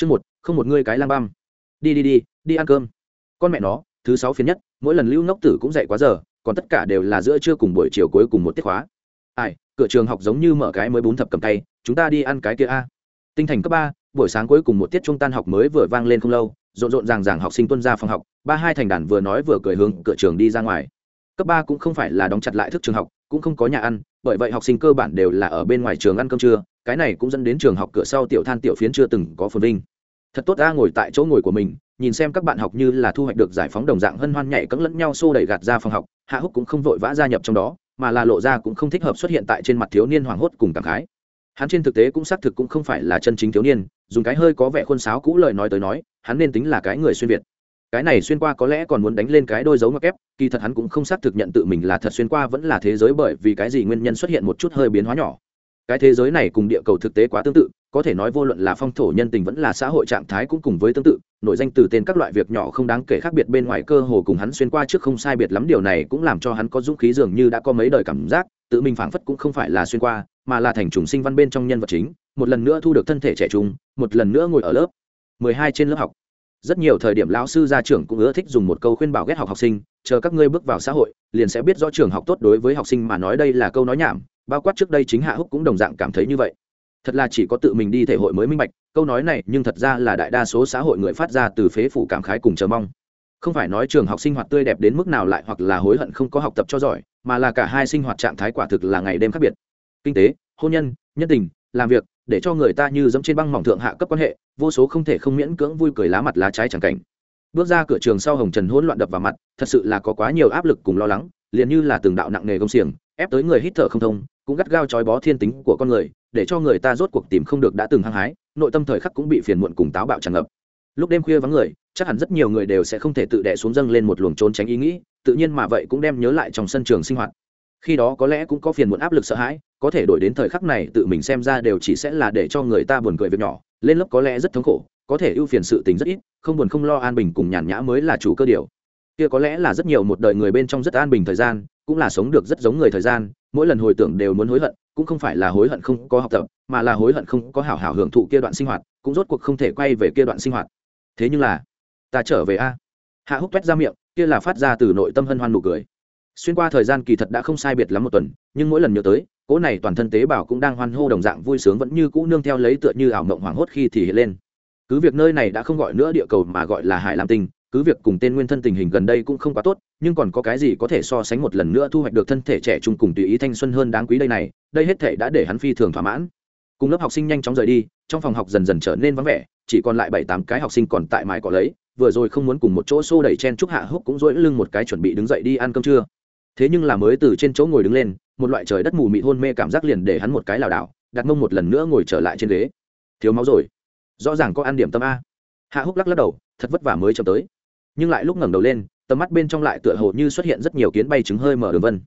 chương một, không một ngươi cái lang băm. Đi đi đi đi ăn cơm. Con mẹ nó, thứ sáu phiên nhất, mỗi lần lưu ngốc tử cũng dậy quá giờ, còn tất cả đều là giữa trưa cùng buổi chiều cuối cùng một tiết khóa. Ai, cửa trường học giống như mở cái mới bốn thập cầm tay, chúng ta đi ăn cái kia a. Tinh thành cấp ba, buổi sáng cuối cùng một tiết trung tan học mới vừa vang lên không lâu, rộn rộn ràng ràng học sinh tuân ra phòng học, ba hai thành đàn vừa nói vừa cười hướng cửa trường đi ra ngoài. Cấp ba cũng không phải là đóng chặt lại thức trường học, cũng không có nhà ăn, bởi vậy học sinh cơ bản đều là ở bên ngoài trường ăn cơm trưa cái này cũng dẫn đến trường học cửa sau tiểu than tiểu phiến chưa từng có phồn vinh. Thật tốt ra ngồi tại chỗ ngồi của mình, nhìn xem các bạn học như là thu hoạch được giải phóng đồng dạng hân hoan nhảy cẫng lẫn nhau xô đẩy gạt ra phòng học, hạ húc cũng không vội vã gia nhập trong đó, mà là lộ ra cũng không thích hợp xuất hiện tại trên mặt thiếu niên hoảng hốt cùng cảm khái. Hắn trên thực tế cũng xác thực cũng không phải là chân chính thiếu niên, dùng cái hơi có vẻ khuôn sáo cũ lời nói tới nói, hắn nên tính là cái người xuyên việt. Cái này xuyên qua có lẽ còn muốn đánh lên cái đôi dấu ngoặc kép kỳ thật hắn cũng không xác thực nhận tự mình là thật xuyên qua vẫn là thế giới bởi vì cái gì nguyên nhân xuất hiện một chút hơi biến hóa nhỏ cái thế giới này cùng địa cầu thực tế quá tương tự, có thể nói vô luận là phong thổ nhân tình vẫn là xã hội trạng thái cũng cùng với tương tự nội danh từ tên các loại việc nhỏ không đáng kể khác biệt bên ngoài cơ hồ cùng hắn xuyên qua trước không sai biệt lắm điều này cũng làm cho hắn có dũng khí dường như đã có mấy đời cảm giác, tự mình phảng phất cũng không phải là xuyên qua, mà là thành trùng sinh văn bên trong nhân vật chính, một lần nữa thu được thân thể trẻ trung, một lần nữa ngồi ở lớp mười hai trên lớp học. Rất nhiều thời điểm lão sư gia trưởng cũng ưa thích dùng một câu khuyên bảo ghét học học sinh, chờ các ngươi bước vào xã hội, liền sẽ biết rõ trường học tốt đối với học sinh mà nói đây là câu nói nhảm bao quát trước đây chính hạ húc cũng đồng dạng cảm thấy như vậy. Thật là chỉ có tự mình đi thể hội mới minh bạch, câu nói này nhưng thật ra là đại đa số xã hội người phát ra từ phế phủ cảm khái cùng chờ mong. Không phải nói trường học sinh hoạt tươi đẹp đến mức nào lại hoặc là hối hận không có học tập cho giỏi, mà là cả hai sinh hoạt trạng thái quả thực là ngày đêm khác biệt. Kinh tế, hôn nhân nhân tình, làm việc, để cho người ta như dẫm trên băng mỏng thượng hạ cấp quan hệ, vô số không thể không miễn cưỡng vui cười lá mặt lá trái chẳng cảnh. Bước ra cửa trường sau hồng trần hỗn loạn đập vào mặt, thật sự là có quá nhiều áp lực cùng lo lắng, liền như là từng đạo nặng nề công xiềng, ép tới người hít thở không thông cũng gắt gao trói bó thiên tính của con người, để cho người ta rốt cuộc tìm không được đã từng hăng hái, nội tâm thời khắc cũng bị phiền muộn cùng táo bạo tràn ngập. Lúc đêm khuya vắng người, chắc hẳn rất nhiều người đều sẽ không thể tự đẻ xuống dâng lên một luồng trốn tránh ý nghĩ, tự nhiên mà vậy cũng đem nhớ lại trong sân trường sinh hoạt. Khi đó có lẽ cũng có phiền muộn áp lực sợ hãi, có thể đổi đến thời khắc này tự mình xem ra đều chỉ sẽ là để cho người ta buồn cười việc nhỏ, lên lớp có lẽ rất thống khổ, có thể ưu phiền sự tình rất ít, không buồn không lo an bình cùng nhàn nhã mới là chủ cơ điều. Kia có lẽ là rất nhiều một đời người bên trong rất an bình thời gian, cũng là sống được rất giống người thời gian mỗi lần hồi tưởng đều muốn hối hận, cũng không phải là hối hận không có học tập, mà là hối hận không có hảo hảo hưởng thụ kia đoạn sinh hoạt, cũng rốt cuộc không thể quay về kia đoạn sinh hoạt. Thế nhưng là, ta trở về a. Hạ húc t ra miệng, kia là phát ra từ nội tâm hân hoan nụ cười. Xuyên qua thời gian kỳ thật đã không sai biệt lắm một tuần, nhưng mỗi lần nhớ tới, cỗ này toàn thân tế bào cũng đang hoan hô đồng dạng vui sướng vẫn như cũ nương theo lấy tựa như ảo mộng hoảng hốt khi thì hiện lên. Cứ việc nơi này đã không gọi nữa địa cầu mà gọi là hải lam tinh cứ việc cùng tên nguyên thân tình hình gần đây cũng không quá tốt, nhưng còn có cái gì có thể so sánh một lần nữa thu hoạch được thân thể trẻ trung cùng tùy ý thanh xuân hơn đáng quý đây này, đây hết thể đã để hắn phi thường thỏa mãn. Cùng lớp học sinh nhanh chóng rời đi, trong phòng học dần dần trở nên vắng vẻ, chỉ còn lại bảy tám cái học sinh còn tại mài cỏ lấy, vừa rồi không muốn cùng một chỗ xô đẩy chen chúc hạ húc cũng dỗi lưng một cái chuẩn bị đứng dậy đi ăn cơm trưa. Thế nhưng là mới từ trên chỗ ngồi đứng lên, một loại trời đất mù mị hôn mê cảm giác liền để hắn một cái lảo đảo, đặt mông một lần nữa ngồi trở lại trên ghế. Thiếu máu rồi. Rõ ràng có ăn điểm tâm a. Hạ húc lắc lắc đầu, thật vất vả mới chậm tới nhưng lại lúc ngẩng đầu lên, tầm mắt bên trong lại tựa hồ như xuất hiện rất nhiều kiến bay trứng hơi mở đường vân.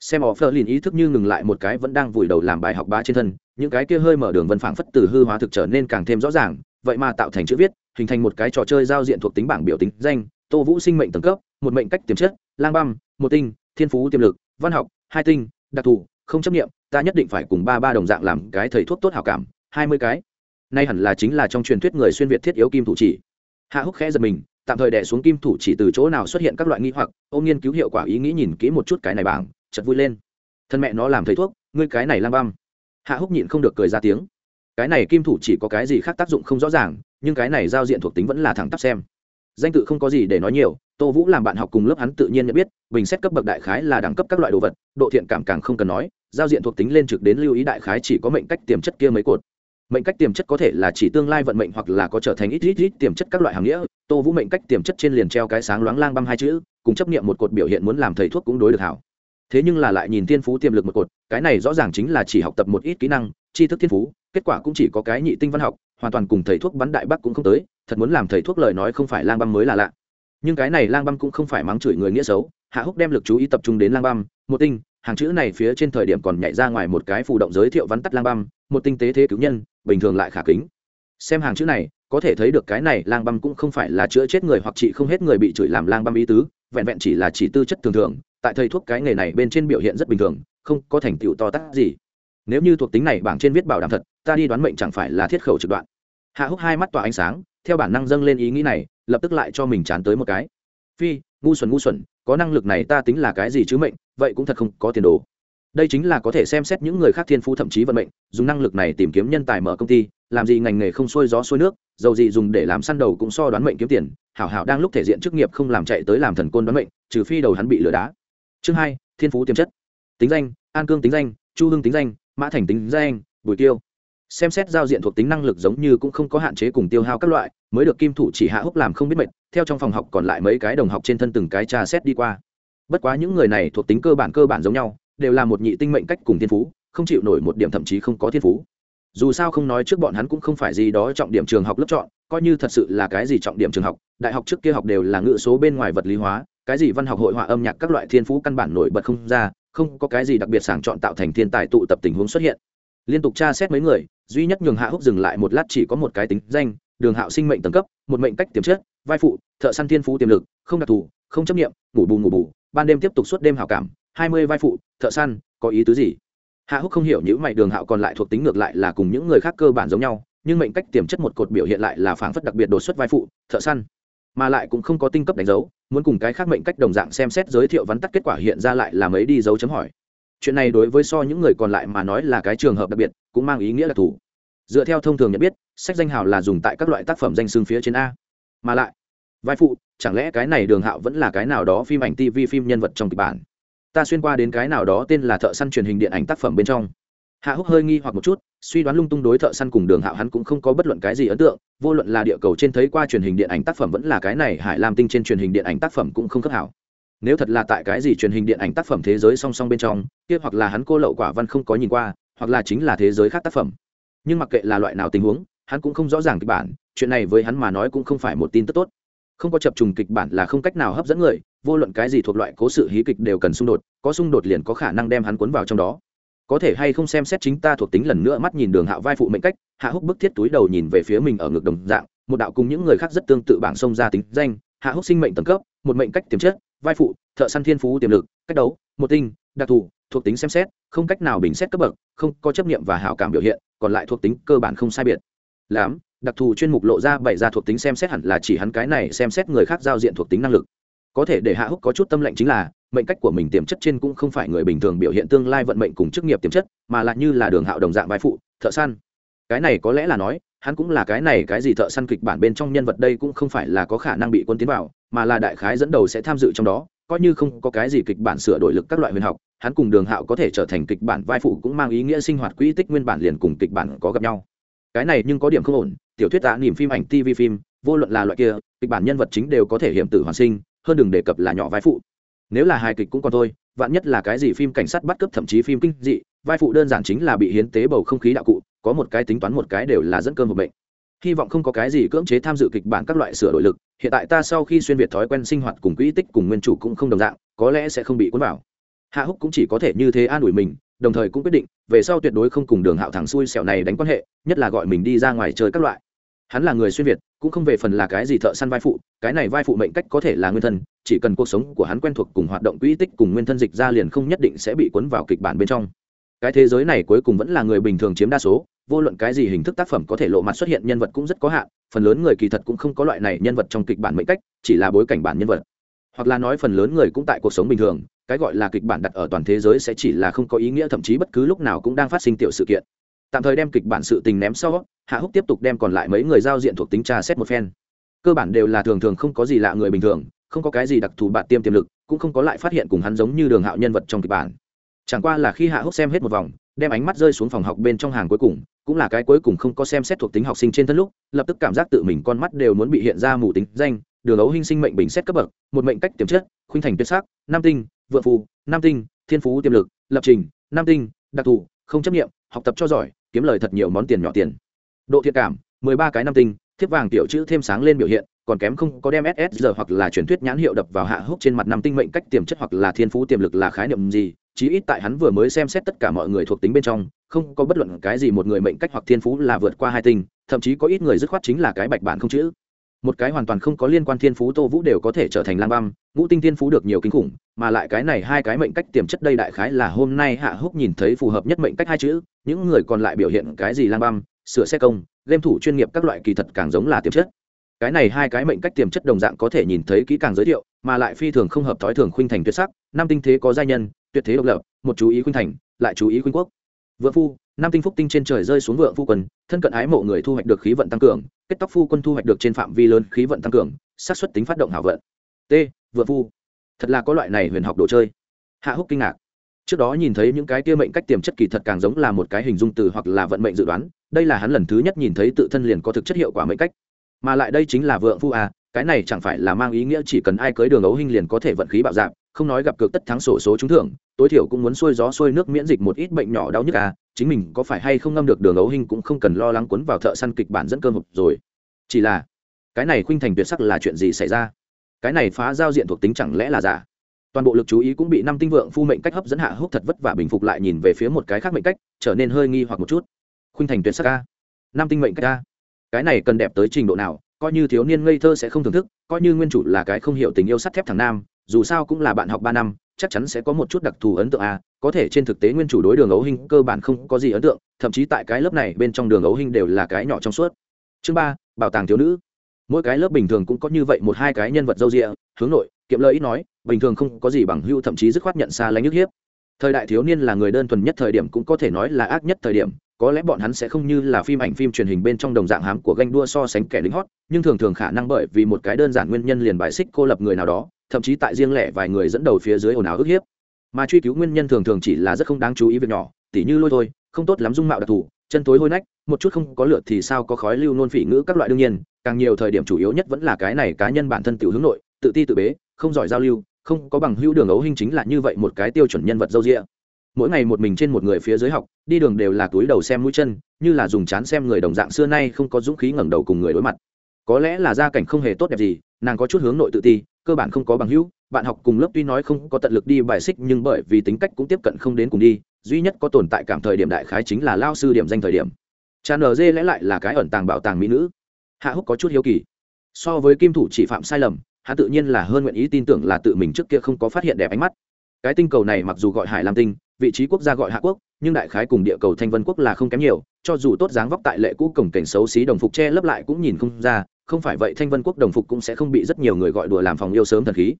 Xem họ phơ lìn ý thức như ngừng lại một cái vẫn đang vùi đầu làm bài học bá trên thân, những cái kia hơi mở đường vân phảng phất từ hư hóa thực trở nên càng thêm rõ ràng, vậy mà tạo thành chữ viết, hình thành một cái trò chơi giao diện thuộc tính bảng biểu tính danh, tô vũ sinh mệnh tầng cấp, một mệnh cách tiềm chất, lang băm, một tinh, thiên phú tiềm lực, văn học, hai tinh, đặc thù, không chấp nghiệm ta nhất định phải cùng ba ba đồng dạng làm cái thầy thuốc tốt hảo cảm, hai mươi cái. Nay hẳn là chính là trong truyền thuyết người xuyên việt thiết yếu kim thủ chỉ. Hạ húc khẽ giật mình tạm thời đẻ xuống kim thủ chỉ từ chỗ nào xuất hiện các loại nghi hoặc, ô nghiên cứu hiệu quả ý nghĩ nhìn kỹ một chút cái này bảng chật vui lên. Thân mẹ nó làm thầy thuốc, ngươi cái này lang băm. Hạ húc nhịn không được cười ra tiếng. Cái này kim thủ chỉ có cái gì khác tác dụng không rõ ràng, nhưng cái này giao diện thuộc tính vẫn là thẳng tắp xem. Danh tự không có gì để nói nhiều, tô vũ làm bạn học cùng lớp hắn tự nhiên nhận biết, bình xét cấp bậc đại khái là đẳng cấp các loại đồ vật, độ thiện cảm càng không cần nói, giao diện thuộc tính lên trực đến lưu ý đại khái chỉ có mệnh cách tiềm chất kia mấy cột mệnh cách tiềm chất có thể là chỉ tương lai vận mệnh hoặc là có trở thành ít ít ít tiềm chất các loại hàng nghĩa. Tô vũ mệnh cách tiềm chất trên liền treo cái sáng loáng lang băm hai chữ, cùng chấp nghiệm một cột biểu hiện muốn làm thầy thuốc cũng đối được hảo. Thế nhưng là lại nhìn thiên phú tiềm lực một cột, cái này rõ ràng chính là chỉ học tập một ít kỹ năng, tri thức thiên phú, kết quả cũng chỉ có cái nhị tinh văn học, hoàn toàn cùng thầy thuốc bắn đại bắc cũng không tới, thật muốn làm thầy thuốc lời nói không phải lang băm mới là lạ. Nhưng cái này lang băm cũng không phải mắng chửi người nghĩa xấu, hạ húc đem lực chú ý tập trung đến lang băm một tinh hàng chữ này phía trên thời điểm còn nhảy ra ngoài một cái phù động giới thiệu vắn tắt lang băm, một tinh tế thế cứu nhân, bình thường lại khả kính. Xem hàng chữ này, có thể thấy được cái này lang băm cũng không phải là chữa chết người hoặc trị không hết người bị chửi làm lang băm ý tứ, vẹn vẹn chỉ là chỉ tư chất thường thường, tại thầy thuốc cái nghề này bên trên biểu hiện rất bình thường, không có thành tựu to tát gì. Nếu như thuộc tính này bảng trên viết bảo đảm thật, ta đi đoán mệnh chẳng phải là thiết khẩu trực đoạn. Hạ húc hai mắt tỏa ánh sáng, theo bản năng dâng lên ý nghĩ này, lập tức lại cho mình chán tới một cái. Phi, ngu xuẩn ngu xuẩn có năng lực này ta tính là cái gì chứ mệnh, vậy cũng thật không có tiền đồ. Đây chính là có thể xem xét những người khác thiên phú thậm chí vận mệnh, dùng năng lực này tìm kiếm nhân tài mở công ty, làm gì ngành nghề không xuôi gió xuôi nước, dầu gì dùng để làm săn đầu cũng so đoán mệnh kiếm tiền, hảo hảo đang lúc thể diện chức nghiệp không làm chạy tới làm thần côn đoán mệnh, trừ phi đầu hắn bị lừa đá. Chương hai, thiên phú tiềm chất. Tính danh, an cương tính danh, chu hưng tính danh, mã thành tính danh, bùi tiêu xem xét giao diện thuộc tính năng lực giống như cũng không có hạn chế cùng tiêu hao các loại, mới được kim thủ chỉ hạ húc làm không biết mệt, theo trong phòng học còn lại mấy cái đồng học trên thân từng cái tra xét đi qua. Bất quá những người này thuộc tính cơ bản cơ bản giống nhau, đều là một nhị tinh mệnh cách cùng thiên phú, không chịu nổi một điểm thậm chí không có thiên phú. Dù sao không nói trước bọn hắn cũng không phải gì đó trọng điểm trường học lớp chọn, coi như thật sự là cái gì trọng điểm trường học, đại học trước kia học đều là ngữ số bên ngoài vật lý hóa, cái gì văn học hội họa âm nhạc các loại thiên phú căn bản nổi bật không ra, không có cái gì đặc biệt sàng chọn tạo thành thiên tài tụ tập tình huống xuất hiện liên tục tra xét mấy người, duy nhất nhường hạ húc dừng lại một lát chỉ có một cái tính danh, đường hạo sinh mệnh tầng cấp, một mệnh cách tiềm chất, vai phụ, thợ săn thiên phú tiềm lực, không đặc thù, không chấp nghiệm ngủ bù ngủ bù, ban đêm tiếp tục suốt đêm hảo cảm, hai mươi vai phụ, thợ săn, có ý tứ gì? Hạ húc không hiểu những mệnh đường hạo còn lại thuộc tính ngược lại là cùng những người khác cơ bản giống nhau, nhưng mệnh cách tiềm chất một cột biểu hiện lại là phảng phất đặc biệt đột xuất vai phụ, thợ săn. Mà lại cũng không có tinh cấp đánh dấu, muốn cùng cái khác mệnh cách đồng dạng xem xét giới thiệu vắn tắt kết quả hiện ra lại là mấy đi dấu chấm hỏi chuyện này đối với so những người còn lại mà nói là cái trường hợp đặc biệt, cũng mang ý nghĩa là thủ dựa theo thông thường nhận biết, sách danh hào là dùng tại các loại tác phẩm danh xương phía trên a. Mà lại, vai phụ, chẳng lẽ cái này đường hạo vẫn là cái nào đó phim ảnh tv phim nhân vật trong kịch bản? Ta xuyên qua đến cái nào đó tên là thợ săn truyền hình điện ảnh tác phẩm bên trong. Hạ húc hơi nghi hoặc một chút, suy đoán lung tung đối thợ săn cùng đường hạo hắn cũng không có bất luận cái gì ấn tượng, vô luận là địa cầu trên thấy qua truyền hình điện ảnh tác phẩm vẫn là cái này hải lam tinh trên truyền hình điện ảnh tác phẩm cũng không khớp hảo nếu thật là tại cái gì truyền hình điện ảnh tác phẩm thế giới song song bên trong, kia hoặc là hắn cô lậu quả văn không có nhìn qua, hoặc là chính là thế giới khác tác phẩm. Nhưng mặc kệ là loại nào tình huống, hắn cũng không rõ ràng kịch bản, chuyện này với hắn mà nói cũng không phải một tin tức tốt. Không có chập trùng kịch bản là không cách nào hấp dẫn người, vô luận cái gì thuộc loại cố sự hí kịch đều cần xung đột, có xung đột liền có khả năng đem hắn cuốn vào trong đó. Có thể hay không xem xét chính ta thuộc tính lần nữa mắt nhìn đường hạ vai phụ mệnh cách, hạ húc bức thiết túi đầu nhìn về phía mình ở ngực đồng dạng, một đạo cùng những người khác rất tương tự bảng sông ra tính danh, hạ húc sinh mệnh tầng cấp, một mệnh cách tiềm chất vai phụ, thợ săn thiên phú, tiềm lực, cách đấu, một tinh, đặc thù, thuộc tính xem xét, không cách nào bình xét cấp bậc, không có chấp nghiệm và hảo cảm biểu hiện, còn lại thuộc tính cơ bản không sai biệt. Lắm, đặc thù chuyên mục lộ ra bảy ra thuộc tính xem xét hẳn là chỉ hắn cái này xem xét người khác giao diện thuộc tính năng lực. Có thể để hạ húc có chút tâm lệnh chính là, mệnh cách của mình tiềm chất trên cũng không phải người bình thường biểu hiện tương lai vận mệnh cùng chức nghiệp tiềm chất, mà lại như là đường hạo đồng dạng vai phụ, thợ săn. Cái này có lẽ là nói, hắn cũng là cái này cái gì thợ săn kịch bản bên trong nhân vật đây cũng không phải là có khả năng bị quân tiến vào mà là đại khái dẫn đầu sẽ tham dự trong đó, coi như không có cái gì kịch bản sửa đổi lực các loại huyền học, hắn cùng đường hạo có thể trở thành kịch bản vai phụ cũng mang ý nghĩa sinh hoạt quỹ tích nguyên bản liền cùng kịch bản có gặp nhau. Cái này nhưng có điểm không ổn, tiểu thuyết tạ niềm phim ảnh tv phim, vô luận là loại kia, kịch bản nhân vật chính đều có thể hiểm tử hoàn sinh, hơn đừng đề cập là nhỏ vai phụ. Nếu là hài kịch cũng còn thôi, vạn nhất là cái gì phim cảnh sát bắt cướp thậm chí phim kinh dị, vai phụ đơn giản chính là bị hiến tế bầu không khí đạo cụ, có một cái tính toán một cái đều là dẫn cơm một bệnh hy vọng không có cái gì cưỡng chế tham dự kịch bản các loại sửa đổi lực. Hiện tại ta sau khi xuyên việt thói quen sinh hoạt cùng quỹ tích cùng nguyên chủ cũng không đồng dạng, có lẽ sẽ không bị cuốn vào. Hạ húc cũng chỉ có thể như thế an ủi mình, đồng thời cũng quyết định, về sau tuyệt đối không cùng đường hạo thẳng xuôi sẹo này đánh quan hệ, nhất là gọi mình đi ra ngoài chơi các loại. Hắn là người xuyên việt, cũng không về phần là cái gì thợ săn vai phụ, cái này vai phụ mệnh cách có thể là nguyên thân, chỉ cần cuộc sống của hắn quen thuộc cùng hoạt động quỹ tích cùng nguyên thân dịch ra liền không nhất định sẽ bị cuốn vào kịch bản bên trong cái thế giới này cuối cùng vẫn là người bình thường chiếm đa số, vô luận cái gì hình thức tác phẩm có thể lộ mặt xuất hiện nhân vật cũng rất có hạn, phần lớn người kỳ thật cũng không có loại này nhân vật trong kịch bản mệnh cách, chỉ là bối cảnh bản nhân vật. Hoặc là nói phần lớn người cũng tại cuộc sống bình thường, cái gọi là kịch bản đặt ở toàn thế giới sẽ chỉ là không có ý nghĩa, thậm chí bất cứ lúc nào cũng đang phát sinh tiểu sự kiện. Tạm thời đem kịch bản sự tình ném sau, hạ húc tiếp tục đem còn lại mấy người giao diện thuộc tính tra xét một phen. Cơ bản đều là thường thường không có gì lạ người bình thường, không có cái gì đặc thù bạn tiêm tiềm lực, cũng không có lại phát hiện cùng hắn giống như đường hạo nhân vật trong kịch bản chẳng qua là khi hạ húc xem hết một vòng, đem ánh mắt rơi xuống phòng học bên trong hàng cuối cùng, cũng là cái cuối cùng không có xem xét thuộc tính học sinh trên thân lúc, lập tức cảm giác tự mình con mắt đều muốn bị hiện ra mù tính danh, đường ấu hình sinh mệnh bình xét cấp bậc, một mệnh cách tiềm chất, khuynh thành tuyệt sắc nam tinh, vượng phù nam tinh, thiên phú tiềm lực, lập trình nam tinh, đặc thù, không chấp nghiệm học tập cho giỏi, kiếm lời thật nhiều món tiền nhỏ tiền. Độ thiện cảm, mười ba cái nam tinh, thiếp vàng tiểu chữ thêm sáng lên biểu hiện, còn kém không có đem ss hoặc là truyền thuyết nhãn hiệu đập vào hạ húc trên mặt nam tinh mệnh cách tiềm chất hoặc là thiên phú tiềm lực là khái niệm gì chí ít tại hắn vừa mới xem xét tất cả mọi người thuộc tính bên trong, không có bất luận cái gì một người mệnh cách hoặc thiên phú là vượt qua hai tinh, thậm chí có ít người dứt khoát chính là cái bạch bản không chữ. Một cái hoàn toàn không có liên quan thiên phú tô vũ đều có thể trở thành lang băm, ngũ tinh thiên phú được nhiều kinh khủng, mà lại cái này hai cái mệnh cách tiềm chất đây đại khái là hôm nay hạ húc nhìn thấy phù hợp nhất mệnh cách hai chữ, những người còn lại biểu hiện cái gì lang băm, sửa xe công, game thủ chuyên nghiệp các loại kỳ thật càng giống là tiềm chất. Cái này hai cái mệnh cách tiềm chất đồng dạng có thể nhìn thấy kỹ càng giới thiệu, mà lại phi thường không hợp thói thường khuynh thành tuyệt sắc, năm tinh thế có gia nhân tuyệt thế độc lập, một chú ý khuynh thành, lại chú ý khuynh quốc. Vượng phu nam tinh phúc tinh trên trời rơi xuống vượng phu quân thân cận ái mộ người thu hoạch được khí vận tăng cường, kết tóc phu quân thu hoạch được trên phạm vi lớn khí vận tăng cường, xác suất tính phát động hảo vận. T, vượng phu. Thật là có loại này huyền học đồ chơi. Hạ húc kinh ngạc. Trước đó nhìn thấy những cái kia mệnh cách tiềm chất kỳ thật càng giống là một cái hình dung từ hoặc là vận mệnh dự đoán, đây là hắn lần thứ nhất nhìn thấy tự thân liền có thực chất hiệu quả mệnh cách. Mà lại đây chính là vượng phu à cái này chẳng phải là mang ý nghĩa chỉ cần ai cưới đường ấu hình liền có thể vận khí bạo dạng không nói gặp cược tất thắng sổ số trúng thưởng tối thiểu cũng muốn xuôi gió xuôi nước miễn dịch một ít bệnh nhỏ đau nhức à chính mình có phải hay không ngâm được đường ấu hình cũng không cần lo lắng cuốn vào thợ săn kịch bản dẫn cơm hộp rồi. Chỉ là cái này khuynh thành tuyệt sắc là chuyện gì xảy ra? Cái này phá giao diện thuộc tính chẳng lẽ là giả? Toàn bộ lực chú ý cũng bị năm tinh vượng phu mệnh cách hấp dẫn hạ húc thật vất vả bình phục lại nhìn về phía một cái khác mệnh cách trở nên hơi nghi hoặc một chút. Khuynh thành tuyệt sắc a, năm tinh mệnh cách a, cái này cần đẹp tới trình độ nào coi như thiếu niên ngây thơ sẽ không thưởng thức coi như nguyên chủ là cái không hiểu tình yêu sắt thép thằng nam dù sao cũng là bạn học ba năm, chắc chắn sẽ có một chút đặc thù ấn tượng a có thể trên thực tế nguyên chủ đối đường ấu hình cơ bản không có gì ấn tượng, thậm chí tại cái lớp này bên trong đường ấu hình đều là cái nhỏ trong suốt. Chương ba, bảo tàng thiếu nữ. Mỗi cái lớp bình thường cũng có như vậy một hai cái nhân vật dâu rịa hướng nội, kiệm lợi ít nói, bình thường không có gì bằng hưu thậm chí dứt khoát nhận xa lánh nhức hiếp. Thời đại thiếu niên là người đơn thuần nhất thời điểm cũng có thể nói là ác nhất thời điểm, có lẽ bọn hắn sẽ không như là phim ảnh phim truyền hình bên trong đồng dạng hám của ganh đua so sánh kẻ lính hót, nhưng thường thường khả năng bởi vì một cái đơn giản nguyên nhân liền bài xích cô lập người nào đó thậm chí tại riêng lẻ vài người dẫn đầu phía dưới ồn ào ức hiếp. Mà truy cứu nguyên nhân thường thường chỉ là rất không đáng chú ý việc nhỏ, tỉ như lôi thôi, không tốt lắm dung mạo đặc thù, chân tối hôi nách, một chút không có lượt thì sao có khói lưu nôn phỉ ngữ các loại đương nhiên, càng nhiều thời điểm chủ yếu nhất vẫn là cái này cá nhân bản thân tiểu hướng nội, tự ti tự bế, không giỏi giao lưu, không có bằng hữu đường ấu hình chính là như vậy một cái tiêu chuẩn nhân vật dâu rịa mỗi ngày một mình trên một người phía dưới học, đi đường đều là túi đầu xem mũi chân, như là dùng chán xem người đồng dạng xưa nay không có dũng khí ngẩng đầu cùng người đối mặt. Có lẽ là gia cảnh không hề tốt đẹp gì, nàng có chút hướng nội tự ti cơ bản không có bằng hữu, bạn học cùng lớp tuy nói không có tận lực đi bài xích nhưng bởi vì tính cách cũng tiếp cận không đến cùng đi, duy nhất có tồn tại cảm thời điểm đại khái chính là lao sư điểm danh thời điểm. Cha nờ dê lẽ lại là cái ẩn tàng bảo tàng mỹ nữ. Hạ húc có chút hiếu kỳ. So với kim thủ chỉ phạm sai lầm Hạ tự nhiên là hơn nguyện ý tin tưởng là tự mình trước kia không có phát hiện đẹp ánh mắt. Cái tinh cầu này mặc dù gọi hải lam tinh, vị trí quốc gia gọi hạ quốc, nhưng đại khái cùng địa cầu thanh vân quốc là không kém nhiều, cho dù tốt dáng vóc tại lệ cũ cổng cảnh xấu xí đồng phục che lấp lại cũng nhìn không ra không phải vậy thanh vân quốc đồng phục cũng sẽ không bị rất nhiều người gọi đùa làm phòng yêu sớm thần khí.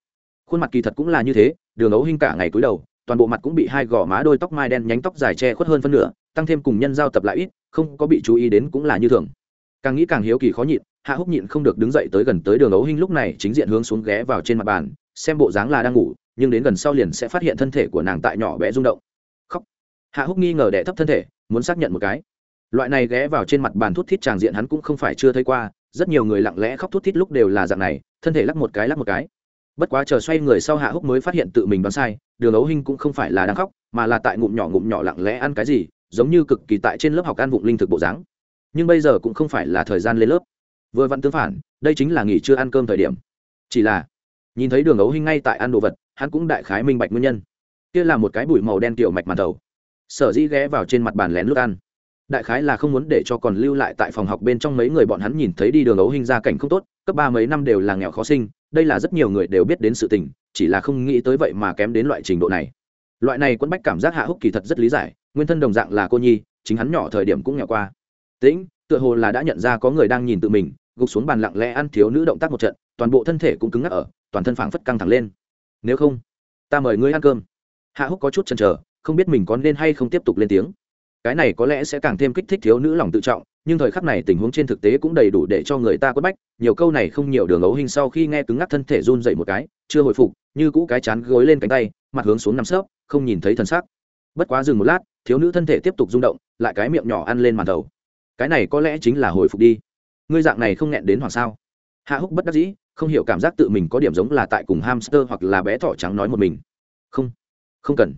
Khuôn mặt kỳ thật cũng là như thế, đường ấu hinh cả ngày cúi đầu, toàn bộ mặt cũng bị hai gò má đôi tóc mai đen nhánh tóc dài che khuất hơn phân nửa, tăng thêm cùng nhân giao tập lại ít, không có bị chú ý đến cũng là như thường. Càng nghĩ càng hiếu kỳ khó nhịn, hạ húc nhịn không được đứng dậy tới gần tới đường ấu hinh lúc này chính diện hướng xuống ghé vào trên mặt bàn, xem bộ dáng là đang ngủ, nhưng đến gần sau liền sẽ phát hiện thân thể của nàng tại nhỏ bé rung động. Khóc. Hạ húc nghi ngờ đẻ thấp thân thể, muốn xác nhận một cái. Loại này ghé vào trên mặt bàn thút thít tràng diện hắn cũng không phải chưa thấy qua rất nhiều người lặng lẽ khóc thút thít lúc đều là dạng này thân thể lắc một cái lắc một cái. Bất quá chờ xoay người sau hạ húc mới phát hiện tự mình đoán sai đường ấu hinh cũng không phải là đang khóc mà là tại ngụm nhỏ ngụm nhỏ lặng lẽ ăn cái gì giống như cực kỳ tại trên lớp học ăn vụng linh thực bộ dáng. Nhưng bây giờ cũng không phải là thời gian lên lớp. Vừa vặn tương phản đây chính là nghỉ chưa ăn cơm thời điểm. Chỉ là nhìn thấy đường ấu hinh ngay tại ăn đồ vật hắn cũng đại khái minh bạch nguyên nhân. Kia là một cái bụi màu đen tiểu mạch màn đầu, sở dĩ ghé vào trên mặt bàn lén lút ăn đại khái là không muốn để cho còn lưu lại tại phòng học bên trong mấy người bọn hắn nhìn thấy đi đường ấu hình ra cảnh không tốt, cấp ba mấy năm đều là nghèo khó sinh, đây là rất nhiều người đều biết đến sự tình, chỉ là không nghĩ tới vậy mà kém đến loại trình độ này. Loại này quân bách cảm giác hạ húc kỳ thật rất lý giải, nguyên thân đồng dạng là cô nhi, chính hắn nhỏ thời điểm cũng nghèo qua. Tĩnh, tựa hồ là đã nhận ra có người đang nhìn tự mình, gục xuống bàn lặng lẽ ăn thiếu nữ động tác một trận, toàn bộ thân thể cũng cứng ngắc ở, toàn thân phảng phất căng thẳng lên. Nếu không, ta mời ngươi ăn cơm. Hạ húc có chút chần chờ, không biết mình có nên hay không tiếp tục lên tiếng cái này có lẽ sẽ càng thêm kích thích thiếu nữ lòng tự trọng, nhưng thời khắc này tình huống trên thực tế cũng đầy đủ để cho người ta quất bách. Nhiều câu này không nhiều đường ấu hình sau khi nghe cứng ngắc thân thể run dậy một cái, chưa hồi phục, như cũ cái chán gối lên cánh tay, mặt hướng xuống nằm sấp, không nhìn thấy thân xác bất quá dừng một lát, thiếu nữ thân thể tiếp tục rung động, lại cái miệng nhỏ ăn lên màn đầu. Cái này có lẽ chính là hồi phục đi. Ngươi dạng này không nghẹn đến hoàng sao? Hạ húc bất đắc dĩ, không hiểu cảm giác tự mình có điểm giống là tại cùng hamster hoặc là bé thỏ trắng nói một mình. Không không cần.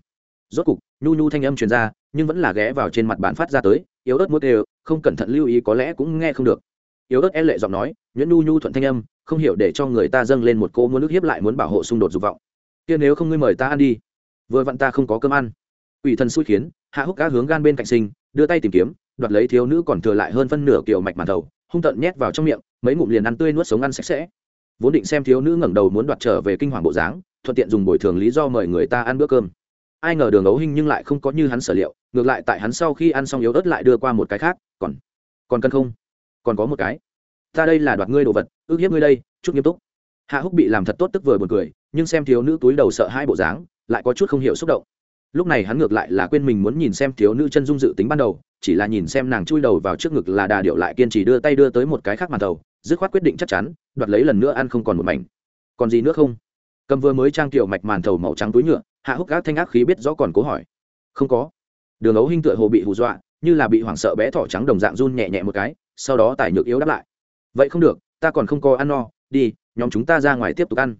Rốt cục nhu nhu thanh âm truyền ra, nhưng vẫn là ghé vào trên mặt bàn phát ra tới, yếu ớt mốt đều, không cẩn thận lưu ý có lẽ cũng nghe không được. Yếu ớt e lệ giọng nói, nhuyễn nhu nhu thuận thanh âm, không hiểu để cho người ta dâng lên một cô muốn nước hiếp lại muốn bảo hộ xung đột dục vọng. Kia nếu không ngươi mời ta ăn đi. Vừa vặn ta không có cơm ăn. Ủy thần xui khiến, hạ húc cá hướng gan bên cạnh sinh, đưa tay tìm kiếm, đoạt lấy thiếu nữ còn thừa lại hơn phân nửa kiểu mạch màn đầu, hung tận nhét vào trong miệng, mấy ngụm liền ăn tươi nuốt sống ăn sạch sẽ. Vốn định xem thiếu nữ ngẩng đầu muốn đoạt trở về kinh hoàng bộ dáng, thuận tiện dùng bồi thường lý do mời người ta ăn bữa cơm ai ngờ đường ấu hình nhưng lại không có như hắn sở liệu, ngược lại tại hắn sau khi ăn xong yếu ớt lại đưa qua một cái khác, còn còn cân không? Còn có một cái. Ta đây là đoạt ngươi đồ vật, ước hiếp ngươi đây, chút nghiêm túc. Hạ húc bị làm thật tốt tức vừa buồn cười, nhưng xem thiếu nữ túi đầu sợ hai bộ dáng, lại có chút không hiểu xúc động. Lúc này hắn ngược lại là quên mình muốn nhìn xem thiếu nữ chân dung dự tính ban đầu, chỉ là nhìn xem nàng chui đầu vào trước ngực là đà điệu lại kiên trì đưa tay đưa tới một cái khác màn thầu dứt khoát quyết định chắc chắn, đoạt lấy lần nữa ăn không còn một mảnh. Còn gì nữa không? Cầm vừa mới trang tiểu mạch màn thầu màu trắng túi nhựa hạ húc gác thanh ác khí biết rõ còn cố hỏi. Không có. Đường ấu hinh tựa hồ bị hù dọa, như là bị hoảng sợ bé thỏ trắng đồng dạng run nhẹ nhẹ một cái, sau đó tài nhược yếu đáp lại. Vậy không được, ta còn không có ăn no, đi, nhóm chúng ta ra ngoài tiếp tục ăn.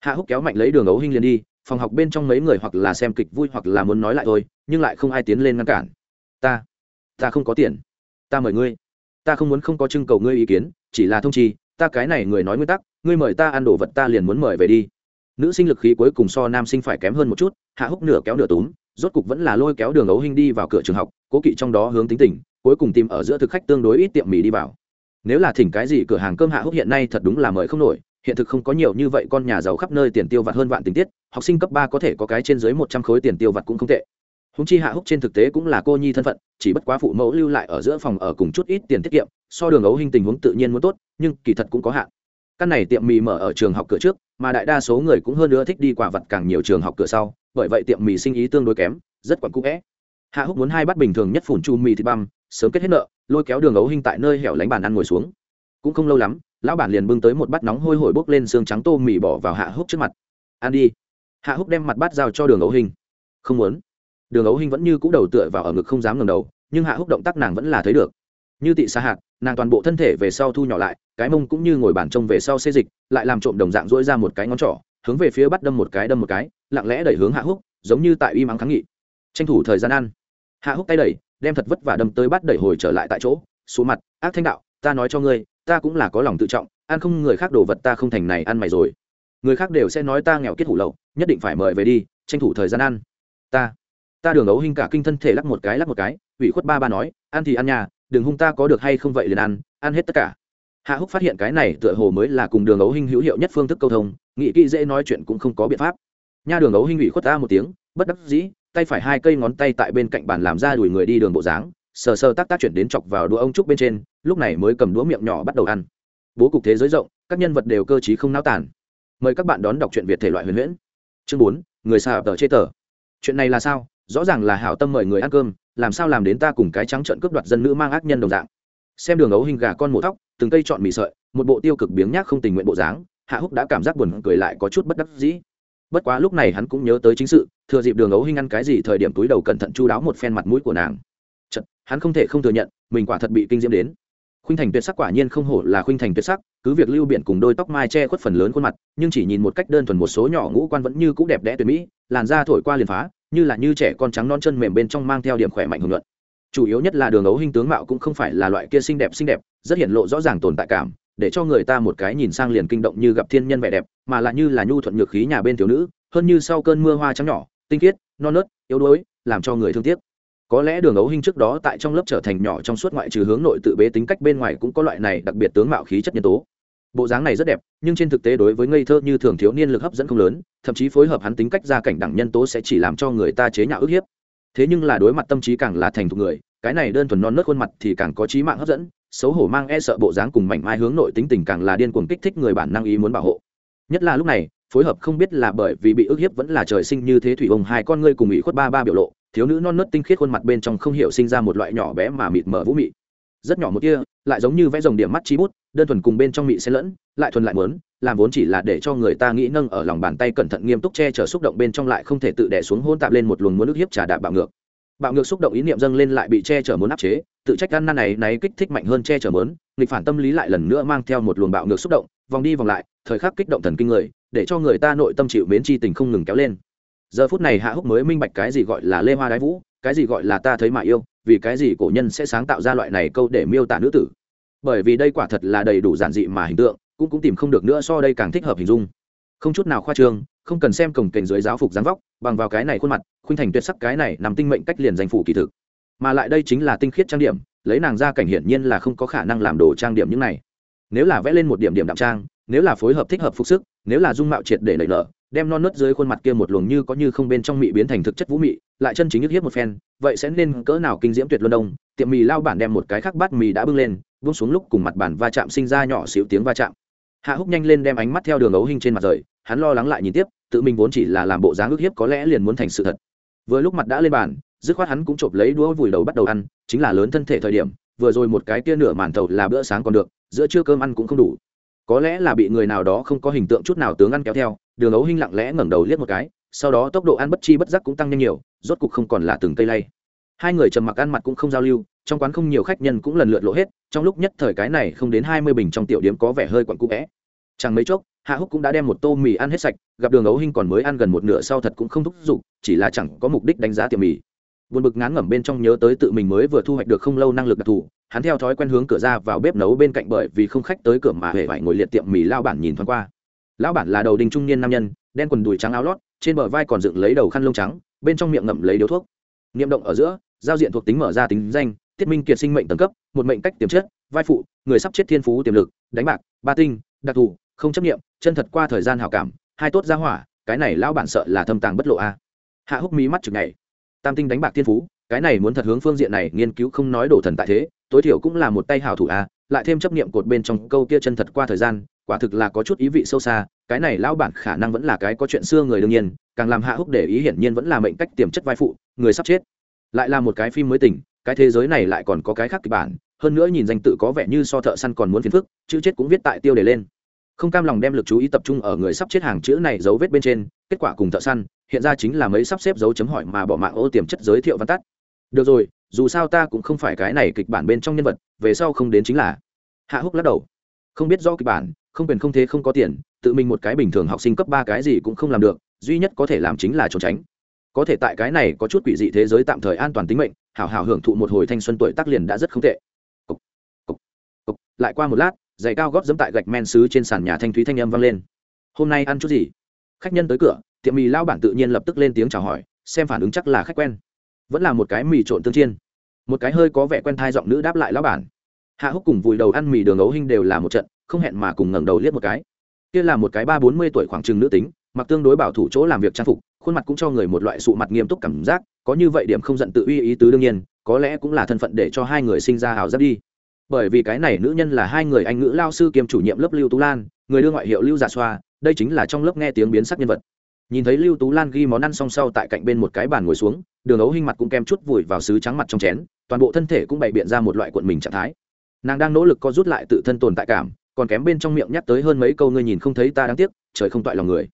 Hạ húc kéo mạnh lấy đường ấu hinh liền đi, phòng học bên trong mấy người hoặc là xem kịch vui hoặc là muốn nói lại thôi, nhưng lại không ai tiến lên ngăn cản. Ta ta không có tiền. Ta mời ngươi. Ta không muốn không có trưng cầu ngươi ý kiến, chỉ là thông chi ta cái này người nói nguyên tắc, ngươi mời ta ăn đồ vật ta liền muốn mời về đi nữ sinh lực khí cuối cùng so nam sinh phải kém hơn một chút, hạ húc nửa kéo nửa túm, rốt cục vẫn là lôi kéo đường ấu hinh đi vào cửa trường học, cố kỵ trong đó hướng tính tình, cuối cùng tìm ở giữa thực khách tương đối ít tiệm mì đi vào. Nếu là thỉnh cái gì cửa hàng cơm hạ húc hiện nay thật đúng là mời không nổi, hiện thực không có nhiều như vậy, con nhà giàu khắp nơi tiền tiêu vặt hơn vạn tình tiết, học sinh cấp ba có thể có cái trên dưới một trăm khối tiền tiêu vặt cũng không tệ. Húng chi hạ húc trên thực tế cũng là cô nhi thân phận, chỉ bất quá phụ mẫu lưu lại ở giữa phòng ở cùng chút ít tiền tiết kiệm, so đường ấu hình tình huống tự nhiên muốn tốt, nhưng kỳ thật cũng có hạn căn này tiệm mì mở ở trường học cửa trước, mà đại đa số người cũng hơn nữa thích đi quả vật càng nhiều trường học cửa sau, bởi vậy tiệm mì sinh ý tương đối kém, rất quặn cũ vẽ. Hạ húc muốn hai bát bình thường nhất phủn chu mì thịt băm, sớm kết hết nợ, lôi kéo đường ấu hình tại nơi hẻo lánh bàn ăn ngồi xuống. Cũng không lâu lắm, lão bản liền bưng tới một bát nóng hôi hổi bốc lên xương trắng tô mì bỏ vào hạ húc trước mặt. Ăn đi. Hạ húc đem mặt bát giao cho đường ấu hình. Không muốn. Đường ấu hình vẫn như cũ đầu tựa vào ở ngực không dám ngầm đầu, nhưng hạ húc động tác nàng vẫn là thấy được. Như tị xa hạt, nàng toàn bộ thân thể về sau thu nhỏ lại cái mông cũng như ngồi bàn trông về sau xê dịch, lại làm trộm đồng dạng dỗi ra một cái ngón trỏ, hướng về phía bắt đâm một cái đâm một cái, lặng lẽ đẩy hướng hạ húc, giống như tại uy mắng kháng nghị. Tranh thủ thời gian ăn. Hạ húc tay đẩy, đem thật vất vả đâm tới bắt đẩy hồi trở lại tại chỗ xuống mặt, ác thanh đạo, ta nói cho ngươi, ta cũng là có lòng tự trọng, ăn không người khác đồ vật ta không thành này ăn mày rồi. Người khác đều sẽ nói ta nghèo kết hủ lậu, nhất định phải mời về đi, tranh thủ thời gian ăn. Ta ta đường ấu hình cả kinh thân thể lắc một cái lắc một cái, ủy khuất ba ba nói, ăn thì ăn nhà đừng hung ta có được hay không vậy liền ăn ăn hết tất cả hạ húc phát hiện cái này tựa hồ mới là cùng đường ấu hình hữu hiệu nhất phương thức câu thông, nghĩ kỹ dễ nói chuyện cũng không có biện pháp. Nha đường ấu hình ủy khuất ta một tiếng, bất đắc dĩ, tay phải hai cây ngón tay tại bên cạnh bàn làm ra đuổi người đi đường bộ dáng, sờ sờ tác tác chuyển đến chọc vào đũa ông trúc bên trên, lúc này mới cầm đũa miệng nhỏ bắt đầu ăn. Bố cục thế giới rộng, các nhân vật đều cơ t không náo tản mời các bạn đón đọc truyện việt thể loại huyền huyễn. Chương bốn, người xà tờ chê tờ. Chuyện này là sao? Rõ ràng là hảo tâm mời người ăn cơm, làm sao làm đến ta cùng cái trắng trợn cướp đoạt dân nữ mang ác nhân đồng dạng. Xem đường ấu hình gà con mổ tóc từng cây chọn mì sợi một bộ tiêu cực biếng nhác không tình nguyện bộ dáng hạ húc đã cảm giác buồn cười lại có chút bất đắc dĩ. Bất quá lúc này hắn cũng nhớ tới chính sự thừa dịp đường ấu hinh ăn cái gì thời điểm túi đầu cẩn thận chu đáo một phen mặt mũi của nàng. Chật, hắn không thể không thừa nhận mình quả thật bị kinh diễm đến. Khuynh thành tuyệt sắc quả nhiên không hổ là khuynh thành tuyệt sắc cứ việc lưu biển cùng đôi tóc mai che khuất phần lớn khuôn mặt nhưng chỉ nhìn một cách đơn thuần một số nhỏ ngũ quan vẫn như cũ đẹp đẽ tuyệt mỹ làn da thổi qua liền phá như là như trẻ con trắng non chân mềm bên trong mang theo điểm khỏe mạnh hưởng luận chủ yếu nhất là đường ấu hình tướng mạo cũng không phải là loại kia xinh đẹp xinh đẹp, rất hiện lộ rõ ràng tồn tại cảm, để cho người ta một cái nhìn sang liền kinh động như gặp thiên nhân vẻ đẹp, mà là như là nhu thuận nhược khí nhà bên thiếu nữ, hơn như sau cơn mưa hoa trắng nhỏ, tinh khiết, non nớt, yếu đuối, làm cho người thương tiếc. Có lẽ đường ấu hình trước đó tại trong lớp trở thành nhỏ trong suốt ngoại trừ hướng nội tự bế tính cách bên ngoài cũng có loại này đặc biệt tướng mạo khí chất nhân tố. Bộ dáng này rất đẹp, nhưng trên thực tế đối với ngây thơ như thường thiếu niên lực hấp dẫn không lớn, thậm chí phối hợp hắn tính cách gia cảnh đẳng nhân tố sẽ chỉ làm cho người ta chế nhạo ức hiếp thế nhưng là đối mặt tâm trí càng là thành thục người, cái này đơn thuần non nớt khuôn mặt thì càng có trí mạng hấp dẫn, xấu hổ mang e sợ bộ dáng cùng mảnh mai hướng nội tính tình càng là điên cuồng kích thích người bản năng ý muốn bảo hộ. Nhất là lúc này, phối hợp không biết là bởi vì bị ức hiếp vẫn là trời sinh như thế thủy ông hai con ngươi cùng ủy khuất ba ba biểu lộ, thiếu nữ non nớt tinh khiết khuôn mặt bên trong không hiểu sinh ra một loại nhỏ bé mà mịt mờ vũ mị. Rất nhỏ một kia, lại giống như vẽ dòng điểm mắt chi bút, đơn thuần cùng bên trong mị xen lẫn, lại thuần lại mớn làm vốn chỉ là để cho người ta nghĩ nâng ở lòng bàn tay cẩn thận nghiêm túc che chở xúc động bên trong lại không thể tự đẻ xuống hôn tạp lên một luồng muốn nước hiếp trà đạp bạo ngược. Bạo ngược xúc động ý niệm dâng lên lại bị che chở muốn áp chế, tự trách ăn năn này này kích thích mạnh hơn che chở mớn nghịch phản tâm lý lại lần nữa mang theo một luồng bạo ngược xúc động, vòng đi vòng lại, thời khắc kích động thần kinh người, để cho người ta nội tâm chịu mến chi tình không ngừng kéo lên. Giờ phút này hạ húc mới minh bạch cái gì gọi là lê hoa đái vũ, cái gì gọi là ta thấy mà yêu, vì cái gì cổ nhân sẽ sáng tạo ra loại này câu để miêu tả nữ tử. Bởi vì đây quả thật là đầy đủ giản dị mà hình tượng cũng cũng tìm không được nữa so đây càng thích hợp hình dung. Không chút nào khoa trương, không cần xem cổng kềnh dưới giáo phục dáng vóc, bằng vào cái này khuôn mặt, khuynh thành tuyệt sắc cái này nằm tinh mệnh cách liền danh phủ kỳ thực. Mà lại đây chính là tinh khiết trang điểm, lấy nàng ra cảnh hiển nhiên là không có khả năng làm đồ trang điểm những này. Nếu là vẽ lên một điểm điểm đạm trang, nếu là phối hợp thích hợp phục sức, nếu là dung mạo triệt để nảy nở đem non nớt dưới khuôn mặt kia một luồng như có như không bên trong mị biến thành thực chất vũ mị, lại chân chính nhức hiếp một phen, vậy sẽ nên cỡ nào kinh diễm tuyệt luân đông. Tiệm mì lao bản đem một cái khác bát mì đã bưng lên, buông xuống lúc cùng mặt bản va chạm sinh ra nhỏ xíu tiếng va chạm hạ húc nhanh lên đem ánh mắt theo đường ấu hình trên mặt rời, hắn lo lắng lại nhìn tiếp, tự mình vốn chỉ là làm bộ dáng ức hiếp có lẽ liền muốn thành sự thật. Vừa lúc mặt đã lên bàn, dứt khoát hắn cũng chộp lấy đũa vùi đầu bắt đầu ăn, chính là lớn thân thể thời điểm, vừa rồi một cái kia nửa màn thầu là bữa sáng còn được, giữa trưa cơm ăn cũng không đủ. Có lẽ là bị người nào đó không có hình tượng chút nào tướng ăn kéo theo, đường ấu hinh lặng lẽ ngẩng đầu liếc một cái, sau đó tốc độ ăn bất chi bất giác cũng tăng nhanh nhiều, rốt cục không còn là từng cây lay. Hai người trầm mặc ăn mặt cũng không giao lưu, trong quán không nhiều khách nhân cũng lần lượt lộ hết, trong lúc nhất thời cái này không đến hai mươi bình trong tiểu điếm có vẻ hơi quặn cũ vẽ chẳng mấy chốc, hạ húc cũng đã đem một tô mì ăn hết sạch, gặp đường ấu hinh còn mới ăn gần một nửa sau thật cũng không thúc giục, chỉ là chẳng có mục đích đánh giá tiệm mì. Buồn bực ngán ngẩm bên trong nhớ tới tự mình mới vừa thu hoạch được không lâu năng lực đặc thù, hắn theo thói quen hướng cửa ra vào bếp nấu bên cạnh bởi vì không khách tới cửa mà hề phải ngồi liệt tiệm mì lao bản nhìn thoáng qua. Lão bản là đầu đình trung niên nam nhân, đen quần đùi trắng áo lót, trên bờ vai còn dựng lấy đầu khăn lông trắng, bên trong miệng ngậm lấy điếu thuốc. Niệm động ở giữa, giao diện thuộc tính mở ra tính danh, tiết minh kiệt sinh mệnh tầng cấp, một mệnh cách tiềm chất, vai phụ, người sắp chết thiên phú tiềm lực, đánh bạc, ba tinh, đặc thù không chấp nghiệm chân thật qua thời gian hảo cảm, hai tốt ra hỏa, cái này lão bản sợ là thâm tàng bất lộ a. Hạ húc mí mắt chừng này tam tinh đánh bạc thiên phú, cái này muốn thật hướng phương diện này nghiên cứu không nói đổ thần tại thế, tối thiểu cũng là một tay hảo thủ a, lại thêm chấp niệm cột bên trong câu kia chân thật qua thời gian, quả thực là có chút ý vị sâu xa, cái này lão bản khả năng vẫn là cái có chuyện xưa người đương nhiên, càng làm hạ húc để ý hiển nhiên vẫn là mệnh cách tiềm chất vai phụ, người sắp chết. Lại là một cái phim mới tỉnh, cái thế giới này lại còn có cái khác kịch bản, hơn nữa nhìn danh tự có vẻ như so thợ săn còn muốn phiền phức, chữ chết cũng viết tại tiêu đề lên không cam lòng đem lực chú ý tập trung ở người sắp chết hàng chữ này dấu vết bên trên kết quả cùng thợ săn hiện ra chính là mấy sắp xếp dấu chấm hỏi mà bỏ mạng ô tiềm chất giới thiệu văn tắt. Được rồi dù sao ta cũng không phải cái này kịch bản bên trong nhân vật về sau không đến chính là. Hạ húc lắc đầu. Không biết do kịch bản không quyền không thế không có tiền tự mình một cái bình thường học sinh cấp ba cái gì cũng không làm được duy nhất có thể làm chính là trốn tránh. Có thể tại cái này có chút quỷ dị thế giới tạm thời an toàn tính mệnh hảo hảo hưởng thụ một hồi thanh xuân tuổi tác liền đã rất không tệ. Cục, cục, cục. lại qua một lát giày cao gót dẫm tại gạch men xứ trên sàn nhà thanh thúy thanh âm vang lên. Hôm nay ăn chút gì? Khách nhân tới cửa, tiệm mì lao bản tự nhiên lập tức lên tiếng chào hỏi, xem phản ứng chắc là khách quen. Vẫn là một cái mì trộn tương chiên. Một cái hơi có vẻ quen thai giọng nữ đáp lại lão bản. Hạ húc cùng vùi đầu ăn mì đường ấu hinh đều là một trận, không hẹn mà cùng ngẩng đầu liếc một cái. Kia là một cái ba bốn mươi tuổi khoảng chừng nữ tính, mặc tương đối bảo thủ chỗ làm việc trang phục, khuôn mặt cũng cho người một loại sụ mặt nghiêm túc cảm giác, có như vậy điểm không giận tự uy ý tứ đương nhiên, có lẽ cũng là thân phận để cho hai người sinh ra hào giáp đi bởi vì cái này nữ nhân là hai người anh ngữ lao sư kiêm chủ nhiệm lớp lưu tú lan, người đưa ngoại hiệu lưu giả xoa, đây chính là trong lớp nghe tiếng biến sắc nhân vật. Nhìn thấy lưu tú lan ghi món ăn song sau tại cạnh bên một cái bàn ngồi xuống, đường ấu hinh mặt cũng kem chút vùi vào sứ trắng mặt trong chén, toàn bộ thân thể cũng bày biện ra một loại cuộn mình trạng thái. Nàng đang nỗ lực co rút lại tự thân tồn tại cảm, còn kém bên trong miệng nhắc tới hơn mấy câu ngươi nhìn không thấy ta đáng tiếc, trời không toại lòng người.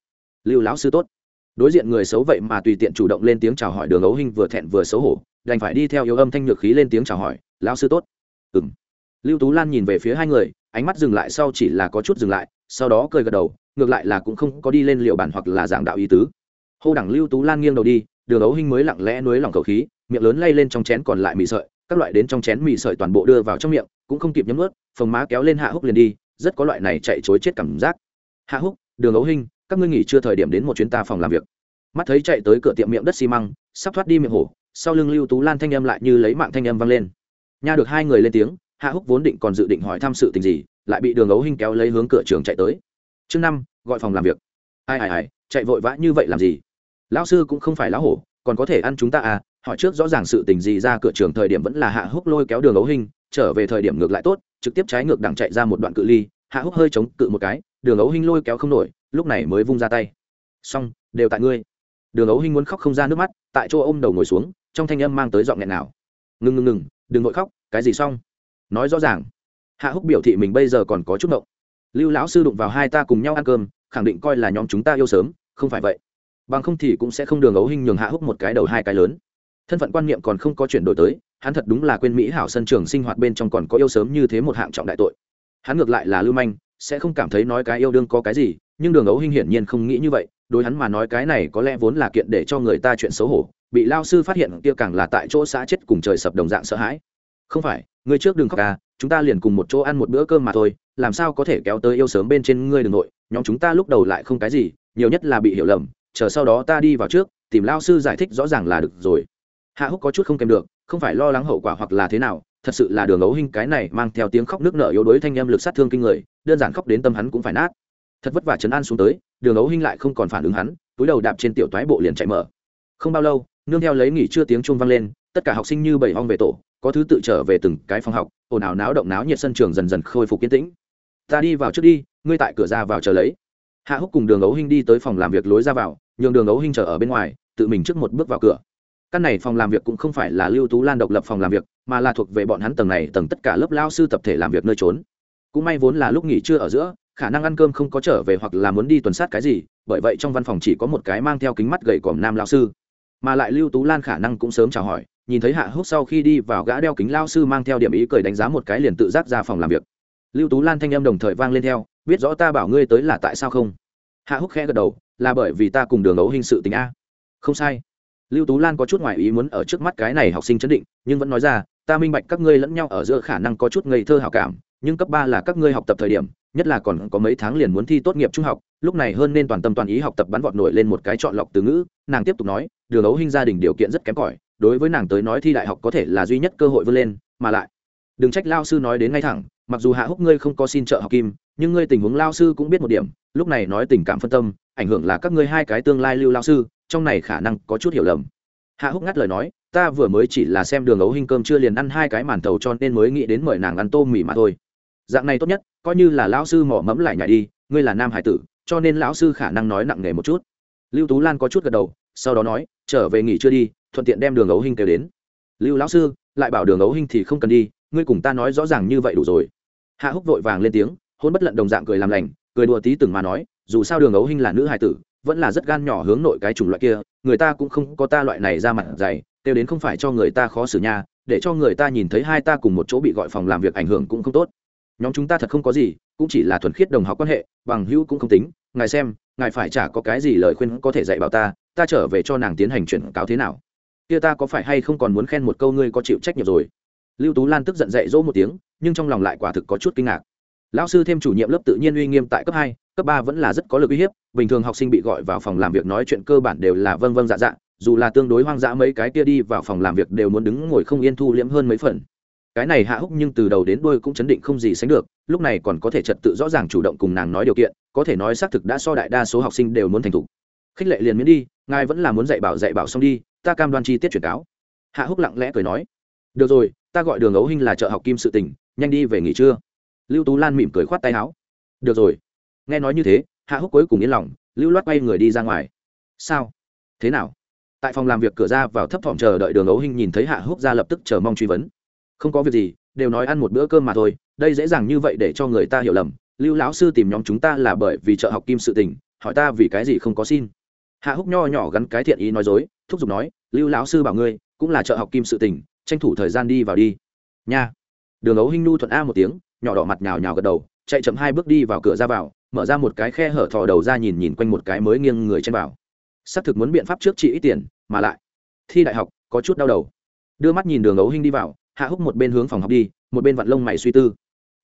Lưu lão sư tốt. Đối diện người xấu vậy mà tùy tiện chủ động lên tiếng chào hỏi đường ấu hinh vừa thẹn vừa xấu hổ, đành phải đi theo yếu âm thanh nhược khí lên tiếng chào hỏi, lão sư tốt. Ừng lưu tú lan nhìn về phía hai người, ánh mắt dừng lại sau chỉ là có chút dừng lại, sau đó cười gật đầu, ngược lại là cũng không có đi lên liệu bản hoặc là giảng đạo ý tứ. Hô đẳng lưu tú lan nghiêng đầu đi, đường ấu hinh mới lặng lẽ nuối lòng khẩu khí, miệng lớn lay lên trong chén còn lại mì sợi, các loại đến trong chén mì sợi toàn bộ đưa vào trong miệng, cũng không kịp nhấm ướt phồng má kéo lên hạ húc liền đi, rất có loại này chạy chối chết cảm giác. Hạ húc, đường ấu hinh các ngươi nghỉ chưa thời điểm đến một chuyến ta phòng làm việc. Mắt thấy chạy tới cửa tiệm miệng đất xi măng, sắp thoát đi miệng hổ, sau lưng lưu tú lan thanh âm lại như lấy mạng thanh âm vang lên. Nha được hai người lên tiếng hạ húc vốn định còn dự định hỏi thăm sự tình gì, lại bị đường ấu hinh kéo lấy hướng cửa trường chạy tới. Chương năm, gọi phòng làm việc. Ai ai ai, chạy vội vã như vậy làm gì? Lão sư cũng không phải lão hổ, còn có thể ăn chúng ta à hỏi trước rõ ràng sự tình gì ra cửa trường thời điểm vẫn là hạ húc lôi kéo đường ấu hinh, trở về thời điểm ngược lại tốt, trực tiếp trái ngược đằng chạy ra một đoạn cự ly, hạ húc hơi chống cự một cái, đường ấu hinh lôi kéo không nổi, lúc này mới vung ra tay. Xong, đều tại ngươi. Đường ấu hinh muốn khóc không ra nước mắt, tại chỗ ôm đầu ngồi xuống, trong thanh âm mang tới giọng nghẹn nào ngừng ngừng ngừng, đừng nội khóc, cái gì xong? Nói rõ ràng. Hạ húc biểu thị mình bây giờ còn có chút động lưu lão sư đụng vào hai ta cùng nhau ăn cơm, khẳng định coi là nhóm chúng ta yêu sớm, không phải vậy. Bằng không thì cũng sẽ không đường ấu hình nhường hạ húc một cái đầu hai cái lớn. Thân phận quan niệm còn không có chuyển đổi tới, hắn thật đúng là quên mỹ hảo sân trường sinh hoạt bên trong còn có yêu sớm như thế một hạng trọng đại tội. Hắn ngược lại là lưu manh, sẽ không cảm thấy nói cái yêu đương có cái gì, nhưng đường ấu hình hiển nhiên không nghĩ như vậy, đối hắn mà nói cái này có lẽ vốn là kiện để cho người ta chuyện xấu hổ, bị lao sư phát hiện kia càng là tại chỗ xã chết cùng trời sập đồng dạng sợ hãi. Không phải ngươi trước đừng khóc ca chúng ta liền cùng một chỗ ăn một bữa cơm mà thôi, làm sao có thể kéo tới yêu sớm bên trên ngươi đ ư n g nội, nhóm chúng ta lúc đầu lại không cái gì, nhiều nhất là bị hiểu lầm, chờ sau đó ta đi vào trước, tìm lao sư giải thích rõ ràng là được rồi. Hạ húc có chút không kèm được, không phải lo lắng hậu quả hoặc là thế nào, thật sự là đường ấu hình cái này mang theo tiếng khóc nước nở yếu đuối thanh em lực sát thương kinh người, đơn giản khóc đến tâm hắn cũng phải nát. Thật vất vả chấn an xuống tới, đường ấu hình lại không còn phản ứng hắn, túi đầu đạp trên tiểu toái bộ liền chạy mở. Không bao lâu, nương theo lấy nghỉ trưa tiếng chuông vang lên, tất cả học sinh như bảy hong về tổ có thứ tự trở về từng cái phòng học, ồn ào náo động náo nhiệt sân trường dần dần khôi phục yên tĩnh. Ta đi vào trước đi, ngươi tại cửa ra vào chờ lấy. Hạ húc cùng đường ấu hinh đi tới phòng làm việc lối ra vào, nhường đường ấu hinh chờ ở bên ngoài, tự mình trước một bước vào cửa. Căn này phòng làm việc cũng không phải là lưu tú lan độc lập phòng làm việc, mà là thuộc về bọn hắn tầng này, tầng tất cả lớp lao sư tập thể làm việc nơi trốn. Cũng may vốn là lúc nghỉ trưa ở giữa, khả năng ăn cơm không có trở về hoặc là muốn đi tuần sát cái gì, bởi vậy trong văn phòng chỉ có một cái mang theo kính mắt gầy còm nam lao sư. Mà lại lưu tú lan khả năng cũng sớm chào hỏi nhìn thấy hạ húc sau khi đi vào gã đeo kính lao sư mang theo điểm ý cười đánh giá một cái liền tự giác ra phòng làm việc. Lưu tú lan thanh âm đồng thời vang lên theo, biết rõ ta bảo ngươi tới là tại sao không? Hạ húc khẽ gật đầu, là bởi vì ta cùng đường ấu hình sự tình a. Không sai. Lưu tú lan có chút ngoại ý muốn ở trước mắt cái này học sinh chấn định, nhưng vẫn nói ra, ta minh bạch các ngươi lẫn nhau ở giữa khả năng có chút ngây thơ hảo cảm, nhưng cấp ba là các ngươi học tập thời điểm, nhất là còn có mấy tháng liền muốn thi tốt nghiệp trung học, lúc này hơn nên toàn tâm toàn ý học tập bắn vọt nổi lên một cái chọn lọc từ ngữ. Nàng tiếp tục nói, đường ấu hình gia đình điều kiện rất kém cỏi đối với nàng tới nói thi đại học có thể là duy nhất cơ hội vươn lên, mà lại, đừng trách lao sư nói đến ngay thẳng, mặc dù hạ húc ngươi không có xin trợ học kim, nhưng ngươi tình huống lao sư cũng biết một điểm, lúc này nói tình cảm phân tâm, ảnh hưởng là các ngươi hai cái tương lai lưu lao sư, trong này khả năng có chút hiểu lầm. Hạ húc ngắt lời nói, ta vừa mới chỉ là xem đường ấu hình cơm chưa liền ăn hai cái màn thầu cho nên mới nghĩ đến mời nàng ăn tôm mì mà thôi. Dạng này tốt nhất, coi như là lão sư mỏ mẫm lại nhảy đi, ngươi là nam hải tử, cho nên lão sư khả năng nói nặng nề một chút. Lưu tú lan có chút gật đầu, sau đó nói, trở về nghỉ chưa đi thuận tiện đem đường ấu hình kêu đến. Lưu lão sư, lại bảo đường ấu hình thì không cần đi, ngươi cùng ta nói rõ ràng như vậy đủ rồi. Hạ húc vội vàng lên tiếng, hôn bất lận đồng dạng cười làm lành, cười đùa tí từng mà nói, dù sao đường ấu hình là nữ hài tử, vẫn là rất gan nhỏ hướng nội cái chủng loại kia, người ta cũng không có ta loại này ra mặt dày, kêu đến không phải cho người ta khó xử nha, để cho người ta nhìn thấy hai ta cùng một chỗ bị gọi phòng làm việc ảnh hưởng cũng không tốt. Nhóm chúng ta thật không có gì, cũng chỉ là thuần khiết đồng học quan hệ, bằng hữu cũng không tính, ngài xem, ngài phải chả có cái gì lời khuyên có thể dạy bảo ta ta trở về cho nàng tiến hành chuyển cáo thế nào kia ta có phải hay không còn muốn khen một câu ngươi có chịu trách nhiệm rồi? Lưu tú lan tức giận dạy dỗ một tiếng, nhưng trong lòng lại quả thực có chút kinh ngạc. Lão sư thêm chủ nhiệm lớp tự nhiên uy nghiêm tại cấp hai, cấp ba vẫn là rất có lực uy hiếp, bình thường học sinh bị gọi vào phòng làm việc nói chuyện cơ bản đều là vâng vâng dạ dạ dù là tương đối hoang dã mấy cái kia đi vào phòng làm việc đều muốn đứng ngồi không yên thu liễm hơn mấy phần. Cái này hạ húc nhưng từ đầu đến đuôi cũng chấn định không gì sánh được, lúc này còn có thể trật tự rõ ràng chủ động cùng nàng nói điều kiện, có thể nói xác thực đã so đại đa số học sinh đều muốn thành thục. Khích lệ liền miễn đi, ngài vẫn là muốn dạy bảo dạy bảo xong đi ta cam đoan chi tiết chuyển cáo. Hạ húc lặng lẽ cười nói, được rồi, ta gọi đường ấu hinh là trợ học kim sự tình, nhanh đi về nghỉ trưa. Lưu tú lan mỉm cười khoát tay áo, được rồi. Nghe nói như thế, hạ húc cuối cùng yên lòng, lưu loát quay người đi ra ngoài. Sao? Thế nào? Tại phòng làm việc cửa ra vào thấp thỏm chờ đợi đường ấu hinh nhìn thấy hạ húc ra lập tức chờ mong truy vấn. Không có việc gì, đều nói ăn một bữa cơm mà thôi, đây dễ dàng như vậy để cho người ta hiểu lầm, lưu lão sư tìm nhóm chúng ta là bởi vì trợ học kim sự tình, hỏi ta vì cái gì không có xin. Hạ húc nho nhỏ gắn cái thiện ý nói dối thúc giục nói, lưu lão sư bảo ngươi, cũng là trợ học kim sự tình, tranh thủ thời gian đi vào đi. Nha. Đường ấu hinh nu thuận a một tiếng, nhỏ đỏ mặt nhào nhào gật đầu, chạy chậm hai bước đi vào cửa ra vào, mở ra một cái khe hở thò đầu ra nhìn nhìn quanh một cái mới nghiêng người trên vào. Xác thực muốn biện pháp trước trị ít tiền, mà lại thi đại học có chút đau đầu. Đưa mắt nhìn đường ấu hinh đi vào, hạ húc một bên hướng phòng học đi, một bên vặn lông mày suy tư.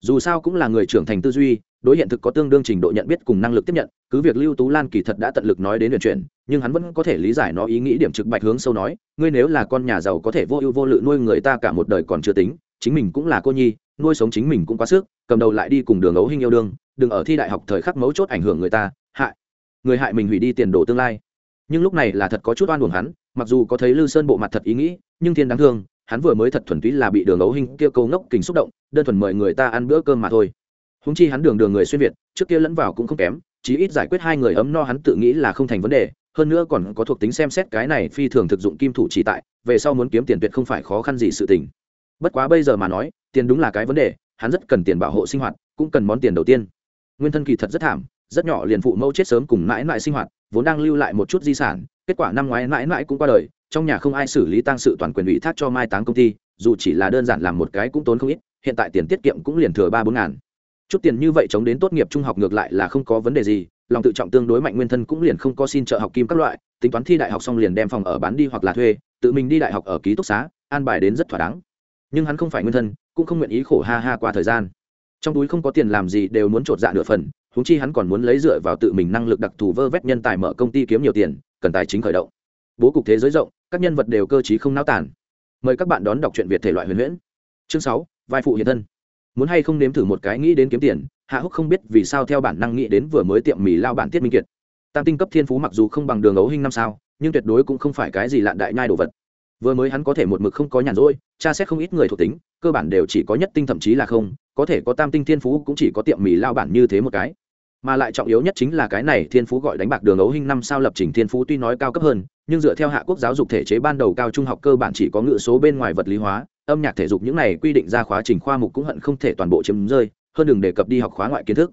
Dù sao cũng là người trưởng thành tư duy đối hiện thực có tương đương trình độ nhận biết cùng năng lực tiếp nhận, cứ việc lưu tú lan kỳ thật đã tận lực nói đến huyền chuyển, nhưng hắn vẫn có thể lý giải nó ý nghĩ điểm trực bạch hướng sâu nói, ngươi nếu là con nhà giàu có thể vô ưu vô lự nuôi người ta cả một đời còn chưa tính, chính mình cũng là cô nhi, nuôi sống chính mình cũng quá sức, cầm đầu lại đi cùng đường ấu hình yêu đương, đừng ở thi đại học thời khắc mấu chốt ảnh hưởng người ta, hại, người hại mình hủy đi tiền đồ tương lai. Nhưng lúc này là thật có chút oan uổng hắn, mặc dù có thấy lư sơn bộ mặt thật ý nghĩ, nhưng thiên đáng thương, hắn vừa mới thật thuần túy là bị đường ấu hình kia câu ngốc kình xúc động, đơn thuần mời người ta ăn bữa cơm mà thôi húng chi hắn đường đường người xuyên việt, trước kia lẫn vào cũng không kém, chí ít giải quyết hai người ấm no hắn tự nghĩ là không thành vấn đề, hơn nữa còn có thuộc tính xem xét cái này phi thường thực dụng kim thủ chỉ tại, về sau muốn kiếm tiền tuyệt không phải khó khăn gì sự tình. Bất quá bây giờ mà nói, tiền đúng là cái vấn đề, hắn rất cần tiền bảo hộ sinh hoạt, cũng cần món tiền đầu tiên. Nguyên thân kỳ thật rất thảm, rất nhỏ liền phụ mẫu chết sớm cùng mãi mãi sinh hoạt, vốn đang lưu lại một chút di sản, kết quả năm ngoái mãi mãi cũng qua đời, trong nhà không ai xử lý tăng sự toàn quyền ủy thác cho mai táng công ty, dù chỉ là đơn giản làm một cái cũng tốn không ít, hiện tại tiền tiết kiệm cũng liền thừa ba bốn ngàn chút tiền như vậy chống đến tốt nghiệp trung học ngược lại là không có vấn đề gì, lòng tự trọng tương đối mạnh nguyên thân cũng liền không có xin trợ học kim các loại, tính toán thi đại học xong liền đem phòng ở bán đi hoặc là thuê, tự mình đi đại học ở ký túc xá, an bài đến rất thỏa đáng. Nhưng hắn không phải nguyên thân, cũng không nguyện ý khổ ha ha qua thời gian. Trong túi không có tiền làm gì đều muốn t r ộ t dạ nửa phần húng chi hắn còn muốn lấy dựa vào tự mình năng lực đặc thù vơ vét nhân tài mở công ty kiếm nhiều tiền, cần tài chính khởi động. Bố cục thế giới rộng, các nhân vật đều cơ t không náo tản mời các bạn đón đọc truyện việt thể loại huyền huyễn. Chương sáu, vai phụ hiện thân muốn hay không nếm thử một cái nghĩ đến kiếm tiền, hạ húc không biết vì sao theo bản năng nghĩ đến vừa mới tiệm mì lao bản tiết minh kiệt. Tam tinh cấp thiên phú mặc dù không bằng đường ấu hình năm sao, nhưng tuyệt đối cũng không phải cái gì lạn đại nhai đồ vật. Vừa mới hắn có thể một mực không có nhàn rỗi, tra xét không ít người thuộc tính, cơ bản đều chỉ có nhất tinh thậm chí là không, có thể có tam tinh thiên phú cũng chỉ có tiệm mì lao bản như thế một cái. Mà lại trọng yếu nhất chính là cái này thiên phú gọi đánh bạc đường ấu hình năm sao lập trình thiên phú tuy nói cao cấp hơn, nhưng dựa theo hạ quốc giáo dục thể chế ban đầu cao trung học cơ bản chỉ có ngữ số bên ngoài vật lý hóa âm nhạc thể dục những này quy định ra khóa trình khoa mục cũng hận không thể toàn bộ chiếm rơi, hơn đừng đề cập đi học khóa ngoại kiến thức.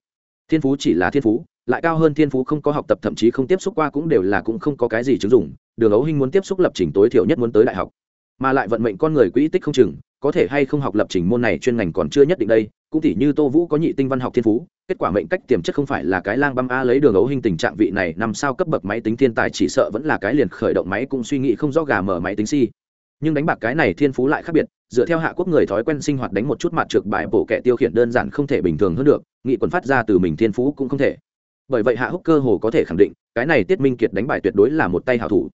Thiên phú chỉ là thiên phú, lại cao hơn thiên phú không có học tập thậm chí không tiếp xúc qua cũng đều là cũng không có cái gì chứng dụng, đường ấu hình muốn tiếp xúc lập trình tối thiểu nhất muốn tới đại học, mà lại vận mệnh con người quỹ tích không chừng, có thể hay không học lập trình môn này chuyên ngành còn chưa nhất định đây, cũng tỉ như tô vũ có nhị tinh văn học thiên phú, kết quả mệnh cách tiềm chất không phải là cái lang băm a lấy đường ấu hình tình trạng vị này năm sao cấp bậc máy tính thiên tài chỉ sợ vẫn là cái liền khởi động máy cũng suy nghĩ không rõ gà mở máy tính si. Nhưng đánh bạc cái này thiên phú lại khác biệt dựa theo hạ quốc người thói quen sinh hoạt đánh một chút mặt trượt bài bổ kẻ tiêu khiển đơn giản không thể bình thường hơn được, nghị quần phát ra từ mình thiên phú cũng không thể. Bởi vậy hạ húc cơ hồ có thể khẳng định, cái này tiết minh kiệt đánh bài tuyệt đối là một tay hảo thủ.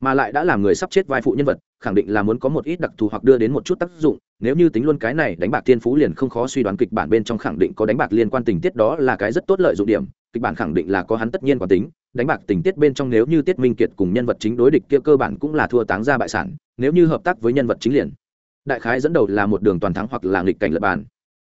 Mà lại đã làm người sắp chết vai phụ nhân vật, khẳng định là muốn có một ít đặc thù hoặc đưa đến một chút tác dụng, nếu như tính luôn cái này đánh bạc thiên phú liền không khó suy đoán kịch bản bên trong khẳng định có đánh bạc liên quan tình tiết đó là cái rất tốt lợi dụng điểm, kịch bản khẳng định là có hắn tất nhiên quán tính, đánh bạc tình tiết bên trong nếu như tiết minh kiệt cùng nhân vật chính đối địch kia cơ bản cũng là thua táng ra bại sản, nếu như hợp tác với nhân vật chính liền đại khái dẫn đầu là một đường toàn thắng hoặc là nghịch cảnh lập bản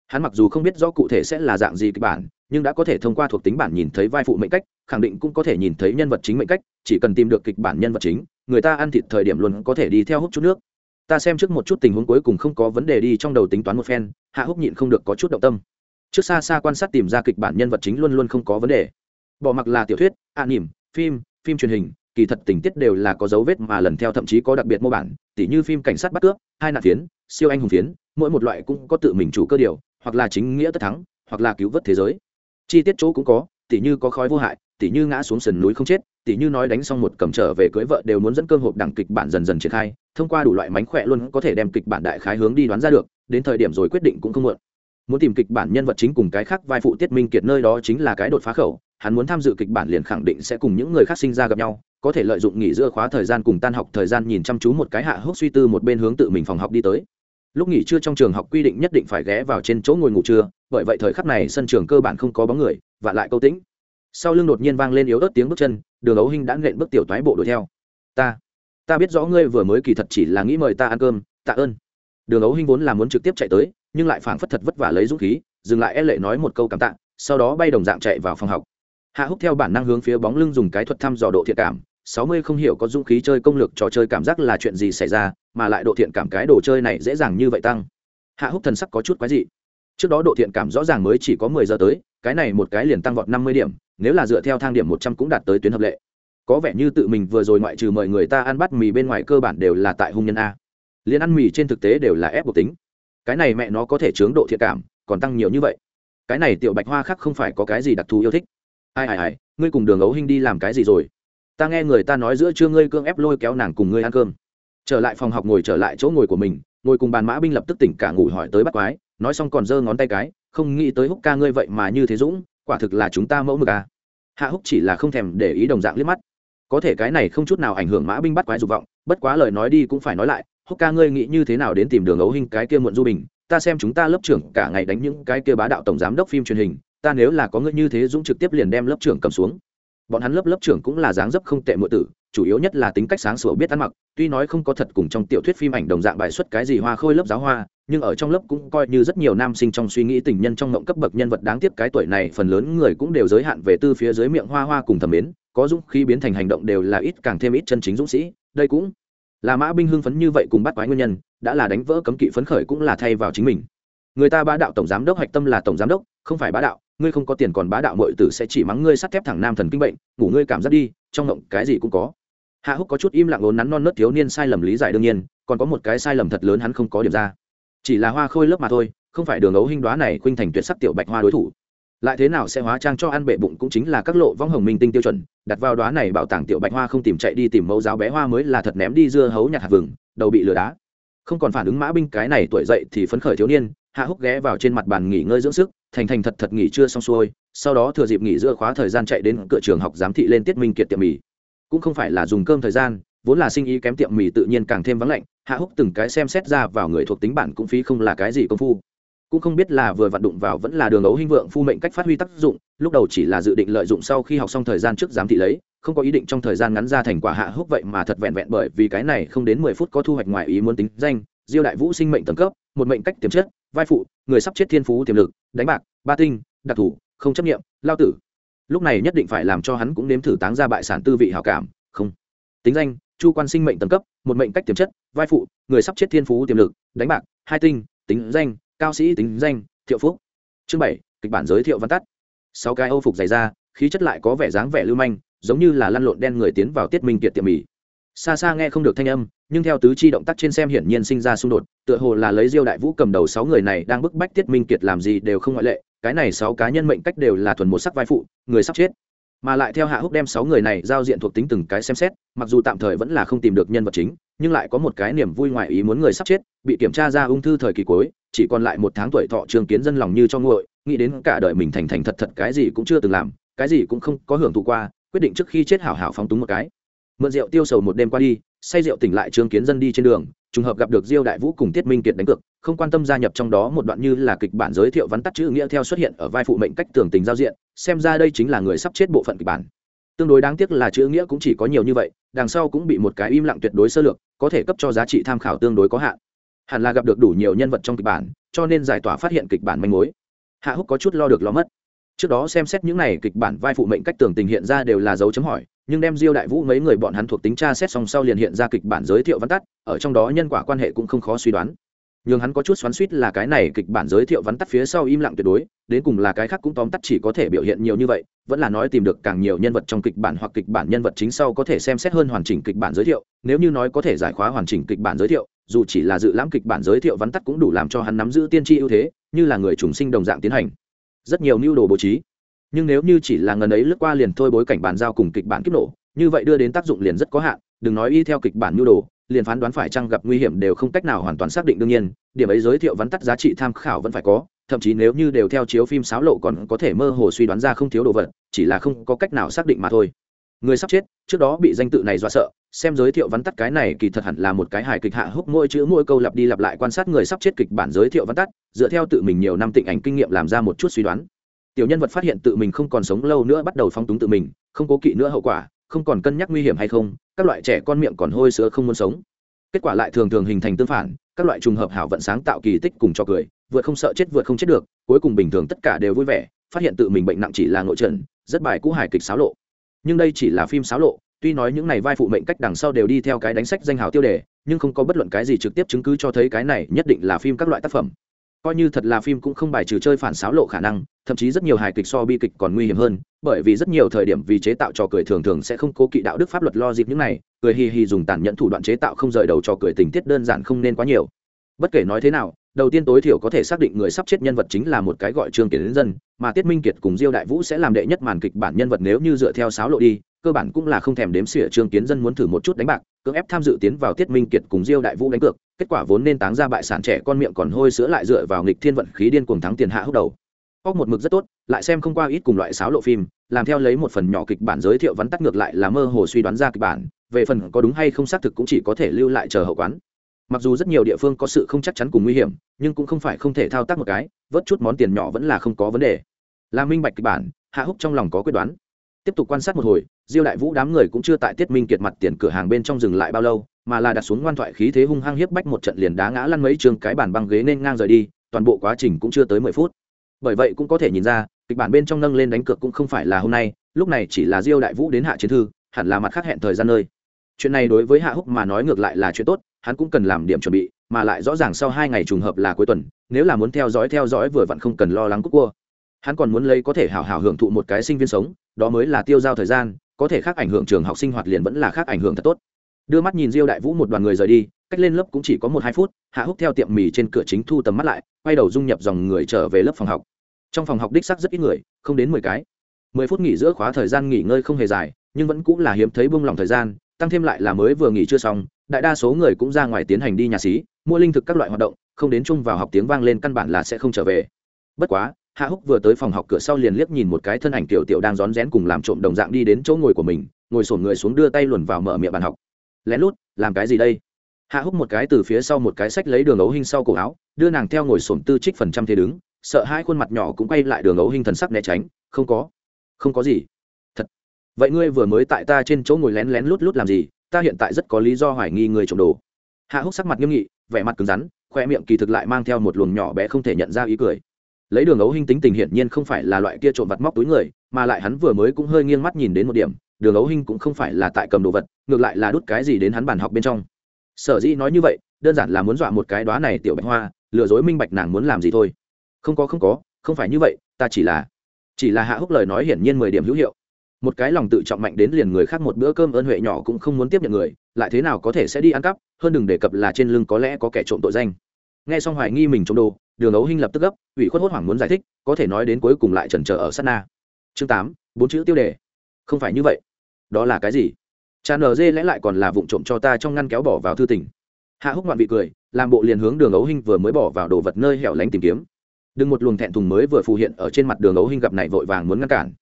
hắn mặc dù không biết rõ cụ thể sẽ là dạng gì kịch bản nhưng đã có thể thông qua thuộc tính bản nhìn thấy vai phụ mệnh cách khẳng định cũng có thể nhìn thấy nhân vật chính mệnh cách chỉ cần tìm được kịch bản nhân vật chính người ta ăn thịt thời điểm luôn có thể đi theo hút chút nước. Ta xem trước một chút tình huống cuối cùng không có vấn đề đi trong đầu tính toán một phen hạ húc nhịn không được có chút động tâm. Trước xa xa quan sát tìm ra kịch bản nhân vật chính luôn luôn không có vấn đề. Bỏ mặc là tiểu thuyết ạ à, nỉm phim phim truyền hình kỳ thật tình tiết đều là có dấu vết mà lần theo thậm chí có đặc biệt mô bản, tỉ như phim cảnh sát bắt cướp, hai nạn phiến, siêu anh hùng phiến, mỗi một loại cũng có tự mình chủ cơ điều, hoặc là chính nghĩa tất thắng, hoặc là cứu vớt thế giới. Chi tiết chỗ cũng có, tỉ như có khói vô hại, tỉ như ngã xuống sườn núi không chết, tỉ như nói đánh xong một cầm trở về cưới vợ đều muốn dẫn cơm hộp đẳng kịch bản dần dần triển khai, thông qua đủ loại mánh khỏe luôn có thể đem kịch bản đại khái hướng đi đoán ra được, đến thời điểm rồi quyết định cũng không muộn. Muốn tìm kịch bản nhân vật chính cùng cái khác vai phụ tiết minh kiệt nơi đó chính là cái đột phá khẩu, hắn muốn tham dự kịch bản liền khẳng định sẽ cùng những người khác sinh ra gặp nhau có thể lợi dụng nghỉ giữa khóa thời gian cùng tan học thời gian nhìn chăm chú một cái hạ hốc suy tư một bên hướng tự mình phòng học đi tới. Lúc nghỉ trưa trong trường học quy định nhất định phải ghé vào trên chỗ ngồi ngủ trưa, bởi vậy thời khắc này sân trường cơ bản không có bóng người, và lại câu tĩnh. Sau lưng đột nhiên vang lên yếu ớt tiếng bước chân, đường ấu hinh đã nện bước tiểu toái bộ đuổi theo. Ta ta biết rõ ngươi vừa mới kỳ thật chỉ là nghĩ mời ta ăn cơm, tạ ơn. Đường ấu hinh vốn là muốn trực tiếp chạy tới, nhưng lại phảng phất thật vất vả lấy dũng khí, dừng lại e lệ nói một câu cảm tạ, sau đó bay đồng dạng chạy vào phòng học. Hạ húc theo bản năng hướng phía bóng lưng dùng cái thuật thăm dò độ thiện cảm sáu mươi không hiểu có dũng khí chơi công lược trò chơi cảm giác là chuyện gì xảy ra, mà lại độ thiện cảm cái đồ chơi này dễ dàng như vậy tăng. Hạ húc thần sắc có chút quái dị. Trước đó độ thiện cảm rõ ràng mới chỉ có mười giờ tới, cái này một cái liền tăng vọt năm mươi điểm, nếu là dựa theo thang điểm một trăm cũng đạt tới tuyến hợp lệ. Có vẻ như tự mình vừa rồi ngoại trừ mời người ta ăn bát mì bên ngoài cơ bản đều là tại hung nhân a. Liền ăn mì trên thực tế đều là ép buộc tính. Cái này mẹ nó có thể chướng độ thiện cảm, còn tăng nhiều như vậy. Cái này tiểu bạch hoa khác không phải có cái gì đặc thù yêu thích. Ai ai ai, ngươi cùng đường ấu hinh đi làm cái gì rồi? Ta nghe người ta nói giữa trưa ngươi cương ép lôi kéo nàng cùng ngươi ăn cơm. Trở lại phòng học ngồi trở lại chỗ ngồi của mình, ngồi cùng bàn mã binh lập tức tỉnh cả ngủ hỏi tới bắt quái, nói xong còn giơ ngón tay cái, không nghĩ tới húc ca ngươi vậy mà như thế dũng, quả thực là chúng ta mẫu mực à. hạ húc chỉ là không thèm để ý đồng dạng liếc mắt. Có thể cái này không chút nào ảnh hưởng mã binh bắt quái dục vọng, bất quá lời nói đi cũng phải nói lại, húc ca ngươi nghĩ như thế nào đến tìm đường ấu hình cái kia muộn du bình, ta xem chúng ta lớp trưởng cả ngày đánh những cái kia bá đạo tổng giám đốc phim truyền hình, ta nếu là có ngươi như thế dũng trực tiếp liền đem lớp trưởng cầm xuống bọn hắn lớp lớp trưởng cũng là dáng dấp không tệ muội tử, chủ yếu nhất là tính cách sáng sủa biết ăn mặc, tuy nói không có thật cùng trong tiểu thuyết phim ảnh đồng dạng bài xuất cái gì hoa khôi lớp giáo hoa, nhưng ở trong lớp cũng coi như rất nhiều nam sinh trong suy nghĩ tình nhân trong ngộng cấp bậc nhân vật đáng tiếc cái tuổi này, phần lớn người cũng đều giới hạn về tư phía dưới miệng hoa hoa cùng thầm mến, có dũng khi biến thành hành động đều là ít càng thêm ít chân chính dũng sĩ, đây cũng là mã binh hưng phấn như vậy cùng bắt quái nguyên nhân, đã là đánh vỡ cấm kỵ phấn khởi cũng là thay vào chính mình người ta bá đạo tổng giám đốc hạch tâm là tổng giám đốc, không phải bá đạo. Ngươi không có tiền còn bá đạo mọi tử sẽ chỉ mắng ngươi sắt thép thẳng nam thần kinh bệnh, ngủ ngươi cảm giác đi, trong ngộng cái gì cũng có. Hạ húc có chút im lặng ốn nắn non nớt thiếu niên sai lầm lý giải đương nhiên, còn có một cái sai lầm thật lớn hắn không có điểm ra. Chỉ là hoa khôi lớp mà thôi, không phải đường ấu hình đoá này khuynh thành tuyệt sắc tiểu bạch hoa đối thủ. Lại thế nào sẽ hóa trang cho ăn bệ bụng cũng chính là các lộ vong hồng minh tinh tiêu chuẩn, đặt vào đoá này bảo tàng tiểu bạch hoa không tìm chạy đi tìm mẫu giáo bé hoa mới là thật ném đi dưa hấu nhặt hạt vừng, đầu bị lừa đá. Không còn phản ứng mã binh cái này tuổi dậy thì phấn khởi thiếu niên hạ húc ghé vào trên mặt bàn nghỉ ngơi dưỡng sức, thành thành thật thật nghỉ trưa xong xuôi, sau đó thừa dịp nghỉ giữa khóa thời gian chạy đến cửa trường học giám thị lên tiết minh kiệt tiệm mì. Cũng không phải là dùng cơm thời gian, vốn là sinh ý kém tiệm mì tự nhiên càng thêm vắng lạnh, hạ húc từng cái xem xét ra vào người thuộc tính bản cũng phí không là cái gì công phu. Cũng không biết là vừa vặn đụng vào vẫn là đường ấu hình vượng phu mệnh cách phát huy tác dụng, lúc đầu chỉ là dự định lợi dụng sau khi học xong thời gian trước giám thị lấy, không có ý định trong thời gian ngắn ra thành quả hạ húc vậy mà thật vẹn vẹn bởi vì cái này không đến mười phút có thu hoạch ngoài ý muốn tính danh, diêu đại vũ sinh mệnh tầng cấp một mệnh cách tiềm chất vai phụ người sắp chết thiên phú tiềm lực đánh bạc ba tinh đặc thủ, không chấp nghiệm lao tử. Lúc này nhất định phải làm cho hắn cũng nếm thử táng ra bại sản tư vị hảo cảm không. Tính danh chu quan sinh mệnh tầng cấp một mệnh cách tiềm chất vai phụ người sắp chết thiên phú tiềm lực đánh bạc hai tinh tính danh cao sĩ tính danh thiệu phúc. Chương bảy kịch bản giới thiệu văn tắt. Sáu cái âu phục dày ra khí chất lại có vẻ dáng vẻ lưu manh giống như là lăn lộn đen người tiến vào tiết minh kiệt tiệm mì. Xa xa nghe không được thanh âm nhưng theo tứ chi động tác trên xem hiển nhiên sinh ra xung đột, tựa hồ là lấy diêu đại vũ cầm đầu sáu người này đang bức bách tiết minh kiệt làm gì đều không ngoại lệ, cái này sáu cá nhân mệnh cách đều là thuần một sắc vai phụ, người sắp chết. Mà lại theo hạ húc đem sáu người này giao diện thuộc tính từng cái xem xét, mặc dù tạm thời vẫn là không tìm được nhân vật chính, nhưng lại có một cái niềm vui ngoài ý muốn người sắp chết, bị kiểm tra ra ung thư thời kỳ cuối, chỉ còn lại một tháng tuổi thọ trường kiến dân lòng như cho nguội, nghĩ đến cả đời mình thành thành thật thật cái gì cũng chưa từng làm, cái gì cũng không có hưởng thụ qua, quyết định trước khi chết hảo hảo phóng túng một cái. Mượn rượu tiêu sầu một đêm qua đi say rượu tỉnh lại trương kiến dân đi trên đường, trùng hợp gặp được diêu đại vũ cùng tiết minh kiệt đánh cược, không quan tâm gia nhập trong đó một đoạn như là kịch bản giới thiệu vắn tắt chữ nghĩa theo xuất hiện ở vai phụ mệnh cách tưởng tình giao diện, xem ra đây chính là người sắp chết bộ phận kịch bản. Tương đối đáng tiếc là chữ nghĩa cũng chỉ có nhiều như vậy, đằng sau cũng bị một cái im lặng tuyệt đối sơ lược, có thể cấp cho giá trị tham khảo tương đối có hạn. Hẳn là gặp được đủ nhiều nhân vật trong kịch bản, cho nên giải tỏa phát hiện kịch bản manh mối. Hạ húc có chút lo được lo mất. Trước đó xem xét những này kịch bản vai phụ mệnh cách tưởng tình hiện ra đều là dấu chấm hỏi nhưng đem diêu đại vũ mấy người bọn hắn thuộc tính tra xét xong sau liền hiện ra kịch bản giới thiệu văn tắt, ở trong đó nhân quả quan hệ cũng không khó suy đoán. Nhưng hắn có chút xoắn suýt là cái này kịch bản giới thiệu vắn tắt phía sau im lặng tuyệt đối, đến cùng là cái khác cũng tóm tắt chỉ có thể biểu hiện nhiều như vậy, vẫn là nói tìm được càng nhiều nhân vật trong kịch bản hoặc kịch bản nhân vật chính sau có thể xem xét hơn hoàn chỉnh kịch bản giới thiệu, nếu như nói có thể giải khóa hoàn chỉnh kịch bản giới thiệu, dù chỉ là dự lãm kịch bản giới thiệu vắn tắt cũng đủ làm cho hắn nắm giữ tiên tri ưu thế, như là người trùng sinh đồng dạng tiến hành. Rất nhiều mưu đồ bố trí nhưng nếu như chỉ là ngần ấy lướt qua liền thôi bối cảnh bàn giao cùng kịch bản kích nổ, như vậy đưa đến tác dụng liền rất có hạn, đừng nói y theo kịch bản nhu đồ, liền phán đoán phải chăng gặp nguy hiểm đều không cách nào hoàn toàn xác định đương nhiên, điểm ấy giới thiệu vắn tắt giá trị tham khảo vẫn phải có, thậm chí nếu như đều theo chiếu phim sáo lộ còn có thể mơ hồ suy đoán ra không thiếu đồ vật, chỉ là không có cách nào xác định mà thôi. Người sắp chết, trước đó bị danh tự này dọa sợ, xem giới thiệu vắn tắt cái này kỳ thật hẳn là một cái hài kịch hạ húc mỗi chữ mỗi câu lặp đi lặp lại quan sát người sắp chết kịch bản giới thiệu vắn tắt, dựa theo tự mình nhiều năm tịnh ảnh kinh nghiệm làm ra một chút suy đoán tiểu nhân vật phát hiện tự mình không còn sống lâu nữa bắt đầu phong túng tự mình, không cố kỵ nữa hậu quả, không còn cân nhắc nguy hiểm hay không, các loại trẻ con miệng còn hôi sữa không muốn sống. Kết quả lại thường thường hình thành tương phản, các loại trùng hợp hảo vận sáng tạo kỳ tích cùng cho cười, vượt không sợ chết vượt không chết được, cuối cùng bình thường tất cả đều vui vẻ, phát hiện tự mình bệnh nặng chỉ là nội trần, rất bài cũ hài kịch xáo lộ. Nhưng đây chỉ là phim xáo lộ, tuy nói những này vai phụ mệnh cách đằng sau đều đi theo cái đánh sách danh hào tiêu đề, nhưng không có bất luận cái gì trực tiếp chứng cứ cho thấy cái này nhất định là phim các loại tác phẩm coi như thật là phim cũng không bài trừ chơi phản xáo lộ khả năng, thậm chí rất nhiều hài kịch so bi kịch còn nguy hiểm hơn, bởi vì rất nhiều thời điểm vì chế tạo trò cười thường thường sẽ không cố kỵ đạo đức pháp luật lo dịp những này, cười hì hì dùng tàn nhẫn thủ đoạn chế tạo không rời đầu trò cười tình tiết đơn giản không nên quá nhiều. Bất kể nói thế nào, đầu tiên tối thiểu có thể xác định người sắp chết nhân vật chính là một cái gọi trương đến dân, mà tiết minh kiệt cùng diêu đại vũ sẽ làm đệ nhất màn kịch bản nhân vật nếu như dựa theo sáo lộ đi cơ bản cũng là không thèm đếm xỉa trương kiến dân muốn thử một chút đánh bạc, cưỡng ép tham dự tiến vào tiết minh kiệt cùng diêu đại vũ đánh cược, kết quả vốn nên táng ra bại sản trẻ con miệng còn hôi sữa lại dựa vào nghịch thiên vận khí điên cuồng thắng tiền hạ hốc đầu. Óc một mực rất tốt, lại xem không qua ít cùng loại sáo lộ phim, làm theo lấy một phần nhỏ kịch bản giới thiệu vắn tắt ngược lại là mơ hồ suy đoán ra kịch bản, về phần có đúng hay không xác thực cũng chỉ có thể lưu lại chờ hậu quán. Mặc dù rất nhiều địa phương có sự không chắc chắn cùng nguy hiểm, nhưng cũng không phải không thể thao tác một cái, vớt chút món tiền nhỏ vẫn là không có vấn đề. Là minh bạch kịch bản, hạ húc trong lòng có quyết đoán. Tiếp tục quan sát một hồi diêu đại vũ đám người cũng chưa tại tiết minh kiệt mặt tiền cửa hàng bên trong dừng lại bao lâu, mà là đặt xuống ngoan thoại khí thế hung hăng hiếp bách một trận liền đá ngã lăn mấy trường cái bàn băng ghế nên ngang rời đi, toàn bộ quá trình cũng chưa tới mười phút. Bởi vậy cũng có thể nhìn ra, kịch bản bên trong nâng lên đánh cược cũng không phải là hôm nay, lúc này chỉ là diêu đại vũ đến hạ chiến thư, hẳn là mặt khác hẹn thời gian nơi. Chuyện này đối với hạ húc mà nói ngược lại là chuyện tốt, hắn cũng cần làm điểm chuẩn bị, mà lại rõ ràng sau hai ngày trùng hợp là cuối tuần, nếu là muốn theo dõi theo dõi vừa vặn không cần lo lắng cúc cua. Hắn còn muốn lấy có thể hào hào hưởng thụ một cái sinh viên sống, đó mới là tiêu giao thời gian có thể khác ảnh hưởng trường học sinh hoạt liền vẫn là khác ảnh hưởng thật tốt. Đưa mắt nhìn diêu đại vũ một đoàn người rời đi, cách lên lớp cũng chỉ có một hai phút, hạ húc theo tiệm mì trên cửa chính thu tầm mắt lại, quay đầu dung nhập dòng người trở về lớp phòng học. Trong phòng học đích sắc rất ít người, không đến mười cái. Mười phút nghỉ giữa khóa thời gian nghỉ ngơi không hề dài, nhưng vẫn cũng là hiếm thấy bông lòng thời gian, tăng thêm lại là mới vừa nghỉ chưa xong, đại đa số người cũng ra ngoài tiến hành đi nhà xí, mua linh thực các loại hoạt động, không đến chung vào học tiếng vang lên căn bản là sẽ không trở về. Bất quá hạ húc vừa tới phòng học cửa sau liền liếc nhìn một cái thân ảnh tiểu tiểu đang rón rén cùng làm trộm đồng dạng đi đến chỗ ngồi của mình, ngồi sổn người xuống đưa tay luồn vào mở miệng bàn học. Lén lút, làm cái gì đây? Hạ húc một cái từ phía sau một cái sách lấy đường ấu hình sau cổ áo, đưa nàng theo ngồi sổn tư trích phần trăm thế đứng, sợ hai khuôn mặt nhỏ cũng quay lại đường ấu hình thần sắc né tránh, không có không có gì. Thật? Vậy ngươi vừa mới tại ta trên chỗ ngồi lén lén lút lút làm gì? Ta hiện tại rất có lý do hoài nghi người trộm đồ. Hạ húc sắc mặt nghiêm nghị, vẻ mặt cứng rắn, khoe miệng kỳ thực lại mang theo một luồng nhỏ bé không thể nhận ra ý cười lấy đường ấu hinh tính tình hiển nhiên không phải là loại kia trộm vặt móc túi người, mà lại hắn vừa mới cũng hơi nghiêng mắt nhìn đến một điểm, đường ấu hinh cũng không phải là tại cầm đồ vật, ngược lại là đút cái gì đến hắn bàn học bên trong. Sở dĩ nói như vậy, đơn giản là muốn dọa một cái đoá này tiểu bạch hoa, lừa dối minh bạch nàng muốn làm gì thôi. Không có không có, không phải như vậy, ta chỉ là chỉ là hạ húc lời nói hiển nhiên mười điểm hữu hiệu. Một cái lòng tự trọng mạnh đến liền người khác một bữa cơm ơn huệ nhỏ cũng không muốn tiếp nhận người, lại thế nào có thể sẽ đi ăn cắp, hơn đừng đề cập là trên lưng có lẽ có kẻ trộm tội danh. Nghe xong hoài nghi mình trộm đồ đường ấu hinh lập tức gấp, ủy khuất hốt hoảng muốn giải thích, có thể nói đến cuối cùng lại chần chờ ở sát na. Chương tám, bốn chữ tiêu đề. Không phải như vậy. Đó là cái gì? Cha nờ dê lẽ lại còn là vụ trộm cho ta trong ngăn kéo bỏ vào thư tỉnh hạ húc ngoạn vị cười, làm bộ liền hướng đường ấu hinh vừa mới bỏ vào đồ vật nơi hẻo lánh tìm kiếm. Đừng một luồng thẹn thùng mới vừa phù hiện ở trên mặt đường ấu hinh gặp này vội vàng muốn ngăn cản.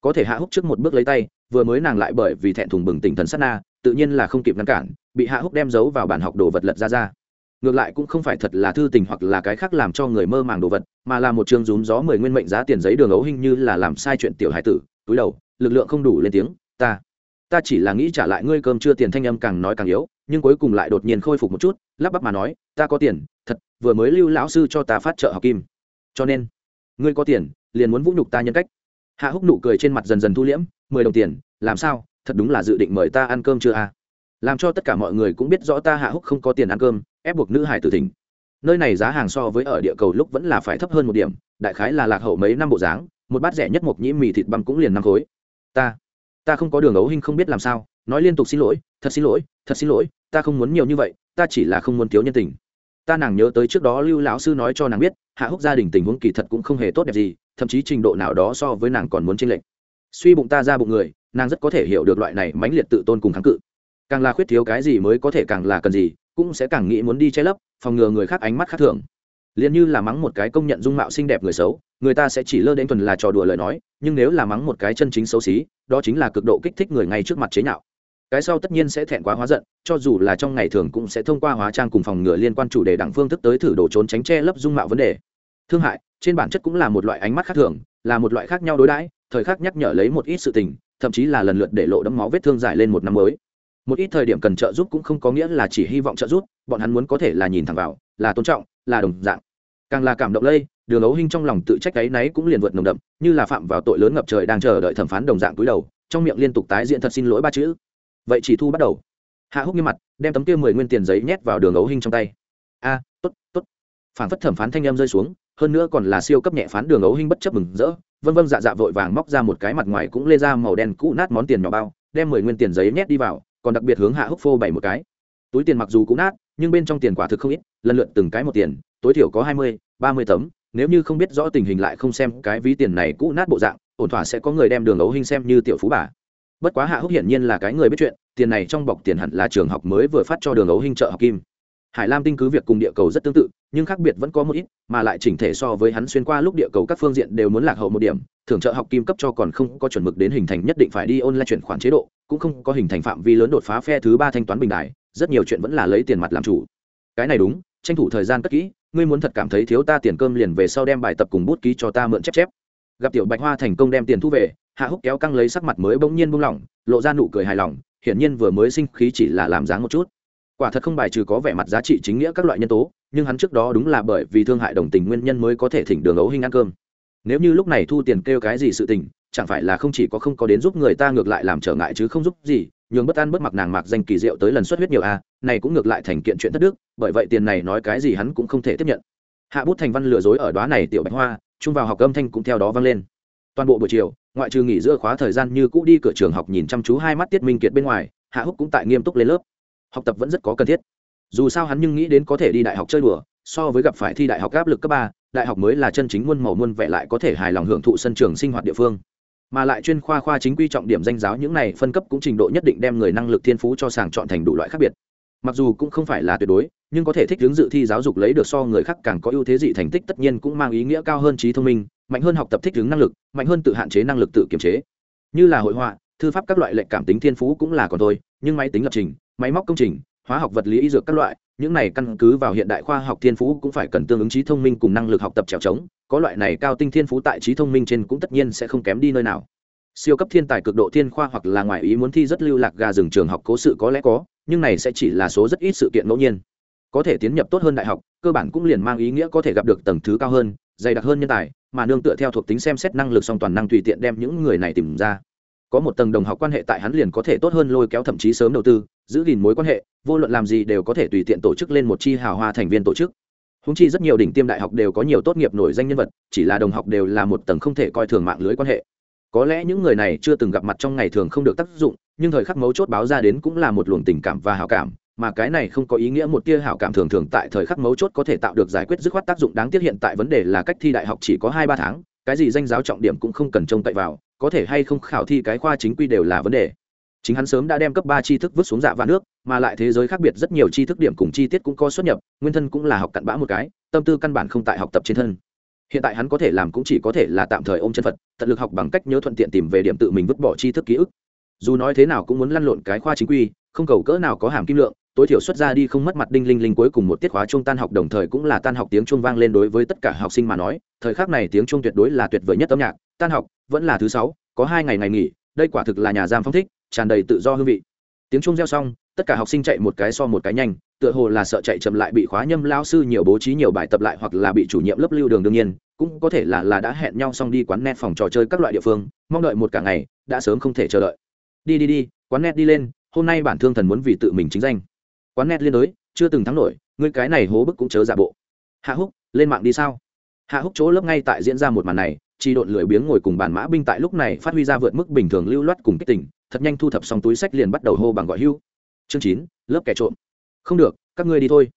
Có thể hạ húc trước một bước lấy tay, vừa mới nàng lại bởi vì thẹn thùng bừng tỉnh thần sát na, tự nhiên là không kịp ngăn cản, bị hạ húc đem giấu vào bản học đồ vật lật ra ra ngược lại cũng không phải thật là thư tình hoặc là cái khác làm cho người mơ màng đồ vật, mà là một chương rúm gió mười nguyên mệnh giá tiền giấy đường ấu hình như là làm sai chuyện tiểu hải tử, túi đầu, lực lượng không đủ lên tiếng, ta ta chỉ là nghĩ trả lại ngươi cơm chưa tiền thanh âm càng nói càng yếu, nhưng cuối cùng lại đột nhiên khôi phục một chút, lắp bắp mà nói, ta có tiền, thật, vừa mới lưu lão sư cho ta phát trợ học kim. Cho nên, ngươi có tiền, liền muốn vũ nhục ta nhân cách. Hạ húc nụ cười trên mặt dần dần thu liễm, mười đồng tiền, làm sao, thật đúng là dự định mời ta ăn cơm chưa à? Làm cho tất cả mọi người cũng biết rõ ta hạ húc không có tiền ăn cơm, ép buộc nữ hải tử thỉnh. Nơi này giá hàng so với ở địa cầu lúc vẫn là phải thấp hơn một điểm, đại khái là lạc hậu mấy năm bộ dáng, một bát rẻ nhất một nhĩ mì thịt băm cũng liền năm khối. Ta ta không có đường ấu hình không biết làm sao, nói liên tục xin lỗi, thật xin lỗi, thật xin lỗi, ta không muốn nhiều như vậy, ta chỉ là không muốn thiếu nhân tình. Ta nàng nhớ tới trước đó lưu lão sư nói cho nàng biết, hạ húc gia đình tình huống kỳ thật cũng không hề tốt đẹp gì, thậm chí trình độ nào đó so với nàng còn muốn chênh lệch. Suy bụng ta ra bụng người, nàng rất có thể hiểu được loại này mãnh liệt tự tôn cùng kháng cự càng là khuyết thiếu cái gì mới có thể càng là cần gì, cũng sẽ càng nghĩ muốn đi che lấp, phòng ngừa người khác ánh mắt khác thường. Liền như là mắng một cái công nhận dung mạo xinh đẹp người xấu, người ta sẽ chỉ lơ đến tuần là trò đùa lời nói, nhưng nếu là mắng một cái chân chính xấu xí, đó chính là cực độ kích thích người ngay trước mặt chế nhạo. Cái sau tất nhiên sẽ thẹn quá hóa giận, cho dù là trong ngày thường cũng sẽ thông qua hóa trang cùng phòng ngừa liên quan chủ đề đẳng phương thức tới thử đồ trốn tránh che lấp dung mạo vấn đề. Thương hại, trên bản chất cũng là một loại ánh mắt khác thường, là một loại khác nhau đối đãi, thời khắc nhắc nhở lấy một ít sự tình, thậm chí là lần lượt để lộ đẫm máu vết thương dài lên một năm mới một ít thời điểm cần trợ giúp cũng không có nghĩa là chỉ hy vọng trợ giúp, bọn hắn muốn có thể là nhìn thẳng vào, là tôn trọng, là đồng dạng. Càng là cảm động lây, đường ấu hinh trong lòng tự trách cái náy cũng liền vượt nồng đậm, như là phạm vào tội lớn ngập trời đang chờ đợi thẩm phán đồng dạng cúi đầu, trong miệng liên tục tái diễn thật xin lỗi ba chữ. Vậy chỉ thu bắt đầu. Hạ húc nghiêm mặt, đem tấm kia mười nguyên tiền giấy nhét vào đường ấu hinh trong tay. A, tốt tốt. Phản phất thẩm phán thanh em rơi xuống, hơn nữa còn là siêu cấp nhẹ phán đường ấu hinh bất chấp mừng rỡ, vân vân dạ dạ vội vàng móc ra một cái mặt ngoài cũng lê ra màu đen cũ nát món tiền nhỏ bao, đem mười nguyên tiền giấy nhét đi vào còn đặc biệt hướng hạ húc phô bảy một cái. Túi tiền mặc dù cũ nát, nhưng bên trong tiền quả thực không ít, lần lượt từng cái một tiền, tối thiểu có hai mươi, ba mươi tấm. Nếu như không biết rõ tình hình lại không xem cái ví tiền này cũ nát bộ dạng, ổn thỏa sẽ có người đem đường ấu hình xem như tiểu phú bà. Bất quá hạ húc hiển nhiên là cái người biết chuyện, tiền này trong bọc tiền hẳn là trường học mới vừa phát cho đường ấu hình trợ học kim. Hải lam tinh cứ việc cùng địa cầu rất tương tự, nhưng khác biệt vẫn có một ít, mà lại chỉnh thể so với hắn xuyên qua lúc địa cầu các phương diện đều muốn lạc hậu một điểm, thưởng trợ học kim cấp cho còn không có chuẩn mực đến hình thành nhất định phải đi ôn lại chuyển khoản chế độ cũng không có hình thành phạm vi lớn đột phá phe thứ ba thanh toán bình đại rất nhiều chuyện vẫn là lấy tiền mặt làm chủ. Cái này đúng, tranh thủ thời gian cất kỹ, ngươi muốn thật cảm thấy thiếu ta tiền cơm liền về sau đem bài tập cùng bút ký cho ta mượn chép chép. Gặp tiểu bạch hoa thành công đem tiền thu về, hạ húc kéo căng lấy sắc mặt mới bỗng nhiên buông lỏng, lộ ra nụ cười hài lòng, hiển nhiên vừa mới sinh khí chỉ là làm dáng một chút. Quả thật không bài trừ có vẻ mặt giá trị chính nghĩa các loại nhân tố, nhưng hắn trước đó đúng là bởi vì thương hại đồng tình nguyên nhân mới có thể thỉnh đường ấu hình ăn cơm nếu như lúc này thu tiền kêu cái gì sự tình, chẳng phải là không chỉ có không có đến giúp người ta ngược lại làm trở ngại chứ không giúp gì, nhường bất an bất mặc nàng mặc danh kỳ diệu tới lần xuất huyết nhiều a, này cũng ngược lại thành kiện chuyện thất đức, bởi vậy tiền này nói cái gì hắn cũng không thể tiếp nhận. Hạ bút thành văn lừa dối ở đó này tiểu bạch hoa, chung vào học âm thanh cũng theo đó vang lên. Toàn bộ buổi chiều, ngoại trừ nghỉ giữa khóa thời gian như cũ đi cửa trường học nhìn chăm chú hai mắt tiết minh kiệt bên ngoài, hạ húc cũng tại nghiêm túc lên lớp. Học tập vẫn rất có cần thiết. Dù sao hắn nhưng nghĩ đến có thể đi đại học chơi đùa, so với gặp phải thi đại học áp lực cấp ba đại học mới là chân chính muôn màu muôn vẻ lại có thể hài lòng hưởng thụ sân trường sinh hoạt địa phương. Mà lại chuyên khoa khoa chính quy trọng điểm danh giáo những này phân cấp cũng trình độ nhất định đem người năng lực thiên phú cho sàng chọn thành đủ loại khác biệt. Mặc dù cũng không phải là tuyệt đối, nhưng có thể thích hướng dự thi giáo dục lấy được so người khác càng có ưu thế dị thành tích tất nhiên cũng mang ý nghĩa cao hơn trí thông minh, mạnh hơn học tập thích ứng năng lực, mạnh hơn tự hạn chế năng lực tự kiểm chế. Như là hội họa, thư pháp các loại lệnh cảm tính thiên phú cũng là còn thôi, nhưng máy tính lập trình, máy móc công trình hóa học vật lý y dược các loại, những này căn cứ vào hiện đại khoa học thiên phú cũng phải cần tương ứng trí thông minh cùng năng lực học tập trèo trống, có loại này cao tinh thiên phú tại trí thông minh trên cũng tất nhiên sẽ không kém đi nơi nào. Siêu cấp thiên tài cực độ thiên khoa hoặc là ngoài ý muốn thi rất lưu lạc gà rừng trường học cố sự có lẽ có, nhưng này sẽ chỉ là số rất ít sự kiện ngẫu nhiên. Có thể tiến nhập tốt hơn đại học, cơ bản cũng liền mang ý nghĩa có thể gặp được tầng thứ cao hơn, dày đặc hơn nhân tài, mà nương tựa theo thuộc tính xem xét năng lực song toàn năng tùy tiện đem những người này tìm ra. Có một tầng đồng học quan hệ tại hắn liền có thể tốt hơn lôi kéo thậm chí sớm đầu tư, giữ gìn mối quan hệ vô luận làm gì đều có thể tùy tiện tổ chức lên một chi hào hoa thành viên tổ chức. Húng chi rất nhiều đỉnh tiêm đại học đều có nhiều tốt nghiệp nổi danh nhân vật, chỉ là đồng học đều là một tầng không thể coi thường mạng lưới quan hệ. Có lẽ những người này chưa từng gặp mặt trong ngày thường không được tác dụng, nhưng thời khắc mấu chốt báo ra đến cũng là một luồng tình cảm và hảo cảm, mà cái này không có ý nghĩa một tia hảo cảm thường thường tại thời khắc mấu chốt có thể tạo được giải quyết dứt khoát tác dụng đáng tiếc hiện tại vấn đề là cách thi đại học chỉ có hai ba tháng, cái gì danh giáo trọng điểm cũng không cần trông cậy vào, có thể hay không khảo thi cái khoa chính quy đều là vấn đề chính hắn sớm đã đem cấp ba tri thức vứt xuống dạ vạn nước, mà lại thế giới khác biệt rất nhiều tri thức điểm cùng chi tiết cũng có xuất nhập, nguyên thân cũng là học cặn bã một cái, tâm tư căn bản không tại học tập trên thân. Hiện tại hắn có thể làm cũng chỉ có thể là tạm thời ôm chân phật, tận lực học bằng cách nhớ thuận tiện tìm về điểm tự mình vứt bỏ tri thức ký ức. Dù nói thế nào cũng muốn lăn lộn cái khoa chính quy, không cầu cỡ nào có hàm kim lượng, tối thiểu xuất ra đi không mất mặt đinh linh linh cuối cùng một tiết khóa trung tan học đồng thời cũng là tan học tiếng trung vang lên đối với tất cả học sinh mà nói, thời khắc này tiếng trung tuyệt đối là tuyệt vời nhất âm nhạc, tan học vẫn là thứ sáu, có hai ngày ngày nghỉ, đây quả thực là nhà giam phong thích tràn đầy tự do hương vị. Tiếng chuông reo xong, tất cả học sinh chạy một cái so một cái nhanh, tựa hồ là sợ chạy chậm lại bị khóa nhâm lao sư nhiều bố trí nhiều bài tập lại hoặc là bị chủ nhiệm lớp lưu đường đương nhiên, cũng có thể là là đã hẹn nhau xong đi quán net phòng trò chơi các loại địa phương, mong đợi một cả ngày, đã sớm không thể chờ đợi. Đi đi đi, quán net đi lên, hôm nay bản thương thần muốn vì tự mình chính danh. Quán net liên đối, chưa từng thắng nổi, ngươi cái này hố bức cũng chớ giả bộ. Hạ húc, lên mạng đi sao? Hạ húc chỗ lớp ngay tại diễn ra một màn này chi độn lười biếng ngồi cùng bàn mã binh tại lúc này phát huy ra vượt mức bình thường lưu loát cùng kích tỉnh thật nhanh thu thập xong túi sách liền bắt đầu hô bằng gọi hưu. Chương chín, lớp kẻ trộm. Không được, các ngươi đi thôi.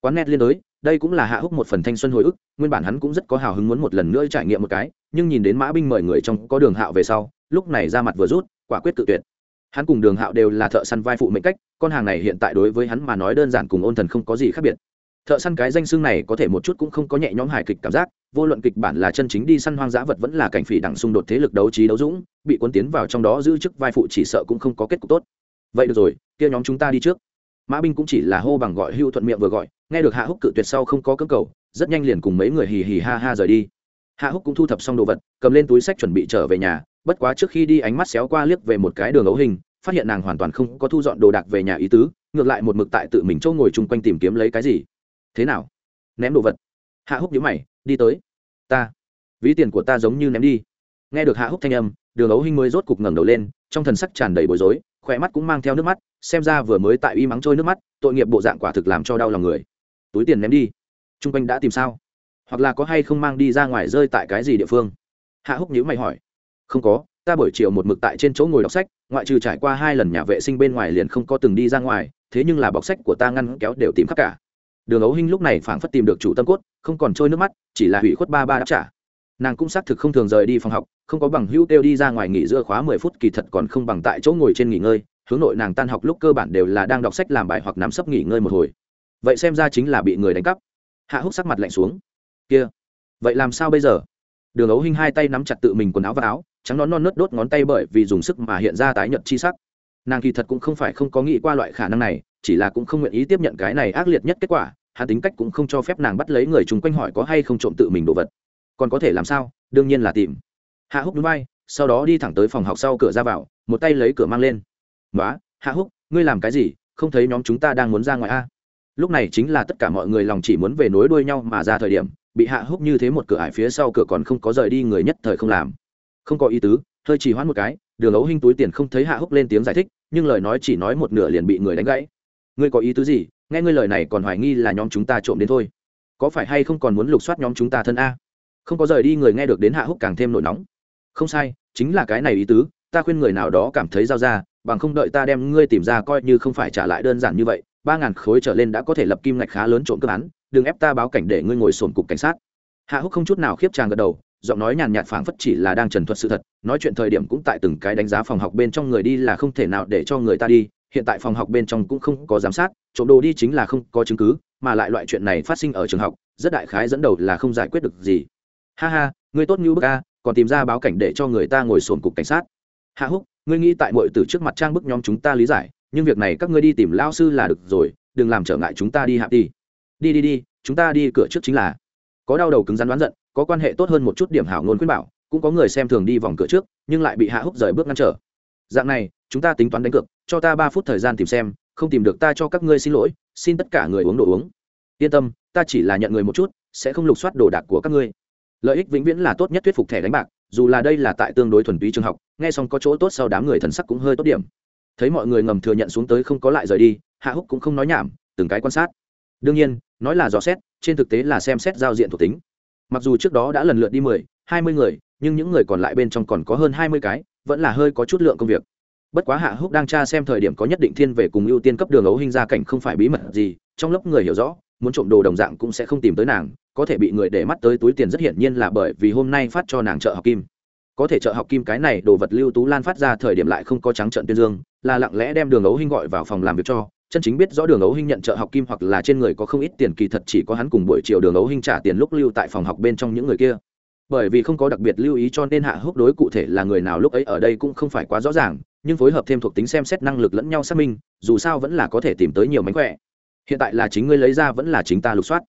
Quán net liên đối, đây cũng là hạ húc một phần thanh xuân hồi ức, nguyên bản hắn cũng rất có hào hứng muốn một lần nữa trải nghiệm một cái, nhưng nhìn đến mã binh mời người trong có đường hạo về sau, lúc này ra mặt vừa rút, quả quyết tự tuyệt. Hắn cùng đường hạo đều là thợ săn vai phụ mệnh cách, con hàng này hiện tại đối với hắn mà nói đơn giản cùng ôn thần không có gì khác biệt. Thợ săn cái danh xương này có thể một chút cũng không có nhẹ nhõm hài kịch cảm giác vô luận kịch bản là chân chính đi săn hoang dã vật vẫn là cảnh phỉ đẳng xung đột thế lực đấu trí đấu dũng, bị cuốn tiến vào trong đó giữ chức vai phụ chỉ sợ cũng không có kết cục tốt. Vậy được rồi, kia nhóm chúng ta đi trước. Mã binh cũng chỉ là hô bằng gọi hưu thuận miệng vừa gọi, nghe được hạ húc cự tuyệt sau không có cưỡng cầu, rất nhanh liền cùng mấy người hì hì ha ha rời đi. Hạ húc cũng thu thập xong đồ vật, cầm lên túi sách chuẩn bị trở về nhà, bất quá trước khi đi ánh mắt xéo qua liếc về một cái đường ấu hình, phát hiện nàng hoàn toàn không có thu dọn đồ đạc về nhà ý tứ, ngược lại một mực tại tự mình chỗ ngồi chung quanh tìm kiếm lấy cái gì. Thế nào? Ném đồ vật. Hạ húc nhíu mày đi tới. Ta, ví tiền của ta giống như ném đi. Nghe được hạ húc thanh âm, đường ấu hinh mới rốt cục ngẩng đầu lên, trong thần sắc tràn đầy bối rối khỏe mắt cũng mang theo nước mắt, xem ra vừa mới tại uy mắng trôi nước mắt, tội nghiệp bộ dạng quả thực làm cho đau lòng người. Túi tiền ném đi. T r u n g quanh đã tìm sao? Hoặc là có hay không mang đi ra ngoài rơi tại cái gì địa phương? Hạ húc nhữ mày hỏi. Không có, ta buổi chiều một mực tại trên chỗ ngồi đọc sách, ngoại trừ trải qua hai lần nhà vệ sinh bên ngoài liền không có từng đi ra ngoài, thế nhưng là bọc sách của ta ngăn kéo đều tìm khắp cả đường ấu hinh lúc này phảng phất tìm được chủ tâm cốt, không còn trôi nước mắt, chỉ là hủy khuất ba ba đáp trả. Nàng cũng xác thực không thường rời đi phòng học, không có bằng hữu kêu đi ra ngoài nghỉ giữa khóa mười phút, kỳ thật còn không bằng tại chỗ ngồi trên nghỉ ngơi, hướng nội nàng tan học lúc cơ bản đều là đang đọc sách làm bài hoặc nằm sấp nghỉ ngơi một hồi. Vậy xem ra chính là bị người đánh cắp. Hạ húc sắc mặt lạnh xuống. Kia, vậy làm sao bây giờ? Đường ấu hinh hai tay nắm chặt tự mình quần áo và áo, trắng nón non nớt đốt ngón tay bởi vì dùng sức mà hiện ra tái nhợt chi sắc. Nàng kỳ thật cũng không phải không có nghĩ qua loại khả năng này chỉ là cũng không nguyện ý tiếp nhận cái này ác liệt nhất kết quả, hắn tính cách cũng không cho phép nàng bắt lấy người chung quanh hỏi có hay không trộm tự mình đồ vật. Còn có thể làm sao? Đương nhiên là tìm. Hạ húc núi bay sau đó đi thẳng tới phòng học sau cửa ra vào, một tay lấy cửa mang lên. Nói hạ húc, ngươi làm cái gì? Không thấy nhóm chúng ta đang muốn ra ngoài a? Lúc này chính là tất cả mọi người lòng chỉ muốn về nối đuôi nhau mà ra thời điểm, bị hạ húc như thế một cửa ải phía sau cửa còn không có rời đi người nhất thời không làm. Không có ý tứ, hơi chỉ hoãn một cái, đường ấu hinh túi tiền không thấy hạ húc lên tiếng giải thích, nhưng lời nói chỉ nói một nửa liền bị người đánh gãy ngươi có ý tứ gì? Nghe ngươi lời này còn hoài nghi là nhóm chúng ta trộm đến thôi. Có phải hay không còn muốn lục soát nhóm chúng ta thân a? Không có rời đi người nghe được đến hạ húc càng thêm nổi nóng. Không sai, chính là cái này ý tứ, ta khuyên người nào đó cảm thấy giao ra, bằng không đợi ta đem ngươi tìm ra coi như không phải trả lại đơn giản như vậy, ba ngàn khối trở lên đã có thể lập kim ngạch khá lớn trộm cướp án, đừng ép ta báo cảnh để ngươi ngồi sồn cục cảnh sát. Hạ húc không chút nào khiếp tràng gật đầu, giọng nói nhàn nhạt phảng phất chỉ là đang trần thuật sự thật, nói chuyện thời điểm cũng tại từng cái đánh giá phòng học bên trong người đi là không thể nào để cho người ta đi hiện tại phòng học bên trong cũng không có giám sát, trộm đồ đi chính là không có chứng cứ, mà lại loại chuyện này phát sinh ở trường học, rất đại khái dẫn đầu là không giải quyết được gì. Ha ha, ngươi tốt như bức a, còn tìm ra báo cảnh để cho người ta ngồi sồn cục cảnh sát. Hạ húc, ngươi nghĩ tại mọi từ trước mặt trang bức nhóm chúng ta lý giải, nhưng việc này các ngươi đi tìm lao sư là được rồi, đừng làm trở ngại chúng ta đi hạ đi. Đi đi đi, chúng ta đi cửa trước chính là. Có đau đầu cứng rắn đoán giận, có quan hệ tốt hơn một chút điểm hảo ngôn khuyên bảo, cũng có người xem thường đi vòng cửa trước, nhưng lại bị hạ húc rời bước ngăn trở. Dạng này chúng ta tính toán đánh cược, cho ta ba phút thời gian tìm xem, không tìm được ta cho các ngươi xin lỗi, xin tất cả người uống đồ uống. Yên tâm, ta chỉ là nhận người một chút, sẽ không lục soát đồ đạc của các ngươi. Lợi ích vĩnh viễn là tốt nhất thuyết phục thẻ đánh bạc, dù là đây là tại tương đối thuần túy trường học, nghe xong có chỗ tốt sau đám người thần sắc cũng hơi tốt điểm. Thấy mọi người ngầm thừa nhận xuống tới không có lại rời đi, hạ húc cũng không nói nhảm, từng cái quan sát. Đương nhiên, nói là dò xét, trên thực tế là xem xét giao diện thuộc tính. Mặc dù trước đó đã lần lượt đi mười, hai mươi người, nhưng những người còn lại bên trong còn có hơn hai mươi cái, vẫn là hơi có chút lượng công việc bất quá hạ húc đang tra xem thời điểm có nhất định thiên về cùng ưu tiên cấp đường ấu hình gia cảnh không phải bí mật gì, trong lớp người hiểu rõ, muốn trộm đồ đồng dạng cũng sẽ không tìm tới nàng, có thể bị người để mắt tới túi tiền rất hiển nhiên là bởi vì hôm nay phát cho nàng trợ học kim. Có thể trợ học kim cái này đồ vật lưu tú lan phát ra thời điểm lại không có trắng trận tuyên dương, là lặng lẽ đem đường ấu hình gọi vào phòng làm việc cho, chân chính biết rõ đường ấu hình nhận trợ học kim hoặc là trên người có không ít tiền kỳ thật chỉ có hắn cùng buổi chiều đường ấu hình trả tiền lúc lưu tại phòng học bên trong những người kia. Bởi vì không có đặc biệt lưu ý cho nên hạ húc đối cụ thể là người nào lúc ấy ở đây cũng không phải quá rõ ràng nhưng phối hợp thêm thuộc tính xem xét năng lực lẫn nhau xác minh, dù sao vẫn là có thể tìm tới nhiều mánh khỏe. Hiện tại là chính ngươi lấy ra vẫn là chính ta lục soát.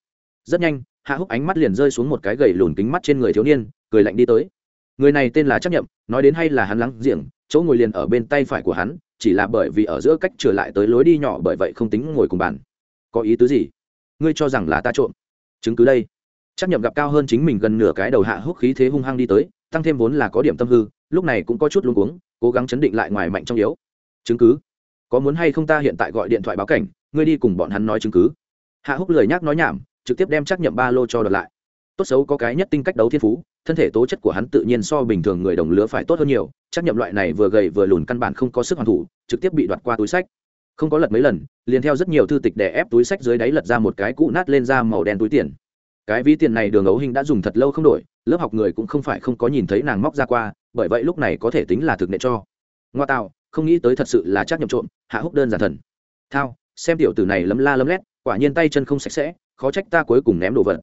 Rất nhanh, hạ húc ánh mắt liền rơi xuống một cái gầy lùn kính mắt trên người thiếu niên, cười lạnh đi tới. Người này tên là chấp nhậm, nói đến hay là hắn lắng giềng, chỗ ngồi liền ở bên tay phải của hắn, chỉ là bởi vì ở giữa cách trở lại tới lối đi nhỏ bởi vậy không tính ngồi cùng bàn. Có ý tứ gì? Ngươi cho rằng là ta trộm. Chứng cứ đây. Chấp nhậm gặp cao hơn chính mình gần nửa cái đầu hạ húc khí thế hung hăng đi tới, tăng thêm vốn là có điểm tâm hư lúc này cũng có chút luống cuống, cố gắng chấn định lại ngoài mạnh trong yếu. Chứng cứ? Có muốn hay không ta hiện tại gọi điện thoại báo cảnh, ngươi đi cùng bọn hắn nói chứng cứ. Hạ húc lời nhắc nói nhảm, trực tiếp đem trách nhậm ba lô cho đợt lại. Tốt xấu có cái nhất tinh cách đấu thiên phú, thân thể tố chất của hắn tự nhiên so bình thường người đồng lứa phải tốt hơn nhiều trách nhậm loại này vừa gầy vừa lùn căn bản không có sức hoàn thủ, trực tiếp bị đoạt qua túi sách. Không có lật mấy lần, liền theo rất nhiều thư tịch để ép túi sách dưới đáy lật ra một cái cũ nát lên ra màu đen túi tiền. Cái ví tiền này đường ấu hình đã dùng thật lâu không đổi, lớp học người cũng không phải không có nhìn thấy nàng móc ra qua bởi vậy lúc này có thể tính là thực nệ cho. Ngoa tạo, không nghĩ tới thật sự là chắc nhậm trộm, hạ húc đơn giản thần. Thao, xem tiểu tử này lấm la lấm lét, quả nhiên tay chân không sạch sẽ, khó trách ta cuối cùng ném đồ vật.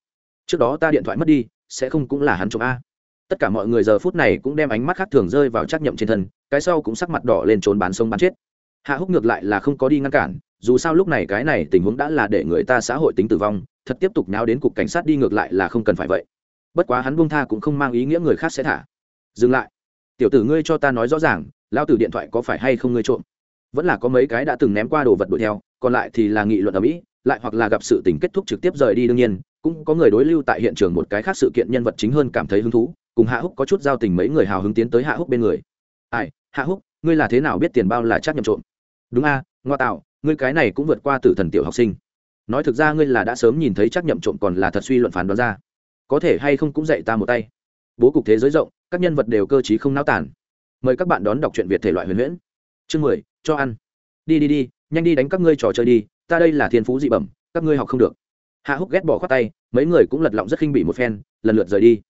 Trước đó ta điện thoại mất đi, sẽ không cũng là hắn trộm a. Tất cả mọi người giờ phút này cũng đem ánh mắt khác thường rơi vào trắc nhậm trên thân, cái sau cũng sắc mặt đỏ lên trốn bán sông bán chết. Hạ húc ngược lại là không có đi ngăn cản, dù sao lúc này cái này tình huống đã là để người ta xã hội tính tử vong, thật tiếp tục náo đến cục cảnh sát đi ngược lại là không cần phải vậy. Bất quá hắn buông tha cũng không mang ý nghĩa người khác sẽ thả. Dừng lại tiểu tử ngươi cho ta nói rõ ràng lao từ điện thoại có phải hay không ngươi trộm? Vẫn là có mấy cái đã từng ném qua đồ vật đuổi theo, còn lại thì là nghị luận ở mỹ, lại hoặc là gặp sự tình kết thúc trực tiếp rời đi đương nhiên, cũng có người đối lưu tại hiện trường một cái khác sự kiện nhân vật chính hơn cảm thấy hứng thú, cùng hạ húc có chút giao tình mấy người hào hứng tiến tới hạ húc bên người. Ai, hạ húc, ngươi là thế nào biết tiền bao là chắc nhầm trộm? Đúng a, ngoa tạo, ngươi cái này cũng vượt qua tử thần tiểu học sinh. Nói thực ra ngươi là đã sớm nhìn thấy chắc nhậm trộm còn là thật suy luận phán đoán ra. Có thể hay không cũng dạy ta một tay. Bố cục thế giới rộng các nhân vật đều cơ t không náo tản mời các bạn đón đọc truyện việt thể loại huyền huyễn. Chương mười, cho ăn. Đi đi đi, nhanh đi đánh các ngươi trò chơi đi, ta đây là thiên phú dị bẩm, các ngươi học không được. Hạ húc ghét bỏ khoát tay, mấy người cũng lật lọng rất khinh bỉ một phen, lần lượt rời đi.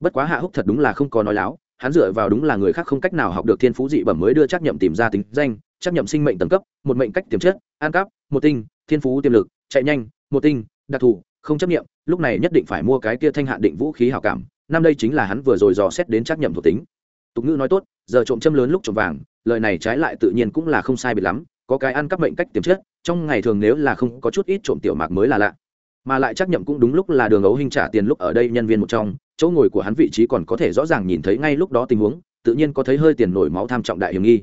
Bất quá hạ húc thật đúng là không có nói láo, hắn dựa vào đúng là người khác không cách nào học được thiên phú dị bẩm mới đưa trắc nhậm tìm ra tính danh, trắc nhậm sinh mệnh tầng cấp, một mệnh cách tiềm chất, an cấp một tinh, thiên phú tiềm lực, chạy nhanh, một tinh, đặc thù, không chấp nghiệm, lúc này nhất định phải mua cái kia thanh hạn định vũ khí hảo cảm năm đây chính là hắn vừa rồi dò xét đến trắc nhậm thuộc tính. Tục ngữ nói tốt, giờ trộm châm lớn lúc trộm vàng, lời này trái lại tự nhiên cũng là không sai biệt lắm, có cái ăn cắp mệnh cách tiềm chất, trong ngày thường nếu là không có chút ít trộm tiểu mạc mới là lạ. Mà lại trách nhậm cũng đúng lúc là đường ấu hình trả tiền lúc ở đây nhân viên một trong, chỗ ngồi của hắn vị trí còn có thể rõ ràng nhìn thấy ngay lúc đó tình huống, tự nhiên có thấy hơi tiền nổi máu tham trọng đại hiểm nghi.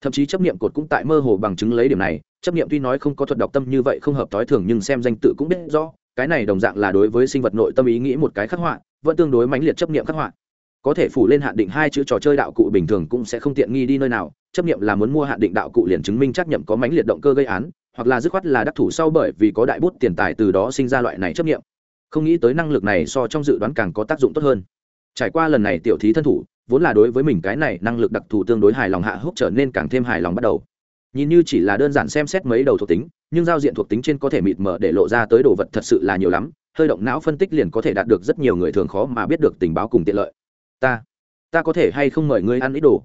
Thậm chí chấp niệm cột cũng tại mơ hồ bằng chứng lấy điểm này, chấp niệm tuy nói không có thuật đọc tâm như vậy không hợp tối thường nhưng xem danh tự cũng biết rõ, cái này đồng dạng là đối với sinh vật nội tâm ý nghĩ một cái khắc họa vẫn tương đối mãnh liệt chấp niệm khắc họa. Có thể phủ lên hạn định hai chữ trò chơi đạo cụ bình thường cũng sẽ không tiện nghi đi nơi nào, chấp niệm là muốn mua hạn định đạo cụ liền chứng minh chắc nhậm có mãnh liệt động cơ gây án, hoặc là dứt khoát là đắc thủ sau bởi vì có đại bút tiền tài từ đó sinh ra loại này chấp niệm. không nghĩ tới năng lực này so trong dự đoán càng có tác dụng tốt hơn. Trải qua lần này tiểu thí thân thủ, vốn là đối với mình cái này năng lực đặc thù tương đối hài lòng hạ húc trở nên càng thêm hài lòng bắt đầu. Nhìn như chỉ là đơn giản xem xét mấy đầu thuộc tính, nhưng giao diện thuộc tính trên có thể mịt mờ để lộ ra tới đồ vật thật sự là nhiều lắm hơi động não phân tích liền có thể đạt được rất nhiều người thường khó mà biết được tình báo cùng tiện lợi. Ta ta có thể hay không mời ngươi ăn ít đồ?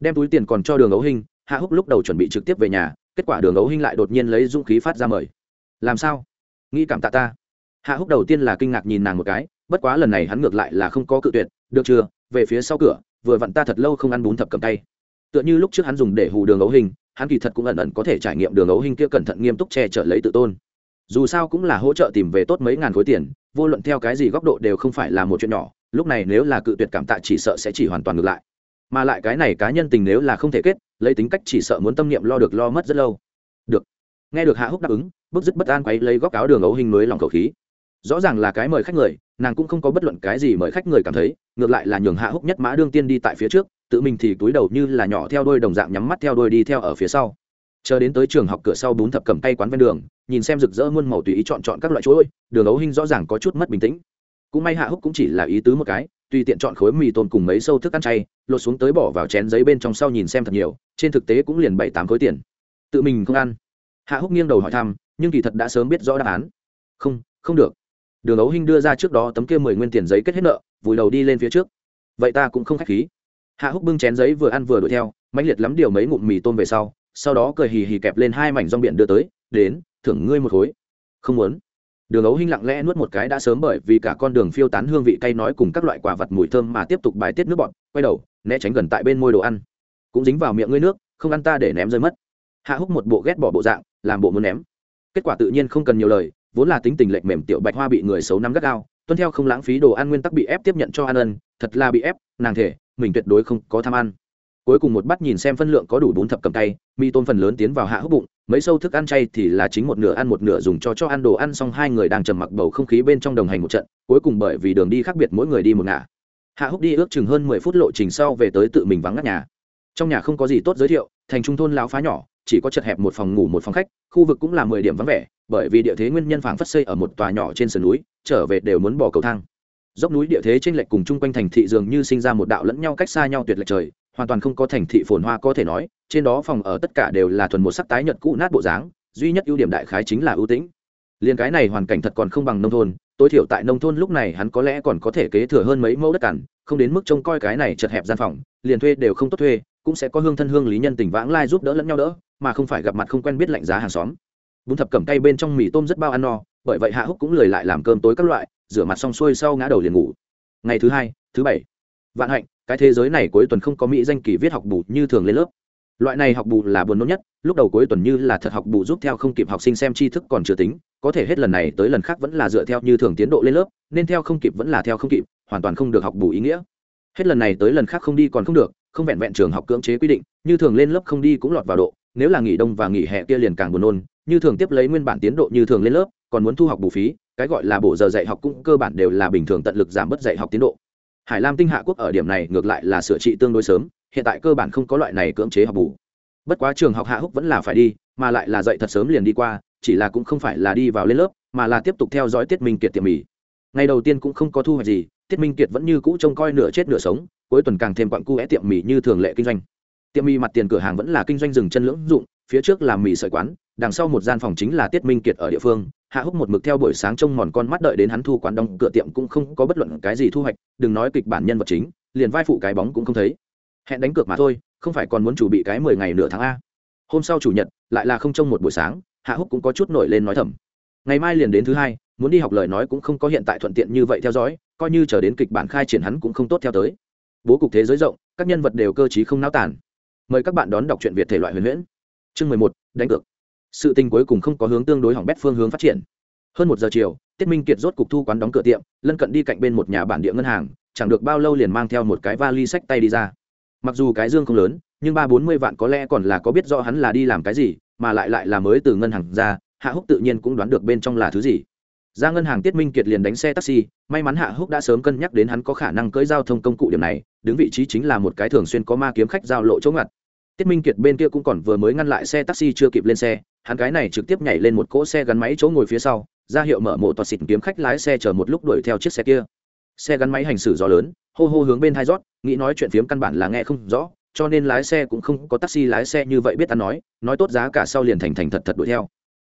Đem túi tiền còn cho đường ấu hình, hạ húc lúc đầu chuẩn bị trực tiếp về nhà, kết quả đường ấu hinh lại đột nhiên lấy dũng khí phát ra mời. Làm sao? Nghĩ cảm tạ ta. Hạ húc đầu tiên là kinh ngạc nhìn nàng một cái, bất quá lần này hắn ngược lại là không có cự tuyệt, được chưa? Về phía sau cửa, vừa vặn ta thật lâu không ăn bún thập cầm tay. Tựa như lúc trước hắn dùng để hù đường ấu hình, hắn kỳ thật cũng ẩn ẩn có thể trải nghiệm đường ấu hình kia cẩn thận nghiêm túc che chở lấy tự tôn dù sao cũng là hỗ trợ tìm về tốt mấy ngàn khối tiền, vô luận theo cái gì góc độ đều không phải là một chuyện nhỏ, lúc này nếu là cự tuyệt cảm tạ chỉ sợ sẽ chỉ hoàn toàn ngược lại. Mà lại cái này cá nhân tình nếu là không thể kết, lấy tính cách chỉ sợ muốn tâm niệm lo được lo mất rất lâu. Được. Nghe được hạ húc đáp ứng, bức dứt bất an quay lấy góc áo đường ấu hình núi lòng khẩu khí. Rõ ràng là cái mời khách người, nàng cũng không có bất luận cái gì mời khách người cảm thấy, ngược lại là nhường hạ húc nhất mã đương tiên đi tại phía trước, tự mình thì túi đầu như là nhỏ theo đôi đồng dạng nhắm mắt theo đôi đi theo ở phía sau chờ đến tới trường học cửa sau bún thập cầm tay quán ven đường, nhìn xem rực rỡ muôn màu tùy ý chọn chọn các loại chuỗi, đường ấu hình rõ ràng có chút mất bình tĩnh. Cũng may hạ húc cũng chỉ là ý tứ một cái, tùy tiện chọn khối mì tôm cùng mấy sâu thức ăn chay, lột xuống tới bỏ vào chén giấy bên trong sau nhìn xem thật nhiều, trên thực tế cũng liền bảy tám khối tiền. Tự mình không ăn. Hạ húc nghiêng đầu hỏi thăm, nhưng kỳ thật đã sớm biết rõ đáp án. Không không được. Đường ấu hinh đưa ra trước đó tấm kia mười nguyên tiền giấy kết hết nợ, vùi đầu đi lên phía trước. Vậy ta cũng không k h á c h khí. Hạ húc bưng chén giấy vừa ăn vừa đuổi theo mạnh liệt lắm điều mấy ngụm mì tôm về sau sau đó cười hì hì kẹp lên hai mảnh rong biển đưa tới, đến, thưởng ngươi một khối. Không muốn. Đường ấu hinh lặng lẽ nuốt một cái đã sớm bởi vì cả con đường phiêu tán hương vị cay nói cùng các loại quả vật mùi thơm mà tiếp tục bài tiết nước bọt, quay đầu, né tránh gần tại bên môi đồ ăn. Cũng dính vào miệng ngươi nước, không ăn ta để ném rơi mất. Hạ húc một bộ ghét bỏ bộ dạng, làm bộ muốn ném. Kết quả tự nhiên không cần nhiều lời, vốn là tính tình lệch mềm tiểu bạch hoa bị người xấu nắm gắt gao, tuân theo không lãng phí đồ ăn nguyên tắc bị ép tiếp nhận cho ăn ân, thật là bị ép, nàng thể, mình tuyệt đối không có tham ăn cuối cùng một bắt nhìn xem phân lượng có đủ bốn thập cầm tay mi tôm phần lớn tiến vào hạ hốc bụng, mấy sâu thức ăn chay thì là chính một nửa ăn một nửa dùng cho cho ăn đồ ăn xong hai người đang trầm mặc bầu không khí bên trong đồng hành một trận, cuối cùng bởi vì đường đi khác biệt mỗi người đi một ngả. Hạ húc đi ước chừng hơn mười phút lộ trình sau về tới tự mình vắng ngắt nhà. Trong nhà không có gì tốt giới thiệu, thành trung thôn lão phá nhỏ, chỉ có chật hẹp một phòng ngủ một phòng khách, khu vực cũng là mười điểm vắng vẻ, bởi vì địa thế nguyên nhân phảng phất xây ở một tòa nhỏ trên sườn núi, trở về đều muốn bỏ cầu thang. Dốc núi địa thế trên lệch cùng chung quanh thành thị dường như sinh ra một đạo lẫn nhau cách xa nhau tuyệt lệch trời hoàn toàn không có thành thị phồn hoa có thể nói, trên đó phòng ở tất cả đều là thuần một sắc tái nhật cũ nát bộ dáng, duy nhất ưu điểm đại khái chính là ưu tĩnh. Liền cái này hoàn cảnh thật còn không bằng nông thôn, tối thiểu tại nông thôn lúc này hắn có lẽ còn có thể kế thừa hơn mấy mẫu đất cằn, không đến mức trông coi cái này chật hẹp gian phòng, liền thuê đều không tốt thuê, cũng sẽ có hương thân hương lý nhân tình vãng lai giúp đỡ lẫn nhau đỡ, mà không phải gặp mặt không quen biết lạnh giá hàng xóm. Bún thập cẩm tay bên trong mì tôm rất bao ăn no, bởi vậy hạ húc cũng lười lại làm cơm tối các loại, rửa mặt xong xuôi sau ngã đầu liền ngủ. Ngày thứ hai, thứ bảy. Vạn hạnh cái thế giới này cuối tuần không có mỹ danh kỳ viết học bù như thường lên lớp. Loại này học bù là buồn nôn nhất, lúc đầu cuối tuần như là thật học bù giúp theo không kịp học sinh xem tri thức còn chưa tính, có thể hết lần này tới lần khác vẫn là dựa theo như thường tiến độ lên lớp, nên theo không kịp vẫn là theo không kịp, hoàn toàn không được học bù ý nghĩa. Hết lần này tới lần khác không đi còn không được, không vẹn vẹn trường học cưỡng chế quy định, như thường lên lớp không đi cũng lọt vào độ, nếu là nghỉ đông và nghỉ hè kia liền càng buồn nôn, như thường tiếp lấy nguyên bản tiến độ như thường lên lớp, còn muốn thu học bù phí, cái gọi là bổ giờ dạy học cũng cơ bản đều là bình thường tận lực giảm bớt dạy học tiến độ hải lam tinh hạ quốc ở điểm này ngược lại là sửa trị tương đối sớm, hiện tại cơ bản không có loại này cưỡng chế học bù. Bất quá trường học hạ húc vẫn là phải đi, mà lại là dạy thật sớm liền đi qua, chỉ là cũng không phải là đi vào lên lớp, mà là tiếp tục theo dõi tiết minh kiệt tiệm mì. Ngày đầu tiên cũng không có thu hoạch gì, tiết minh kiệt vẫn như cũ trông coi nửa chết nửa sống, cuối tuần càng thêm quặng cu é tiệm mì như thường lệ kinh doanh. Tiệm mì mặt tiền cửa hàng vẫn là kinh doanh rừng chân lưỡng dụng, phía trước là mì sợi quán, đằng sau một gian phòng chính là tiết minh kiệt ở địa phương hạ húc một mực theo buổi sáng trông mòn con mắt đợi đến hắn thu quán đóng cửa tiệm cũng không có bất luận cái gì thu hoạch, đừng nói kịch bản nhân vật chính, liền vai phụ cái bóng cũng không thấy. Hẹn đánh cược mà thôi, không phải còn muốn chủ bị cái mười ngày nửa tháng a. Hôm sau chủ nhật, lại là không trông một buổi sáng, hạ húc cũng có chút nổi lên nói thầm. Ngày mai liền đến thứ hai, muốn đi học lời nói cũng không có hiện tại thuận tiện như vậy theo dõi, coi như chờ đến kịch bản khai triển hắn cũng không tốt theo tới. Bố cục thế giới rộng, các nhân vật đều cơ t không náo tản mời các bạn đón đọc truyện việt thể loại huyền huyễn. Chương mười một, đánh cược sự tình cuối cùng không có hướng tương đối hỏng bét phương hướng phát triển. Hơn một giờ chiều, tiết minh kiệt rốt cục thu quán đóng cửa tiệm, lân cận đi cạnh bên một nhà bản địa ngân hàng, chẳng được bao lâu liền mang theo một cái vali sách tay đi ra. Mặc dù cái dương không lớn, nhưng ba bốn mươi vạn có lẽ còn là có biết rõ hắn là đi làm cái gì, mà lại lại là mới từ ngân hàng ra, hạ húc tự nhiên cũng đoán được bên trong là thứ gì. Ra ngân hàng tiết minh kiệt liền đánh xe taxi, may mắn hạ húc đã sớm cân nhắc đến hắn có khả năng cưỡi giao thông công cụ điểm này, đứng vị trí chính là một cái thường xuyên có ma kiếm khách giao lộ chỗ ngặt tiết minh kiệt bên kia cũng còn vừa mới ngăn lại xe taxi chưa kịp lên xe, hắn cái này trực tiếp nhảy lên một cỗ xe gắn máy chỗ ngồi phía sau, ra hiệu mở mộ toa xịt kiếm khách lái xe chờ một lúc đuổi theo chiếc xe kia. Xe gắn máy hành xử gió lớn, hô hô hướng bên hai rót, nghĩ nói chuyện phiếm căn bản là nghe không rõ, cho nên lái xe cũng không có taxi lái xe như vậy biết ăn nói nói tốt giá cả sau liền thành thành thật thật đuổi theo.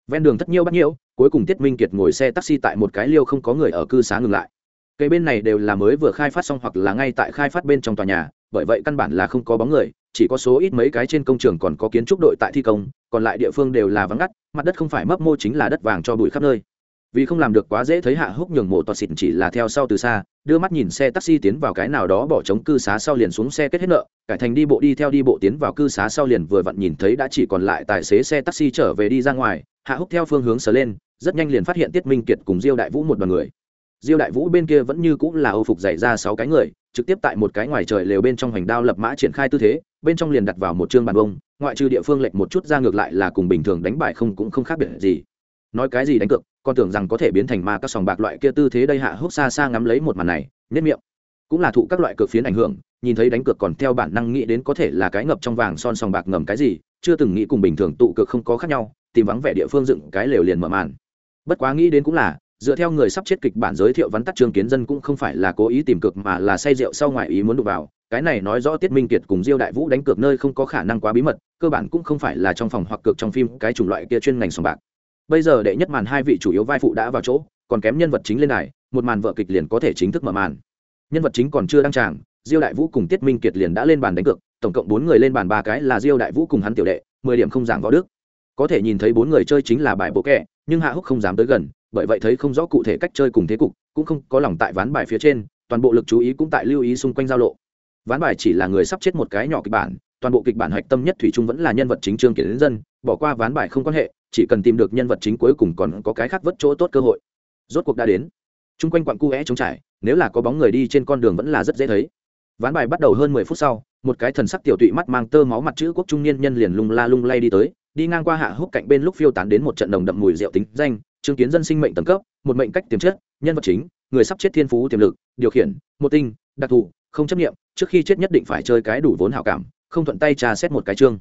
Ven đường thất nhiêu bắt nhiêu, cuối cùng tiết minh kiệt ngồi xe taxi tại một cái liêu không có người ở cư xá ngừng lại. Cây bên này đều là mới vừa khai phát xong hoặc là ngay tại khai phát bên trong tòa nhà, bởi vậy căn bản là không có bóng người chỉ có số ít mấy cái trên công trường còn có kiến trúc đội tại thi công, còn lại địa phương đều là vắng ngắt, mặt đất không phải mấp mô chính là đất vàng cho bụi khắp nơi. Vì không làm được quá dễ thấy hạ húc nhường mộ toa xịt chỉ là theo sau từ xa, đưa mắt nhìn xe taxi tiến vào cái nào đó bỏ trống cư xá sau liền xuống xe kết hết nợ, cải thành đi bộ đi theo đi bộ tiến vào cư xá sau liền vừa vặn nhìn thấy đã chỉ còn lại tài xế xe taxi trở về đi ra ngoài, hạ húc theo phương hướng sờ lên, rất nhanh liền phát hiện tiết minh kiệt cùng diêu đại vũ một đoàn người. Diêu đại vũ bên kia vẫn như cũng là âu phục dày ra sáu cái người, trực tiếp tại một cái ngoài trời lều bên trong hoành đao lập mã triển khai tư thế bên trong liền đặt vào một chương bàn bông ngoại trừ địa phương lệch một chút ra ngược lại là cùng bình thường đánh bài không cũng không khác biệt gì. Nói cái gì đánh cược, con tưởng rằng có thể biến thành ma các sòng bạc loại kia tư thế đây hạ hốc xa xa ngắm lấy một màn này, nhất miệng. Cũng là thụ các loại cược phiến ảnh hưởng, nhìn thấy đánh cược còn theo bản năng nghĩ đến có thể là cái ngập trong vàng son sòng bạc ngầm cái gì, chưa từng nghĩ cùng bình thường tụ cược không có khác nhau, tìm vắng vẻ địa phương dựng cái lều liền mở màn. Bất quá nghĩ đến cũng là dựa theo người sắp chết kịch bản giới thiệu vắn tắt trương kiến dân cũng không phải là cố ý tìm cược mà là say rượu sau ngoài ý muốn đụng vào. Cái này nói rõ tiết minh kiệt cùng diêu đại vũ đánh cược nơi không có khả năng quá bí mật, cơ bản cũng không phải là trong phòng hoặc cược trong phim, cái chủng loại kia chuyên ngành sòng bạc. Bây giờ đệ nhất màn hai vị chủ yếu vai phụ đã vào chỗ, còn kém nhân vật chính lên này một màn vợ kịch liền có thể chính thức mở màn. Nhân vật chính còn chưa đăng tràng, diêu đại vũ cùng tiết minh kiệt liền đã lên bàn đánh cược, tổng cộng bốn người lên bàn ba cái là diêu đại vũ cùng hắn tiểu đệ, mười điểm không giảng võ đức. Có thể nhìn thấy bốn người chơi chính là bài bộ kẹ, nhưng hạ húc không dám tới gần bởi vậy thấy không rõ cụ thể cách chơi cùng thế cục, cũng không có lòng tại ván bài phía trên, toàn bộ lực chú ý cũng tại lưu ý xung quanh giao lộ. Ván bài chỉ là người sắp chết một cái nhỏ kịch bản, toàn bộ kịch bản hạch tâm nhất thủy trung vẫn là nhân vật chính trương kiến dân, bỏ qua ván bài không quan hệ, chỉ cần tìm được nhân vật chính cuối cùng còn có cái khác vất chỗ tốt cơ hội. Rốt cuộc đã đến. Chung quanh quặng cu é trống trải, nếu là có bóng người đi trên con đường vẫn là rất dễ thấy. Ván bài bắt đầu hơn mười phút sau, một cái thần sắc tiểu tụy mắt mang tơ máu mặt chữ quốc trung niên nhân liền lung la lung lay đi tới đi ngang qua hạ húc cạnh bên lúc phiêu tán đến một trận đồng đậm mùi rượu tính danh, chứng kiến dân sinh mệnh tầng cấp, một mệnh cách tiềm chất, nhân vật chính, người sắp chết thiên phú tiềm lực, điều khiển, một tinh, đặc thù, không chấp nghiệm trước khi chết nhất định phải chơi cái đủ vốn hảo cảm, không thuận tay trà xét một cái chương.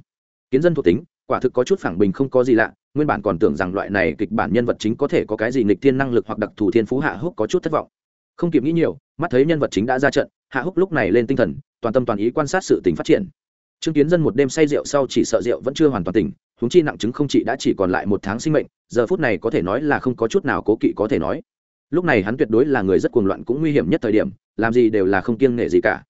Kiến dân thuộc tính, quả thực có chút phản bình không có gì lạ, nguyên bản còn tưởng rằng loại này kịch bản nhân vật chính có thể có cái gì nghịch thiên năng lực hoặc đặc thù thiên phú hạ húc có chút thất vọng. Không kịp nghĩ nhiều, mắt thấy nhân vật chính đã ra trận, hạ húc lúc này lên tinh thần, toàn tâm toàn ý quan sát sự tình phát triển. Trương kiến dân một đêm say rượu sau chỉ sợ rượu vẫn chưa hoàn toàn tỉnh, huống chi nặng chứng không trị đã chỉ còn lại một tháng sinh mệnh, giờ phút này có thể nói là không có chút nào cố kỵ có thể nói. Lúc này hắn tuyệt đối là người rất cuồng loạn cũng nguy hiểm nhất thời điểm, làm gì đều là không kiêng nể gì cả.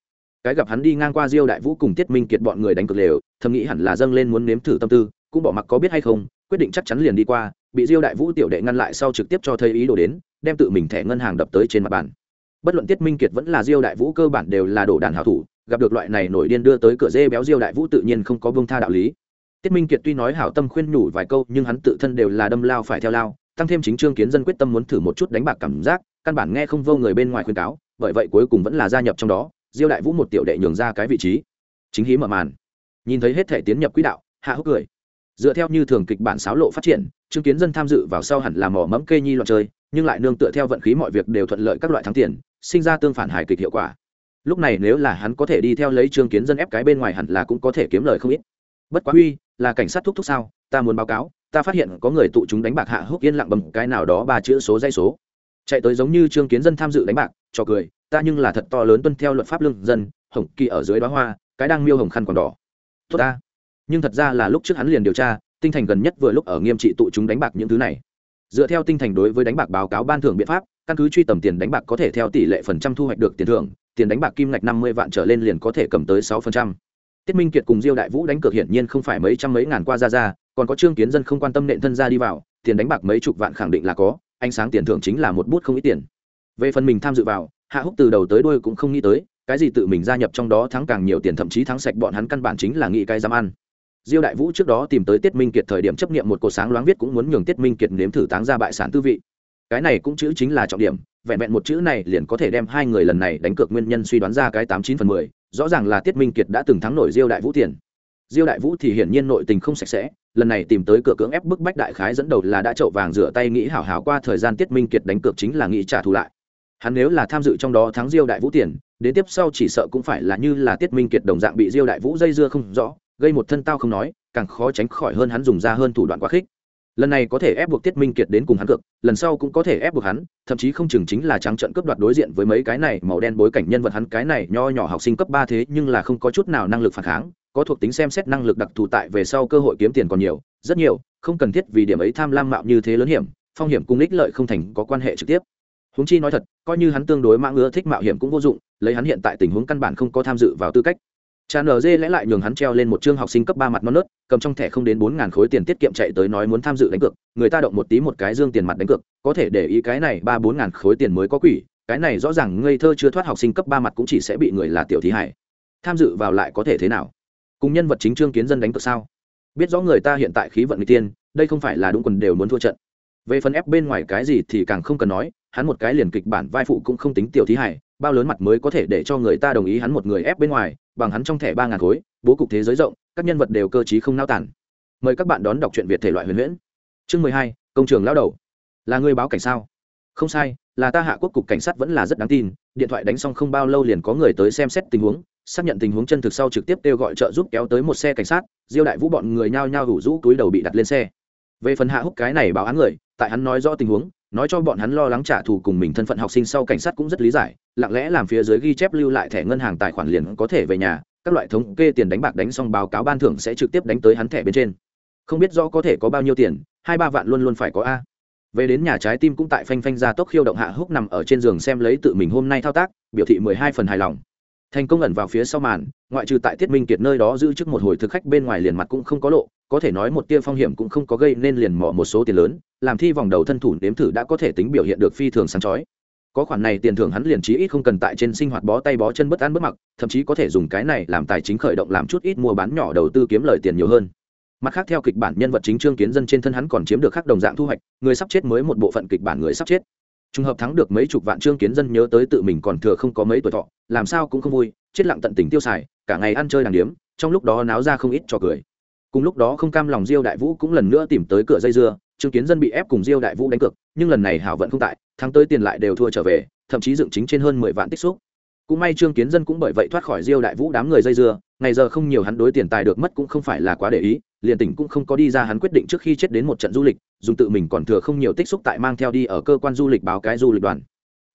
Cái gặp hắn đi ngang qua diêu đại vũ cùng tiết minh kiệt bọn người đánh cực lều, thầm nghĩ hẳn là dâng lên muốn nếm thử tâm tư, cũng bỏ mặc có biết hay không, quyết định chắc chắn liền đi qua, bị diêu đại vũ tiểu đệ ngăn lại sau trực tiếp cho thấy ý đồ đến, đem tự mình thẻ ngân hàng đập tới trên mặt bàn. Bất luận tiết minh kiệt vẫn là diêu đại vũ cơ bản đều là đổ đàn hảo thủ gặp được loại này nổi điên đưa tới cửa dê béo diêu đại vũ tự nhiên không có vương tha đạo lý. Tiết minh kiệt tuy nói hảo tâm khuyên nhủ vài câu, nhưng hắn tự thân đều là đâm lao phải theo lao, tăng thêm chính trương kiến dân quyết tâm muốn thử một chút đánh bạc cảm giác, căn bản nghe không vô người bên ngoài khuyên cáo, bởi vậy cuối cùng vẫn là gia nhập trong đó, diêu đại vũ một tiểu đệ nhường ra cái vị trí. Chính hí mở màn. Nhìn thấy hết thể tiến nhập quỹ đạo, hạ hốc cười. Dựa theo như thường kịch bản xáo lộ phát triển chứng kiến dân tham dự vào sau hẳn là mỏ mẫm kê nhi loạn chơi, nhưng lại nương tựa theo vận khí mọi việc đều thuận lợi các loại thắng tiền, sinh ra tương phản hài kịch hiệu quả lúc này nếu là hắn có thể đi theo lấy trương kiến dân ép cái bên ngoài hẳn là cũng có thể kiếm lời không ít. Bất quá huy, là cảnh sát thúc thúc sao? Ta muốn báo cáo, ta phát hiện có người tụ chúng đánh bạc hạ húc yên lặng bầm cái nào đó ba chữ số dây số. Chạy tới giống như trương kiến dân tham dự đánh bạc, cho cười, ta nhưng là thật to lớn tuân theo luật pháp lương dân hồng kỳ ở dưới đoá hoa, cái đang miêu hồng khăn còn đỏ. Tốt ta. Nhưng thật ra là lúc trước hắn liền điều tra, tinh thành gần nhất vừa lúc ở nghiêm trị tụ chúng đánh bạc những thứ này. Dựa theo tinh thành đối với đánh bạc báo cáo ban thưởng biện pháp, căn cứ truy tầm tiền đánh bạc có thể theo tỷ lệ phần trăm thu hoạch được tiền thưởng tiền đánh bạc kim ngạch năm mươi vạn trở lên liền có thể cầm tới sáu phần trăm. Tiết minh kiệt cùng diêu đại vũ đánh cược hiển nhiên không phải mấy trăm mấy ngàn qua ra ra, còn có trương kiến dân không quan tâm nện thân ra đi vào, tiền đánh bạc mấy chục vạn khẳng định là có, ánh sáng tiền thưởng chính là một bút không ít tiền. Về phần mình tham dự vào, hạ húc từ đầu tới đuôi cũng không nghĩ tới, cái gì tự mình gia nhập trong đó thắng càng nhiều tiền, thậm chí thắng sạch bọn hắn căn bản chính là nghĩ cái dám ăn. Diêu đại vũ trước đó tìm tới tiết minh kiệt thời điểm chấp niệm một cổ sáng loáng viết cũng muốn nhường tiết minh kiệt nếm thử táng ra bại sản tư vị. Cái này cũng chữ chính là trọng điểm vẹn vẹn một chữ này liền có thể đem hai người lần này đánh cược nguyên nhân suy đoán ra cái tám chín phần mười, rõ ràng là tiết minh kiệt đã từng thắng nổi diêu đại vũ tiền. Diêu đại vũ thì hiển nhiên nội tình không sạch sẽ, lần này tìm tới cửa cưỡng ép bức bách đại khái dẫn đầu là đã trậu vàng rửa tay nghĩ hảo hảo qua thời gian tiết minh kiệt đánh cược chính là nghĩ trả thù lại. Hắn nếu là tham dự trong đó thắng diêu đại vũ tiền, đến tiếp sau chỉ sợ cũng phải là như là tiết minh kiệt đồng dạng bị diêu đại vũ dây dưa không rõ, gây một thân tao không nói, càng khó tránh khỏi hơn hắn dùng ra hơn thủ đoạn quá khích lần này có thể ép buộc tiết minh kiệt đến cùng hắn cược, lần sau cũng có thể ép buộc hắn, thậm chí không chừng chính là trắng trận cướp đoạt đối diện với mấy cái này màu đen bối cảnh nhân vật hắn, cái này nho nhỏ học sinh cấp ba thế nhưng là không có chút nào năng lực phản kháng, có thuộc tính xem xét năng lực đặc thù tại về sau cơ hội kiếm tiền còn nhiều, rất nhiều, không cần thiết vì điểm ấy tham lam mạo như thế lớn hiểm, phong hiểm cung ích lợi không thành có quan hệ trực tiếp. Húng chi nói thật, coi như hắn tương đối mạng ngứa thích mạo hiểm cũng vô dụng, lấy hắn hiện tại tình huống căn bản không có tham dự vào tư cách. Cha NG lẽ lại nhường hắn treo lên một chương học sinh cấp ba mặt non nớt, cầm trong thẻ không đến bốn ngàn khối tiền tiết kiệm chạy tới nói muốn tham dự đánh cược, người ta động một tí một cái dương tiền mặt đánh cược, có thể để ý cái này ba bốn ngàn khối tiền mới có quỷ, cái này rõ ràng ngây thơ chưa thoát học sinh cấp ba mặt cũng chỉ sẽ bị người là tiểu thí hải. Tham dự vào lại có thể thế nào? Cùng nhân vật chính trương kiến dân đánh cược sao? Biết rõ người ta hiện tại khí vận người tiên, đây không phải là đúng quần đều muốn thua trận. về phần ép bên ngoài cái gì thì càng không cần nói hắn một cái liền kịch bản vai phụ cũng không tính tiểu thí hải bao lớn mặt mới có thể để cho người ta đồng ý hắn một người ép bên ngoài, bằng hắn trong thẻ ba ngàn khối, bố cục thế giới rộng, các nhân vật đều cơ t không nao tản. Mời các bạn đón đọc truyện việt thể loại huyền huyễn. Chương mười hai, công trường lao đầu. Là người báo cảnh sao? Không sai, là ta hạ quốc cục cảnh sát vẫn là rất đáng tin, điện thoại đánh xong không bao lâu liền có người tới xem xét tình huống, xác nhận tình huống chân thực sau trực tiếp kêu gọi trợ giúp kéo tới một xe cảnh sát, diêu đại vũ bọn người nhao nhao hủ rũ túi đầu bị đặt lên xe. Về phần hạ húc cái này báo án người, tại hắn nói rõ tình huống nói cho bọn hắn lo lắng trả thù cùng mình thân phận học sinh sau cảnh sát cũng rất lý giải, lặng lẽ làm phía dưới ghi chép lưu lại thẻ ngân hàng tài khoản liền có thể về nhà, các loại thống kê tiền đánh bạc đánh xong báo cáo ban thưởng sẽ trực tiếp đánh tới hắn thẻ bên trên. Không biết rõ có thể có bao nhiêu tiền, hai ba vạn luôn luôn phải có a. Về đến nhà trái tim cũng tại phanh phanh ra tốc khiêu động hạ húc nằm ở trên giường xem lấy tự mình hôm nay thao tác, biểu thị mười hai phần hài lòng. Thành công ẩn vào phía sau màn, ngoại trừ tại tiết minh kiệt nơi đó giữ chức một hồi thực khách bên ngoài liền mặt cũng không có lộ có thể nói một tia phong hiểm cũng không có gây nên liền mỏ một số tiền lớn, làm thi vòng đầu thân thủ nếm thử đã có thể tính biểu hiện được phi thường sáng chói. Có khoản này tiền thưởng hắn liền chí ít không cần tại trên sinh hoạt bó tay bó chân bất ăn bất mặc, thậm chí có thể dùng cái này làm tài chính khởi động làm chút ít mua bán nhỏ đầu tư kiếm lời tiền nhiều hơn. Mặt khác theo kịch bản nhân vật chính trương kiến dân trên thân hắn còn chiếm được khác đồng dạng thu hoạch, người sắp chết mới một bộ phận kịch bản người sắp chết. Trùng hợp thắng được mấy chục vạn trương kiến dân nhớ tới tự mình còn thừa không có mấy tuổi thọ, làm sao cũng không vui, chết lặng tận tình tiêu xài, cả ngày ăn chơi đàng điếm, trong lúc đó náo ra không ít cho cười cùng lúc đó không cam lòng diêu đại vũ cũng lần nữa tìm tới cửa dây dưa trương kiến dân bị ép cùng diêu đại vũ đánh cược, nhưng lần này hảo vận không tại, thắng tới tiền lại đều thua trở về, thậm chí dựng chính trên hơn mười vạn tích xúc. Cũng may trương kiến dân cũng bởi vậy thoát khỏi diêu đại vũ đám người dây dưa, ngày giờ không nhiều hắn đối tiền tài được mất cũng không phải là quá để ý, liền tỉnh cũng không có đi ra hắn quyết định trước khi chết đến một trận du lịch, dùng tự mình còn thừa không nhiều tích xúc tại mang theo đi ở cơ quan du lịch báo cái du lịch đoàn.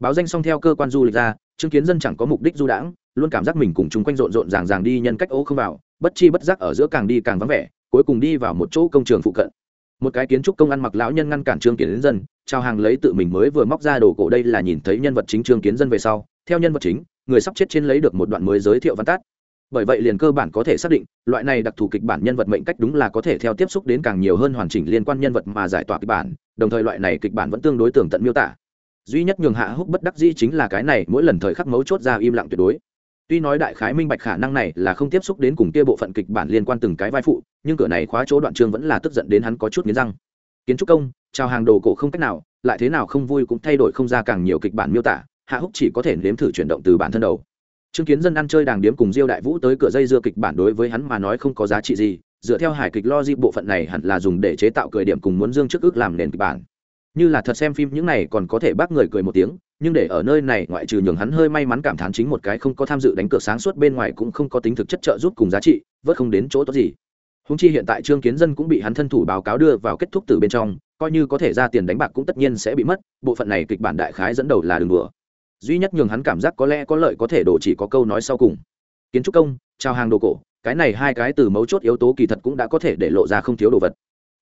Báo danh xong theo cơ quan du lịch ra chứng kiến dân chẳng có mục đích du đãng, luôn cảm giác mình cùng chúng quanh rộn rộn ràng ràng đi nhân cách ô không vào bất chi bất giác ở giữa càng đi càng vắng vẻ, cuối cùng đi vào một chỗ công trường phụ cận. Một cái kiến trúc công ăn mặc lão nhân ngăn cản trương kiến dân, trao hàng lấy tự mình mới vừa móc ra đồ cổ đây là nhìn thấy nhân vật chính trương kiến dân về sau. Theo nhân vật chính, người sắp chết trên lấy được một đoạn mới giới thiệu văn tát bởi vậy liền cơ bản có thể xác định, loại này đặc thù kịch bản nhân vật mệnh cách đúng là có thể theo tiếp xúc đến càng nhiều hơn hoàn chỉnh liên quan nhân vật mà giải tỏa kịch bản, đồng thời loại này kịch bản vẫn tương đối tường tận miêu tả. Duy nhất nhường hạ húc bất đắc dĩ chính là cái này, mỗi lần thời khắc mấu chốt ra im lặng tuyệt đối tuy nói đại khái minh bạch khả năng này là không tiếp xúc đến cùng kia bộ phận kịch bản liên quan từng cái vai phụ, nhưng cửa này khóa chỗ đoạn trường vẫn là tức giận đến hắn có chút nghiến răng. Kiến trúc công, chào hàng đồ cổ không cách nào, lại thế nào không vui cũng thay đổi không ra càng nhiều kịch bản miêu tả, hạ húc chỉ có thể nếm thử chuyển động từ bản thân đầu. Chứng kiến dân ăn chơi đàng điếm cùng diêu đại vũ tới cửa dây dưa kịch bản đối với hắn mà nói không có giá trị gì, dựa theo hài kịch logic bộ phận này hẳn là dùng để chế tạo cười điểm cùng muốn dương trước ước làm nền kịch bản. Như là thật xem phim những này còn có thể bác người cười một tiếng nhưng để ở nơi này, ngoại trừ nhường hắn hơi may mắn cảm thán chính một cái không có tham dự đánh cược sáng suốt bên ngoài cũng không có tính thực chất trợ giúp cùng giá trị, vớt không đến chỗ tốt gì. Húng chi hiện tại trương kiến dân cũng bị hắn thân thủ báo cáo đưa vào kết thúc từ bên trong, coi như có thể ra tiền đánh bạc cũng tất nhiên sẽ bị mất, bộ phận này kịch bản đại khái dẫn đầu là đường đùa. Duy nhất nhường hắn cảm giác có lẽ có lợi có thể đổ chỉ có câu nói sau cùng. Kiến trúc công trao hàng đồ cổ, cái này hai cái từ mấu chốt yếu tố kỳ thật cũng đã có thể để lộ ra không thiếu đồ vật.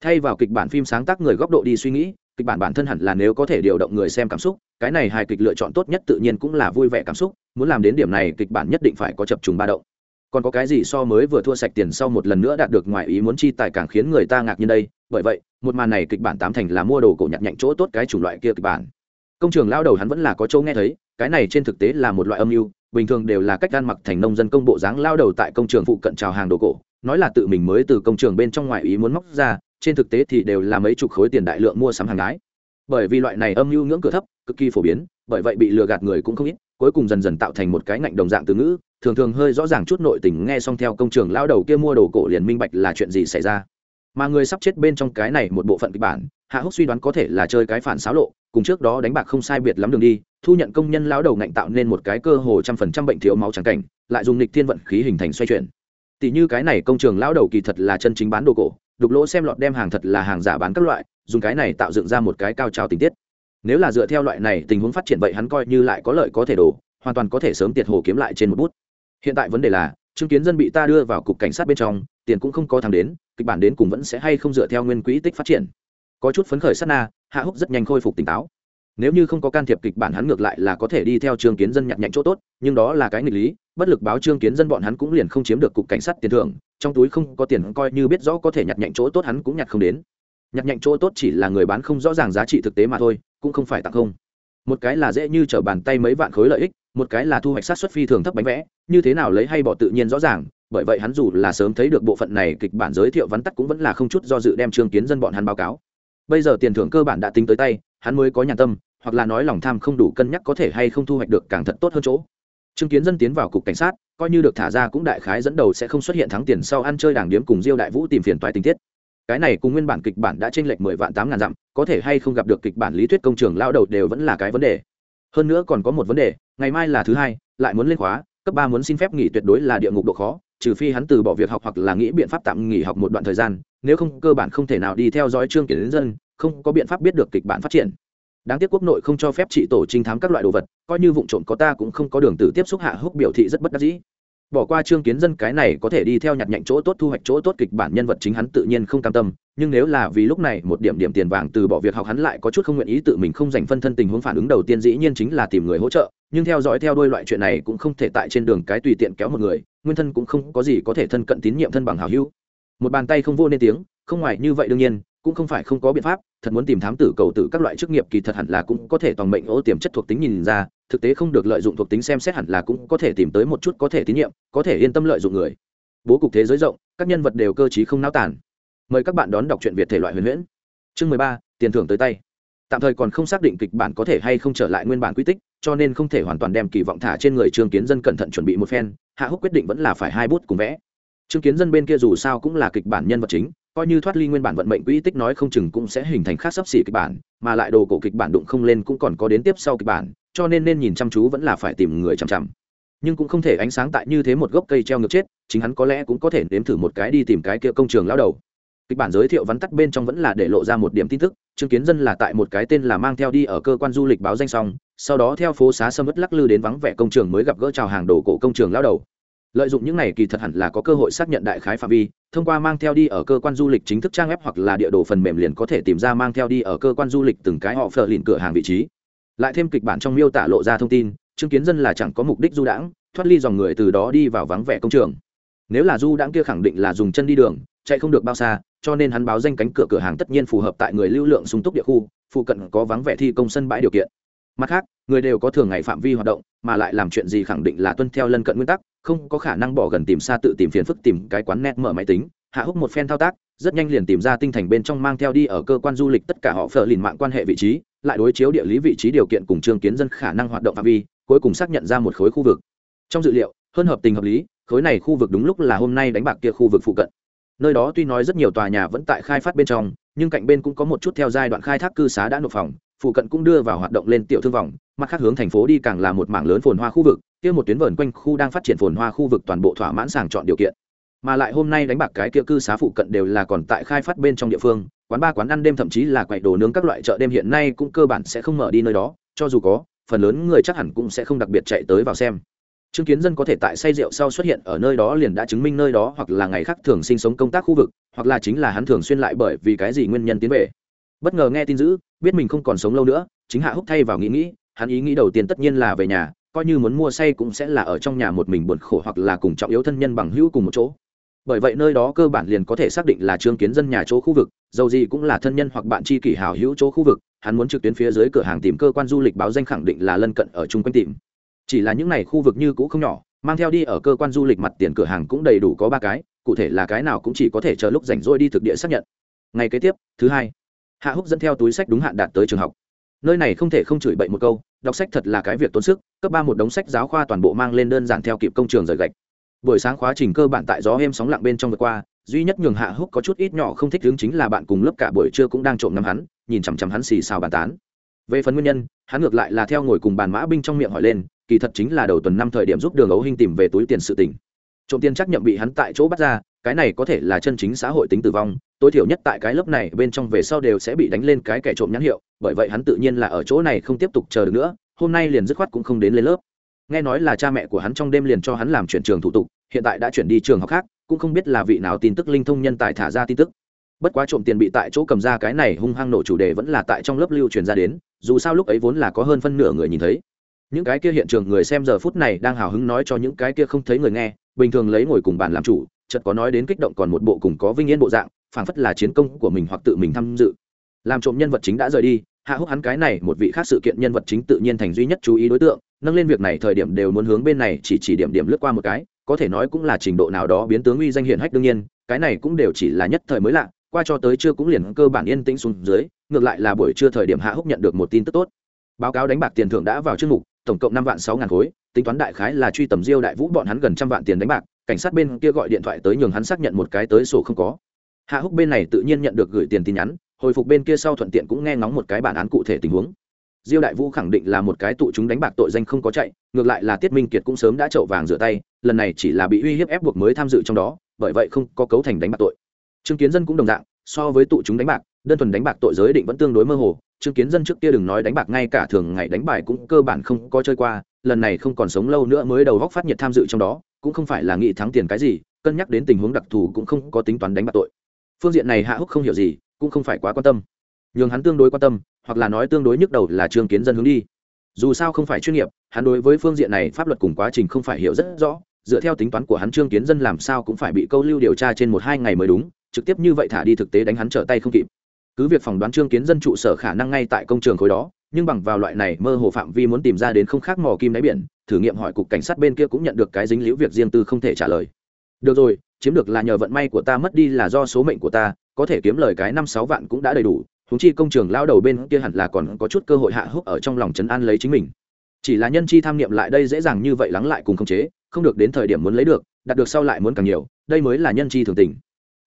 Thay vào kịch bản phim sáng tác người góc độ đi suy nghĩ kịch bản bản thân hẳn là nếu có thể điều động người xem cảm xúc, cái này hài kịch lựa chọn tốt nhất tự nhiên cũng là vui vẻ cảm xúc, muốn làm đến điểm này kịch bản nhất định phải có chập trùng ba động. Còn có cái gì so mới vừa thua sạch tiền sau một lần nữa đạt được ngoài ý muốn chi tài càng khiến người ta ngạc nhiên đây, bởi vậy, một màn này kịch bản tám thành là mua đồ cổ nhặt nhạnh chỗ tốt cái chủng loại kia kịch bản. Công trường lao đầu hắn vẫn là có chỗ nghe thấy, cái này trên thực tế là một loại âm mưu, bình thường đều là cách gan mặc thành nông dân công bộ dáng lao đầu tại công trường phụ cận trào hàng đồ cổ, nói là tự mình mới từ công trường bên trong ngoài ý muốn móc ra trên thực tế thì đều là mấy chục khối tiền đại lượng mua sắm hàng gái bởi vì loại này âm mưu ngưỡng cửa thấp, cực kỳ phổ biến, bởi vậy bị lừa gạt người cũng không ít, cuối cùng dần dần tạo thành một cái ngạnh đồng dạng từ ngữ, thường thường hơi rõ ràng chút nội tình nghe xong theo công trường lao đầu kia mua đồ cổ liền minh bạch là chuyện gì xảy ra. Mà người sắp chết bên trong cái này một bộ phận kịch bản, hạ húc suy đoán có thể là chơi cái phản xáo lộ, cùng trước đó đánh bạc không sai biệt lắm đường đi, thu nhận công nhân lao đầu ngạnh tạo nên một cái cơ hồ trăm phần trăm bệnh thiếu máu trắng cảnh, lại dùng nịch thiên vận khí hình thành xoay chuyển. Tỷ như cái này công trường lao đầu kỳ thật là chân chính bán đồ cổ đục lỗ xem lọt đem hàng thật là hàng giả bán các loại, dùng cái này tạo dựng ra một cái cao trào tình tiết. Nếu là dựa theo loại này tình huống phát triển vậy hắn coi như lại có lợi có thể đổ, hoàn toàn có thể sớm tiệt hồ kiếm lại trên một bút. Hiện tại vấn đề là, chứng kiến dân bị ta đưa vào cục cảnh sát bên trong, tiền cũng không có thắng đến, kịch bản đến cùng vẫn sẽ hay không dựa theo nguyên quỹ tích phát triển. Có chút phấn khởi sát na, hạ húc rất nhanh khôi phục tỉnh táo. Nếu như không có can thiệp kịch bản hắn ngược lại là có thể đi theo trương kiến dân nhặt nhạnh chỗ tốt, nhưng đó là cái nghịch lý bất lực báo trương kiến dân bọn hắn cũng liền không chiếm được cục cảnh sát tiền thưởng, trong túi không có tiền coi như biết rõ có thể nhặt nhạnh chỗ tốt hắn cũng nhặt không đến. Nhặt nhạnh chỗ tốt chỉ là người bán không rõ ràng giá trị thực tế mà thôi, cũng không phải tặng không. Một cái là dễ như t r ở bàn tay mấy vạn khối lợi ích, một cái là thu hoạch sát xuất phi thường thấp bánh vẽ, như thế nào lấy hay bỏ tự nhiên rõ ràng, bởi vậy hắn dù là sớm thấy được bộ phận này kịch bản giới thiệu vắn tắt cũng vẫn là không chút do dự đem trương kiến dân bọn hắn báo cáo. Bây giờ tiền thưởng cơ bản đã tính tới tay, hắn mới có nhà tâm, hoặc là nói lòng tham không đủ cân nhắc có thể hay không thu hoạch được càng thật tốt hơn chỗ chứng kiến dân tiến vào cục cảnh sát, coi như được thả ra cũng đại khái dẫn đầu sẽ không xuất hiện thắng tiền sau ăn chơi đảng điếm cùng diêu đại vũ tìm phiền toái tình tiết. Cái này cùng nguyên bản kịch bản đã chênh lệch mười vạn tám ngàn dặm, có thể hay không gặp được kịch bản lý thuyết công trường lao đầu đều vẫn là cái vấn đề. Hơn nữa còn có một vấn đề, ngày mai là thứ hai, lại muốn lên khóa, cấp ba muốn xin phép nghỉ tuyệt đối là địa ngục độ khó, trừ phi hắn từ bỏ việc học hoặc là nghĩ biện pháp tạm nghỉ học một đoạn thời gian, nếu không, cơ bản không thể nào đi theo dõi chương kiến dân, không có biện pháp biết được kịch bản phát triển đáng tiếc quốc nội không cho phép trị tổ trinh thám các loại đồ vật, coi như vụ trộm có ta cũng không có đường tử tiếp xúc hạ húc biểu thị rất bất đắc dĩ. Bỏ qua trương kiến dân cái này có thể đi theo nhặt nhạnh chỗ tốt thu hoạch chỗ tốt kịch bản nhân vật chính hắn tự nhiên không cam tâm, nhưng nếu là vì lúc này một điểm điểm tiền vàng từ bỏ việc học hắn lại có chút không nguyện ý tự mình không dành phân thân tình huống phản ứng đầu tiên dĩ nhiên chính là tìm người hỗ trợ, nhưng theo dõi theo đôi loại chuyện này cũng không thể tại trên đường cái tùy tiện kéo một người, nguyên thân cũng không có gì có thể thân cận tín nhiệm thân bằng hảo hữu. Một bàn tay không vô nên tiếng, không ngoài như vậy đương nhiên cũng không phải không có biện pháp, thật muốn tìm thám tử cầu tử các loại chức nghiệp kỳ thật hẳn là cũng có thể tòng mệnh ô tiềm chất thuộc tính nhìn ra, thực tế không được lợi dụng thuộc tính xem xét hẳn là cũng có thể tìm tới một chút có thể tín nhiệm, có thể yên tâm lợi dụng người. Bố cục thế giới rộng, các nhân vật đều cơ t không náo tản mời các bạn đón đọc truyện việt thể loại huyền huyễn. Chương mười ba, tiền thưởng tới tay. Tạm thời còn không xác định kịch bản có thể hay không trở lại nguyên bản quy tích, cho nên không thể hoàn toàn đem kỳ vọng thả trên người trương kiến dân cẩn thận chuẩn bị một phen, hạ húc quyết định vẫn là phải hai bút cùng vẽ. Trương kiến dân bên kia dù sao cũng là kịch bản nhân vật chính coi như thoát ly nguyên bản vận mệnh quỹ tích nói không chừng cũng sẽ hình thành khác sắp xỉ kịch bản, mà lại đồ cổ kịch bản đụng không lên cũng còn có đến tiếp sau kịch bản, cho nên nên nhìn chăm chú vẫn là phải tìm người chằm chằm. Nhưng cũng không thể ánh sáng tại như thế một gốc cây treo ngược chết, chính hắn có lẽ cũng có thể nếm thử một cái đi tìm cái kia công trường lao đầu. Kịch bản giới thiệu vắn tắt bên trong vẫn là để lộ ra một điểm tin tức chứng kiến dân là tại một cái tên là mang theo đi ở cơ quan du lịch báo danh xong, sau đó theo phố xá sâm ất lắc lư đến vắng vẻ công trường mới gặp gỡ chào hàng đồ cổ công trường lao đầu lợi dụng những này kỳ thật hẳn là có cơ hội xác nhận đại khái phạm vi, thông qua mang theo đi ở cơ quan du lịch chính thức trang web hoặc là địa đồ phần mềm liền có thể tìm ra mang theo đi ở cơ quan du lịch từng cái họ phờ lìn cửa hàng vị trí. Lại thêm kịch bản trong miêu tả lộ ra thông tin, chứng kiến dân là chẳng có mục đích du đãng, thoát ly dòng người từ đó đi vào vắng vẻ công trường. Nếu là du đãng kia khẳng định là dùng chân đi đường, chạy không được bao xa, cho nên hắn báo danh cánh cửa cửa hàng tất nhiên phù hợp tại người lưu lượng sung túc địa khu, phụ cận có vắng vẻ thi công sân bãi điều kiện. Mặt khác, người đều có thường ngày phạm vi hoạt động, mà lại làm chuyện gì khẳng định là tuân theo lân cận nguyên tắc không có khả năng bỏ gần tìm xa tự tìm phiền phức tìm cái quán net mở máy tính, hạ húc một phen thao tác, rất nhanh liền tìm ra tinh thành bên trong mang theo đi ở cơ quan du lịch tất cả họ phờ lìn mạng quan hệ vị trí, lại đối chiếu địa lý vị trí điều kiện cùng trương kiến dân khả năng hoạt động phạm vi, cuối cùng xác nhận ra một khối khu vực. Trong dự liệu, hơn hợp tình hợp lý, khối này khu vực đúng lúc là hôm nay đánh bạc kia khu vực phụ cận. Nơi đó tuy nói rất nhiều tòa nhà vẫn tại khai phát bên trong, nhưng cạnh bên cũng có một chút theo giai đoạn khai thác cư xá đã nộp phòng, phụ cận cũng đưa vào hoạt động lên tiểu thương vòng, mặt khác hướng thành phố đi càng là một mảng lớn phồn hoa khu vực kia một tuyến vờn quanh khu đang phát triển phồn hoa khu vực toàn bộ thỏa mãn sàng chọn điều kiện. Mà lại hôm nay đánh bạc cái kia cư xá phụ cận đều là còn tại khai phát bên trong địa phương, quán ba, quán ăn đêm thậm chí là quậy đồ nướng các loại chợ đêm hiện nay cũng cơ bản sẽ không mở đi nơi đó, cho dù có, phần lớn người chắc hẳn cũng sẽ không đặc biệt chạy tới vào xem. Chứng kiến dân có thể tại say rượu sau xuất hiện ở nơi đó liền đã chứng minh nơi đó hoặc là ngày khác thường sinh sống công tác khu vực, hoặc là chính là hắn thường xuyên lại bởi vì cái gì nguyên nhân tiến về. Bất ngờ nghe tin dữ, biết mình không còn sống lâu nữa, chính hạ húc thay vào nghĩ nghĩ, hắn ý nghĩ đầu tiên tất nhiên là về nhà coi như muốn mua say cũng sẽ là ở trong nhà một mình buồn khổ hoặc là cùng trọng yếu thân nhân bằng hữu cùng một chỗ. Bởi vậy nơi đó cơ bản liền có thể xác định là trương kiến dân nhà chỗ khu vực, dầu gì cũng là thân nhân hoặc bạn tri kỷ hào hữu chỗ khu vực, hắn muốn trực tuyến phía dưới cửa hàng tìm cơ quan du lịch báo danh khẳng định là lân cận ở chung quanh tìm. Chỉ là những n à y khu vực như cũ không nhỏ, mang theo đi ở cơ quan du lịch mặt tiền cửa hàng cũng đầy đủ có ba cái, cụ thể là cái nào cũng chỉ có thể chờ lúc rảnh rỗi đi thực địa xác nhận. Ngày kế tiếp, thứ hai, hạ húc dẫn theo túi sách đúng hạn đạt tới trường học nơi này không thể không chửi bậy một câu, đọc sách thật là cái việc tốn sức, cấp ba một đống sách giáo khoa toàn bộ mang lên đơn giản theo kịp công trường rời gạch buổi sáng khóa trình cơ bản tại gió êm sóng lặng bên trong vượt qua, duy nhất nhường hạ húc có chút ít nhỏ không thích hướng chính là bạn cùng lớp cả buổi trưa cũng đang trộm ngắm hắn, nhìn chằm chằm hắn xì xào bàn tán về phần nguyên nhân, hắn ngược lại là theo ngồi cùng bàn mã binh trong miệng hỏi lên, kỳ thật chính là đầu tuần năm thời điểm giúp đường ấu hình tìm về túi tiền sự tỉnh. trộm tiền chắc nhậm bị hắn tại chỗ bắt ra, cái này có thể là chân chính xã hội tính tử vong tối thiểu nhất tại cái lớp này bên trong về sau đều sẽ bị đánh lên cái kẻ trộm nhãn hiệu, bởi vậy hắn tự nhiên là ở chỗ này không tiếp tục chờ được nữa, hôm nay liền dứt khoát cũng không đến lên lớp. Nghe nói là cha mẹ của hắn trong đêm liền cho hắn làm chuyển trường thủ tục, hiện tại đã chuyển đi trường học khác, cũng không biết là vị nào tin tức linh thông nhân tài thả ra tin tức. Bất quá trộm tiền bị tại chỗ cầm ra cái này hung hăng nổ chủ đề vẫn là tại trong lớp lưu truyền ra đến, dù sao lúc ấy vốn là có hơn phân nửa người nhìn thấy. Những cái kia hiện trường người xem giờ phút này đang hào hứng nói cho những cái kia không thấy người nghe, bình thường lấy ngồi cùng bàn làm chủ, chợt có nói đến kích động còn một bộ cùng có vinh yên bộ dạng phảng phất là chiến công của mình hoặc tự mình tham dự. Làm trộm nhân vật chính đã rời đi, hạ húc hắn cái này một vị khác sự kiện nhân vật chính tự nhiên thành duy nhất chú ý đối tượng, nâng lên việc này thời điểm đều muốn hướng bên này chỉ chỉ điểm điểm lướt qua một cái, có thể nói cũng là trình độ nào đó biến tướng uy danh hiển hách đương nhiên, cái này cũng đều chỉ là nhất thời mới lạ, qua cho tới chưa cũng liền cơ bản yên tĩnh xuống dưới, ngược lại là buổi trưa thời điểm hạ húc nhận được một tin tức tốt. Báo cáo đánh bạc tiền thưởng đã vào chương mục, tổng cộng năm vạn sáu ngàn khối, tính toán đại khái là truy tầm diêu đại vũ bọn hắn gần trăm vạn tiền đánh bạc, cảnh sát bên kia gọi điện thoại tới nhường hắn xác nhận một cái tới sổ không có hạ húc bên này tự nhiên nhận được gửi tiền tin nhắn, hồi phục bên kia sau thuận tiện cũng nghe ngóng một cái bản án cụ thể tình huống. Diêu đại vũ khẳng định là một cái tụ chúng đánh bạc tội danh không có chạy, ngược lại là tiết minh kiệt cũng sớm đã trậu vàng rửa tay, lần này chỉ là bị uy hiếp ép buộc mới tham dự trong đó, bởi vậy không có cấu thành đánh bạc tội. Trương kiến dân cũng đồng dạng, so với tụ chúng đánh bạc, đơn thuần đánh bạc tội giới định vẫn tương đối mơ hồ. Trương kiến dân trước kia đừng nói đánh bạc ngay cả thường ngày đánh bài cũng cơ bản không có chơi qua, lần này không còn sống lâu nữa mới đầu góc phát nhiệt tham dự trong đó, cũng không phải là nghĩ thắng tiền cái gì, cân nhắc đến tình huống đặc thù cũng không có tính toán đánh bạc tội phương diện này hạ húc không hiểu gì, cũng không phải quá quan tâm. Nhường hắn tương đối quan tâm, hoặc là nói tương đối nhức đầu là trương kiến dân hướng đi. Dù sao không phải chuyên nghiệp, hắn đối với phương diện này pháp luật cùng quá trình không phải hiểu rất rõ, dựa theo tính toán của hắn trương kiến dân làm sao cũng phải bị câu lưu điều tra trên một hai ngày mới đúng, trực tiếp như vậy thả đi thực tế đánh hắn trở tay không kịp. Cứ việc phỏng đoán trương kiến dân trụ sở khả năng ngay tại công trường khối đó, nhưng bằng vào loại này mơ hồ phạm vi muốn tìm ra đến không khác mò kim đáy biển, thử nghiệm hỏi cục cảnh sát bên kia cũng nhận được cái dính liễu việc riêng tư không thể trả lời. Được rồi chiếm được là nhờ vận may của ta mất đi là do số mệnh của ta, có thể kiếm lời cái năm sáu vạn cũng đã đầy đủ húng chi công trường lao đầu bên kia hẳn là còn có chút cơ hội hạ húc ở trong lòng trấn an lấy chính mình. Chỉ là nhân chi tham niệm lại đây dễ dàng như vậy lắng lại cùng khống chế, không được đến thời điểm muốn lấy được, đạt được sau lại muốn càng nhiều, đây mới là nhân chi thường tình.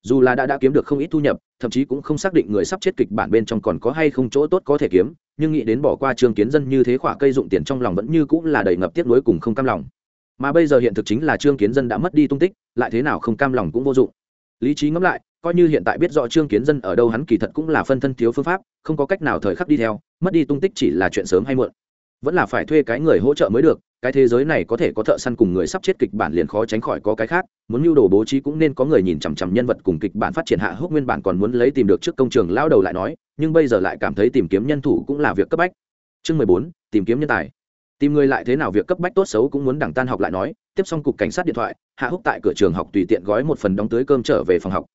Dù là đã đã kiếm được không ít thu nhập, thậm chí cũng không xác định người sắp chết kịch bản bên trong còn có hay không chỗ tốt có thể kiếm, nhưng nghĩ đến bỏ qua trường kiến dân như thế khỏa cây dụng tiền trong lòng vẫn như cũng là đầy ngập tiếc nuối cùng không cam lòng mà bây giờ hiện thực chính là trương kiến dân đã mất đi tung tích, lại thế nào không cam lòng cũng vô dụng. Lý trí ngẫm lại, coi như hiện tại biết rõ trương kiến dân ở đâu hắn kỳ thật cũng là phân thân thiếu phương pháp, không có cách nào thời khắc đi theo, mất đi tung tích chỉ là chuyện sớm hay muộn. Vẫn là phải thuê cái người hỗ trợ mới được, cái thế giới này có thể có thợ săn cùng người sắp chết kịch bản liền khó tránh khỏi có cái khác, muốn mưu đồ bố trí cũng nên có người nhìn chằm chằm nhân vật cùng kịch bản phát triển hạ hốc nguyên bản còn muốn lấy tìm được trước công trường lao đầu lại nói, nhưng bây giờ lại cảm thấy tìm kiếm nhân thủ cũng là việc cấp bách. Chương mười bốn, tìm kiếm nhân tài tìm người lại thế nào việc cấp bách tốt xấu cũng muốn đẳng tan học lại nói, tiếp xong cục cảnh sát điện thoại, hạ húc tại cửa trường học tùy tiện gói một phần đóng tưới cơm trở về phòng học.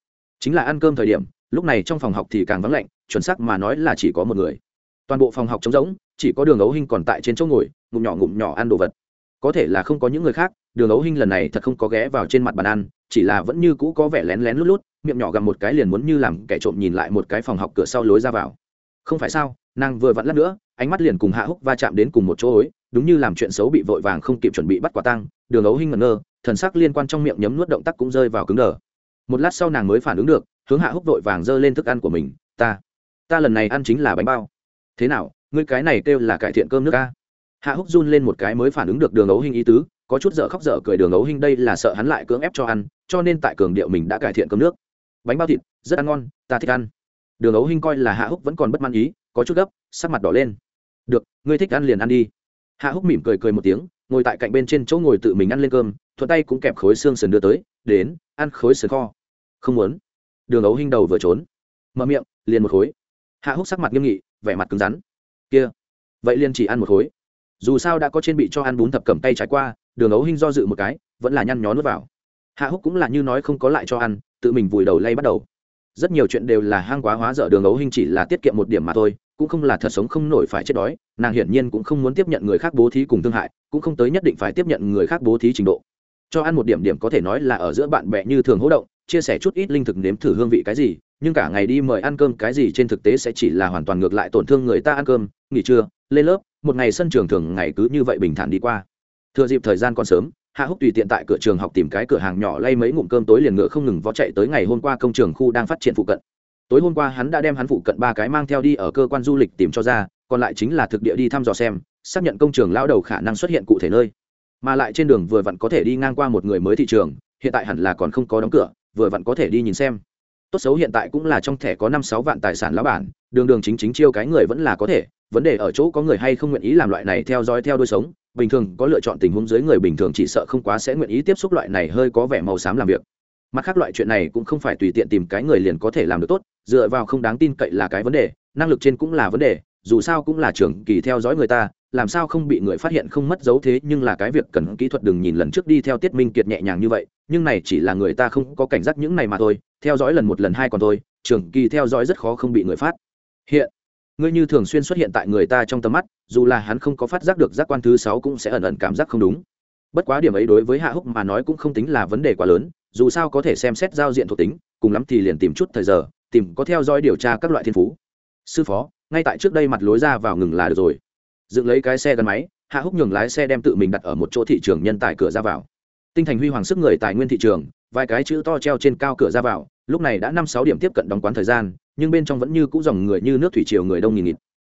Chính là ăn cơm thời điểm, lúc này trong phòng học thì càng vắng lạnh, chuẩn xác mà nói là chỉ có một người. Toàn bộ phòng học trống rỗng, chỉ có đường ấu hinh còn tại trên chỗ ngồi, ngụm nhỏ ngụm nhỏ ăn đồ vật. Có thể là không có những người khác, đường ấu hinh lần này thật không có ghé vào trên mặt bàn ăn, chỉ là vẫn như cũ có vẻ lén lén lút lút, miệng nhỏ gặm một cái liền muốn như làm kẻ trộm nhìn lại một cái phòng học cửa sau lối ra vào. Không phải sao, nàng vừa vặn lát nữa, ánh mắt liền cùng hạ húc va chạm đến cùng một chỗ ối đúng như làm chuyện xấu bị vội vàng không kịp chuẩn bị bắt quả tăng đường ấu hinh ngẩn ngơ, thần sắc liên quan trong miệng nhấm nuốt động tác cũng rơi vào cứng đờ. Một lát sau nàng mới phản ứng được, hướng hạ húc vội vàng giơ lên thức ăn của mình, ta ta lần này ăn chính là bánh bao. Thế nào, ngươi cái này kêu là cải thiện cơm nước ca hạ húc run lên một cái mới phản ứng được đường ấu hình ý tứ, có chút dở khóc dở cười đường ấu hình đây là sợ hắn lại cưỡng ép cho ăn, cho nên tại cường điệu mình đã cải thiện cơm nước. Bánh bao thịt, rất ăn ngon, ta thích ăn. Đường ấu hình coi là hạ húc vẫn còn bất mãn ý, có chút gấp, sắc mặt đỏ lên. Được, ngươi thích ăn liền ăn đi hạ húc mỉm cười cười một tiếng, ngồi tại cạnh bên trên chỗ ngồi tự mình ăn lên cơm, thuận tay cũng kẹp khối xương sườn đưa tới, đến, ăn khối sườn kho. Không muốn. Đường ấu hinh đầu vừa trốn, mở miệng, liền một khối. Hạ húc sắc mặt nghiêm nghị, vẻ mặt cứng rắn. Kia, vậy liền chỉ ăn một khối. Dù sao đã có trên bị cho ăn bún thập cầm tay trái qua, đường ấu hinh do dự một cái, vẫn là nhăn nhó nuốt vào. Hạ húc cũng là như nói không có lại cho ăn, tự mình vùi đầu lay bắt đầu rất nhiều chuyện đều là hang quá hóa dở đường ấu hình chỉ là tiết kiệm một điểm mà thôi, cũng không là thật sống không nổi phải chết đói, nàng hiển nhiên cũng không muốn tiếp nhận người khác bố thí cùng thương hại, cũng không tới nhất định phải tiếp nhận người khác bố thí trình độ. Cho ăn một điểm điểm có thể nói là ở giữa bạn bè như thường hỗ động, chia sẻ chút ít linh thực nếm thử hương vị cái gì, nhưng cả ngày đi mời ăn cơm cái gì trên thực tế sẽ chỉ là hoàn toàn ngược lại tổn thương người ta ăn cơm, nghỉ trưa, lên lớp, một ngày sân trường thường ngày cứ như vậy bình thản đi qua. Thừa dịp thời gian còn sớm hạ húc tùy tiện tại cửa trường học tìm cái cửa hàng nhỏ lay mấy ngụm cơm tối liền ngựa không ngừng vó chạy tới ngày hôm qua công trường khu đang phát triển phụ cận. Tối hôm qua hắn đã đem hắn phụ cận ba cái mang theo đi ở cơ quan du lịch tìm cho ra, còn lại chính là thực địa đi thăm dò xem, xác nhận công trường lao đầu khả năng xuất hiện cụ thể nơi. Mà lại trên đường vừa vặn có thể đi ngang qua một người mới thị trường, hiện tại hẳn là còn không có đóng cửa, vừa vặn có thể đi nhìn xem. Tốt xấu hiện tại cũng là trong thẻ có năm sáu vạn tài sản lão bản, đường đường chính chính chiêu cái người vẫn là có thể, vấn đề ở chỗ có người hay không nguyện ý làm loại này theo dõi theo đuôi sống bình thường có lựa chọn tình huống dưới người bình thường chỉ sợ không quá sẽ nguyện ý tiếp xúc loại này hơi có vẻ màu xám làm việc. Mặt khác loại chuyện này cũng không phải tùy tiện tìm cái người liền có thể làm được tốt, dựa vào không đáng tin cậy là cái vấn đề, năng lực trên cũng là vấn đề, dù sao cũng là trường kỳ theo dõi người ta, làm sao không bị người phát hiện không mất dấu thế, nhưng là cái việc cần kỹ thuật đừng nhìn lần trước đi theo tiết minh kiệt nhẹ nhàng như vậy, nhưng này chỉ là người ta không có cảnh giác những này mà thôi, theo dõi lần một lần hai còn thôi trường kỳ theo dõi rất khó không bị người phát hiện ngươi như thường xuyên xuất hiện tại người ta trong tầm mắt, dù là hắn không có phát giác được giác quan thứ sáu cũng sẽ ẩn ẩn cảm giác không đúng. Bất quá điểm ấy đối với hạ húc mà nói cũng không tính là vấn đề quá lớn, dù sao có thể xem xét giao diện thuộc tính, cùng lắm thì liền tìm chút thời giờ, tìm có theo dõi điều tra các loại thiên phú. Sư phó, ngay tại trước đây mặt lối ra vào ngừng là được rồi. Dựng lấy cái xe gắn máy, hạ húc nhường lái xe đem tự mình đặt ở một chỗ thị trường nhân tài cửa ra vào. Tinh thành huy hoàng sức người tài nguyên thị trường, vài cái chữ to treo trên cao cửa ra vào, lúc này đã năm sáu điểm tiếp cận đóng quán thời gian nhưng bên trong vẫn như cũ dòng người như nước thủy triều người đông nghìn nghịt.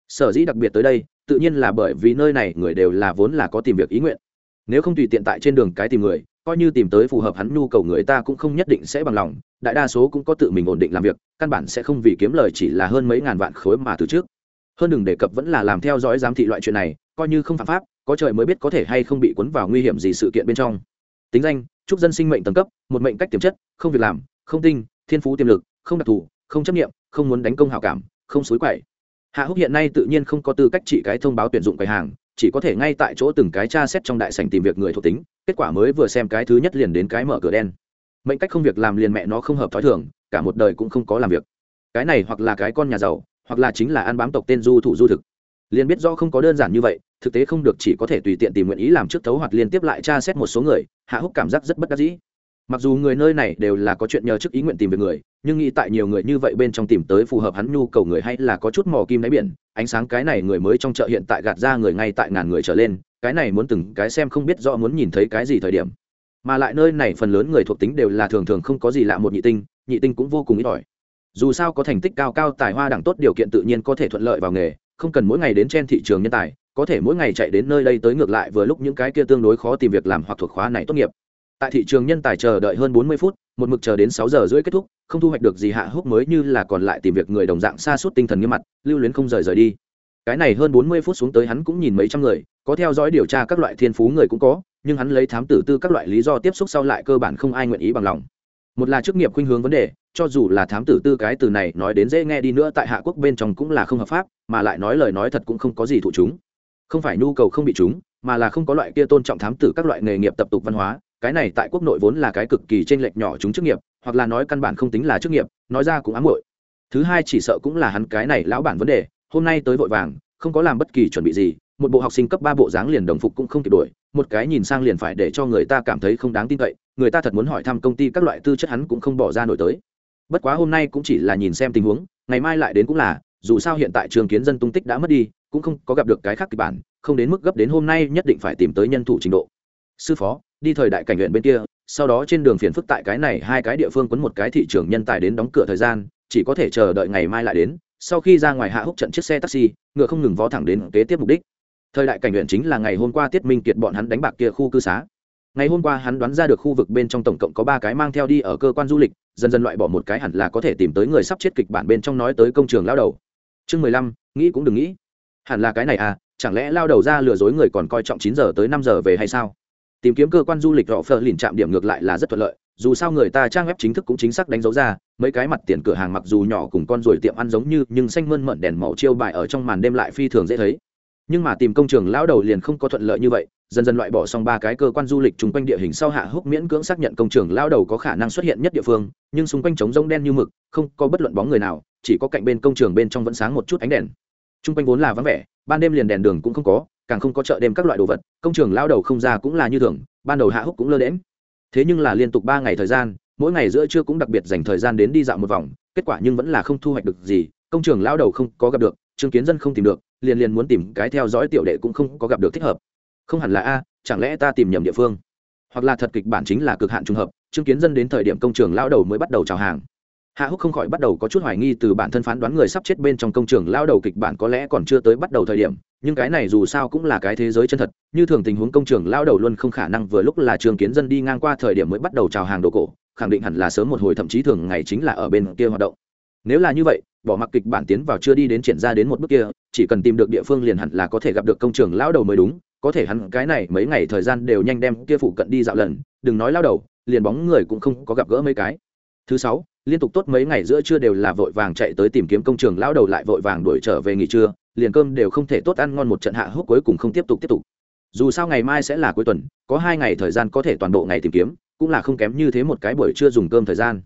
Sở dĩ đặc biệt tới đây, tự nhiên là bởi vì nơi này người đều là vốn là có tìm việc ý nguyện. Nếu không tùy tiện tại trên đường cái tìm người, coi như tìm tới phù hợp hắn nhu cầu người ta cũng không nhất định sẽ bằng lòng, đại đa số cũng có tự mình ổn định làm việc, căn bản sẽ không vì kiếm lời chỉ là hơn mấy ngàn vạn khối mà từ trước. Hơn đừng đề cập vẫn là làm theo dõi giám thị loại chuyện này, coi như không phạm pháp, có trời mới biết có thể hay không bị cuốn vào nguy hiểm gì sự kiện bên trong. Tính danh, chúc dân sinh mệnh tầng cấp, một mệnh cách tiềm chất, không việc làm, không tinh, thiên phú tiềm lực, không đặc thù, không chấp nghiệm không muốn đánh công hào cảm, không xối quậy. Hạ húc hiện nay tự nhiên không có tư cách trị cái thông báo tuyển dụng quầy hàng, chỉ có thể ngay tại chỗ từng cái tra xét trong đại sảnh tìm việc người thuộc tính, kết quả mới vừa xem cái thứ nhất liền đến cái mở cửa đen. Mệnh cách không việc làm liền mẹ nó không hợp thói thường, cả một đời cũng không có làm việc. Cái này hoặc là cái con nhà giàu, hoặc là chính là ăn bám tộc tên du thủ du thực. Liền biết do không có đơn giản như vậy, thực tế không được chỉ có thể tùy tiện tìm nguyện ý làm trước thấu hoặc liên tiếp lại tra xét một số người, hạ húc cảm giác rất bất đắc dĩ mặc dù người nơi này đều là có chuyện nhờ chức ý nguyện tìm về người, nhưng nghĩ tại nhiều người như vậy bên trong tìm tới phù hợp hắn nhu cầu người hay là có chút mò kim đáy biển, ánh sáng cái này người mới trong chợ hiện tại gạt ra người ngay tại ngàn người trở lên, cái này muốn từng cái xem không biết rõ muốn nhìn thấy cái gì thời điểm. Mà lại nơi này phần lớn người thuộc tính đều là thường thường không có gì lạ một nhị tinh nhị tinh cũng vô cùng ít ỏi. Dù sao có thành tích cao cao, tài hoa đẳng tốt điều kiện tự nhiên có thể thuận lợi vào nghề, không cần mỗi ngày đến trên thị trường nhân tài, có thể mỗi ngày chạy đến nơi đây tới ngược lại vừa lúc những cái kia tương đối khó tìm việc làm hoặc thuộc khóa này tốt nghiệp tại thị trường nhân tài chờ đợi hơn bốn mươi phút, một mực chờ đến sáu giờ rưỡi kết thúc, không thu hoạch được gì hạ húc mới như là còn lại tìm việc người đồng dạng xa suốt tinh thần nghiêm mặt, lưu luyến không rời rời đi. Cái này hơn bốn mươi phút xuống tới hắn cũng nhìn mấy trăm người, có theo dõi điều tra các loại thiên phú người cũng có, nhưng hắn lấy thám tử tư các loại lý do tiếp xúc sau lại cơ bản không ai nguyện ý bằng lòng. Một là chức nghiệp khuynh hướng vấn đề, cho dù là thám tử tư cái từ này nói đến dễ nghe đi nữa tại hạ quốc bên trong cũng là không hợp pháp, mà lại nói lời nói thật cũng không có gì thụ chúng. Không phải nhu cầu không bị chúng, mà là không có loại kia tôn trọng thám tử các loại nghề nghiệp tập tục văn hóa cái này tại quốc nội vốn là cái cực kỳ trên lệch nhỏ chúng chức nghiệp, hoặc là nói căn bản không tính là chức nghiệp, nói ra cũng ám muội. thứ hai chỉ sợ cũng là hắn cái này lão bản vấn đề, hôm nay tới vội vàng, không có làm bất kỳ chuẩn bị gì, một bộ học sinh cấp ba bộ dáng liền đồng phục cũng không kịp đuổi một cái nhìn sang liền phải để cho người ta cảm thấy không đáng tin cậy, người ta thật muốn hỏi thăm công ty các loại tư chất hắn cũng không bỏ ra nổi tới bất quá hôm nay cũng chỉ là nhìn xem tình huống, ngày mai lại đến cũng là, dù sao hiện tại trường kiến dân tung tích đã mất đi, cũng không có gặp được cái khác kịch bản, không đến mức gấp đến hôm nay nhất định phải tìm tới nhân thủ trình độ sư phó, đi thời đại cảnh luyện bên kia, sau đó trên đường phiền phức tại cái này hai cái địa phương quấn một cái thị trường nhân tài đến đóng cửa thời gian, chỉ có thể chờ đợi ngày mai lại đến, sau khi ra ngoài hạ húc trận chiếc xe taxi, ngựa không ngừng vó thẳng đến kế tiếp mục đích. Thời đại cảnh luyện chính là ngày hôm qua tiết minh kiệt bọn hắn đánh bạc kia khu cư xá. Ngày hôm qua hắn đoán ra được khu vực bên trong tổng cộng có ba cái mang theo đi ở cơ quan du lịch, dần dần loại bỏ một cái hẳn là có thể tìm tới người sắp chết kịch bản bên trong nói tới công trường lao đầu. Chương mười lăm, nghĩ cũng đừng nghĩ. Hẳn là cái này à chẳng lẽ lao đầu ra lừa dối người còn coi trọng chín giờ tới năm giờ về hay sao? Tìm kiếm cơ quan du lịch rõ phờ lìn chạm điểm ngược lại là rất thuận lợi, dù sao người ta trang web chính thức cũng chính xác đánh dấu ra, mấy cái mặt tiền cửa hàng mặc dù nhỏ cùng con ruồi tiệm ăn giống như, nhưng xanh mơn mận đèn màu chiêu bài ở trong màn đêm lại phi thường dễ thấy. Nhưng mà tìm công trường lão đầu liền không có thuận lợi như vậy, dần dần loại bỏ xong ba cái cơ quan du lịch chung quanh địa hình sau hạ húc miễn cưỡng xác nhận công trường lão đầu có khả năng xuất hiện nhất địa phương, nhưng xung quanh trống rông đen như mực, không có bất luận bóng người nào, chỉ có cạnh bên công trường bên trong vẫn sáng một chút ánh đèn. Chung quanh vốn là vắng vẻ, ban đêm liền đèn đường cũng không có càng không có chợ đêm các loại đồ vật, công trường lao đầu không ra cũng là như thường, ban đầu hạ húc cũng lơ đễm thế nhưng là liên tục ba ngày thời gian, mỗi ngày giữa trưa cũng đặc biệt dành thời gian đến đi dạo một vòng, kết quả nhưng vẫn là không thu hoạch được gì, công trường lao đầu không có gặp được chứng kiến dân không tìm được, liền liền muốn tìm cái theo dõi tiểu đệ cũng không có gặp được thích hợp. Không hẳn là a, chẳng lẽ ta tìm nhầm địa phương? Hoặc là thật kịch bản chính là cực hạn trùng hợp chứng kiến dân đến thời điểm công trường lao đầu mới bắt đầu chào hàng hạ húc không khỏi bắt đầu có chút hoài nghi từ bản thân phán đoán người sắp chết bên trong công trường lao đầu kịch bản có lẽ còn chưa tới bắt đầu thời điểm, nhưng cái này dù sao cũng là cái thế giới chân thật, như thường tình huống công trường lao đầu luôn không khả năng vừa lúc là trường kiến dân đi ngang qua thời điểm mới bắt đầu chào hàng đồ cổ, khẳng định hẳn là sớm một hồi thậm chí thường ngày chính là ở bên kia hoạt động. Nếu là như vậy, bỏ mặc kịch bản tiến vào chưa đi đến triển ra đến một bước kia, chỉ cần tìm được địa phương liền hẳn là có thể gặp được công trường lao đầu mới đúng, có thể hắn cái này mấy ngày thời gian đều nhanh đem kia phụ cận đi dạo lần, đừng nói lao đầu, liền bóng người cũng không có gặp gỡ mấy cái thứ sáu, liên tục tốt mấy ngày giữa trưa đều là vội vàng chạy tới tìm kiếm công trường lao đầu lại vội vàng đuổi trở về nghỉ trưa, liền cơm đều không thể tốt ăn ngon một trận hạ hốc cuối cùng không tiếp tục tiếp tục. Dù sao ngày mai sẽ là cuối tuần, có hai ngày thời gian có thể toàn bộ ngày tìm kiếm, cũng là không kém như thế một cái buổi trưa dùng cơm thời gian.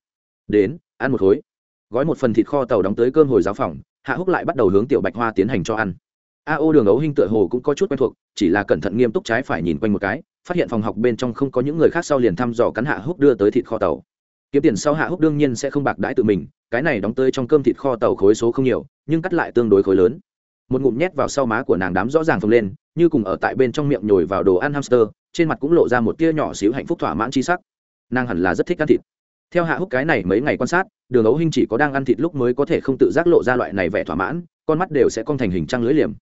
Đến, ăn một khối. Gói một phần thịt kho tàu đóng tới cơm hồi giáo phòng, hạ húc lại bắt đầu hướng tiểu bạch hoa tiến hành cho ăn. A ô đường ấu hinh tựa hồ cũng có chút quen thuộc, chỉ là cẩn thận nghiêm túc trái phải nhìn quanh một cái, phát hiện phòng học bên trong không có những người khác sau liền thăm dò cắn hạ húc đưa tới thịt kho tàu kiếm tiền sau hạ húc đương nhiên sẽ không bạc đãi tự mình, cái này đóng tơi trong cơm thịt kho tàu khối số không nhiều, nhưng cắt lại tương đối khối lớn. Một ngụm nhét vào sau má của nàng đám rõ ràng phồng lên, như cùng ở tại bên trong miệng nhồi vào đồ ăn hamster, trên mặt cũng lộ ra một tia nhỏ xíu hạnh phúc thỏa mãn chi sắc. Nàng hẳn là rất thích ăn thịt. Theo hạ húc cái này mấy ngày quan sát, đường ấu hinh chỉ có đang ăn thịt lúc mới có thể không tự giác lộ ra loại này vẻ thỏa mãn, con mắt đều sẽ cong thành hình trăng lưỡi liềm.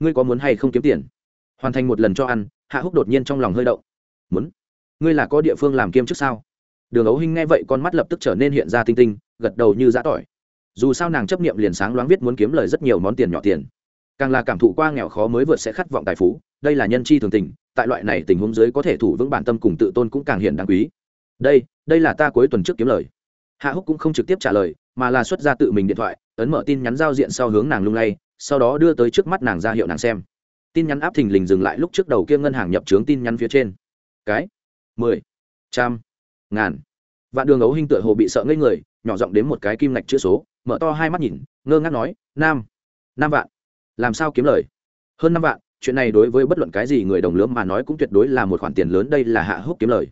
Ngươi có muốn hay không kiếm tiền? Hoàn thành một lần cho ăn, hạ húc đột nhiên trong lòng hơi động. Muốn. Ngươi là có địa phương làm kiêm trước sao? Đường ấu hinh nghe vậy con mắt lập tức trở nên hiện ra tinh tinh, gật đầu như giã tỏi. Dù sao nàng chấp niệm liền sáng loáng viết muốn kiếm lời rất nhiều món tiền nhỏ tiền. Càng là cảm thụ qua nghèo khó mới vượt sẽ khát vọng tài phú, đây là nhân chi thường tình, tại loại này tình huống dưới có thể thủ vững bản tâm cùng tự tôn cũng càng hiện đáng quý. Đây đây là ta cuối tuần trước kiếm lời. Hạ húc cũng không trực tiếp trả lời, mà là xuất ra tự mình điện thoại, ấn mở tin nhắn giao diện sau hướng nàng lung lay, sau đó đưa tới trước mắt nàng ra hiệu nàng xem. Tin nhắn áp thình lình dừng lại lúc trước đầu kia ngân hàng nhập trướng tin nhắn phía trên. Cái, mười, trăm ngàn. Vạn đường ấu hình tựa hồ bị sợ ngây người, nhỏ giọng đến một cái kim ngạch chữ số, mở to hai mắt nhìn, ngơ ngác nói, nam năm vạn, làm sao kiếm lời? Hơn năm vạn, chuyện này đối với bất luận cái gì người đồng lứa mà nói cũng tuyệt đối là một khoản tiền lớn, đây là hạ húc kiếm lời.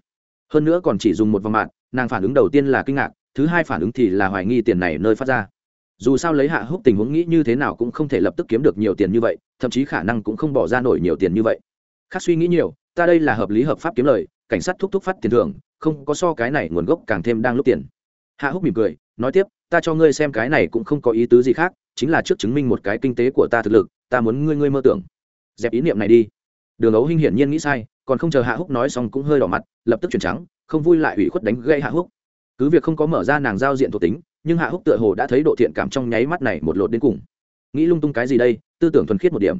Hơn nữa còn chỉ dùng một vòng mạng, nàng phản ứng đầu tiên là kinh ngạc, thứ hai phản ứng thì là hoài nghi tiền này nơi phát ra. Dù sao lấy hạ húc tình huống nghĩ như thế nào cũng không thể lập tức kiếm được nhiều tiền như vậy, thậm chí khả năng cũng không bỏ ra nổi nhiều tiền như vậy. Khác suy nghĩ nhiều ta đây là hợp lý hợp pháp kiếm lời, cảnh sát thúc thúc phát tiền thưởng, không có so cái này nguồn gốc càng thêm đang lúc tiền. Hạ húc mỉm cười, nói tiếp, ta cho ngươi xem cái này cũng không có ý tứ gì khác, chính là trước chứng minh một cái kinh tế của ta thực lực, ta muốn ngươi ngươi mơ tưởng. Dẹp ý niệm này đi. Đường ấu hinh hiển nhiên nghĩ sai, còn không chờ hạ húc nói xong cũng hơi đỏ mặt, lập tức chuyển trắng, không vui lại ủy khuất đánh gây hạ húc. Cứ việc không có mở ra nàng giao diện thuộc tính, nhưng hạ húc tựa hồ đã thấy độ thiện cảm trong nháy mắt này một lột đến cùng. Nghĩ lung tung cái gì đây, tư tưởng thuần khiết một điểm.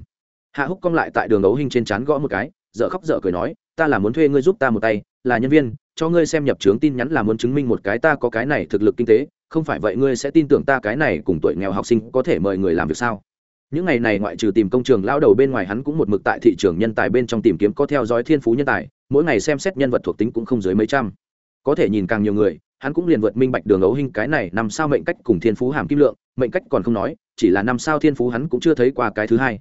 Hạ húc cong lại tại đường ấu hình trên c h á n gõ một cái dở khóc dở cười nói, ta là muốn thuê ngươi giúp ta một tay, là nhân viên, cho ngươi xem nhập trướng tin nhắn là muốn chứng minh một cái ta có cái này thực lực kinh tế, không phải vậy ngươi sẽ tin tưởng ta cái này cùng tuổi nghèo học sinh có thể mời người làm việc sao? Những ngày này ngoại trừ tìm công trường lao đầu bên ngoài hắn cũng một mực tại thị trường nhân tài bên trong tìm kiếm có theo dõi thiên phú nhân tài, mỗi ngày xem xét nhân vật thuộc tính cũng không dưới mấy trăm. Có thể nhìn càng nhiều người, hắn cũng liền vượt minh bạch đường ấu hình cái này năm sao mệnh cách cùng thiên phú hàm kim lượng, mệnh cách còn không nói, chỉ là năm sao thiên phú hắn cũng chưa thấy qua cái thứ hai.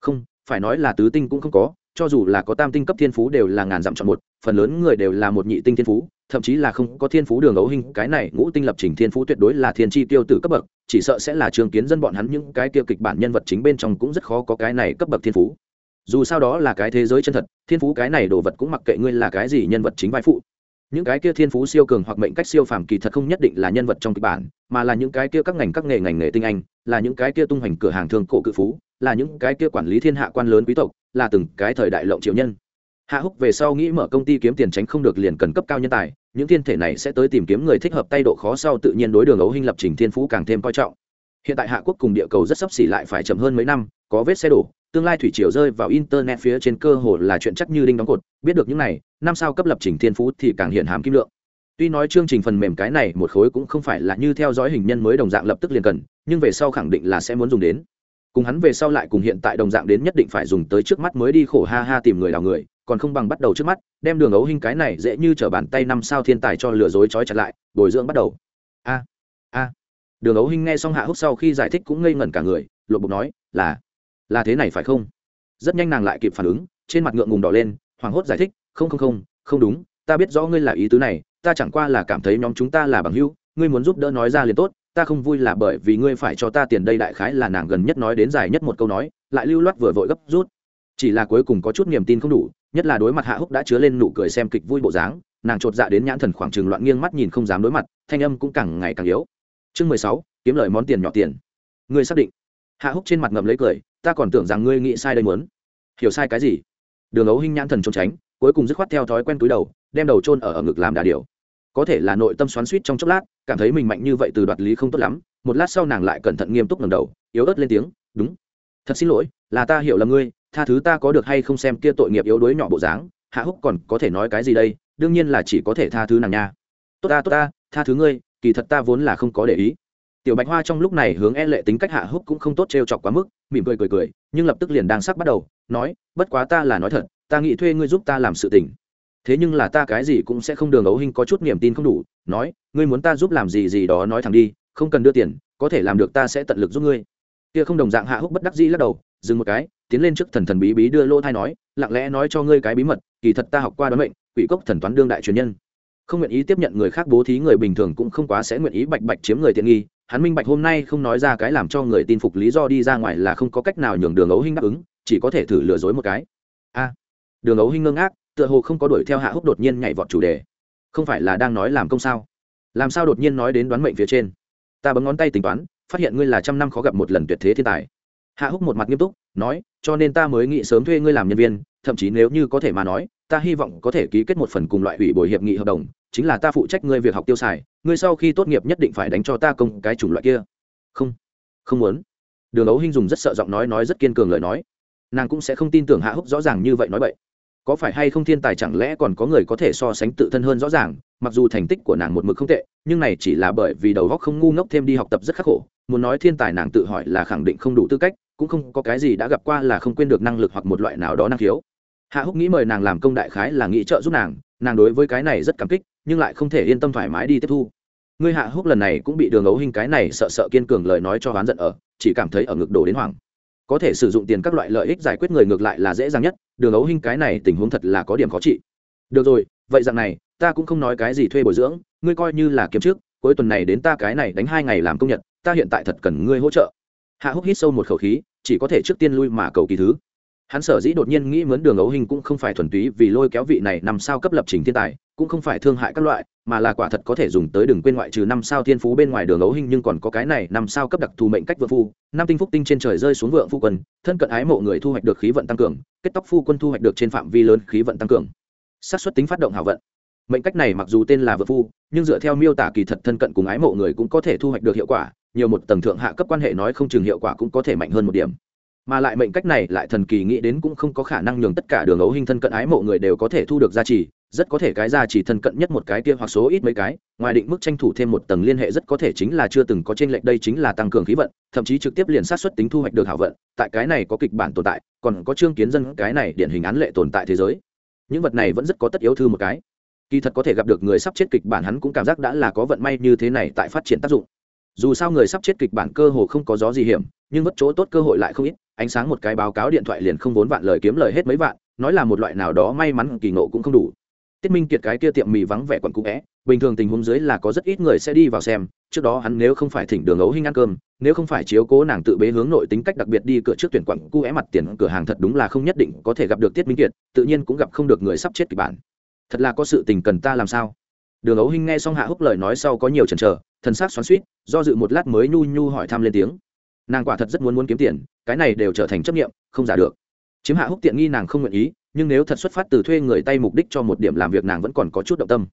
Không, phải nói là tứ tinh cũng không có cho dù là có tam tinh cấp thiên phú đều là ngàn dặm chọn một, phần lớn người đều là một nhị tinh thiên phú, thậm chí là không có thiên phú đường ấu hình, cái này ngũ tinh lập trình thiên phú tuyệt đối là thiên tri tiêu tử cấp bậc, chỉ sợ sẽ là trường kiến dân bọn hắn những cái tiêu kịch bản nhân vật chính bên trong cũng rất khó có cái này cấp bậc thiên phú. Dù sao đó là cái thế giới chân thật, thiên phú cái này đồ vật cũng mặc kệ ngươi là cái gì nhân vật chính vai phụ. Những cái kia thiên phú siêu cường hoặc mệnh cách siêu phàm kỳ thật không nhất định là nhân vật trong kịch bản, mà là những cái kia các ngành các nghề ngành nghề tinh anh, là những cái kia tung hoành cửa hàng thương cổ cự phú là những cái kia quản lý thiên hạ quan lớn quý tộc, là từng cái thời đại lộng triệu nhân. Hạ húc về sau nghĩ mở công ty kiếm tiền tránh không được liền cần cấp cao nhân tài, những thiên thể này sẽ tới tìm kiếm người thích hợp tay độ khó sau tự nhiên đối đường ấu hình lập trình thiên phú càng thêm coi trọng. Hiện tại hạ quốc cùng địa cầu rất sắp xỉ lại phải chậm hơn mấy năm, có vết xe đổ, tương lai thủy triều rơi vào internet phía trên cơ hồ là chuyện chắc như đinh đóng cột, biết được những này, năm sao cấp lập trình thiên phú thì càng hiện hàm kim lượng. Tuy nói chương trình phần mềm cái này một khối cũng không phải là như theo dõi hình nhân mới đồng dạng lập tức liền cần, nhưng về sau khẳng định là sẽ muốn dùng đến cùng hắn về sau lại cùng hiện tại đồng dạng đến nhất định phải dùng tới trước mắt mới đi khổ ha ha tìm người đào người, còn không bằng bắt đầu trước mắt, đem đường ấu hình cái này dễ như t r ở bàn tay năm sao thiên tài cho lừa dối trói chặt lại, bồi dưỡng bắt đầu. A a. Đường ấu hình nghe xong hạ húc sau khi giải thích cũng ngây ngẩn cả người, lộ bục nói, là là thế này phải không? Rất nhanh nàng lại kịp phản ứng, trên mặt ngượng ngùng đỏ lên, hoảng hốt giải thích, không không không không đúng, ta biết rõ ngươi là ý tứ này, ta chẳng qua là cảm thấy nhóm chúng ta là bằng hữu, ngươi muốn giúp đỡ nói ra liền tốt ta không vui là bởi vì ngươi phải cho ta tiền đây đại khái là nàng gần nhất nói đến dài nhất một câu nói, lại lưu loát vừa vội gấp rút. Chỉ là cuối cùng có chút niềm tin không đủ, nhất là đối mặt hạ húc đã chứa lên nụ cười xem kịch vui bộ dáng, nàng chột dạ đến nhãn thần khoảng trừng loạn nghiêng mắt nhìn không dám đối mặt, thanh âm cũng càng ngày càng yếu. Chương mười sáu, kiếm lời món tiền nhỏ tiền. Ngươi xác định. Hạ húc trên mặt ngậm lấy cười, ta còn tưởng rằng ngươi nghĩ sai đây muốn. Hiểu sai cái gì? Đường ấu hinh nhãn thần trốn tránh, cuối cùng dứt khoát theo thói quen túi đầu, đem đầu trôn ở ở ngực làm đà điều có thể là nội tâm xoắn suýt trong chốc lát, cảm thấy mình mạnh như vậy từ đoạt lý không tốt lắm, một lát sau nàng lại cẩn thận nghiêm túc ngầm đầu, yếu ớt lên tiếng, đúng. Thật xin lỗi, là ta hiểu là ngươi, tha thứ ta có được hay không xem kia tội nghiệp yếu đuối nhỏ bộ dáng, hạ húc còn có thể nói cái gì đây, đương nhiên là chỉ có thể tha thứ nàng nha. Tốt ta tốt ta, tha thứ ngươi, kỳ thật ta vốn là không có để ý. Tiểu bạch hoa trong lúc này hướng e lệ tính cách hạ húc cũng không tốt trêu chọc quá mức, mỉm cười cười cười, nhưng lập tức liền đang sắc bắt đầu, nói, bất quá ta là nói thật, ta nghĩ thuê ngươi giúp ta làm sự tình thế nhưng là ta cái gì cũng sẽ không đường ấu hình có chút niềm tin không đủ, nói, ngươi muốn ta giúp làm gì gì đó nói thẳng đi, không cần đưa tiền, có thể làm được ta sẽ tận lực giúp ngươi. Kia không đồng dạng hạ húc bất đắc dĩ lắc đầu, dừng một cái, tiến lên trước thần thần bí bí đưa lô thai nói, lặng lẽ nói cho ngươi cái bí mật, kỳ thật ta học qua đoán mệnh, quỷ cốc thần toán đương đại truyền nhân. Không nguyện ý tiếp nhận người khác bố thí người bình thường cũng không quá sẽ nguyện ý bạch bạch chiếm người tiện nghi, hắn minh bạch hôm nay không nói ra cái làm cho người tin phục lý do đi ra ngoài là không có cách nào nhường đường ấu hinh đáp ứng, chỉ có thể thử lừa dối một cái. A, đường ấu hinh ngơ ngác tựa hồ không có đuổi theo hạ húc đột nhiên nhảy vọt chủ đề. Không phải là đang nói làm công sao? Làm sao đột nhiên nói đến đoán mệnh phía trên? Ta bấm ngón tay tính toán, phát hiện ngươi là trăm năm khó gặp một lần tuyệt thế thiên tài. Hạ húc một mặt nghiêm túc, nói, cho nên ta mới nghĩ sớm thuê ngươi làm nhân viên, thậm chí nếu như có thể mà nói, ta hy vọng có thể ký kết một phần cùng loại ủy bồi hiệp nghị hợp đồng, chính là ta phụ trách ngươi việc học tiêu xài, ngươi sau khi tốt nghiệp nhất định phải đánh cho ta công cái chủng loại kia. Không không muốn. Đường ấu hinh dùng rất sợ giọng nói nói rất kiên cường lời nói. Nàng cũng sẽ không tin tưởng hạ húc rõ ràng như vậy nói vậy có phải hay không thiên tài chẳng lẽ còn có người có thể so sánh tự thân hơn rõ ràng, mặc dù thành tích của nàng một mực không tệ, nhưng này chỉ là bởi vì đầu óc không ngu ngốc thêm đi học tập rất khắc khổ, muốn nói thiên tài nàng tự hỏi là khẳng định không đủ tư cách, cũng không có cái gì đã gặp qua là không quên được năng lực hoặc một loại nào đó năng khiếu. Hạ húc nghĩ mời nàng làm công đại khái là nghĩ trợ giúp nàng nàng đối với cái này rất cảm kích, nhưng lại không thể yên tâm thoải mái đi tiếp thu. Ngươi hạ húc lần này cũng bị đường ấu hình cái này sợ sợ kiên cường lời nói cho oán giận ở, chỉ cảm thấy ở ngực đổ đến hoảng. Có thể sử dụng tiền các loại lợi ích giải quyết người ngược lại là dễ dàng nhất đường ấu hình cái này tình huống thật là có điểm khó trị. Được rồi, vậy dạng này, ta cũng không nói cái gì thuê bồi dưỡng, ngươi coi như là kiếm trước, cuối tuần này đến ta cái này đánh hai ngày làm công nhật ta hiện tại thật cần ngươi hỗ trợ. Hạ húc hít sâu một khẩu khí, chỉ có thể trước tiên lui mà cầu kỳ thứ. Hắn sở dĩ đột nhiên nghĩ mướn đường ấu hình cũng không phải thuần túy vì lôi kéo vị này nằm sao cấp lập trình thiên tài cũng không phải thương hại các loại, mà là quả thật có thể dùng tới đừng quên ngoại trừ năm sao thiên phú bên ngoài đường ấu hình nhưng còn có cái này năm sao cấp đặc thù mệnh cách vượng phu, năm tinh phúc tinh trên trời rơi xuống vượng phu quân, thân cận ái mộ người thu hoạch được khí vận tăng cường, kết tóc phu quân thu hoạch được trên phạm vi lớn khí vận tăng cường. Xác suất tính phát động hảo vận. Mệnh cách này mặc dù tên là vượng phu, nhưng dựa theo miêu tả kỳ thật thân cận cùng ái mộ người cũng có thể thu hoạch được hiệu quả, nhiều một tầng thượng hạ cấp quan hệ nói không chừng hiệu quả cũng có thể mạnh hơn một điểm. Mà lại mệnh cách này lại thần kỳ nghĩ đến cũng không có khả năng nhường tất cả đường ấu hình thân cận ái mộ người đều có thể thu được giá trị rất có thể cái ra chỉ thân cận nhất một cái kia hoặc số ít mấy cái, ngoài định mức tranh thủ thêm một tầng liên hệ rất có thể chính là chưa từng có trên lệch, đây chính là tăng cường khí vận, thậm chí trực tiếp liền sát xuất tính thu hoạch được hảo vận, tại cái này có kịch bản tồn tại, còn có chương kiến dân cái này điển hình án lệ tồn tại thế giới. Những vật này vẫn rất có tất yếu thư một cái. Kỳ thật có thể gặp được người sắp chết kịch bản hắn cũng cảm giác đã là có vận may như thế này tại phát triển tác dụng. Dù sao người sắp chết kịch bản cơ hồ không có gió gì hiểm, nhưng mất chỗ tốt cơ hội lại không ít, ánh sáng một cái báo cáo điện thoại liền không vốn vạn lời kiếm lời hết mấy vạn, nói là một loại nào đó may mắn kỳ nộ cũng không đủ tiết minh kiệt cái kia tiệm mì vắng vẻ quận cũ vẽ bình thường tình huống dưới là có rất ít người sẽ đi vào xem, trước đó hắn nếu không phải thỉnh đường ấu hinh ăn cơm, nếu không phải chiếu cố nàng tự bế hướng nội tính cách đặc biệt đi cửa trước tuyển quận cũ vẽ mặt tiền cửa hàng thật đúng là không nhất định có thể gặp được tiết minh kiệt, tự nhiên cũng gặp không được người sắp chết kịch bản. Thật là có sự tình cần ta làm sao? Đường ấu hinh nghe xong hạ húc lời nói sau có nhiều chần chờ, thần sắc xoắn suýt do dự một lát mới nhu nhu hỏi thăm lên tiếng. Nàng quả thật rất muốn muốn kiếm tiền, cái này đều trở thành chấp nghiệm không giả được. Chiếm hạ húc tiện nghi nàng không nguyện ý nhưng nếu thật xuất phát từ thuê người tay mục đích cho một điểm làm việc nàng vẫn còn có chút động tâm.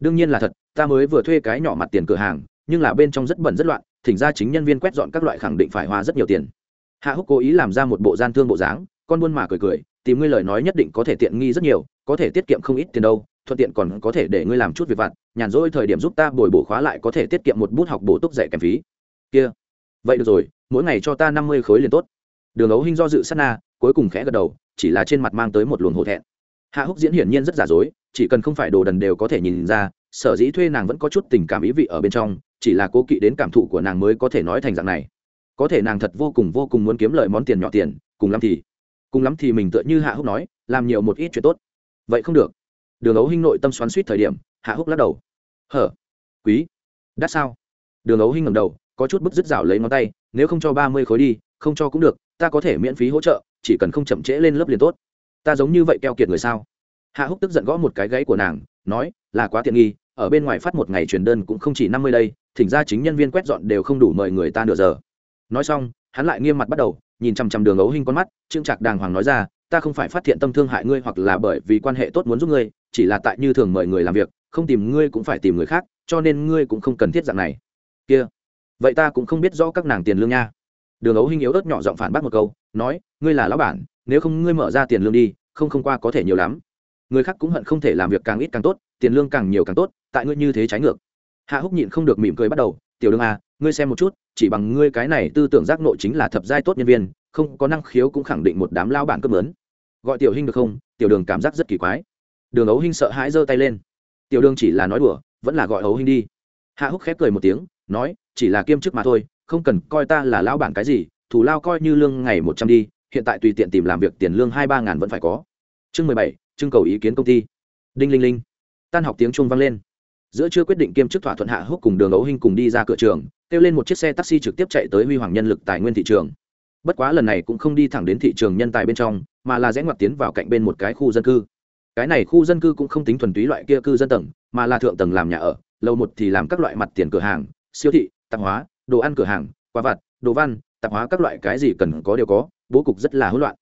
Đương nhiên là thật, ta mới vừa thuê cái nhỏ mặt tiền cửa hàng, nhưng là bên trong rất bẩn rất loạn, thỉnh ra chính nhân viên quét dọn các loại khẳng định phải hoa rất nhiều tiền. Hạ húc cố ý làm ra một bộ gian thương bộ dáng, con buôn mà cười cười, tìm ngươi lời nói nhất định có thể tiện nghi rất nhiều, có thể tiết kiệm không ít tiền đâu, thuận tiện còn có thể để ngươi làm chút việc vặt, nhàn rỗi thời điểm giúp ta bồi bổ khóa lại có thể tiết kiệm một bút học bổ túc dạy kèm phí. Kia, vậy được rồi, mỗi ngày cho ta năm mươi khối liền tốt. Đường ấu hinh do dự sát na, cuối cùng khẽ gật đầu chỉ là trên mặt mang tới một luồng hổ thẹn. Hạ húc diễn hiển nhiên rất giả dối, chỉ cần không phải đồ đần đều có thể nhìn ra, sở dĩ thuê nàng vẫn có chút tình cảm ý vị ở bên trong, chỉ là cố kỵ đến cảm thụ của nàng mới có thể nói thành dạng này. Có thể nàng thật vô cùng vô cùng muốn kiếm lợi món tiền nhỏ tiền, cùng lắm thì, cùng lắm thì mình tựa như hạ húc nói, làm nhiều một ít chuyện tốt. Vậy không được. Đường ấu hinh nội tâm xoắn suýt thời điểm, hạ húc lắc đầu. Hở? Quý? Đắt sao? Đường ấu hinh ngầm đầu, có chút bức dứt rảo lấy ngón tay, nếu không cho ba mươi khối đi, không cho cũng được, ta có thể miễn phí hỗ trợ chỉ cần không chậm trễ lên lớp liền tốt. Ta giống như vậy keo kiệt người sao? Hạ húc tức giận gõ một cái gãy của nàng, nói, là quá tiện nghi, ở bên ngoài phát một ngày truyền đơn cũng không chỉ năm mươi đây, thỉnh ra chính nhân viên quét dọn đều không đủ mời người ta nửa giờ. Nói xong, hắn lại nghiêm mặt bắt đầu, nhìn chằm chằm đường ấu hinh con mắt, trương trạc đàng hoàng nói ra, ta không phải phát hiện tâm thương hại ngươi hoặc là bởi vì quan hệ tốt muốn giúp ngươi, chỉ là tại như thường mời người làm việc, không tìm ngươi cũng phải tìm người khác, cho nên ngươi cũng không cần thiết dạng này. Kia, vậy ta cũng không biết rõ các nàng tiền lương nha đường ấu hinh yếu ớt nhỏ giọng phản bác một câu, nói, ngươi là lão bản, nếu không ngươi mở ra tiền lương đi, không không qua có thể nhiều lắm. Người khác cũng hận không thể làm việc càng ít càng tốt, tiền lương càng nhiều càng tốt, tại ngươi như thế trái ngược. Hạ húc nhịn không được mỉm cười bắt đầu, tiểu đường à ngươi xem một chút, chỉ bằng ngươi cái này tư tưởng giác nội chính là thập giai tốt nhân viên, không có năng khiếu cũng khẳng định một đám lao bản cấp lớn. Gọi tiểu hinh được không? Tiểu đường cảm giác rất kỳ quái. Đường ấu hinh sợ hãi giơ tay lên. Tiểu đường chỉ là nói đùa, vẫn là gọi ấu hinh đi. Hạ húc khép cười một tiếng, nói, chỉ là kiêm chức mà thôi không cần coi ta là lao bản cái gì thủ lao coi như lương ngày một trăm đi, hiện tại tùy tiện tìm làm việc tiền lương hai ba ngàn vẫn phải có. Chương mười bảy, trưng cầu ý kiến công ty. Đinh linh linh. Tan học tiếng chuông vang lên. Giữa chưa quyết định kiêm chức thỏa thuận hạ húc cùng đường ấu hinh cùng đi ra cửa trường, kêu lên một chiếc xe taxi trực tiếp chạy tới huy hoàng nhân lực tài nguyên thị trường. Bất quá lần này cũng không đi thẳng đến thị trường nhân tài bên trong, mà là rẽ ngoặt tiến vào cạnh bên một cái khu dân cư. Cái này khu dân cư cũng không tính thuần túy loại kia cư dân tầng, mà là thượng tầng làm nhà ở, lầu một thì làm các loại mặt tiền cửa hàng, siêu thị, tạp hóa đồ ăn cửa hàng, quà vặt, đồ văn, tạp hóa các loại cái gì cần có đều có, bố cục rất là hỗn loạn.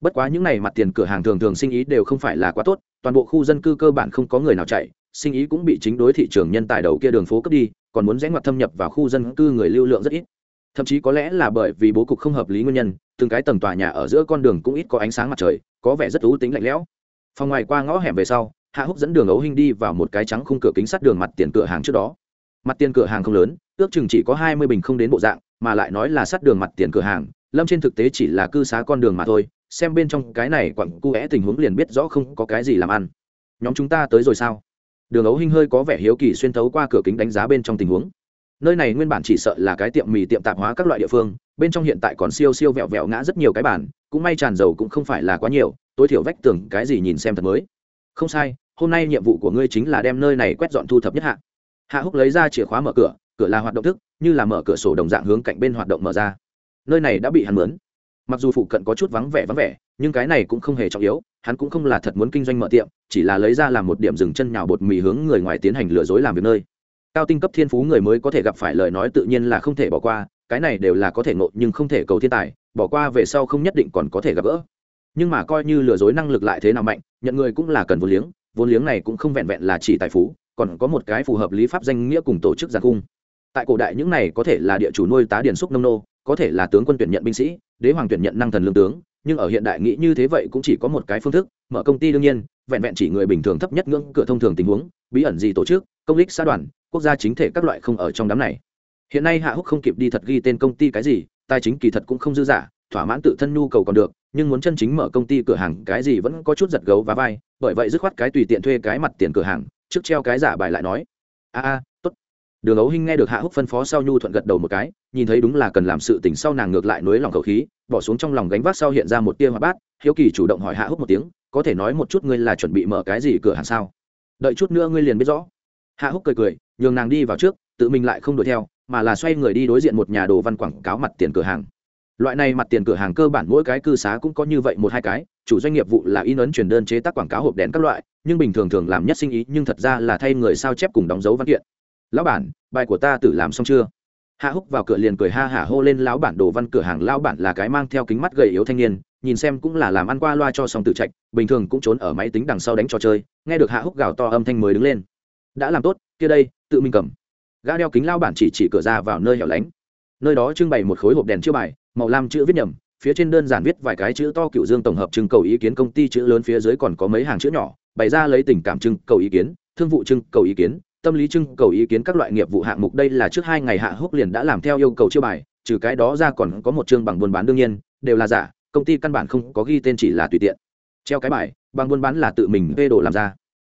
Bất quá những n à y mặt tiền cửa hàng thường thường sinh ý đều không phải là quá tốt, toàn bộ khu dân cư cơ bản không có người nào chạy, sinh ý cũng bị chính đối thị trường nhân tài đầu kia đường phố cướp đi, còn muốn rẽ ngoặt thâm nhập vào khu dân cư người lưu lượng rất ít. Thậm chí có lẽ là bởi vì bố cục không hợp lý nguyên nhân, từng cái tầng tòa nhà ở giữa con đường cũng ít có ánh sáng mặt trời, có vẻ rất thú tính lạnh lẽo. Phòng ngoài qua ngõ hẻm về sau, hạ húc dẫn đường ấu hinh đi vào một cái trắng khung cửa kính sắt đường mặt tiền cửa hàng trước đó mặt tiền cửa hàng không lớn, ước chừng chỉ có hai mươi bình không đến bộ dạng, mà lại nói là sát đường mặt tiền cửa hàng, lâm trên thực tế chỉ là cư xá con đường mà thôi, xem bên trong cái này quặng cu é tình huống liền biết rõ không có cái gì làm ăn. Nhóm chúng ta tới rồi sao? Đường ấu hinh hơi có vẻ hiếu kỳ xuyên thấu qua cửa kính đánh giá bên trong tình huống. Nơi này nguyên bản chỉ sợ là cái tiệm mì, tiệm tạp hóa các loại địa phương, bên trong hiện tại còn siêu siêu vẹo vẹo ngã rất nhiều cái bản cũng may tràn dầu cũng không phải là quá nhiều, tối thiểu vách tường cái gì nhìn xem thật mới. Không sai, hôm nay nhiệm vụ của ngươi chính là đem nơi này quét dọn thu thập nhất hạ hạ húc lấy ra chìa khóa mở cửa cửa là hoạt động thức, như là mở cửa sổ đồng dạng hướng cạnh bên hoạt động mở ra. Nơi này đã bị hắn mướn. Mặc dù phụ cận có chút vắng vẻ vắng vẻ, nhưng cái này cũng không hề trọng yếu, hắn cũng không là thật muốn kinh doanh mở tiệm, chỉ là lấy ra làm một điểm dừng chân nhào bột mì hướng người ngoài tiến hành lừa dối làm việc nơi. Cao tinh cấp thiên phú người mới có thể gặp phải lời nói tự nhiên là không thể bỏ qua, cái này đều là có thể ngộ nhưng không thể cầu thiên tài, bỏ qua về sau không nhất định còn có thể gặp gỡ. Nhưng mà coi như lừa dối năng lực lại thế nào mạnh, nhận người cũng là cần vốn liếng vốn liếng này cũng không vẹn vẹn là chỉ tài phú còn có một cái phù hợp lý pháp danh nghĩa cùng tổ chức giàn cung tại cổ đại những này có thể là địa chủ nuôi tá điển xúc nông nô, có thể là tướng quân tuyển nhận binh sĩ, đế hoàng tuyển nhận năng thần lương tướng, nhưng ở hiện đại nghĩ như thế vậy cũng chỉ có một cái phương thức, mở công ty đương nhiên, vẹn vẹn chỉ người bình thường thấp nhất ngưỡng cửa thông thường tình huống, bí ẩn gì tổ chức, công lích xã đoàn, quốc gia chính thể các loại không ở trong đám này. Hiện nay hạ húc không kịp đi thật ghi tên công ty cái gì, tài chính kỳ thật cũng không dư giả thỏa mãn tự thân nhu cầu còn được, nhưng muốn chân chính mở công ty cửa hàng cái gì vẫn có chút giật gấu và vai, bởi vậy dứt khoát cái tùy tiện thuê cái mặt tiền cửa hàng trước treo cái giả bài lại nói, a a, tốt. Đường ấu hinh nghe được hạ húc phân phó sau nhu thuận gật đầu một cái, nhìn thấy đúng là cần làm sự tỉnh sau nàng ngược lại nối lòng khẩu khí, bỏ xuống trong lòng gánh vác sau hiện ra một tia hoa bát, hiếu kỳ chủ động hỏi hạ húc một tiếng, có thể nói một chút ngươi là chuẩn bị mở cái gì cửa hàng sao? Đợi chút nữa ngươi liền biết rõ. Hạ húc cười cười, nhường nàng đi vào trước, tự mình lại không đuổi theo, mà là xoay người đi đối diện một nhà đồ văn quảng cáo mặt tiền cửa hàng loại này mặt tiền cửa hàng cơ bản mỗi cái cư xá cũng có như vậy một hai cái, chủ doanh nghiệp vụ là in ấn truyền đơn chế tác quảng cáo hộp đèn các loại, nhưng bình thường thường làm nhất sinh ý, nhưng thật ra là thay người sao chép cùng đóng dấu văn kiện. Lão bản, bài của ta tự làm xong chưa? Hạ húc vào cửa liền cười ha hả hô lên, lão bản, đồ văn cửa hàng lão bản là cái mang theo kính mắt gầy yếu thanh niên, nhìn xem cũng là làm ăn qua loa cho xong tự trạch, bình thường cũng trốn ở máy tính đằng sau đánh trò chơi. Nghe được hạ húc gào to âm thanh mới đứng lên. Đã làm tốt, kia đây, tự mình cầm. Gã đeo kính lao bản chỉ chỉ cửa ra vào nơi hẻo lánh. Nơi đó trưng bày một khối hộp đèn chiêu bài màu lam chữ viết nhầm, phía trên đơn giản viết vài cái chữ to cựu dương tổng hợp trưng cầu ý kiến công ty chữ lớn phía dưới còn có mấy hàng chữ nhỏ, bày ra lấy tình cảm trưng cầu ý kiến, thương vụ trưng cầu ý kiến, tâm lý trưng cầu ý kiến các loại nghiệp vụ hạng mục. Đây là trước hai ngày hạ húc liền đã làm theo yêu cầu chiêu bài, trừ cái đó ra còn có một chương bằng buôn bán đương nhiên, đều là giả, công ty căn bản không có ghi tên chỉ là tùy tiện. Treo cái bài, bằng buôn bán là tự mình vê đồ làm ra.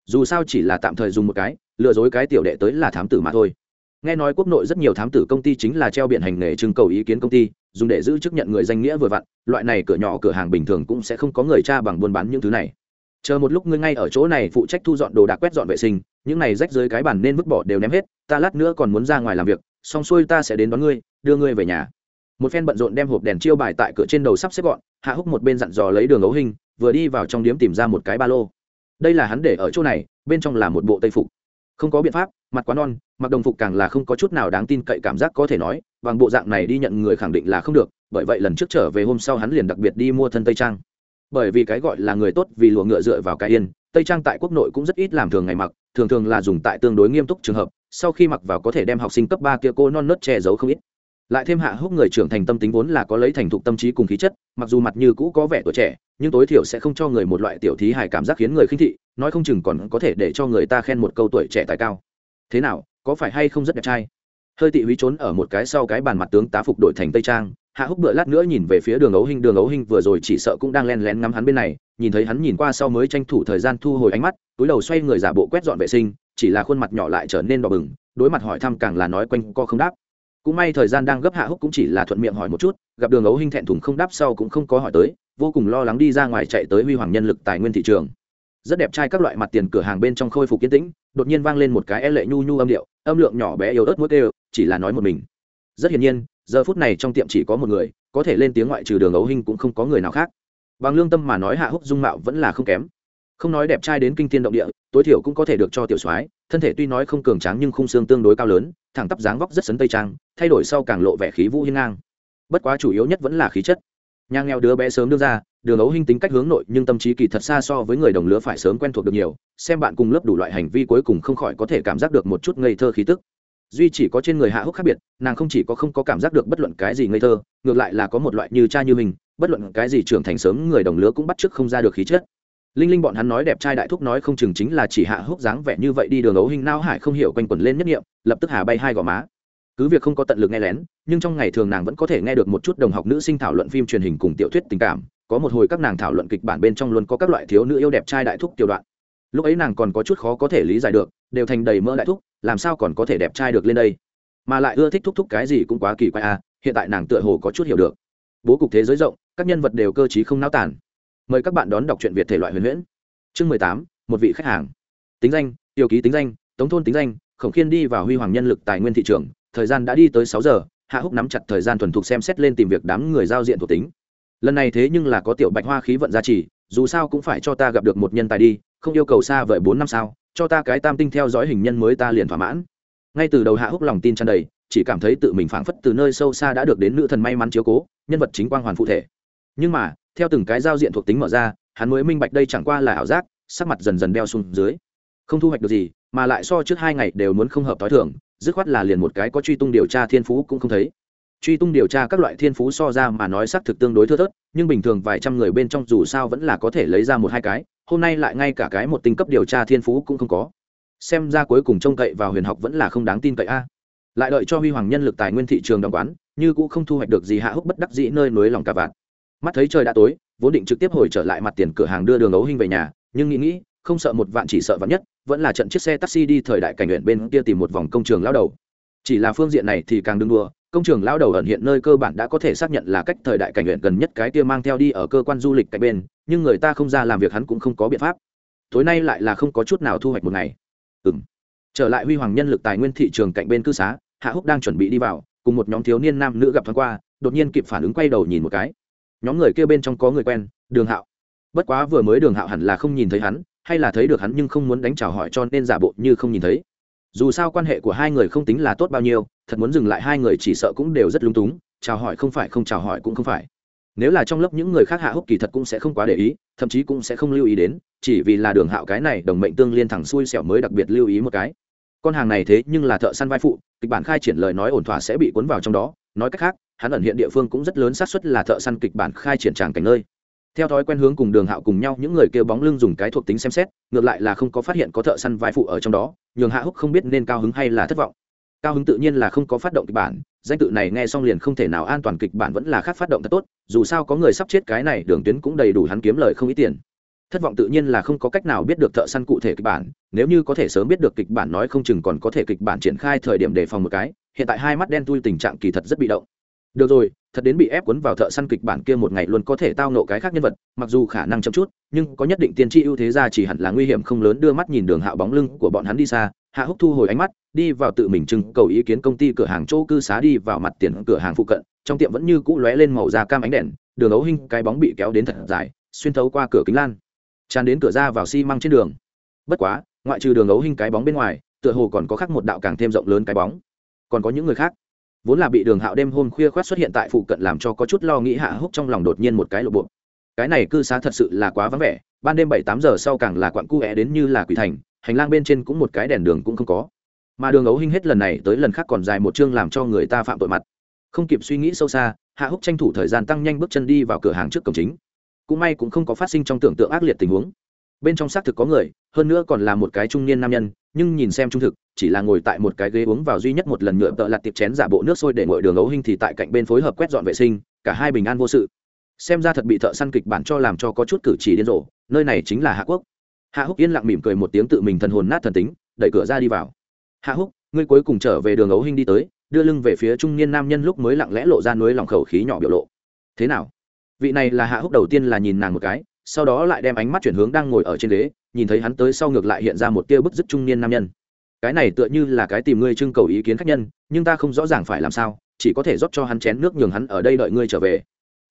Dù sao chỉ là tạm thời dùng một cái, lừa dối cái tiểu đệ tới là thám tử mà thôi. Nghe nói quốc nội rất nhiều thám tử công ty chính là treo biện hành nghề trưng cầu ý kiến công ty dùng để giữ chức nhận người danh nghĩa vừa vặn, loại này cửa nhỏ cửa hàng bình thường cũng sẽ không có người tra bằng buôn bán những thứ này. Chờ một lúc ngươi ngay ở chỗ này phụ trách thu dọn đồ đạc quét dọn vệ sinh, những này rách dưới cái bàn nên vứt bỏ đều ném hết, ta lát nữa còn muốn ra ngoài làm việc, xong xuôi ta sẽ đến đón ngươi, đưa ngươi về nhà. Một phen bận rộn đem hộp đèn chiêu bài tại cửa trên đầu sắp xếp gọn, hạ húc một bên dặn dò lấy đường ấu hình, vừa đi vào trong điếm tìm ra một cái ba lô. Đây là hắn để ở chỗ này, bên trong là một bộ tây phục không có biện pháp, mặt quá non, mặc đồng phục càng là không có chút nào đáng tin cậy cảm giác có thể nói, bằng bộ dạng này đi nhận người khẳng định là không được, bởi vậy lần trước trở về hôm sau hắn liền đặc biệt đi mua thân tây trang. Bởi vì cái gọi là người tốt vì lụa ngựa dựa vào cái yên, tây trang tại quốc nội cũng rất ít làm thường ngày mặc, thường thường là dùng tại tương đối nghiêm túc trường hợp, sau khi mặc vào có thể đem học sinh cấp ba kia cô non nớt che giấu không ít lại thêm hạ húc người trưởng thành tâm tính vốn là có lấy thành thục tâm trí cùng khí chất, mặc dù mặt như cũ có vẻ tuổi trẻ, nhưng tối thiểu sẽ không cho người một loại tiểu thí hài cảm giác khiến người khinh thị, nói không chừng còn có thể để cho người ta khen một câu tuổi trẻ tài cao. Thế nào, có phải hay không rất đẹp trai? Hơi tị húy trốn ở một cái sau cái bàn mặt tướng tá phục đổi thành tây trang, hạ húc bựa lát nữa nhìn về phía đường ấu hình, đường ấu hình vừa rồi chỉ sợ cũng đang len lén ngắm hắn bên này, nhìn thấy hắn nhìn qua sau mới tranh thủ thời gian thu hồi ánh mắt, túi đầu xoay người giả bộ quét dọn vệ sinh, chỉ là khuôn mặt nhỏ lại trở nên đỏ bừng, đối mặt hỏi thăm càng là nói quanh co không đáp cũng may thời gian đang gấp hạ húc cũng chỉ là thuận miệng hỏi một chút, gặp đường ấu hình thẹn thùng không đáp sau cũng không có hỏi tới, vô cùng lo lắng đi ra ngoài chạy tới huy hoàng nhân lực tài nguyên thị trường. Rất đẹp trai các loại mặt tiền cửa hàng bên trong khôi phục kiến tĩnh, đột nhiên vang lên một cái e lệ nhu nhu âm điệu, âm lượng nhỏ bé yếu ớt mỗi kêu chỉ là nói một mình. Rất hiển nhiên, giờ phút này trong tiệm chỉ có một người, có thể lên tiếng ngoại trừ đường ấu hình cũng không có người nào khác. Bằng lương tâm mà nói hạ húc dung mạo vẫn là không kém. Không nói đẹp trai đến kinh thiên động địa, tối thiểu cũng có thể được cho tiểu soái thân thể tuy nói không cường tráng nhưng khung xương tương đối cao lớn, thẳng tắp dáng vóc rất sấn tây trang, thay đổi sau càng lộ vẻ khí vũ hiên ngang. Bất quá chủ yếu nhất vẫn là khí chất. Nhà nghèo đứa bé sớm đưa ra, đường ấu hình tính cách hướng nội, nhưng tâm trí kỳ thật xa so với người đồng lứa phải sớm quen thuộc được nhiều, xem bạn cùng lớp đủ loại hành vi cuối cùng không khỏi có thể cảm giác được một chút ngây thơ khí tức. Duy chỉ có trên người hạ húc khác biệt, nàng không chỉ có không có cảm giác được bất luận cái gì ngây thơ, ngược lại là có một loại như cha như mình, bất luận cái gì trưởng thành sớm người đồng lứa cũng bắt chước không ra được khí chất linh linh bọn hắn nói đẹp trai đại thúc nói không chừng chính là chỉ hạ húc dáng vẻ như vậy đi đường ấu hình nao hải không hiểu quanh quẩn lên nhất nghiệm, lập tức hà bay hai gò má. Cứ việc không có tận lực nghe lén, nhưng trong ngày thường nàng vẫn có thể nghe được một chút đồng học nữ sinh thảo luận phim truyền hình cùng tiểu thuyết tình cảm, có một hồi các nàng thảo luận kịch bản bên trong luôn có các loại thiếu nữ yêu đẹp trai đại thúc tiểu đoạn. Lúc ấy nàng còn có chút khó có thể lý giải được, đều thành đầy mỡ đại thúc, làm sao còn có thể đẹp trai được lên đây? Mà lại ưa thích thúc thúc cái gì cũng quá kỳ quái à hiện tại nàng tựa hồ có chút hiểu được. Bố cục thế giới rộng, các nhân vật đều cơ t không náo tản mời các bạn đón đọc truyện việt thể loại huyền huyễn. Chương mười tám, một vị khách hàng. Tính danh tiêu ký tính danh, tống thôn tính danh, khổng khiên đi vào huy hoàng nhân lực tài nguyên thị trường, thời gian đã đi tới sáu giờ, hạ húc nắm chặt thời gian thuần thục xem xét lên tìm việc đám người giao diện thuộc tính. Lần này thế nhưng là có tiểu bạch hoa khí vận gia trì, dù sao cũng phải cho ta gặp được một nhân tài đi, không yêu cầu xa vời bốn năm sao, cho ta cái tam tinh theo dõi hình nhân mới ta liền thỏa mãn. Ngay từ đầu hạ húc lòng tin tràn đầy, chỉ cảm thấy tự mình phảng phất từ nơi sâu xa đã được đến nữ thần may mắn chiếu cố, nhân vật chính quang hoàn phụ thể. Nhưng mà theo từng cái giao diện thuộc tính mở ra, hắn mới minh bạch đây chẳng qua là ảo giác, sắc mặt dần dần đeo xuống dưới. Không thu hoạch được gì, mà lại so trước hai ngày đều muốn không hợp t h o i thưởng dứt khoát là liền một cái có truy tung điều tra thiên phú cũng không thấy. Truy tung điều tra các loại thiên phú so ra mà nói xác thực tương đối thưa thớt, nhưng bình thường vài trăm người bên trong dù sao vẫn là có thể lấy ra một hai cái, hôm nay lại ngay cả cái một tinh cấp điều tra thiên phú cũng không có. Xem ra cuối cùng trông cậy vào huyền học vẫn là không đáng tin cậy a. Lại đợi cho huy hoàng nhân lực tài nguyên thị trường đ quán, như cũng không thu hoạch được gì hạ húc bất đắc dĩ nơi nối lòng cả vạn mắt thấy trời đã tối, vốn định trực tiếp hồi trở lại mặt tiền cửa hàng đưa đường ấu hình về nhà, nhưng nghĩ nghĩ, không sợ một vạn chỉ sợ vạn nhất, vẫn là trận chiếc xe taxi đi thời đại cảnh nguyện bên kia tìm một vòng công trường lao đầu. Chỉ là phương diện này thì càng đương đua công trường lao đầu ẩn hiện nơi cơ bản đã có thể xác nhận là cách thời đại cảnh nguyện gần nhất cái kia mang theo đi ở cơ quan du lịch cạnh bên, nhưng người ta không ra làm việc hắn cũng không có biện pháp. Tối nay lại là không có chút nào thu hoạch một ngày. Ừ m trở lại huy hoàng nhân lực tài nguyên thị trường cạnh bên cư xá, hạ húc đang chuẩn bị đi vào, cùng một nhóm thiếu niên nam nữ gặp thoáng qua, đột nhiên kịp phản ứng quay đầu nhìn một cái nhóm người kia bên trong có người quen, đường hạo. Bất quá vừa mới đường hạo hẳn là không nhìn thấy hắn, hay là thấy được hắn nhưng không muốn đánh chào hỏi cho nên giả bộ như không nhìn thấy. Dù sao quan hệ của hai người không tính là tốt bao nhiêu, thật muốn dừng lại hai người chỉ sợ cũng đều rất lung túng, chào hỏi không phải không chào hỏi cũng không phải. Nếu là trong lớp những người khác hạ húc kỳ thật cũng sẽ không quá để ý, thậm chí cũng sẽ không lưu ý đến, chỉ vì là đường hạo cái này đồng mệnh tương liên thẳng xui xẻo mới đặc biệt lưu ý một cái con hàng này thế nhưng là thợ săn vai phụ, kịch bản khai triển lời nói ổn thỏa sẽ bị cuốn vào trong đó. Nói cách khác, hắn ẩn hiện địa phương cũng rất lớn xác suất là thợ săn kịch bản khai triển tràng cảnh nơi. Theo thói quen hướng cùng đường hạo cùng nhau, những người kêu bóng lưng dùng cái thuộc tính xem xét, ngược lại là không có phát hiện có thợ săn vai phụ ở trong đó, nhường hạ húc không biết nên cao hứng hay là thất vọng. Cao hứng tự nhiên là không có phát động kịch bản, danh tự này nghe xong liền không thể nào an toàn, kịch bản vẫn là khác phát động thật tốt, dù sao có người sắp chết cái này, đường tuyến cũng đầy đủ hắn kiếm lời không ít tiền thất vọng tự nhiên là không có cách nào biết được thợ săn cụ thể kịch bản, nếu như có thể sớm biết được kịch bản nói không chừng còn có thể kịch bản triển khai thời điểm đề phòng một cái, hiện tại hai mắt đen tui tình trạng kỳ thật rất bị động. Được rồi, thật đến bị ép cuốn vào thợ săn kịch bản kia một ngày luôn có thể tao nộ cái khác nhân vật, mặc dù khả năng chậm chút, nhưng có nhất định tiên tri ưu thế ra chỉ hẳn là nguy hiểm không lớn đưa mắt nhìn đường hạ bóng lưng của bọn hắn đi xa, hạ húc thu hồi ánh mắt, đi vào tự mình trưng cầu ý kiến công ty cửa hàng chỗ cư xá đi vào mặt tiền cửa hàng phụ cận, trong tiệm vẫn như cũ lóe lên màu da cam ánh đèn, đường ấu hình cái bóng bị kéo đến thật dài, xuyên thấu qua cửa kính lan tràn đến cửa ra vào xi、si、măng trên đường. Bất quá, ngoại trừ đường ấu hình cái bóng bên ngoài, tựa hồ còn có khác một đạo càng thêm rộng lớn cái bóng. Còn có những người khác. Vốn là bị đường hạo đêm hôm khuya khoát xuất hiện tại phụ cận làm cho có chút lo nghĩ hạ húc trong lòng đột nhiên một cái lộ bộ. Cái này cư xá thật sự là quá vắng vẻ, ban đêm bảy tám giờ sau càng là quặn cu é đến như là quỷ thành, hành lang bên trên cũng một cái đèn đường cũng không có. Mà đường ấu hinh hết lần này tới lần khác còn dài một chương làm cho người ta phạm tội mặt. Không kịp suy nghĩ sâu xa, hạ húc tranh thủ thời gian tăng nhanh bước chân đi vào cửa hàng trước cổng chính cũng may cũng không có phát sinh trong tưởng tượng ác liệt tình huống. Bên trong xác thực có người, hơn nữa còn là một cái trung niên nam nhân, nhưng nhìn xem trung thực, chỉ là ngồi tại một cái ghế uống vào duy nhất một lần nhựa tợ lặt tiệp chén giả bộ nước sôi để ngồi đường ấu hình thì tại cạnh bên phối hợp quét dọn vệ sinh, cả hai bình an vô sự. Xem ra thật bị thợ săn kịch bản cho làm cho có chút cử chỉ điên rồ, nơi này chính là hạ quốc. Hạ húc yên lặng mỉm cười một tiếng tự mình thần hồn nát thần tính, đẩy cửa ra đi vào. Hạ húc, ngươi cuối cùng trở về đường ấu hình đi tới. Đưa lưng về phía trung niên nam nhân lúc mới lặng lẽ lộ ra núi lòng khẩu khí nhỏ biểu lộ. Thế nào? Vị này là hạ húc đầu tiên là nhìn nàng một cái, sau đó lại đem ánh mắt chuyển hướng đang ngồi ở trên ghế, nhìn thấy hắn tới sau ngược lại hiện ra một tia bức dứt trung niên nam nhân. Cái này tựa như là cái tìm ngươi trưng cầu ý kiến khách nhân, nhưng ta không rõ ràng phải làm sao, chỉ có thể rót cho hắn chén nước nhường hắn ở đây đợi ngươi trở về.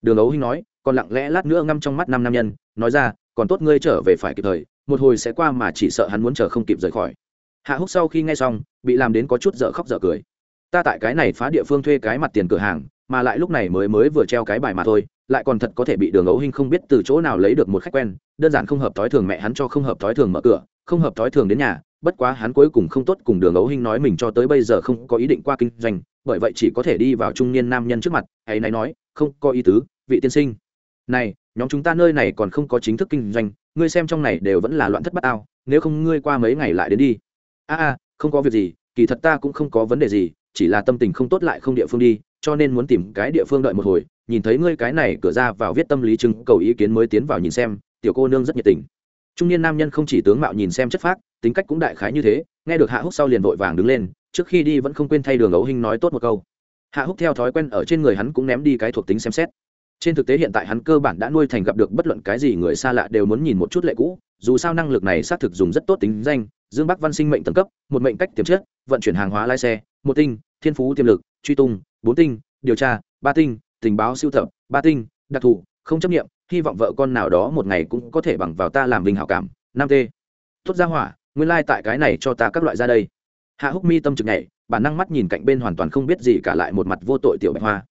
Đường ấu hinh nói, còn lặng lẽ lát nữa ngâm trong mắt năm nam nhân, nói ra, còn tốt ngươi trở về phải kịp thời, một hồi sẽ qua mà chỉ sợ hắn muốn chờ không kịp rời khỏi. Hạ húc sau khi nghe xong, bị làm đến có chút dở khóc dở cười. Ta tại cái này phá địa phương thuê cái mặt tiền cửa hàng, mà lại lúc này mới mới vừa treo cái bài mà thôi lại còn thật có thể bị đường ấu hinh không biết từ chỗ nào lấy được một khách quen, đơn giản không hợp thói thường mẹ hắn cho không hợp thói thường mở cửa, không hợp thói thường đến nhà, bất quá hắn cuối cùng không tốt cùng đường ấu hinh nói mình cho tới bây giờ không có ý định qua kinh doanh, bởi vậy chỉ có thể đi vào trung niên nam nhân trước mặt, hãy này nói, không có ý tứ, vị tiên sinh. Này, nhóm chúng ta nơi này còn không có chính thức kinh doanh, ngươi xem trong này đều vẫn là loạn thất bát ao nếu không ngươi qua mấy ngày lại đến đi. A a, không có việc gì, kỳ thật ta cũng không có vấn đề gì, chỉ là tâm tình không tốt lại không địa phương đi, cho nên muốn tìm cái địa phương đợi một hồi nhìn thấy ngươi cái này cửa ra vào viết tâm lý chứng cầu ý kiến mới tiến vào nhìn xem, tiểu cô nương rất nhiệt tình. Trung niên nam nhân không chỉ tướng mạo nhìn xem chất phác, tính cách cũng đại khái như thế, nghe được hạ húc sau liền vội vàng đứng lên, trước khi đi vẫn không quên thay đường ấu hình nói tốt một câu. Hạ húc theo thói quen ở trên người hắn cũng ném đi cái thuộc tính xem xét. Trên thực tế hiện tại hắn cơ bản đã nuôi thành gặp được bất luận cái gì người xa lạ đều muốn nhìn một chút lệ cũ, dù sao năng lực này xác thực dùng rất tốt tính danh, dương bắc văn sinh mệnh tầng cấp, một mệnh cách tiềm chất, vận chuyển hàng hóa lái xe, một tinh, thiên phú tiềm lực, truy tung, bốn tinh, điều tra, ba tinh tình báo siêu thập ba tinh, đặc thù, không chấp nghiệm hy vọng vợ con nào đó một ngày cũng có thể bằng vào ta làm vinh hảo cảm, năm t. Tốt ra hỏa, nguyên lai、like、tại cái này cho ta các loại ra đây. Hạ húc mi tâm trực nhảy, bản năng mắt nhìn cạnh bên hoàn toàn không biết gì cả lại một mặt vô tội tiểu bạch hoa.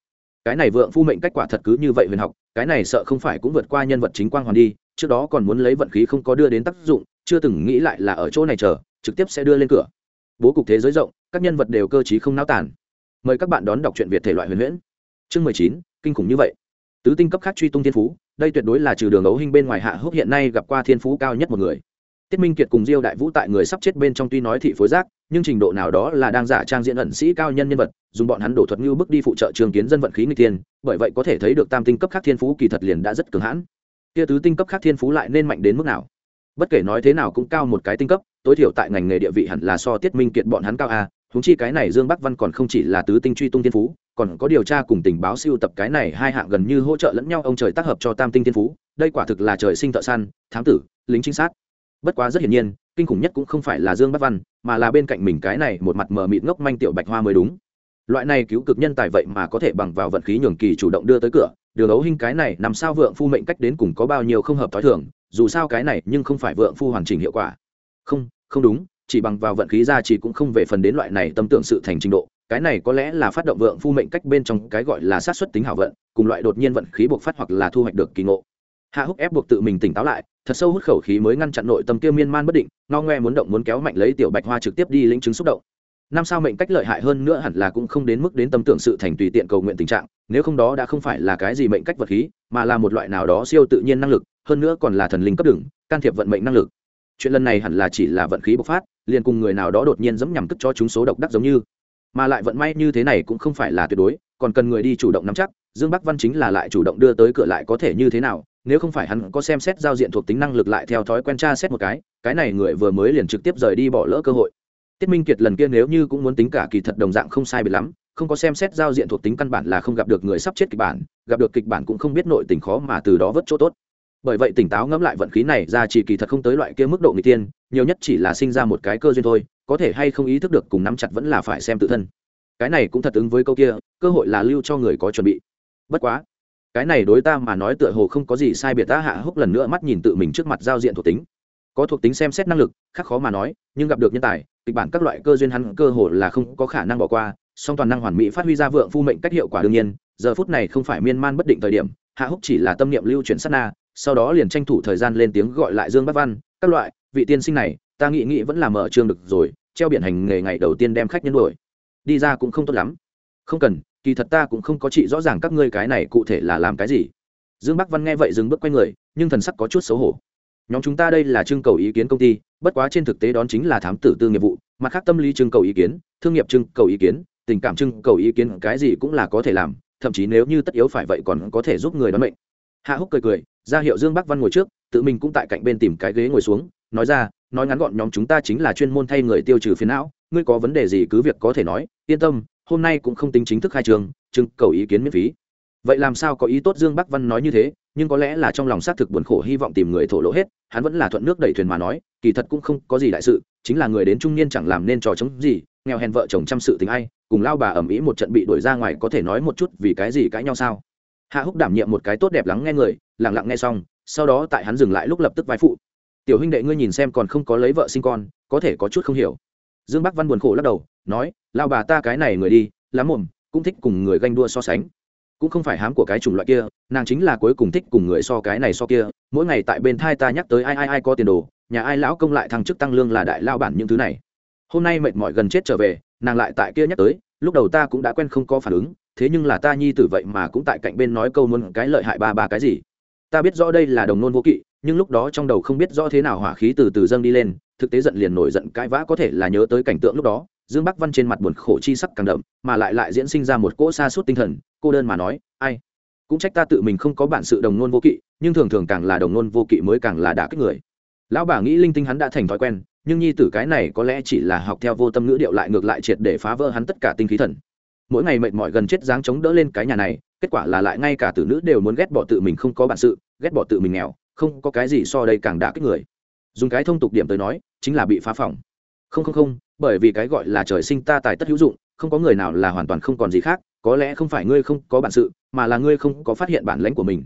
Cái này vượng phu mệnh cách quả thật cứ như vậy huyền học, cái này sợ không phải cũng vượt qua nhân vật chính quang hoàn đi, trước đó còn muốn lấy vận khí không có đưa đến tác dụng, chưa từng nghĩ lại là ở chỗ này chờ, trực tiếp sẽ đưa lên cửa. Bố cục thế giới rộng, các nhân vật đều cơ t không náo tản mời các bạn đón đọc truyện việt thể loại huyền huyễn chương mười chín, kinh khủng như vậy. Tứ tinh cấp khác truy tung thiên phú, đây tuyệt đối là trừ đường ấu hình bên ngoài hạ húc hiện nay gặp qua thiên phú cao nhất một người. Tiết minh kiệt cùng diêu đại vũ tại người sắp chết bên trong tuy nói thị phối giác nhưng trình độ nào đó là đang giả trang diễn ẩn sĩ cao nhân nhân vật, dùng bọn hắn đổ thuật như bước đi phụ trợ trường kiến dân vận khí người tiên bởi vậy có thể thấy được tam tinh cấp khác thiên phú kỳ thật liền đã rất cường hãn. Kia tứ tinh cấp khác thiên phú lại nên mạnh đến mức nào? Bất kể nói thế nào cũng cao một cái tinh cấp, tối thiểu tại ngành nghề địa vị hẳn là so tiết minh kiệt bọn hắn cao a húng chi cái này dương bắc văn còn không chỉ là tứ tinh truy tung thiên phú, còn có điều tra cùng tình báo siêu tập cái này hai hạng gần như hỗ trợ lẫn nhau, ông trời tác hợp cho tam tinh thiên phú, đây quả thực là trời sinh thợ săn, thám tử, lính trinh sát. Bất quá rất hiển nhiên, kinh khủng nhất cũng không phải là dương bắc văn, mà là bên cạnh mình cái này một mặt mờ mịt ngốc manh tiểu bạch hoa mới đúng. Loại này cứu cực nhân tài vậy mà có thể bằng vào vận khí nhường kỳ chủ động đưa tới cửa, đường ấu hình cái này nằm sao vượng phu mệnh cách đến cùng có bao nhiêu không hợp t h o i thường, dù sao cái này nhưng không phải vượng phu hoàn chỉnh hiệu quả. Không không đúng chỉ bằng vào vận khí ra chỉ cũng không về phần đến loại này tâm tưởng sự thành trình độ. Cái này có lẽ là phát động vượng phu mệnh cách bên trong cái gọi là sát xuất tính hảo vận, cùng loại đột nhiên vận khí buộc phát hoặc là thu hoạch được kỳ ngộ. Hạ húc ép buộc tự mình tỉnh táo lại, thật sâu hút khẩu khí mới ngăn chặn nội tâm kia miên man bất định no ngoe muốn động muốn kéo mạnh lấy tiểu bạch hoa trực tiếp đi lĩnh chứng xúc động. Năm sao mệnh cách lợi hại hơn nữa hẳn là cũng không đến mức đến tâm tưởng sự thành tùy tiện cầu nguyện tình trạng, nếu không đó đã không phải là cái gì mệnh cách vật khí, mà là một loại nào đó siêu tự nhiên năng lực, hơn nữa còn là thần linh cấp đường, can thiệp vận mệnh năng lực. Chuyện lần này hẳn là chỉ là vận khí bộc phát liền cùng người nào đó đột nhiên dẫm nhằm cất cho chúng số độc đắc giống như. Mà lại vận may như thế này cũng không phải là tuyệt đối, còn cần người đi chủ động nắm chắc, dương bắc văn chính là lại chủ động đưa tới cửa lại có thể như thế nào, nếu không phải hắn có xem xét giao diện thuộc tính năng lực lại theo thói quen tra xét một cái cái này người vừa mới liền trực tiếp rời đi bỏ lỡ cơ hội. Tiết minh kiệt lần kia nếu như cũng muốn tính cả kỳ thật đồng dạng không sai biệt lắm, không có xem xét giao diện thuộc tính căn bản là không gặp được người sắp chết kịch bản, gặp được kịch bản cũng không biết nội tình khó mà từ đó vớt chỗ tốt. Bởi vậy tỉnh táo ngẫm lại vận khí này ra chỉ kỳ thật không tới loại kia mức độ người tiên nhiều nhất chỉ là sinh ra một cái cơ duyên thôi, có thể hay không ý thức được cùng nắm chặt vẫn là phải xem tự thân. Cái này cũng thật ứng với câu kia, cơ hội là lưu cho người có chuẩn bị. Bất quá, cái này đối ta mà nói tựa hồ không có gì sai biệt, ta hạ húc lần nữa mắt nhìn tự mình trước mặt giao diện thuộc tính. Có thuộc tính xem xét năng lực, khác khó mà nói, nhưng gặp được nhân tài, kịch bản các loại cơ duyên hắn cơ hồ là không có khả năng bỏ qua, song toàn năng hoàn mỹ phát huy ra vượng phu mệnh cách hiệu quả đương nhiên, giờ phút này không phải miên man bất định thời điểm, hạ húc chỉ là tâm niệm lưu chuyển sát na, sau đó liền tranh thủ thời gian lên tiếng gọi lại dương bắc văn, các loại vị tiên sinh này, ta nghĩ nghĩ vẫn là mở trường được rồi, treo biển hành nghề ngày đầu tiên đem khách nhân đuổi. Đi ra cũng không tốt lắm. Không cần, kỳ thật ta cũng không có trị rõ ràng các ngươi cái này cụ thể là làm cái gì. Dương bắc văn nghe vậy dừng bước quay người, nhưng thần sắc có chút xấu hổ. Nhóm chúng ta đây là trưng cầu ý kiến công ty, bất quá trên thực tế đón chính là thám tử tư nghiệp vụ, mặt khác tâm lý trưng cầu ý kiến, thương nghiệp trưng cầu ý kiến, tình cảm trưng cầu ý kiến cái gì cũng là có thể làm, thậm chí nếu như tất yếu phải vậy còn có thể giúp người đoán mệnh. Hạ húc cười cười, ra hiệu dương bắc văn ngồi trước, tự mình cũng tại cạnh bên tìm cái ghế ngồi xuống nói ra, nói ngắn gọn nhóm chúng ta chính là chuyên môn thay người tiêu trừ phiền não, ngươi có vấn đề gì cứ việc có thể nói, yên tâm, hôm nay cũng không tính chính thức khai trường, chừng cầu ý kiến miễn phí. Vậy làm sao có ý tốt dương bắc văn nói như thế, nhưng có lẽ là trong lòng xác thực buồn khổ hy vọng tìm người thổ lỗ hết, hắn vẫn là thuận nước đẩy thuyền mà nói, kỳ thật cũng không có gì đại sự, chính là người đến trung niên chẳng làm nên trò chống gì, nghèo hèn vợ chồng chăm sự tình ai, cùng lao bà ẩm ý một trận bị đuổi ra ngoài có thể nói một chút vì cái gì cãi nhau sao? Hạ húc đảm nhiệm một cái tốt đẹp lắng nghe người lẳng lặng nghe xong, sau đó tại hắn dừng lại lúc lập tức vai phụ tiểu huynh đệ ngươi nhìn xem còn không có lấy vợ sinh con, có thể có chút không hiểu. Dương bắc văn buồn khổ lắc đầu, nói lao bà ta cái này người đi, lắm mồm, cũng thích cùng người ganh đua so sánh. Cũng không phải hám của cái chủng loại kia, nàng chính là cuối cùng thích cùng người so cái này so kia. Mỗi ngày tại bên thai ta nhắc tới ai ai ai có tiền đồ, nhà ai lão công lại thăng chức tăng lương là đại lao bản những thứ này. Hôm nay mệt mỏi gần chết trở về, nàng lại tại kia nhắc tới, lúc đầu ta cũng đã quen không có phản ứng, thế nhưng là ta nhi tử vậy mà cũng tại cạnh bên nói câu muốn cái lợi hại ba ba cái gì. Ta biết rõ đây là đồng nôn vô kỵ nhưng lúc đó trong đầu không biết rõ thế nào hỏa khí từ từ dâng đi lên, thực tế giận liền nổi giận cãi vã có thể là nhớ tới cảnh tượng lúc đó, dương bắc văn trên mặt buồn khổ chi sắc càng đậm, mà lại lại diễn sinh ra một cỗ xa suốt tinh thần, cô đơn mà nói, ai? Cũng trách ta tự mình không có bản sự đồng nôn vô kỵ, nhưng thường thường càng là đồng nôn vô kỵ mới càng là đả kích người. Lão bà nghĩ linh tinh hắn đã thành thói quen, nhưng nhi tử cái này có lẽ chỉ là học theo vô tâm ngữ điệu lại ngược lại triệt để phá vỡ hắn tất cả tinh khí thần. Mỗi ngày mệt mỏi gần chết dáng chống đỡ lên cái nhà này, kết quả là lại ngay cả tử nữ đều muốn ghét bỏ tự mình không có bản sự, ghét bỏ tự mình nghèo không có cái gì so đây càng đả kích người. Dùng cái thông tục điểm tới nói, chính là bị phá phỏng không không không, bởi vì cái gọi là trời sinh ta tài tất hữu dụng, không có người nào là hoàn toàn không còn gì khác, có lẽ không phải ngươi không có bản sự, mà là ngươi không có phát hiện bản lãnh của mình.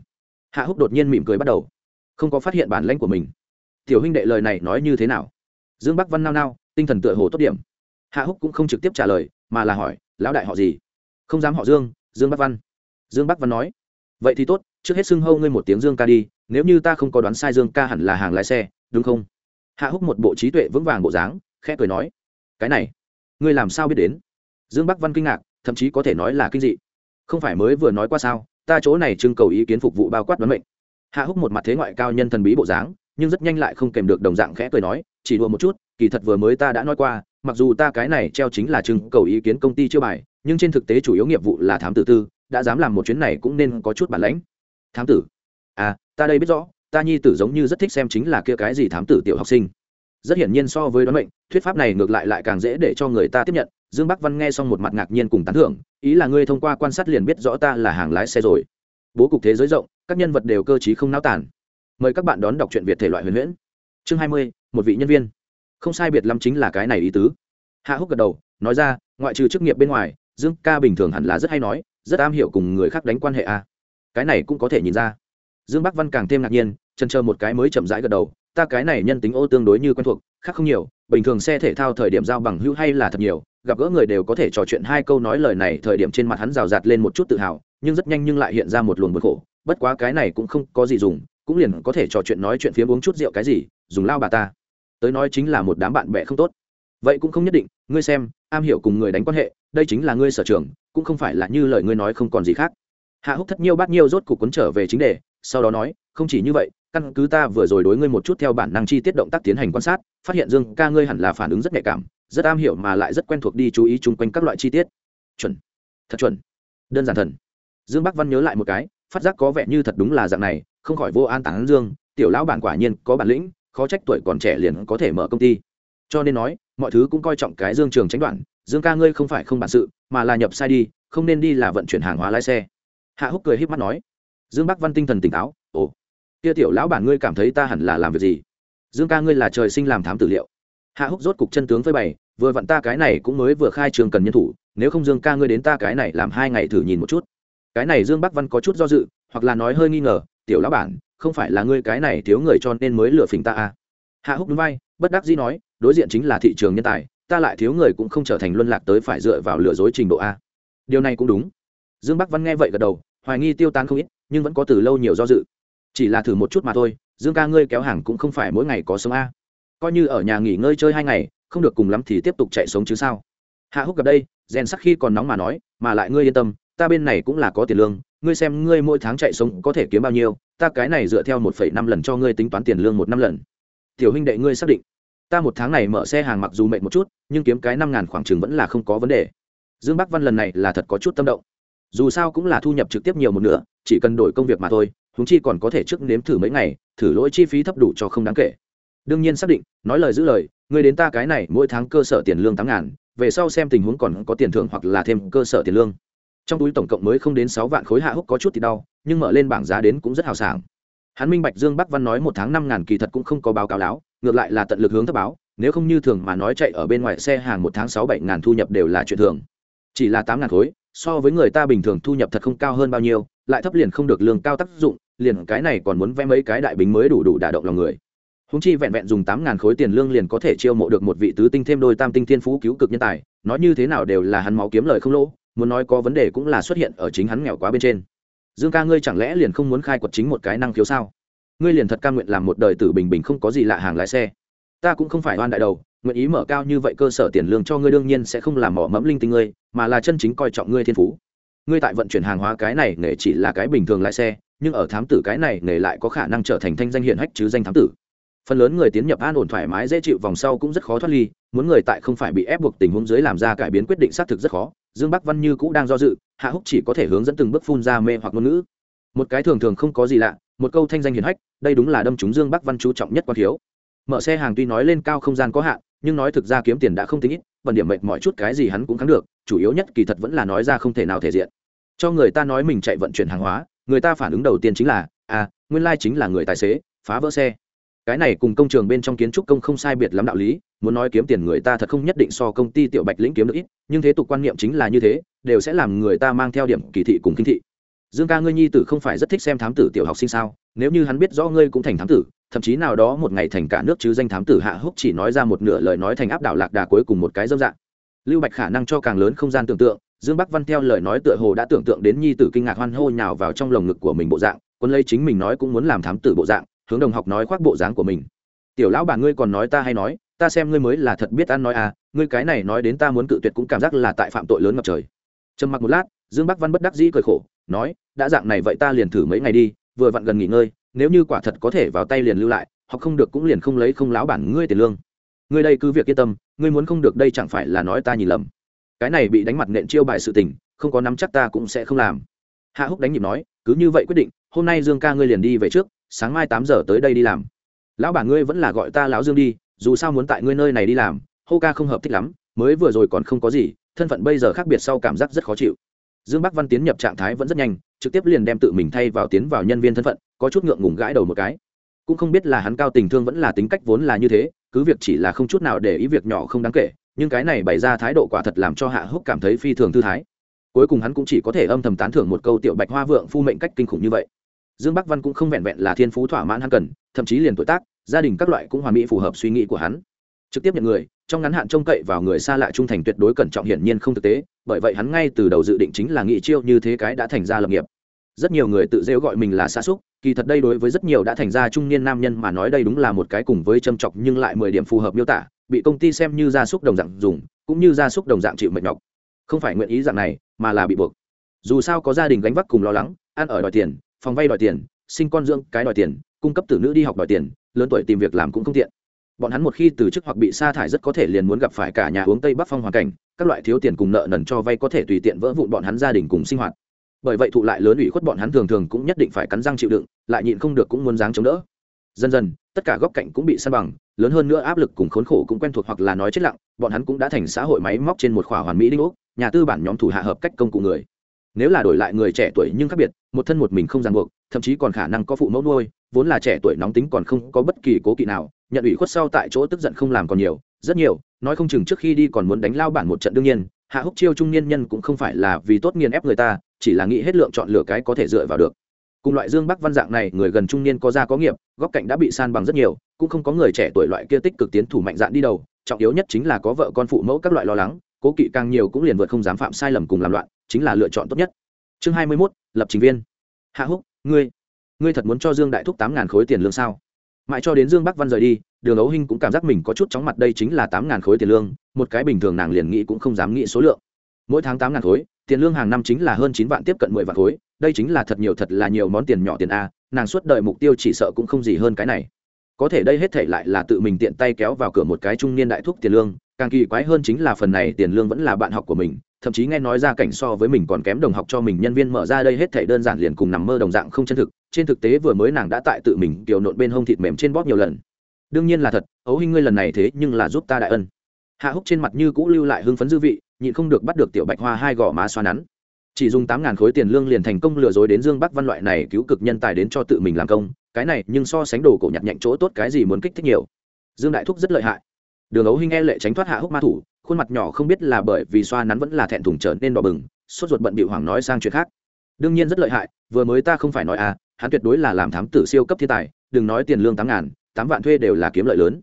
Hạ húc đột nhiên mỉm cười bắt đầu. Không có phát hiện bản lãnh của mình. Tiểu huynh đệ lời này nói như thế nào? Dương bắc văn nao nao, tinh thần tựa hồ tốt điểm. Hạ húc cũng không trực tiếp trả lời, mà là hỏi, lão đại họ gì? Không dám họ dương dương bắc văn. Dương bắc văn nói, vậy thì tốt, trước hết xưng hâu ngươi một tiếng dương ca đi nếu như ta không có đoán sai dương ca hẳn là hàng lái xe, đúng không? Hạ húc một bộ trí tuệ vững vàng bộ dáng, khẽ cười nói. Cái này, ngươi làm sao biết đến? Dương bắc văn kinh ngạc, thậm chí có thể nói là kinh dị. Không phải mới vừa nói qua sao, ta chỗ này trưng cầu ý kiến phục vụ bao quát đoán mệnh. Hạ húc một mặt thế ngoại cao nhân thần bí bộ dáng, nhưng rất nhanh lại không kèm được đồng dạng khẽ cười nói, chỉ đùa một chút, kỳ thật vừa mới ta đã nói qua, mặc dù ta cái này treo chính là trưng cầu ý kiến công ty chưa bài, nhưng trên thực tế chủ yếu nghiệp vụ là thám tử tư, đã dám làm một chuyến này cũng nên có chút bản lãnh. Thám tử? À ta đây biết rõ, ta nhi tử giống như rất thích xem chính là kia cái gì thám tử tiểu học sinh. Rất hiển nhiên so với đoán mệnh, thuyết pháp này ngược lại lại càng dễ để cho người ta tiếp nhận. Dương bắc văn nghe xong một mặt ngạc nhiên cùng tán thưởng, ý là ngươi thông qua quan sát liền biết rõ ta là hàng lái xe rồi. Bố cục thế giới rộng, các nhân vật đều cơ t không náo tàn. Mời các bạn đón đọc truyện việt thể loại huyền huyễn. Chương hai mươi, một vị nhân viên. Không sai biệt lắm chính là cái này ý tứ. Hạ húc gật đầu, nói ra, ngoại trừ chức nghiệp bên ngoài, dương ca bình thường hẳn là rất hay nói, rất am hiểu cùng người khác đánh quan hệ a. Cái này cũng có thể nhìn ra dương bắc văn càng thêm ngạc nhiên chân chờ một cái mới chậm rãi gật đầu, ta cái này nhân tính ô tương đối như quen thuộc, khác không nhiều, bình thường xe thể thao thời điểm giao bằng hữu hay là thật nhiều, gặp gỡ người đều có thể trò chuyện hai câu nói lời này thời điểm trên mặt hắn rào rạt lên một chút tự hào, nhưng rất nhanh nhưng lại hiện ra một luồng bực khổ, bất quá cái này cũng không có gì dùng, cũng liền có thể trò chuyện nói chuyện phía uống chút rượu cái gì, dùng lao bà ta. Tới nói chính là một đám bạn bè không tốt. Vậy cũng không nhất định, ngươi xem, am hiểu cùng người đánh quan hệ, đây chính là ngươi sở trường, cũng không phải là như lời ngươi nói không còn gì khác. Hạ húc thất nhiêu bát nhiêu rốt cục cuốn trở về chính đề sau đó nói, không chỉ như vậy, căn cứ ta vừa rồi đối ngươi một chút theo bản năng chi tiết động tác tiến hành quan sát, phát hiện dương ca ngươi hẳn là phản ứng rất nhạy cảm, rất am hiểu mà lại rất quen thuộc đi chú ý chung quanh các loại chi tiết. Chuẩn. Thật chuẩn. Đơn giản thần. Dương bắc văn nhớ lại một cái, phát giác có vẻ như thật đúng là dạng này, không khỏi vô an tán dương, tiểu lão bản quả nhiên có bản lĩnh, khó trách tuổi còn trẻ liền có thể mở công ty. Cho nên nói, mọi thứ cũng coi trọng cái dương trường tránh đoạn, dương ca ngươi không phải không bản sự, mà là nhập sai đi, không nên đi là vận chuyển hàng hóa lái xe. Hạ húc cười h í p mắt nói dương bắc văn tinh thần tỉnh táo, ồ, kia tiểu lão bản ngươi cảm thấy ta hẳn là làm việc gì? Dương ca ngươi là trời sinh làm thám tử liệu. Hạ húc rốt cục chân tướng phơi bày, vừa vặn ta cái này cũng mới vừa khai trường cần nhân thủ, nếu không dương ca ngươi đến ta cái này làm hai ngày thử nhìn một chút. Cái này dương bắc văn có chút do dự, hoặc là nói hơi nghi ngờ, tiểu lão bản, không phải là ngươi cái này thiếu người cho nên mới lừa phình ta à. hạ húc núi vai, bất đắc dĩ nói, đối diện chính là thị trường nhân tài, ta lại thiếu người cũng không trở thành luân lạc tới phải dựa vào lừa dối trình độ a. Điều này cũng đúng. Dương bắc văn nghe vậy gật đầu, hoài nghi tiêu tan không ít nhưng vẫn có từ lâu nhiều do dự. Chỉ là thử một chút mà thôi, dương ca ngươi kéo hàng cũng không phải mỗi ngày có sống a. Coi như ở nhà nghỉ ngơi chơi hai ngày, không được cùng lắm thì tiếp tục chạy sống chứ sao? Hạ húc gặp đây, rèn sắc khi còn nóng mà nói, mà lại ngươi yên tâm, ta bên này cũng là có tiền lương, ngươi xem ngươi mỗi tháng chạy sống có thể kiếm bao nhiêu, ta cái này dựa theo một phẩy năm lần cho ngươi tính toán tiền lương một năm lần. Tiểu huynh đệ ngươi xác định. Ta một tháng này mở xe hàng mặc dù mệt một chút, nhưng kiếm cái năm ngàn khoảng chừng vẫn là không có vấn đề. Dương bắc văn lần này là thật có chút tâm động. Dù sao cũng là thu nhập trực tiếp nhiều một nửa chỉ cần đổi công việc mà thôi húng chi còn có thể trước nếm thử mấy ngày, thử lỗi chi phí thấp đủ cho không đáng kể. Đương nhiên xác định, nói lời giữ lời người đến ta cái này, mỗi tháng cơ sở tiền lương tám ngàn, về sau xem tình huống còn có tiền thưởng hoặc là thêm cơ sở tiền lương. Trong túi tổng cộng mới không đến sáu vạn khối hạ húc có chút thì đau, nhưng mở lên bảng giá đến cũng rất hào sảng. Hắn minh bạch dương bắc văn nói một tháng năm ngàn kỳ thật cũng không có báo cáo láo, ngược lại là tận lực hướng thấp báo, nếu không như thường mà nói chạy ở bên ngoài xe hàng một tháng sáu bảy ngàn thu nhập đều là chuyện thường. Chỉ là tám ngàn khối so với người ta bình thường thu nhập thật không cao hơn bao nhiêu, lại thấp liền không được lương cao tác dụng, liền cái này còn muốn vẽ mấy cái đại bính mới đủ đủ đả động lòng người. Húng chi vẹn vẹn dùng tám ngàn khối tiền lương liền có thể chiêu mộ được một vị tứ tinh thêm đôi tam tinh thiên phú cứu cực nhân tài, nói như thế nào đều là hắn máu kiếm lời không lỗ, muốn nói có vấn đề cũng là xuất hiện ở chính hắn nghèo quá bên trên. Dương ca ngươi chẳng lẽ liền không muốn khai quật chính một cái năng khiếu sao? Ngươi liền thật ca nguyện làm một đời tử bình bình không có gì lạ hàng lái xe. Ta cũng không phải oan đại đầu nguyện ý mở cao như vậy cơ sở tiền lương cho ngươi đương nhiên sẽ không làm mỏ mẫm linh tinh ngươi, mà là chân chính coi trọng ngươi thiên phú. Ngươi tại vận chuyển hàng hóa cái này nghề chỉ là cái bình thường lái xe, nhưng ở thám tử cái này nghề lại có khả năng trở thành thanh danh hiển hách chứ danh thám tử. Phần lớn người tiến nhập an ổn thoải mái dễ chịu vòng sau cũng rất khó thoát ly, muốn người tại không phải bị ép buộc tình huống dưới làm ra cải biến quyết định xác thực rất khó. Dương bắc văn như cũng đang do dự, hạ húc chỉ có thể hướng dẫn từng bước phun ra mê hoặc ngôn ngữ. Một cái thường thường không có gì lạ, một câu thanh danh hiển hách, đây đúng là đâm chúng dương bắc văn chú trọng nhất quan thiếu. Mở xe hàng tuy nói lên cao không gian có hạn nhưng nói thực ra kiếm tiền đã không tính ít vận điểm mệt mọi chút cái gì hắn cũng thắng được, chủ yếu nhất kỳ thật vẫn là nói ra không thể nào thể diện. Cho người ta nói mình chạy vận chuyển hàng hóa, người ta phản ứng đầu tiên chính là à nguyên lai chính là người tài xế, phá vỡ xe. Cái này cùng công trường bên trong kiến trúc công không sai biệt lắm đạo lý, muốn nói kiếm tiền người ta thật không nhất định so công ty tiểu bạch lĩnh kiếm được ít, nhưng thế tục quan niệm chính là như thế, đều sẽ làm người ta mang theo điểm kỳ thị cùng kinh thị dương ca ngươi nhi tử không phải rất thích xem thám tử tiểu học sinh sao? Nếu như hắn biết rõ ngươi cũng thành thám tử, thậm chí nào đó một ngày thành cả nước chứ danh thám tử hạ húc chỉ nói ra một nửa lời nói thành áp đảo lạc đà cuối cùng một cái dâm dạng. Lưu bạch khả năng cho càng lớn không gian tưởng tượng, dương bắc văn theo lời nói tựa hồ đã tưởng tượng đến nhi tử kinh ngạc hoan hô nhào vào trong lồng ngực của mình bộ dạng, quân lấy chính mình nói cũng muốn làm thám tử bộ dạng, hướng đồng học nói khoác bộ dáng của mình. Tiểu lão bà ngươi còn nói ta hay nói, ta xem ngươi mới là thật biết ăn nói à ngươi cái này nói đến ta muốn cự tuyệt cũng cảm giác là tại phạm tội lớn ngập trời. Trầm mặc một lát, dương bắc văn bất đắc dĩ cười khổ nói, đã dạng này vậy ta liền thử mấy ngày đi, vừa vặn gần nghỉ ngơi, nếu như quả thật có thể vào tay liền lưu lại hoặc không được cũng liền không lấy không lão bản ngươi tiền lương. Ngươi đây cứ việc yên tâm, ngươi muốn không được đây chẳng phải là nói ta nhìn lầm. Cái này bị đánh mặt nện chiêu bài sự tình, không có nắm chắc ta cũng sẽ không làm. Hạ húc đánh nhịp nói, cứ như vậy quyết định, hôm nay dương ca ngươi liền đi về trước, sáng mai tám giờ tới đây đi làm. Lão bản ngươi vẫn là gọi ta lão dương đi, dù sao muốn tại ngươi nơi này đi làm, hô ca không hợp thích lắm, mới vừa rồi còn không có gì, thân phận bây giờ khác biệt sau cảm giác rất khó chịu dương bắc văn tiến nhập trạng thái vẫn rất nhanh, trực tiếp liền đem tự mình thay vào tiến vào nhân viên thân phận, có chút ngượng ngùng gãi đầu một cái. Cũng không biết là hắn cao tình thương vẫn là tính cách vốn là như thế, cứ việc chỉ là không chút nào để ý việc nhỏ không đáng kể, nhưng cái này bày ra thái độ quả thật làm cho hạ húc cảm thấy phi thường thư thái. Cuối cùng hắn cũng chỉ có thể âm thầm tán thưởng một câu tiểu bạch hoa vượng phu mệnh cách kinh khủng như vậy. Dương bắc văn cũng không vẹn vẹn là thiên phú thỏa mãn hắn cần, thậm chí liền tuổi tác, gia đình các loại cũng hoàn mỹ phù hợp suy nghĩ của hắn. Trực tiếp nhận người trong ngắn hạn trông cậy vào người xa lạ trung thành tuyệt đối cẩn trọng hiển nhiên không thực tế, bởi vậy hắn ngay từ đầu dự định chính là nghị chiêu như thế cái đã thành ra lập nghiệp. Rất nhiều người tự rêu gọi mình là xa xúc, kỳ thật đây đối với rất nhiều đã thành ra trung niên nam nhân mà nói đây đúng là một cái cùng với châm chọc nhưng lại mười điểm phù hợp miêu tả, bị công ty xem như gia súc đồng dạng dùng, cũng như gia súc đồng dạng chịu mệt nhọc. Không phải nguyện ý dạng này, mà là bị buộc. Dù sao có gia đình gánh vác cùng lo lắng, ăn ở đòi tiền, phòng vay đòi tiền, sinh con dưỡng cái đòi tiền, cung cấp tử nữ đi học đòi tiền, lớn tuổi tìm việc làm cũng không tiện bọn hắn một khi từ chức hoặc bị sa thải rất có thể liền muốn gặp phải cả nhà uống tây bắc phong hoàn cảnh, các loại thiếu tiền cùng nợ nần cho vay có thể tùy tiện vỡ vụn bọn hắn gia đình cùng sinh hoạt. Bởi vậy thụ lại lớn ủy khuất bọn hắn thường thường cũng nhất định phải cắn răng chịu đựng, lại nhịn không được cũng muốn dáng chống đỡ. Dần dần, tất cả góc cạnh cũng bị săn bằng, lớn hơn nữa áp lực cùng khốn khổ cũng quen thuộc hoặc là nói chết lặng, bọn hắn cũng đã thành xã hội máy móc trên một khỏa hoàn mỹ đinh ốc, nhà tư bản nhóm thủ hạ hợp cách công cụ người nếu là đổi lại người trẻ tuổi nhưng khác biệt, một thân một mình không ràng buộc, thậm chí còn khả năng có phụ mẫu nuôi, vốn là trẻ tuổi nóng tính còn không có bất kỳ cố kỵ nào, nhận ủy khuất sau tại chỗ tức giận không làm còn nhiều, rất nhiều, nói không chừng trước khi đi còn muốn đánh lao bản một trận đương nhiên, hạ húc chiêu trung niên nhân cũng không phải là vì tốt nghiền ép người ta, chỉ là nghĩ hết lượng chọn lựa cái có thể dựa vào được. Cùng loại dương bắc văn dạng này, người gần trung niên có gia có nghiệp, góc cạnh đã bị san bằng rất nhiều, cũng không có người trẻ tuổi loại kia tích cực tiến thủ mạnh dạn đi đầu, trọng yếu nhất chính là có vợ con phụ mẫu các loại lo lắng cố kỵ càng nhiều cũng liền vượt không dám phạm sai lầm cùng làm loạn chính là lựa chọn tốt nhất. Chương hai mươi 21, lập trình viên. Hạ húc ngươi ngươi thật muốn cho dương đại thúc tám ngàn khối tiền lương sao? Mãi cho đến dương bắc văn rời đi đường ấu hinh cũng cảm giác mình có chút chóng mặt đây chính là tám ngàn khối tiền lương một cái bình thường nàng liền nghĩ cũng không dám nghĩ số lượng. Mỗi tháng tám ngàn khối tiền lương hàng năm chính là hơn chín vạn tiếp cận mười vạn khối đây chính là thật nhiều thật là nhiều món tiền nhỏ tiền a nàng suốt đợi mục tiêu chỉ sợ cũng không gì hơn cái này. Có thể đây hết thể lại là tự mình tiện tay kéo vào cửa một cái trung niên đại thúc tiền lương càng kỳ quái hơn chính là phần này tiền lương vẫn là bạn học của mình, thậm chí nghe nói ra cảnh so với mình còn kém đồng học cho mình nhân viên mở ra đây hết thể đơn giản liền cùng nằm mơ đồng dạng không chân thực. Trên thực tế vừa mới nàng đã tại tự mình tiểu nộn bên hông thịt mềm trên bóp nhiều lần. Đương nhiên là thật, ấu hình ngươi lần này thế nhưng là giúp ta đại ân. Hạ húc trên mặt như cũ lưu lại hưng phấn dư vị, nhịn không được bắt được tiểu bạch hoa hai gò má xoa nắn. Chỉ dùng tám ngàn khối tiền lương liền thành công lừa dối đến dương bắc văn loại này cứu cực nhân tài đến cho tự mình làm công, cái này nhưng so sánh đồ cổ nhặt nhạnh chỗ tốt cái gì muốn kích thích nhiều. Dương đại thúc rất lợi hại đường ấu hinh nghe lệ tránh thoát hạ húc ma thủ, khuôn mặt nhỏ không biết là bởi vì xoa nắn vẫn là thẹn thùng trở nên đỏ bừng, sốt ruột bận bị hoàng nói sang chuyện khác. Đương nhiên rất lợi hại, vừa mới ta không phải nói à hắn tuyệt đối là làm thám tử siêu cấp thiên tài, đừng nói tiền lương tám ngàn, tám vạn thuê đều là kiếm lợi lớn.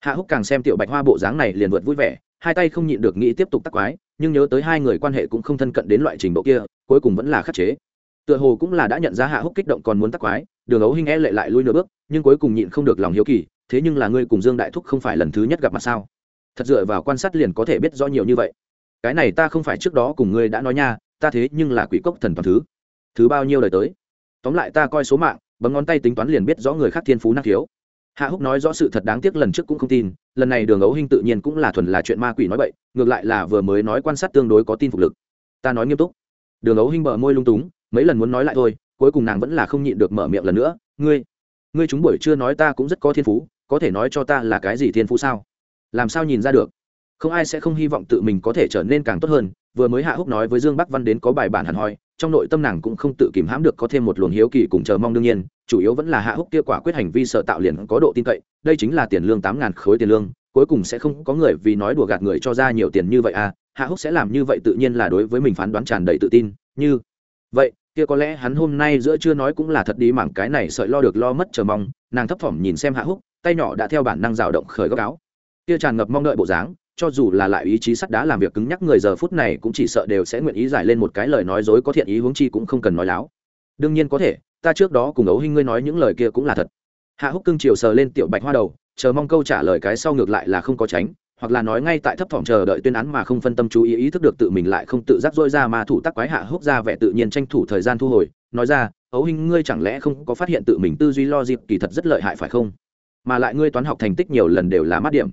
Hạ húc càng xem tiểu bạch hoa bộ dáng này liền vượt vui vẻ, hai tay không nhịn được nghĩ tiếp tục tắc quái, nhưng nhớ tới hai người quan hệ cũng không thân cận đến loại trình độ kia, cuối cùng vẫn là khắc chế. Tựa hồ cũng là đã nhận ra hạ húc kích động còn muốn tắc quái, đường ấu hinh e lệ lại lui nửa bước, nhưng cuối cùng nhịn không được lòng hiếu kỳ thế nhưng là ngươi cùng dương đại thúc không phải lần thứ nhất gặp mặt sao? Thật dựa vào quan sát liền có thể biết rõ nhiều như vậy. Cái này ta không phải trước đó cùng ngươi đã nói nha, ta thế nhưng là quỷ cốc thần toàn thứ. Thứ bao nhiêu đời tới? Tóm lại ta coi số mạng, bấm ngón tay tính toán liền biết rõ người khác thiên phú năng khiếu. Hạ húc nói rõ sự thật đáng tiếc lần trước cũng không tin, lần này đường ấu hinh tự nhiên cũng là thuần là chuyện ma quỷ nói vậy ngược lại là vừa mới nói quan sát tương đối có tin phục lực. Ta nói nghiêm túc. Đường ấu hinh bờ môi lung túng, mấy lần muốn nói lại thôi, cuối cùng nàng vẫn là không nhịn được mở miệng lần nữa, ngươi ngươi chúng buổi chưa nói ta cũng rất có thiên phú có thể nói cho ta là cái gì thiên phú sao? Làm sao nhìn ra được? Không ai sẽ không hy vọng tự mình có thể trở nên càng tốt hơn. Vừa mới hạ húc nói với dương bắc văn đến có bài bản hẳn hoi, trong nội tâm nàng cũng không tự kìm hãm được có thêm một luồng hiếu kỳ cùng chờ mong đương nhiên, chủ yếu vẫn là hạ húc kia quả quyết hành vi sợ tạo liền có độ tin cậy, đây chính là tiền lương tám ngàn khối tiền lương, cuối cùng sẽ không có người vì nói đùa gạt người cho ra nhiều tiền như vậy à hạ húc sẽ làm như vậy tự nhiên là đối với mình phán đoán tràn đầy tự tin, như vậy kia có lẽ hắn hôm nay giữa chưa nói cũng là thật đi, mảng cái này sợi lo được lo mất chờ mong, nàng thấp thỏm nhìn xem hạ húc, tay nhỏ đã theo bản năng rào động khởi góc áo. Kia tràn ngập mong đợi bộ dáng, cho dù là lại ý chí sắt đá làm việc cứng nhắc người giờ phút này cũng chỉ sợ đều sẽ nguyện ý giải lên một cái lời nói dối có thiện ý huống chi cũng không cần nói láo. Đương nhiên có thể, ta trước đó cùng ấu hinh ngươi nói những lời kia cũng là thật. Hạ húc cưng chiều sờ lên tiểu bạch hoa đầu, chờ mong câu trả lời cái sau ngược lại là không có tránh hoặc là nói ngay tại thấp thỏm chờ đợi tuyên án mà không phân tâm chú ý ý thức được tự mình lại không tự giác dôi ra mà thủ tắc quái hạ hốc ra vẻ tự nhiên tranh thủ thời gian thu hồi. Nói ra, ấu hinh, ngươi chẳng lẽ không có phát hiện tự mình tư duy lo dịp kỳ thật rất lợi hại phải không? Mà lại ngươi toán học thành tích nhiều lần đều là mát điểm.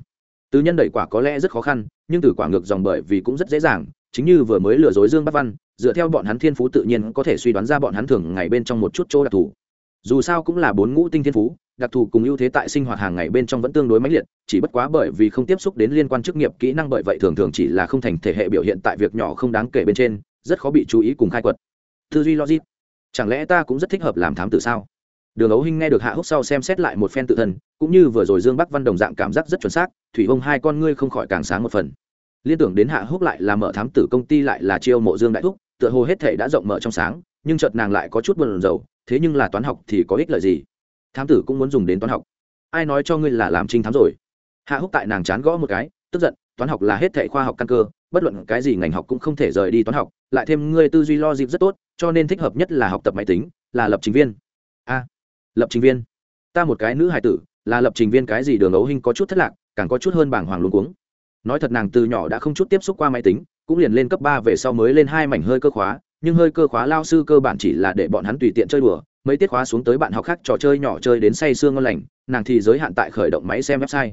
Tứ nhân đẩy quả có lẽ rất khó khăn, nhưng từ quả ngược dòng bởi vì cũng rất dễ dàng. Chính như vừa mới lừa dối dương bắc văn, dựa theo bọn hắn thiên phú tự nhiên có thể suy đoán ra bọn hắn thường ngày bên trong một chút chỗ đặc thù. Dù sao cũng là bốn ngũ tinh thiên phú đặc thù cùng ưu thế tại sinh hoạt hàng ngày bên trong vẫn tương đối mãnh liệt, chỉ bất quá bởi vì không tiếp xúc đến liên quan chức nghiệp kỹ năng bởi vậy thường thường chỉ là không thành thể hệ biểu hiện tại việc nhỏ không đáng kể bên trên, rất khó bị chú ý cùng khai quật. Tư duy logic. Chẳng lẽ ta cũng rất thích hợp làm thám tử sao? Đường ấu hinh nghe được hạ húc sau xem xét lại một phen tự thân, cũng như vừa rồi dương bắc văn đồng dạng cảm giác rất chuẩn xác, thủy bông hai con ngươi không khỏi càng sáng một phần. Liên tưởng đến hạ húc lại là mở thám tử công ty lại là chiêu mộ dương đại thúc, tựa hồ hết thể đã rộng mở trong sáng, nhưng chợt nàng lại có chút buồn rầu, thế nhưng là toán học thì có ích lợi gì? Thám tử cũng muốn dùng đến toán học. Ai nói cho ngươi là làm trinh thám rồi? Hạ húc tại nàng chán gõ một cái, tức giận, toán học là hết thệ khoa học căn cơ, bất luận cái gì ngành học cũng không thể rời đi toán học, lại thêm ngươi tư duy lo dịp rất tốt, cho nên thích hợp nhất là học tập máy tính, là lập trình viên. A, lập trình viên. Ta một cái nữ hài tử, là lập trình viên cái gì đường ấu hình có chút thất lạc, càng có chút hơn bảng hoàng luống cuống. Nói thật nàng từ nhỏ đã không chút tiếp xúc qua máy tính, cũng liền lên cấp ba về sau mới lên hai mảnh hơi cơ khóa, nhưng hơi cơ khóa lao sư cơ bản chỉ là để bọn hắn tùy tiện chơi đùa mấy tiết khóa xuống tới bạn học khác trò chơi nhỏ chơi đến say sương ngon lành, nàng thì giới hạn tại khởi động máy xem website.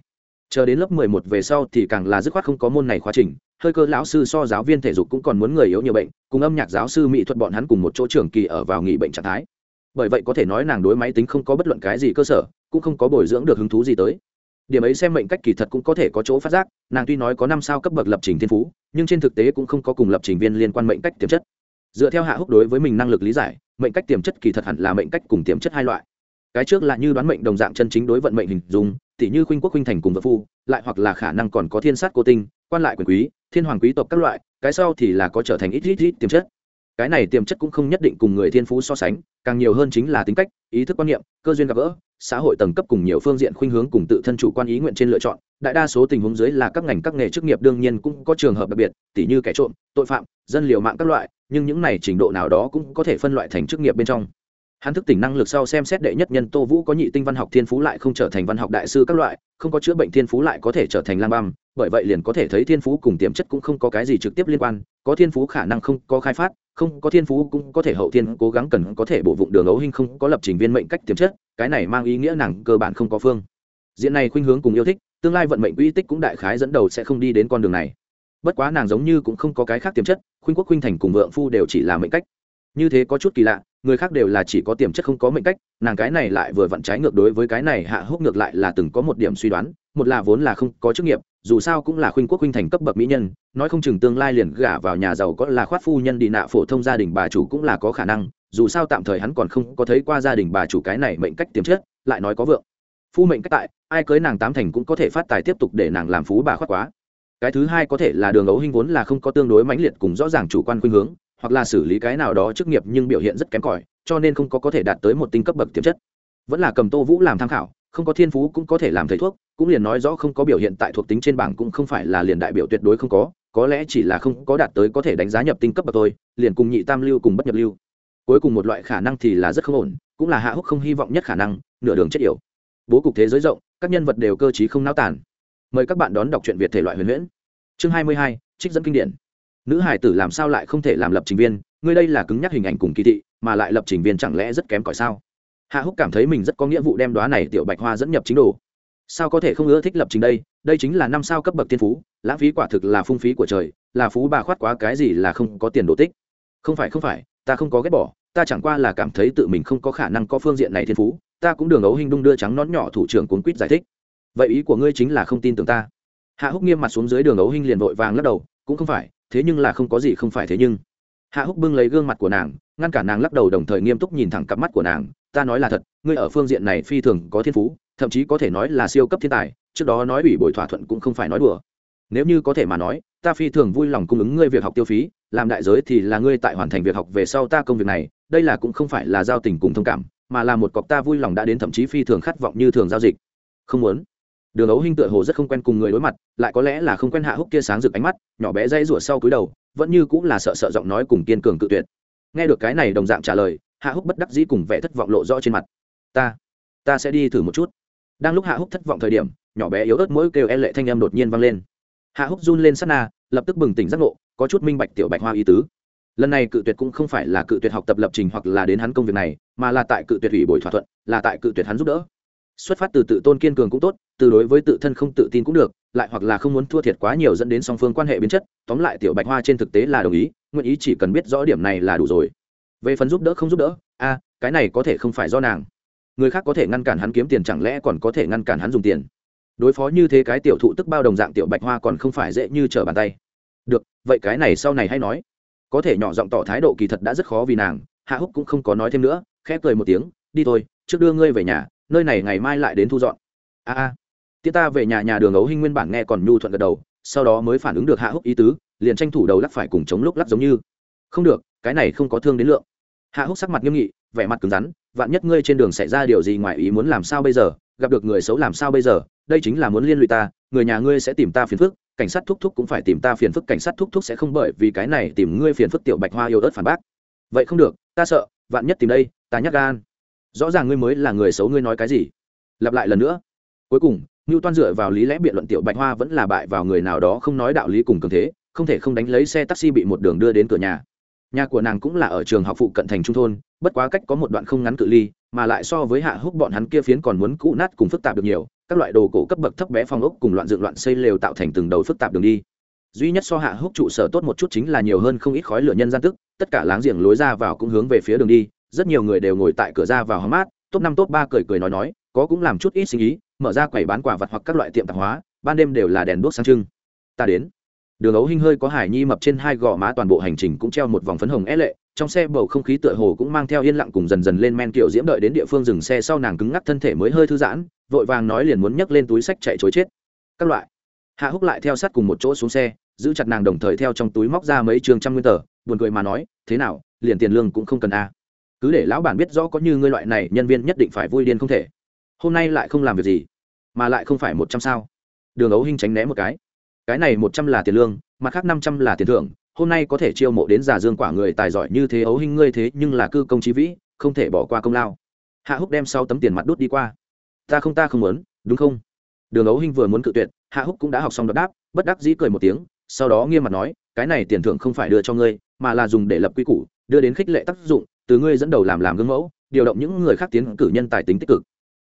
Chờ đến lớp mười một về sau thì càng là dứt khoát không có môn này khóa trình, hơi cơ lão sư so giáo viên thể dục cũng còn muốn người yếu nhiều bệnh, cùng âm nhạc giáo sư mỹ thuật bọn hắn cùng một chỗ trường kỳ ở vào nghỉ bệnh trạng thái. Bởi vậy có thể nói nàng đối máy tính không có bất luận cái gì cơ sở, cũng không có bồi dưỡng được hứng thú gì tới. Điểm ấy xem mệnh cách kỳ thật cũng có thể có chỗ phát giác, nàng tuy nói có năm sao cấp bậc lập trình thiên phú, nhưng trên thực tế cũng không có cùng lập trình viên liên quan mệnh cách tiềm chất. Dựa theo hạ húc đối với mình năng lực lý giải mệnh cách tiềm chất kỳ thật hẳn là mệnh cách cùng tiềm chất hai loại. Cái trước là như đoán mệnh đồng dạng chân chính đối vận mệnh hình dung, tỉ như khuynh quốc khuynh thành cùng vợ phu, lại hoặc là khả năng còn có thiên sát cô tinh, quan lại quyền quý, thiên hoàng quý tộc các loại, cái sau thì là có trở thành ít ít ít tiềm chất. Cái này tiềm chất cũng không nhất định cùng người thiên phú so sánh, càng nhiều hơn chính là tính cách, ý thức quan niệm, cơ duyên gặp gỡ, xã hội tầng cấp cùng nhiều phương diện khuynh hướng cùng tự thân chủ quan ý nguyện trên lựa chọn. Đại đa số tình huống dưới là các ngành các nghề chức nghiệp đương nhiên cũng có trường hợp đặc biệt, tỉ như kẻ trộm, tội phạm, dân liều mạng các loại nhưng những này trình độ nào đó cũng có thể phân loại thành chức nghiệp bên trong. Hắn thức tỉnh năng lực sau xem xét đệ nhất nhân tô vũ có nhị tinh văn học thiên phú lại không trở thành văn học đại sư các loại, không có chữa bệnh thiên phú lại có thể trở thành lang băm, bởi vậy liền có thể thấy thiên phú cùng tiềm chất cũng không có cái gì trực tiếp liên quan, có thiên phú khả năng không có khai phát, không có thiên phú cũng có thể hậu thiên cố gắng cần có thể bổ vụng đường ấu hình không có lập trình viên mệnh cách tiềm chất, cái này mang ý nghĩa nàng cơ bản không có phương. Diện này khuynh hướng cùng yêu thích, tương lai vận mệnh uy tích cũng đại khái dẫn đầu sẽ không đi đến con đường này bất quá nàng giống như cũng không có cái khác tiềm chất, khuynh quốc, khuynh thành cùng vượng phu đều chỉ là mệnh cách. Như thế có chút kỳ lạ, người khác đều là chỉ có tiềm chất không có mệnh cách, nàng cái này lại vừa vặn trái ngược đối với cái này hạ húc ngược lại là từng có một điểm suy đoán, một là vốn là không có chức nghiệp, dù sao cũng là khuynh quốc, khuynh thành cấp bậc mỹ nhân, nói không chừng tương lai liền gả vào nhà giàu có là khoát phu nhân đi nạ phổ thông gia đình bà chủ cũng là có khả năng, dù sao tạm thời hắn còn không có thấy qua gia đình bà chủ cái này mệnh cách tiềm chất, lại nói có vượng. Phu mệnh cách tại, ai cưới nàng tám thành cũng có thể phát tài tiếp tục để nàng làm phú bà khoát quá cái thứ hai có thể là đường ấu hinh vốn là không có tương đối mãnh liệt cùng rõ ràng chủ quan khuynh hướng, hoặc là xử lý cái nào đó chức nghiệp nhưng biểu hiện rất kém cỏi, cho nên không có có thể đạt tới một tinh cấp bậc tiềm chất. Vẫn là cầm tô vũ làm tham khảo, không có thiên phú cũng có thể làm thầy thuốc, cũng liền nói rõ không có biểu hiện tại thuộc tính trên bảng cũng không phải là liền đại biểu tuyệt đối không có có lẽ chỉ là không có đạt tới có thể đánh giá nhập tinh cấp bậc thôi, liền cùng nhị tam lưu cùng bất nhập lưu. Cuối cùng một loại khả năng thì là rất không ổn, cũng là hạ húc không hy vọng nhất khả năng, nửa đường chết yểu. Bố cục thế giới rộng, các nhân vật đều cơ t không náo tàn mời các bạn đón đọc truyện việt thể loại huyền huyễn. Chương hai mươi hai, trích dẫn kinh điển. Nữ hải tử làm sao lại không thể làm lập trình viên? Ngươi đây là cứng nhắc hình ảnh cùng kỳ thị, mà lại lập trình viên chẳng lẽ rất kém cỏi sao? Hạ húc cảm thấy mình rất có nghĩa vụ đem đoá này tiểu bạch hoa dẫn nhập chính đồ. Sao có thể không ưa thích lập trình đây? Đây chính là năm sao cấp bậc tiên phú, lãng phí quả thực là phung phí của trời, là phú bà khoát quá cái gì là không có tiền đồ tích. Không phải không phải, ta không có ghét bỏ, ta chẳng qua là cảm thấy tự mình không có khả năng có phương diện này thiên phú, ta cũng đường ấu hình đung đưa trắng nón nhỏ thủ trưởng cuốn quýt giải thích vậy ý của ngươi chính là không tin tưởng ta. Hạ húc nghiêm mặt xuống dưới đường ấu hinh liền vội vàng lắc đầu, cũng không phải, thế nhưng là không có gì không phải thế nhưng. Hạ húc bưng lấy gương mặt của nàng, ngăn cả nàng lắc đầu đồng thời nghiêm túc nhìn thẳng cặp mắt của nàng, ta nói là thật, ngươi ở phương diện này phi thường có thiên phú, thậm chí có thể nói là siêu cấp thiên tài, trước đó nói ủy bồi thỏa thuận cũng không phải nói đùa. Nếu như có thể mà nói, ta phi thường vui lòng cung ứng ngươi việc học tiêu phí, làm đại giới thì là ngươi tại hoàn thành việc học về sau ta công việc này, đây là cũng không phải là giao tình cùng thông cảm, mà là một cọc ta vui lòng đã đến thậm chí phi thường khát vọng như thường giao dịch. Không muốn đường ấu hinh tựa hồ rất không quen cùng người đối mặt, lại có lẽ là không quen hạ húc kia sáng rực ánh mắt, nhỏ bé dây rủa sau cúi đầu, vẫn như cũng là sợ sợ giọng nói cùng kiên cường cự tuyệt. Nghe được cái này đồng dạng trả lời, hạ húc bất đắc dĩ cùng vẻ thất vọng lộ rõ trên mặt. Ta ta sẽ đi thử một chút. Đang lúc hạ húc thất vọng thời điểm, nhỏ bé yếu ớt mỗi kêu e lệ thanh âm đột nhiên vang lên. Hạ húc run lên sát na, lập tức bừng tỉnh giác ngộ, có chút minh bạch tiểu bạch hoa ý tứ. Lần này cự tuyệt cũng không phải là cự tuyệt học tập lập trình hoặc là đến hắn công việc này, mà là tại cự tuyệt ủy bồi thỏa thuận, là tại cự tuyệt hắn giúp đỡ xuất phát từ tự tôn kiên cường cũng tốt, từ đối với tự thân không tự tin cũng được, lại hoặc là không muốn thua thiệt quá nhiều dẫn đến song phương quan hệ biến chất, tóm lại tiểu bạch hoa trên thực tế là đồng ý, nguyện ý chỉ cần biết rõ điểm này là đủ rồi. Về phần giúp đỡ không giúp đỡ, a, cái này có thể không phải do nàng. Người khác có thể ngăn cản hắn kiếm tiền chẳng lẽ còn có thể ngăn cản hắn dùng tiền? Đối phó như thế cái tiểu thụ tức bao đồng dạng tiểu bạch hoa còn không phải dễ như trở bàn tay. Được, vậy cái này sau này hay nói. Có thể nhỏ giọng tỏ thái độ kỳ thật đã rất khó vì nàng, hạ húc cũng không có nói thêm nữa, khẽ cười một tiếng, đi thôi, trước đưa ngươi về nhà nơi này ngày mai lại đến thu dọn. A a. Tiết ta về nhà nhà đường ấu hinh nguyên bản nghe còn nhu thuận gật đầu, sau đó mới phản ứng được hạ húc ý tứ, liền tranh thủ đầu lắc phải cùng chống lúc lắc giống như. Không được, cái này không có thương đến lượng. Hạ húc sắc mặt nghiêm nghị, vẻ mặt cứng rắn, vạn nhất ngươi trên đường xảy ra điều gì ngoài ý muốn làm sao bây giờ, gặp được người xấu làm sao bây giờ, đây chính là muốn liên lụy ta, người nhà ngươi sẽ tìm ta phiền phức, cảnh sát thúc thúc cũng phải tìm ta phiền phức, cảnh sát thúc thúc sẽ không bởi vì cái này tìm ngươi phiền phức tiểu bạch hoa yêu ớt phản bác. Vậy không được, ta sợ, vạn nhất tìm đây, ta nhắc gan rõ ràng ngươi mới là người xấu, ngươi nói cái gì? Lặp lại lần nữa. Cuối cùng ngưu toan dựa vào lý lẽ biện luận tiểu bạch hoa vẫn là bại vào người nào đó không nói đạo lý cùng cường thế, không thể không đánh lấy xe taxi bị một đường đưa đến cửa nhà. Nhà của nàng cũng là ở trường học phụ cận thành trung thôn, bất quá cách có một đoạn không ngắn cự ly, mà lại so với hạ húc bọn hắn kia phiến còn muốn cũ nát cùng phức tạp được nhiều, các loại đồ cổ cấp bậc thấp bé phong ốc cùng loạn dựng loạn xây lều tạo thành từng đầu phức tạp đường đi. Duy nhất so hạ húc trụ sở tốt một chút chính là nhiều hơn không ít khói lửa nhân gian tức, tất cả láng giềng lối ra vào cũng hướng về phía đường đi rất nhiều người đều ngồi tại cửa ra vào hóng mát, top năm, top ba cười cười nói nói, có cũng làm chút ít sinh ý mở ra quầy bán quả vật hoặc các loại tiệm tạp hóa, ban đêm đều là đèn đuốc sáng trưng. Ta đến. Đường ấu hinh hơi có hải nhi mập trên hai gò má toàn bộ hành trình cũng treo một vòng phấn hồng é lệ, trong xe bầu không khí tựa hồ cũng mang theo yên lặng cùng dần dần lên men kiểu diễm đợi đến địa phương dừng xe sau nàng cứng ngắc thân thể mới hơi thư giãn, vội vàng nói liền muốn nhấc lên túi sách chạy chối chết. Các loại. Hạ húc lại theo sát cùng một chỗ xuống xe, giữ chặt nàng đồng thời theo trong túi móc ra mấy trường trăm nguyên tờ, buồn cười mà nói, thế nào, liền tiền lương cũng không cần a cứ để lão bản biết rõ có như ngươi loại này nhân viên nhất định phải vui điên không thể. Hôm nay lại không làm việc gì, mà lại không phải một trăm sao. Đường ấu hinh tránh né một cái. Cái này một trăm là tiền lương, mặt khác năm trăm là tiền thưởng, hôm nay có thể chiêu mộ đến giả dương quả người tài giỏi như thế ấu hinh ngươi thế nhưng là cư công trí vĩ, không thể bỏ qua công lao. Hạ húc đem sau tấm tiền mặt đút đi qua. Ta không ta không muốn, đúng không? Đường ấu hinh vừa muốn cự tuyệt, hạ húc cũng đã học xong đọc đáp, bất đắc dĩ cười một tiếng, sau đó nghiêm mặt nói, cái này tiền thưởng không phải đưa cho ngươi, mà là dùng để lập quy củ, đưa đến khích lệ tác dụng từ ngươi dẫn đầu làm làm gương mẫu, điều động những người khác tiến cử nhân tài tính tích cực.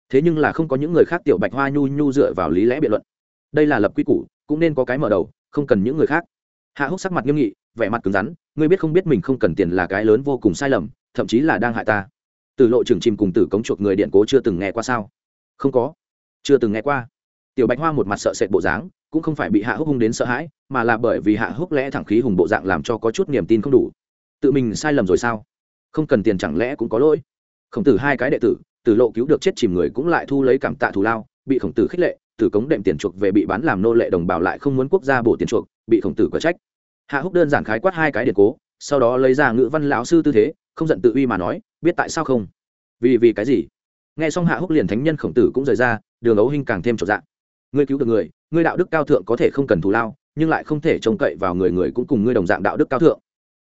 Thế nhưng là không có những người khác tiểu bạch hoa nhu nhu dựa vào lý lẽ biện luận. Đây là lập quy củ, cũng nên có cái mở đầu, không cần những người khác. Hạ húc sắc mặt nghiêm nghị, vẻ mặt cứng rắn, ngươi biết không biết mình không cần tiền là cái lớn vô cùng sai lầm, thậm chí là đang hại ta. Từ lộ trường chìm cùng tử cống chuộc người điện cố chưa từng nghe qua sao? Không có. Chưa từng nghe qua. Tiểu bạch hoa một mặt sợ sệt bộ dáng, cũng không phải bị hạ húc hung đến sợ hãi, mà là bởi vì hạ húc lẽ thẳng khí hùng bộ dạng làm cho có chút niềm tin không đủ. Tự mình sai lầm rồi sao? Không cần tiền chẳng lẽ cũng có lỗi? Khổng tử hai cái đệ tử tử lộ cứu được chết chìm người cũng lại thu lấy cảm tạ thù lao, bị khổng tử khích lệ tử cống đệm tiền chuộc về bị bán làm nô lệ đồng bào lại không muốn quốc gia bổ tiền chuộc, bị khổng tử có trách. Hạ húc đơn giản khái quát hai cái điện cố, sau đó lấy ra ngữ văn lão sư tư thế, không giận tự uy mà nói, biết tại sao không? Vì vì cái gì? Nghe xong hạ húc liền thánh nhân khổng tử cũng rời ra, đường ấu hình càng thêm trọn dạng. Ngươi cứu được người, ngươi đạo đức cao thượng có thể không cần thù lao, nhưng lại không thể trông cậy vào người người cũng cùng ngươi đồng dạng đạo đức cao thượng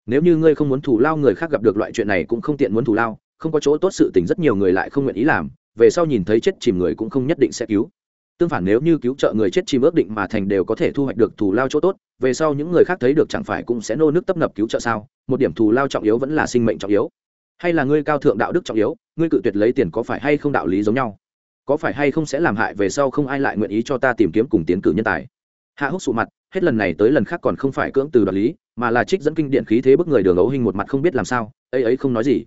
nếu như ngươi không muốn thù lao người khác gặp được loại chuyện này cũng không tiện muốn thù lao, không có chỗ tốt sự tình rất nhiều người lại không nguyện ý làm, về sau nhìn thấy chết chìm người cũng không nhất định sẽ cứu. Tương phản nếu như cứu trợ người chết chìm ước định mà thành đều có thể thu hoạch được thù lao chỗ tốt, về sau những người khác thấy được chẳng phải cũng sẽ nô nước tấp nập cứu trợ sao? Một điểm thù lao trọng yếu vẫn là sinh mệnh trọng yếu. Hay là ngươi cao thượng đạo đức trọng yếu, ngươi cự tuyệt lấy tiền có phải hay không đạo lý giống nhau? Có phải hay không sẽ làm hại về sau không ai lại nguyện ý cho ta tìm kiếm cùng tiến cử nhân tài? Hạ húc sụ mặt hết lần này tới lần khác còn không phải cưỡng từ đoạt lý, mà là trích dẫn kinh điện khí thế bức người đường ấu hình một mặt không biết làm sao, ấy ấy không nói gì.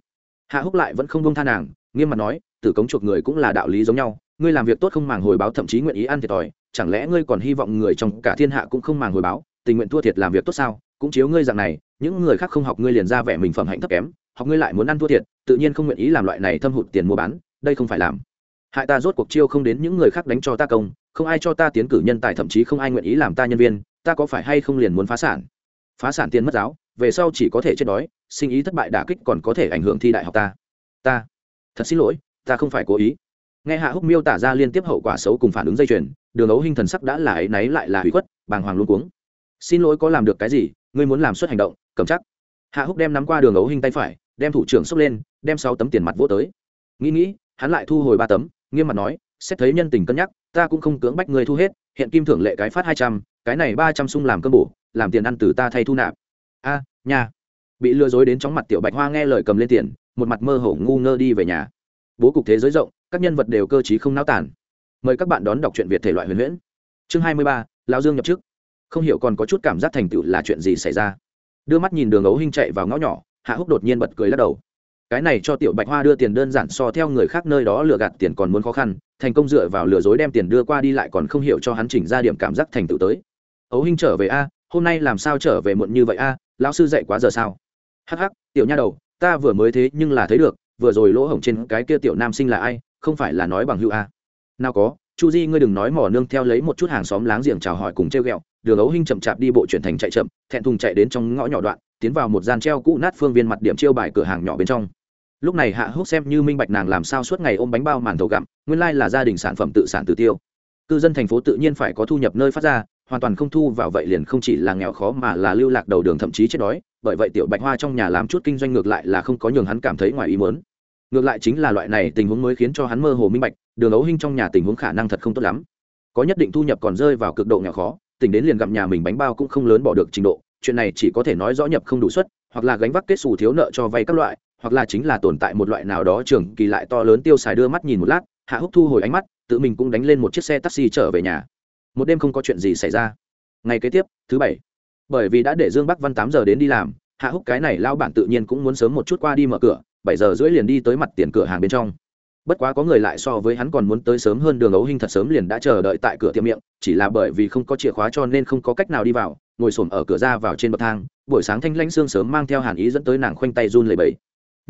Hạ húc lại vẫn không bông tha nàng, nghiêm mặt nói, tử cống chuộc người cũng là đạo lý giống nhau, ngươi làm việc tốt không màng hồi báo thậm chí nguyện ý ăn thiệt thòi, chẳng lẽ ngươi còn hy vọng người trong cả thiên hạ cũng không màng hồi báo, tình nguyện thua thiệt làm việc tốt sao? Cũng chiếu ngươi dạng này, những người khác không học ngươi liền ra vẻ mình phẩm hạnh thấp kém, học ngươi lại muốn ăn thua thiệt, tự nhiên không nguyện ý làm loại này thâm hụt tiền mua bán, đây không phải làm. Hại ta rốt cuộc chiêu không đến những người khác đánh cho ta công, không ai cho ta tiến cử nhân tài thậm chí không ai nguyện ý làm ta nhân viên ta có phải hay không liền muốn phá sản? Phá sản tiền mất giáo, về sau chỉ có thể chết đói, sinh ý thất bại đả kích còn có thể ảnh hưởng thi đại học ta. Ta, thật xin lỗi, ta không phải cố ý. Nghe hạ húc miêu tả ra liên tiếp hậu quả xấu cùng phản ứng dây chuyền, đường ấu hình thần sắc đã là ấy náy lại là hủy khuất, bàng hoàng luôn cuống. Xin lỗi có làm được cái gì, ngươi muốn làm suất hành động, cầm chắc. Hạ húc đem nắm qua đường ấu hình tay phải, đem thủ trưởng xốc lên, đem sáu tấm tiền mặt vỗ tới. Nghĩ nghĩ, hắn lại thu hồi ba tấm, nghiêm mặt nói, xét thấy nhân tình cân nhắc, ta cũng không cưỡng bách ngươi thu hết, hiện kim thưởng lệ cái phát hai trăm cái này ba trăm sung làm cơm bổ làm tiền ăn từ ta thay thu nạp. A à, nhà. Bị lừa dối đến chóng mặt tiểu bạch hoa nghe lời cầm lên tiền một mặt mơ hồ ngu ngơ đi về nhà. Bố cục thế giới rộng các nhân vật đều cơ t không náo tản mời các bạn đón đọc truyện việt thể loại huyền huyễn. Chương hai mươi ba lao dương nhập chức. Không hiểu còn có chút cảm giác thành tựu là chuyện gì xảy ra. Đưa mắt nhìn đường ấu hinh chạy vào ngõ nhỏ hạ húc đột nhiên bật cười lắc đầu. Cái này cho tiểu bạch hoa đưa tiền đơn giản so theo người khác nơi đó lừa gạt tiền còn muốn khó khăn thành công dựa vào lừa dối đem tiền đưa qua đi lại còn không hiểu cho hắn chỉnh ra điểm cảm giác thành tựu tới ấu hinh trở về a, hôm nay làm sao trở về muộn như vậy a, lão sư dạy quá giờ sao? Hắc hắc, tiểu nha đầu, ta vừa mới thế nhưng là thấy được, vừa rồi lỗ hổng trên cái kia tiểu nam sinh là ai, không phải là nói bằng hữu a. Nào có, chu di ngươi đừng nói mỏ nương theo lấy một chút hàng xóm láng giềng chào hỏi cùng treo ghẹo, đường ấu hinh chậm chạp đi bộ chuyển thành chạy chậm, thẹn thùng chạy đến trong ngõ nhỏ đoạn, tiến vào một gian treo cũ nát phương viên mặt điểm chiêu bài cửa hàng nhỏ bên trong. Lúc này hạ húc xem như minh bạch nàng làm sao suốt ngày ôm bánh bao màn thầu gặm, nguyên lai là gia đình sản phẩm tự sản tự tiêu. Cư dân thành phố tự nhiên phải có thu nhập nơi phát ra hoàn toàn không thu vào vậy liền không chỉ là nghèo khó mà là lưu lạc đầu đường thậm chí chết đói, bởi vậy tiểu bạch hoa trong nhà làm chút kinh doanh ngược lại là không có nhường hắn cảm thấy ngoài ý mớn ngược lại chính là loại này tình huống mới khiến cho hắn mơ hồ minh bạch, đường ấu hinh trong nhà tình huống khả năng thật không tốt lắm. Có nhất định thu nhập còn rơi vào cực độ nghèo khó, tỉnh đến liền gặp nhà mình bánh bao cũng không lớn bỏ được trình độ, chuyện này chỉ có thể nói rõ nhập không đủ suất, hoặc là gánh vác kết xù thiếu nợ cho vay các loại, hoặc là chính là tồn tại một loại nào đó trường kỳ lại to lớn tiêu xài đưa mắt nhìn một lát, hạ húc thu hồi ánh mắt, tự mình cũng đánh lên một chiếc xe taxi trở về nhà một đêm không có chuyện gì xảy ra. Ngày kế tiếp, thứ bảy. Bởi vì đã để dương bắc văn tám giờ đến đi làm, hạ húc cái này lao bản tự nhiên cũng muốn sớm một chút qua đi mở cửa, bảy giờ rưỡi liền đi tới mặt tiền cửa hàng bên trong. Bất quá có người lại so với hắn còn muốn tới sớm hơn đường ấu hình thật sớm liền đã chờ đợi tại cửa tiệm miệng, chỉ là bởi vì không có chìa khóa cho nên không có cách nào đi vào, ngồi xổm ở cửa ra vào trên bậc thang, buổi sáng thanh lãnh sương sớm mang theo hàn ý dẫn tới nàng khoanh tay run lầy bẫy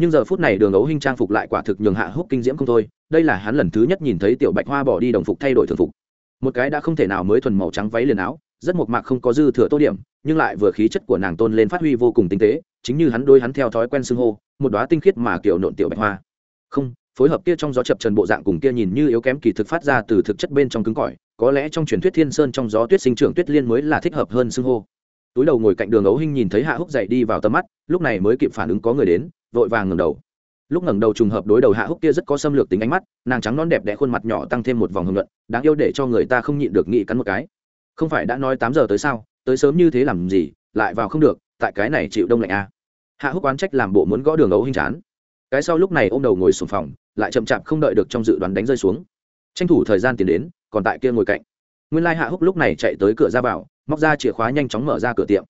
nhưng giờ phút này đường ấu hình trang phục lại quả thực nhường hạ húc kinh diễm không thôi, đây là hắn lần thứ nhất nhìn thấy tiểu bạch hoa bỏ đi đồng phục thay đổi thường phục một cái đã không thể nào mới thuần màu trắng váy liền áo, rất mộc mạc không có dư thừa tô điểm, nhưng lại vừa khí chất của nàng tôn lên phát huy vô cùng tinh tế, chính như hắn đôi hắn theo thói quen xưng hô, một đoá tinh khiết mà kiểu nộn tiểu bạch hoa. Không, phối hợp kia trong gió chập trần bộ dạng cùng kia nhìn như yếu kém kỳ thực phát ra từ thực chất bên trong cứng cỏi, có lẽ trong truyền thuyết thiên sơn trong gió tuyết sinh trưởng tuyết liên mới là thích hợp hơn xưng hô. Túi đầu ngồi cạnh đường ấu hinh nhìn thấy hạ húc dậy đi vào tầm mắt, lúc này mới kịp phản ứng có người đến, vội vàng ngẩng đầu lúc ngẩng đầu trùng hợp đối đầu hạ húc kia rất có xâm lược tính ánh mắt, nàng trắng non đẹp đẽ khuôn mặt nhỏ tăng thêm một vòng hưởng luận đáng yêu để cho người ta không nhịn được nghĩ cắn một cái. Không phải đã nói tám giờ tới sao, tới sớm như thế làm gì, lại vào không được, tại cái này chịu đông lạnh à. hạ húc oán trách làm bộ muốn gõ đường ấu hình chán. Cái sau lúc này ôm đầu ngồi xuống phòng, lại chậm chạp không đợi được trong dự đoán đánh rơi xuống. Tranh thủ thời gian tiến đến, còn tại kia ngồi cạnh. Nguyên lai hạ húc lúc này chạy tới cửa ra vào, móc ra chìa khóa nhanh chóng mở ra cửa tiệm.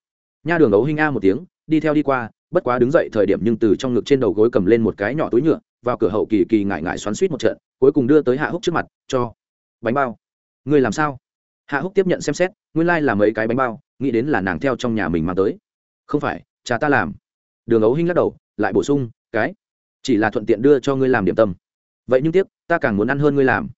Nha đường ấu hình a một tiếng, đi theo đi qua bất quá đứng dậy thời điểm nhưng từ trong ngực trên đầu gối cầm lên một cái nhỏ túi nhựa, vào cửa hậu kỳ kỳ ngại ngại xoắn suýt một trận, cuối cùng đưa tới hạ húc trước mặt, cho. Bánh bao. Ngươi làm sao? Hạ húc tiếp nhận xem xét, nguyên lai、like、là mấy cái bánh bao, nghĩ đến là nàng theo trong nhà mình mang tới. Không phải, cha ta làm. Đường ấu hinh lắc đầu, lại bổ sung, cái. Chỉ là thuận tiện đưa cho ngươi làm điểm tâm. Vậy nhưng tiếc, ta càng muốn ăn hơn ngươi làm.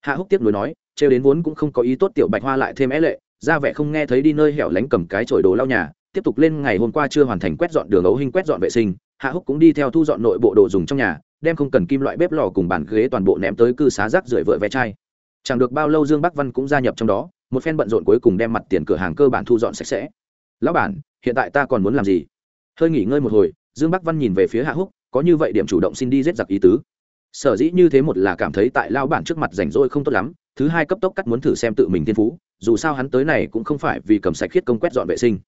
Hạ húc tiếp nối nói, trêu đến vốn cũng không có ý tốt tiểu bạch hoa lại thêm é lệ, ra vẻ không nghe thấy đi nơi hẻo lánh cầm cái chổi đồ lau nhà tiếp tục lên ngày hôm qua chưa hoàn thành quét dọn đường ấu hình quét dọn vệ sinh, hạ húc cũng đi theo thu dọn nội bộ đồ dùng trong nhà, đem không cần kim loại bếp lò cùng bàn ghế toàn bộ ném tới cư xá rác rưởi vựa ve chai. Chẳng được bao lâu dương bắc văn cũng gia nhập trong đó, một phen bận rộn cuối cùng đem mặt tiền cửa hàng cơ bản thu dọn sạch sẽ. Lão bản, hiện tại ta còn muốn làm gì? Hơi nghỉ ngơi một hồi. Dương bắc văn nhìn về phía hạ húc, có như vậy điểm chủ động xin đi giết giặc ý tứ. Sở dĩ như thế một là cảm thấy tại lao bản trước mặt rảnh rỗi không tốt lắm, thứ hai cấp tốc cắt muốn thử xem tự mình thiên phú, dù sao hắn tới này cũng không phải vì cầm sạch khiết công quét dọn vệ sinh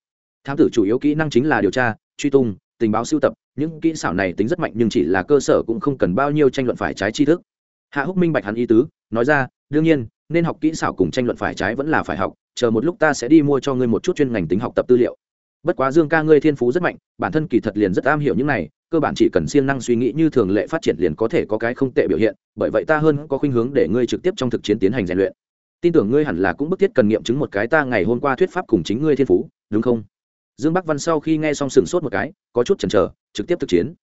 thám tử chủ yếu kỹ năng chính là điều tra, truy tung, tình báo sưu tập. Những kỹ xảo này tính rất mạnh nhưng chỉ là cơ sở cũng không cần bao nhiêu tranh luận phải trái tri thức. Hạ húc minh bạch hắn ý tứ, nói ra, đương nhiên, nên học kỹ xảo cùng tranh luận phải trái vẫn là phải học. Chờ một lúc ta sẽ đi mua cho ngươi một chút chuyên ngành tính học tập tư liệu. Bất quá dương ca ngươi thiên phú rất mạnh, bản thân kỳ thật liền rất am hiểu những này, cơ bản chỉ cần siêng năng suy nghĩ như thường lệ phát triển liền có thể có cái không tệ biểu hiện, bởi vậy ta hơn có khuynh hướng để ngươi trực tiếp trong thực chiến tiến hành rèn luyện. Tin tưởng ngươi hẳn là cũng bức thiết cần nghiệm chứng một cái ta ngày hôm qua thuyết pháp cùng chính ngươi thiên phú, đúng không? Dương bắc văn sau khi nghe xong sừng sốt một cái, có chút chần chờ, trực tiếp thực chiến.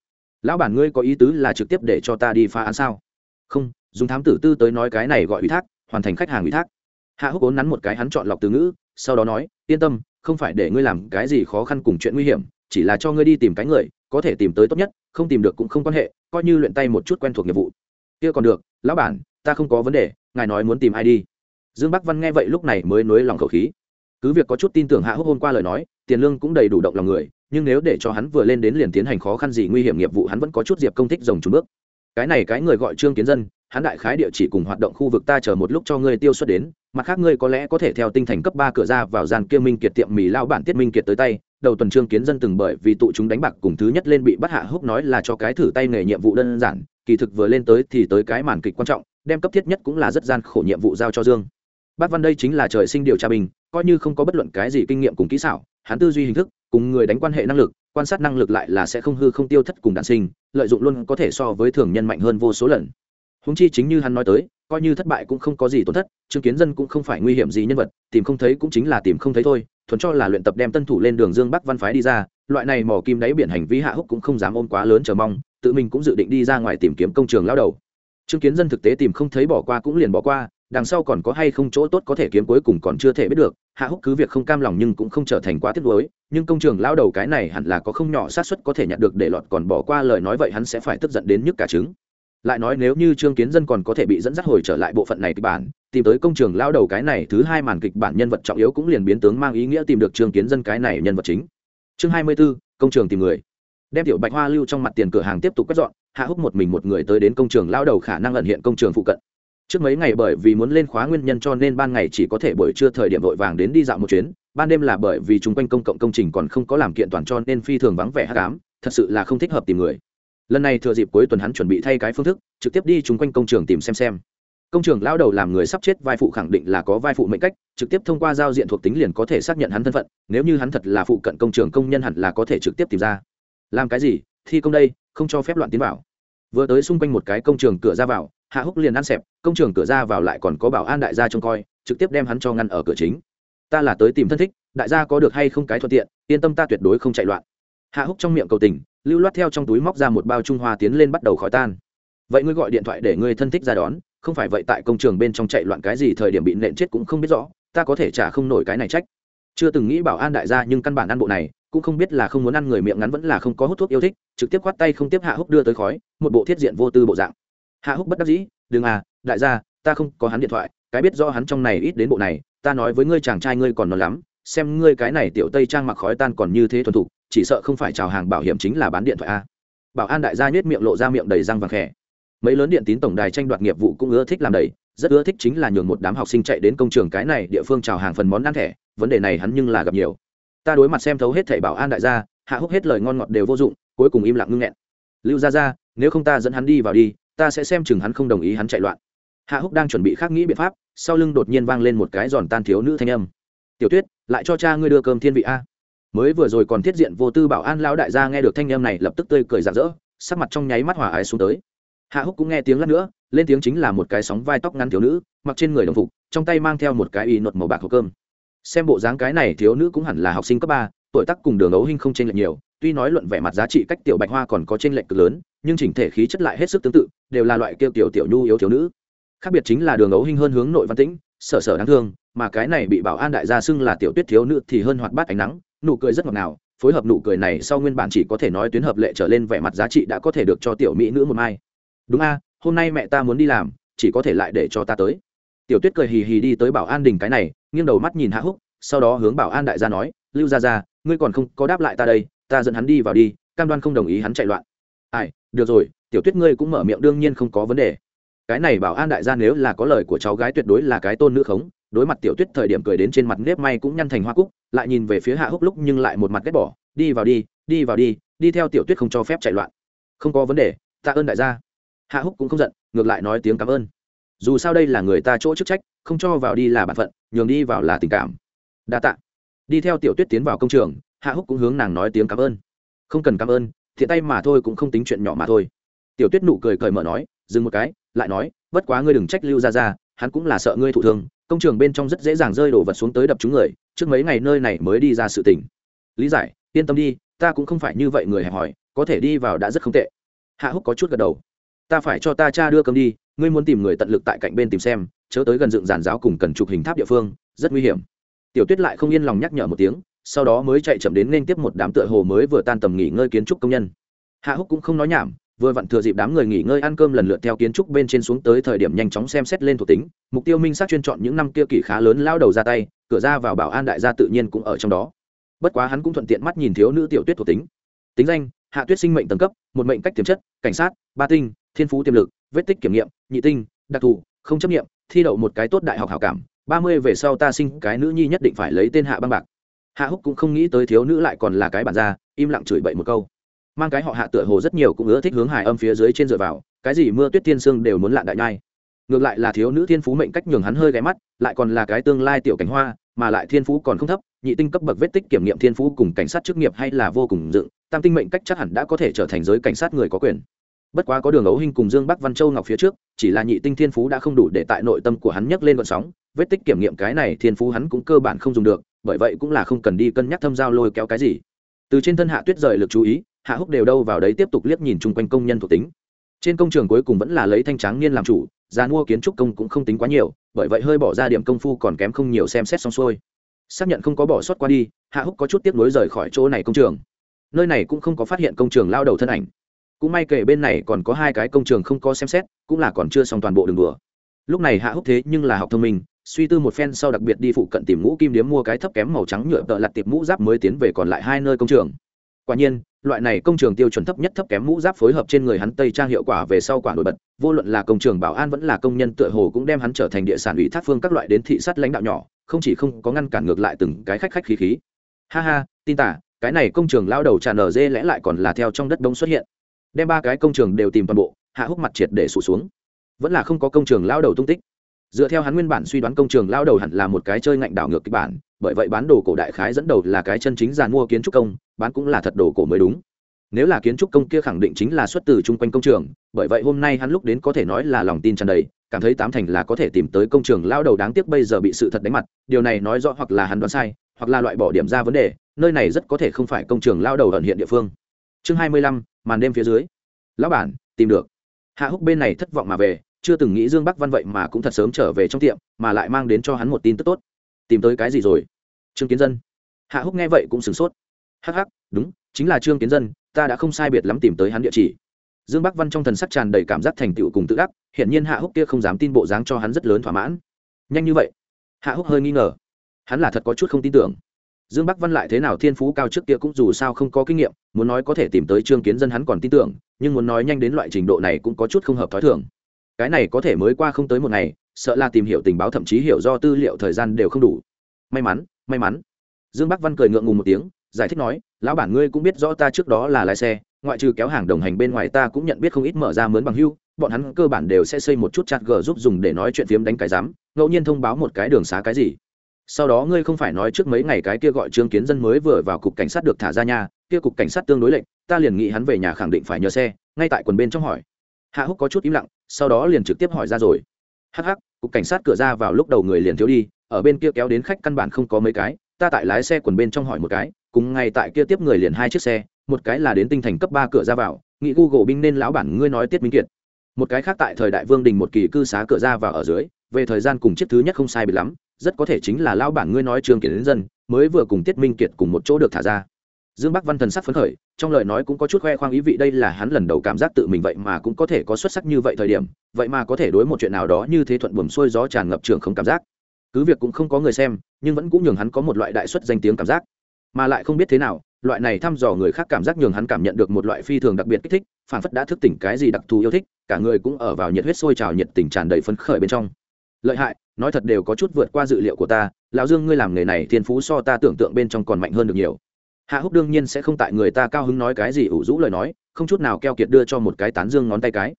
Lão bản ngươi có ý tứ là trực tiếp để cho ta đi phá án sao? Không, dùng thám tử tư tới nói cái này gọi ủy thác, hoàn thành khách hàng ủy thác. Hạ húc ốn nắn một cái hắn chọn lọc từ ngữ, sau đó nói, yên tâm, không phải để ngươi làm cái gì khó khăn cùng chuyện nguy hiểm, chỉ là cho ngươi đi tìm cái người, có thể tìm tới tốt nhất, không tìm được cũng không quan hệ, coi như luyện tay một chút quen thuộc nghiệp vụ. Kia còn được, lão bản, ta không có vấn đề, ngài nói muốn tìm ai đi. Dương bắc văn nghe vậy lúc này mới nối lòng khẩu khí. Cứ việc có chút tin tưởng hạ húc hôm qua lời nói tiền lương cũng đầy đủ động lòng người, nhưng nếu để cho hắn vừa lên đến liền tiến hành khó khăn gì nguy hiểm nghiệp vụ hắn vẫn có chút diệp công thích rồng trúng bước. Cái này cái người gọi trương kiến dân, hắn đại khái địa chỉ cùng hoạt động khu vực ta chờ một lúc cho ngươi tiêu xuất đến, mặt khác ngươi có lẽ có thể theo tinh thành cấp ba cửa ra vào gian kia minh kiệt tiệm mì lao bản tiết minh kiệt tới tay. Đầu tuần trương kiến dân từng bởi vì tụ chúng đánh bạc cùng thứ nhất lên bị bắt hạ húc nói là cho cái thử tay nghề nhiệm vụ đơn giản, kỳ thực vừa lên tới thì tới cái màn kịch quan trọng, đem cấp thiết nhất cũng là rất gian khổ nhiệm vụ giao cho dương. Bác văn đây chính là trời sinh điều tra bình coi như không có bất luận cái gì kinh nghiệm cùng kỹ xảo hắn tư duy hình thức, cùng người đánh quan hệ năng lực, quan sát năng lực lại là sẽ không hư không tiêu thất cùng đạn sinh, lợi dụng luôn có thể so với thường nhân mạnh hơn vô số lần. Húng chi chính như hắn nói tới, coi như thất bại cũng không có gì tổn thất, chứng kiến dân cũng không phải nguy hiểm gì nhân vật, tìm không thấy cũng chính là tìm không thấy thôi, thuần cho là luyện tập đem tân thủ lên đường dương bắc văn phái đi ra, loại này mỏ kim đáy biển hành vi hạ húc cũng không dám ôm quá lớn chờ mong, tự mình cũng dự định đi ra ngoài tìm kiếm công trường lao đầu. Chứng kiến dân thực tế tìm không thấy bỏ qua cũng liền bỏ qua đằng sau còn có hay không chỗ tốt có thể kiếm cuối cùng còn chưa thể biết được hạ húc cứ việc không cam lòng nhưng cũng không trở thành quá tiếc nuối nhưng công trường lao đầu cái này hẳn là có không nhỏ sát suất có thể nhận được để lọt còn bỏ qua lời nói vậy hắn sẽ phải tức giận đến nhức cả trứng. Lại nói nếu như trương kiến dân còn có thể bị dẫn dắt hồi trở lại bộ phận này kịch bản tìm tới công trường lao đầu cái này thứ hai màn kịch bản nhân vật trọng yếu cũng liền biến tướng mang ý nghĩa tìm được trương kiến dân cái này nhân vật chính. Chương hai mươi 24, công trường tìm người. Đem tiểu bạch hoa lưu trong mặt tiền cửa hàng tiếp tục quét dọn hạ húc một mình một người tới đến công trường lao đầu khả năng ẩn hiện công trường phụ cận trước mấy ngày bởi vì muốn lên khóa nguyên nhân cho nên ban ngày chỉ có thể buổi trưa thời điểm vội vàng đến đi dạo một chuyến, ban đêm là bởi vì chung quanh công cộng công trình còn không có làm kiện toàn cho nên phi thường vắng vẻ hát cám thật sự là không thích hợp tìm người. Lần này thừa dịp cuối tuần hắn chuẩn bị thay cái phương thức, trực tiếp đi chung quanh công trường tìm xem xem. Công trường lao đầu làm người sắp chết vai phụ khẳng định là có vai phụ mệnh cách, trực tiếp thông qua giao diện thuộc tính liền có thể xác nhận hắn thân phận, nếu như hắn thật là phụ cận công trường công nhân hẳn là có thể trực tiếp tìm ra. Làm cái gì? Thi công đây, không cho phép loạn tiến vào. Vừa tới xung quanh một cái công trường cửa ra vào hạ húc liền ăn xẹp, công trường cửa ra vào lại còn có bảo an đại gia trông coi, trực tiếp đem hắn cho ngăn ở cửa chính. Ta là tới tìm thân thích, đại gia có được hay không cái thuận tiện, yên tâm ta tuyệt đối không chạy loạn. Hạ húc trong miệng cầu tình, lưu loát theo trong túi móc ra một bao trung hoa tiến lên bắt đầu khói tan. Vậy ngươi gọi điện thoại để ngươi thân thích ra đón, không phải vậy tại công trường bên trong chạy loạn cái gì thời điểm bị nện chết cũng không biết rõ, ta có thể trả không nổi cái này trách. Chưa từng nghĩ bảo an đại gia nhưng căn bản ăn bộ này, cũng không biết là không muốn ăn người miệng ngắn vẫn là không có hút thuốc yêu thích, trực tiếp khoát tay không tiếp hạ húc đưa tới khói, một bộ thiết diện vô tư bộ dạng hạ húc bất đắc dĩ, đừng à đại gia, ta không có hắn điện thoại, cái biết do hắn trong này ít đến bộ này, ta nói với ngươi chàng trai ngươi còn non lắm, xem ngươi cái này tiểu tây trang mặc khói tan còn như thế thuần thục, chỉ sợ không phải chào hàng bảo hiểm chính là bán điện thoại a. Bảo an đại gia nhét miệng lộ ra miệng đầy răng vàng khẽ. Mấy lớn điện tín tổng đài tranh đoạt nghiệp vụ cũng ưa thích làm đầy, rất ưa thích chính là nhường một đám học sinh chạy đến công trường cái này địa phương chào hàng phần món ăn thẻ, vấn đề này hắn nhưng là gặp nhiều. Ta đối mặt xem thấu hết thẻ bảo an đại gia, hạ húc hết lời ngon ngọt đều vô dụng, cuối cùng im lặng ngưng nghẹn. Lưu ra ra nếu không ta dẫn hắn đi vào đi ta sẽ xem chừng hắn không đồng ý hắn chạy loạn. Hạ húc đang chuẩn bị khác nghĩ biện pháp, sau lưng đột nhiên vang lên một cái giòn tan thiếu nữ thanh âm. Tiểu tuyết, lại cho cha ngươi đưa cơm thiên vị a. Mới vừa rồi còn thiết diện vô tư bảo an lão đại gia nghe được thanh âm này lập tức tươi cười rạng rỡ, sắc mặt trong nháy mắt hỏa ái xuống tới. Hạ húc cũng nghe tiếng lát nữa, lên tiếng chính là một cái sóng vai tóc ngắn thiếu nữ, mặc trên người đồng phục, trong tay mang theo một cái y nột màu bạc hộp cơm. Xem bộ dáng cái này thiếu nữ cũng hẳn là học sinh cấp ba, tuổi tác cùng đường ấu hinh không chênh lệch nhiều tuy nói luận vẻ mặt giá trị cách tiểu bạch hoa còn có chênh lệch cực lớn, nhưng chỉnh thể khí chất lại hết sức tương tự, đều là loại kêu tiểu tiểu nhu yếu thiếu nữ. Khác biệt chính là đường ấu hinh hơn hướng nội văn tĩnh, sở sở đáng thương, mà cái này bị bảo an đại gia xưng là tiểu tuyết thiếu nữ thì hơn hoạt bát ánh nắng, nụ cười rất ngọt ngào, phối hợp nụ cười này sau nguyên bản chỉ có thể nói tuyến hợp lệ trở lên vẻ mặt giá trị đã có thể được cho tiểu mỹ nữ một mai. Đúng a, hôm nay mẹ ta muốn đi làm, chỉ có thể lại để cho ta tới. Tiểu tuyết cười hì hì đi tới bảo an đình cái này, nghiêng đầu mắt nhìn hạ húc, sau đó hướng bảo an đại gia nói, lưu gia gia, ngươi còn không có đáp lại ta đây ta dẫn hắn đi vào đi, cam đoan không đồng ý hắn chạy loạn. Ai, được rồi, tiểu tuyết ngươi cũng mở miệng đương nhiên không có vấn đề. Cái này bảo an đại gia nếu là có lời của cháu gái tuyệt đối là cái tôn nữ khống, đối mặt tiểu tuyết thời điểm cười đến trên mặt nếp may cũng nhăn thành hoa cúc, lại nhìn về phía hạ húc lúc nhưng lại một mặt ghét bỏ, đi vào đi đi vào đi đi theo tiểu tuyết không cho phép chạy loạn. Không có vấn đề, tạ ơn đại gia. Hạ húc cũng không giận, ngược lại nói tiếng cảm ơn. Dù sao đây là người ta chỗ chức trách, không cho vào đi là b ả n phận, nhường đi vào là tình cảm. Đa t ạ đi theo tiểu tuyết tiến vào công trường hạ húc cũng hướng nàng nói tiếng cảm ơn. Không cần cảm ơn, thiện tay mà thôi cũng không tính chuyện nhỏ mà thôi. Tiểu tuyết nụ cười cởi mở nói, dừng một cái, lại nói, bất quá ngươi đừng trách lưu ra ra hắn cũng là sợ ngươi thụ thương, công trường bên trong rất dễ dàng rơi đổ vật xuống tới đập chúng người, trước mấy ngày nơi này mới đi ra sự tỉnh lý giải, yên tâm đi, ta cũng không phải như vậy người hẹp hòi, có thể đi vào đã rất không tệ. Hạ húc có chút gật đầu. Ta phải cho ta cha đưa cơm đi, ngươi muốn tìm người tận lực tại cạnh bên tìm xem, chớ tới gần dựng giàn giáo cùng cần chụp hình tháp địa phương, rất nguy hiểm. Tiểu tuyết lại không yên lòng nhắc nhở một tiếng sau đó mới chạy chậm đến nên tiếp một đám tựa hồ mới vừa tan tầm nghỉ ngơi kiến trúc công nhân. Hạ húc cũng không nói nhảm, vừa vặn thừa dịp đám người nghỉ ngơi ăn cơm lần lượt theo kiến trúc bên trên xuống tới thời điểm nhanh chóng xem xét lên thuộc tính, mục tiêu minh xác chuyên chọn những năm kia kỳ khá lớn lao đầu ra tay, cửa ra vào bảo an đại gia tự nhiên cũng ở trong đó. Bất quá hắn cũng thuận tiện mắt nhìn thiếu nữ tiểu tuyết thuộc tính. Tính danh, hạ tuyết sinh mệnh tầng cấp, một mệnh cách tiềm chất, cảnh sát, ba tinh, thiên phú tiềm lực, vết tích kiểm nghiệm, nhị tinh, đặc thù, không chấp nghiệm, thi đậu một cái tốt đại học hảo cảm, ba mươi về sau ta sinh cái nữ nhi nhất định phải lấy tên hạ băng bạc hạ húc cũng không nghĩ tới thiếu nữ lại còn là cái bản ra im lặng chửi bậy một câu. Mang cái họ hạ tựa hồ rất nhiều cũng ưa thích hướng hài âm phía dưới trên dựa vào, cái gì mưa tuyết tiên sương đều muốn lạ đại nhai. Ngược lại là thiếu nữ thiên phú mệnh cách nhường hắn hơi ghé mắt, lại còn là cái tương lai tiểu cảnh hoa, mà lại thiên phú còn không thấp, nhị tinh cấp bậc vết tích kiểm nghiệm thiên phú cùng cảnh sát chức nghiệp hay là vô cùng dựng, tam tinh mệnh cách chắc hẳn đã có thể trở thành giới cảnh sát người có quyền. Bất quá có đường ấu hình cùng dương bắc văn châu ngọc phía trước, chỉ là nhị tinh thiên phú đã không đủ để tại nội tâm của hắn nhấc lên vận sóng vết tích kiểm nghiệm cái này thiên phú hắn cũng cơ bản không dùng được, bởi vậy cũng là không cần đi cân nhắc thâm giao lôi kéo cái gì. Từ trên thân hạ tuyết rời lực chú ý, hạ húc đều đâu vào đấy tiếp tục liếc nhìn chung quanh công nhân thuộc tính. Trên công trường cuối cùng vẫn là lấy thanh tráng niên làm chủ giá mua kiến trúc công cũng không tính quá nhiều, bởi vậy hơi bỏ ra điểm công phu còn kém không nhiều xem xét xong xuôi. Xác nhận không có bỏ sót qua đi, hạ húc có chút tiếp nối rời khỏi chỗ này công trường. Nơi này cũng không có phát hiện công trường lao đầu thân ảnh. Cũng may kể bên này còn có hai cái công trường không có xem xét, cũng là còn chưa xong toàn bộ đường đùa lúc này hạ húc thế nhưng là học thông minh, suy tư một phen sau đặc biệt đi phụ cận tìm ngũ kim điếm mua cái thấp kém màu trắng nhựa tợ lặt tiệp mũ giáp mới tiến về còn lại hai nơi công trường. Quả nhiên, loại này công trường tiêu chuẩn thấp nhất thấp kém mũ giáp phối hợp trên người hắn tây trang hiệu quả về sau quả nổi bật, vô luận là công trường bảo an vẫn là công nhân tựa hồ cũng đem hắn trở thành địa sản ủy thác phương các loại đến thị sát lãnh đạo nhỏ, không chỉ không có ngăn cản ngược lại từng cái khách khách khí khí. Ha ha, tin tả, cái này công trường lao đầu tràn ở dê lẽ lại còn là theo trong đất đông xuất hiện. Đem ba cái công trường đều tìm toàn bộ, hạ húc mặt triệt để sụt xuống vẫn là không có công trường lao đầu tung tích. Dựa theo hắn nguyên bản suy đoán công trường lao đầu hẳn là một cái chơi ngạnh đảo ngược kịch bản, bởi vậy bán đồ cổ đại khái dẫn đầu là cái chân chính giàn mua kiến trúc công, bán cũng là thật đồ cổ mới đúng. Nếu là kiến trúc công kia khẳng định chính là xuất từ chung quanh công trường, bởi vậy hôm nay hắn lúc đến có thể nói là lòng tin tràn đầy, cảm thấy tám thành là có thể tìm tới công trường lao đầu đáng tiếc bây giờ bị sự thật đánh mặt, điều này nói rõ hoặc là hắn đoán sai, hoặc là loại bỏ điểm ra vấn đề, nơi này rất có thể không phải công trường lao đầu ẩn hiện địa phương. Chương hai mươi lăm, màn đêm phía dưới. Lão bản, tìm được. Hạ húc bên này thất vọng mà về chưa từng nghĩ dương bắc văn vậy mà cũng thật sớm trở về trong tiệm, mà lại mang đến cho hắn một tin tức tốt. Tìm tới cái gì rồi? Trương kiến dân. Hạ húc nghe vậy cũng sửng sốt. Hắc hắc, đúng, chính là trương kiến dân, ta đã không sai biệt lắm tìm tới hắn địa chỉ. Dương bắc văn trong thần sắc tràn đầy cảm giác thành tựu cùng tự ác hiện nhiên hạ húc kia không dám tin bộ dáng cho hắn rất lớn thỏa mãn. Nhanh như vậy? Hạ húc hơi nghi ngờ. Hắn là thật có chút không tin tưởng. Dương bắc văn lại thế nào thiên phú cao trước kia cũng dù sao không có kinh nghiệm, muốn nói có thể tìm tới trương kiến dân hắn còn tin tưởng, nhưng muốn nói nhanh đến loại trình độ này cũng có chút không hợp t h ó i thường cái này có thể mới qua không tới một ngày, sợ là tìm hiểu tình báo thậm chí hiểu do tư liệu thời gian đều không đủ. May mắn may mắn. Dương bắc văn cười ngượng ngùng một tiếng, giải thích nói, lão bản ngươi cũng biết rõ ta trước đó là lái xe, ngoại trừ kéo hàng đồng hành bên ngoài ta cũng nhận biết không ít mở ra mướn bằng hưu, bọn hắn cơ bản đều sẽ xây một chút chặt gờ giúp dùng để nói chuyện phiếm đánh cái giám, ngẫu nhiên thông báo một cái đường xá cái gì. Sau đó ngươi không phải nói trước mấy ngày cái kia gọi trương kiến dân mới vừa vào cục cảnh sát được thả ra nhà kia cục cảnh sát tương đối lệnh ta liền nghĩ hắn về nhà khẳng định phải nhờ xe, ngay tại quần bên trong hỏi. Hạ húc có chút im lặng sau đó liền trực tiếp hỏi ra rồi. Hắc hắc, cục cảnh sát cửa ra vào lúc đầu người liền thiếu đi, ở bên kia kéo đến khách căn bản không có mấy cái, ta tại lái xe quần bên trong hỏi một cái, cùng ngay tại kia tiếp người liền hai chiếc xe, một cái là đến tinh thành cấp ba cửa ra vào nghị google binh nên lão bản ngươi nói tiết minh kiệt. Một cái khác tại thời đại vương đình một kỳ cư xá cửa ra vào ở dưới, về thời gian cùng chiếc thứ nhất không sai biệt lắm, rất có thể chính là lão bản ngươi nói trường kiển đến dân, mới vừa cùng tiết minh kiệt cùng một chỗ được thả ra. Dương bắc văn thần sắc phấn khởi trong lời nói cũng có chút khoe khoang ý vị đây là hắn lần đầu cảm giác tự mình vậy mà cũng có thể có xuất sắc như vậy thời điểm, vậy mà có thể đối một chuyện nào đó như thế thuận buồm xuôi gió tràn ngập trường không cảm giác. Cứ việc cũng không có người xem, nhưng vẫn cũng nhường hắn có một loại đại xuất danh tiếng cảm giác. Mà lại không biết thế nào, loại này thăm dò người khác cảm giác nhường hắn cảm nhận được một loại phi thường đặc biệt kích thích, phản phất đã thức tỉnh cái gì đặc thù yêu thích, cả người cũng ở vào nhiệt huyết sôi trào, nhiệt tình tràn đầy phấn khởi bên trong. Lợi hại, nói thật đều có chút vượt qua dự liệu của ta, lão dương ngươi làm nghề này thiên phú so ta tưởng tượng bên trong còn mạnh hơn được nhiều hạ húc đương nhiên sẽ không tại người ta cao hứng nói cái gì ủ rũ lời nói, không chút nào keo kiệt đưa cho một cái tán dương ngón tay cái.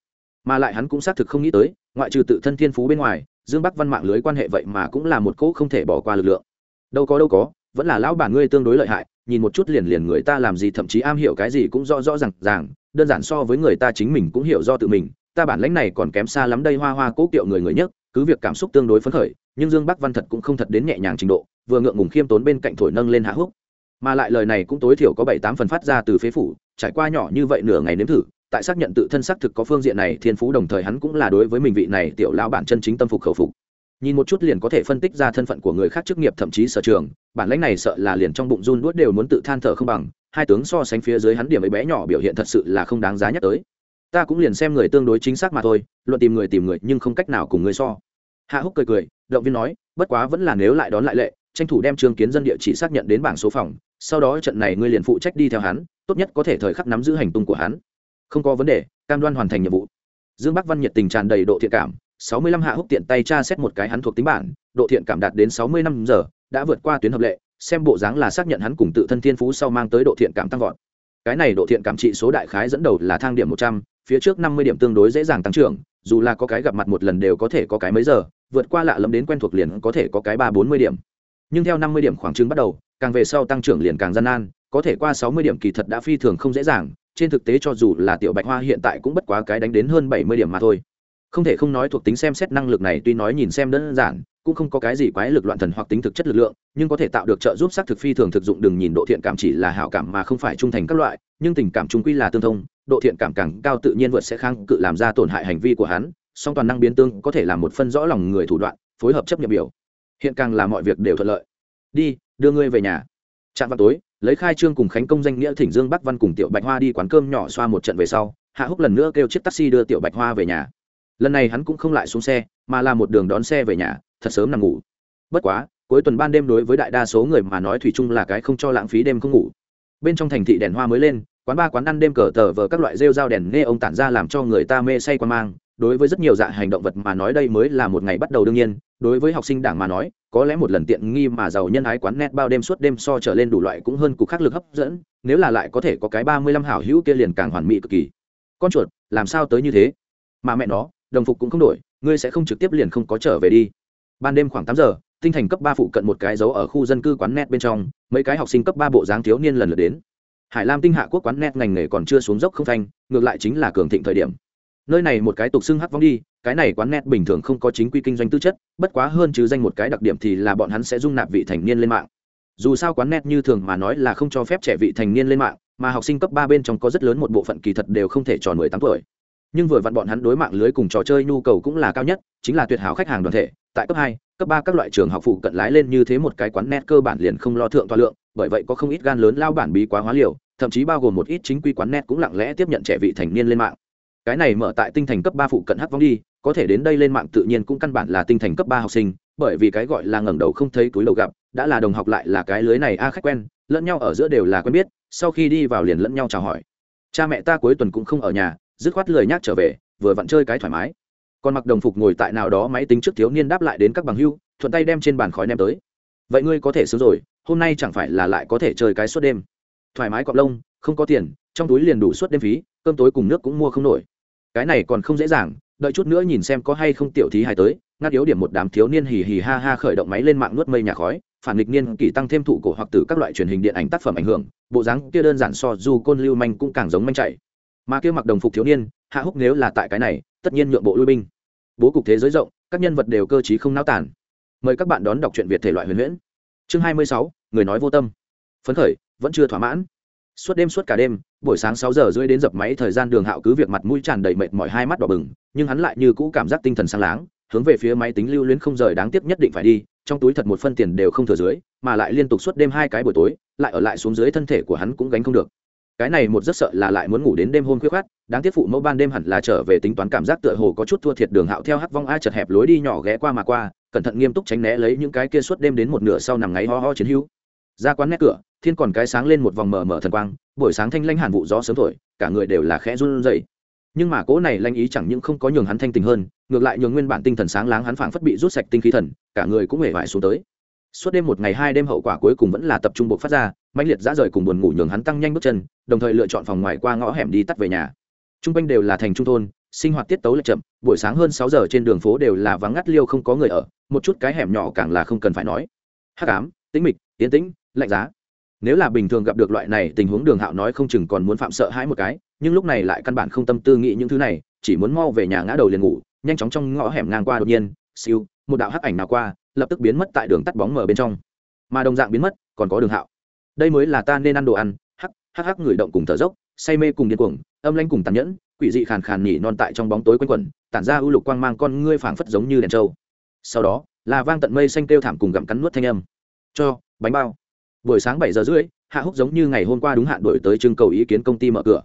Mà lại hắn cũng xác thực không nghĩ tới, ngoại trừ tự thân thiên phú bên ngoài, dương bắc văn mạng lưới quan hệ vậy mà cũng là một cỗ không thể bỏ qua lực lượng. Đâu có đâu có, vẫn là lão bản ngươi tương đối lợi hại, nhìn một chút liền liền người ta làm gì thậm chí am hiểu cái gì cũng rõ rõ r à n g ràng, đơn giản so với người ta chính mình cũng hiểu do tự mình, ta bản lãnh này còn kém xa lắm đây hoa hoa cố kiệu người người nhất, cứ việc cảm xúc tương đối phấn khởi, nhưng dương bắc văn thật cũng không thật đến nhẹ nhàng trình độ, vừa ngượng ngùng khiêm tốn bên cạnh thổi nâng lên hạ húc mà lại lời này cũng tối thiểu có bảy tám phần phát ra từ phế phủ, trải qua nhỏ như vậy nửa ngày nếm thử, tại xác nhận tự thân xác thực có phương diện này, thiên phú đồng thời hắn cũng là đối với mình vị này tiểu lão bản chân chính tâm phục khẩu phục. Nhìn một chút liền có thể phân tích ra thân phận của người khác chức nghiệp, thậm chí sở trường, bản lãnh này sợ là liền trong bụng run đuốt đều muốn tự than thở không bằng, hai tướng so sánh phía dưới hắn điểm ấy bé nhỏ biểu hiện thật sự là không đáng giá nhắc tới. Ta cũng liền xem người tương đối chính xác mà thôi, luận tìm người tìm người nhưng không cách nào cùng người so. Hạ húc cười cười, động viên nói, bất quá vẫn là nếu lại đón lại lệ, tranh thủ đem trương kiến dân địa chỉ xác nhận đến bảng số phòng sau đó trận này ngươi liền phụ trách đi theo hắn, tốt nhất có thể thời khắc nắm giữ hành tung của hắn. Không có vấn đề, cam đoan hoàn thành nhiệm vụ. Dương bắc văn nhiệt tình tràn đầy độ thiện cảm, sáu mươi lăm hạ húc tiện tay tra xét một cái hắn thuộc tính bản, độ thiện cảm đạt đến sáu mươi năm giờ, đã vượt qua tuyến hợp lệ, xem bộ dáng là xác nhận hắn cùng tự thân thiên phú sau mang tới độ thiện cảm tăng vọt. Cái này độ thiện cảm trị số đại khái dẫn đầu là thang điểm một trăm, phía trước năm mươi điểm tương đối dễ dàng tăng trưởng, dù là có cái gặp mặt một lần đều có thể có cái mấy giờ, vượt qua lạ lẫm đến quen thuộc liền có thể có cái ba bốn mươi điểm. Nhưng theo năm mươi điểm khoảng trưng bắt đầu càng về sau tăng trưởng liền càng gian nan, có thể qua sáu mươi điểm kỳ thật đã phi thường không dễ dàng, trên thực tế cho dù là tiểu bạch hoa hiện tại cũng bất quá cái đánh đến hơn bảy mươi điểm mà thôi. Không thể không nói thuộc tính xem xét năng lực này tuy nói nhìn xem đơn giản, cũng không có cái gì quái lực loạn thần hoặc tính thực chất lực lượng, nhưng có thể tạo được trợ giúp xác thực phi thường thực dụng, đừng nhìn độ thiện cảm chỉ là hảo cảm mà không phải trung thành các loại, nhưng tình cảm trung quy là tương thông, độ thiện cảm càng cao tự nhiên vượt sẽ kháng cự làm ra tổn hại hành vi của hắn, song toàn năng biến tương có thể làm một phân rõ lòng người thủ đoạn, phối hợp chấp nhận biểu. Hiện càng là mọi việc đều thuận lợi. Đi đưa ngươi về nhà. Trạm vào tối, lấy khai trương cùng khánh công danh nghĩa thỉnh dương bắc văn cùng tiểu bạch hoa đi quán cơm nhỏ xoa một trận về sau, hạ húc lần nữa kêu chiếc taxi đưa tiểu bạch hoa về nhà. Lần này hắn cũng không lại xuống xe, mà là một đường đón xe về nhà, thật sớm nằm ngủ. Bất quá, cuối tuần ban đêm đối với đại đa số người mà nói thủy chung là cái không cho lãng phí đêm không ngủ. Bên trong thành thị đèn hoa mới lên, quán ba quán ăn đêm cờ tờ vờ các loại rêu dao đèn nghe ông tản ra làm cho người ta mê say quan mang. Đối với rất nhiều dạ hành động vật mà nói đây mới là một ngày bắt đầu đương nhiên đối với học sinh đảng mà nói, có lẽ một lần tiện nghi mà giàu nhân ái quán net bao đêm suốt đêm so trở lên đủ loại cũng hơn cục khắc lực hấp dẫn, nếu là lại có thể có cái ba mươi lăm hảo hữu kia liền càng hoàn mỹ cực kỳ. Con chuột, làm sao tới như thế? Mà mẹ nó, đồng phục cũng không đổi, ngươi sẽ không trực tiếp liền không có trở về đi. Ban đêm khoảng tám giờ, tinh thành cấp ba phụ cận một cái dấu ở khu dân cư quán net bên trong, mấy cái học sinh cấp ba bộ dáng thiếu niên lần lượt đến. Hải lam tinh hạ quốc quán net ngành nghề còn chưa xuống dốc không thanh ngược lại chính là cường thịnh thời điểm nơi này một cái tục xưng hắc vong đi, cái này quán net bình thường không có chính quy kinh doanh tư chất, bất quá hơn chứ danh một cái đặc điểm thì là bọn hắn sẽ dung nạp vị thành niên lên mạng. Dù sao quán net như thường mà nói là không cho phép trẻ vị thành niên lên mạng, mà học sinh cấp ba bên trong có rất lớn một bộ phận kỳ thật đều không thể tròn mười tám tuổi. Nhưng vừa vặn bọn hắn đối mạng lưới cùng trò chơi nhu cầu cũng là cao nhất, chính là tuyệt hảo khách hàng đoàn thể, tại cấp hai, cấp ba các loại trường học phụ cận lái lên như thế một cái quán net cơ bản liền không lo thượng toa lượng, bởi vậy có không ít gan lớn lao bản bí quá hóa liều, thậm chí bao gồm một ít chính quy quán net cũng lặng lẽ tiếp nhận trẻ vị thành niên lên mạng cái này mở tại tinh thành cấp ba phụ cận hắc vong đi, có thể đến đây lên mạng tự nhiên cũng căn bản là tinh thành cấp ba học sinh, bởi vì cái gọi là ngẩng đầu không thấy túi đầu gặp, đã là đồng học lại là cái lưới này a khách quen, lẫn nhau ở giữa đều là quen biết, sau khi đi vào liền lẫn nhau chào hỏi. Cha mẹ ta cuối tuần cũng không ở nhà, dứt khoát lời nhắc trở về, vừa vặn chơi cái thoải mái. Còn mặc đồng phục ngồi tại nào đó máy tính trước thiếu niên đáp lại đến các bằng hưu, thuận tay đem trên bàn khói ném tới. Vậy ngươi có thể sớm rồi, hôm nay chẳng phải là lại có thể chơi cái suốt đêm. Thoải mái cọp lông, không có tiền, trong túi liền đủ suốt đêm phí, cơm tối cùng nước cũng mua không nổi cái này còn không dễ dàng, đợi chút nữa nhìn xem có hay không tiểu thí hài tới, ngắt yếu điểm một đám thiếu niên hì hì ha ha khởi động máy lên mạng nuốt mây nhà khói, phản nghịch niên kỳ tăng thêm thụ cổ hoặc từ các loại truyền hình điện ảnh tác phẩm ảnh hưởng, bộ dáng kia đơn giản so dù côn lưu manh cũng càng giống manh chạy. Mà kia mặc đồng phục thiếu niên, hạ húc nếu là tại cái này, tất nhiên nhượng bộ lui binh. Bố cục thế giới rộng, các nhân vật đều cơ chí không náo tản mời các bạn đón đọc truyện việt thể loại huyền huyễn. Chương hai mươi sáu, người nói vô tâm. Phấn khởi, vẫn chưa thỏa mãn suốt đêm suốt cả đêm, buổi sáng sáu giờ rưỡi đến dập máy thời gian đường hạo cứ việc mặt mũi tràn đầy mệt mỏi hai mắt đỏ bừng, nhưng hắn lại như cũ cảm giác tinh thần sáng láng, hướng về phía máy tính lưu luyến không rời đáng tiếc nhất định phải đi, trong túi thật một phân tiền đều không thừa dưới, mà lại liên tục suốt đêm hai cái buổi tối, lại ở lại xuống dưới thân thể của hắn cũng gánh không được. Cái này một rất sợ là lại muốn ngủ đến đêm hôm khuya khát đáng tiếc phụ mẫu ban đêm hẳn là trở về tính toán cảm giác tựa hồ có chút thua thiệt đường hạo theo hắc vong a chật hẹp lối đi nhỏ ghé qua mà qua, cẩn thận nghiêm túc tránh né lấy những cái kia suốt đêm đến một nửa sau nằm ngáy ho ho chiến hữu. Ra quán nét cửa thiên còn cái sáng lên một vòng mờ mờ thần quang, buổi sáng thanh lanh hàn vụ gió sớm thổi, cả người đều là khẽ run rẩy. Nhưng mà cỗ này lanh ý chẳng những không có nhường hắn thanh tình hơn, ngược lại nhường nguyên bản tinh thần sáng láng hắn phảng phất bị rút sạch tinh khí thần, cả người cũng hề vải xuống tới. Suốt đêm một ngày hai đêm hậu quả cuối cùng vẫn là tập trung buộc phát ra, mãnh liệt dã rời cùng buồn ngủ nhường hắn tăng nhanh bước chân, đồng thời lựa chọn phòng ngoài qua ngõ hẻm đi tắt về nhà. Trung quanh đều là thành trung thôn, sinh hoạt tiết tấu lại chậm, buổi sáng hơn sáu giờ trên đường phố đều là vắng ngắt liêu không có người ở, một chút cái hẻm nhỏ càng là không cần phải nói. Hắc ám, tĩnh mịch tiến tĩnh, lạnh giá nếu là bình thường gặp được loại này, tình huống đường hạo nói không chừng còn muốn phạm sợ hãi một cái, nhưng lúc này lại căn bản không tâm tư nghĩ những thứ này, chỉ muốn mau về nhà ngã đầu liền ngủ, nhanh chóng trong ngõ hẻm ngang qua đột nhiên, siêu, một đạo hắc ảnh nào qua, lập tức biến mất tại đường tắt bóng mở bên trong. Mà đồng dạng biến mất, còn có đường hạo. Đây mới là ta nên ăn đồ ăn, hắc hắc hắc người động cùng thở dốc, say mê cùng điên cuồng, âm lanh cùng tàn nhẫn, quỷ dị khàn khàn nhỉ non tại trong bóng tối quanh quẩn, tản ra ưu lục quang mang con ngươi phảng phất giống như đèn trâu. Sau đó, là vang tận mây xanh kêu thảm cùng gặm cắn nuốt thanh âm. Cho, bánh bao buổi sáng bảy giờ rưỡi, hạ húc giống như ngày hôm qua đúng hạn đổi tới trưng cầu ý kiến công ty mở cửa.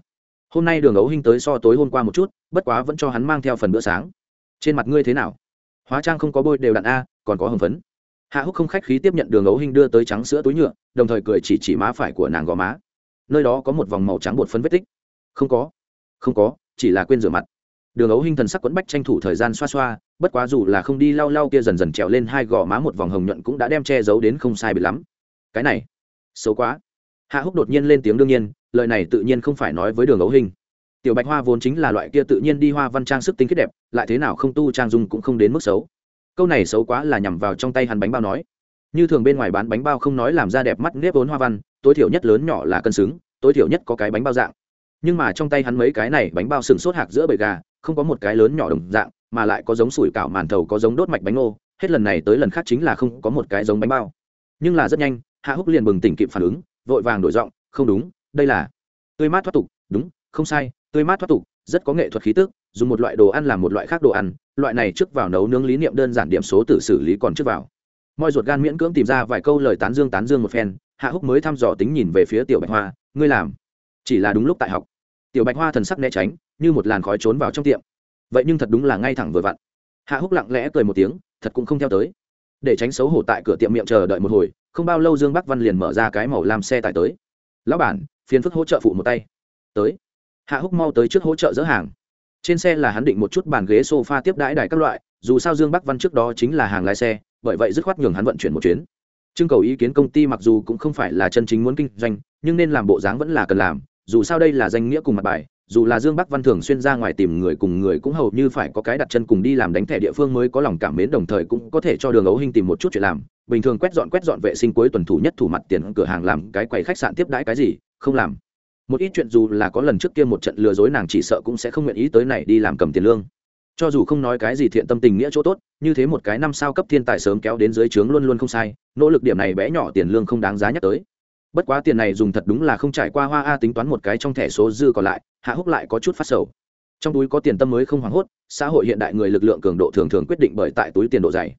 Hôm nay đường ấu hinh tới so tối hôm qua một chút, bất quá vẫn cho hắn mang theo phần bữa sáng. Trên mặt ngươi thế nào? Hóa trang không có bôi đều đặn a, còn có hồng phấn. Hạ húc không khách khí tiếp nhận đường ấu hinh đưa tới trắng sữa túi nhựa, đồng thời cười chỉ chỉ má phải của nàng gò má. Nơi đó có một vòng màu trắng bột phấn vết tích. Không có. Không có, chỉ là quên rửa mặt. Đường ấu hinh thần sắc quẫn bách tranh thủ thời gian xoa xoa, bất quá dù là không đi lau lau kia dần dần trèo lên hai gò má một vòng hồng nhuận cũng đã đem che giấu đến không sai bị lắm cái này, xấu quá. Hạ húc đột nhiên lên tiếng đương nhiên, lời này tự nhiên không phải nói với đường ấu hình. Tiểu bạch hoa vốn chính là loại kia tự nhiên đi hoa văn trang sức tinh khiết đẹp, lại thế nào không tu trang dung cũng không đến mức xấu. Câu này xấu quá là nhằm vào trong tay hắn bánh bao nói. Như thường bên ngoài bán bánh bao không nói làm ra đẹp mắt nếp vốn hoa văn, tối thiểu nhất lớn nhỏ là cân xứng, tối thiểu nhất có cái bánh bao dạng. Nhưng mà trong tay hắn mấy cái này bánh bao sừng sốt hạc giữa bầy gà, không có một cái lớn nhỏ đồng dạng, mà lại có giống sủi cảo màn thầu, có giống đốt mạch bánh ngô, hết lần này tới lần khác chính là không có một cái giống bánh bao. Nhưng là rất nhanh hạ húc liền bừng tỉnh kịp phản ứng, vội vàng đổi giọng, không đúng, đây là tươi mát thoát tục. Đúng, không sai, tươi mát thoát tục, rất có nghệ thuật khí tức, dùng một loại đồ ăn làm một loại khác đồ ăn, loại này trước vào nấu nướng lý niệm đơn giản điểm số tự xử lý còn trước vào. Mọi ruột gan miễn cưỡng tìm ra vài câu lời tán dương tán dương một phen, hạ húc mới thăm dò tính nhìn về phía tiểu bạch hoa, ngươi làm chỉ là đúng lúc tại học. Tiểu bạch hoa thần sắc né tránh, như một làn khói trốn vào trong tiệm. Vậy nhưng thật đúng là ngay thẳng vừa vặn. Hạ húc lặng lẽ cười một tiếng, thật cũng không theo tới để tránh xấu hổ tại cửa tiệm miệng chờ đợi một hồi, không bao lâu dương bắc văn liền mở ra cái màu làm xe tải tới. Lão bản, phiền phức hỗ trợ phụ một tay. Tới. Hạ húc mau tới trước hỗ trợ dỡ hàng. Trên xe là hắn định một chút bàn ghế s o f a tiếp đãi đài các loại, dù sao dương bắc văn trước đó chính là hàng lái xe, bởi vậy dứt khoát nhường hắn vận chuyển một chuyến. Trưng cầu ý kiến công ty mặc dù cũng không phải là chân chính muốn kinh doanh, nhưng nên làm bộ dáng vẫn là cần làm, dù sao đây là danh nghĩa cùng mặt bài dù là dương bắc văn thường xuyên ra ngoài tìm người cùng người cũng hầu như phải có cái đặt chân cùng đi làm đánh thẻ địa phương mới có lòng cảm mến, đồng thời cũng có thể cho đường ấu hình tìm một chút chuyện làm. Bình thường quét dọn quét dọn vệ sinh cuối tuần thủ nhất thủ mặt tiền cửa hàng làm cái quầy khách sạn tiếp đãi cái gì, không làm. Một ít chuyện dù là có lần trước kia một trận lừa dối nàng chỉ sợ cũng sẽ không nguyện ý tới này đi làm cầm tiền lương. Cho dù không nói cái gì thiện tâm tình nghĩa chỗ tốt, như thế một cái năm sao cấp thiên tài sớm kéo đến dưới trướng luôn luôn không sai, nỗ lực điểm này bé nhỏ tiền lương không đáng giá nhắc tới bất quá tiền này dùng thật đúng là không trải qua hoa a tính toán một cái trong thẻ số dư còn lại, hạ húc lại có chút phát sầu. Trong túi có tiền tâm mới không hoảng hốt, xã hội hiện đại người lực lượng cường độ thường thường quyết định bởi tại túi tiền độ dày.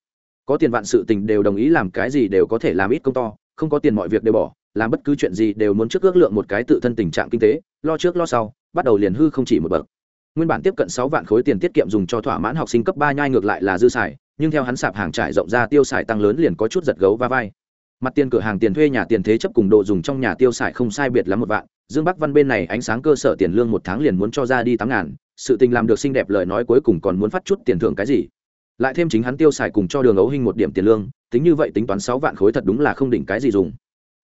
Có tiền vạn sự tình đều đồng ý làm cái gì đều có thể làm ít công to, không có tiền mọi việc đều bỏ, làm bất cứ chuyện gì đều muốn trước ước lượng một cái tự thân tình trạng kinh tế, lo trước lo sau, bắt đầu liền hư không chỉ một bậc. Nguyên bản tiếp cận sáu vạn khối tiền tiết kiệm dùng cho thỏa mãn học sinh cấp ba nhai ngược lại là dư xài, nhưng theo hắn sạp hàng trải rộng ra tiêu xài tăng lớn liền có chút giật gấu va vai mặt tiền cửa hàng tiền thuê nhà tiền thế chấp cùng độ dùng trong nhà tiêu xài không sai biệt lắm một vạn. Dương bắc văn bên này ánh sáng cơ sở tiền lương một tháng liền muốn cho ra đi tám ngàn, sự tình làm được xinh đẹp lời nói cuối cùng còn muốn phát chút tiền thưởng cái gì? Lại thêm chính hắn tiêu xài cùng cho đường ấu hình một điểm tiền lương, tính như vậy tính toán sáu vạn khối thật đúng là không đỉnh cái gì dùng.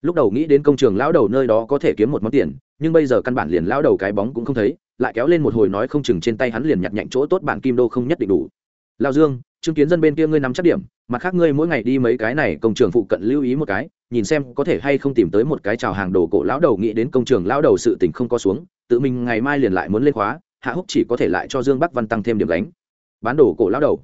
Lúc đầu nghĩ đến công trường lão đầu nơi đó có thể kiếm một món tiền, nhưng bây giờ căn bản liền lão đầu cái bóng cũng không thấy, lại kéo lên một hồi nói không chừng trên tay hắn liền nhặt nhạnh chỗ tốt bản kim đô không nhất định đủ lao dương, chứng kiến dân bên kia ngươi nắm chắc điểm, mặt khác ngươi mỗi ngày đi mấy cái này công trường phụ cận lưu ý một cái, nhìn xem có thể hay không tìm tới một cái chào hàng đồ cổ lão đầu nghĩ đến công trường lão đầu sự tình không có xuống, tự mình ngày mai liền lại muốn lên khóa, hạ húc chỉ có thể lại cho dương bắc văn tăng thêm điểm đánh bán đồ cổ lão đầu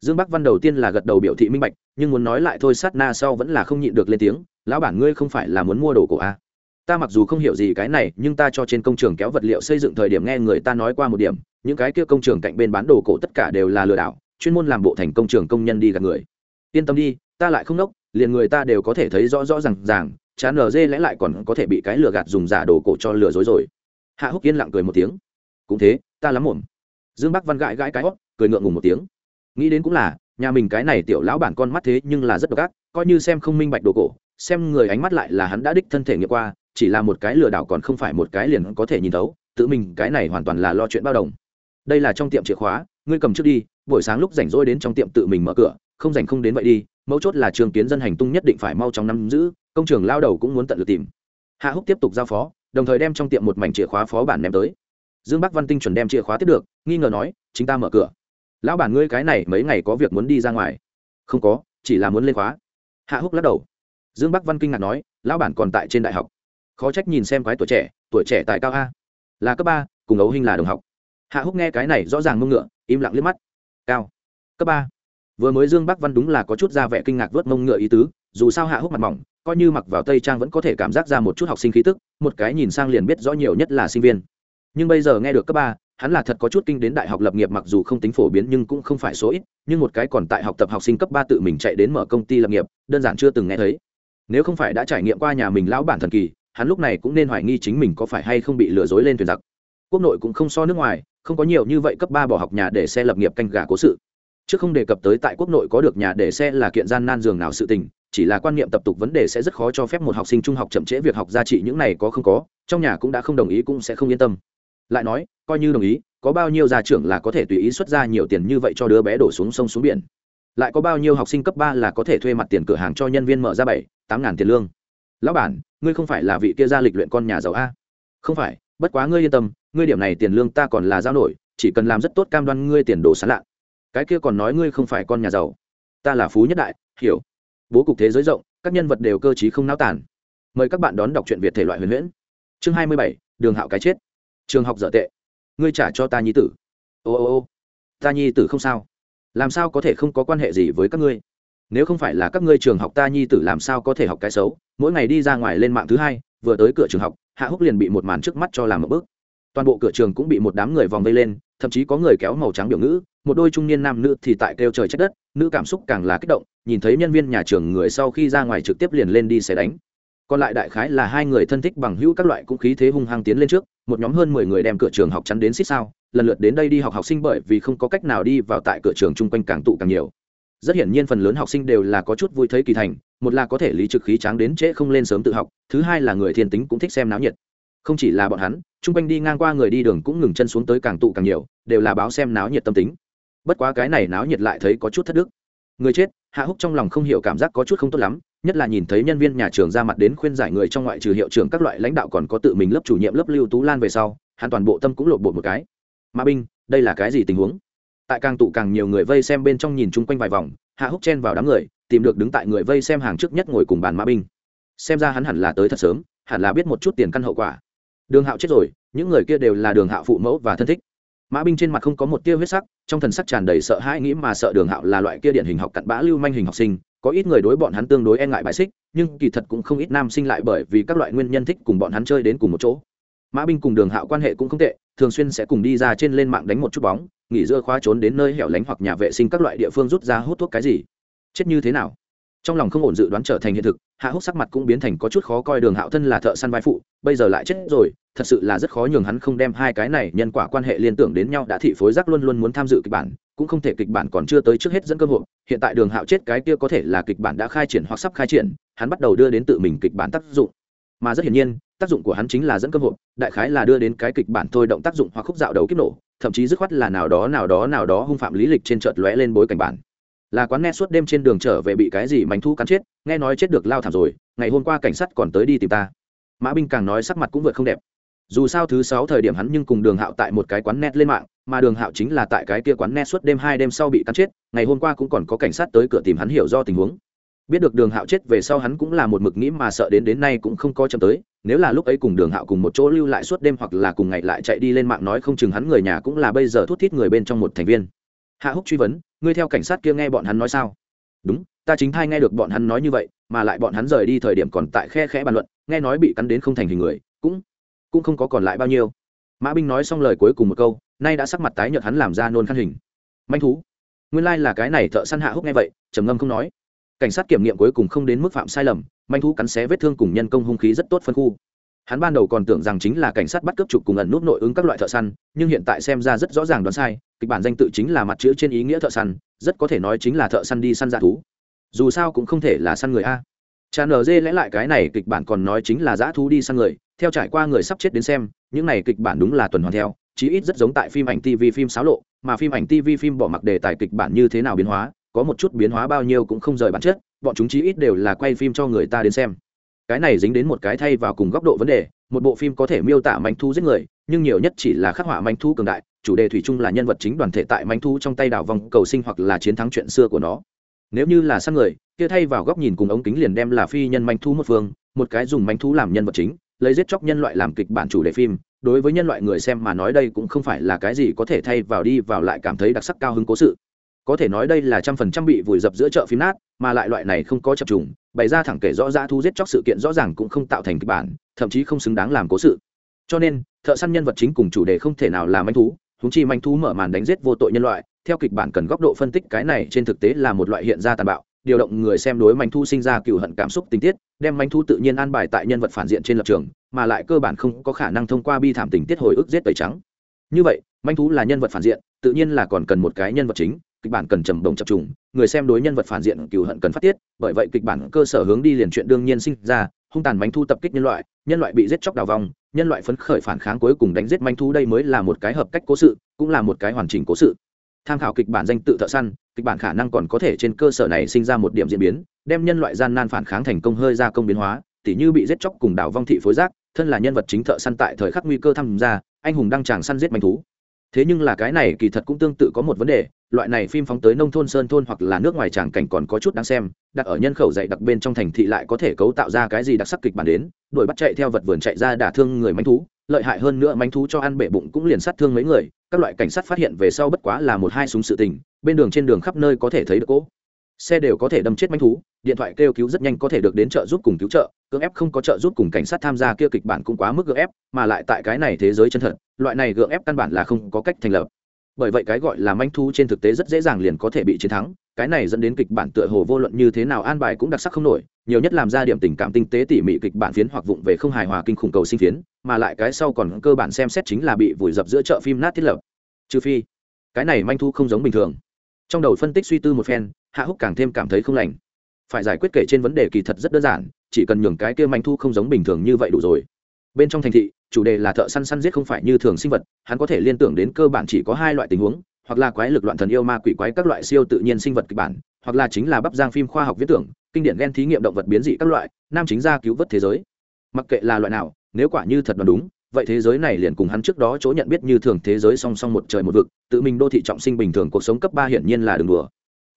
dương bắc văn đầu tiên là gật đầu biểu thị minh bạch, nhưng muốn nói lại thôi sát na sau vẫn là không nhịn được lên tiếng, lão bản ngươi không phải là muốn mua đồ cổ à? ta mặc dù không hiểu gì cái này, nhưng ta cho trên công trường kéo vật liệu xây dựng thời điểm nghe người ta nói qua một điểm, những cái kia công trường cạnh bên bán đồ cổ tất cả đều là lừa đảo chuyên môn làm bộ thành công trường công nhân đi gặp người. Yên tâm đi, ta lại không nốc, liền người ta đều có thể thấy rõ rõ r à n g ràng chán lg lẽ lại còn có thể bị cái lừa gạt dùng giả đồ cổ cho lừa dối rồi. Hạ húc yên lặng cười một tiếng. Cũng thế, ta lắm muộn. Dương bắc văn gãi gãi cái hót, cười ngượng ngùng một tiếng. Nghĩ đến cũng là, nhà mình cái này tiểu lão bản con mắt thế nhưng là rất độc ác, coi như xem không minh bạch đồ cổ, xem người ánh mắt lại là hắn đã đích thân thể nghiệm qua, chỉ là một cái lừa đảo còn không phải một cái liền có thể nhìn thấu, tự mình cái này hoàn toàn là lo chuyện bao đồng. Đây là trong tiệm chìa khóa, ngươi cầm trước đi buổi sáng lúc rảnh rỗi đến trong tiệm tự mình mở cửa, không rảnh không đến vậy đi, mấu chốt là trường kiến dân hành tung nhất định phải mau chóng nắm giữ, công trường lao đầu cũng muốn tận lực tìm. Hạ húc tiếp tục giao phó, đồng thời đem trong tiệm một mảnh chìa khóa phó bản ném tới. Dương bắc văn tinh chuẩn đem chìa khóa tiếp được, nghi ngờ nói, chính ta mở cửa. Lão bản ngươi cái này mấy ngày có việc muốn đi ra ngoài? Không có, chỉ là muốn lên khóa. Hạ húc lắc đầu. Dương bắc văn kinh ngạc nói, lão bản còn tại trên đại học. Khó trách nhìn xem quái tuổi trẻ tuổi trẻ tại cao a. Là cấp ba, cùng ấu hình là đồng học. Hạ húc nghe cái này rõ ràng mông ngựa, im lặng liếc mắt cao. Cấp ba. Vừa mới dương bắc văn đúng là có chút ra vẻ kinh ngạc vớt mông ngựa ý tứ, dù sao hạ húc mặt mỏng, coi như mặc vào tây trang vẫn có thể cảm giác ra một chút học sinh khí tức, một cái nhìn sang liền biết rõ nhiều nhất là sinh viên. Nhưng bây giờ nghe được cấp ba, hắn là thật có chút kinh đến đại học lập nghiệp mặc dù không tính phổ biến nhưng cũng không phải số ít, nhưng một cái còn tại học tập học sinh cấp ba tự mình chạy đến mở công ty lập nghiệp, đơn giản chưa từng nghe thấy. Nếu không phải đã trải nghiệm qua nhà mình lão bản thần kỳ, hắn lúc này cũng nên hoài nghi chính mình có phải hay không bị lừa dối lên thuyền giặc. Quốc nội cũng không so nước ngoài không có nhiều như vậy cấp ba bỏ học nhà để xe lập nghiệp canh gà cố sự. Chứ không đề cập tới tại quốc nội có được nhà để xe là kiện gian nan dường nào sự tình, chỉ là quan niệm tập tục vấn đề sẽ rất khó cho phép một học sinh trung học chậm trễ việc học giá trị những này có không có, trong nhà cũng đã không đồng ý cũng sẽ không yên tâm. Lại nói, coi như đồng ý, có bao nhiêu gia trưởng là có thể tùy ý xuất ra nhiều tiền như vậy cho đứa bé đổ xuống sông xuống biển? Lại có bao nhiêu học sinh cấp ba là có thể thuê mặt tiền cửa hàng cho nhân viên mở ra bảy, tám ngàn tiền lương? Lão bản, ngươi không phải là vị kia gia lịch luyện con nhà giàu a? Không phải bất quá ngươi yên tâm, ngươi điểm này tiền lương ta còn là giao nổi, chỉ cần làm rất tốt cam đoan ngươi tiền đồ sán lạ. Cái kia còn nói ngươi không phải con nhà giàu. Ta là phú nhất đại, hiểu. Bố cục thế giới rộng, các nhân vật đều cơ t không náo tản mời các bạn đón đọc truyện việt thể loại huyền huyễn. Chương hai mươi bảy, đường hạo cái chết. Trường học dở tệ. Ngươi trả cho ta nhi tử. Ô ô ô. Ta nhi tử không sao. Làm sao có thể không có quan hệ gì với các ngươi? Nếu không phải là các ngươi trường học ta nhi tử làm sao có thể học cái xấu? Mỗi ngày đi ra ngoài lên mạng thứ hai, vừa tới cửa trường học hạ húc liền bị một màn trước mắt cho làm một bước. Toàn bộ cửa trường cũng bị một đám người vòng vây lên, thậm chí có người kéo màu trắng biểu ngữ, một đôi trung niên nam nữ thì tại kêu trời trách đất, nữ cảm xúc càng là kích động, nhìn thấy nhân viên nhà trường người sau khi ra ngoài trực tiếp liền lên đi xe đánh. Còn lại đại khái là hai người thân thích bằng hữu các loại cũng khí thế hung hăng tiến lên trước, một nhóm hơn mười người đem cửa trường học chắn đến xích sao, lần lượt đến đây đi học học sinh bởi vì không có cách nào đi vào tại cửa trường chung quanh càng tụ càng nhiều rất hiển nhiên phần lớn học sinh đều là có chút vui thấy kỳ thành, một là có thể lý trực khí tráng đến trễ không lên sớm tự học, thứ hai là người thiên tính cũng thích xem náo nhiệt. Không chỉ là bọn hắn, chung quanh đi ngang qua người đi đường cũng ngừng chân xuống tới càng tụ càng nhiều, đều là báo xem náo nhiệt tâm tính. Bất quá cái này náo nhiệt lại thấy có chút thất đức. Người chết, hạ húc trong lòng không hiểu cảm giác có chút không tốt lắm, nhất là nhìn thấy nhân viên nhà trường ra mặt đến khuyên giải người trong ngoại trừ hiệu trưởng các loại lãnh đạo còn có tự mình lớp chủ nhiệm lớp lưu tú lan về sau, hắn toàn bộ tâm cũng lộn bột một cái. Ma binh, đây là cái gì tình huống? Tại càng tụ càng nhiều người vây xem bên trong nhìn chung quanh vài vòng, hạ húc chen vào đám người, tìm được đứng tại người vây xem hàng trước nhất ngồi cùng bàn mã binh. Xem ra hắn hẳn là tới thật sớm, hẳn là biết một chút tiền căn hậu quả. Đường hạo chết rồi, những người kia đều là đường hạo phụ mẫu và thân thích. Mã binh trên mặt không có một tia huyết sắc, trong thần sắc tràn đầy sợ hãi nghĩ mà sợ đường hạo là loại kia điển hình học cặn bã lưu manh hình học sinh, có ít người đối bọn hắn tương đối e ngại bài xích, nhưng kỳ thật cũng không ít nam sinh lại bởi vì các loại nguyên nhân thích cùng bọn hắn chơi đến cùng một chỗ. Mã binh cùng đường hạo quan hệ cũng không tệ, thường xuyên sẽ cùng đi ra trên lên mạng đánh một chút bóng nghỉ dưa khóa trốn đến nơi hẻo lánh hoặc nhà vệ sinh các loại địa phương rút ra hút thuốc cái gì? Chết như thế nào? Trong lòng không ổn dự đoán trở thành hiện thực, hạ húc sắc mặt cũng biến thành có chút khó coi đường hạo thân là thợ săn vai phụ, bây giờ lại chết rồi, thật sự là rất khó nhường hắn không đem hai cái này nhân quả quan hệ liên tưởng đến nhau, đã thị phối giác luôn luôn muốn tham dự kịch bản, cũng không thể kịch bản còn chưa tới trước hết dẫn cơ hội, hiện tại đường hạo chết cái kia có thể là kịch bản đã khai triển hoặc sắp khai triển, hắn bắt đầu đưa đến tự mình kịch bản tác dụng. Mà rất hiển nhiên, tác dụng của hắn chính là dẫn cơ hội, đại khái là đưa đến cái kịch bản thôi động tác dụng hoặc khúc dạo đầu kiếp nổ thậm chí dứt khoát là nào đó nào đó nào đó hung phạm lý lịch trên chợt lóe lên bối cảnh bản. Là quán net suốt đêm trên đường trở về bị cái gì mảnh thu cắn chết, nghe nói chết được lao thảm rồi, ngày hôm qua cảnh sát còn tới đi tìm ta. Mã binh càng nói sắc mặt cũng vượt không đẹp. Dù sao thứ sáu thời điểm hắn nhưng cùng đường hạo tại một cái quán net lên mạng, mà đường hạo chính là tại cái kia quán net suốt đêm hai đêm sau bị cắn chết, ngày hôm qua cũng còn có cảnh sát tới cửa tìm hắn hiểu do tình huống biết được đường hạo chết về sau hắn cũng là một mực nghĩ mà sợ đến đến nay cũng không có chậm tới, nếu là lúc ấy cùng đường hạo cùng một chỗ lưu lại suốt đêm hoặc là cùng ngày lại chạy đi lên mạng nói không chừng hắn người nhà cũng là bây giờ thút thít người bên trong một thành viên. Hạ húc truy vấn, ngươi theo cảnh sát kia nghe bọn hắn nói sao? Đúng, ta chính thay nghe được bọn hắn nói như vậy, mà lại bọn hắn rời đi thời điểm còn tại khe khẽ bàn luận, nghe nói bị cắn đến không thành hình người, cũng cũng không có còn lại bao nhiêu. Mã binh nói xong lời cuối cùng một câu, nay đã sắc mặt tái nhợt hắn làm ra nôn khăn hình. Manh thú, nguyên lai、like、là cái này thợ săn hạ húc nghe vậy, trầm ngâm không nói cảnh sát kiểm nghiệm cuối cùng không đến mức phạm sai lầm, manh thú cắn xé vết thương cùng nhân công hung khí rất tốt phân khu. Hắn ban đầu còn tưởng rằng chính là cảnh sát bắt cướp trục cùng ẩn nút nội ứng các loại thợ săn, nhưng hiện tại xem ra rất rõ ràng đoán sai, kịch bản danh tự chính là mặt chữ trên ý nghĩa thợ săn, rất có thể nói chính là thợ săn đi săn dạ thú. Dù sao cũng không thể là săn người a. Cha nở dê lẽ lại cái này kịch bản còn nói chính là dã thú đi săn người, theo trải qua người sắp chết đến xem, những này kịch bản đúng là tuần hoàn theo, chí ít rất giống tại phim ảnh tv phim xáo lộ, mà phim ảnh tv phim bỏ mặc đề tài kịch bản như thế nào biến hóa có một chút biến hóa bao nhiêu cũng không rời bản chất, bọn chúng chí ít đều là quay phim cho người ta đến xem. Cái này dính đến một cái thay vào cùng góc độ vấn đề, một bộ phim có thể miêu tả manh thu giết người, nhưng nhiều nhất chỉ là khắc họa manh thu cường đại, chủ đề thủy chung là nhân vật chính đoàn thể tại manh thu trong tay đảo vòng cầu sinh hoặc là chiến thắng chuyện xưa của nó. Nếu như là săn người, kia thay vào góc nhìn cùng ống kính liền đem là phi nhân manh thu một phương, một cái dùng manh thu làm nhân vật chính, lấy giết chóc nhân loại làm kịch bản chủ đề phim, đối với nhân loại người xem mà nói đây cũng không phải là cái gì có thể thay vào đi vào lại cảm thấy đặc sắc cao hứng cố sự có thể nói đây là trăm phần trăm bị vùi dập giữa chợ phim nát, mà lại loại này không có chập trùng, bày ra thẳng kể rõ ra thu giết chóc sự kiện rõ ràng cũng không tạo thành kịch bản, thậm chí không xứng đáng làm cố sự. Cho nên, thợ săn nhân vật chính cùng chủ đề không thể nào là manh thú húng chi manh thú mở màn đánh giết vô tội nhân loại, theo kịch bản cần góc độ phân tích cái này trên thực tế là một loại hiện ra tàn bạo, điều động người xem đối manh thú sinh ra cựu hận cảm xúc tình tiết, đem manh thú tự nhiên an bài tại nhân vật phản diện trên lập trường, mà lại cơ bản không có khả năng thông qua bi thảm tình tiết hồi ức giết tẩy trắng. Như vậy, manh thú là nhân vật phản diện, tự nhiên là còn cần một cái nhân vật chính kịch bản cần trầm đồng chập trùng, người xem đối nhân vật phản diện cừu hận cần phát tiết, bởi vậy kịch bản cơ sở hướng đi liền chuyện đương nhiên sinh ra, hung tàn manh thu tập kích nhân loại nhân loại bị giết chóc đào vòng nhân loại phấn khởi phản kháng cuối cùng đánh giết manh thu đây mới là một cái hợp cách cố sự, cũng là một cái hoàn chỉnh cố sự. Tham khảo kịch bản danh tự thợ săn, kịch bản khả năng còn có thể trên cơ sở này sinh ra một điểm diễn biến, đem nhân loại gian nan phản kháng thành công hơi ra công biến hóa, tỉ như bị giết chóc cùng đảo vong thị phối giác thân là nhân vật chính thợ săn tại thời khắc nguy cơ tham gia, anh hùng đăng tràng săn giết manh thú thế nhưng là cái này kỳ thật cũng tương tự có một vấn đề, loại này phim phóng tới nông thôn sơn thôn hoặc là nước ngoài tràng cảnh còn có chút đáng xem, đặt ở nhân khẩu dạy đặc bên trong thành thị lại có thể cấu tạo ra cái gì đặc sắc kịch bản đến, đuổi bắt chạy theo vật vườn chạy ra đả thương người manh thú, lợi hại hơn nữa manh thú cho ăn bể bụng cũng liền sát thương mấy người, các loại cảnh sát phát hiện về sau bất quá là một hai súng sự tình, bên đường trên đường khắp nơi có thể thấy được cỗ xe đều có thể đâm chết manh thú, điện thoại kêu cứu rất nhanh có thể được đến trợ giúp cùng cứu trợ, cưỡng ép không có trợ giúp cùng cảnh sát tham gia kia kịch bản cũng quá mức gượng ép, mà lại tại cái này thế giới chân thật, loại này gượng ép căn bản là không có cách thành lập. Bởi vậy cái gọi là manh thu trên thực tế rất dễ dàng liền có thể bị chiến thắng, cái này dẫn đến kịch bản tựa hồ vô luận như thế nào an bài cũng đặc sắc không nổi, nhiều nhất làm ra điểm tình cảm tinh tế tỉ mỉ kịch bản phiến hoặc vụng về không hài hòa kinh khủng cầu sinh phiến, mà lại cái sau còn cơ bản xem xét chính là bị vùi dập giữa chợ phim nát thiết lập. Trừ phi, cái này manh thu không giống bình thường. Trong đầu phân tích suy tư một phen hạ húc càng thêm cảm thấy không lành. Phải giải quyết kể trên vấn đề kỳ thật rất đơn giản, chỉ cần nhường cái kia manh thu không giống bình thường như vậy đủ rồi. Bên trong thành thị, chủ đề là thợ săn săn giết không phải như thường sinh vật, hắn có thể liên tưởng đến cơ bản chỉ có hai loại tình huống, hoặc là quái lực loạn thần yêu ma quỷ quái các loại siêu tự nhiên sinh vật kịch bản, hoặc là chính là bắp giang phim khoa học viễn tưởng, kinh điển ghen thí nghiệm động vật biến dị các loại, nam chính ra cứu vớt thế giới. Mặc kệ là loại nào, nếu quả như thật là đúng, vậy thế giới này liền cùng hắn trước đó chỗ nhận biết như thường thế giới song song một trời một vực, tự mình đô thị trọng sinh bình thường, cuộc sống cấp ba hiển nhiên là đường đùa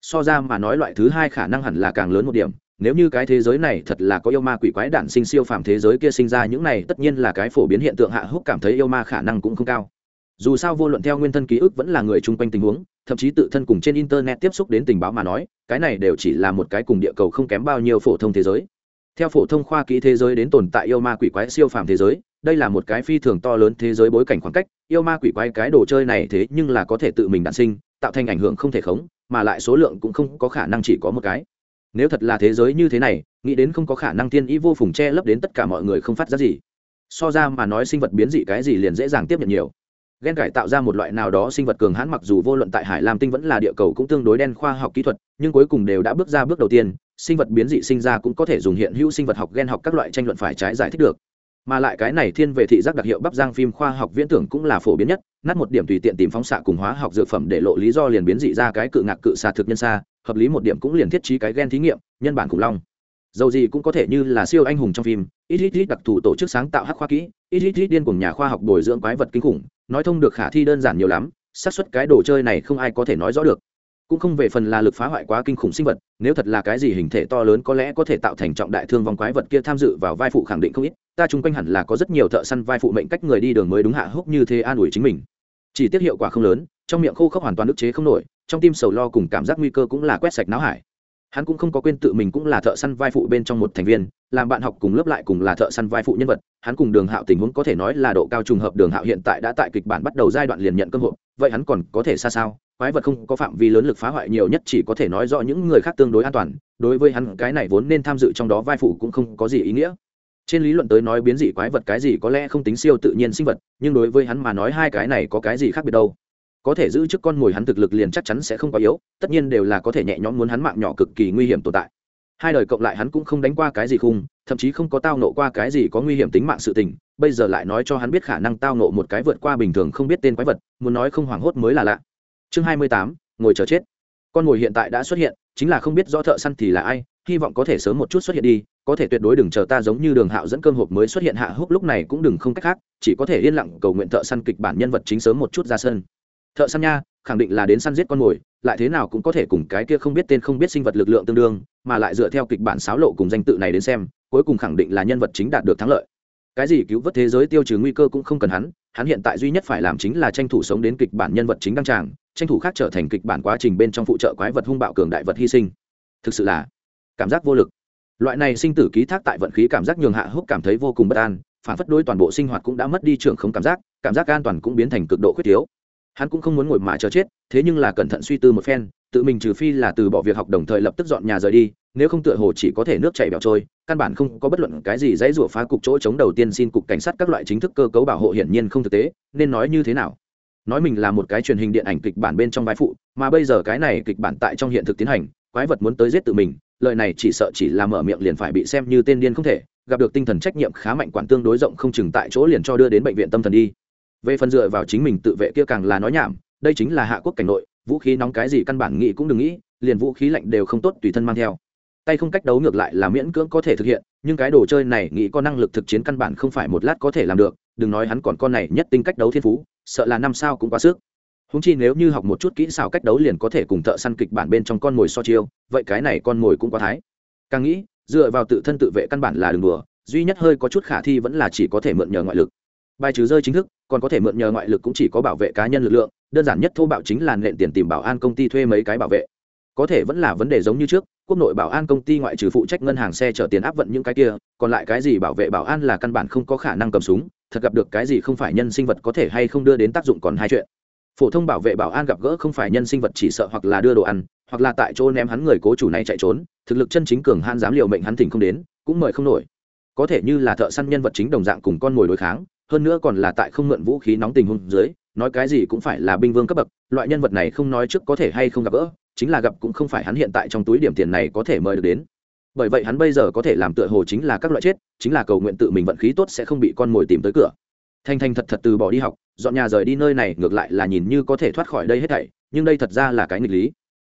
so ra mà nói loại thứ hai khả năng hẳn là càng lớn một điểm. Nếu như cái thế giới này thật là có yêu ma quỷ quái đản sinh siêu phàm thế giới kia sinh ra, những này tất nhiên là cái phổ biến hiện tượng hạ húc cảm thấy yêu ma khả năng cũng không cao. Dù sao vô luận theo nguyên thân ký ức vẫn là người chung quanh tình huống, thậm chí tự thân cùng trên internet tiếp xúc đến tình báo mà nói, cái này đều chỉ là một cái cùng địa cầu không kém bao nhiêu phổ thông thế giới. Theo phổ thông khoa kỹ thế giới đến tồn tại yêu ma quỷ quái siêu phàm thế giới, đây là một cái phi thường to lớn thế giới bối cảnh khoảng cách. Yêu ma quỷ quái cái đồ chơi này thế nhưng là có thể tự mình đản sinh, tạo thành ảnh hưởng không thể khống mà lại số lượng cũng không có khả năng chỉ có một cái. Nếu thật là thế giới như thế này, nghĩ đến không có khả năng tiên ý vô phùng che lấp đến tất cả mọi người không phát ra gì. So ra mà nói sinh vật biến dị cái gì liền dễ dàng tiếp nhận nhiều. Ghen cải tạo ra một loại nào đó sinh vật cường hãn mặc dù vô luận tại hải lam tinh vẫn là địa cầu cũng tương đối đen khoa học kỹ thuật, nhưng cuối cùng đều đã bước ra bước đầu tiên, sinh vật biến dị sinh ra cũng có thể dùng hiện hữu sinh vật học ghen học các loại tranh luận phải trái giải thích được mà lại cái này thiên về thị giác đặc hiệu bắp giang phim khoa học viễn tưởng cũng là phổ biến nhất, nát một điểm tùy tiện tìm phóng xạ cùng hóa học dược phẩm để lộ lý do liền biến dị ra cái cự ngạc cự xà thực nhân xa, hợp lý một điểm cũng liền thiết trí cái gen thí nghiệm, nhân bản khủng long. Dầu gì cũng có thể như là siêu anh hùng trong phim, ít ít ít đặc thù tổ chức sáng tạo hắc khoa kỹ, ít ít ít điên cùng nhà khoa học bồi dưỡng quái vật kinh khủng, nói thông được khả thi đơn giản nhiều lắm, xác suất cái đồ chơi này không ai có thể nói rõ được. Cũng không về phần là lực phá hoại quá kinh khủng sinh vật, nếu thật là cái gì hình thể to lớn có lẽ có thể tạo thành trọng đại thương vong quái vật kia tham dự vào vai phụ khẳng định không ít ta chung quanh hẳn là có rất nhiều thợ săn vai phụ mệnh cách người đi đường mới đúng hạ húc như thế an ủi chính mình. Chỉ tiết hiệu quả không lớn, trong miệng khô khốc hoàn toàn ức chế không nổi, trong tim sầu lo cùng cảm giác nguy cơ cũng là quét sạch não hải. Hắn cũng không có quên tự mình cũng là thợ săn vai phụ bên trong một thành viên, làm bạn học cùng lớp lại cùng là thợ săn vai phụ nhân vật, hắn cùng đường hạo tình huống có thể nói là độ cao trùng hợp, đường hạo hiện tại đã tại kịch bản bắt đầu giai đoạn liền nhận cơ hội, vậy hắn còn có thể xa sao? Quái vật không có phạm vi lớn lực phá hoại nhiều nhất chỉ có thể nói rõ những người khác tương đối an toàn, đối với hắn cái này vốn nên tham dự trong đó vai phụ cũng không có gì ý nghĩa trên lý luận tới nói biến dị quái vật cái gì có lẽ không tính siêu tự nhiên sinh vật, nhưng đối với hắn mà nói hai cái này có cái gì khác biệt đâu. Có thể giữ chức con mồi hắn thực lực liền chắc chắn sẽ không quá yếu, tất nhiên đều là có thể nhẹ nhõm muốn hắn mạng nhỏ cực kỳ nguy hiểm tồn tại. Hai đời cộng lại hắn cũng không đánh qua cái gì khung, thậm chí không có tao nộ qua cái gì có nguy hiểm tính mạng sự tình, bây giờ lại nói cho hắn biết khả năng tao nộ một cái vượt qua bình thường không biết tên quái vật, muốn nói không hoảng hốt mới là lạ. Chương hai mươi tám, ngồi chờ chết. Con mồi hiện tại đã xuất hiện, chính là không biết rõ thợ săn thì là ai, hy vọng có thể sớm một chút xuất hiện đi có thể tuyệt đối đừng chờ ta giống như đường hạo dẫn cơm hộp mới xuất hiện hạ húc, lúc này cũng đừng không cách khác, chỉ có thể yên lặng cầu nguyện thợ săn kịch bản nhân vật chính sớm một chút ra sân. Thợ săn nha, khẳng định là đến săn giết con mồi, lại thế nào cũng có thể cùng cái kia không biết tên không biết sinh vật lực lượng tương đương, mà lại dựa theo kịch bản xáo lộ cùng danh tự này đến xem, cuối cùng khẳng định là nhân vật chính đạt được thắng lợi. Cái gì cứu vớt thế giới tiêu trừ nguy cơ cũng không cần hắn hắn hiện tại duy nhất phải làm chính là tranh thủ sống đến kịch bản nhân vật chính đăng tràng, tranh thủ khác trở thành kịch bản quá trình bên trong phụ trợ quái vật hung bạo cường đại vật hy sinh. Thực sự là cảm giác vô lực loại này sinh tử ký thác tại vận khí cảm giác nhường hạ húc cảm thấy vô cùng bất an, phản phất đối toàn bộ sinh hoạt cũng đã mất đi trưởng không cảm giác cảm giác an toàn cũng biến thành cực độ khuyết thiếu. Hắn cũng không muốn ngồi mà chờ chết, thế nhưng là cẩn thận suy tư một phen, tự mình trừ phi là từ bỏ việc học đồng thời lập tức dọn nhà rời đi, nếu không tựa hồ chỉ có thể nước chảy bẹo trôi, căn bản không có bất luận cái gì dãy rủa phá cục chỗ chống đầu tiên xin cục cảnh sát các loại chính thức cơ cấu bảo hộ hiển nhiên không thực tế, nên nói như thế nào? Nói mình là một cái truyền hình điện ảnh kịch bản bên trong vai phụ, mà bây giờ cái này kịch bản tại trong hiện thực tiến hành quái vật muốn tới giết tự mình, lời này chỉ sợ chỉ là mở miệng liền phải bị xem như tên điên không thể, gặp được tinh thần trách nhiệm khá mạnh quản tương đối rộng không chừng tại chỗ liền cho đưa đến bệnh viện tâm thần đi. Về phần dựa vào chính mình tự vệ kia càng là nói nhảm, đây chính là hạ quốc cảnh nội, vũ khí nóng cái gì căn bản nghĩ cũng đừng nghĩ, liền vũ khí lạnh đều không tốt tùy thân mang theo. Tay không cách đấu ngược lại là miễn cưỡng có thể thực hiện, nhưng cái đồ chơi này nghĩ có năng lực thực chiến căn bản không phải một lát có thể làm được, đừng nói hắn còn con này nhất tinh cách đấu thiên phú, sợ là năm sao cũng quá sức húng chi nếu như học một chút kỹ xảo cách đấu liền có thể cùng thợ săn kịch bản bên trong con mồi so chiêu, vậy cái này con mồi cũng quá thái. Càng nghĩ, dựa vào tự thân tự vệ căn bản là đường đùa, duy nhất hơi có chút khả thi vẫn là chỉ có thể mượn nhờ ngoại lực. Bài trừ rơi chính thức, còn có thể mượn nhờ ngoại lực cũng chỉ có bảo vệ cá nhân lực lượng, đơn giản nhất thô bạo chính là nện tiền tìm bảo an công ty thuê mấy cái bảo vệ. Có thể vẫn là vấn đề giống như trước, quốc nội bảo an công ty ngoại trừ phụ trách ngân hàng xe chở tiền áp vận những cái kia, còn lại cái gì bảo vệ bảo an là căn bản không có khả năng cầm súng, thật gặp được cái gì không phải nhân sinh vật có thể hay không đưa đến tác dụng còn hai chuyện phổ thông bảo vệ bảo an gặp gỡ không phải nhân sinh vật chỉ sợ hoặc là đưa đồ ăn, hoặc là tại chỗ ném hắn người cố chủ này chạy trốn, thực lực chân chính cường han dám liều mệnh hắn thỉnh không đến, cũng mời không nổi. Có thể như là thợ săn nhân vật chính đồng dạng cùng con mồi đối kháng, hơn nữa còn là tại không mượn vũ khí nóng tình hôn dưới, nói cái gì cũng phải là binh vương cấp bậc, loại nhân vật này không nói trước có thể hay không gặp gỡ, chính là gặp cũng không phải hắn hiện tại trong túi điểm tiền này có thể mời được đến. Bởi vậy hắn bây giờ có thể làm tựa hồ chính là các loại chết, chính là cầu nguyện tự mình vận khí tốt sẽ không bị con mồi tìm tới cửa. Thanh thanh thật thật từ bỏ đi học dọn nhà rời đi nơi này ngược lại là nhìn như có thể thoát khỏi đây hết thảy, nhưng đây thật ra là cái nghịch lý.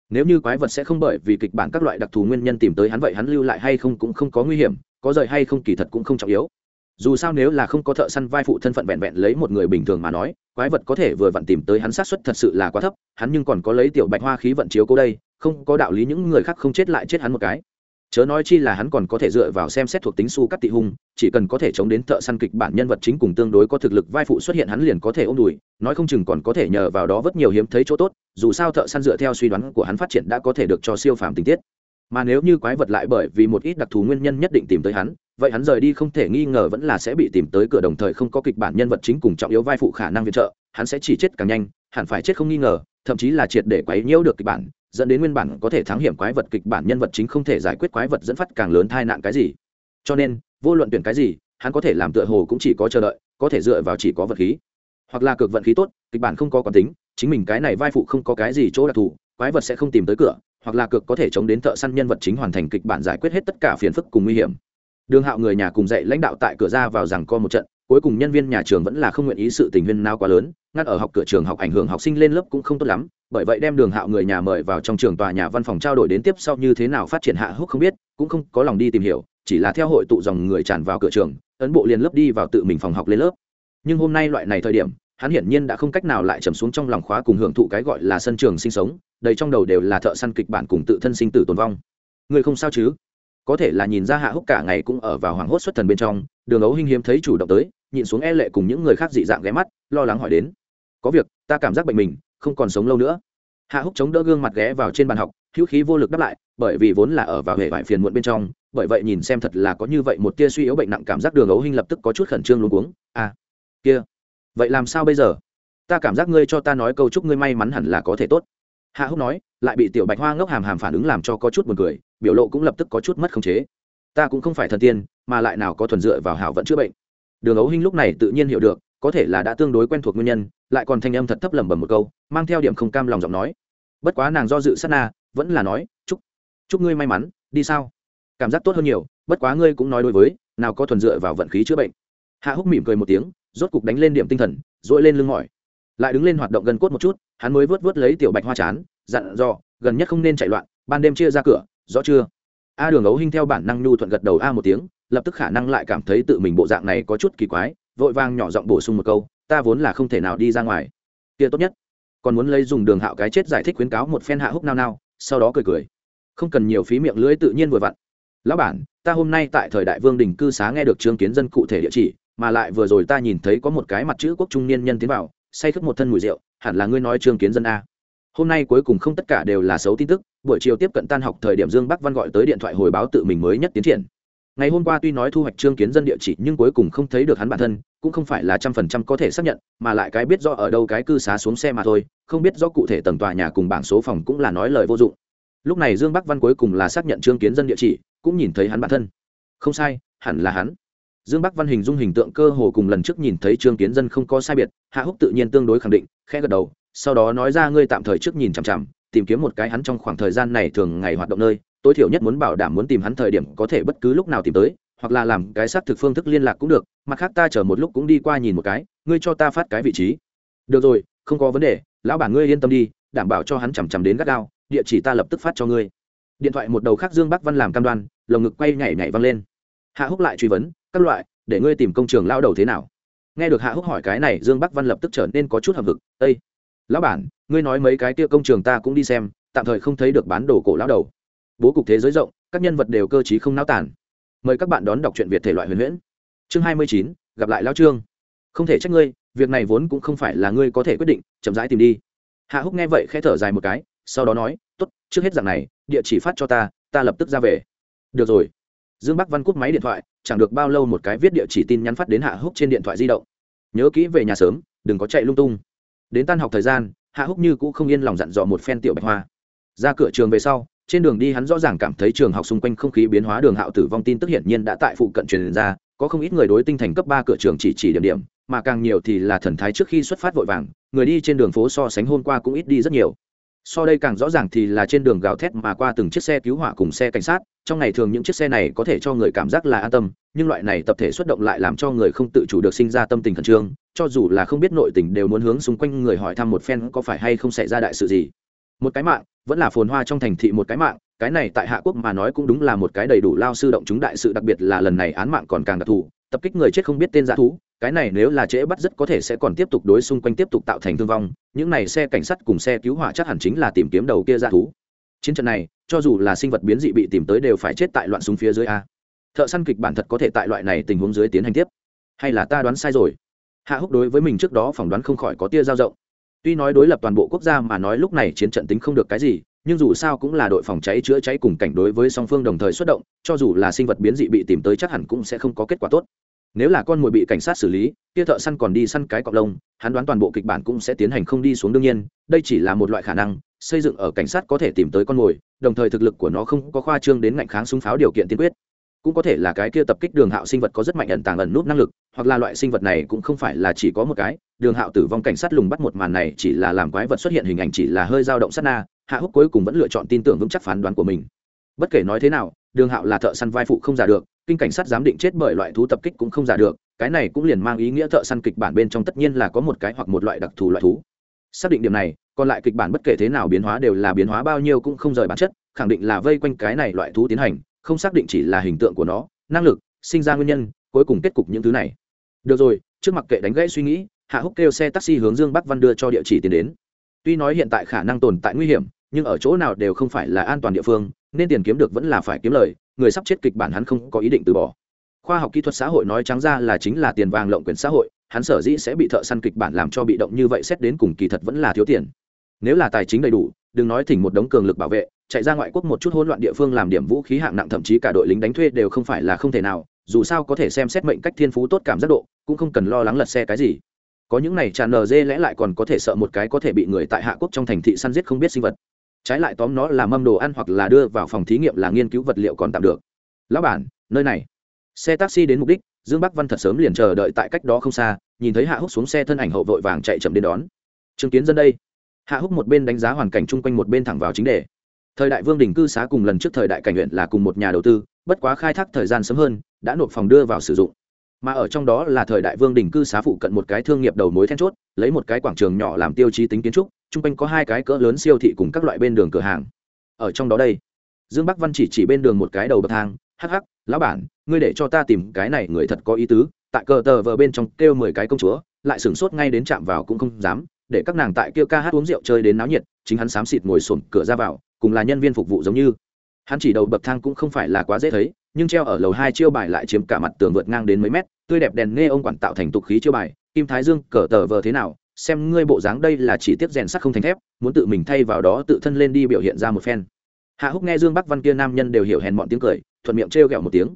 Nếu như quái vật sẽ không bởi vì kịch bản các loại đặc thù nguyên nhân tìm tới hắn vậy hắn lưu lại hay không cũng không có nguy hiểm, có rời hay không kỳ thật cũng không trọng yếu. Dù sao nếu là không có thợ săn vai phụ thân phận vẹn vẹn lấy một người bình thường mà nói, quái vật có thể vừa vặn tìm tới hắn sát xuất thật sự là quá thấp, hắn nhưng còn có lấy tiểu bạch hoa khí vận chiếu cố đây, không có đạo lý những người khác không chết lại chết hắn một cái chớ nói chi là hắn còn có thể dựa vào xem xét thuộc tính su cắt tị hung, chỉ cần có thể chống đến thợ săn kịch bản nhân vật chính cùng tương đối có thực lực vai phụ xuất hiện hắn liền có thể ôm đùi, nói không chừng còn có thể nhờ vào đó vớt nhiều hiếm thấy chỗ tốt, dù sao thợ săn dựa theo suy đoán của hắn phát triển đã có thể được cho siêu phàm tình tiết. Mà nếu như quái vật lại bởi vì một ít đặc thù nguyên nhân nhất định tìm tới hắn, vậy hắn rời đi không thể nghi ngờ vẫn là sẽ bị tìm tới cửa đồng thời không có kịch bản nhân vật chính cùng trọng yếu vai phụ khả năng viện trợ, hắn sẽ chỉ chết càng nhanh, hẳn phải chết không nghi ngờ, thậm chí là triệt để quấy nhiễu được kịch bản dẫn đến nguyên bản có thể thắng hiểm quái vật kịch bản nhân vật chính không thể giải quyết quái vật dẫn phát càng lớn tai nạn cái gì. Cho nên, vô luận tuyển cái gì, hắn có thể làm tựa hồ cũng chỉ có chờ đợi, có thể dựa vào chỉ có vật khí. Hoặc là cực vận khí tốt, kịch bản không có quán tính, chính mình cái này vai phụ không có cái gì chỗ đặc thù, quái vật sẽ không tìm tới cửa, hoặc là cực có thể chống đến thợ săn nhân vật chính hoàn thành kịch bản giải quyết hết tất cả phiền phức cùng nguy hiểm. Đường hạo người nhà cùng dạy lãnh đạo tại cửa ra vào rằng co một trận, cuối cùng nhân viên nhà trường vẫn là không nguyện ý sự tình huyên nào quá lớn ngắt ở học cửa trường học ảnh hưởng học sinh lên lớp cũng không tốt lắm, bởi vậy đem đường hạo người nhà mời vào trong trường tòa nhà văn phòng trao đổi đến tiếp sau như thế nào phát triển hạ húc không biết, cũng không có lòng đi tìm hiểu, chỉ là theo hội tụ dòng người tràn vào cửa trường, ấn bộ liền lớp đi vào tự mình phòng học lên lớp. Nhưng hôm nay loại này thời điểm, hắn hiển nhiên đã không cách nào lại trầm xuống trong lòng khóa cùng hưởng thụ cái gọi là sân trường sinh sống, đầy trong đầu đều là thợ săn kịch bản cùng tự thân sinh tử tồn vong. Người không sao chứ? Có thể là nhìn ra hạ húc cả ngày cũng ở vào hoảng hốt xuất thần bên trong, đường ấu hinh hiếm thấy chủ động tới nhìn xuống e lệ cùng những người khác dị dạng ghé mắt, lo lắng hỏi đến có việc, ta cảm giác bệnh mình, không còn sống lâu nữa. Hạ húc chống đỡ gương mặt ghé vào trên bàn học, hữu khí vô lực đáp lại, bởi vì vốn là ở vào hệ vải phiền muộn bên trong, bởi vậy nhìn xem thật là có như vậy một tia suy yếu bệnh nặng cảm giác đường ấu Hinh lập tức có chút khẩn trương luôn cuống. À kia, vậy làm sao bây giờ? Ta cảm giác ngươi cho ta nói câu chúc ngươi may mắn hẳn là có thể tốt. Hạ húc nói, lại bị tiểu bạch hoa ngốc hàm hàm phản ứng làm cho có chút buồn cười, biểu lộ cũng lập tức có chút mất khống chế. Ta cũng không phải thần tiên, mà lại nào có thuần dựa vào hảo vận chữa bệnh. Đường ấu hinh lúc này tự nhiên hiểu được, có thể là đã tương đối quen thuộc nguyên nhân lại còn thanh âm thật thấp lẩm bẩm một câu, mang theo điểm không cam lòng giọng nói. Bất quá nàng do dự sát na, vẫn là nói, chúc chúc ngươi may mắn, đi sao? Cảm giác tốt hơn nhiều, bất quá ngươi cũng nói đối với, nào có thuần dựa vào vận khí chữa bệnh. Hạ húc mỉm cười một tiếng, rốt cục đánh lên điểm tinh thần dội lên lưng mỏi. Lại đứng lên hoạt động gần cốt một chút, hắn mới vớt vớt lấy tiểu bạch hoa chán, dặn dò, gần nhất không nên chạy loạn, ban đêm chia ra cửa, rõ chưa? A đường ấu hinh theo bản năng nhu thuận gật đầu a một tiếng, lập tức khả năng lại cảm thấy tự mình bộ dạng này có chút kỳ quái, vội vang nhỏ giọng bổ sung một câu ta vốn là không thể nào đi ra ngoài. Kia tốt nhất. Còn muốn lấy dùng đường hạo cái chết giải thích khuyến cáo một phen hạ húc nao nao, sau đó cười cười. Không cần nhiều phí miệng lưỡi tự nhiên vừa vặn. Lão bản, ta hôm nay tại thời đại vương đình cư xá nghe được trương kiến dân cụ thể địa chỉ, mà lại vừa rồi ta nhìn thấy có một cái mặt chữ quốc trung niên nhân tiến vào, say khướp một thân mùi rượu, hẳn là ngươi nói trương kiến dân a. Hôm nay cuối cùng không tất cả đều là xấu tin tức, buổi chiều tiếp cận tan học thời điểm dương bắc văn gọi tới điện thoại hồi báo tự mình mới nhất tiến triển ngày hôm qua tuy nói thu hoạch trương kiến dân địa chỉ nhưng cuối cùng không thấy được hắn bản thân, cũng không phải là trăm phần trăm có thể xác nhận, mà lại cái biết rõ ở đâu cái cư xá xuống xe mà thôi, không biết rõ cụ thể tầng tòa nhà cùng bảng số phòng cũng là nói lời vô dụng. Lúc này dương bắc văn cuối cùng là xác nhận trương kiến dân địa chỉ, cũng nhìn thấy hắn bản thân. Không sai, hẳn là hắn. Dương bắc văn hình dung hình tượng cơ hồ cùng lần trước nhìn thấy trương kiến dân không có sai biệt, hạ húc tự nhiên tương đối khẳng định, khẽ gật đầu, sau đó nói ra ngươi tạm thời trước nhìn chằm chằm, tìm kiếm một cái hắn trong khoảng thời gian này thường ngày hoạt động nơi tối thiểu nhất muốn bảo đảm muốn tìm hắn thời điểm có thể bất cứ lúc nào tìm tới, hoặc là làm cái xác thực phương thức liên lạc cũng được, mặt khác ta chờ một lúc cũng đi qua nhìn một cái, ngươi cho ta phát cái vị trí. Được rồi, không có vấn đề, lão bản ngươi yên tâm đi, đảm bảo cho hắn chằm chằm đến gắt gao, địa chỉ ta lập tức phát cho ngươi. Điện thoại một đầu khác dương bắc văn làm cam đoan, lồng ngực quay nhảy nhảy văng lên. Hạ húc lại truy vấn, các loại, để ngươi tìm công trường lao đầu thế nào? Nghe được hạ húc hỏi cái này, dương bắc văn lập tức trở nên có chút hầm vực ây lão bản, ngươi nói mấy cái kia công trường ta cũng đi xem, tạm thời không thấy được bán đồ cổ lão đầu bố cục thế giới rộng, các nhân vật đều cơ t không náo tản mời các bạn đón đọc truyện việt thể loại huyền huyễn. Chương hai mươi chín, gặp lại lão trương. Không thể trách ngươi, việc này vốn cũng không phải là ngươi có thể quyết định, chậm rãi tìm đi. Hạ húc nghe vậy khẽ thở dài một cái, sau đó nói t ố t trước hết rằng này, địa chỉ phát cho ta ta lập tức ra về. Được rồi. Dương bắc văn cúp máy điện thoại, chẳng được bao lâu một cái viết địa chỉ tin nhắn phát đến hạ húc trên điện thoại di động. Nhớ kỹ về nhà sớm, đừng có chạy lung tung. Đến tan học thời gian, hạ húc như cũ không yên lòng dặn dò một phen tiểu bạch hoa. Ra cửa trường về sau trên đường đi hắn rõ ràng cảm thấy trường học xung quanh không khí biến hóa đường hạo tử vong tin tức hiển nhiên đã tại phụ cận truyền ra, có không ít người đối tinh thành cấp ba cửa trường chỉ chỉ điểm điểm, mà càng nhiều thì là thần thái trước khi xuất phát vội vàng, người đi trên đường phố so sánh hôm qua cũng ít đi rất nhiều. So đây càng rõ ràng thì là trên đường gào thét mà qua từng chiếc xe cứu hỏa cùng xe cảnh sát, trong ngày thường những chiếc xe này có thể cho người cảm giác là an tâm, nhưng loại này tập thể xuất động lại làm cho người không tự chủ được sinh ra tâm tình khẩn trương, cho dù là không biết nội tình đều muốn hướng xung quanh người hỏi thăm một phen có phải hay không xảy ra đại sự gì một cái mạng, vẫn là phồn hoa trong thành thị một cái mạng, cái này tại hạ quốc mà nói cũng đúng là một cái đầy đủ lao sư động chúng đại sự, đặc biệt là lần này án mạng còn càng đặc thù, tập kích người chết không biết tên giá thú, cái này nếu là trễ bắt rất có thể sẽ còn tiếp tục đối xung quanh tiếp tục tạo thành thương vong, những này xe cảnh sát cùng xe cứu hỏa chắc hẳn chính là tìm kiếm đầu kia giá thú. Chiến trận này, cho dù là sinh vật biến dị bị tìm tới đều phải chết tại loạn súng phía dưới a. Thợ săn kịch bản thật có thể tại loại này tình huống dưới tiến hành tiếp. Hay là ta đoán sai rồi? Hạ húc đối với mình trước đó phỏng đoán không khỏi có tia giao rộng tuy nói đối lập toàn bộ quốc gia mà nói lúc này chiến trận tính không được cái gì, nhưng dù sao cũng là đội phòng cháy chữa cháy cùng cảnh đối với song phương đồng thời xuất động, cho dù là sinh vật biến dị bị tìm tới chắc hẳn cũng sẽ không có kết quả tốt. Nếu là con mồi bị cảnh sát xử lý, kia thợ săn còn đi săn cái cọc lông, hắn đoán toàn bộ kịch bản cũng sẽ tiến hành không đi xuống đương nhiên, đây chỉ là một loại khả năng, xây dựng ở cảnh sát có thể tìm tới con mồi, đồng thời thực lực của nó không có khoa trương đến ngạnh kháng súng pháo điều kiện tiên quyết. Cũng có thể là cái kia tập kích đường hạo sinh vật có rất mạnh ẩn tàng ẩn nút năng lực hoặc là loại sinh vật này cũng không phải là chỉ có một cái. Đường hạo tử vong cảnh sát lùng bắt một màn này chỉ là làm quái vật xuất hiện hình ảnh chỉ là hơi dao động sát na, hạ húc cuối cùng vẫn lựa chọn tin tưởng vững chắc phán đoán của mình. Bất kể nói thế nào, đường hạo là thợ săn vai phụ không giả được, kinh cảnh sát giám định chết bởi loại thú tập kích cũng không giả được, cái này cũng liền mang ý nghĩa thợ săn kịch bản bên trong tất nhiên là có một cái hoặc một loại đặc thù loại thú. Xác định điểm này, còn lại kịch bản bất kể thế nào biến hóa đều là biến hóa bao nhiêu cũng không rời bản chất, khẳng định là vây quanh cái này loại thú tiến hành, không xác định chỉ là hình tượng của nó, năng lực, sinh ra nguyên nhân, cuối cùng kết cục những thứ này được rồi, trước mặt kệ đánh gãy suy nghĩ, hạ húc kêu xe taxi hướng dương bắc văn đưa cho địa chỉ tiến đến. Tuy nói hiện tại khả năng tồn tại nguy hiểm, nhưng ở chỗ nào đều không phải là an toàn địa phương, nên tiền kiếm được vẫn là phải kiếm lời, người sắp chết kịch bản hắn không có ý định từ bỏ. Khoa học kỹ thuật xã hội nói trắng ra là chính là tiền vàng lộng quyền xã hội, hắn sở dĩ sẽ bị thợ săn kịch bản làm cho bị động như vậy xét đến cùng kỳ thật vẫn là thiếu tiền. Nếu là tài chính đầy đủ, đừng nói thỉnh một đống cường lực bảo vệ, chạy ra ngoại quốc một chút hỗn loạn địa phương làm điểm vũ khí hạng nặng thậm chí cả đội lính đánh thuê đều không phải là không thể nào dù sao có thể xem xét mệnh cách thiên phú tốt cảm giác độ, cũng không cần lo lắng lật xe cái gì. Có những này tràn nờ dê lẽ lại còn có thể sợ một cái có thể bị người tại hạ quốc trong thành thị săn giết không biết sinh vật. Trái lại tóm nó là mâm đồ ăn hoặc là đưa vào phòng thí nghiệm là nghiên cứu vật liệu còn tạm được. Lão bản, nơi này. Xe taxi đến mục đích, dương bắc văn thật sớm liền chờ đợi tại cách đó không xa, nhìn thấy hạ húc xuống xe thân ảnh hậu vội vàng chạy chậm đến đón. Chứng kiến dân đây, hạ húc một bên đánh giá hoàn cảnh chung quanh một bên thẳng vào chính đề. Thời đại vương đình cư xá cùng lần trước thời đại cảnh huyện là cùng một nhà đầu tư, bất quá khai thác thời gian sớm hơn đã nộp phòng đưa vào sử dụng. Mà ở trong đó là thời đại vương đình cư xá phụ cận một cái thương nghiệp đầu mối then chốt, lấy một cái quảng trường nhỏ làm tiêu chí tính kiến trúc, chung quanh có hai cái cỡ lớn siêu thị cùng các loại bên đường cửa hàng. Ở trong đó đây, dương bắc văn chỉ chỉ bên đường một cái đầu bậc thang, hắc hắc, lão bản, ngươi để cho ta tìm cái này, người thật có ý tứ. Tại cờ tờ vờ bên trong kêu mười cái công chúa, lại sửng sốt ngay đến chạm vào cũng không dám, để các nàng tại kêu ca hát uống rượu chơi đến náo nhiệt, chính hắn xám xịt ngồi sổm cửa ra vào, cùng là nhân viên phục vụ giống như. Hắn chỉ đầu bậc thang cũng không phải là quá dễ thấy nhưng treo ở lầu hai chiêu bài lại chiếm cả mặt tường vượt ngang đến mấy mét, tươi đẹp đèn nghe ông quản tạo thành tục khí chiêu bài, kim thái dương cờ tờ vờ thế nào, xem ngươi bộ dáng đây là chỉ tiếp rèn sắt không thành thép, muốn tự mình thay vào đó tự thân lên đi biểu hiện ra một phen. Hạ húc nghe dương bắc văn kia nam nhân đều hiểu hèn bọn tiếng cười, thuận miệng trêu ghẹo một tiếng.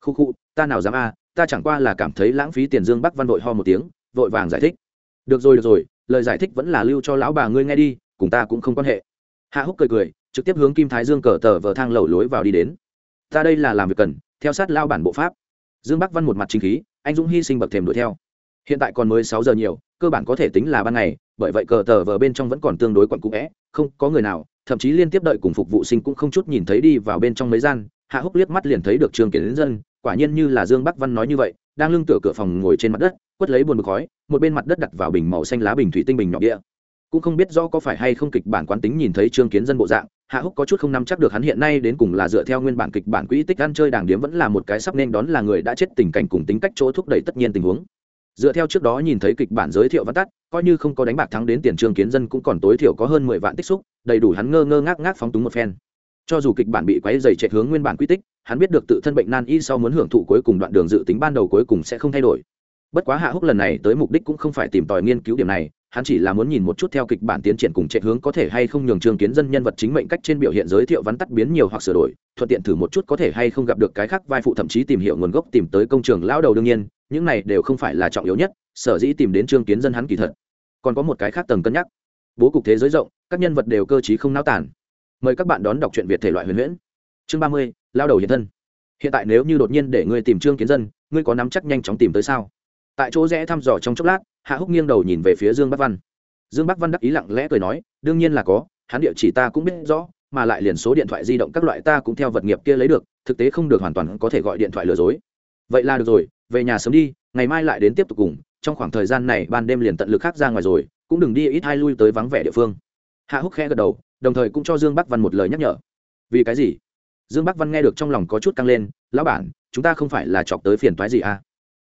Khu khu, ta nào dám a, ta chẳng qua là cảm thấy lãng phí tiền dương bắc văn vội ho một tiếng, vội vàng giải thích. Được rồi được rồi, lời giải thích vẫn là lưu cho lão bà ngươi nghe đi, cùng ta cũng không quan hệ. Hạ húc cười cười, trực tiếp hướng kim thái dương cờ tờ vờ thang lầu lối vào đi đến ta đây là làm việc cần, theo sát lao bản bộ pháp. Dương bắc văn một mặt chính khí, anh dũng hy sinh bậc thềm đuổi theo. Hiện tại còn mới sáu giờ nhiều, cơ bản có thể tính là ban ngày, bởi vậy cờ tờ vờ bên trong vẫn còn tương đối quặn cũ vẽ, không có người nào, thậm chí liên tiếp đợi cùng phục vụ sinh cũng không chút nhìn thấy đi vào bên trong mấy gian, hạ húc liếc mắt liền thấy được trương kiến dân, quả nhiên như là dương bắc văn nói như vậy, đang lưng tựa cửa phòng ngồi trên mặt đất, quất lấy buồn bực khói, một bên mặt đất đặt vào bình màu xanh lá bình thủy tinh bình nhỏ địa cũng không biết do có phải hay không kịch bản quán tính nhìn thấy trương kiến dân bộ dạng hạ húc có chút không nắm chắc được hắn hiện nay đến cùng là dựa theo nguyên bản kịch bản quỹ tích ăn chơi đàng điếm vẫn là một cái sắp nên đón là người đã chết tình cảnh cùng tính cách chỗ thúc đẩy tất nhiên tình huống. Dựa theo trước đó nhìn thấy kịch bản giới thiệu văn tắt, coi như không có đánh bạc thắng đến tiền trương kiến dân cũng còn tối thiểu có hơn mười vạn tích xúc, đầy đủ hắn ngơ ngơ ngác ngác phóng túng một phen. Cho dù kịch bản bị quấy dày chạy hướng nguyên bản quy tích, hắn biết được tự thân bệnh nan y sau muốn hưởng thụ cuối cùng đoạn đường dự tính ban đầu cuối cùng sẽ không thay đổi. Bất quá hạ húc lần này tới mục đích cũng không phải tìm tòi nghiên cứu điểm này hắn chỉ là muốn nhìn một chút theo kịch bản tiến triển cùng chạy hướng có thể hay không nhường trường kiến dân nhân vật chính mệnh cách trên biểu hiện giới thiệu vắn tắt biến nhiều hoặc sửa đổi, thuận tiện thử một chút có thể hay không gặp được cái khác vai phụ thậm chí tìm hiểu nguồn gốc tìm tới công trường lão đầu đương nhiên, những này đều không phải là trọng yếu nhất, sở dĩ tìm đến trương kiến dân hắn kỳ thật. Còn có một cái khác tầng cân nhắc. Bố cục thế giới rộng, các nhân vật đều cơ t không náo tản mời các bạn đón đọc truyện việt thể loại huyền huyễn. Chương ba mươi lao đầu hiện thân. Hiện tại nếu như đột nhiên để ngươi tìm trương kiến dân, ngươi có nắm chắc nhanh chóng tìm tới sao? Tại chỗ rẽ thăm dò trong chốc lát, hạ húc nghiêng đầu nhìn về phía dương bắc văn. Dương bắc văn đắc ý lặng lẽ cười nói, đương nhiên là có, hắn địa chỉ ta cũng biết rõ, mà lại liền số điện thoại di động các loại ta cũng theo vật nghiệp kia lấy được, thực tế không được hoàn toàn có thể gọi điện thoại lừa dối. Vậy là được rồi, về nhà sớm đi, ngày mai lại đến tiếp tục cùng, trong khoảng thời gian này ban đêm liền tận lực khác ra ngoài rồi, cũng đừng đi ít hai lui tới vắng vẻ địa phương. Hạ húc khẽ gật đầu, đồng thời cũng cho dương bắc văn một lời nhắc nhở. Vì cái gì? Dương bắc văn nghe được trong lòng có chút căng lên, lão bản, chúng ta không phải là chọc tới phiền toái gì à?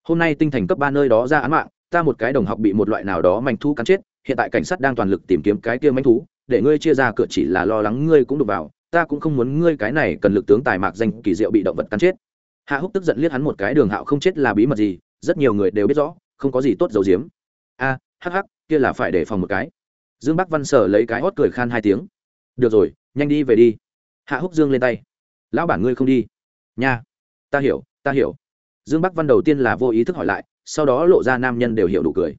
Hôm nay tinh thành cấp ba nơi đó ra án mạng, ta một cái đồng học bị một loại nào đó manh thú cắn chết, hiện tại cảnh sát đang toàn lực tìm kiếm cái kia manh thú, để ngươi chia ra cửa chỉ là lo lắng ngươi cũng đụng vào, ta cũng không muốn ngươi cái này cần lực tướng tài mạc danh kỳ diệu bị động vật cắn chết. Hạ húc tức giận liếc hắn một cái, đường hạo không chết là bí mật gì, rất nhiều người đều biết rõ, không có gì tốt dầu diếm a, hắc hắc, kia là phải để phòng một cái. Dương bắc văn sở lấy cái hót cười khan hai tiếng. Được rồi, nhanh đi về đi. Hạ húc dương lên tay. Lão bản ngươi không đi. Nha, ta hiểu ta hiểu dương bắc văn đầu tiên là vô ý thức hỏi lại, sau đó lộ ra nam nhân đều hiểu đủ cười.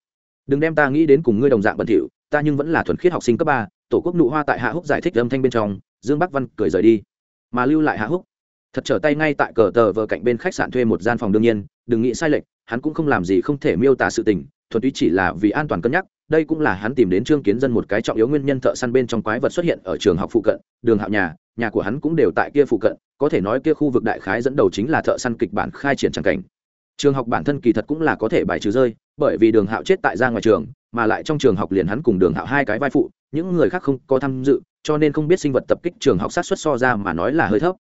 Đừng đem ta nghĩ đến cùng ngươi đồng dạng bẩn thỉu, ta nhưng vẫn là thuần khiết học sinh cấp ba, tổ quốc nụ hoa tại hạ húc giải thích âm thanh bên trong, dương bắc văn cười rời đi. Mà lưu lại hạ húc. Thật trở tay ngay tại cờ tờ vờ cạnh bên khách sạn thuê một gian phòng đương nhiên, đừng nghĩ sai lệch, hắn cũng không làm gì không thể miêu tả sự tình, thuần túy chỉ là vì an toàn cân nhắc đây cũng là hắn tìm đến trương kiến dân một cái trọng yếu nguyên nhân thợ săn bên trong quái vật xuất hiện ở trường học phụ cận, đường hạo nhà nhà của hắn cũng đều tại kia phụ cận, có thể nói kia khu vực đại khái dẫn đầu chính là thợ săn kịch bản khai triển tràng cảnh. Trường học bản thân kỳ thật cũng là có thể bài trừ rơi, bởi vì đường hạo chết tại ra ngoài trường, mà lại trong trường học liền hắn cùng đường hạo hai cái vai phụ, những người khác không có tham dự, cho nên không biết sinh vật tập kích trường học sát xuất so ra mà nói là hơi thấp.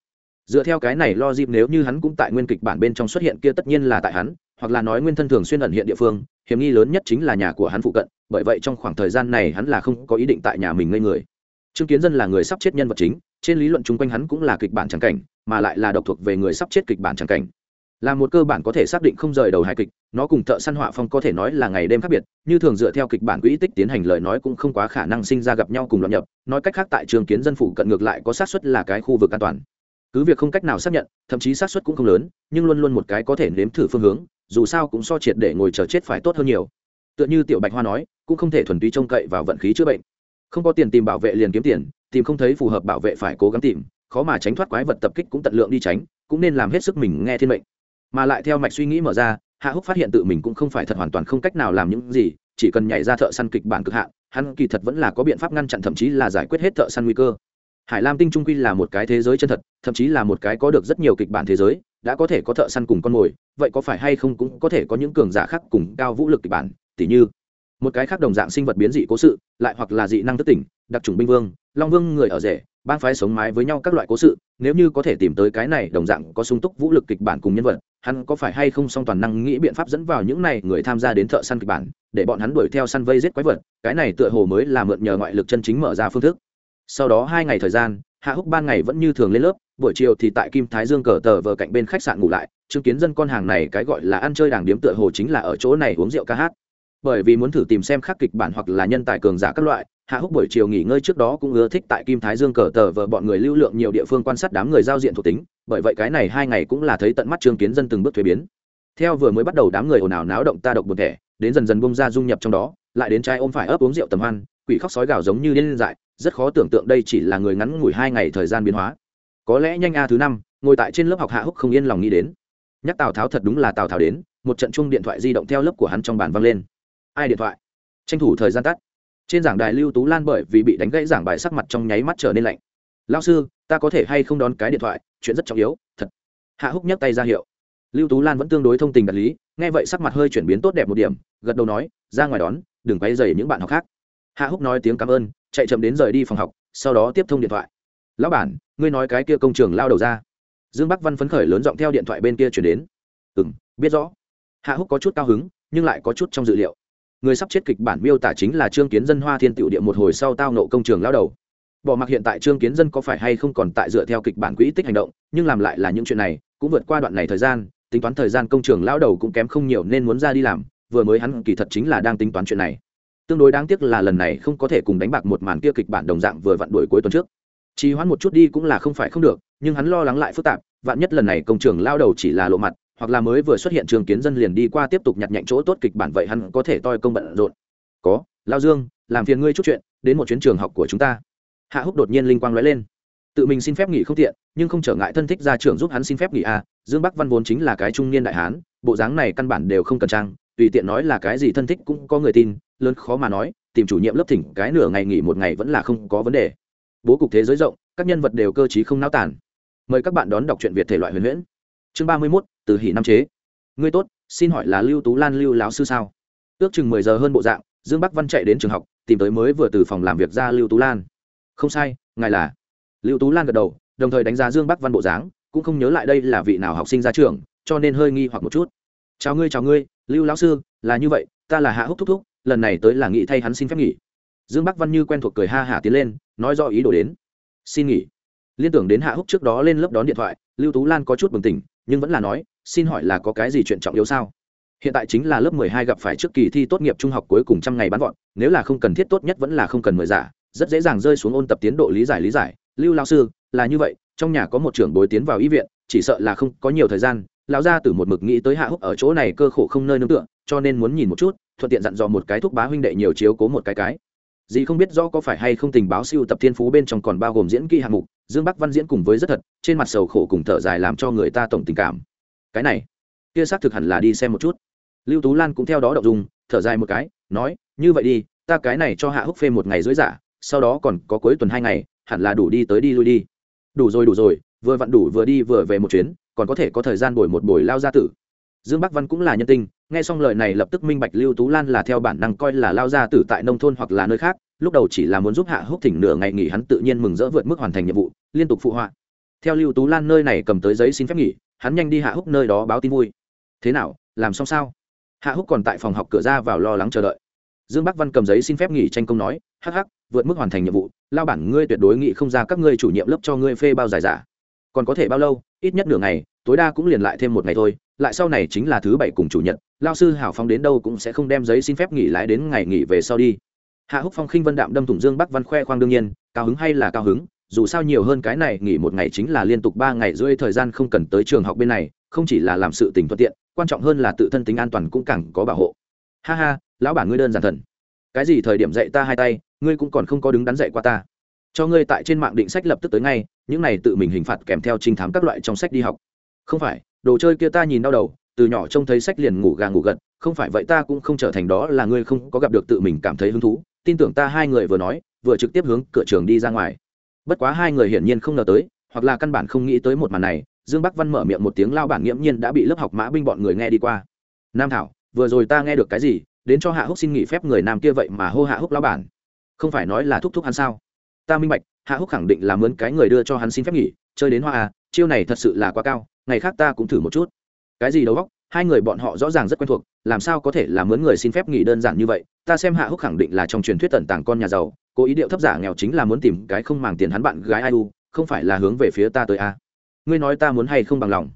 Dựa theo cái này lo dịp nếu như hắn cũng tại nguyên kịch bản bên trong xuất hiện kia tất nhiên là tại hắn, hoặc là nói nguyên thân thường xuyên ẩn hiện địa phương hiểm nghi lớn nhất chính là nhà của hắn phụ cận, bởi vậy trong khoảng thời gian này hắn là không có ý định tại nhà mình ngây người. Trương kiến dân là người sắp chết nhân vật chính, trên lý luận chung quanh hắn cũng là kịch bản tràng cảnh, mà lại là độc thuộc về người sắp chết kịch bản tràng cảnh. Là một cơ bản có thể xác định không rời đầu hài kịch, nó cùng thợ săn họa phong có thể nói là ngày đêm khác biệt, như thường dựa theo kịch bản quỹ tích tiến hành lời nói cũng không quá khả năng sinh ra gặp nhau cùng loạn nhập, nói cách khác tại trường kiến dân phủ cận ngược lại có xác suất là cái khu vực an toàn. Cứ việc không cách nào xác nhận, thậm chí xác suất cũng không lớn, nhưng luôn luôn một cái có thể nếm thử phương hướng dù sao cũng so triệt để ngồi chờ chết phải tốt hơn nhiều. Tựa như tiểu bạch hoa nói, cũng không thể thuần túy trông cậy vào vận khí chữa bệnh. Không có tiền tìm bảo vệ liền kiếm tiền, tìm không thấy phù hợp bảo vệ phải cố gắng tìm, khó mà tránh thoát quái vật tập kích cũng tận lượng đi tránh, cũng nên làm hết sức mình nghe thiên mệnh. Mà lại theo mạch suy nghĩ mở ra, hạ húc phát hiện tự mình cũng không phải thật hoàn toàn không cách nào làm những gì, chỉ cần nhảy ra thợ săn kịch bản cực hạn, hắn kỳ thật vẫn là có biện pháp ngăn chặn thậm chí là giải quyết hết thợ săn nguy cơ. Hải lam tinh trung quy là một cái thế giới chân thật, thậm chí là một cái có được rất nhiều kịch bản thế giới đã có thể có thợ săn cùng con mồi, vậy có phải hay không cũng có thể có những cường giả khác cùng cao vũ lực kịch bản, tỉ như, một cái khác đồng dạng sinh vật biến dị cố sự, lại hoặc là dị năng thất tỉnh, đặc trùng binh vương, long vương người ở rể, bang phái sống mái với nhau các loại cố sự, nếu như có thể tìm tới cái này đồng dạng có sung túc vũ lực kịch bản cùng nhân vật, hắn có phải hay không song toàn năng nghĩ biện pháp dẫn vào những này người tham gia đến thợ săn kịch bản, để bọn hắn đuổi theo săn vây giết quái vật, cái này tựa hồ mới là mượn nhờ ngoại lực chân chính mở ra phương thức. Sau đó hai ngày thời gian hạ húc ban ngày vẫn như thường lên lớp, buổi chiều thì tại kim thái dương cờ tờ vờ cạnh bên khách sạn ngủ lại, chứng kiến dân con hàng này cái gọi là ăn chơi đàng điếm tựa hồ chính là ở chỗ này uống rượu ca hát. Bởi vì muốn thử tìm xem khắc kịch bản hoặc là nhân tài cường giả các loại, hạ húc buổi chiều nghỉ ngơi trước đó cũng ưa thích tại kim thái dương cờ tờ vờ bọn người lưu lượng nhiều địa phương quan sát đám người giao diện thuộc tính, bởi vậy cái này hai ngày cũng là thấy tận mắt chứng kiến dân từng bước thuế biến. Theo vừa mới bắt đầu đám người ồn ào náo động ta độc một thẻ, đến dần dần bung ra dung nhập trong đó, lại đến trai ôm phải ấp uống rượu tầm hoan quỷ khóc sói gào giống như điên dại, rất khó tưởng tượng đây chỉ là người ngắn ngủi hai ngày thời gian biến hóa. Có lẽ nhanh a thứ năm, ngồi tại trên lớp học hạ húc không yên lòng nghĩ đến. Nhắc tào tháo thật đúng là tào tháo đến, một trận chung điện thoại di động theo lớp của hắn trong bàn văng lên. Ai điện thoại? Tranh thủ thời gian tắt. Trên giảng đài lưu tú lan bởi vì bị đánh gãy giảng bài sắc mặt trong nháy mắt trở nên lạnh. Lao sư, ta có thể hay không đón cái điện thoại? Chuyện rất trọng yếu, thật. Hạ húc nhấc tay ra hiệu. Lưu tú lan vẫn tương đối thông tình đạt lý, nghe vậy sắc mặt hơi chuyển biến tốt đẹp một điểm, gật đầu nói, ra ngoài đón, đừng quay dày những bạn học khác hạ húc nói tiếng cảm ơn, chạy chậm đến rời đi phòng học, sau đó tiếp thông điện thoại. Lão bản, ngươi nói cái kia công trường lao đầu ra. Dương bắc văn phấn khởi lớn giọng theo điện thoại bên kia chuyển đến. Ừ m biết rõ. Hạ húc có chút cao hứng, nhưng lại có chút trong dự liệu. Người sắp chết kịch bản miêu tả chính là trương kiến dân hoa thiên tiểu địa một hồi sau tao nộ công trường lao đầu. Bỏ mặc hiện tại trương kiến dân có phải hay không còn tại dựa theo kịch bản quỹ tích hành động, nhưng làm lại là những chuyện này, cũng vượt qua đoạn này thời gian, tính toán thời gian công trường lao đầu cũng kém không nhiều nên muốn ra đi làm, vừa mới hắn kỳ thật chính là đang tính toán chuyện này tương đối đáng tiếc là lần này không có thể cùng đánh bạc một màn kia kịch bản đồng dạng vừa vặn đuổi cuối tuần trước. Trì hoãn một chút đi cũng là không phải không được, nhưng hắn lo lắng lại phức tạp, vạn nhất lần này công trường lao đầu chỉ là lộ mặt, hoặc là mới vừa xuất hiện trường kiến dân liền đi qua tiếp tục nhặt nhạnh chỗ tốt kịch bản vậy hắn có thể toi công bận rộn. Có, lao dương, làm phiền ngươi chút chuyện, đến một chuyến trường học của chúng ta. Hạ húc đột nhiên linh quang lóe lên. Tự mình xin phép nghỉ không tiện, nhưng không trở ngại thân thích ra trường giúp hắn xin phép nghỉ à dương bắc văn vốn chính là cái trung niên đại hán, bộ dáng này căn bản đều không cần trang tùy tiện nói là cái gì thân thích cũng có người tin, lớn khó mà nói, tìm chủ nhiệm lớp thỉnh cái nửa ngày nghỉ một ngày vẫn là không có vấn đề. Bố cục thế giới rộng, các nhân vật đều cơ t không náo tản mời các bạn đón đọc truyện việt thể loại huyền huyễn. Chương ba mươi mốt, từ hỷ năm chế. Ngươi tốt, xin hỏi là lưu tú lan lưu láo sư sao? Ước chừng mười giờ hơn bộ dạng, dương bắc văn chạy đến trường học, tìm tới mới vừa từ phòng làm việc ra lưu tú lan. Không sai, ngài là. Lưu tú lan gật đầu, đồng thời đánh giá dương bắc văn bộ dáng, cũng không nhớ lại đây là vị nào học sinh ra trường, cho nên hơi nghi hoặc một chút. Chào ngươi chào ngươi lưu lão sư, là như vậy, ta là hạ húc thúc thúc, lần này tới là nghị thay hắn xin phép nghỉ. Dương bắc văn như quen thuộc cười ha hả tiến lên, nói do ý đồ đến. Xin nghỉ. Liên tưởng đến hạ húc trước đó lên lớp đón điện thoại, lưu tú lan có chút bừng tỉnh, nhưng vẫn là nói, xin hỏi là có cái gì chuyện trọng yếu sao? Hiện tại chính là lớp mười hai gặp phải trước kỳ thi tốt nghiệp trung học cuối cùng trăm ngày bán gọn nếu là không cần thiết tốt nhất vẫn là không cần mời giả, rất dễ dàng rơi xuống ôn tập tiến độ lý giải lý giải. Lưu lao sư, là như vậy, trong nhà có một trưởng bối tiến vào y viện, chỉ sợ là không có nhiều thời gian lão gia từ một mực nghĩ tới hạ húc ở chỗ này cơ khổ không nơi nương tựa, cho nên muốn nhìn một chút, thuận tiện dặn dò một cái thúc bá huynh đệ nhiều chiếu cố một cái cái. Dì không biết rõ có phải hay không tình báo siêu tập thiên phú bên trong còn bao gồm diễn kỹ hạng mục, dương bắc văn diễn cùng với rất thật, trên mặt sầu khổ cùng thở dài làm cho người ta tổng tình cảm. Cái này, kia xác thực hẳn là đi xem một chút. Lưu tú lan cũng theo đó đọc dùng thở dài một cái, nói, như vậy đi, ta cái này cho hạ húc phê một ngày dưới giả, sau đó còn có cuối tuần hai ngày, hẳn là đủ đi tới đi lui đi. Đủ rồi đủ rồi, vừa vặn đủ vừa đi vừa về một chuyến còn có thể có thời gian bồi một buổi lao gia tử. Dương bắc văn cũng là nhân tinh, nghe xong lời này lập tức minh bạch lưu tú lan là theo bản năng coi là lao gia tử tại nông thôn hoặc là nơi khác, lúc đầu chỉ là muốn giúp hạ húc thỉnh nửa ngày nghỉ hắn tự nhiên mừng rỡ vượt mức hoàn thành nhiệm vụ, liên tục phụ họa. Theo lưu tú lan nơi này cầm tới giấy xin phép nghỉ, hắn nhanh đi hạ húc nơi đó báo tin vui. Thế nào, làm xong sao? Hạ húc còn tại phòng học cửa ra vào lo lắng chờ đợi. Dương bắc văn cầm giấy xin phép nghỉ tranh công nói, hắc hắc, vượt mức hoàn thành nhiệm vụ, lao bản ngươi tuyệt đối nghị không ra các ngươi chủ nhiệm lớp cho ngươi phê bao giải giả còn có thể bao lâu, ít nhất nửa ngày, tối đa cũng liền lại thêm một ngày thôi, lại sau này chính là thứ bảy cùng chủ nhật lao sư hảo phong đến đâu cũng sẽ không đem giấy xin phép nghỉ lái đến ngày nghỉ về sau đi. Hạ húc phong khinh vân đạm đâm thủng dương bắc văn khoe khoang đương nhiên, cao hứng hay là cao hứng, dù sao nhiều hơn cái này, nghỉ một ngày chính là liên tục ba ngày rưỡi thời gian không cần tới trường học bên này, không chỉ là làm sự tình thuận tiện, quan trọng hơn là tự thân tính an toàn cũng càng có bảo hộ. Ha ha, lão bản ngươi đơn giản thần. Cái gì thời điểm dạy ta hai tay, ngươi cũng còn không có đứng đắn dạy qua ta cho ngươi tại trên mạng định sách lập tức tới ngay, những này tự mình hình phạt kèm theo trinh thám các loại trong sách đi học. Không phải, đồ chơi kia ta nhìn đau đầu, từ nhỏ trông thấy sách liền ngủ gà ngủ gật, không phải vậy ta cũng không trở thành đó là ngươi không có gặp được tự mình cảm thấy hứng thú. Tin tưởng ta hai người vừa nói, vừa trực tiếp hướng cửa trường đi ra ngoài. Bất quá hai người hiển nhiên không ngờ tới, hoặc là căn bản không nghĩ tới một màn này, dương bắc văn mở miệng một tiếng lao bản nghiễm nhiên đã bị lớp học mã binh bọn người nghe đi qua. Nam thảo, vừa rồi ta nghe được cái gì? Đến cho hạ húc xin nghỉ phép người nam kia vậy mà hô hạ húc lao bản. Không phải nói là thúc thúc hắn sao? Ta minh bạch, hạ húc khẳng định là mướn cái người đưa cho hắn xin phép nghỉ, chơi đến hoa à chiêu này thật sự là quá cao, ngày khác ta cũng thử một chút. Cái gì đầu góc hai người bọn họ rõ ràng rất quen thuộc, làm sao có thể là mướn người xin phép nghỉ đơn giản như vậy? Ta xem hạ húc khẳng định là trong truyền thuyết tận tàng con nhà giàu, cố ý điệu thấp giả nghèo chính là muốn tìm cái không màng tiền hắn bạn gái ai u, không phải là hướng về phía ta tới a à. ngươi nói ta muốn hay không bằng lòng?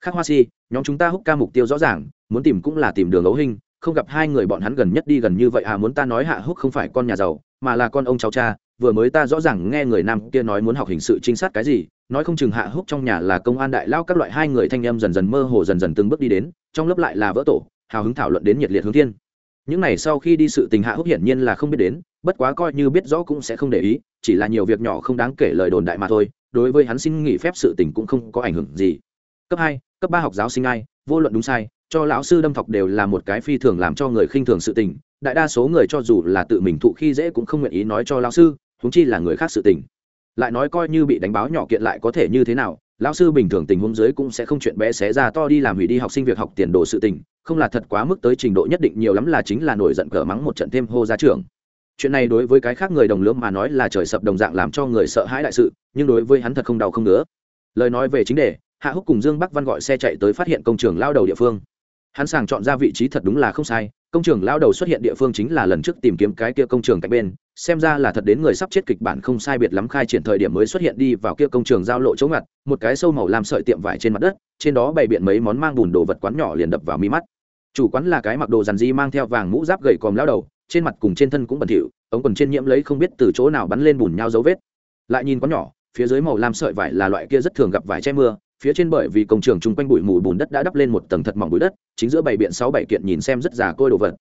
Khác hoa si, nhóm chúng ta húc ca mục tiêu rõ ràng, muốn tìm cũng là tìm đường ấu hình, không gặp hai người bọn hắn gần nhất đi gần như vậy à muốn ta nói hạ húc không phải con nhà giàu, mà là con ông cháu cha vừa mới ta rõ ràng nghe người nam kia nói muốn học hình sự trinh sát cái gì, nói không chừng hạ húc trong nhà là công an đại lao các loại hai người thanh em dần dần mơ hồ dần dần từng bước đi đến, trong lớp lại là vỡ tổ, hào hứng thảo luận đến nhiệt liệt hướng thiên. Những này sau khi đi sự tình hạ húc hiển nhiên là không biết đến, bất quá coi như biết rõ cũng sẽ không để ý, chỉ là nhiều việc nhỏ không đáng kể lời đồn đại mà thôi, đối với hắn xin nghỉ phép sự tình cũng không có ảnh hưởng gì. Cấp hai, cấp ba học giáo sinh ai, vô luận đúng sai, cho lão sư đâm thọc đều là một cái phi thường làm cho người khinh thường sự tình, đại đa số người cho dù là tự mình thụ khi dễ cũng không nguyện ý nói cho lão sư huống chi là người khác sự tình. Lại nói coi như bị đánh báo nhỏ kiện lại có thể như thế nào, lão sư bình thường tình huống dưới cũng sẽ không chuyện bé xé ra to đi làm hủy đi học sinh việc học tiền đồ sự tình, không là thật quá mức tới trình độ nhất định nhiều lắm là chính là nổi giận cờ mắng một trận thêm hô ra trường. Chuyện này đối với cái khác người đồng lớp mà nói là trời sập đồng dạng làm cho người sợ hãi đại sự, nhưng đối với hắn thật không đau không nữa lời nói về chính đề, hạ húc cùng dương bắc văn gọi xe chạy tới phát hiện công trường lao đầu địa phương. Hắn sàng chọn ra vị trí thật đúng là không sai, công trường lao đầu xuất hiện địa phương chính là lần trước tìm kiếm cái kia công trường cạnh bên xem ra là thật đến người sắp chết kịch bản không sai biệt lắm khai triển thời điểm mới xuất hiện đi vào kia công trường giao lộ chỗ ngặt, một cái sâu màu làm sợi tiệm vải trên mặt đất, trên đó bày biện mấy món mang bùn đồ vật quán nhỏ liền đập vào mi mắt. Chủ quán là cái mặc đồ dàn di mang theo vàng mũ giáp gầy còm lao đầu, trên mặt cùng trên thân cũng bẩn thỉu, ống quần trên nhiễm lấy không biết từ chỗ nào bắn lên bùn nhau dấu vết. Lại nhìn quán nhỏ, phía dưới màu lam sợi vải là loại kia rất thường gặp vải che mưa, phía trên bởi vì công trường chung quanh bụi mù bùn đất đã đắp lên một tầng thật mỏng bụi đất, chính giữa bảy biện sáu bảy kiện nhìn xem rất già côi đồ vật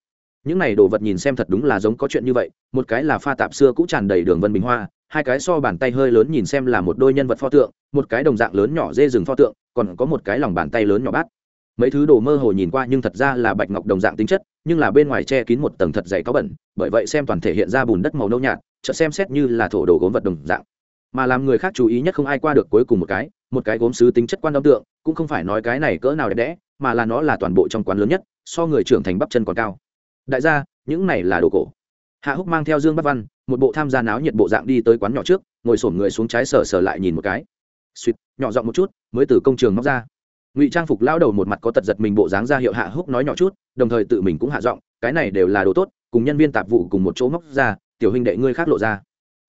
những này đồ vật nhìn xem thật đúng là giống có chuyện như vậy, một cái là pha tạp xưa cũ tràn đầy đường vân bình hoa, hai cái so bàn tay hơi lớn nhìn xem là một đôi nhân vật pho tượng, một cái đồng dạng lớn nhỏ dê rừng pho tượng, còn có một cái lòng bàn tay lớn nhỏ bát. Mấy thứ đồ mơ hồ nhìn qua nhưng thật ra là bạch ngọc đồng dạng tính chất, nhưng là bên ngoài che kín một tầng thật dày có bẩn, bởi vậy xem toàn thể hiện ra bùn đất màu nâu nhạt chợ xem xét như là thổ đồ gốm vật đồng dạng. Mà làm người khác chú ý nhất không ai qua được cuối cùng một cái một cái gốm sứ tính chất quan âm tượng, cũng không phải nói cái này cỡ nào đẹp đẽ, mà là nó là toàn bộ trong quán lớn nhất, so người trưởng thành bắp chân còn cao đại gia, những này là đồ cổ. Hạ húc mang theo dương bắc văn, một bộ tham gia náo nhiệt bộ dạng đi tới quán nhỏ trước, ngồi sổm người xuống trái sờ sờ lại nhìn một cái. Suýt nhỏ giọng một chút, mới từ công trường móc ra. Ngụy trang phục lao đầu một mặt có tật giật mình bộ dáng ra hiệu hạ húc nói nhỏ chút, đồng thời tự mình cũng hạ giọng, cái này đều là đồ tốt, cùng nhân viên tạp vụ cùng một chỗ móc ra, tiểu huynh đệ ngươi khác lộ ra.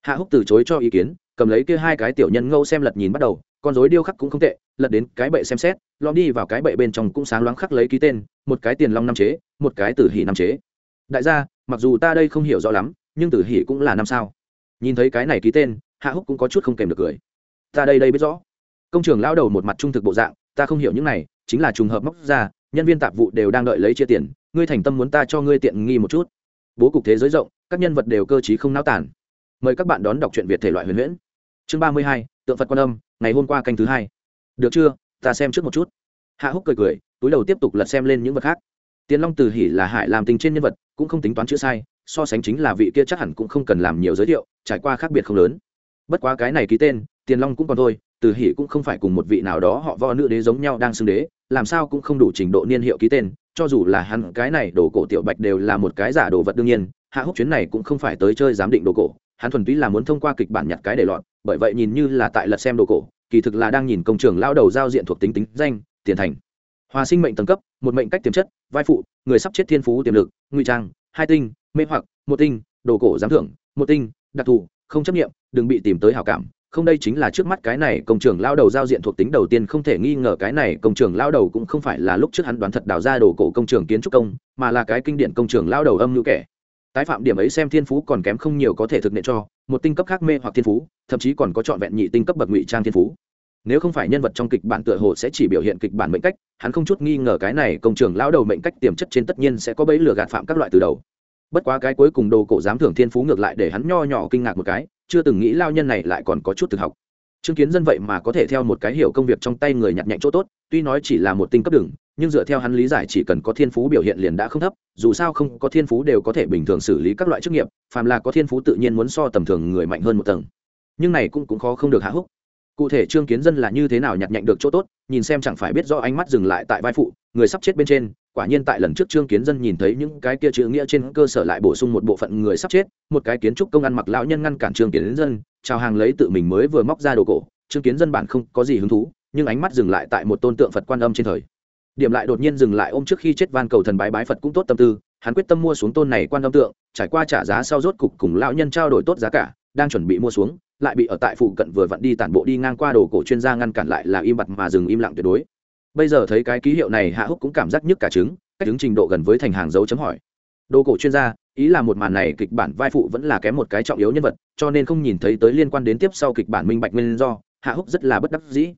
Hạ húc từ chối cho ý kiến, cầm lấy kia hai cái tiểu nhân ngâu xem lật nhìn bắt đầu, con dối điêu khắc cũng không tệ, lật đến cái bệ xem xét, lom đi vào cái bệ bên trong cũng sáng loáng khắc lấy ký tên, một cái tiền long năm chế, một cái tử hỷ năm chế đại gia, mặc dù ta đây không hiểu rõ lắm, nhưng tử Hỉ cũng là năm sao. Nhìn thấy cái này ký tên, hạ húc cũng có chút không kèm được cười. Ta đây đây biết rõ. Công trường lao đầu một mặt trung thực bộ dạng, ta không hiểu những này, chính là trùng hợp móc ra, nhân viên tạp vụ đều đang đợi lấy chia tiền, ngươi thành tâm muốn ta cho ngươi tiện nghi một chút. Bố cục thế giới rộng, các nhân vật đều cơ t không náo tản mời các bạn đón đọc truyện việt thể loại huyền huyễn. Chương ba mươi hai, tượng phật quan âm, ngày hôm qua canh thứ hai. Được chưa? Ta xem trước một chút. Hạ húc cười cười, túi đầu tiếp tục lật xem lên những vật khác. Tiến long từ hỉ là hải làm tình trên nhân vật cũng không tính toán chữ sai, so sánh chính là vị kia chắc hẳn cũng không cần làm nhiều giới thiệu, trải qua khác biệt không lớn. Bất quá cái này ký tên, tiền long cũng còn thôi, từ hỉ cũng không phải cùng một vị nào đó họ võ nữ đế giống nhau đang xưng đế, làm sao cũng không đủ trình độ niên hiệu ký tên, cho dù là hắn, cái này đồ cổ tiểu bạch đều là một cái giả đồ vật đương nhiên, hạ húc chuyến này cũng không phải tới chơi giám định đồ cổ, hắn thuần túy là muốn thông qua kịch bản nhặt cái để lọt, bởi vậy nhìn như là tại lật xem đồ cổ, kỳ thực là đang nhìn công trường lao đầu giao diện thuộc tính tính danh, tiền thành hòa sinh mệnh tầng cấp, một mệnh cách tiềm chất, vai phụ, người sắp chết thiên phú, tiềm lực, ngụy trang, hai tinh, mê hoặc, một tinh, đồ cổ giám thưởng, một tinh, đặc thù, không chấp nghiệm đừng bị tìm tới hảo cảm. Không đây chính là trước mắt cái này công trường lao đầu giao diện thuộc tính đầu tiên, không thể nghi ngờ cái này công trường lao đầu cũng không phải là lúc trước hắn đoán thật đào ra đồ cổ công trường kiến trúc công, mà là cái kinh điển công trường lao đầu âm ngữ kẻ. Tái phạm điểm ấy xem thiên phú còn kém không nhiều có thể thực hiện cho, một tinh cấp khác mê hoặc thiên phú, thậm chí còn có trọn vẹn nhị tinh cấp bậc ngụy trang thiên phú nếu không phải nhân vật trong kịch bản tựa hồ sẽ chỉ biểu hiện kịch bản mệnh cách, hắn không chút nghi ngờ cái này công trường lao đầu mệnh cách tiềm chất trên tất nhiên sẽ có bẫy lừa gạt phạm các loại từ đầu. Bất quá cái cuối cùng đồ cổ giám thưởng thiên phú ngược lại để hắn nho nhỏ kinh ngạc một cái, chưa từng nghĩ lao nhân này lại còn có chút thực học. Chứng kiến dân vậy mà có thể theo một cái hiểu công việc trong tay người nhặt nhạnh chỗ tốt, tuy nói chỉ là một tinh cấp đường, nhưng dựa theo hắn lý giải chỉ cần có thiên phú biểu hiện liền đã không thấp, dù sao không có thiên phú đều có thể bình thường xử lý các loại chức nghiệp, phàm là có thiên phú tự nhiên muốn so tầm thường người mạnh hơn một tầng. Nhưng này cũng cũng khó không được hạ húc cụ thể trương kiến dân là như thế nào nhặt nhạnh được chỗ tốt, nhìn xem chẳng phải biết do ánh mắt dừng lại tại vai phụ, người sắp chết bên trên, quả nhiên tại lần trước trương kiến dân nhìn thấy những cái kia chữ nghĩa trên cơ sở lại bổ sung một bộ phận người sắp chết, một cái kiến trúc công ăn mặc lão nhân ngăn cản trương kiến dân, chào hàng lấy tự mình mới vừa móc ra đồ cổ, trương kiến dân bản không có gì hứng thú, nhưng ánh mắt dừng lại tại một tôn tượng phật quan âm trên thời. Điểm lại đột nhiên dừng lại ôm trước khi chết van cầu thần bái bái phật cũng tốt tâm tư, hắn quyết tâm mua xuống tôn này quan âm tượng, trải qua trả giá sau rốt cục cùng lão nhân trao đổi tốt giá cả, đang chuẩn bị mua xuống lại bị ở tại phụ cận vừa vặn đi tản bộ đi ngang qua đồ cổ chuyên gia ngăn cản lại là im bặt mà dừng im lặng tuyệt đối. Bây giờ thấy cái ký hiệu này, hạ húc cũng cảm giác nhức cả trứng, cách đứng trình độ gần với thành hàng dấu chấm hỏi. Đồ cổ chuyên gia, ý là một màn này kịch bản vai phụ vẫn là kém một cái trọng yếu nhân vật, cho nên không nhìn thấy tới liên quan đến tiếp sau kịch bản minh bạch nguyên do, hạ húc rất là bất đắc dĩ.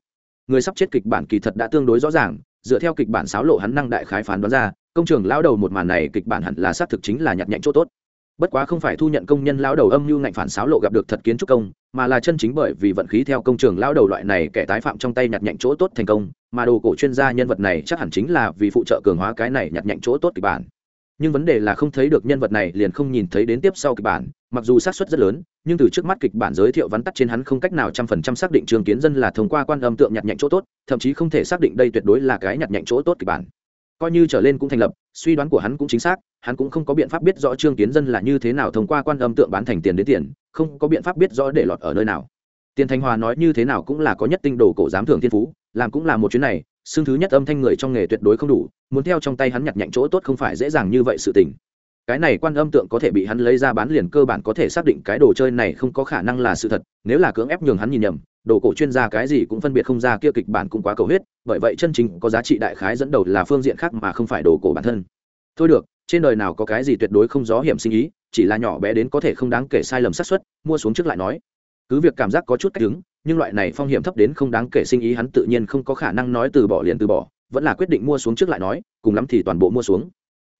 Người sắp chết kịch bản kỳ thật đã tương đối rõ ràng, dựa theo kịch bản sáo lộ hắn năng đại khái phán đoán ra, công trường lao đầu một màn này kịch bản hẳn là xác thực chính là nhặt nhạnh chỗ tốt bất quá không phải thu nhận công nhân lao đầu âm mưu ngạnh phản xáo lộ gặp được thật kiến trúc công, mà là chân chính bởi vì vận khí theo công trường lao đầu loại này kẻ tái phạm trong tay nhặt nhạnh chỗ tốt thành công, mà đồ cổ chuyên gia nhân vật này chắc hẳn chính là vì phụ trợ cường hóa cái này nhặt nhạnh chỗ tốt kịch bản. Nhưng vấn đề là không thấy được nhân vật này liền không nhìn thấy đến tiếp sau kịch bản, mặc dù xác suất rất lớn, nhưng từ trước mắt kịch bản giới thiệu vắn tắt trên hắn không cách nào trăm phần trăm xác định trường kiến dân là thông qua quan âm tượng nhặt nhạnh chỗ tốt, thậm chí không thể xác định đây tuyệt đối là cái nhặt nhạnh chỗ tốt kịch bản coi như trở lên cũng thành lập, suy đoán của hắn cũng chính xác, hắn cũng không có biện pháp biết rõ trương kiến dân là như thế nào thông qua quan âm tượng bán thành tiền đến tiền, không có biện pháp biết rõ để lọt ở nơi nào. Tiền thanh hòa nói như thế nào cũng là có nhất tinh đồ cổ giám thưởng thiên phú, làm cũng là một chuyến này xương thứ nhất âm thanh người trong nghề tuyệt đối không đủ, muốn theo trong tay hắn nhặt nhạnh chỗ tốt không phải dễ dàng như vậy sự tình. Cái này quan âm tượng có thể bị hắn lấy ra bán liền cơ bản có thể xác định cái đồ chơi này không có khả năng là sự thật, nếu là cưỡng ép nhường hắn nhìn nhầm đồ cổ chuyên gia cái gì cũng phân biệt không ra, kia kịch bản cũng quá cầu huyết, bởi vậy chân chính có giá trị đại khái dẫn đầu là phương diện khác mà không phải đồ cổ bản thân. Thôi được, trên đời nào có cái gì tuyệt đối không gió hiểm sinh ý, chỉ là nhỏ bé đến có thể không đáng kể sai lầm xác suất, mua xuống trước lại nói. Cứ việc cảm giác có chút cách đứng nhưng loại này phong hiểm thấp đến không đáng kể sinh ý hắn tự nhiên không có khả năng nói từ bỏ liền từ bỏ, vẫn là quyết định mua xuống trước lại nói, cùng lắm thì toàn bộ mua xuống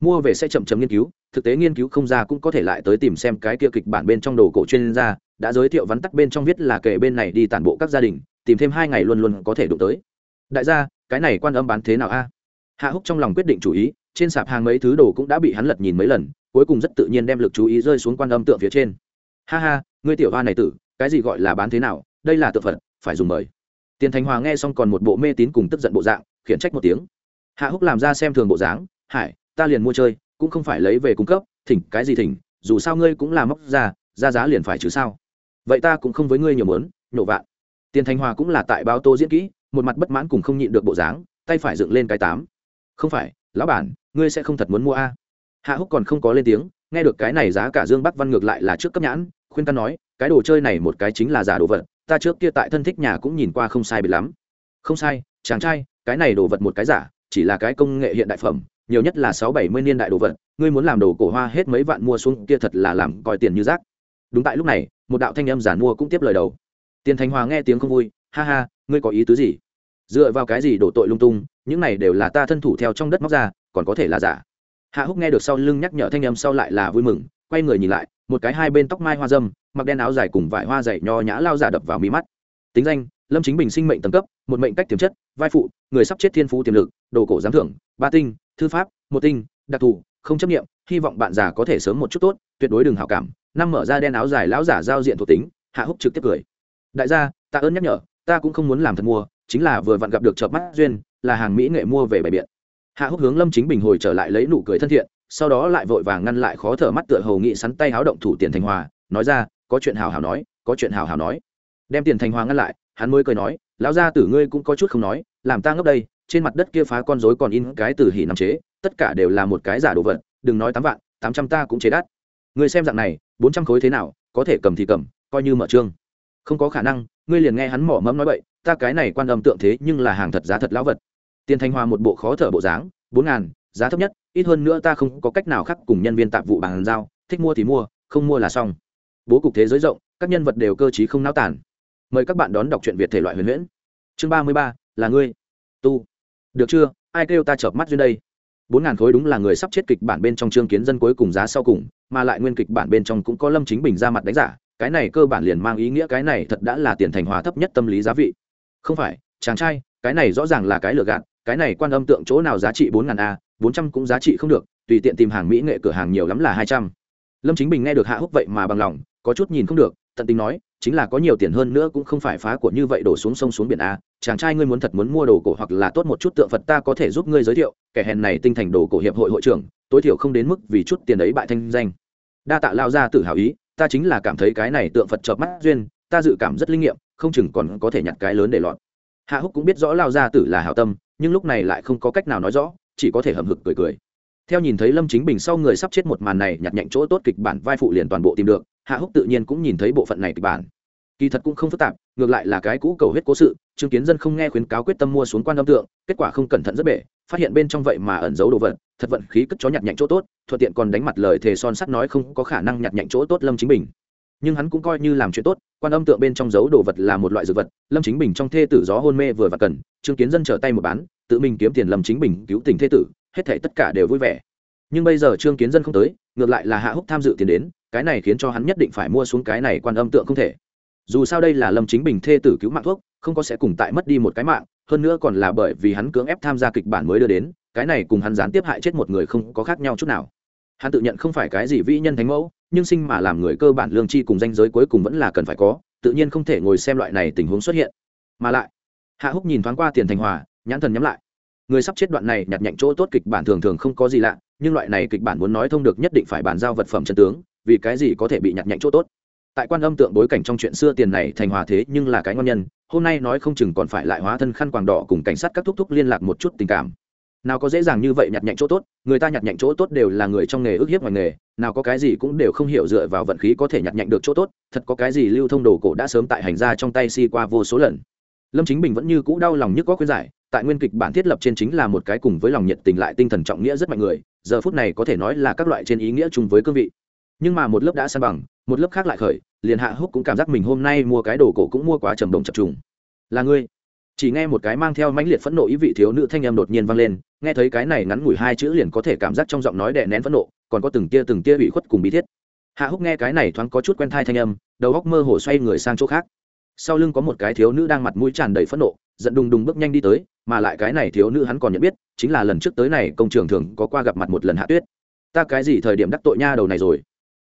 mua về sẽ chậm chậm nghiên cứu, thực tế nghiên cứu không ra cũng có thể lại tới tìm xem cái kia kịch bản bên trong đồ cổ chuyên gia, đã giới thiệu vắn tắt bên trong viết là kể bên này đi tản bộ các gia đình, tìm thêm hai ngày luôn luôn có thể đụng tới. Đại gia, cái này quan âm bán thế nào a? Hạ húc trong lòng quyết định chủ ý, trên sạp hàng mấy thứ đồ cũng đã bị hắn lật nhìn mấy lần, cuối cùng rất tự nhiên đem lực chú ý rơi xuống quan âm tượng phía trên. Ha ha, ngươi tiểu hoa này tử, cái gì gọi là bán thế nào, đây là tự phật, phải dùng mời. Tiền thành hòa nghe xong còn một bộ mê tín cùng tức giận bộ dạng, khiển trách một tiếng. Hạ húc làm ra xem thường bộ dáng, hải ta liền mua chơi, cũng không phải lấy về cung cấp, thỉnh cái gì thỉnh, dù sao ngươi cũng là móc ra ra giá liền phải chứ sao? Vậy ta cũng không với ngươi nhiều mớn nhổ vạn. Tiền thành hòa cũng là tại báo tô diễn kỹ, một mặt bất mãn cùng không nhịn được bộ dáng, tay phải dựng lên cái tám. Không phải, lão bản, ngươi sẽ không thật muốn mua a. Hạ húc còn không có lên tiếng, nghe được cái này giá cả dương bắc văn ngược lại là trước cấp nhãn, khuyên ta nói, cái đồ chơi này một cái chính là giả đồ vật, ta trước kia tại thân thích nhà cũng nhìn qua không sai biệt lắm. Không sai, chàng trai, cái này đồ vật một cái giả, chỉ là cái công nghệ hiện đại phẩm nhiều nhất là sáu bảy mươi niên đại đồ vật, ngươi muốn làm đồ cổ hoa hết mấy vạn mua xuống kia thật là làm coi tiền như rác. Đúng tại lúc này, một đạo thanh âm giản mua cũng tiếp lời đầu. Tiền thành hòa nghe tiếng không vui, ha ha, ngươi có ý tứ gì? Dựa vào cái gì đổ tội lung tung, những này đều là ta thân thủ theo trong đất móc ra, còn có thể là giả. Hạ húc nghe được sau lưng nhắc nhở thanh âm sau lại là vui mừng, quay người nhìn lại, một cái hai bên tóc mai hoa dâm, mặc đen áo dài cùng vải hoa dày nho nhã lao giả đập vào mí mắt. Tính danh, lâm chính bình sinh mệnh tầng cấp, một mệnh cách tiềm chất, vai phụ, người sắp chết thiên phú tiềm lực, đồ cổ giám thưởng, ba tinh thư pháp, một tinh, đặc thù, không chấp nghiệm hy vọng bạn già có thể sớm một chút tốt, tuyệt đối đừng hảo cảm. Năm mở ra đen áo dài lão giả giao diện thuộc tính, hạ húc trực tiếp cười. Đại gia tạ ơn nhắc nhở, ta cũng không muốn làm thật mua, chính là vừa vặn gặp được chợp mắt duyên, là hàng mỹ nghệ mua về bài biện. Hạ húc hướng lâm chính bình hồi trở lại lấy nụ cười thân thiện, sau đó lại vội vàng ngăn lại khó thở mắt tựa hầu nghị sắn tay háo động thủ tiền thành hòa, nói ra, có chuyện hào hào nói, có chuyện hào hào nói. Đem tiền thành hòa ngăn lại, hắn mới cười nói, lão gia tử ngươi cũng có chút không nói, làm ta ngốc đây trên mặt đất kia phá con rối còn in cái từ hỉ nằm chế, tất cả đều là một cái giả đồ vật, đừng nói tám vạn, tám trăm ta cũng chế đắt. Người xem dạng này, bốn trăm khối thế nào, có thể cầm thì cầm, coi như mở trương. Không có khả năng, ngươi liền nghe hắn mỏ mẫm nói vậy ta cái này quan âm tượng thế nhưng là hàng thật giá thật lão vật. Tiền thanh hoa một bộ khó thở bộ dáng, bốn ngàn, giá thấp nhất, ít hơn nữa ta không có cách nào khác cùng nhân viên tạp vụ bàn giao, thích mua thì mua, không mua là xong. Bố cục thế giới rộng, các nhân vật đều cơ t không náo tản mời các bạn đón đọc truyện việt thể loại huyền huyễn. Chương ba mươi ba, là ngươi. Tu được chưa? Ai kêu ta chợp mắt duyên đây? Bốn ngàn khối đúng là người sắp chết kịch bản bên trong chương kiến dân cuối cùng giá sau cùng, mà lại nguyên kịch bản bên trong cũng có lâm chính bình ra mặt đánh giả. Cái này cơ bản liền mang ý nghĩa cái này thật đã là tiền thành hòa thấp nhất tâm lý giá vị. Không phải, chàng trai, cái này rõ ràng là cái lừa gạt. Cái này quan âm tượng chỗ nào giá trị bốn ngàn a, bốn trăm cũng giá trị không được, tùy tiện tìm hàng mỹ nghệ cửa hàng nhiều lắm là hai trăm. Lâm chính bình nghe được hạ húc vậy mà bằng lòng, có chút nhìn không được, tận tình nói chính là có nhiều tiền hơn nữa cũng không phải phá của như vậy đổ xuống sông xuống biển a chàng trai ngươi muốn thật muốn mua đồ cổ hoặc là tốt một chút tượng phật ta có thể giúp ngươi giới thiệu, kẻ hèn này tinh thành đồ cổ hiệp hội hội trưởng, tối thiểu không đến mức vì chút tiền ấy bại thanh danh. Đa tạ lao ra tự hào ý, ta chính là cảm thấy cái này tượng phật chợp mắt duyên, ta dự cảm rất linh nghiệm, không chừng còn có thể nhặt cái lớn để lọt. Hạ húc cũng biết rõ lao gia tử là hảo tâm, nhưng lúc này lại không có cách nào nói rõ, chỉ có thể hầm hực cười cười theo nhìn thấy lâm chính bình sau người sắp chết một màn này, nhặt nhạnh chỗ tốt kịch bản vai phụ liền toàn bộ tìm được, hạ húc tự nhiên cũng nhìn thấy bộ phận này kịch bản. Kỳ thật cũng không phức tạp, ngược lại là cái cũ cầu huyết cố sự chứng kiến dân không nghe khuyến cáo quyết tâm mua xuống quan âm tượng, kết quả không cẩn thận rất bể, phát hiện bên trong vậy mà ẩn giấu đồ vật, thật vận khí cất chó nhặt nhạnh chỗ tốt, thuận tiện còn đánh mặt lời thề son sắt nói không có khả năng nhặt nhạnh chỗ tốt lâm chính bình. Nhưng hắn cũng coi như làm chuyện tốt, quan âm tượng bên trong giấu đồ vật là một loại dược vật, lâm chính bình trong thê tử gió hôn mê vừa và cần chứng kiến dân trở tay một bán, tự mình kiếm tiền lâm chính bình cứu tình thê tử hết thảy tất cả đều vui vẻ. Nhưng bây giờ trương kiến dân không tới, ngược lại là hạ húc tham dự tiền đến, cái này khiến cho hắn nhất định phải mua xuống cái này quan âm tượng không thể. Dù sao đây là lâm chính bình thê tử cứu mạng thuốc, không có sẽ cùng tại mất đi một cái mạng, hơn nữa còn là bởi vì hắn cưỡng ép tham gia kịch bản mới đưa đến, cái này cùng hắn gián tiếp hại chết một người không có khác nhau chút nào. Hắn tự nhận không phải cái gì vĩ nhân thánh mẫu, nhưng sinh mà làm người cơ bản lương tri cùng danh giới cuối cùng vẫn là cần phải có, tự nhiên không thể ngồi xem loại này tình huống xuất hiện. Mà lại, hạ húc nhìn thoáng qua tiền thành hòa, nhãn thần nhắm lại người sắp chết đoạn này nhặt nhạnh chỗ tốt kịch bản thường thường không có gì lạ, nhưng loại này kịch bản muốn nói thông được nhất định phải bàn giao vật phẩm chân tướng, vì cái gì có thể bị nhặt nhạnh chỗ tốt? Tại quan âm tượng bối cảnh trong chuyện xưa tiền này thành hòa thế nhưng là cái ngon nhân, hôm nay nói không chừng còn phải lại hóa thân khăn quàng đỏ cùng cảnh sát các thúc thúc liên lạc một chút tình cảm. Nào có dễ dàng như vậy nhặt nhạnh chỗ tốt, người ta nhặt nhạnh chỗ tốt đều là người trong nghề ước hiếp ngoài nghề, nào có cái gì cũng đều không hiểu dựa vào vận khí có thể nhặt nhạnh được chỗ tốt, thật có cái gì lưu thông đồ cổ đã sớm tại hành ra trong tay si qua vô số lần. Lâm chính bình vẫn như cũ đau lòng nhức có khuyên giải tại nguyên kịch bản thiết lập trên chính là một cái cùng với lòng nhiệt tình lại tinh thần trọng nghĩa rất mạnh người, giờ phút này có thể nói là các loại trên ý nghĩa chung với cương vị. Nhưng mà một lớp đã san bằng, một lớp khác lại khởi, liền hạ húc cũng cảm giác mình hôm nay mua cái đồ cổ cũng mua quá trầm đồng chập trùng. Là ngươi? Chỉ nghe một cái mang theo mãnh liệt phẫn nộ ý vị thiếu nữ thanh em đột nhiên vang lên, nghe thấy cái này ngắn ngủi hai chữ liền có thể cảm giác trong giọng nói đè nén phẫn nộ, còn có từng tia từng tia ủy khuất cùng bí thiết. Hạ húc nghe cái này thoáng có chút quen thai thanh âm, đầu góc mơ hồ xoay người sang chỗ khác. Sau lưng có một cái thiếu nữ đang mặt mũi tràn đầy phẫn nộ, giận đùng đùng bước nhanh đi tới mà lại cái này thiếu nữ hắn còn nhận biết, chính là lần trước tới này công trường thường có qua gặp mặt một lần hạ tuyết. Ta cái gì thời điểm đắc tội nha đầu này rồi?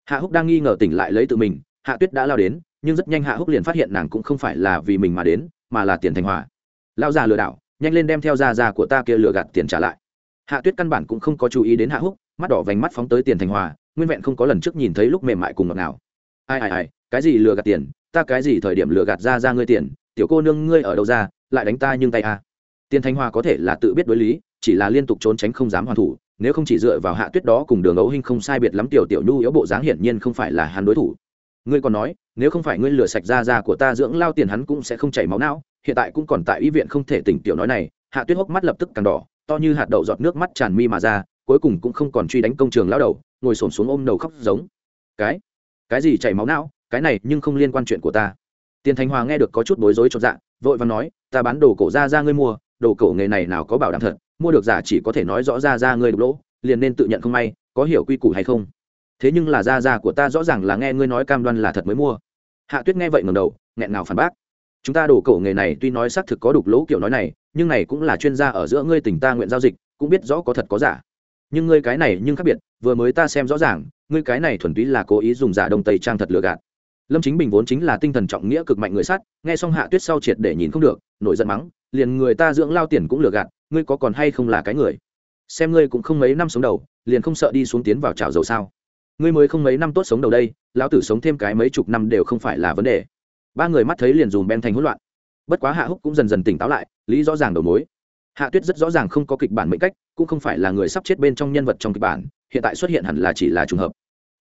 Hạ húc đang nghi ngờ tỉnh lại lấy tự mình, hạ tuyết đã lao đến, nhưng rất nhanh hạ húc liền phát hiện nàng cũng không phải là vì mình mà đến, mà là tiền thành hòa. Lao già lừa đảo, nhanh lên đem theo ra ra của ta kia lừa gạt tiền trả lại. Hạ tuyết căn bản cũng không có chú ý đến hạ húc, mắt đỏ vành mắt phóng tới tiền thành hòa, nguyên vẹn không có lần trước nhìn thấy lúc mềm mại cùng ngọt nào ai ai ai, cái gì lừa gạt tiền? Ta cái gì thời điểm lừa gạt ra ra ngươi tiền? Tiểu cô nương ngươi ở đâu ra? Lại đánh ta nhưng tay a tiền Thanh Hoa có thể là tự biết đối lý, chỉ là liên tục trốn tránh không dám hoàn thủ, nếu không chỉ dựa vào hạ tuyết đó cùng đường ấu hinh không sai biệt lắm tiểu tiểu nhu yếu bộ dáng hiển nhiên không phải là hắn đối thủ. Ngươi còn nói, nếu không phải ngươi lừa sạch ra ra của ta dưỡng lao tiền hắn cũng sẽ không chảy máu não, hiện tại cũng còn tại y viện không thể tỉnh tiểu nói này, hạ tuyết hốc mắt lập tức càng đỏ, to như hạt đậu giọt nước mắt tràn mi mà ra, cuối cùng cũng không còn truy đánh công trường lao đầu, ngồi xổm xuống ôm đầu khóc giống. Cái? Cái gì chảy máu não? Cái này nhưng không liên quan chuyện của ta. Tiền thành hòa nghe được có chút bối rối cho dạ vội và nói, ta bán đồ cổ ra ra ngươi mua đồ cổ nghề này nào có bảo đảm thật mua được giả chỉ có thể nói rõ ra ra ngươi đục lỗ liền nên tự nhận không may có hiểu quy củ hay không? Thế nhưng là ra ra của ta rõ ràng là nghe ngươi nói cam đoan là thật mới mua. Hạ tuyết nghe vậy ngầm đầu nghẹn nào phản bác. Chúng ta đổ cổ nghề này tuy nói xác thực có đục lỗ kiểu nói này nhưng này cũng là chuyên gia ở giữa ngươi tỉnh ta nguyện giao dịch cũng biết rõ có thật có giả. Nhưng ngươi cái này nhưng khác biệt vừa mới ta xem rõ ràng ngươi cái này thuần túy là cố ý dùng giả đông tây trang thật lừa gạt. Lâm chính bình vốn chính là tinh thần trọng nghĩa cực mạnh người sát, nghe xong hạ tuyết sau triệt để nhìn không được nổi giận mắng liền người ta dưỡng lao tiền cũng lừa gạt, ngươi có còn hay không là cái người? Xem ngươi cũng không mấy năm sống đầu, liền không sợ đi xuống tiến vào trào dầu sao? Ngươi mới không mấy năm tốt sống đầu đây, lão tử sống thêm cái mấy chục năm đều không phải là vấn đề. Ba người mắt thấy liền dùm ben thành hỗn loạn. Bất quá hạ húc cũng dần dần tỉnh táo lại, lý rõ ràng đầu mối. Hạ tuyết rất rõ ràng không có kịch bản mệnh cách, cũng không phải là người sắp chết bên trong nhân vật trong kịch bản, hiện tại xuất hiện hẳn là chỉ là trùng hợp.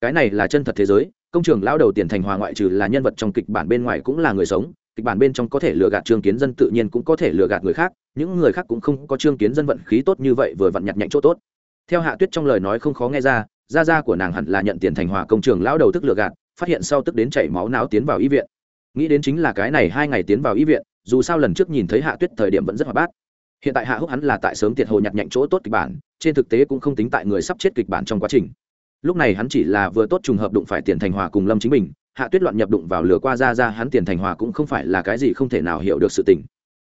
Cái này là chân thật thế giới, công trường lão đầu tiền thành hòa ngoại trừ là nhân vật trong kịch bản bên ngoài cũng là người sống kịch bản bên trong có thể lừa gạt trương kiến dân tự nhiên cũng có thể lừa gạt người khác, những người khác cũng không có trương kiến dân vận khí tốt như vậy vừa vặn nhặt nhạnh chỗ tốt. Theo hạ tuyết trong lời nói không khó nghe ra, gia gia của nàng hẳn là nhận tiền thành hòa công trường lão đầu tức lừa gạt, phát hiện sau tức đến chảy máu não tiến vào y viện. Nghĩ đến chính là cái này hai ngày tiến vào y viện, dù sao lần trước nhìn thấy hạ tuyết thời điểm vẫn rất hoạt bát. Hiện tại hạ húc hắn là tại sớm tiệt hồ nhặt nhạnh chỗ tốt kịch bản, trên thực tế cũng không tính tại người sắp chết kịch bản trong quá trình. Lúc này hắn chỉ là vừa tốt trùng hợp đụng phải tiền thành hòa cùng lâm chính mình hạ tuyết loạn nhập đụng vào lửa qua ra ra hắn tiền thành hòa cũng không phải là cái gì không thể nào hiểu được sự tình.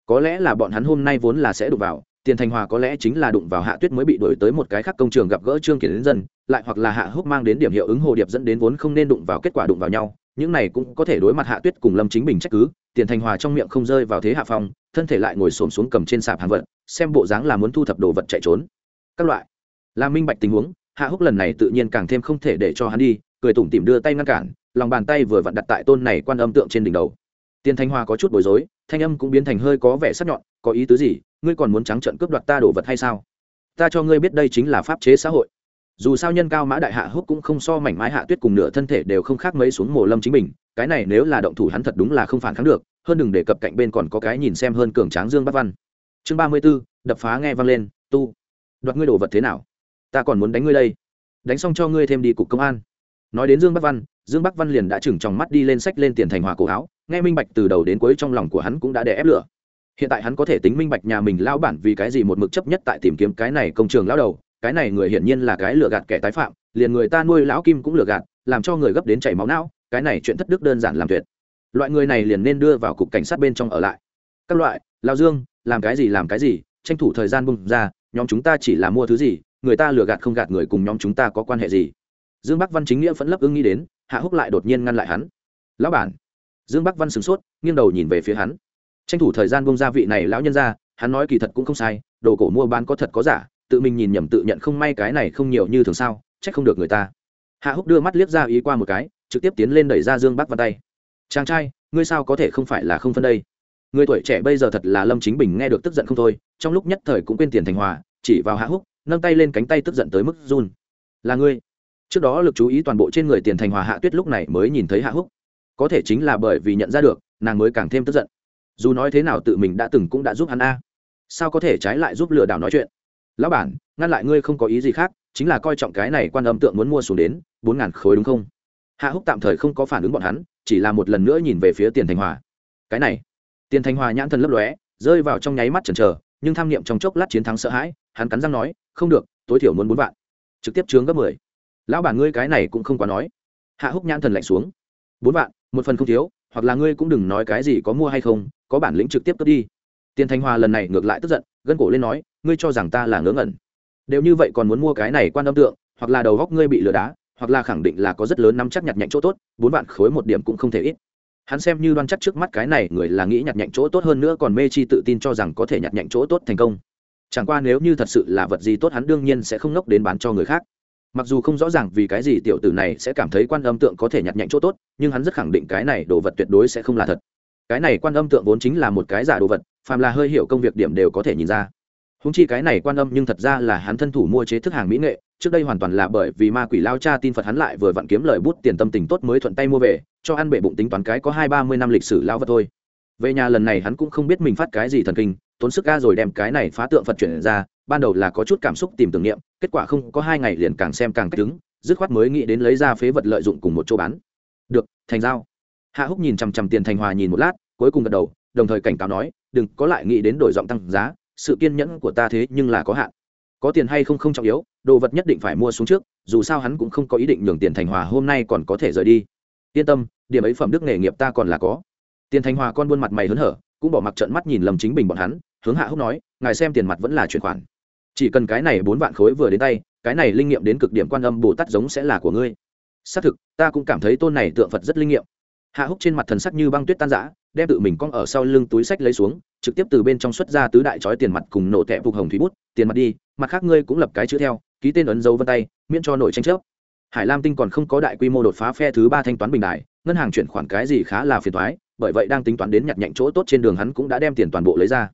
Có lẽ là bọn hắn hôm nay vốn là sẽ đụng vào, tiền thành hòa có lẽ chính là đụng vào hạ tuyết mới bị đổi tới một cái khác công trường gặp gỡ trương kiển đến dân, lại hoặc là hạ húc mang đến điểm hiệu ứng hồ điệp dẫn đến vốn không nên đụng vào kết quả đụng vào nhau, những này cũng có thể đối mặt hạ tuyết cùng lâm chính bình trách cứ, tiền thành hòa trong miệng không rơi vào thế hạ phong, thân thể lại ngồi xổm xuống cầm trên sạp hàng vật, xem bộ dáng là muốn thu thập đồ vật chạy trốn. Các loại. Là minh bạch tình huống, hạ húc lần này tự nhiên càng thêm không thể để cho hắn đi, cười tủm tỉm đưa tay ngăn cản lòng bàn tay vừa vặn đặt tại tôn này quan âm tượng trên đỉnh đầu. Tiền thanh hoa có chút bối rối, thanh âm cũng biến thành hơi có vẻ sắc nhọn, có ý tứ gì, ngươi còn muốn trắng trợn cướp đoạt ta đồ vật hay sao? Ta cho ngươi biết đây chính là pháp chế xã hội. Dù sao nhân cao mã đại hạ húc cũng không so mảnh mái hạ tuyết cùng nửa thân thể đều không khác mấy xuống mồ lâm chính mình, cái này nếu là động thủ hắn thật đúng là không phản kháng được, hơn đừng đề cập cạnh bên còn có cái nhìn xem hơn cường tráng dương bắc văn. Chương ba mươi b ố đập phá nghe vang lên, tu. Đoạt ngươi đồ vật thế nào? Ta còn muốn đánh ngươi đây. Đánh xong cho ngươi thêm đi cục công an nói đến dương bắc văn, dương bắc văn liền đã chừng trong mắt đi lên sách lên tiền thành hòa cổ áo, nghe minh bạch từ đầu đến cuối trong lòng của hắn cũng đã đè ép lửa. Hiện tại hắn có thể tính minh bạch nhà mình lao bản vì cái gì một mực chấp nhất tại tìm kiếm cái này công trường lao đầu, cái này người hiển nhiên là cái lừa gạt kẻ tái phạm, liền người ta nuôi lão kim cũng lừa gạt, làm cho người gấp đến chảy máu não, cái này chuyện thất đức đơn giản làm tuyệt. Loại người này liền nên đưa vào cục cảnh sát bên trong ở lại. Các loại lao dương, làm cái gì làm cái gì, tranh thủ thời gian bung ra, nhóm chúng ta chỉ là mua thứ gì, người ta lừa gạt không gạt người cùng nhóm chúng ta có quan hệ gì? Dương bắc văn chính nghĩa phẫn lấp ưng nghĩ đến, hạ húc lại đột nhiên ngăn lại hắn. Lão bản. Dương bắc văn sửng sốt, nghiêng đầu nhìn về phía hắn. Tranh thủ thời gian bông ra vị này lão nhân ra, hắn nói kỳ thật cũng không sai, đồ cổ mua bán có thật có giả, tự mình nhìn nhầm tự nhận không may cái này không nhiều như thường sao trách không được người ta. Hạ húc đưa mắt liếc ra ý qua một cái, trực tiếp tiến lên đẩy ra dương bắc văn tay. Chàng trai, ngươi sao có thể không phải là không phân đây? Người tuổi trẻ bây giờ thật là lâm chính bình nghe được tức giận không thôi, trong lúc nhất thời cũng quên tiền thành hòa, chỉ vào hạ húc, nâng tay lên cánh tay tức giận tới mức run. Là ngươi trước đó lực chú ý toàn bộ trên người tiền thành hòa hạ tuyết lúc này mới nhìn thấy hạ húc. Có thể chính là bởi vì nhận ra được, nàng mới càng thêm tức giận. Dù nói thế nào tự mình đã từng cũng đã giúp hắn a. Sao có thể trái lại giúp lừa đảo nói chuyện? Lão bản, ngăn lại ngươi không có ý gì khác, chính là coi trọng cái này quan âm tượng muốn mua xuống đến bốn ngàn khối đúng không? Hạ húc tạm thời không có phản ứng bọn hắn, chỉ là một lần nữa nhìn về phía tiền thành hòa. Cái này, tiền thành hòa nhãn thần lấp lóe, rơi vào trong nháy mắt chần chờ, nhưng tham niệm trong chốc lát chiến thắng sợ hãi, hắn cắn răng nói, không được, tối thiểu muốn bốn vạn. Trực tiếp chướng gấp mười lão bản ngươi cái này cũng không quá nói. Hạ húc nhãn thần lạnh xuống. Bốn vạn, một phần không thiếu, hoặc là ngươi cũng đừng nói cái gì có mua hay không, có bản lĩnh trực tiếp cướp đi. Tiền thanh hoa lần này ngược lại tức giận, gân cổ lên nói, ngươi cho rằng ta là ngớ ngẩn. Đều như vậy còn muốn mua cái này quan âm tượng, hoặc là đầu góc ngươi bị lừa đá, hoặc là khẳng định là có rất lớn nắm chắc nhặt nhạnh chỗ tốt, bốn vạn khối một điểm cũng không thể ít. Hắn xem như đoan chắc trước mắt cái này người là nghĩ nhặt nhạnh chỗ tốt hơn nữa còn mê chi tự tin cho rằng có thể nhặt nhạnh chỗ tốt thành công. Chẳng qua nếu như thật sự là vật gì tốt hắn đương nhiên sẽ không ngốc đến bán cho người khác mặc dù không rõ ràng vì cái gì tiểu tử này sẽ cảm thấy quan âm tượng có thể nhặt nhạnh chỗ tốt, nhưng hắn rất khẳng định cái này đồ vật tuyệt đối sẽ không là thật. Cái này quan âm tượng vốn chính là một cái giả đồ vật, phàm là hơi hiểu công việc điểm đều có thể nhìn ra. Húng chi cái này quan âm nhưng thật ra là hắn thân thủ mua chế thức hàng mỹ nghệ, trước đây hoàn toàn là bởi vì ma quỷ lao cha tin phật hắn lại vừa vặn kiếm lời bút tiền tâm tình tốt mới thuận tay mua về, cho ăn bệ bụng tính toán cái có hai ba mươi năm lịch sử lao vật thôi. Về nhà lần này hắn cũng không biết mình phát cái gì thần kinh, tốn sức ga rồi đem cái này phá tượng phật chuyển ra ban đầu là có chút cảm xúc tìm tưởng niệm, kết quả không có hai ngày liền càng xem càng cách đứng, dứt khoát mới nghĩ đến lấy ra phế vật lợi dụng cùng một chỗ bán. Được, thành giao. Hạ húc nhìn chằm chằm tiền thành hòa nhìn một lát, cuối cùng gật đầu, đồng thời cảnh cáo nói, đừng có lại nghĩ đến đổi giọng tăng giá, sự kiên nhẫn của ta thế nhưng là có hạn. Có tiền hay không không trọng yếu, đồ vật nhất định phải mua xuống trước, dù sao hắn cũng không có ý định nhường tiền thành hòa hôm nay còn có thể rời đi. Yên tâm, điểm ấy phẩm đức nghề nghiệp ta còn là có. Tiền thành hòa con buôn mặt mày hớn hở, cũng bỏ mặc trận mắt nhìn lầm chính bình bọn hắn, hướng hạ húc nói, ngài xem tiền mặt vẫn là chuyển khoản chỉ cần cái này bốn vạn khối vừa đến tay, cái này linh nghiệm đến cực điểm quan âm bồ tát giống sẽ là của ngươi. Xác thực, ta cũng cảm thấy tôn này tượng phật rất linh nghiệm. Hạ húc trên mặt thần sắc như băng tuyết tan giã đem tự mình cong ở sau lưng túi sách lấy xuống, trực tiếp từ bên trong xuất ra tứ đại trói tiền mặt cùng nổ tẹp phục hồng thủy bút, tiền mặt đi, mặt khác ngươi cũng lập cái chữ theo, ký tên ấn dấu vân tay, miễn cho nổi tranh chấp. Hải lam tinh còn không có đại quy mô đột phá phe thứ ba thanh toán bình đại, ngân hàng chuyển khoản cái gì khá là phiền thoái bởi vậy đang tính toán đến nhặt nhạnh chỗ tốt trên đường hắn cũng đã đem tiền toàn bộ lấy ra.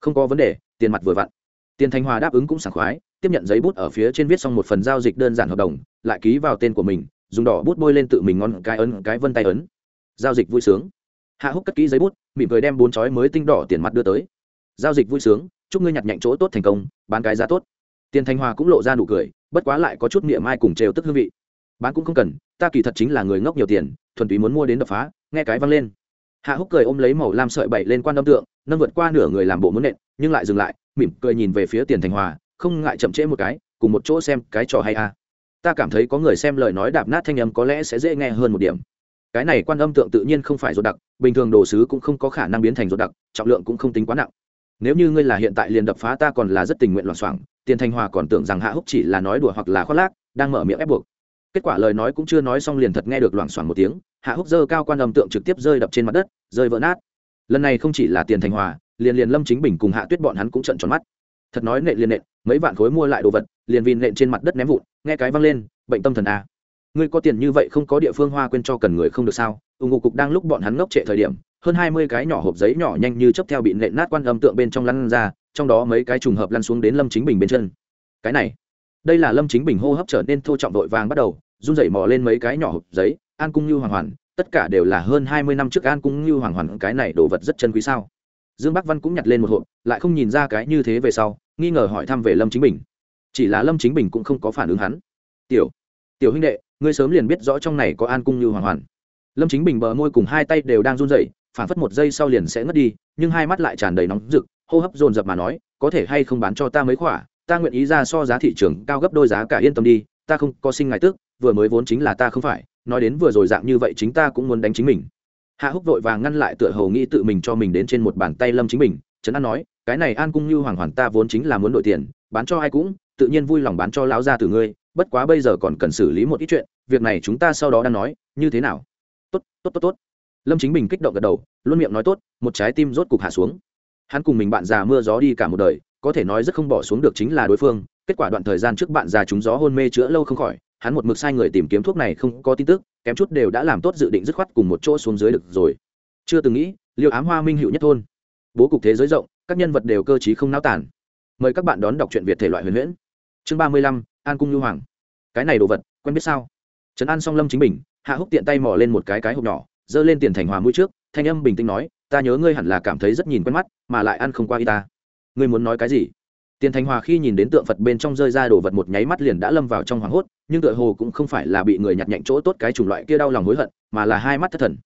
Không có vấn đề, tiền mặt vừa vặn tiền thanh hòa đáp ứng cũng sảng khoái, tiếp nhận giấy bút ở phía trên viết xong một phần giao dịch đơn giản hợp đồng, lại ký vào tên của mình, dùng đỏ bút bôi lên tự mình ngon cái ấn, cái vân tay ấn. Giao dịch vui sướng. Hạ húc cất kỹ giấy bút, mỉm cười đem bốn chói mới tinh đỏ tiền mặt đưa tới. Giao dịch vui sướng, chúc ngươi nhặt nhạnh chỗ tốt thành công, bán cái giá tốt. Tiền thanh hòa cũng lộ ra nụ cười, bất quá lại có chút niệm ai cùng trêu tức hương vị. Bán cũng không cần, ta kỳ thật chính là người ngốc nhiều tiền, thuần túy muốn mua đến đập phá, nghe cái văng lên hạ húc cười ôm lấy màu lam sợi bảy lên quan âm tượng, nâng vượt qua nửa người làm bộ muốn nện, nhưng lại dừng lại, mỉm cười nhìn về phía tiền thành hòa, không ngại chậm trễ một cái, cùng một chỗ xem cái trò hay a à. ta cảm thấy có người xem lời nói đạp nát thanh âm có lẽ sẽ dễ nghe hơn một điểm. Cái này quan âm tượng tự nhiên không phải rột đặc, bình thường đồ sứ cũng không có khả năng biến thành rột đặc, trọng lượng cũng không tính quá nặng. Nếu như ngươi là hiện tại liền đập phá ta còn là rất tình nguyện loạn xoảng tiền thanh hòa còn tưởng rằng hạ húc chỉ là nói đùa hoặc là khoác lác, đang mở miệng ép buộc kết quả lời nói cũng chưa nói xong liền thật nghe được loảng xoảng một tiếng, hạ húc dơ cao quan âm tượng trực tiếp rơi đập trên mặt đất, rơi vỡ nát. Lần này không chỉ là tiền thành hòa, liền liền lâm chính bình cùng hạ tuyết bọn hắn cũng trận tròn mắt. Thật nói nện liền nện, mấy vạn khối mua lại đồ vật, liền vìn nện trên mặt đất ném vụn, nghe cái văng lên, bệnh tâm thần a. Ngươi có tiền như vậy không có địa phương hoa quên cho cần người không được sao? Ủng hộ cục đang lúc bọn hắn ngốc trệ thời điểm, hơn hai mươi cái nhỏ hộp giấy nhỏ nhanh như chấp theo bị nện nát quan âm tượng bên trong lăn ra, trong đó mấy cái trùng hợp lăn xuống đến lâm chính bình bên chân. Cái này, đây là lâm chính bình hô hấp trở nên thô trọng vội vàng bắt đầu run rẩy mò lên mấy cái nhỏ hộp giấy, an cung như hoàng hoàn, tất cả đều là hơn hai mươi năm trước an cung như hoàng hoàn cái này đồ vật rất chân quý sao? Dương bắc văn cũng nhặt lên một hộp, lại không nhìn ra cái như thế về sau, nghi ngờ hỏi thăm về lâm chính bình. Chỉ là lâm chính bình cũng không có phản ứng hắn. Tiểu tiểu huynh đệ, ngươi sớm liền biết rõ trong này có an cung như hoàng hoàn. Lâm chính bình bờ môi cùng hai tay đều đang run rẩy, phản phất một giây sau liền sẽ ngất đi, nhưng hai mắt lại tràn đầy nóng rực, hô hấp dồn dập mà nói, có thể hay không bán cho ta mấy khỏa, ta nguyện ý ra so giá thị trường cao gấp đôi giá cả yên tâm đi, ta không có sinh ngài tước vừa mới vốn chính là ta không phải, nói đến vừa rồi dạng như vậy chính ta cũng muốn đánh chính mình. Hạ húc vội vàng ngăn lại tựa hầu nghĩ tự mình cho mình đến trên một bàn tay lâm chính mình trấn an nói, cái này an cung như hoàng hoàn ta vốn chính là muốn đổi tiền, bán cho ai cũng, tự nhiên vui lòng bán cho lão gia từ ngươi, bất quá bây giờ còn cần xử lý một ít chuyện, việc này chúng ta sau đó đang nói, như thế nào? Tốt tốt tốt tốt. Lâm chính bình kích động gật đầu, luôn miệng nói, tốt, một trái tim rốt cục hạ xuống. Hắn cùng mình bạn già mưa gió đi cả một đời, có thể nói rất không bỏ xuống được chính là đối phương, kết quả đoạn thời gian trước bạn già chúng gió hôn mê chữa lâu không khỏi hắn một mực sai người tìm kiếm thuốc này không có tin tức, kém chút đều đã làm tốt dự định dứt khoát cùng một chỗ xuống dưới được rồi. Chưa từng nghĩ liệu ám hoa minh hữu nhất thôn, bố cục thế giới rộng, các nhân vật đều cơ t không náo tản mời các bạn đón đọc truyện việt thể loại huyền huyễn. Chương ba mươi lăm, an cung lưu hoàng. Cái này đồ vật, quen biết sao? Trấn an song lâm chính bình, hạ húc tiện tay mò lên một cái cái hộp nhỏ, giơ lên tiền thành hòa mũi trước, thanh âm bình tĩnh nói, ta nhớ ngươi hẳn là cảm thấy rất nhìn quen mắt, mà lại ăn không qua y ta. Ngươi muốn nói cái gì? Tiền thành hòa khi nhìn đến tượng phật bên trong rơi ra đồ vật một nháy mắt liền đã lâm vào trong hoảng hốt nhưng tựa hồ cũng không phải là bị người nhặt nhạnh chỗ tốt cái chủng loại kia đau lòng hối hận, mà là hai mắt thất thần.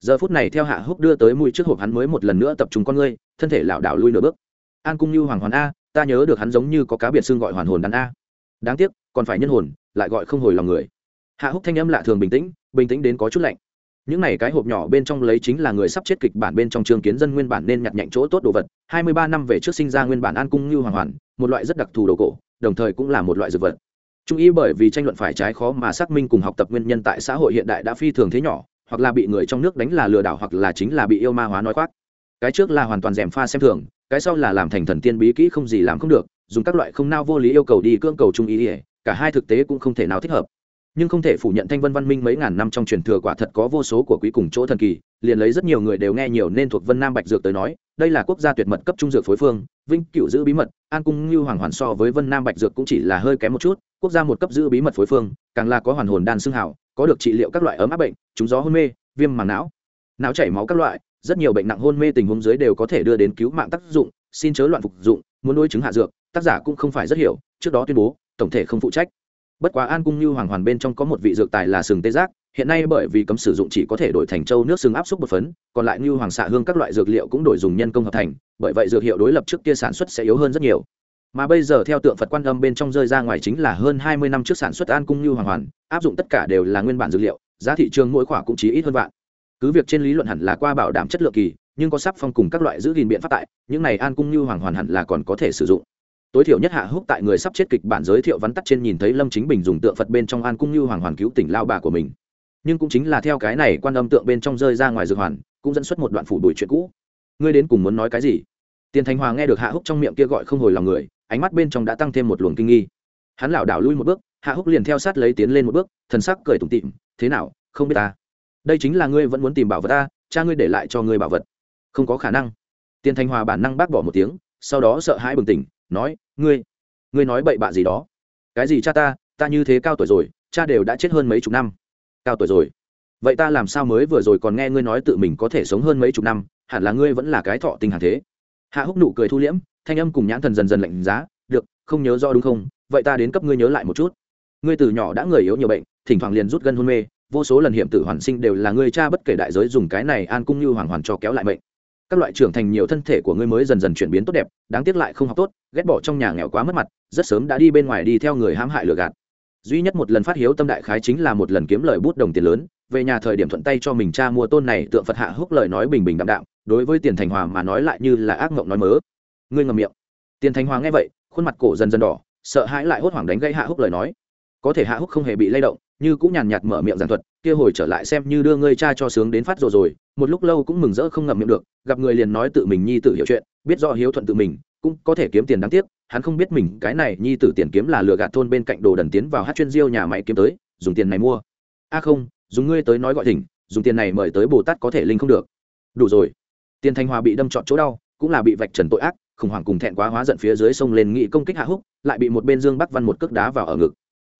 Giờ phút này theo hạ húc đưa tới mũi trước hộp hắn mới một lần nữa tập trung con ngươi, thân thể lảo đảo lui nửa bước. An cung như hoàng hoàn a, ta nhớ được hắn giống như có cá biệt xương gọi hoàn hồn đàn a. Đáng tiếc, còn phải nhân hồn, lại gọi không hồi lòng người. Hạ húc thanh âm lạ thường bình tĩnh bình tĩnh đến có chút lạnh. Những này cái hộp nhỏ bên trong lấy chính là người sắp chết kịch bản bên trong trường kiến dân nguyên bản nên nhặt nhạnh chỗ tốt đồ vật, hai mươi ba năm về trước sinh ra nguyên bản an cung như hoàng hoàn, một loại rất đặc thù đồ cổ, đồng thời cũng là một loại dược vật trung y bởi vì tranh luận phải trái khó mà xác minh cùng học tập nguyên nhân tại xã hội hiện đại đã phi thường thế nhỏ, hoặc là bị người trong nước đánh là lừa đảo hoặc là chính là bị yêu ma hóa nói khoác. Cái trước là hoàn toàn rèm pha xem thường, cái sau là làm thành thần tiên bí kỹ không gì làm không được, dùng các loại không nao vô lý yêu cầu đi cưỡng cầu trung y ỉa cả hai thực tế cũng không thể nào thích hợp. Nhưng không thể phủ nhận thanh vân văn minh mấy ngàn năm trong truyền thừa quả thật có vô số của quý cùng chỗ thần kỳ, liền lấy rất nhiều người đều nghe nhiều nên thuộc vân nam bạch dược tới nói, đây là quốc gia tuyệt mật cấp trung dược phối phương vinh cựu giữ bí mật, an cung như hoàng hoàn so với vân nam bạch dược cũng chỉ là hơi kém một chút, quốc gia một cấp giữ bí mật phối phương, càng là có hoàn hồn đan xương hảo, có được trị liệu các loại ấm áp bệnh trúng gió hôn mê, viêm màng não. Não chảy máu các loại, rất nhiều bệnh nặng hôn mê tình huống dưới đều có thể đưa đến cứu mạng tác dụng, xin chớ loạn phục dụng, muốn nuôi chứng hạ dược, tác giả cũng không phải rất hiểu, trước đó tuyên bố, tổng thể không phụ trách. Bất quá an cung như hoàng hoàn bên trong có một vị dược tài là sừng tê giác hiện nay bởi vì cấm sử dụng chỉ có thể đổi thành châu nước xương áp xúc bột phấn, còn lại như hoàng xạ hương các loại dược liệu cũng đổi dùng nhân công hợp thành, bởi vậy dược hiệu đối lập trước kia sản xuất sẽ yếu hơn rất nhiều. Mà bây giờ theo tượng phật quan âm bên trong rơi ra ngoài chính là hơn hai mươi năm trước sản xuất an cung như hoàng hoàn, áp dụng tất cả đều là nguyên bản dược liệu, giá thị trường mỗi khoả cũng chỉ ít hơn vạn. Cứ việc trên lý luận hẳn là qua bảo đảm chất lượng kỳ, nhưng có sắp phong cùng các loại giữ gìn biện pháp tại, những này an cung như hoàng hoàn hẳn là còn có thể sử dụng. Tối thiểu nhất hạ húc tại người sắp chết kịch bản giới thiệu vắn tắt trên nhìn thấy lâm chính bình dùng tượng phật bên trong an cung như hoàng hoàn cứu tỉnh lao bà của mình nhưng cũng chính là theo cái này quan âm tượng bên trong rơi ra ngoài dược hoàn, cũng dẫn xuất một đoạn phủ đuổi chuyện cũ. Ngươi đến cùng muốn nói cái gì? Tiền thành hòa nghe được hạ húc trong miệng kia gọi không hồi lòng người, ánh mắt bên trong đã tăng thêm một luồng kinh nghi. Hắn lảo đảo lui một bước, hạ húc liền theo sát lấy tiến lên một bước, thần sắc cười tủm tịm thế nào, không biết ta? Đây chính là ngươi vẫn muốn tìm bảo vật ta, cha ngươi để lại cho ngươi bảo vật. Không có khả năng. Tiền thành hòa bản năng bác bỏ một tiếng, sau đó sợ hãi bừng tỉnh, nói, ngươi ngươi nói bậy bạ gì đó? Cái gì cha ta? Ta như thế cao tuổi rồi, cha đều đã chết hơn mấy chục năm cao tuổi rồi. Vậy ta làm sao mới vừa rồi còn nghe ngươi nói tự mình có thể sống hơn mấy chục năm, hẳn là ngươi vẫn là cái thọ tinh hàn thế. Hạ húc nụ cười thu liễm, thanh âm cùng nhãn thần dần dần lạnh giá, được, không nhớ do đúng không? Vậy ta đến cấp ngươi nhớ lại một chút. Ngươi từ nhỏ đã người yếu nhiều bệnh, thỉnh thoảng liền rút gân hôn mê, vô số lần hiểm tử hoàn sinh đều là ngươi cha bất kể đại giới dùng cái này an cung như hoàng hoàn cho kéo lại bệnh các loại trưởng thành nhiều thân thể của ngươi mới dần dần chuyển biến tốt đẹp, đáng tiếc lại không học tốt, ghét bỏ trong nhà nghèo quá mất mặt, rất sớm đã đi bên ngoài đi theo người hãm hại lừa gạt duy nhất một lần phát hiếu tâm đại khái chính là một lần kiếm lời bút đồng tiền lớn, về nhà thời điểm thuận tay cho mình cha mua tôn này tượng phật hạ húc lời nói bình bình đạm đạm, đối với tiền thành hòa mà nói lại như là ác mộng nói mớ. Ngươi ngầm miệng. Tiền thành hòa nghe vậy, khuôn mặt cổ dần dần đỏ, sợ hãi lại hốt hoảng đánh gây hạ húc lời nói. Có thể hạ húc không hề bị lay động, như cũng nhàn nhạt mở miệng giảng thuật, kia hồi trở lại xem như đưa ngươi cha cho sướng đến phát rồi rồi, một lúc lâu cũng mừng rỡ không ngậm miệng được, gặp người liền nói tự mình nhi tự hiểu chuyện, biết do hiếu thuận tự mình, cũng có thể kiếm tiền đáng tiếc hắn không biết mình, cái này nhi tử tiền kiếm là lừa gạt thôn bên cạnh đồ đần tiến vào hát chuyên diêu nhà máy kiếm tới, dùng tiền này mua. A không, dùng ngươi tới nói gọi thỉnh dùng tiền này mời tới bồ tát có thể linh không được. Đủ rồi. Tiền thanh hòa bị đâm trọn chỗ đau, cũng là bị vạch trần tội ác, khủng hoảng cùng thẹn quá hóa giận phía dưới sông lên nghị công kích hạ húc, lại bị một bên dương bắc văn một cước đá vào ở ngực.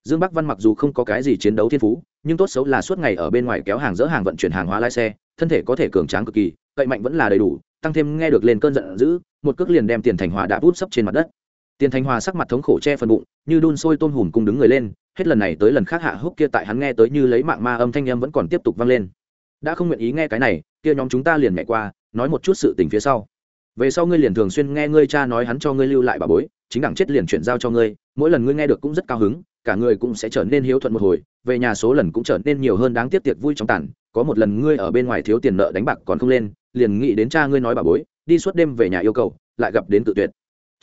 Dương bắc văn mặc dù không có cái gì chiến đấu thiên phú, nhưng tốt xấu là suốt ngày ở bên ngoài kéo hàng dỡ hàng vận chuyển hàng hóa lái xe, thân thể có thể cường tráng cực kỳ, cậy mạnh vẫn là đầy đủ, tăng thêm nghe được lên cơn giận dữ, một cước liền đem tiền thành hòa đã bút sấp trên mặt đất tiền Thanh hòa sắc mặt thống khổ che phần bụng, như đun sôi tôm hùm cùng đứng người lên, hết lần này tới lần khác hạ húc kia tại hắn nghe tới như lấy mạng ma âm thanh em vẫn còn tiếp tục vang lên. Đã không nguyện ý nghe cái này, kia nhóm chúng ta liền mẹ qua, nói một chút sự tình phía sau. Về sau ngươi liền thường xuyên nghe ngươi cha nói hắn cho ngươi lưu lại bà bối, chính đẳng chết liền chuyển giao cho ngươi, mỗi lần ngươi nghe được cũng rất cao hứng, cả người cũng sẽ trở nên hiếu thuận một hồi, về nhà số lần cũng trở nên nhiều hơn đáng tiếc tiệc vui trong tàn, có một lần ngươi ở bên ngoài thiếu tiền nợ đánh bạc còn không lên, liền nghĩ đến cha ngươi nói bà bối, đi suốt đêm về nhà yêu cầu, lại gặp đến tự tuyệt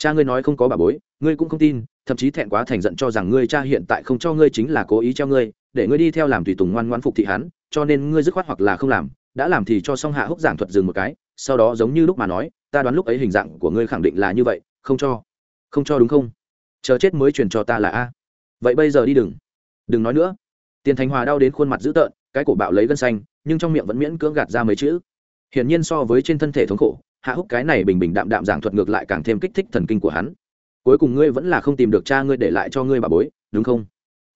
cha ngươi nói không có bà bối, ngươi cũng không tin, thậm chí thẹn quá thành giận cho rằng ngươi cha hiện tại không cho ngươi chính là cố ý treo ngươi, để ngươi đi theo làm tùy tùng ngoan ngoan phục thị hắn, cho nên ngươi dứt khoát hoặc là không làm, đã làm thì cho xong hạ húc giảng thuật dừng một cái, sau đó giống như lúc mà nói, ta đoán lúc ấy hình dạng của ngươi khẳng định là như vậy, không cho không cho đúng không? Chờ chết mới truyền cho ta là a. Vậy bây giờ đi đừng đừng nói nữa. Tiền thành hòa đau đến khuôn mặt dữ tợn, cái cổ bạo lấy gân xanh, nhưng trong miệng vẫn miễn cưỡng gạt ra mấy chữ. Hiển nhiên so với trên thân thể thống khổ hạ húc cái này bình bình đạm đạm giảng thuật ngược lại càng thêm kích thích thần kinh của hắn. Cuối cùng ngươi vẫn là không tìm được cha ngươi để lại cho ngươi bà bối đúng không?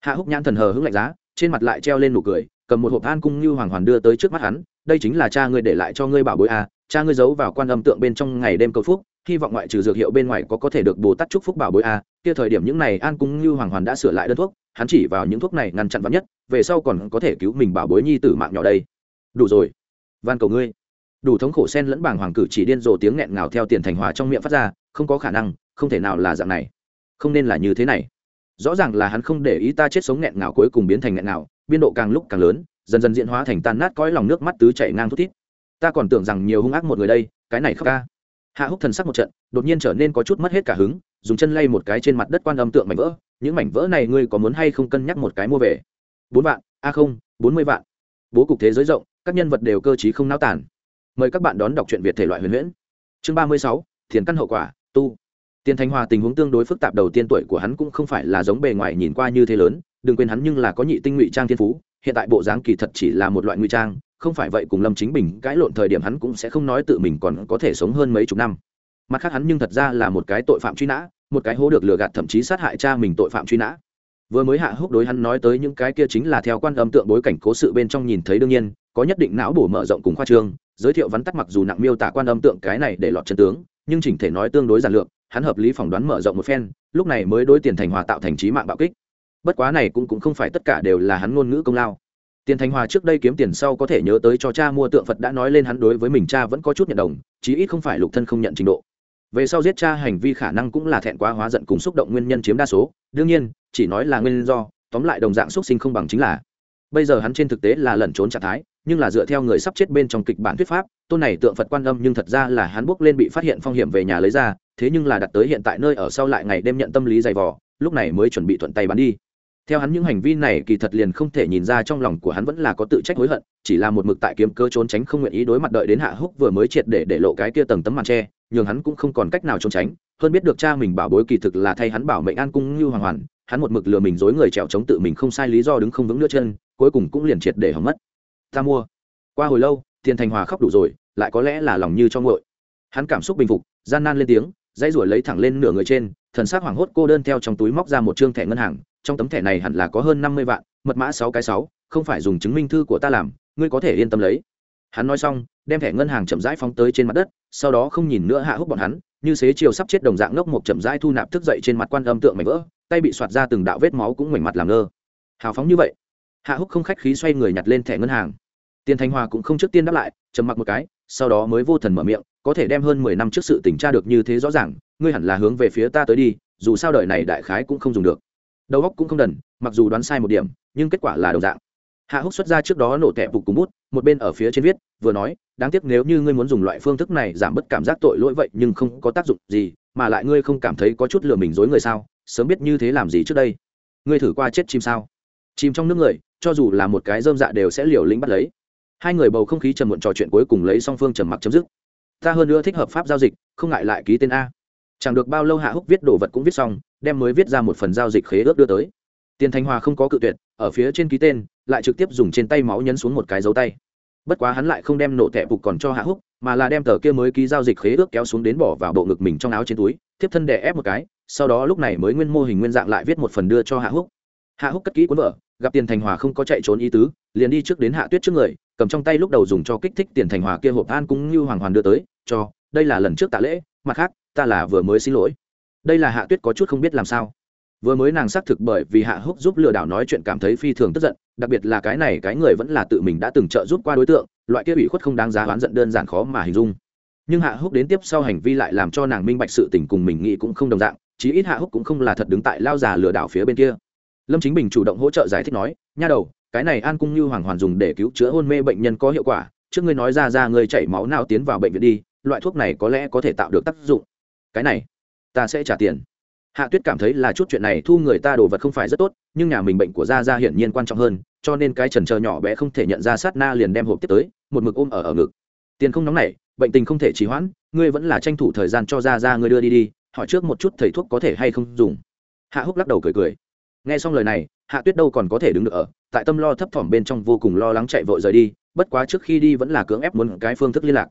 Hạ húc nhãn thần hờ hững lạnh giá trên mặt lại treo lên nụ cười cầm một hộp an cung như hoàng hoàn đưa tới trước mắt hắn đây chính là cha ngươi để lại cho ngươi bảo bối à, cha ngươi giấu vào quan âm tượng bên trong ngày đêm cầu phúc hy vọng ngoại trừ dược hiệu bên ngoài có có thể được bồ tát chúc phúc bảo bối à, kia thời điểm những này an cung như hoàng hoàn đã sửa lại đơn thuốc hắn chỉ vào những thuốc này ngăn chặn vắn nhất về sau còn có thể cứu mình bảo bối nhi tử mạng nhỏ đây. Đủ rồi. Van cầu ngươi đủ thống khổ sen lẫn bảng hoàng cử chỉ điên rồ tiếng nghẹn ngào theo tiền thành hòa trong miệng phát ra, không có khả năng, không thể nào là dạng này. Không nên là như thế này. Rõ ràng là hắn không để ý ta chết sống nghẹn ngào cuối cùng biến thành nghẹn ngào, biên độ càng lúc càng lớn, dần dần diễn hóa thành tan nát cõi lòng nước mắt tứ chảy ngang thút thít. Ta còn tưởng rằng nhiều hung ác một người đây, cái này khóc ca. Hạ húc thần sắc một trận, đột nhiên trở nên có chút mất hết cả hứng, dùng chân lay một cái trên mặt đất quan âm tượng mảnh vỡ, những mảnh vỡ này ngươi có muốn hay không cân nhắc một cái mua về? Bốn vạn, a không, bốn mươi vạn. Bố cục thế giới rộng, các nhân vật đều cơ t không náo tản mời các bạn đón đọc truyện việt thể loại huyền huyễn. Chương ba mươi sáu, thiền căn hậu quả, tu. Tiền thanh hòa tình huống tương đối phức tạp đầu tiên tuổi của hắn cũng không phải là giống bề ngoài nhìn qua như thế lớn, đừng quên hắn nhưng là có nhị tinh ngụy trang thiên phú, hiện tại bộ dáng kỳ thật chỉ là một loại ngụy trang, không phải vậy cùng lâm chính bình cãi lộn thời điểm hắn cũng sẽ không nói tự mình còn có thể sống hơn mấy chục năm. Mặt khác hắn nhưng thật ra là một cái tội phạm truy nã, một cái hố được lừa gạt thậm chí sát hại cha mình tội phạm truy nã. Vừa mới hạ húc đối hắn nói tới những cái kia chính là theo quan âm tượng bối cảnh cố sự bên trong nhìn thấy đương nhiên, có nhất định não bổ mở rộng cùng khoa trương giới thiệu vắn tắt mặc dù nặng miêu tả quan âm tượng cái này để lọt chân tướng, nhưng chỉnh thể nói tương đối giản lược, hắn hợp lý phỏng đoán mở rộng một phen, lúc này mới đối tiền thành hòa tạo thành trí mạng bạo kích. Bất quá này cũng cũng không phải tất cả đều là hắn ngôn ngữ công lao. Tiền thành hòa trước đây kiếm tiền sau có thể nhớ tới cho cha mua tượng phật đã nói lên hắn đối với mình cha vẫn có chút nhận đồng, chí ít không phải lục thân không nhận trình độ. Về sau giết cha hành vi khả năng cũng là thẹn quá hóa giận cùng xúc động nguyên nhân chiếm đa số, đương nhiên, chỉ nói là nguyên do, tóm lại đồng dạng xúc sinh không bằng chính là. Bây giờ hắn trên thực tế là lẩn trốn trạng thái nhưng là dựa theo người sắp chết bên trong kịch bản thuyết pháp, tôn này tượng phật quan âm nhưng thật ra là hắn bước lên bị phát hiện phong hiểm về nhà lấy ra, thế nhưng là đặt tới hiện tại nơi ở sau lại ngày đêm nhận tâm lý dày vò, lúc này mới chuẩn bị thuận tay bán đi. Theo hắn những hành vi này kỳ thật liền không thể nhìn ra trong lòng của hắn vẫn là có tự trách hối hận, chỉ là một mực tại kiếm cơ trốn tránh không nguyện ý đối mặt đợi đến hạ húc vừa mới triệt để để lộ cái kia tầng tấm màn tre, nhường hắn cũng không còn cách nào trốn tránh, hơn biết được cha mình bảo bối kỳ thực là thay hắn bảo mệnh an cung như hoàng hoàn, hắn một mực lừa mình dối người trèo chống tự mình không sai lý do đứng không vững nữa chân, cuối cùng cũng liền triệt để hỏng mất ta mua. Qua hồi lâu, tiền thành hòa khóc đủ rồi, lại có lẽ là lòng như cho ngội hắn cảm xúc bình phục, gian nan lên tiếng, dãy ruổi lấy thẳng lên nửa người trên, thần sắc hoảng hốt cô đơn theo trong túi móc ra một chương thẻ ngân hàng, trong tấm thẻ này hẳn là có hơn năm mươi vạn, mật mã sáu cái sáu, không phải dùng chứng minh thư của ta làm, ngươi có thể yên tâm lấy. Hắn nói xong, đem thẻ ngân hàng chậm rãi phóng tới trên mặt đất, sau đó không nhìn nữa hạ húc bọn hắn, như xế chiều sắp chết đồng dạng ngốc một chậm rãi thu nạp thức dậy trên mặt quan âm tượng mảnh vỡ, tay bị soạt ra từng đạo vết máu cũng mảnh mặt làm ngơ. Hào phóng như vậy. Hạ húc không khách khí xoay người nhặt lên thẻ ngân hàng tiền thanh hòa cũng không trước tiên đáp lại, trầm mặc một cái, sau đó mới vô thần mở miệng, có thể đem hơn mười năm trước sự tình tra được như thế rõ ràng, ngươi hẳn là hướng về phía ta tới đi, dù sao đời này đại khái cũng không dùng được. Đầu óc cũng không đần, mặc dù đoán sai một điểm, nhưng kết quả là đồng dạng. Hạ húc xuất ra trước đó nổ tẹp phục cùng bút, một bên ở phía trên viết, vừa nói, đáng tiếc nếu như ngươi muốn dùng loại phương thức này giảm bớt cảm giác tội lỗi vậy, nhưng không có tác dụng gì, mà lại ngươi không cảm thấy có chút lừa mình dối người sao, sớm biết như thế làm gì trước đây. Ngươi thử qua chết chim sao? Chim trong nước người, cho dù là một cái dơm dạ đều sẽ liều lĩnh bắt lấy hai người bầu không khí trầm muộn trò chuyện cuối cùng lấy song phương trầm mặc chấm dứt. Ta hơn nữa thích hợp pháp giao dịch, không ngại lại ký tên a. Chẳng được bao lâu hạ húc viết đồ vật cũng viết xong, đem mới viết ra một phần giao dịch khế ước đưa tới. Tiền thanh hòa không có cự tuyệt, ở phía trên ký tên, lại trực tiếp dùng trên tay máu nhấn xuống một cái dấu tay. Bất quá hắn lại không đem nổ thẻ phục còn cho hạ húc, mà là đem tờ kia mới ký giao dịch khế ước kéo xuống đến bỏ vào bộ ngực mình trong áo trên túi tiếp thân đè ép một cái, sau đó lúc này mới nguyên mô hình nguyên dạng lại viết một phần đưa cho hạ húc. Hạ húc cất kỹ cuốn vở gặp tiền thành hòa không có chạy trốn ý tứ, liền đi trước đến hạ tuyết trước người, cầm trong tay lúc đầu dùng cho kích thích tiền thành hòa kia hộp an cũng như hoàng hoàn đưa tới, cho, đây là lần trước tạ lễ, mặt khác, ta là vừa mới xin lỗi. Đây là hạ tuyết có chút không biết làm sao. Vừa mới nàng xác thực bởi vì hạ húc giúp lừa đảo nói chuyện cảm thấy phi thường tức giận, đặc biệt là cái này, cái người vẫn là tự mình đã từng trợ giúp qua đối tượng, loại kia ủy khuất không đáng giá oán giận đơn giản khó mà hình dung. Nhưng hạ húc đến tiếp sau hành vi lại làm cho nàng minh bạch sự tình cùng mình nghĩ cũng không đồng dạng, chí ít hạ húc cũng không là thật đứng tại lao già lừa đảo phía bên kia lâm chính bình chủ động hỗ trợ giải thích nói, nha đầu, cái này an cung như hoàng hoàn dùng để cứu chữa hôn mê bệnh nhân có hiệu quả, trước ngươi nói ra ra ngươi chảy máu nào tiến vào bệnh viện đi, loại thuốc này có lẽ có thể tạo được tác dụng. Cái này, ta sẽ trả tiền. Hạ tuyết cảm thấy là chút chuyện này thu người ta đồ vật không phải rất tốt, nhưng nhà mình bệnh của gia gia hiển nhiên quan trọng hơn, cho nên cái trần chờ nhỏ bé không thể nhận ra sát na liền đem hộp tiếp tới, một mực ôm ở ở ngực. Tiền không nóng này, bệnh tình không thể trì hoãn, ngươi vẫn là tranh thủ thời gian cho gia gia ngươi đưa đi đi, hỏi trước một chút thầy thuốc có thể hay không dùng. Hạ húc lắc đầu cười cười nghe xong lời này, hạ tuyết đâu còn có thể đứng được ở, tại tâm lo thấp thỏm bên trong vô cùng lo lắng chạy vội rời đi, bất quá trước khi đi vẫn là cưỡng ép muốn cái phương thức liên lạc.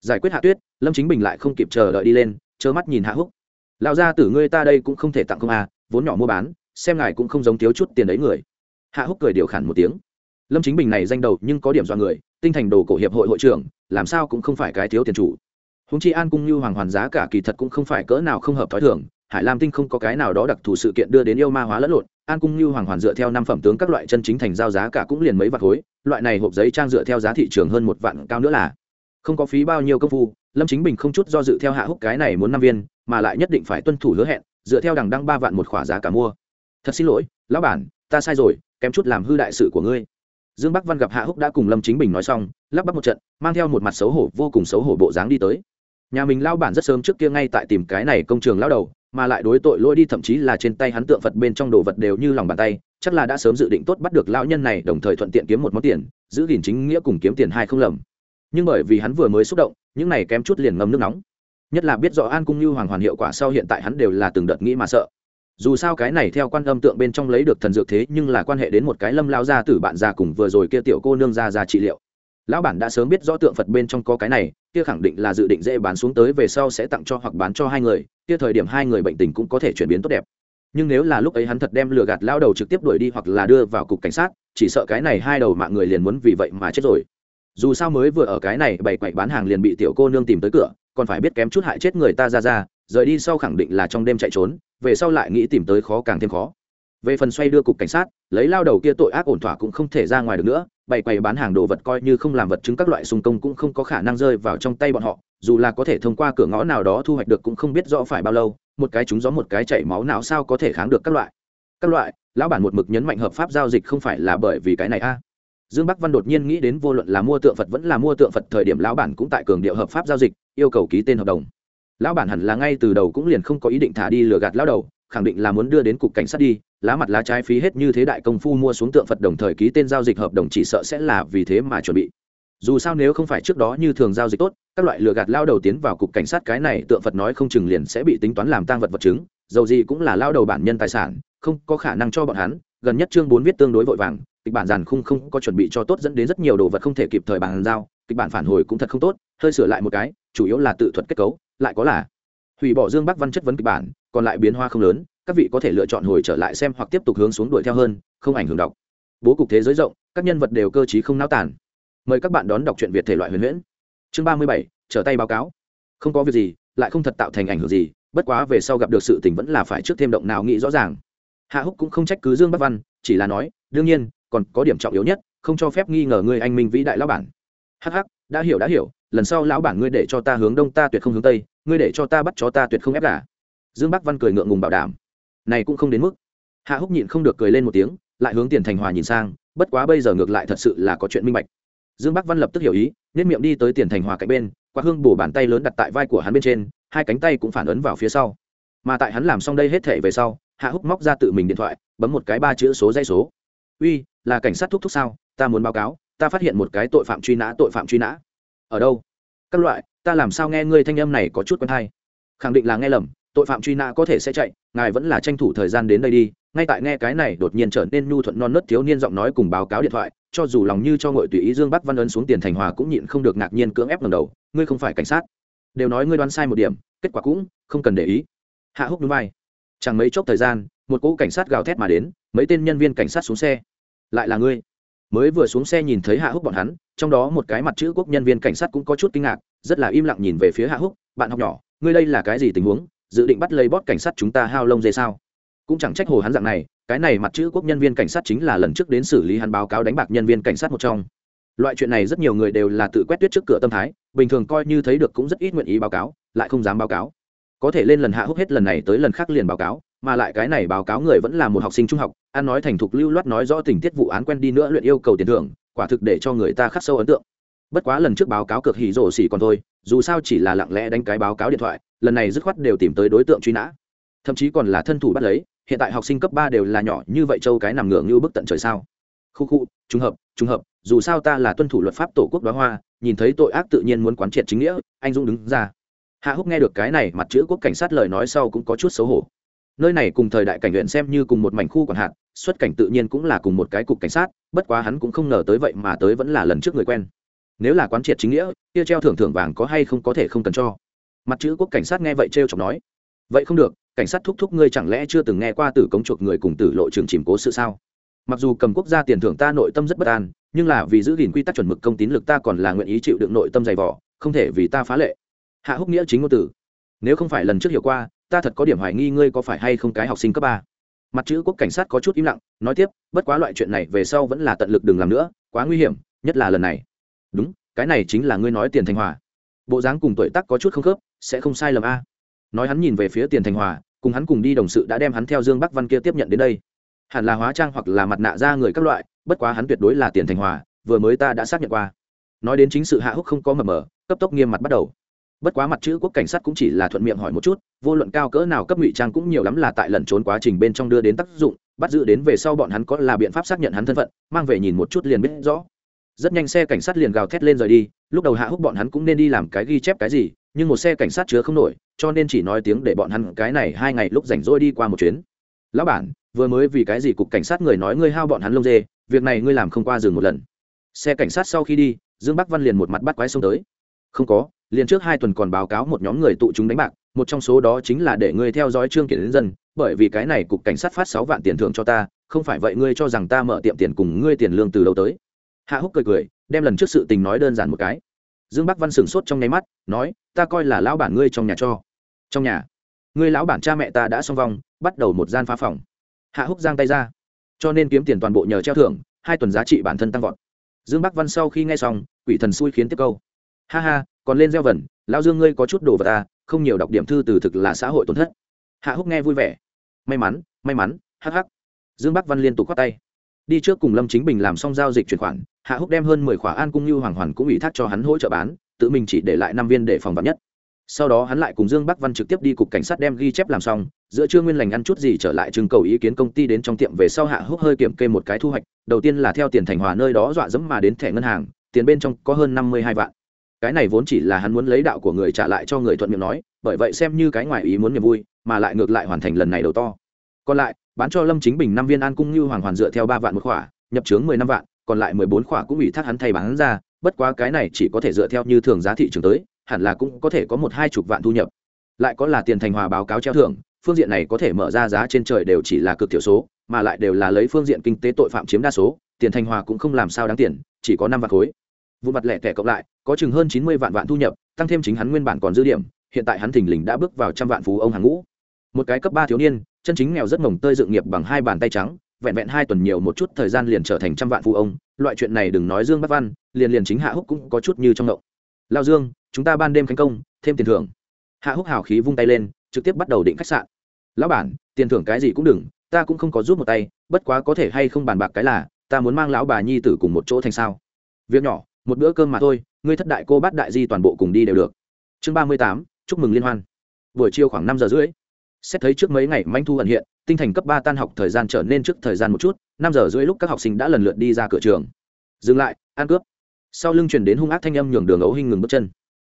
Giải quyết hạ tuyết, lâm chính bình lại không kịp chờ đợi đi lên, trơ mắt nhìn hạ húc. Lão gia tử ngươi ta đây cũng không thể tặng không à vốn nhỏ mua bán, xem ngài cũng không giống thiếu chút tiền đấy người. Hạ húc cười điều khản một tiếng. Lâm chính bình này danh đầu nhưng có điểm do người, tinh thành đồ cổ hiệp hội hội trưởng, làm sao cũng không phải cái thiếu tiền chủ. Húng chi an cung như hoàng hoàn giá cả kỳ thật cũng không phải cỡ nào không hợp t h ó i thường, hải lam tinh không có cái nào đó đặc thù sự kiện đưa đến yêu ma hóa lẫn lộn an cung như hoàng hoàn dựa theo năm phẩm tướng các loại chân chính thành giao giá cả cũng liền mấy vạt khối, loại này hộp giấy trang dựa theo giá thị trường hơn một vạn cao nữa là. Không có phí bao nhiêu công phu, lâm chính bình không chút do dự theo hạ húc cái này muốn năm viên, mà lại nhất định phải tuân thủ hứa hẹn, dựa theo đằng đăng ba vạn một khỏa giá cả mua. Thật xin lỗi, lão bản, ta sai rồi, kém chút làm hư đại sự của ngươi. Dương bắc văn gặp hạ húc đã cùng lâm chính bình nói xong, lắp bắp một trận, mang theo một mặt xấu hổ vô cùng xấu hổ bộ dáng đi tới. Nhà mình lao bản rất sớm trước kia ngay tại tìm cái này công trường lao đầu mà lại đối tội lỗi đi, thậm chí là trên tay hắn tượng phật bên trong đồ vật đều như lòng bàn tay, chắc là đã sớm dự định tốt bắt được lão nhân này, đồng thời thuận tiện kiếm một món tiền, giữ gìn chính nghĩa cùng kiếm tiền hai không lầm. Nhưng bởi vì hắn vừa mới xúc động, những này kém chút liền ngâm nước nóng. Nhất là biết rõ an cung như hoàng hoàn hiệu quả sau hiện tại hắn đều là từng đợt nghĩ mà sợ. Dù sao cái này theo quan âm tượng bên trong lấy được thần dược thế nhưng là quan hệ đến một cái lâm lao gia tử bạn già cùng vừa rồi kia tiểu cô nương ra ra trị liệu lão bản đã sớm biết rõ tượng phật bên trong có cái này, kia khẳng định là dự định dễ bán xuống tới về sau sẽ tặng cho hoặc bán cho hai người, kia thời điểm hai người bệnh tình cũng có thể chuyển biến tốt đẹp. Nhưng nếu là lúc ấy hắn thật đem lừa gạt lao đầu trực tiếp đuổi đi hoặc là đưa vào cục cảnh sát, chỉ sợ cái này hai đầu mạng người liền muốn vì vậy mà chết rồi. Dù sao mới vừa ở cái này bày quậy bán hàng liền bị tiểu cô nương tìm tới cửa, còn phải biết kém chút hại chết người ta ra ra, rời đi sau khẳng định là trong đêm chạy trốn, về sau lại nghĩ tìm tới khó càng thêm khó về phần xoay đưa cục cảnh sát, lấy lao đầu kia tội ác ổn thỏa cũng không thể ra ngoài được nữa, bày quầy bán hàng đồ vật coi như không làm vật chứng các loại xung công cũng không có khả năng rơi vào trong tay bọn họ, dù là có thể thông qua cửa ngõ nào đó thu hoạch được cũng không biết rõ phải bao lâu, một cái chúng gió một cái chảy máu não sao có thể kháng được các loại. Các loại, lão bản một mực nhấn mạnh hợp pháp giao dịch không phải là bởi vì cái này a. Dương bắc văn đột nhiên nghĩ đến vô luận là mua tượng phật vẫn là mua tượng phật thời điểm lão bản cũng tại cường điệu hợp pháp giao dịch, yêu cầu ký tên hợp đồng. Lão bản hẳn là ngay từ đầu cũng liền không có ý định thả đi lừa gạt lão đầu, khẳng định là muốn đưa đến cục cảnh sát đi lá mặt lá trái phí hết như thế đại công phu mua xuống tượng phật đồng thời ký tên giao dịch hợp đồng chỉ sợ sẽ là vì thế mà chuẩn bị. Dù sao nếu không phải trước đó như thường giao dịch tốt, các loại lừa gạt lao đầu tiến vào cục cảnh sát cái này tượng phật nói không chừng liền sẽ bị tính toán làm tang vật vật chứng, dầu gì cũng là lao đầu bản nhân tài sản, không có khả năng cho bọn hắn, gần nhất chương bốn viết tương đối vội vàng, kịch bản giàn khung không có chuẩn bị cho tốt dẫn đến rất nhiều đồ vật không thể kịp thời bàn giao, kịch bản phản hồi cũng thật không tốt, hơi sửa lại một cái, chủ yếu là tự thuật kết cấu, lại có là hủy bỏ dương bắc văn chất vấn kịch bản, còn lại biến hoa không lớn các vị có thể lựa chọn hồi trở lại xem hoặc tiếp tục hướng xuống đuổi theo hơn, không ảnh hưởng đọc. Bố cục thế giới rộng, các nhân vật đều cơ t không náo tản mời các bạn đón đọc truyện việt thể loại huyền huyễn. Chương ba mươi bảy, trở tay báo cáo. Không có việc gì, lại không thật tạo thành ảnh hưởng gì, bất quá về sau gặp được sự tình vẫn là phải trước thêm động nào nghĩ rõ ràng. Hạ húc cũng không trách cứ dương bắc văn, chỉ là nói, đương nhiên, còn có điểm trọng yếu nhất, không cho phép nghi ngờ ngươi anh minh vĩ đại lão bản. Hắc hắc, đã hiểu đã hiểu, lần sau lão bản ngươi để cho ta hướng đông ta tuyệt không hướng tây, ngươi để cho ta bắt chó ta tuyệt không ép cả dương bắc văn cười ngượng ngùng bảo đảm này cũng không đến mức. Hạ húc nhịn không được cười lên một tiếng, lại hướng tiền thành hòa nhìn sang, bất quá bây giờ ngược lại thật sự là có chuyện minh bạch. Dương bắc văn lập tức hiểu ý nên miệng đi tới tiền thành hòa cạnh bên, quạt hương bổ bàn tay lớn đặt tại vai của hắn bên trên, hai cánh tay cũng phản ấn vào phía sau. Mà tại hắn làm xong đây hết thể về sau, hạ húc móc ra tự mình điện thoại, bấm một cái ba chữ số dây số. Uy, là cảnh sát thúc thúc sao? Ta muốn báo cáo, ta phát hiện một cái tội phạm truy nã, tội phạm truy nã. Ở đâu? Các loại, ta làm sao nghe ngươi thanh âm này có chút quen hay? Khẳng định là nghe lầm tội phạm truy nã có thể sẽ chạy, ngài vẫn là tranh thủ thời gian đến đây đi. Ngay tại nghe cái này đột nhiên trở nên nhu thuận non nớt thiếu niên giọng nói cùng báo cáo điện thoại, cho dù lòng như cho ngội tùy ý dương bắc văn ấn xuống tiền thành hòa cũng nhịn không được ngạc nhiên cưỡng ép lần đầu, ngươi không phải cảnh sát. Đều nói ngươi đoán sai một điểm, kết quả cũng không cần để ý. Hạ húc núi vai. Chẳng mấy chốc thời gian, một cỗ cảnh sát gào thét mà đến, mấy tên nhân viên cảnh sát xuống xe. Lại là ngươi? Mới vừa xuống xe nhìn thấy hạ húc bọn hắn, trong đó một cái mặt chữ quốc nhân viên cảnh sát cũng có chút kinh ngạc, rất là im lặng nhìn về phía hạ húc, bạn học nhỏ, ngươi đây là cái gì tình huống? Dự định bắt lấy bót cảnh sát chúng ta hao lông dê sao? Cũng chẳng trách hồ hắn dạng này, cái này mặt chữ quốc nhân viên cảnh sát chính là lần trước đến xử lý hắn báo cáo đánh bạc nhân viên cảnh sát một trong. Loại chuyện này rất nhiều người đều là tự quét tuyết trước cửa tâm thái, bình thường coi như thấy được cũng rất ít nguyện ý báo cáo, lại không dám báo cáo. Có thể lên lần hạ húc hết lần này tới lần khác liền báo cáo, mà lại cái này báo cáo người vẫn là một học sinh trung học, ăn nói thành thục lưu loát nói rõ tình tiết vụ án quen đi nữa luyện yêu cầu tiền thưởng, quả thực để cho người ta khắc sâu ấn tượng. Bất quá lần trước báo cáo cực hỉ rổ xỉ còn thôi, dù sao chỉ là lặng lẽ đánh cái báo cáo điện thoại lần này dứt khoát đều tìm tới đối tượng truy nã. Thậm chí còn là thân thủ bắt lấy, hiện tại học sinh cấp ba đều là nhỏ như vậy châu cái nằm ngửa như bức tận trời sao? Khu khu, trùng hợp trùng hợp, dù sao ta là tuân thủ luật pháp tổ quốc đó hoa, nhìn thấy tội ác tự nhiên muốn quán triệt chính nghĩa, anh dũng đứng ra. Hạ húc nghe được cái này, mặt chữ quốc cảnh sát lời nói sau cũng có chút xấu hổ. Nơi này cùng thời đại cảnh huyện xem như cùng một mảnh khu còn hạn xuất cảnh tự nhiên cũng là cùng một cái cục cảnh sát, bất quá hắn cũng không ngờ tới vậy mà tới vẫn là lần trước người quen. Nếu là quán triệt chính nghĩa, kia treo thưởng thưởng vàng có hay không có thể không cần cho mặt chữ quốc cảnh sát nghe vậy t r chọc nói, vậy không được, cảnh sát thúc thúc ngươi chẳng lẽ chưa từng nghe qua tử cống chuộc người cùng tử lộ trường chìm cố sự sao? Mặc dù cầm quốc gia tiền thưởng ta nội tâm rất bất an, nhưng là vì giữ gìn quy tắc chuẩn mực công tín lực ta còn là nguyện ý chịu đựng nội tâm dày vỏ không thể vì ta phá lệ. Hạ húc nghĩa chính ngôn tử, nếu không phải lần trước hiểu qua, ta thật có điểm hoài nghi ngươi có phải hay không cái học sinh cấp ba. Mặt chữ quốc cảnh sát có chút im lặng, nói tiếp, bất quá loại chuyện này về sau vẫn là tận lực đừng làm nữa, quá nguy hiểm, nhất là lần này. Đúng, cái này chính là ngươi nói tiền thanh hòa bộ dáng cùng tuổi tác có chút không khớp, sẽ không sai lầm a. Nói hắn nhìn về phía tiền thành hòa, cùng hắn cùng đi đồng sự đã đem hắn theo dương bắc văn kia tiếp nhận đến đây. Hẳn là hóa trang hoặc là mặt nạ ra người các loại, bất quá hắn tuyệt đối là tiền thành hòa, vừa mới ta đã xác nhận qua. Nói đến chính sự hạ húc không có mờ mờ, cấp tốc nghiêm mặt bắt đầu. Bất quá mặt chữ quốc cảnh sát cũng chỉ là thuận miệng hỏi một chút, vô luận cao cỡ nào cấp ngụy trang cũng nhiều lắm là tại lẩn trốn quá trình bên trong đưa đến tác dụng, bắt giữ đến về sau bọn hắn có là biện pháp xác nhận hắn thân phận, mang về nhìn một chút liền biết rõ rất nhanh xe cảnh sát liền gào thét lên rời đi, lúc đầu hạ húc bọn hắn cũng nên đi làm cái ghi chép cái gì, nhưng một xe cảnh sát chứa không nổi, cho nên chỉ nói tiếng để bọn hắn cái này hai ngày lúc rảnh rỗi đi qua một chuyến. Lão bản, vừa mới vì cái gì cục cảnh sát người nói ngươi hao bọn hắn lông dê, việc này ngươi làm không qua rừng một lần. Xe cảnh sát sau khi đi, dương bắc văn liền một mặt bắt quái xông tới. Không có, liền trước hai tuần còn báo cáo một nhóm người tụ chúng đánh bạc, một trong số đó chính là để ngươi theo dõi trương kiển đến dân, bởi vì cái này cục cảnh sát phát sáu vạn tiền thưởng cho ta, không phải vậy ngươi cho rằng ta mở tiệm tiền cùng ngươi tiền lương từ đâu tới hạ húc cười cười, đem lần trước sự tình nói đơn giản một cái. Dương bắc văn sửng sốt trong nháy mắt, nói, ta coi là lão bản ngươi trong nhà cho. Trong nhà? Ngươi lão bản cha mẹ ta đã xong vong bắt đầu một gian phá phòng. Hạ húc giang tay ra. Cho nên kiếm tiền toàn bộ nhờ treo thưởng, hai tuần giá trị bản thân tăng vọt. Dương bắc văn sau khi nghe xong, quỷ thần xui khiến tiếp câu. Ha ha, còn lên gieo vần, lão dương ngươi có chút đồ vật ta không nhiều đọc điểm thư từ thực là xã hội tổn thất. Hạ húc nghe vui vẻ. May mắn may mắn, hắc hắc. Dương bắc văn liên tục khoát tay đi trước cùng lâm chính bình làm xong giao dịch chuyển khoản, hạ húc đem hơn mười khỏa an cung như hoàng hoàn cũng ủy thác cho hắn hỗ trợ bán, tự mình chỉ để lại năm viên để phòng vật nhất. Sau đó hắn lại cùng dương bắc văn trực tiếp đi cục cảnh sát đem ghi chép làm xong, giữa trưa nguyên lành ăn chút gì trở lại trưng cầu ý kiến công ty đến trong tiệm về sau hạ húc hơi kiểm kê một cái thu hoạch, đầu tiên là theo tiền thành hòa nơi đó dọa dẫm mà đến thẻ ngân hàng, tiền bên trong có hơn năm mươi hai vạn. Cái này vốn chỉ là hắn muốn lấy đạo của người trả lại cho người thuận miệng nói, bởi vậy xem như cái ngoài ý muốn niềm vui, mà lại ngược lại hoàn thành lần này đầu to. Còn lại bán cho lâm chính bình năm viên an cung như hoàng hoàn dựa theo ba vạn một khỏa, nhập chướng mười năm vạn, còn lại mười bốn khỏa cũng ủy thác hắn thay bán ra, bất quá cái này chỉ có thể dựa theo như thường giá thị trường tới, hẳn là cũng có thể có một hai chục vạn thu nhập. Lại có là tiền thành hòa báo cáo treo thưởng, phương diện này có thể mở ra giá trên trời đều chỉ là cực thiểu số, mà lại đều là lấy phương diện kinh tế tội phạm chiếm đa số, tiền thành hòa cũng không làm sao đáng tiền, chỉ có năm vạn khối. Vụ mặt lẻ tẻ cộng lại, có chừng hơn chín mươi vạn vạn thu nhập, tăng thêm chính hắn nguyên bản còn dư điểm, hiện tại hắn thình lình đã bước vào trăm vạn phú ông hàng ngũ một cái cấp ba thiếu niên, chân chính nghèo rất mồng tơi dựng nghiệp bằng hai bàn tay trắng, vẹn vẹn hai tuần nhiều một chút thời gian liền trở thành trăm vạn phú ông, loại chuyện này đừng nói dương bắc văn, liền liền chính hạ húc cũng có chút như trong động lao dương, chúng ta ban đêm khánh công, thêm tiền thưởng. Hạ húc hào khí vung tay lên, trực tiếp bắt đầu định khách sạn. Lão bản, tiền thưởng cái gì cũng đừng, ta cũng không có giúp một tay, bất quá có thể hay không bàn bạc cái là, ta muốn mang lão bà nhi tử cùng một chỗ thành sao. Việc nhỏ, một bữa cơm mà thôi, ngươi thất đại cô bát đại di toàn bộ cùng đi đều được. Chương ba mươi tám, chúc mừng liên hoan. Buổi chiều khoảng năm giờ rưỡi xét thấy trước mấy ngày manh thu ẩn hiện, tinh thành cấp ba tan học thời gian trở nên trước thời gian một chút, năm giờ rưỡi lúc các học sinh đã lần lượt đi ra cửa trường. Dừng lại, ăn cướp. Sau lưng chuyển đến hung ác thanh âm nhường đường ấu hinh ngừng bước chân.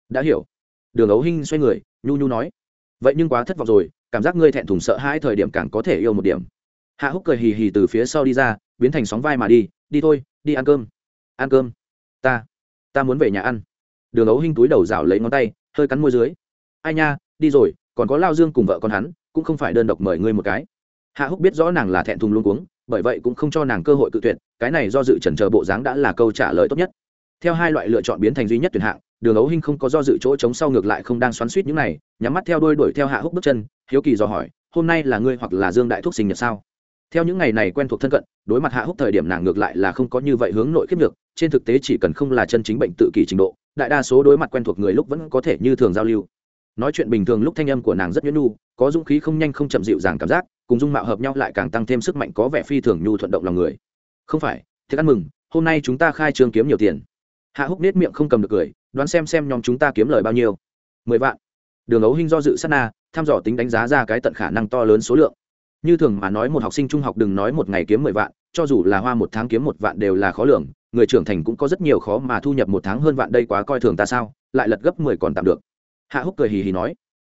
Đã hiểu. Đường ấu hinh xoay người, nhu nhu nói, vậy nhưng quá thất vọng rồi, cảm giác ngươi thẹn thùng sợ hãi thời điểm càng có thể yêu một điểm. Hạ húc cười hì hì từ phía sau đi ra, biến thành sóng vai mà đi đi thôi, đi ăn cơm. Ăn cơm? Ta ta muốn về nhà ăn. Đường ấu hinh túi đầu rảo lấy ngón tay, hơi cắn môi dưới. Ai nha, đi rồi còn có lao dương cùng vợ con hắn, cũng không phải đơn độc mời ngươi một cái. Hạ húc biết rõ nàng là thẹn thùng luôn cuống, bởi vậy cũng không cho nàng cơ hội cự tuyệt, cái này do dự trần chờ bộ dáng đã là câu trả lời tốt nhất. Theo hai loại lựa chọn biến thành duy nhất tuyển hạng, đường ấu hinh không có do dự chỗ trống sau ngược lại không đang xoắn suýt những này, nhắm mắt theo đôi đuổi theo hạ húc bước chân, hiếu kỳ do hỏi, hôm nay là ngươi hoặc là dương đại thúc sinh nhật sao? Theo những ngày này quen thuộc thân cận, đối mặt hạ húc thời điểm nàng ngược lại là không có như vậy hướng nội khiếp được trên thực tế chỉ cần không là chân chính bệnh tự kỷ trình độ, đại đa số đối mặt quen thuộc người lúc vẫn có thể như thường giao lưu nói chuyện bình thường lúc thanh âm của nàng rất nhuyễn nhu có dũng khí không nhanh không chậm dịu dàng cảm giác, cùng dung mạo hợp nhau lại càng tăng thêm sức mạnh có vẻ phi thường nhu thuận động lòng người. Không phải, thiệt ăn mừng, hôm nay chúng ta khai trương kiếm nhiều tiền. Hạ húc nết miệng không cầm được cười, đoán xem xem nhóm chúng ta kiếm lời bao nhiêu. Mười vạn. Đường ấu hinh do dự sát na thăm dò tính đánh giá ra cái tận khả năng to lớn số lượng. Như thường mà nói một học sinh trung học đừng nói một ngày kiếm mười vạn, cho dù là hoa một tháng kiếm một vạn đều là khó lường, người trưởng thành cũng có rất nhiều khó mà thu nhập một tháng hơn vạn đây quá coi thường ta sao, lại lật gấp mười còn tạm được hạ húc cười hì hì nói,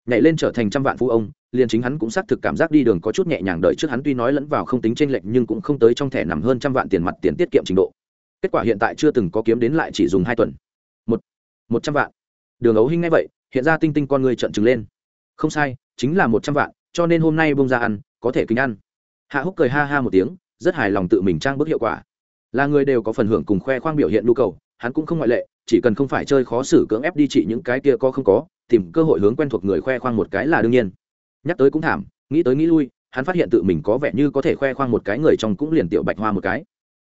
nhảy lên trở thành trăm vạn phú ông, liền chính hắn cũng xác thực cảm giác đi đường có chút nhẹ nhàng đợi trước hắn tuy nói lẫn vào không tính tranh lệch nhưng cũng không tới trong thẻ nằm hơn trăm vạn tiền mặt tiền tiết kiệm trình độ. Kết quả hiện tại chưa từng có kiếm đến lại chỉ dùng hai tuần. Một một trăm vạn. Đường ấu hinh ngay vậy, hiện ra tinh tinh con người trận trừng lên. Không sai, chính là một trăm vạn, cho nên hôm nay bông ra ăn, có thể kính ăn. Hạ húc cười ha ha một tiếng, rất hài lòng tự mình trang bức hiệu quả. Là người đều có phần hưởng cùng khoe khoang biểu hiện nhu cầu, hắn cũng không ngoại lệ, chỉ cần không phải chơi khó xử cưỡng ép đi trị những cái kia có không có tìm cơ hội hướng quen thuộc người khoe khoang một cái là đương nhiên. Nhắc tới cũng thảm, nghĩ tới nghĩ lui, hắn phát hiện tự mình có vẻ như có thể khoe khoang một cái người trong cũng liền tiểu bạch hoa một cái.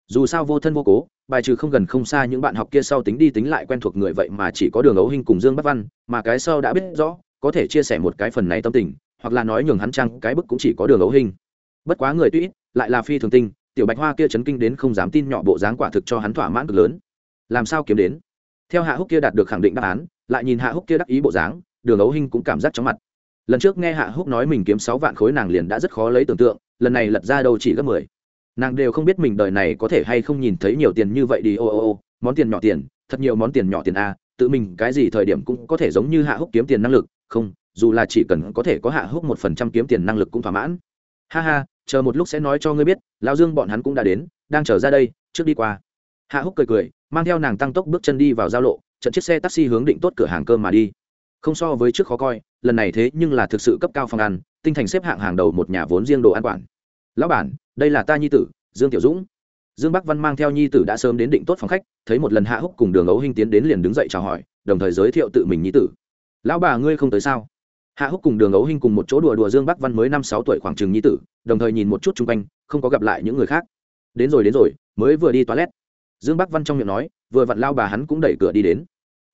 Dù sao vô thân vô cố, bài trừ không gần không xa những bạn học kia sau tính đi tính lại quen thuộc người vậy mà chỉ có đường ấu hình cùng dương bắc văn, mà cái sau đã biết rõ, có thể chia sẻ một cái phần này tâm tình, hoặc là nói nhường hắn chăng cái bức cũng chỉ có đường ấu hình bất quá người tuy lại là phi thường tinh, tiểu bạch hoa kia chấn kinh đến không dám tin nhỏ bộ dáng quả thực cho hắn thỏa mãn cực lớn. Làm sao kiếm đến? Theo hạ húc kia đạt được khẳng định đáp án, lại nhìn hạ húc kia đắc ý bộ dáng, đường ấu hinh cũng cảm giác chóng mặt. Lần trước nghe hạ húc nói mình kiếm sáu vạn khối nàng liền đã rất khó lấy tưởng tượng, lần này lật ra đâu chỉ gấp mười. Nàng đều không biết mình đời này có thể hay không nhìn thấy nhiều tiền như vậy đi, ô ô ô, món tiền nhỏ tiền, thật nhiều món tiền nhỏ tiền a, tự mình cái gì thời điểm cũng có thể giống như hạ húc kiếm tiền năng lực, không, dù là chỉ cần có thể có hạ húc một phần trăm kiếm tiền năng lực cũng thỏa mãn. Ha ha, chờ một lúc sẽ nói cho ngươi biết, lão dương bọn hắn cũng đã đến, đang chờ ra đây, trước đi qua. Hạ húc cười cười mang theo nàng tăng tốc bước chân đi vào giao lộ, trận chiếc xe taxi hướng định tốt cửa hàng cơm mà đi. Không so với trước khó coi, lần này thế nhưng là thực sự cấp cao phòng ăn, tinh thành xếp hạng hàng đầu một nhà vốn riêng đồ ăn quản lão bản, đây là ta nhi tử, dương tiểu dũng. Dương bắc văn mang theo nhi tử đã sớm đến định tốt phòng khách, thấy một lần hạ húc cùng đường ấu hinh tiến đến liền đứng dậy chào hỏi, đồng thời giới thiệu tự mình nhi tử. Lão bà ngươi không tới sao? Hạ húc cùng đường ấu hinh cùng một chỗ đùa đùa dương bắc văn mới năm sáu tuổi khoảng chừng nhi tử, đồng thời nhìn một chút chung quanh, không có gặp lại những người khác. Đến rồi đến rồi, mới vừa đi toilet dương bắc văn trong miệng nói, vừa vặn lao bà hắn cũng đẩy cửa đi đến.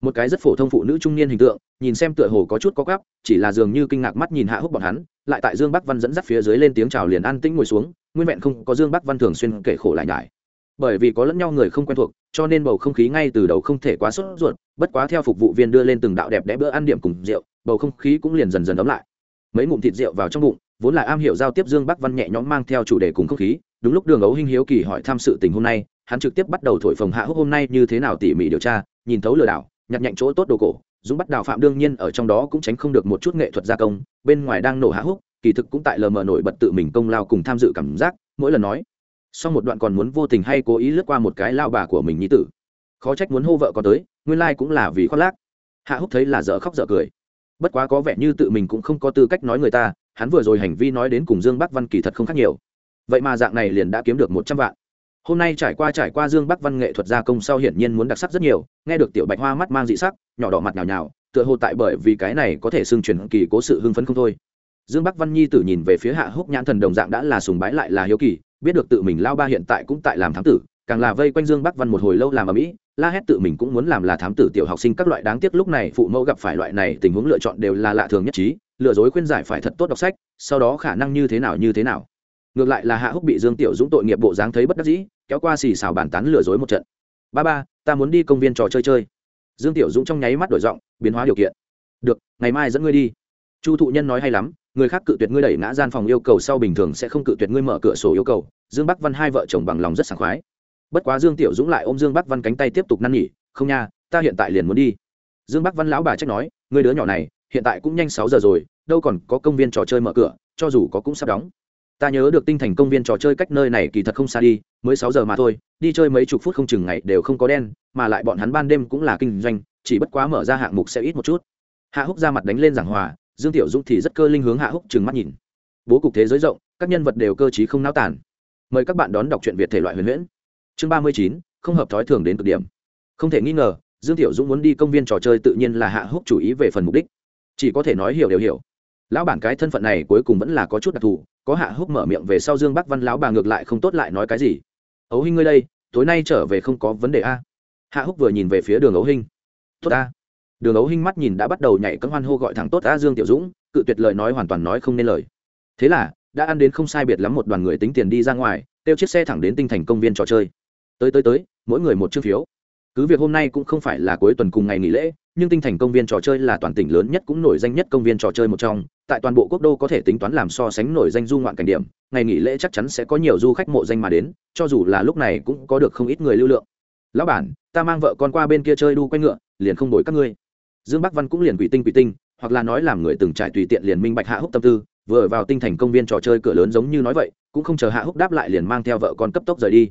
Một cái rất phổ thông phụ nữ trung niên hình tượng, nhìn xem tựa hồ có chút có gắp, chỉ là dường như kinh ngạc mắt nhìn hạ húc bọn hắn, lại tại dương bắc văn dẫn dắt phía dưới lên tiếng chào liền an tĩnh ngồi xuống, nguyên vẹn không có dương bắc văn thường xuyên kể khổ lại nhải. Bởi vì có lẫn nhau người không quen thuộc, cho nên bầu không khí ngay từ đầu không thể quá sốt ruột, bất quá theo phục vụ viên đưa lên từng đạo đẹp đẽ bữa ăn điểm cùng rượu, bầu không khí cũng liền dần dần ấm lại. Mấy ngụm thịt rượu vào trong bụng, vốn là am hiểu giao tiếp dương bắc văn nhẹ nhõm mang theo chủ đề cùng không khí, đúng lúc đường ấu hinh hiếu kỳ hỏi thăm sự tình hôm nay hắn trực tiếp bắt đầu thổi phồng hạ húc hôm nay như thế nào tỉ mỉ điều tra, nhìn thấu lừa đảo, nhặt nhạnh chỗ tốt đồ cổ, dũng bắt đào phạm đương nhiên ở trong đó cũng tránh không được một chút nghệ thuật gia công, bên ngoài đang nổ hạ húc, kỳ thực cũng tại lờ mờ nổi bật tự mình công lao cùng tham dự cảm giác, mỗi lần nói sau một đoạn còn muốn vô tình hay cố ý lướt qua một cái lao bà của mình nhí tử. Khó trách muốn hô vợ có tới, nguyên lai cũng là vì khoác lác. Hạ húc thấy là dở khóc dở cười. Bất quá có vẻ như tự mình cũng không có tư cách nói người ta, hắn vừa rồi hành vi nói đến cùng dương bắc văn kỳ thật không khác nhiều. Vậy mà dạng này liền đã kiếm được một trăm vạn hôm nay trải qua trải qua dương bắc văn nghệ thuật gia công sau hiển nhiên muốn đặc sắc rất nhiều, nghe được tiểu bạch hoa mắt mang dị sắc, nhỏ đỏ mặt nhào nhào, tựa hồ tại bởi vì cái này có thể xưng truyền kỳ cố sự hưng phấn không thôi. Dương bắc văn nhi tử nhìn về phía hạ húc nhãn thần đồng dạng đã là sùng bái lại là hiếu kỳ, biết được tự mình lao ba hiện tại cũng tại làm thám tử, càng là vây quanh dương bắc văn một hồi lâu làm ở mỹ la hét tự mình cũng muốn làm là thám tử tiểu học sinh các loại đáng tiếc lúc này phụ mẫu gặp phải loại này tình huống lựa chọn đều là lạ thường nhất trí, lừa dối khuyên giải phải thật tốt đọc sách, sau đó khả năng như thế nào như thế nào ngược lại là hạ húc bị dương tiểu dũng tội nghiệp bộ dáng thấy bất đắc dĩ, kéo qua xì xào bàn tán lừa dối một trận. Ba ba, ta muốn đi công viên trò chơi chơi. Dương tiểu dũng trong nháy mắt đổi giọng, biến hóa điều kiện. Được, ngày mai dẫn ngươi đi. Chu thụ nhân nói hay lắm, người khác cự tuyệt ngươi đẩy ngã gian phòng yêu cầu sau bình thường sẽ không cự tuyệt ngươi mở cửa sổ yêu cầu. Dương bắc văn hai vợ chồng bằng lòng rất sảng khoái. Bất quá dương tiểu dũng lại ôm dương bắc văn cánh tay tiếp tục năn nỉ, không nha, ta hiện tại liền muốn đi. Dương bắc văn lão bà trách nói người đứa nhỏ này, hiện tại cũng nhanh sáu giờ rồi, đâu còn có công viên trò chơi mở cửa, cho dù có cũng sắp đóng ta nhớ được tinh thành công viên trò chơi cách nơi này kỳ thật không xa đi, mới sáu giờ mà thôi, đi chơi mấy chục phút không chừng ngày đều không có đen, mà lại bọn hắn ban đêm cũng là kinh doanh, chỉ bất quá mở ra hạng mục sẽ ít một chút. Hạ húc ra mặt đánh lên giảng hòa, dương tiểu dũng thì rất cơ linh hướng hạ húc trừng mắt nhìn. Bố cục thế giới rộng, các nhân vật đều cơ t không náo tản mời các bạn đón đọc truyện việt thể loại huyền huyễn. Chương ba mươi chín, không hợp thói thường đến cực điểm. Không thể nghi ngờ, dương tiểu dũng muốn đi công viên trò chơi tự nhiên là hạ húc chủ ý về phần mục đích. Chỉ có thể nói hiểu đều hiểu lão bản cái thân phận này cuối cùng vẫn là có chút đặc thù, có hạ húc mở miệng về sau dương bắc văn lão bà ngược lại không tốt lại nói cái gì. Ấu hinh ngươi đây, tối nay trở về không có vấn đề a? Hạ húc vừa nhìn về phía đường ấu hinh. Tốt a. Đường ấu hinh mắt nhìn đã bắt đầu nhảy cấm hoan hô gọi thẳng tốt a dương tiểu dũng, cự tuyệt lời nói hoàn toàn nói không nên lời. Thế là, đã ăn đến không sai biệt lắm một đoàn người tính tiền đi ra ngoài, tiêu chiếc xe thẳng đến tinh thành công viên trò chơi. Tới tới tới, mỗi người một chiếc phiếu. Cứ việc hôm nay cũng không phải là cuối tuần cùng ngày nghỉ lễ nhưng tinh thành công viên trò chơi là toàn tỉnh lớn nhất cũng nổi danh nhất công viên trò chơi một trong. Tại toàn bộ quốc đô có thể tính toán làm so sánh nổi danh du ngoạn cảnh điểm, ngày nghỉ lễ chắc chắn sẽ có nhiều du khách mộ danh mà đến, cho dù là lúc này cũng có được không ít người lưu lượng. Lão bản, ta mang vợ con qua bên kia chơi đu quay ngựa, liền không đổi các ngươi. Dương bắc văn cũng liền quỷ tinh quỷ tinh, hoặc là nói làm người từng trải tùy tiện liền minh bạch hạ húc tâm tư, vừa vào tinh thành công viên trò chơi cửa lớn giống như nói vậy, cũng không chờ hạ húc đáp lại liền mang theo vợ con cấp tốc rời đi.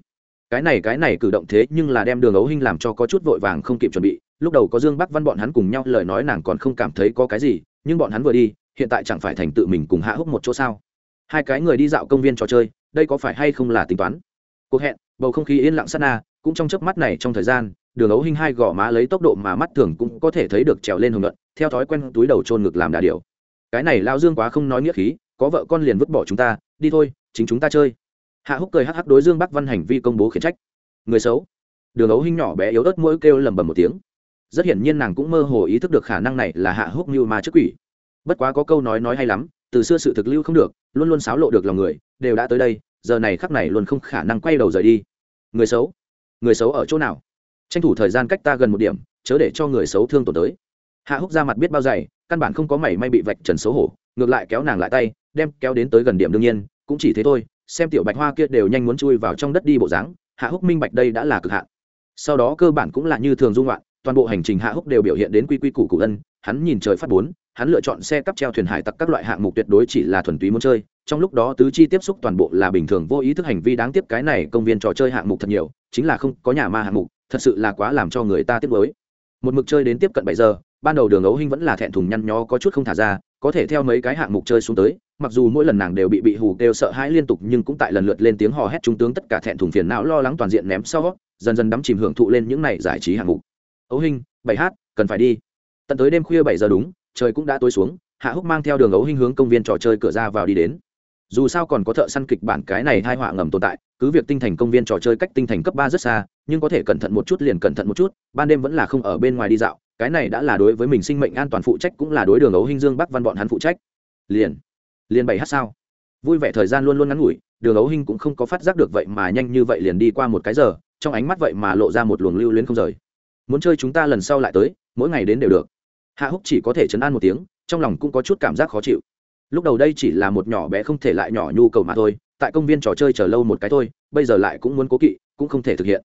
Cái này cái này cử động thế nhưng là đem đường ấu hinh làm cho có chút vội vàng không kịp chuẩn bị lúc đầu có dương bắc văn bọn hắn cùng nhau, lời nói nàng còn không cảm thấy có cái gì, nhưng bọn hắn vừa đi, hiện tại chẳng phải thành tự mình cùng hạ húc một chỗ sao? Hai cái người đi dạo công viên trò chơi, đây có phải hay không là tính toán? Cuộc hẹn, bầu không khí yên lặng sát na, cũng trong chớp mắt này trong thời gian, đường ấu hinh hai gò má lấy tốc độ mà mắt thường cũng có thể thấy được trèo lên hồng luận theo thói quen túi đầu trôn ngực làm đà điều cái này lao dương quá không nói nghĩa khí, có vợ con liền vứt bỏ chúng ta, đi thôi, chính chúng ta chơi. Hạ húc cười hắc hắc đối dương bắc văn hành vi công bố khiển trách. Người xấu. Đường ấu hinh nhỏ bé yếu ớt mỗi kêu lầm bầm một tiếng rất hiển nhiên nàng cũng mơ hồ ý thức được khả năng này là hạ húc như ma trước quỷ. Bất quá có câu nói nói hay lắm, từ xưa sự thực lưu không được, luôn luôn xáo lộ được lòng người, đều đã tới đây, giờ này khắc này luôn không khả năng quay đầu rời đi. Người xấu? Người xấu ở chỗ nào? Tranh thủ thời gian cách ta gần một điểm, chớ để cho người xấu thương tổn tới. Hạ húc ra mặt biết bao dày, căn bản không có mảy may bị vạch trần xấu hổ, ngược lại kéo nàng lại tay, đem kéo đến tới gần điểm đương nhiên, cũng chỉ thế thôi, xem tiểu bạch hoa kia đều nhanh muốn chui vào trong đất đi bộ dáng, hạ húc minh bạch đây đã là cực hạn. Sau đó cơ bản cũng là như thường dung loạn toàn bộ hành trình hạ húc đều biểu hiện đến quy quy củ cụ ân, hắn nhìn trời phát bốn, hắn lựa chọn xe cắp treo thuyền hải tặc các loại hạng mục tuyệt đối chỉ là thuần túy muốn chơi, trong lúc đó tứ chi tiếp xúc toàn bộ là bình thường vô ý thức hành vi đáng tiếc cái này công viên trò chơi hạng mục thật nhiều, chính là không có nhà ma hạng mục, thật sự là quá làm cho người ta tiếc mới một mực chơi đến tiếp cận bảy giờ, ban đầu đường ấu hinh vẫn là thẹn thùng nhăn nhó có chút không thả ra, có thể theo mấy cái hạng mục chơi xuống tới, mặc dù mỗi lần nàng đều bị bị hù kêu sợ hãi liên tục nhưng cũng tại lần lượt lên tiếng hò hét trung tướng tất cả thẹn thùng phiền não lo lắng toàn diện ném sau, dần dần đắm chìm hưởng thụ lên những này giải trí hạng mục ấu hinh, bảy h cần phải đi. Tận tới đêm khuya bảy giờ đúng, trời cũng đã tối xuống, hạ húc mang theo đường ấu hinh hướng công viên trò chơi cửa ra vào đi đến. Dù sao còn có thợ săn kịch bản cái này hai họa ngầm tồn tại, cứ việc tinh thành công viên trò chơi cách tinh thành cấp ba rất xa, nhưng có thể cẩn thận một chút liền cẩn thận một chút, ban đêm vẫn là không ở bên ngoài đi dạo, cái này đã là đối với mình sinh mệnh an toàn phụ trách cũng là đối đường ấu hinh dương bắc văn bọn hắn phụ trách. Liền liền bảy h sao? Vui vẻ thời gian luôn luôn ngắn ngủi, đường ấu hinh cũng không có phát giác được vậy mà nhanh như vậy liền đi qua một cái giờ, trong ánh mắt vậy mà lộ ra một luồng lưu luyến không rời muốn chơi chúng ta lần sau lại tới, mỗi ngày đến đều được. Hạ húc chỉ có thể chấn an một tiếng, trong lòng cũng có chút cảm giác khó chịu. Lúc đầu đây chỉ là một nhỏ bé không thể lại nhỏ nhu cầu mà thôi, tại công viên trò chơi chờ lâu một cái thôi, bây giờ lại cũng muốn cố kỵ, cũng không thể thực hiện.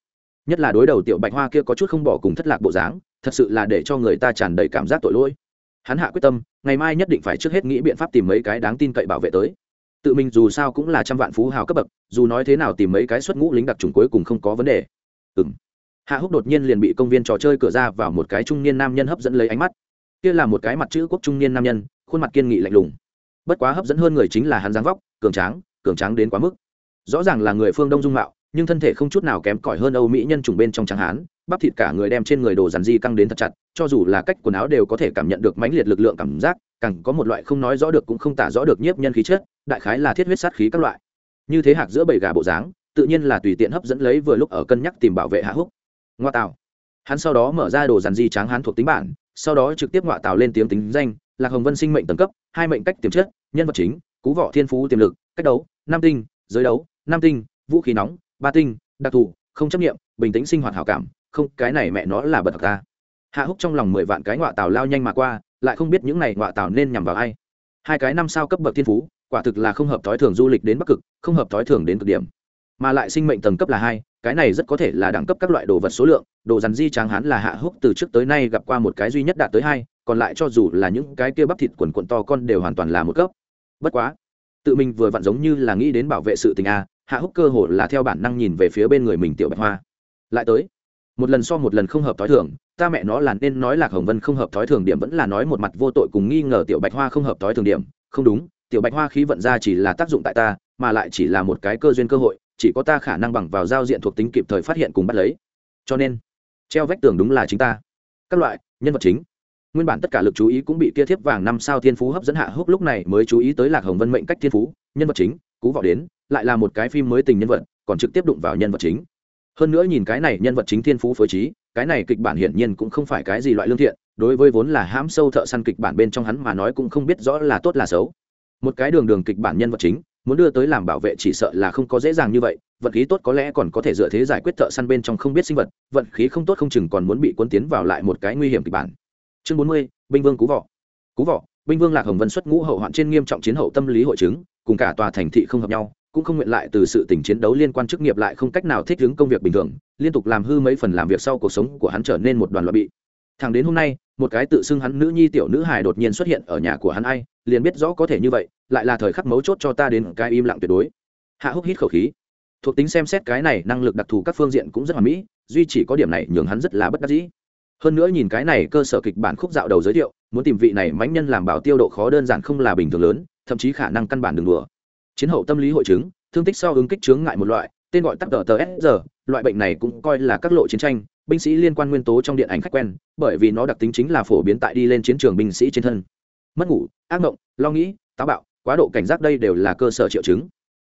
Nhất là đối đầu tiểu bạch hoa kia có chút không bỏ cùng thất lạc bộ dáng, thật sự là để cho người ta tràn đầy cảm giác tội lỗi. Hắn hạ quyết tâm, ngày mai nhất định phải trước hết nghĩ biện pháp tìm mấy cái đáng tin cậy bảo vệ tới. Tự mình dù sao cũng là trăm vạn phú hào cấp bậc, dù nói thế nào tìm mấy cái xuất ngũ lính đặc trùng cuối cùng không có vấn đề. Ừ m hạ húc đột nhiên liền bị công viên trò chơi cửa ra vào một cái trung niên nam nhân hấp dẫn lấy ánh mắt. Kia là một cái mặt chữ quốc trung niên nam nhân, khuôn mặt kiên nghị lạnh lùng. Bất quá hấp dẫn hơn người chính là hắn dáng vóc, cường tráng cường tráng đến quá mức. Rõ ràng là người phương đông dung mạo, nhưng thân thể không chút nào kém cỏi hơn âu mỹ nhân chủng bên trong tráng hán, bắp thịt cả người đem trên người đồ dàn di căng đến thật chặt, cho dù là cách quần áo đều có thể cảm nhận được mãnh liệt lực lượng cảm giác, càng có một loại không nói rõ được cũng không tả rõ được nhiếp nhân khí chất, đại khái là thiết huyết sát khí các loại. Như thế hạc giữa bầy gà bộ dáng, tự nhiên là tùy tiện hấp dẫn lấy vừa lúc ở cân nhắc tìm bảo vệ hạ húc ngoa tạo hắn sau đó mở ra đồ dàn di tráng hắn thuộc tính bản, sau đó trực tiếp ngoạ tạo lên tiếng tính danh, lạc hồng vân sinh mệnh tầng cấp, hai mệnh cách tiềm chất, nhân vật chính, cú võ thiên phú tiềm lực, cách đấu nam tinh, giới đấu nam tinh, vũ khí nóng, ba tinh, đặc thù, không chấp nghiệm bình tĩnh sinh hoạt hảo cảm, không, cái này mẹ nó là bật ta hạ húc trong lòng mười vạn cái ngoạ tạo lao nhanh mà qua, lại không biết những này ngoạ tạo nên nhằm vào ai. Hai cái năm sao cấp bậc thiên phú, quả thực là không hợp thói thường du lịch đến bắc cực, không hợp thói thường đến cực điểm. Mà lại sinh mệnh tầng cấp là hai cái này rất có thể là đẳng cấp các loại đồ vật số lượng, đồ rắn di tráng hán là hạ húc từ trước tới nay gặp qua một cái duy nhất đạt tới hai, còn lại cho dù là những cái kia bắp thịt quần quần to con đều hoàn toàn là một cấp. Bất quá, tự mình vừa vặn giống như là nghĩ đến bảo vệ sự tình a, hạ húc cơ hồ là theo bản năng nhìn về phía bên người mình tiểu bạch hoa. Lại tới, một lần so một lần không hợp thói thường, ta mẹ nó là nên nói lạc hồng vân không hợp thói thường điểm vẫn là nói một mặt vô tội cùng nghi ngờ tiểu bạch hoa không hợp thói thường điểm. Không đúng, tiểu bạch hoa khí vận ra chỉ là tác dụng tại ta, mà lại chỉ là một cái cơ duyên cơ hội chỉ có ta khả năng bằng vào giao diện thuộc tính kịp thời phát hiện cùng bắt lấy. Cho nên, treo vách tường đúng là chính ta. Các loại, nhân vật chính. Nguyên bản tất cả lực chú ý cũng bị kia thiếp vàng năm sao thiên phú hấp dẫn hạ húc lúc này mới chú ý tới lạc hồng vân mệnh cách thiên phú, nhân vật chính, cú vào đến, lại là một cái phim mới tình nhân vật, còn trực tiếp đụng vào nhân vật chính. Hơn nữa nhìn cái này nhân vật chính thiên phú phối trí, cái này kịch bản hiển nhiên cũng không phải cái gì loại lương thiện, đối với vốn là hãm sâu thợ săn kịch bản bên trong hắn mà nói cũng không biết rõ là tốt là xấu. Một cái đường đường kịch bản nhân vật chính muốn đưa tới làm bảo vệ chỉ sợ là không có dễ dàng như vậy, vận khí tốt có lẽ còn có thể dựa thế giải quyết thợ săn bên trong không biết sinh vật, vận khí không tốt không chừng còn muốn bị quân tiến vào lại một cái nguy hiểm kịch bản. Chương bốn mươi, binh vương cú vỏ cú vỏ binh vương lạc hồng vân xuất ngũ hậu hoạn trên nghiêm trọng chiến hậu tâm lý hội chứng, cùng cả tòa thành thị không hợp nhau, cũng không nguyện lại từ sự tình chiến đấu liên quan chức nghiệp lại không cách nào thích ứng công việc bình thường, liên tục làm hư mấy phần làm việc sau cuộc sống của hắn trở nên một đoàn loại bị. Thằng đến hôm nay một cái tự xưng hắn nữ nhi tiểu nữ hài đột nhiên xuất hiện ở nhà của hắn ai, liền biết rõ có thể như vậy, lại là thời khắc mấu chốt cho ta đến cái im lặng tuyệt đối. Hạ húc hít khẩu khí. Thuộc tính xem xét cái này năng lực đặc thù các phương diện cũng rất hoàn mỹ, duy chỉ có điểm này nhường hắn rất là bất đắc dĩ. Hơn nữa nhìn cái này cơ sở kịch bản khúc dạo đầu giới thiệu, muốn tìm vị này mãnh nhân làm bảo tiêu độ khó đơn giản không là bình thường lớn, thậm chí khả năng căn bản đường đùa. Chiến hậu tâm lý hội chứng, thương tích sau ứng kích chướng ngại một loại, tên gọi tắt tờ tờ s loại bệnh này cũng coi là các lộ chiến tranh binh sĩ liên quan nguyên tố trong điện ảnh khách quen, bởi vì nó đặc tính chính là phổ biến tại đi lên chiến trường binh sĩ trên thân. Mất ngủ, ác mộng lo nghĩ, táo bạo, quá độ cảnh giác đây đều là cơ sở triệu chứng.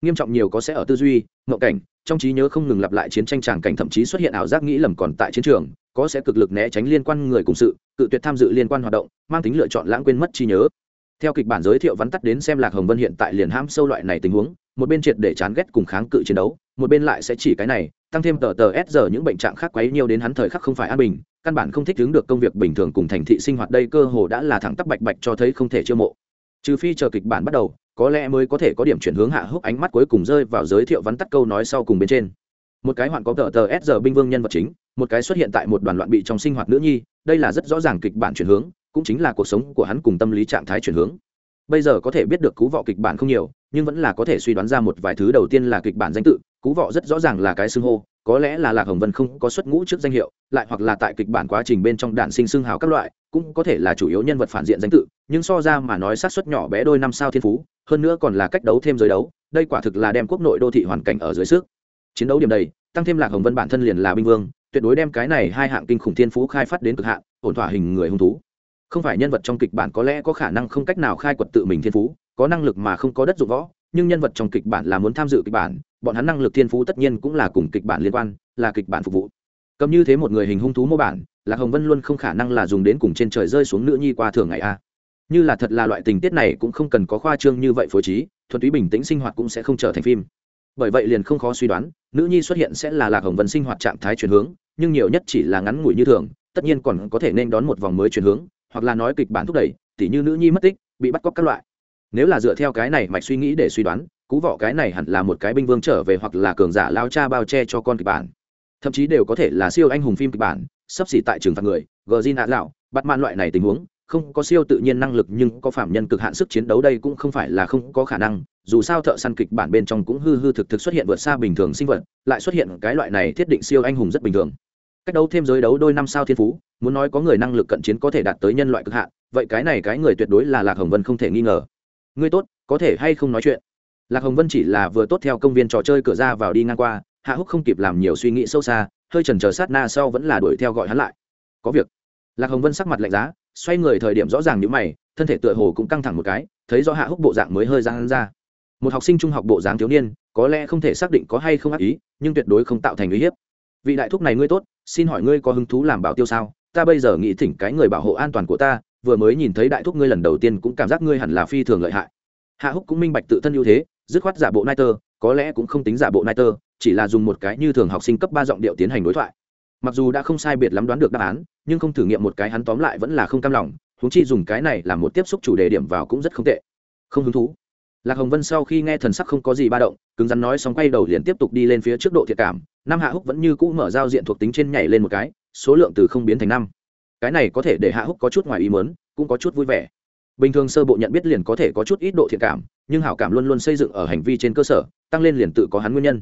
Nghiêm trọng nhiều có sẽ ở tư duy ngộ cảnh, trong trí nhớ không ngừng lặp lại chiến tranh tràng cảnh thậm chí xuất hiện ảo giác nghĩ lầm còn tại chiến trường, có sẽ cực lực né tránh liên quan người cùng sự, cự tuyệt tham dự liên quan hoạt động, mang tính lựa chọn lãng quên mất trí nhớ. Theo kịch bản giới thiệu vắn tắt đến xem lạc hồng vân hiện tại liền ham sâu loại này tình huống, một bên triệt để chán ghét cùng kháng cự chiến đấu, một bên lại sẽ chỉ cái này tăng thêm tờ tờ s giờ những bệnh trạng khác quấy nhiều đến hắn thời khắc không phải an bình, căn bản không thích ứng được công việc bình thường cùng thành thị sinh hoạt đây cơ hồ đã là thẳng tắp bạch bạch cho thấy không thể chiêu mộ. Trừ phi chờ kịch bản bắt đầu, có lẽ mới có thể có điểm chuyển hướng hạ húc ánh mắt cuối cùng rơi vào giới thiệu vắn tắt câu nói sau cùng bên trên. Một cái hoạn có tờ tờ s giờ binh vương nhân vật chính, một cái xuất hiện tại một đoàn loạn bị trong sinh hoạt nữ nhi, đây là rất rõ ràng kịch bản chuyển hướng, cũng chính là cuộc sống của hắn cùng tâm lý trạng thái chuyển hướng. Bây giờ có thể biết được cú vọ kịch bản không nhiều, nhưng vẫn là có thể suy đoán ra một vài thứ đầu tiên là kịch bản danh tự cú vọ rất rõ ràng là cái xưng hô, có lẽ là lạc hồng vân không có xuất ngũ trước danh hiệu, lại hoặc là tại kịch bản quá trình bên trong đạn sinh xưng hào các loại, cũng có thể là chủ yếu nhân vật phản diện danh tự, nhưng so ra mà nói sát xuất nhỏ bé đôi năm sao thiên phú, hơn nữa còn là cách đấu thêm giới đấu, đây quả thực là đem quốc nội đô thị hoàn cảnh ở dưới sức. Chiến đấu điểm đầy, tăng thêm lạc hồng vân bản thân liền là binh vương, tuyệt đối đem cái này hai hạng kinh khủng thiên phú khai phát đến cực hạn, ổn thỏa hình người hung thú. Không phải nhân vật trong kịch bản có lẽ có khả năng không cách nào khai quật tự mình thiên phú, có năng lực mà không có đất dụng võ, nhưng nhân vật trong kịch bản là muốn tham dự kịch bản bọn hắn năng lực thiên phú tất nhiên cũng là cùng kịch bản liên quan, là kịch bản phục vụ. Cầm như thế một người hình hung thú mô bản, lạc hồng vân luôn không khả năng là dùng đến cùng trên trời rơi xuống nữ nhi qua thường ngày a. Như là thật là loại tình tiết này cũng không cần có khoa trương như vậy phối trí, thuần túy bình tĩnh sinh hoạt cũng sẽ không trở thành phim. Bởi vậy liền không khó suy đoán, nữ nhi xuất hiện sẽ là lạc hồng vân sinh hoạt trạng thái chuyển hướng, nhưng nhiều nhất chỉ là ngắn ngủi như thường, tất nhiên còn có thể nên đón một vòng mới chuyển hướng, hoặc là nói kịch bản thúc đẩy, tỉ như nữ nhi mất tích, bị bắt cóc các loại. Nếu là dựa theo cái này mạch suy nghĩ để suy đoán cú vọ cái này hẳn là một cái binh vương trở về hoặc là cường giả lao cha bao che cho con kịch bản. Thậm chí đều có thể là siêu anh hùng phim kịch bản, sắp xỉ tại trường phạt người gờ di nạ lão bắt man loại này tình huống, không có siêu tự nhiên năng lực nhưng có phạm nhân cực hạn sức chiến đấu đây cũng không phải là không có khả năng, dù sao thợ săn kịch bản bên trong cũng hư hư thực thực xuất hiện vượt xa bình thường sinh vật, lại xuất hiện cái loại này thiết định siêu anh hùng rất bình thường. Cách đấu thêm giới đấu đôi năm sao thiên phú, muốn nói có người năng lực cận chiến có thể đạt tới nhân loại cực hạn, vậy cái này cái người tuyệt đối là lạc hồng vân không thể nghi ngờ. Ngươi tốt, có thể hay không nói chuyện? Lạc hồng vân chỉ là vừa tốt theo công viên trò chơi cửa ra vào đi ngang qua, hạ húc không kịp làm nhiều suy nghĩ sâu xa, hơi trần chờ sát na sau vẫn là đuổi theo gọi hắn lại. Có việc. Lạc hồng vân sắc mặt lạnh giá, xoay người thời điểm rõ ràng như mày, thân thể tựa hồ cũng căng thẳng một cái, thấy do hạ húc bộ dạng mới hơi ra hắn ra. Một học sinh trung học bộ dáng thiếu niên, có lẽ không thể xác định có hay không ác ý, nhưng tuyệt đối không tạo thành uy hiếp. Vị đại thúc này ngươi tốt, xin hỏi ngươi có hứng thú làm bảo tiêu sao? Ta bây giờ nghĩ thỉnh cái người bảo hộ an toàn của ta, vừa mới nhìn thấy đại thúc ngươi lần đầu tiên cũng cảm giác ngươi hẳn là phi thường lợi hại. Hạ húc cũng minh bạch tự thân ưu thế dứt khoát giả bộ nai tơ có lẽ cũng không tính giả bộ nai tơ chỉ là dùng một cái như thường học sinh cấp ba giọng điệu tiến hành đối thoại. Mặc dù đã không sai biệt lắm đoán được đáp án, nhưng không thử nghiệm một cái hắn tóm lại vẫn là không cam lòng, huống chi dùng cái này làm một tiếp xúc chủ đề điểm vào cũng rất không tệ. Không hứng thú. Lạc hồng vân sau khi nghe thần sắc không có gì ba động, cứng rắn nói xong quay đầu liền tiếp tục đi lên phía trước độ thiệt cảm, Nam hạ húc vẫn như cũ mở giao diện thuộc tính trên nhảy lên một cái, số lượng từ không biến thành năm. Cái này có thể để hạ húc có chút ngoài ý mớn cũng có chút vui vẻ bình thường sơ bộ nhận biết liền có thể có chút ít độ thiện cảm, nhưng hảo cảm luôn luôn xây dựng ở hành vi trên cơ sở, tăng lên liền tự có hắn nguyên nhân.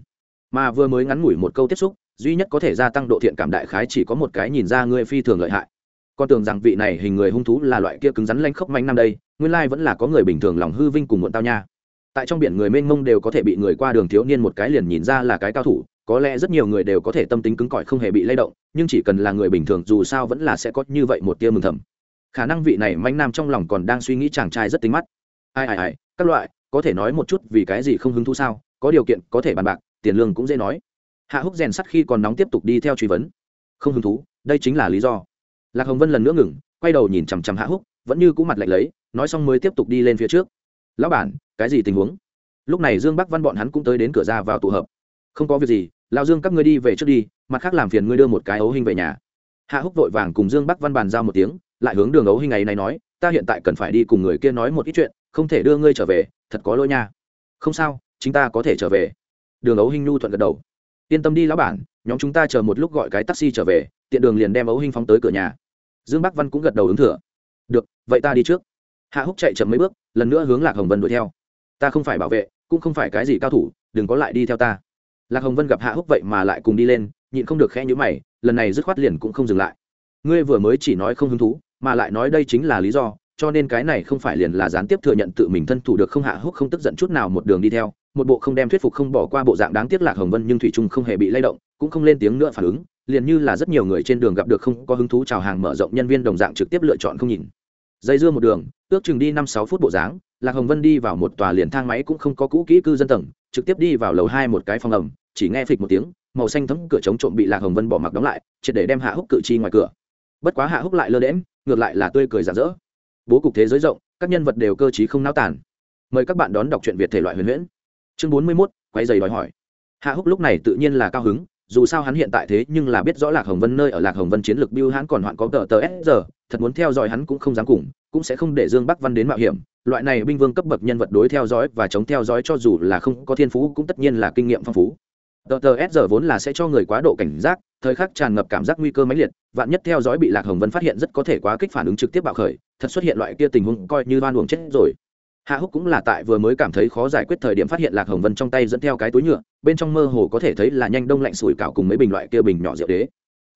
Mà vừa mới ngắn ngủi một câu tiếp xúc, duy nhất có thể gia tăng độ thiện cảm đại khái chỉ có một cái nhìn ra ngươi phi thường lợi hại. Con tưởng rằng vị này hình người hung thú là loại kia cứng rắn lanh khốc manh năm đây, nguyên lai vẫn là có người bình thường lòng hư vinh cùng muộn tao nha. Tại trong biển người mênh mông đều có thể bị người qua đường thiếu niên một cái liền nhìn ra là cái cao thủ, có lẽ rất nhiều người đều có thể tâm tính cứng cỏi không hề bị lay động, nhưng chỉ cần là người bình thường dù sao vẫn là sẽ có như vậy một tia mừng thầm khả năng vị này manh nam trong lòng còn đang suy nghĩ chàng trai rất tính mắt. Ai ai ai, các loại, có thể nói một chút vì cái gì không hứng thú sao? Có điều kiện, có thể bàn bạc, tiền lương cũng dễ nói. Hạ húc rèn sắt khi còn nóng tiếp tục đi theo truy vấn. Không hứng thú, đây chính là lý do. Lạc hồng vân lần nữa ngừng, quay đầu nhìn chằm chằm hạ húc, vẫn như cũ mặt lạnh lấy, nói xong mới tiếp tục đi lên phía trước. Lão bản, cái gì tình huống? Lúc này dương bắc văn bọn hắn cũng tới đến cửa ra vào tụ hợp. Không có việc gì lao dương các ngươi đi về trước đi, mặt khác làm phiền ngươi đưa một cái ấu hình về nhà. Hạ húc vội vàng cùng dương bắc văn bàn giao một tiếng lại hướng đường ấu hình ấy này nói, ta hiện tại cần phải đi cùng người kia nói một ít chuyện, không thể đưa ngươi trở về, thật có lỗi nha. Không sao chúng ta có thể trở về. Đường ấu hình nhu thuận gật đầu. Yên tâm đi lão bản, nhóm chúng ta chờ một lúc gọi cái taxi trở về, tiện đường liền đem ấu hình phóng tới cửa nhà. Dương bắc văn cũng gật đầu ứng thừa. Được, vậy ta đi trước. Hạ húc chạy chậm mấy bước, lần nữa hướng lạc hồng vân đuổi theo. Ta không phải bảo vệ, cũng không phải cái gì cao thủ, đừng có lại đi theo ta. Lạc hồng vân gặp hạ húc vậy mà lại cùng đi lên, nhịn không được khẽ nhữ mày, lần này dứt khoát liền cũng không dừng lại. Ngươi vừa mới chỉ nói không hứng thú mà lại nói đây chính là lý do, cho nên cái này không phải liền là gián tiếp thừa nhận tự mình thân thủ được không hạ húc không tức giận chút nào một đường đi theo, một bộ không đem thuyết phục không bỏ qua bộ dạng đáng tiếc lạc hồng vân nhưng thủy trung không hề bị lay động, cũng không lên tiếng nữa phản ứng, liền như là rất nhiều người trên đường gặp được không có hứng thú chào hàng mở rộng nhân viên đồng dạng trực tiếp lựa chọn không nhìn. Dây dưa một đường, ước chừng đi năm sáu phút bộ dáng, lạc hồng vân đi vào một tòa liền thang máy cũng không có cũ kỹ cư dân tầng, trực tiếp đi vào lầu hai một cái phòng ẩm, chỉ nghe phịch một tiếng, màu xanh thấm cửa chống trộm bị lạc hồng vân bỏ mặc đóng lại, triệt để đem hạ húc cự chi ngoài cửa. Bất quá hạ húc lại lơ đễm ngược lại là tươi cười rạng rỡ. Bố cục thế giới rộng, các nhân vật đều cơ t không náo tản mời các bạn đón đọc truyện việt thể loại huyền huyễn. Chương bốn mươi mốt, quay dày đòi hỏi. Hạ húc lúc này tự nhiên là cao hứng, dù sao hắn hiện tại thế nhưng là biết rõ lạc hồng vân nơi ở lạc hồng vân chiến lược biêu hắn còn hoạn có tờ tờ s giờ thật muốn theo dõi hắn cũng không dám cùng, cũng sẽ không để dương bắc văn đến mạo hiểm. Loại này binh vương cấp bậc nhân vật đối theo dõi và chống theo dõi cho dù là không có thiên phú cũng tất nhiên là kinh nghiệm phong phú tờ tờ s giờ vốn là sẽ cho người quá độ cảnh giác, thời khắc tràn ngập cảm giác nguy cơ mãnh liệt, vạn nhất theo dõi bị lạc hồng vân phát hiện rất có thể quá kích phản ứng trực tiếp bạo khởi, thật xuất hiện loại kia tình huống coi như đoan luồng chết rồi. Hạ húc cũng là tại vừa mới cảm thấy khó giải quyết thời điểm phát hiện lạc hồng vân trong tay dẫn theo cái túi nhựa, bên trong mơ hồ có thể thấy là nhanh đông lạnh sủi cảo cùng mấy bình loại kia bình nhỏ rượu đế.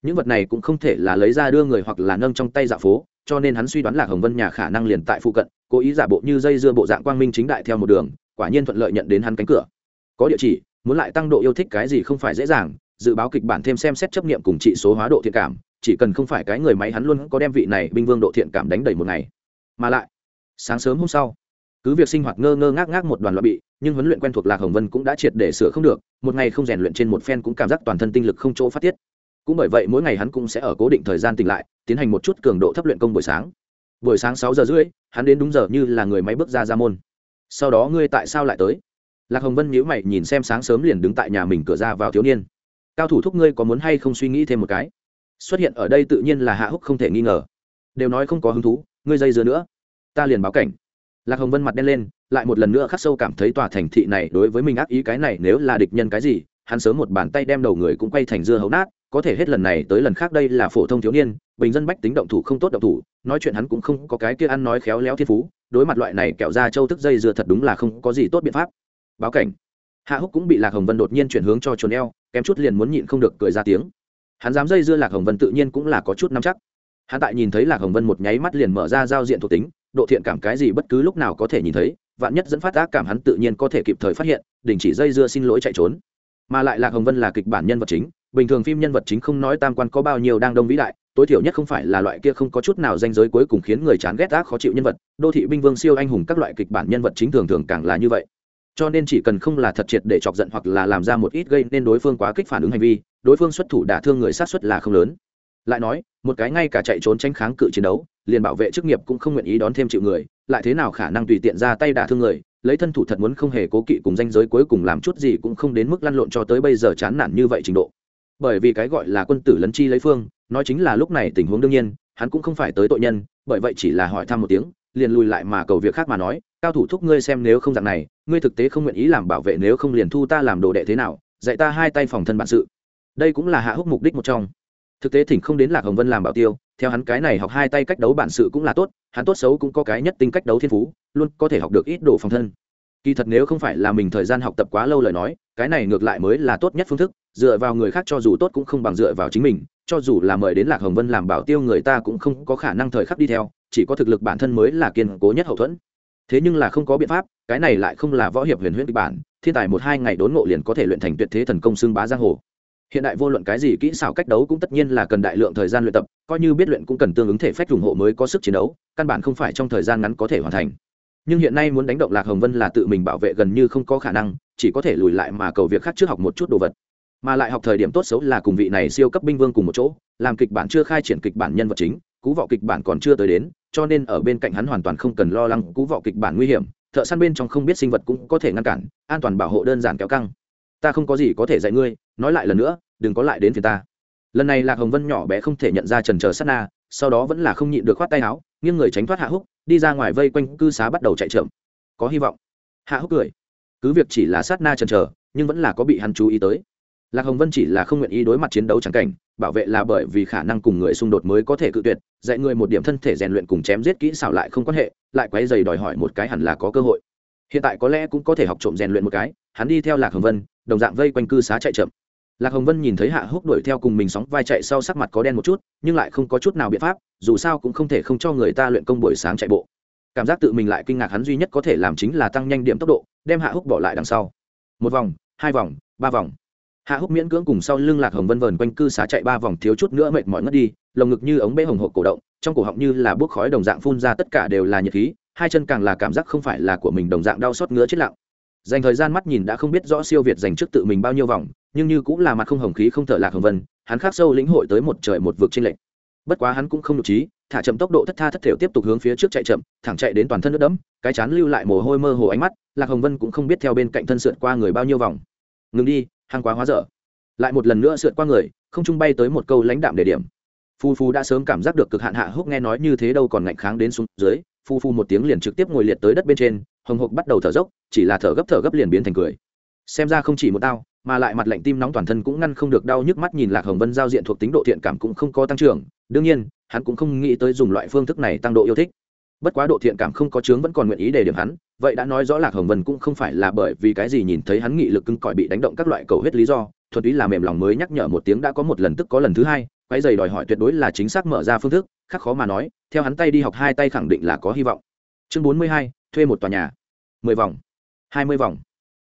Những vật này cũng không thể là lấy ra đưa người hoặc là nâng trong tay dạ phố, cho nên hắn suy đoán lạc hồng vân nhà khả năng liền tại phụ cận, cố ý giả bộ như dây dưa bộ dạng quang minh chính đại theo một đường, quả nhiên thuận lợi nhận đến hắn cánh cửa. Có địa chỉ muốn lại tăng độ yêu thích cái gì không phải dễ dàng, dự báo kịch bản thêm xem xét chấp nghiệm cùng trị số hóa độ thiện cảm, chỉ cần không phải cái người máy hắn luôn có đem vị này binh vương độ thiện cảm đánh đầy một ngày. Mà lại, sáng sớm hôm sau, cứ việc sinh hoạt ngơ ngơ ngác ngác một đoàn loại bị, nhưng huấn luyện quen thuộc lạc hồng vân cũng đã triệt để sửa không được, một ngày không rèn luyện trên một phen cũng cảm giác toàn thân tinh lực không chỗ phát tiết. Cũng bởi vậy mỗi ngày hắn cũng sẽ ở cố định thời gian tỉnh lại, tiến hành một chút cường độ thấp luyện công buổi sáng. Buổi sáng sáu giờ rưỡi, hắn đến đúng giờ như là người máy bước ra ra môn. Sau đó ngươi tại sao lại tới? Lạc hồng vân nhíu mày nhìn xem sáng sớm liền đứng tại nhà mình cửa ra vào thiếu niên. Cao thủ thúc ngươi có muốn hay không suy nghĩ thêm một cái? Xuất hiện ở đây tự nhiên là hạ húc không thể nghi ngờ. Đều nói không có hứng thú, ngươi dây dưa nữa. Ta liền báo cảnh. Lạc hồng vân mặt đen lên, lại một lần nữa khắc sâu cảm thấy tòa thành thị này đối với mình ác ý cái này nếu là địch nhân cái gì, hắn sớm một bàn tay đem đầu người cũng quay thành dưa hấu nát, có thể hết lần này tới lần khác đây là phổ thông thiếu niên, bình dân bách tính động thủ không tốt động thủ, nói chuyện hắn cũng không có cái kia ăn nói khéo léo thiên phú, đối mặt loại này kẹo ra châu thức dây dưa thật đúng là không có gì tốt biện pháp báo cảnh. Hạ húc cũng bị lạc hồng vân đột nhiên chuyển hướng cho chuồn eo, kém chút liền muốn nhịn không được cười ra tiếng. Hắn dám dây dưa lạc hồng vân tự nhiên cũng là có chút nắm chắc. Hắn tại nhìn thấy lạc hồng vân một nháy mắt liền mở ra giao diện thuộc tính, độ thiện cảm cái gì bất cứ lúc nào có thể nhìn thấy, vạn nhất dẫn phát ác cảm hắn tự nhiên có thể kịp thời phát hiện, đình chỉ dây dưa xin lỗi chạy trốn. Mà lại lạc hồng vân là kịch bản nhân vật chính, bình thường phim nhân vật chính không nói tam quan có bao nhiêu đang đông vĩ đại, tối thiểu nhất không phải là loại kia không có chút nào danh giới cuối cùng khiến người chán ghét ác khó chịu nhân vật. Đô thị binh vương siêu anh hùng các loại kịch bản nhân vật chính thường thường càng là như vậy cho nên chỉ cần không là thật triệt để chọc giận hoặc là làm ra một ít gây nên đối phương quá kích phản ứng hành vi, đối phương xuất thủ đả thương người sát xuất là không lớn. Lại nói, một cái ngay cả chạy trốn tranh kháng cự chiến đấu, liền bảo vệ chức nghiệp cũng không nguyện ý đón thêm chịu người, lại thế nào khả năng tùy tiện ra tay đả thương người, lấy thân thủ thật muốn không hề cố kỵ cùng danh giới cuối cùng làm chút gì cũng không đến mức lăn lộn cho tới bây giờ chán nản như vậy trình độ. Bởi vì cái gọi là quân tử lấn chi lấy phương, nói chính là lúc này tình huống đương nhiên, hắn cũng không phải tới tội nhân, bởi vậy chỉ là hỏi thăm một tiếng liền lùi lại mà cầu việc khác mà nói, cao thủ thúc ngươi xem nếu không dạng này, ngươi thực tế không nguyện ý làm bảo vệ nếu không liền thu ta làm đồ đệ thế nào, dạy ta hai tay phòng thân bản sự. Đây cũng là hạ húc mục đích một trong. Thực tế thỉnh không đến lạc hồng vân làm bảo tiêu, theo hắn cái này học hai tay cách đấu bản sự cũng là tốt, hắn tốt xấu cũng có cái nhất tinh cách đấu thiên phú, luôn có thể học được ít đồ phòng thân. Kỳ thật nếu không phải là mình thời gian học tập quá lâu lời nói, cái này ngược lại mới là tốt nhất phương thức, dựa vào người khác cho dù tốt cũng không bằng dựa vào chính mình, cho dù là mời đến lạc hồng vân làm bảo tiêu người ta cũng không có khả năng thời khắc đi theo chỉ có thực lực bản thân mới là kiên cố nhất hậu thuẫn. Thế nhưng là không có biện pháp, cái này lại không là võ hiệp huyền huyễn kịch bản, thiên tài một hai ngày đốn ngộ liền có thể luyện thành tuyệt thế thần công xưng bá giang hồ. Hiện đại vô luận cái gì kỹ xảo cách đấu cũng tất nhiên là cần đại lượng thời gian luyện tập, coi như biết luyện cũng cần tương ứng thể phách ủng hộ mới có sức chiến đấu, căn bản không phải trong thời gian ngắn có thể hoàn thành. Nhưng hiện nay muốn đánh động lạc hồng vân là tự mình bảo vệ gần như không có khả năng, chỉ có thể lùi lại mà cầu việc khác trước học một chút đồ vật. Mà lại học thời điểm tốt xấu là cùng vị này siêu cấp binh vương cùng một chỗ, làm kịch bản chưa khai triển kịch bản nhân vật chính, cú vọ kịch bản còn chưa tới đến cho nên ở bên cạnh hắn hoàn toàn không cần lo lắng cú vọ kịch bản nguy hiểm, thợ săn bên trong không biết sinh vật cũng có thể ngăn cản, an toàn bảo hộ đơn giản kéo căng. Ta không có gì có thể dạy ngươi, nói lại lần nữa, đừng có lại đến phía ta. Lần này lạc hồng vân nhỏ bé không thể nhận ra trần trờ sát na, sau đó vẫn là không nhịn được khoát tay áo, nghiêng người tránh thoát hạ húc, đi ra ngoài vây quanh cư xá bắt đầu chạy trộm có hy vọng. Hạ húc cười. Cứ việc chỉ là sát na trần trờ nhưng vẫn là có bị hắn chú ý tới lạc hồng vân chỉ là không nguyện ý đối mặt chiến đấu trắng cảnh, bảo vệ là bởi vì khả năng cùng người xung đột mới có thể cự tuyệt, dạy người một điểm thân thể rèn luyện cùng chém giết kỹ xảo lại không quan hệ, lại quấy dày đòi hỏi một cái hẳn là có cơ hội. Hiện tại có lẽ cũng có thể học trộm rèn luyện một cái, hắn đi theo lạc hồng vân, đồng dạng vây quanh cư xá chạy chậm. Lạc hồng vân nhìn thấy hạ húc đuổi theo cùng mình sóng vai chạy sau sắc mặt có đen một chút, nhưng lại không có chút nào biện pháp, dù sao cũng không thể không cho người ta luyện công buổi sáng chạy bộ. Cảm giác tự mình lại kinh ngạc hắn duy nhất có thể làm chính là tăng nhanh điểm tốc độ, đem hạ húc bỏ lại đằng sau. Một vòng, hai vòng, ba vòng hạ húc miễn cưỡng cùng sau lưng lạc hồng vân vờn quanh cư xá chạy ba vòng thiếu chút nữa mệt mỏi ngất đi, lồng ngực như ống bê hồng hộp cổ động, trong cổ họng như là bốc khói đồng dạng phun ra tất cả đều là nhiệt khí, hai chân càng là cảm giác không phải là của mình đồng dạng đau xót ngứa chết lặng. Dành thời gian mắt nhìn đã không biết rõ siêu việt dành trước tự mình bao nhiêu vòng, nhưng như cũng là mặt không hồng khí không thở lạc hồng vân, hắn khắc sâu lĩnh hội tới một trời một vực trên lệnh bất quá hắn cũng không nhục trí thả chậm tốc độ thất tha thất thểu tiếp tục hướng phía trước chạy chậm, thẳng chạy đến toàn thân nước đẫm, cái chán lưu lại mồ hôi mơ hồ ánh mắt, lạc hồng vân cũng không biết theo bên cạnh thân sượt qua người bao nhiêu vòng. Ngừng đi hàng quá hóa dở. Lại một lần nữa sượt qua người, không trung bay tới một câu lãnh đạm để điểm. Phu phu đã sớm cảm giác được cực hạn hạ húc nghe nói như thế đâu còn ngạnh kháng đến xuống dưới, phu phu một tiếng liền trực tiếp ngồi liệt tới đất bên trên, hồng hộc bắt đầu thở dốc, chỉ là thở gấp thở gấp liền biến thành cười. Xem ra không chỉ một tao mà lại mặt lạnh tim nóng toàn thân cũng ngăn không được đau nhức mắt nhìn lạc hồng vân giao diện thuộc tính độ thiện cảm cũng không có tăng trưởng, đương nhiên, hắn cũng không nghĩ tới dùng loại phương thức này tăng độ yêu thích bất quá độ thiện cảm không có chướng vẫn còn nguyện ý để điểm hắn, vậy đã nói rõ lạc hồng vân cũng không phải là bởi vì cái gì nhìn thấy hắn nghị lực cứng cỏi bị đánh động các loại cầu hết lý do thuật ý là mềm lòng mới nhắc nhở một tiếng đã có một lần tức có lần thứ hai quái dày đòi hỏi tuyệt đối là chính xác mở ra phương thức khác khó mà nói, theo hắn tay đi học hai tay khẳng định là có hy vọng. Chương bốn mươi hai, thuê một tòa nhà. mười vòng. hai mươi vòng.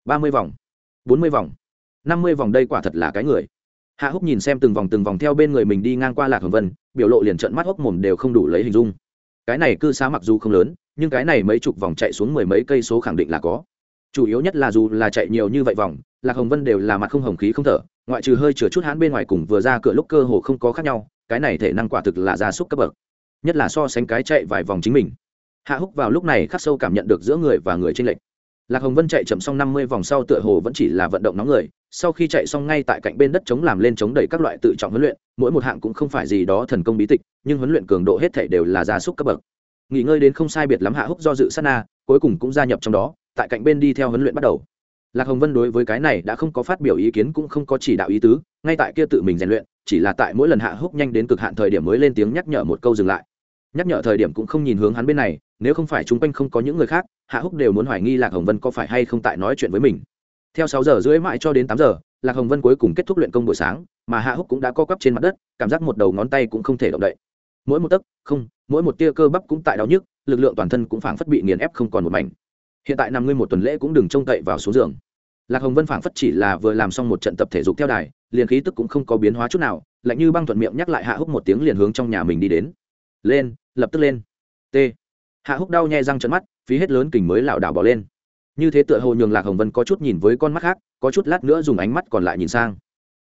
ba mươi vòng. bốn mươi vòng. năm mươi vòng đây quả thật là cái người. Hạ húc nhìn xem từng vòng từng vòng theo bên người mình đi ngang qua lạc hồng vân, biểu lộ liền trận mắt hốc mồm đều không đủ lấy hình dung cái này cư xá mặc dù không lớn, nhưng cái này mấy chục vòng chạy xuống mười mấy cây số khẳng định là có. Chủ yếu nhất là dù là chạy nhiều như vậy vòng, lạc hồng vân đều là mặt không hồng khí không thở, ngoại trừ hơi chừa chút hãn bên ngoài cùng vừa ra cửa lúc cơ hồ không có khác nhau, cái này thể năng quả thực là gia súc cấp bậc. Nhất là so sánh cái chạy vài vòng chính mình. Hạ húc vào lúc này khắc sâu cảm nhận được giữa người và người trên lệnh lạc hồng vân chạy chậm xong năm mươi vòng sau tựa hồ vẫn chỉ là vận động nóng người, sau khi chạy xong ngay tại cạnh bên đất chống làm lên chống đẩy các loại tự trọng huấn luyện, mỗi một hạng cũng không phải gì đó thần công bí tịch, nhưng huấn luyện cường độ hết thể đều là gia súc cấp bậc. Nghỉ ngơi đến không sai biệt lắm hạ húc do dự sát na, cuối cùng cũng gia nhập trong đó, tại cạnh bên đi theo huấn luyện bắt đầu. Lạc hồng vân đối với cái này đã không có phát biểu ý kiến cũng không có chỉ đạo ý tứ, ngay tại kia tự mình rèn luyện, chỉ là tại mỗi lần hạ húc nhanh đến cực hạn thời điểm mới lên tiếng nhắc nhở một câu dừng lại nhắc nhở thời điểm cũng không nhìn hướng hắn bên này, nếu không phải chung quanh không có những người khác, hạ húc đều muốn hoài nghi lạc hồng vân có phải hay không tại nói chuyện với mình. Theo sáu giờ rưỡi mãi cho đến tám giờ, lạc hồng vân cuối cùng kết thúc luyện công buổi sáng, mà hạ húc cũng đã co quắp trên mặt đất, cảm giác một đầu ngón tay cũng không thể động đậy. Mỗi một tấc, không, mỗi một tia cơ bắp cũng tại đau nhức, lực lượng toàn thân cũng phảng phất bị nghiền ép không còn một mảnh. Hiện tại nằm ngươi một tuần lễ cũng đừng trông cậy vào số giường. Lạc hồng vân phảng phất chỉ là vừa làm xong một trận tập thể dục theo đài, liền khí tức cũng không có biến hóa chút nào, lạnh như băng thuận miệng nhắc lại hạ húc một tiếng liền hướng trong nhà mình đi đến. Lên lập tức lên. T. Hạ húc đau nhè răng trận mắt, phí hết lớn kình mới lảo đảo bỏ lên. Như thế tựa hồ nhường lạc hồng vân có chút nhìn với con mắt khác, có chút lát nữa dùng ánh mắt còn lại nhìn sang.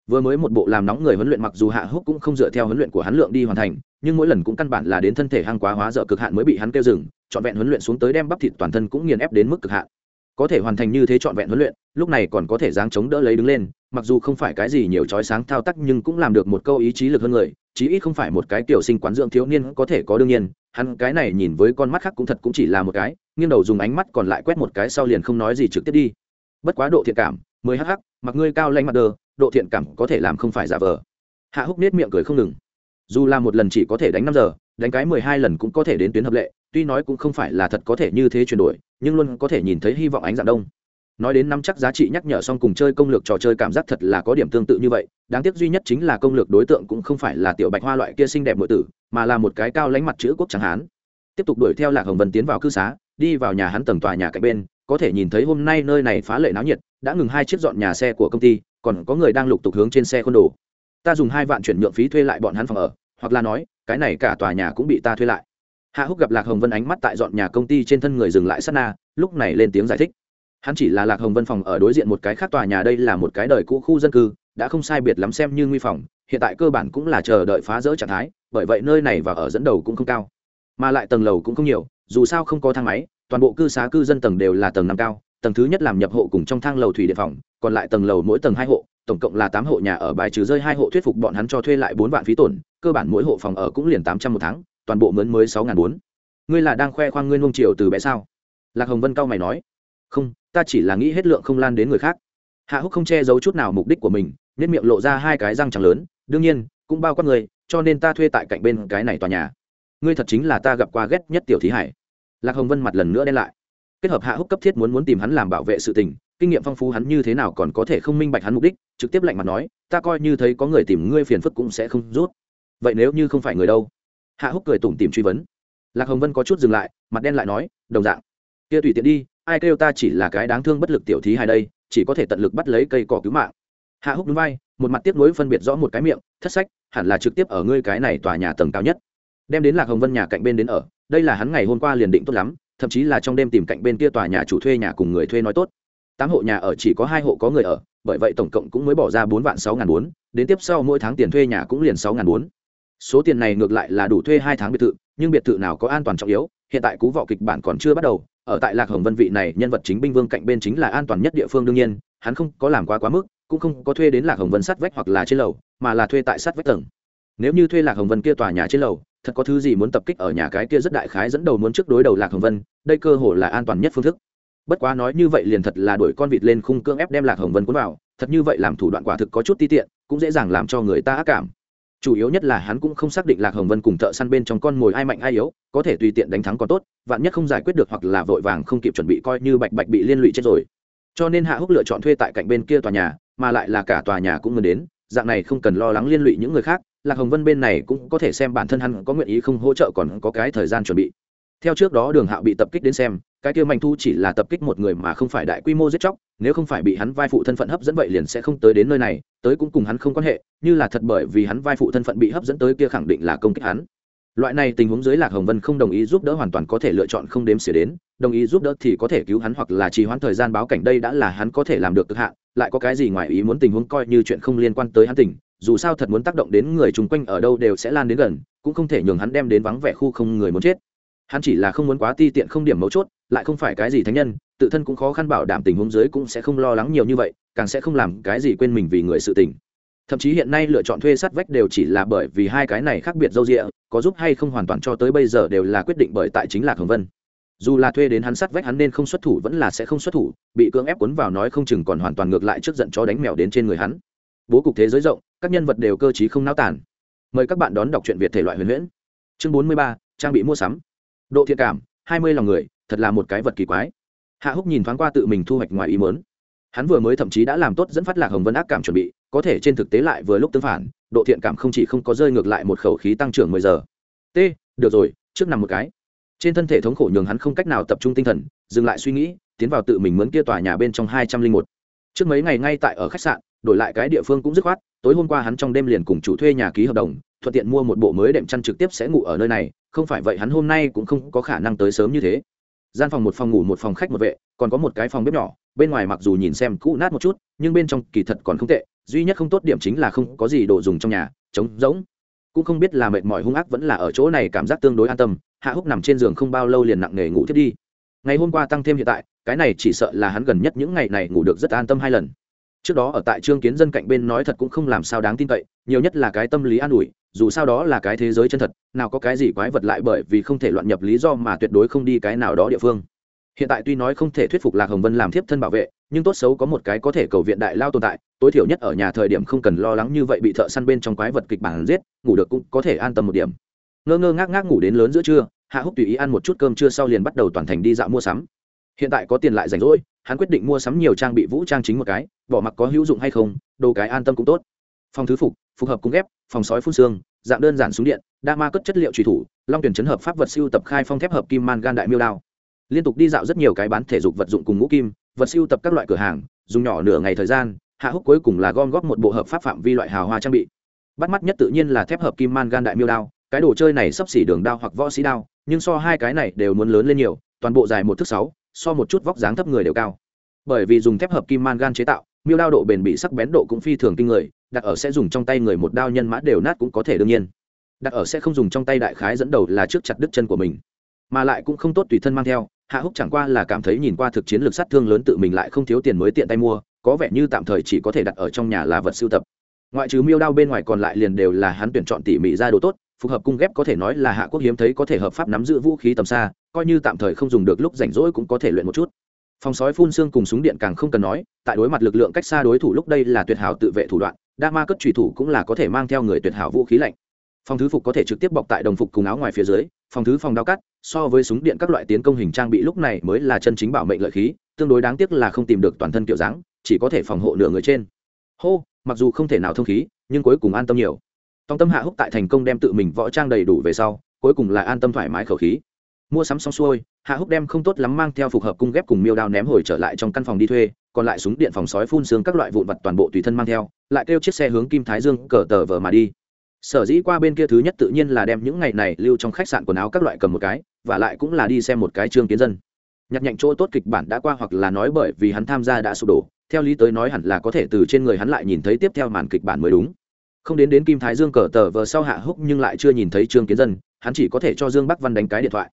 Vừa mới một bộ làm nóng người huấn luyện mặc dù hạ húc cũng không dựa theo huấn luyện của hắn lượng đi hoàn thành, nhưng mỗi lần cũng căn bản là đến thân thể hăng quá hóa dở cực hạn mới bị hắn kêu dừng, trọn vẹn huấn luyện xuống tới đem bắp thịt toàn thân cũng nghiền ép đến mức cực hạn. Có thể hoàn thành như thế trọn vẹn huấn luyện, lúc này còn có thể dáng chống đỡ lấy đứng lên mặc dù không phải cái gì nhiều trói sáng thao tác nhưng cũng làm được một câu ý chí lực hơn người, chí ít không phải một cái tiểu sinh quán dưỡng thiếu niên có thể có đương nhiên, hắn cái này nhìn với con mắt khác cũng thật cũng chỉ là một cái, nghiêng đầu dùng ánh mắt còn lại quét một cái sau liền không nói gì trực tiếp đi. Bất quá độ thiện cảm, mười hh mặc ngươi cao lanh mặt đờ, độ thiện cảm có thể làm không phải giả vờ. Hạ húc nết miệng cười không ngừng. Dù là một lần chỉ có thể đánh năm giờ, đánh cái mười hai lần cũng có thể đến tuyến hợp lệ, tuy nói cũng không phải là thật có thể như thế chuyển đổi, nhưng luôn có thể nhìn thấy hy vọng ánh dạng đông nói đến năm chắc giá trị nhắc nhở xong cùng chơi công lược trò chơi cảm giác thật là có điểm tương tự như vậy. Đáng tiếc duy nhất chính là công lược đối tượng cũng không phải là tiểu bạch hoa loại kia xinh đẹp nội tử, mà là một cái cao lánh mặt chữ quốc trắng hán. Tiếp tục đuổi theo lạc hồng vân tiến vào cư xá, đi vào nhà hắn tầng tòa nhà cạnh bên, có thể nhìn thấy hôm nay nơi này phá lệ náo nhiệt, đã ngừng hai chiếc dọn nhà xe của công ty, còn có người đang lục tục hướng trên xe côn đồ. Ta dùng hai vạn chuyển nhượng phí thuê lại bọn hắn phòng ở, hoặc là nói, cái này cả tòa nhà cũng bị ta thuê lại. Hạ húc gặp lạc hồng vân ánh mắt tại dọn nhà công ty trên thân người dừng lại sát na, lúc này lên tiếng giải thích hắn chỉ là lạc hồng vân phòng ở đối diện một cái khác tòa nhà, đây là một cái đời cũ khu dân cư, đã không sai biệt lắm xem như nguy phòng, hiện tại cơ bản cũng là chờ đợi phá rỡ trạng thái, bởi vậy nơi này và ở dẫn đầu cũng không cao. Mà lại tầng lầu cũng không nhiều, dù sao không có thang máy, toàn bộ cư xá cư dân tầng đều là tầng năm cao, tầng thứ nhất làm nhập hộ cùng trong thang lầu thủy điện phòng, còn lại tầng lầu mỗi tầng hai hộ, tổng cộng là tám hộ nhà ở bài trừ rơi hai hộ thuyết phục bọn hắn cho thuê lại bốn vạn phí tổn, cơ bản mỗi hộ phòng ở cũng liền tám trăm một tháng, toàn bộ mướn mới sáu ngàn bốn. Ngươi là đang khoe khoang ngươi nông triều từ bé sao? Lạc hồng vân cao mày nói không, ta chỉ là nghĩ hết lượng không lan đến người khác. Hạ húc không che giấu chút nào mục đích của mình nên miệng lộ ra hai cái răng chẳng lớn, đương nhiên, cũng bao quát người, cho nên ta thuê tại cạnh bên cái này tòa nhà. Ngươi thật chính là ta gặp qua ghét nhất tiểu thí hải. Lạc hồng vân mặt lần nữa đen lại. Kết hợp hạ húc cấp thiết muốn muốn tìm hắn làm bảo vệ sự tình, kinh nghiệm phong phú hắn như thế nào còn có thể không minh bạch hắn mục đích, trực tiếp lạnh mặt nói, ta coi như thấy có người tìm ngươi phiền phức cũng sẽ không rút. Vậy nếu như không phải người đâu? Hạ húc cười tủm tìm truy vấn. Lạc hồng vân có chút dừng lại, mặt đen lại nói, đồng dạng. Kia tùy tiện đi ai kêu ta chỉ là cái đáng thương bất lực tiểu thí hai đây, chỉ có thể tận lực bắt lấy cây cỏ cứu mạng. Hạ húc núi vai, một mặt tiếp nối phân biệt rõ một cái miệng, thất sách, hẳn là trực tiếp ở ngươi cái này tòa nhà tầng cao nhất. Đem đến lạc hồng vân nhà cạnh bên đến ở, đây là hắn ngày hôm qua liền định tốt lắm, thậm chí là trong đêm tìm cạnh bên kia tòa nhà chủ thuê nhà cùng người thuê nói tốt. Tám hộ nhà ở chỉ có hai hộ có người ở, bởi vậy tổng cộng cũng mới bỏ ra bốn vạn sáu n g h n bốn, đến tiếp sau mỗi tháng tiền thuê nhà cũng liền sáu n g h n bốn. Số tiền này ngược lại là đủ thuê hai tháng biệt thự, nhưng biệt thự nào có an toàn trọng yếu, hiện tại cú vọ kịch bản còn chưa bắt đầu ở tại lạc hồng vân vị này nhân vật chính binh vương cạnh bên chính là an toàn nhất địa phương đương nhiên, hắn không có làm quá quá mức, cũng không có thuê đến lạc hồng vân sát vách hoặc là trên lầu, mà là thuê tại sát vách tầng. Nếu như thuê lạc hồng vân kia tòa nhà trên lầu, thật có thứ gì muốn tập kích ở nhà cái kia rất đại khái dẫn đầu muốn trước đối đầu lạc hồng vân, đây cơ hội là an toàn nhất phương thức. Bất quá nói như vậy liền thật là đuổi con vịt lên khung cưỡng ép đem lạc hồng vân cuốn vào, thật như vậy làm thủ đoạn quả thực có chút ti tiện, cũng dễ dàng làm cho người ta ác cảm chủ yếu nhất là hắn cũng không xác định lạc hồng vân cùng thợ săn bên trong con mồi ai mạnh ai yếu, có thể tùy tiện đánh thắng còn tốt, vạn nhất không giải quyết được hoặc là vội vàng không kịp chuẩn bị coi như bạch bạch bị liên lụy chết rồi. Cho nên hạ húc lựa chọn thuê tại cạnh bên kia tòa nhà, mà lại là cả tòa nhà cũng muốn đến, dạng này không cần lo lắng liên lụy những người khác, lạc hồng vân bên này cũng có thể xem bản thân hắn có nguyện ý không hỗ trợ còn có cái thời gian chuẩn bị. Theo trước đó đường hạo bị tập kích đến xem cái kia mạnh thu chỉ là tập kích một người mà không phải đại quy mô giết chóc, nếu không phải bị hắn vai phụ thân phận hấp dẫn vậy liền sẽ không tới đến nơi này, tới cũng cùng hắn không quan hệ, như là thật bởi vì hắn vai phụ thân phận bị hấp dẫn tới kia khẳng định là công kích hắn. Loại này tình huống dưới lạc hồng vân không đồng ý giúp đỡ hoàn toàn có thể lựa chọn không đếm xỉa đến, đồng ý giúp đỡ thì có thể cứu hắn hoặc là trì hoãn thời gian báo cảnh đây đã là hắn có thể làm được cực hạn, lại có cái gì ngoài ý muốn tình huống coi như chuyện không liên quan tới hắn tỉnh dù sao thật muốn tác động đến người chung quanh ở đâu đều sẽ lan đến gần, cũng không thể nhường hắn đem đến vắng vẻ khu không người muốn chết hắn chỉ là không muốn quá ti tiện không điểm mấu chốt, lại không phải cái gì thánh nhân, tự thân cũng khó khăn bảo đảm tình huống dưới cũng sẽ không lo lắng nhiều như vậy, càng sẽ không làm cái gì quên mình vì người sự tình. Thậm chí hiện nay lựa chọn thuê sát vách đều chỉ là bởi vì hai cái này khác biệt dâu rịa có giúp hay không hoàn toàn cho tới bây giờ đều là quyết định bởi tại chính lạc hồng vân. Dù là thuê đến hắn sát vách hắn nên không xuất thủ vẫn là sẽ không xuất thủ, bị cưỡng ép cuốn vào nói không chừng còn hoàn toàn ngược lại trước giận chó đánh mèo đến trên người hắn. Bố cục thế giới rộng, các nhân vật đều cơ t không náo tản mời các bạn đón đọc truyện việt thể loại huyền huyễn. Chương bốn mươi ba, trang bị mua sắm độ thiện cảm, hai mươi lòng người, thật là một cái vật kỳ quái. Hạ húc nhìn thoáng qua tự mình thu hoạch ngoài ý mớn hắn vừa mới thậm chí đã làm tốt dẫn phát lạc hồng vân ác cảm chuẩn bị, có thể trên thực tế lại vừa lúc tương phản, độ thiện cảm không chỉ không có rơi ngược lại một khẩu khí tăng trưởng mười giờ. T, được rồi, trước nằm một cái. Trên thân thể thống khổ nhường hắn không cách nào tập trung tinh thần, dừng lại suy nghĩ, tiến vào tự mình mướn kia tòa nhà bên trong hai trăm linh một. Trước mấy ngày ngay tại ở khách sạn, đổi lại cái địa phương cũng dứt khoát, tối hôm qua hắn trong đêm liền cùng chủ thuê nhà ký hợp đồng, thuận tiện mua một bộ mới đệm chăn trực tiếp sẽ ngủ ở nơi này không phải vậy hắn hôm nay cũng không có khả năng tới sớm như thế. Gian phòng một phòng ngủ một phòng khách một vệ, còn có một cái phòng bếp nhỏ, bên ngoài mặc dù nhìn xem cũ nát một chút, nhưng bên trong kỳ thật còn không tệ, duy nhất không tốt điểm chính là không có gì đồ dùng trong nhà, trống rỗng. Cũng không biết là mệt mỏi hung ác vẫn là ở chỗ này cảm giác tương đối an tâm, hạ húc nằm trên giường không bao lâu liền nặng nề ngủ thiết đi. Ngày hôm qua tăng thêm hiện tại, cái này chỉ sợ là hắn gần nhất những ngày này ngủ được rất an tâm hai lần trước đó ở tại trương kiến dân cạnh bên nói thật cũng không làm sao đáng tin cậy, nhiều nhất là cái tâm lý an ủi, dù sao đó là cái thế giới chân thật, nào có cái gì quái vật lại bởi vì không thể loạn nhập lý do mà tuyệt đối không đi cái nào đó địa phương. Hiện tại tuy nói không thể thuyết phục lạc hồng vân làm thiếp thân bảo vệ, nhưng tốt xấu có một cái có thể cầu viện đại lao tồn tại, tối thiểu nhất ở nhà thời điểm không cần lo lắng như vậy bị thợ săn bên trong quái vật kịch bản giết, ngủ được cũng có thể an tâm một điểm. Ngơ ngơ ngác ngác ngủ đến lớn giữa trưa, hạ húc tùy ý ăn một chút cơm trưa sau liền bắt đầu toàn thành đi dạo mua sắm hiện tại có tiền lại rảnh rỗi, hắn quyết định mua sắm nhiều trang bị vũ trang chính một cái, bỏ mặc có hữu dụng hay không, đồ cái an tâm cũng tốt. Phòng thứ phục phù hợp cung ghép, phòng sói phun xương, dạng đơn giản súng điện, đa ma cất chất liệu truy thủ, long tuyển chấn hợp pháp vật siêu tập khai phong thép hợp kim man gan đại miêu đao. Liên tục đi dạo rất nhiều cái bán thể dục vật dụng cùng ngũ kim, vật siêu tập các loại cửa hàng, dùng nhỏ nửa ngày thời gian, hạ húc cuối cùng là gom góp một bộ hợp pháp phạm vi loại hào hoa trang bị. Bắt mắt nhất tự nhiên là thép hợp kim man gan đại miêu đao, cái đồ chơi này sắp xỉ đường đao hoặc võ sĩ đao, nhưng so hai cái này đều muốn lớn lên nhiều, toàn bộ dài một thước sáu so một chút vóc dáng thấp người đều cao. Bởi vì dùng thép hợp kim mangan chế tạo, miêu đao độ bền bị sắc bén độ cũng phi thường kinh người, đặt ở sẽ dùng trong tay người một đao nhân mã đều nát cũng có thể đương nhiên. Đặt ở sẽ không dùng trong tay đại khái dẫn đầu là trước chặt đứt chân của mình, mà lại cũng không tốt tùy thân mang theo, hạ húc chẳng qua là cảm thấy nhìn qua thực chiến lực sát thương lớn tự mình lại không thiếu tiền mới tiện tay mua, có vẻ như tạm thời chỉ có thể đặt ở trong nhà là vật sưu tập. Ngoại trừ miêu đao bên ngoài còn lại liền đều là hắn tuyển chọn tỉ mỉ ra đồ tốt, phù hợp cung ghép có thể nói là hạ quốc hiếm thấy có thể hợp pháp nắm giữ vũ khí tầm xa coi như tạm thời không dùng được lúc rảnh rỗi cũng có thể luyện một chút. Phòng sói phun xương cùng súng điện càng không cần nói, tại đối mặt lực lượng cách xa đối thủ lúc đây là tuyệt hảo tự vệ thủ đoạn, đa ma cất trùy thủ cũng là có thể mang theo người tuyệt hảo vũ khí lạnh. Phòng thứ phục có thể trực tiếp bọc tại đồng phục cùng áo ngoài phía dưới, phòng thứ phòng đao cắt, so với súng điện các loại tiến công hình trang bị lúc này mới là chân chính bảo mệnh lợi khí, tương đối đáng tiếc là không tìm được toàn thân kiểu dáng, chỉ có thể phòng hộ nửa người trên. Hô, mặc dù không thể nào thông khí, nhưng cuối cùng an tâm nhiều. Tòng tâm hạ húc tại thành công đem tự mình võ trang đầy đủ về sau, cuối cùng là an tâm thoải mái khẩu khí mua sắm xong xuôi, hạ húc đem không tốt lắm mang theo phục hợp cung ghép cùng miêu đao ném hồi trở lại trong căn phòng đi thuê, còn lại súng điện phòng sói phun xương các loại vụn vặt toàn bộ tùy thân mang theo, lại kêu chiếc xe hướng kim thái dương cờ tờ vờ mà đi. Sở dĩ qua bên kia thứ nhất tự nhiên là đem những ngày này lưu trong khách sạn quần áo các loại cầm một cái, và lại cũng là đi xem một cái trương kiến dân. Nhặt nhạnh chỗ tốt kịch bản đã qua hoặc là nói bởi vì hắn tham gia đã sụp đổ, theo lý tới nói hẳn là có thể từ trên người hắn lại nhìn thấy tiếp theo màn kịch bản mới đúng. Không đến đến kim thái dương cờ tờ vờ sau hạ húc nhưng lại chưa nhìn thấy trương kiến dân, hắn chỉ có thể cho dương bắc văn đánh cái điện thoại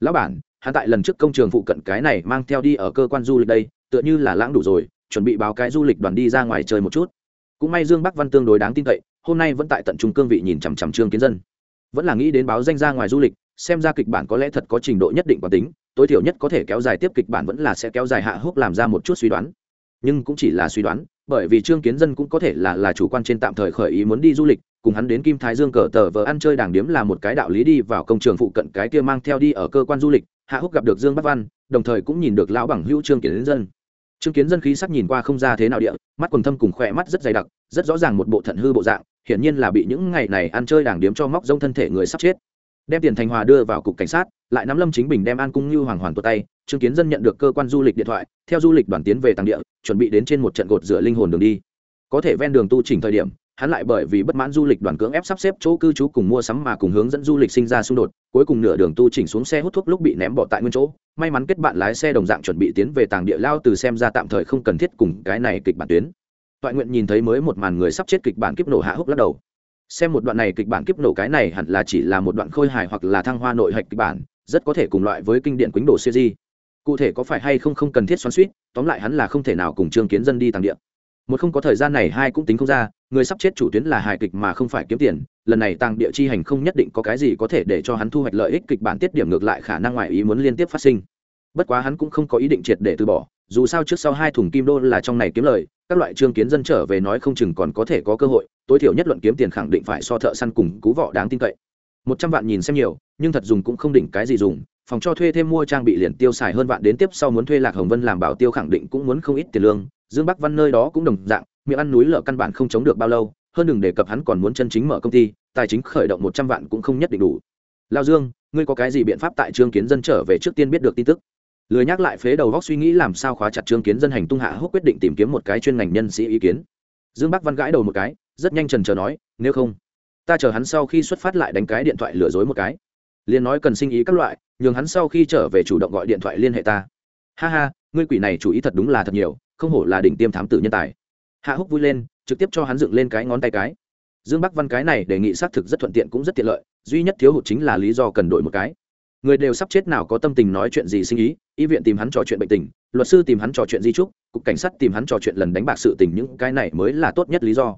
lão bản, hắn tại lần trước công trường phụ cận cái này mang theo đi ở cơ quan du lịch đây, tựa như là lãng đủ rồi, chuẩn bị báo cái du lịch đoàn đi ra ngoài chơi một chút. Cũng may dương bắc văn tương đối đáng tin cậy, hôm nay vẫn tại tận trung cương vị nhìn chằm chằm trương kiến dân. Vẫn là nghĩ đến báo danh ra ngoài du lịch, xem ra kịch bản có lẽ thật có trình độ nhất định quán tính, tối thiểu nhất có thể kéo dài tiếp kịch bản vẫn là sẽ kéo dài hạ húc làm ra một chút suy đoán. Nhưng cũng chỉ là suy đoán, bởi vì trương kiến dân cũng có thể là là chủ quan trên tạm thời khởi ý muốn đi du lịch cùng hắn đến kim thái dương cờ tờ vờ ăn chơi đảng điếm là một cái đạo lý đi vào công trường phụ cận cái kia mang theo đi ở cơ quan du lịch, hạ húc gặp được dương bắc văn, đồng thời cũng nhìn được lão bằng hữu trương kiến dân. Trương kiến dân khí sắc nhìn qua không ra thế nào địa, mắt quần thâm cùng khỏe mắt rất dày đặc, rất rõ ràng một bộ thận hư bộ dạng, hiển nhiên là bị những ngày này ăn chơi đảng điếm cho móc rông thân thể người sắp chết. Đem tiền thành hòa đưa vào cục cảnh sát, lại nắm lâm chính bình đem an cung như hoàng hoàn tuột tay, trương kiến dân nhận được cơ quan du lịch điện thoại, theo du lịch đoàn tiến về tàng địa, chuẩn bị đến trên một trận gột rửa linh hồn đường đi. Có thể ven đường tu chỉnh thời điểm hắn lại bởi vì bất mãn du lịch đoàn cưỡng ép sắp xếp chỗ cư trú cùng mua sắm mà cùng hướng dẫn du lịch sinh ra xung đột, cuối cùng nửa đường tu chỉnh xuống xe hút thuốc lúc bị ném bỏ tại nguyên chỗ. May mắn kết bạn lái xe đồng dạng chuẩn bị tiến về tàng địa lao từ xem ra tạm thời không cần thiết cùng cái này kịch bản tuyến. Toại nguyện nhìn thấy mới một màn người sắp chết kịch bản kiếp nổ hạ húc lắc đầu. Xem một đoạn này kịch bản kiếp nổ cái này hẳn là chỉ là một đoạn khôi hài hoặc là thăng hoa nội hạch kịch bản, rất có thể cùng loại với kinh điển quýnh đồ siêu di. Cụ thể có phải hay không không cần thiết xoắn suýt, tóm lại hắn là không thể nào cùng trương kiến dân đi tàng địa một không có thời gian này hai cũng tính không ra, người sắp chết chủ tuyến là hài kịch mà không phải kiếm tiền, lần này tàng địa chi hành không nhất định có cái gì có thể để cho hắn thu hoạch lợi ích kịch bản tiết điểm ngược lại khả năng ngoài ý muốn liên tiếp phát sinh. Bất quá hắn cũng không có ý định triệt để từ bỏ, dù sao trước sau hai thùng kim đô là trong này kiếm lời, các loại trương kiến dân trở về nói không chừng còn có thể có cơ hội, tối thiểu nhất luận kiếm tiền khẳng định phải so thợ săn cùng cú vọ đáng tin cậy. Một trăm vạn nhìn xem nhiều, nhưng thật dùng cũng không định cái gì dùng, phòng cho thuê thêm mua trang bị liền tiêu xài hơn vạn đến tiếp sau muốn thuê lạc hồng vân làm bảo tiêu khẳng định cũng muốn không ít tiền lương dương bắc văn nơi đó cũng đồng dạng, miệng ăn núi lở căn bản không chống được bao lâu, hơn đừng đề cập hắn còn muốn chân chính mở công ty, tài chính khởi động một trăm vạn cũng không nhất định đủ. Lao dương, ngươi có cái gì biện pháp tại trương kiến dân trở về trước tiên biết được tin tức? Lười nhắc lại phế đầu góc suy nghĩ làm sao khóa chặt trương kiến dân hành tung hạ hốc quyết định tìm kiếm một cái chuyên ngành nhân sĩ ý kiến. Dương bắc văn gãi đầu một cái, rất nhanh trần chờ nói, nếu không, ta chờ hắn sau khi xuất phát lại đánh cái điện thoại lừa dối một cái. Liền nói cần sinh ý các loại, nhường hắn sau khi trở về chủ động gọi điện thoại liên hệ ta. Ha ha, ngươi quỷ này chủ ý thật đúng là thật nhiều không hổ là đỉnh tiêm thám tử nhân tài. Hạ húc vui lên, trực tiếp cho hắn dựng lên cái ngón tay cái. Dương bắc văn cái này đề nghị xác thực rất thuận tiện cũng rất tiện lợi, duy nhất thiếu hụt chính là lý do cần đổi một cái. Người đều sắp chết nào có tâm tình nói chuyện gì sinh ý, y viện tìm hắn trò chuyện bệnh tình, luật sư tìm hắn trò chuyện di trúc, cục cảnh sát tìm hắn trò chuyện lần đánh bạc sự tình những cái này mới là tốt nhất lý do.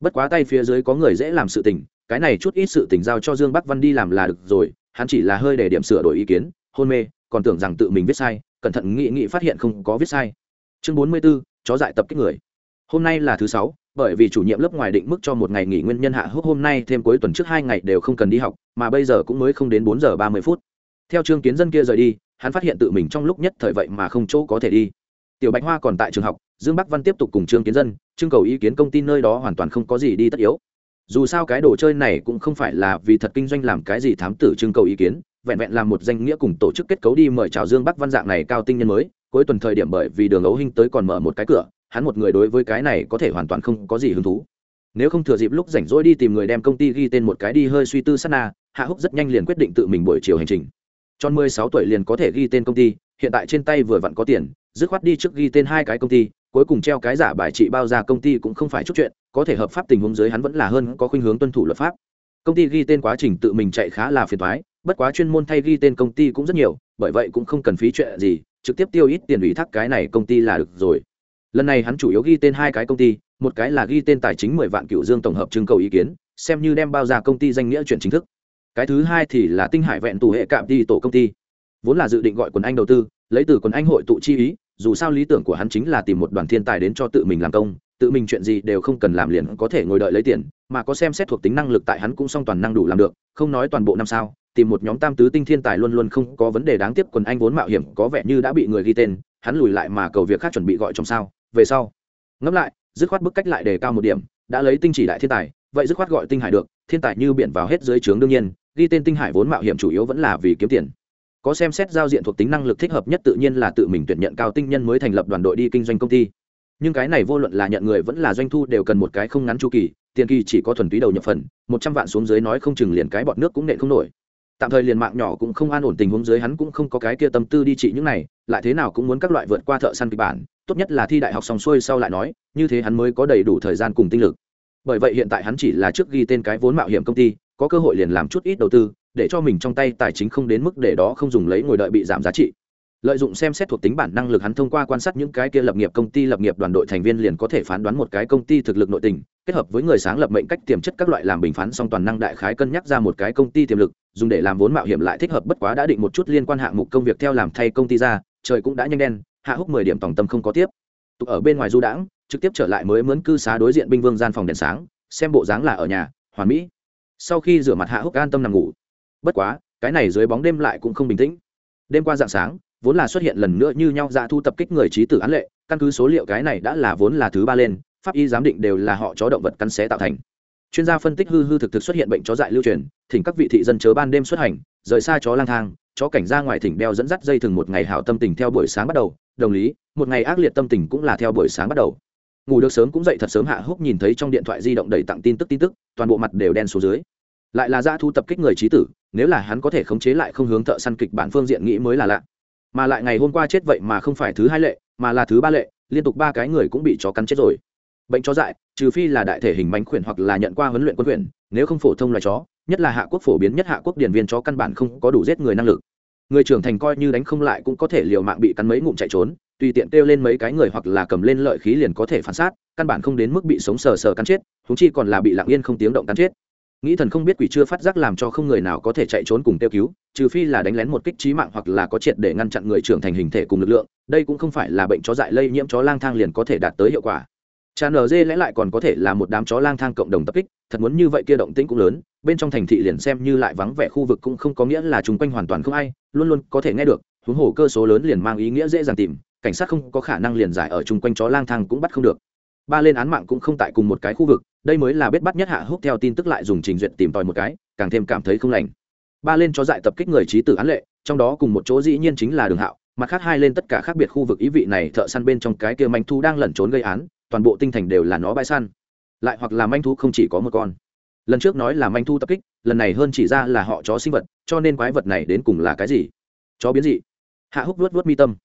Bất quá tay phía dưới có người dễ làm sự tình, cái này chút ít sự tình giao cho dương bắc văn đi làm là được rồi, hắn chỉ là hơi để điểm sửa đổi ý kiến, hôn mê, còn tưởng rằng tự mình viết sai, cẩn thận nghị nghị phát hiện không có viết sai chương bốn mươi 44, chó dại tập kích người. Hôm nay là thứ sáu bởi vì chủ nhiệm lớp ngoài định mức cho một ngày nghỉ nguyên nhân hạ hốc hôm nay thêm cuối tuần trước hai ngày đều không cần đi học mà bây giờ cũng mới không đến bốn giờ ba mươi phút. Theo trương kiến dân kia rời đi hắn phát hiện tự mình trong lúc nhất thời vậy mà không chỗ có thể đi. Tiểu bạch hoa còn tại trường học dương bắc văn tiếp tục cùng trương kiến dân trưng cầu ý kiến công ty nơi đó hoàn toàn không có gì đi tất yếu. Dù sao cái đồ chơi này cũng không phải là vì thật kinh doanh làm cái gì thám tử trưng cầu ý kiến vẹn vẹn làm một danh nghĩa cùng tổ chức kết cấu đi mời chào dương bắc văn dạng này cao tinh nhân mới cuối tuần thời điểm bởi vì đường ấu hinh tới còn mở một cái cửa, hắn một người đối với cái này có thể hoàn toàn không có gì hứng thú. Nếu không thừa dịp lúc rảnh rỗi đi tìm người đem công ty ghi tên một cái đi hơi suy tư sát na, hạ húc rất nhanh liền quyết định tự mình buổi chiều hành trình. Tròn mười sáu tuổi liền có thể ghi tên công ty, hiện tại trên tay vừa vặn có tiền, dứt khoát đi trước ghi tên hai cái công ty, cuối cùng treo cái giả bài trị bao ra công ty cũng không phải chút chuyện, có thể hợp pháp tình huống dưới hắn vẫn là hơn có khuynh hướng tuân thủ luật pháp. Công ty ghi tên quá trình tự mình chạy khá là phiền thoái bất quá chuyên môn thay ghi tên công ty cũng rất nhiều bởi vậy cũng không cần phí chuyện gì, trực tiếp tiêu ít tiền ủy thác cái này công ty là được rồi. Lần này hắn chủ yếu ghi tên hai cái công ty, một cái là ghi tên tài chính mười vạn cựu dương tổng hợp trưng cầu ý kiến, xem như đem bao ra công ty danh nghĩa chuyển chính thức. Cái thứ hai thì là tinh hải vẹn tù hệ cạm đi tổ công ty. Vốn là dự định gọi quần anh đầu tư, lấy từ quần anh hội tụ chi ý, dù sao lý tưởng của hắn chính là tìm một đoàn thiên tài đến cho tự mình làm công, tự mình chuyện gì đều không cần làm liền có thể ngồi đợi lấy tiền, mà có xem xét thuộc tính năng lực tại hắn cũng song toàn năng đủ làm được, không nói toàn bộ năm sao tìm một nhóm tam tứ tinh thiên tài luôn luôn không có vấn đề đáng tiếc, quần anh vốn mạo hiểm, có vẻ như đã bị người ghi tên, hắn lùi lại mà cầu việc khác chuẩn bị gọi chồng sao? Về sau. Ngẫm lại, dứt khoát bức cách lại đề cao một điểm, đã lấy tinh chỉ đại thiên tài, vậy dứt khoát gọi tinh hải được, thiên tài như biển vào hết dưới trướng đương nhiên, ghi tên tinh hải vốn mạo hiểm chủ yếu vẫn là vì kiếm tiền. Có xem xét giao diện thuộc tính năng lực thích hợp nhất tự nhiên là tự mình tuyển nhận cao tinh nhân mới thành lập đoàn đội đi kinh doanh công ty. Nhưng cái này vô luận là nhận người vẫn là doanh thu đều cần một cái không ngắn chu kỳ, tiền kỳ chỉ có thuần túy đầu nhập phần, một trăm vạn xuống dưới nói không chừng liền cái bọt nước cũng nện không nổi tạm thời liền mạng nhỏ cũng không an ổn tình huống dưới hắn cũng không có cái kia tâm tư đi trị những này, lại thế nào cũng muốn các loại vượt qua thợ săn kịch bản, tốt nhất là thi đại học xong xuôi sau lại nói, như thế hắn mới có đầy đủ thời gian cùng tinh lực. Bởi vậy hiện tại hắn chỉ là trước ghi tên cái vốn mạo hiểm công ty, có cơ hội liền làm chút ít đầu tư, để cho mình trong tay tài chính không đến mức để đó không dùng lấy ngồi đợi bị giảm giá trị lợi dụng xem xét thuộc tính bản năng lực hắn thông qua quan sát những cái kia lập nghiệp công ty, lập nghiệp đoàn đội thành viên liền có thể phán đoán một cái công ty thực lực nội tình, kết hợp với người sáng lập mệnh cách tiềm chất các loại làm bình phán song toàn năng đại khái cân nhắc ra một cái công ty tiềm lực, dùng để làm vốn mạo hiểm lại thích hợp bất quá đã định một chút liên quan hạng mục công việc theo làm thay công ty ra, trời cũng đã nhanh đen, hạ húc mười điểm tổng tâm không có tiếp. Tục ở bên ngoài du đãng, trực tiếp trở lại mới mướn cư xá đối diện binh vương gian phòng đèn sáng, xem bộ dáng là ở nhà, hoàn mỹ. Sau khi rửa mặt hạ húc an tâm nằm ngủ. Bất quá, cái này dưới bóng đêm lại cũng không bình tĩnh. Đêm qua dạng sáng vốn là xuất hiện lần nữa như nhau ra thu tập kích người trí tử án lệ, căn cứ số liệu cái này đã là vốn là thứ ba lên, pháp y giám định đều là họ chó động vật cắn xé tạo thành. Chuyên gia phân tích hư hư thực thực xuất hiện bệnh chó dại lưu truyền, thỉnh các vị thị dân chớ ban đêm xuất hành, rời xa chó lang thang, chó cảnh ra ngoài thỉnh đeo dẫn dắt dây thừng một ngày hảo tâm tình theo buổi sáng bắt đầu. Đồng lý, một ngày ác liệt tâm tình cũng là theo buổi sáng bắt đầu. Ngủ được sớm cũng dậy thật sớm hạ húc nhìn thấy trong điện thoại di động đầy tặng tin tức tin tức, toàn bộ mặt đều đen xuống dưới. Lại là ra thu tập kích người trí tử, nếu là hắn có thể khống chế lại không hướng thợ săn kịch bản phương diện nghĩ mới là lạ mà lại ngày hôm qua chết vậy mà không phải thứ hai lệ, mà là thứ ba lệ, liên tục ba cái người cũng bị chó cắn chết rồi. Bệnh chó dại, trừ phi là đại thể hình mánh khuyển hoặc là nhận qua huấn luyện quân khuyển, nếu không phổ thông loài chó, nhất là hạ quốc phổ biến, nhất hạ quốc điển viên chó căn bản không có đủ giết người năng lực. Người trưởng thành coi như đánh không lại cũng có thể liều mạng bị cắn mấy ngụm chạy trốn, tùy tiện kêu lên mấy cái người hoặc là cầm lên lợi khí liền có thể phản sát, căn bản không đến mức bị sống sờ sờ cắn chết húng chi còn là bị lặng yên không tiếng động cắn chết nghĩ thần không biết quỷ chưa phát giác làm cho không người nào có thể chạy trốn cùng tiêu cứu, trừ phi là đánh lén một kích trí mạng hoặc là có triệt để ngăn chặn người trưởng thành hình thể cùng lực lượng, đây cũng không phải là bệnh chó dại lây nhiễm chó lang thang liền có thể đạt tới hiệu quả. Cha nở dê lẽ lại còn có thể là một đám chó lang thang cộng đồng tập kích, thật muốn như vậy kia động tĩnh cũng lớn, bên trong thành thị liền xem như lại vắng vẻ khu vực cũng không có nghĩa là chung quanh hoàn toàn không ai, luôn luôn có thể nghe được, huống hồ cơ số lớn liền mang ý nghĩa dễ dàng tìm, cảnh sát không có khả năng liền giải ở chung quanh chó lang thang cũng bắt không được. Ba lên án mạng cũng không tại cùng một cái khu vực đây mới là biết bắt nhất hạ húc theo tin tức lại dùng trình duyệt tìm tòi một cái, càng thêm cảm thấy không lành. Ba lên chó dại tập kích người trí tử án lệ, trong đó cùng một chỗ dĩ nhiên chính là đường hạo, mặt khác hai lên tất cả khác biệt khu vực ý vị này thợ săn bên trong cái kia manh thu đang lẩn trốn gây án, toàn bộ tinh thành đều là nó bãi săn. Lại hoặc là manh thu không chỉ có một con. Lần trước nói là manh thu tập kích, lần này hơn chỉ ra là họ chó sinh vật, cho nên quái vật này đến cùng là cái gì? Chó biến dị. Hạ húc vuốt vuốt mi tâm.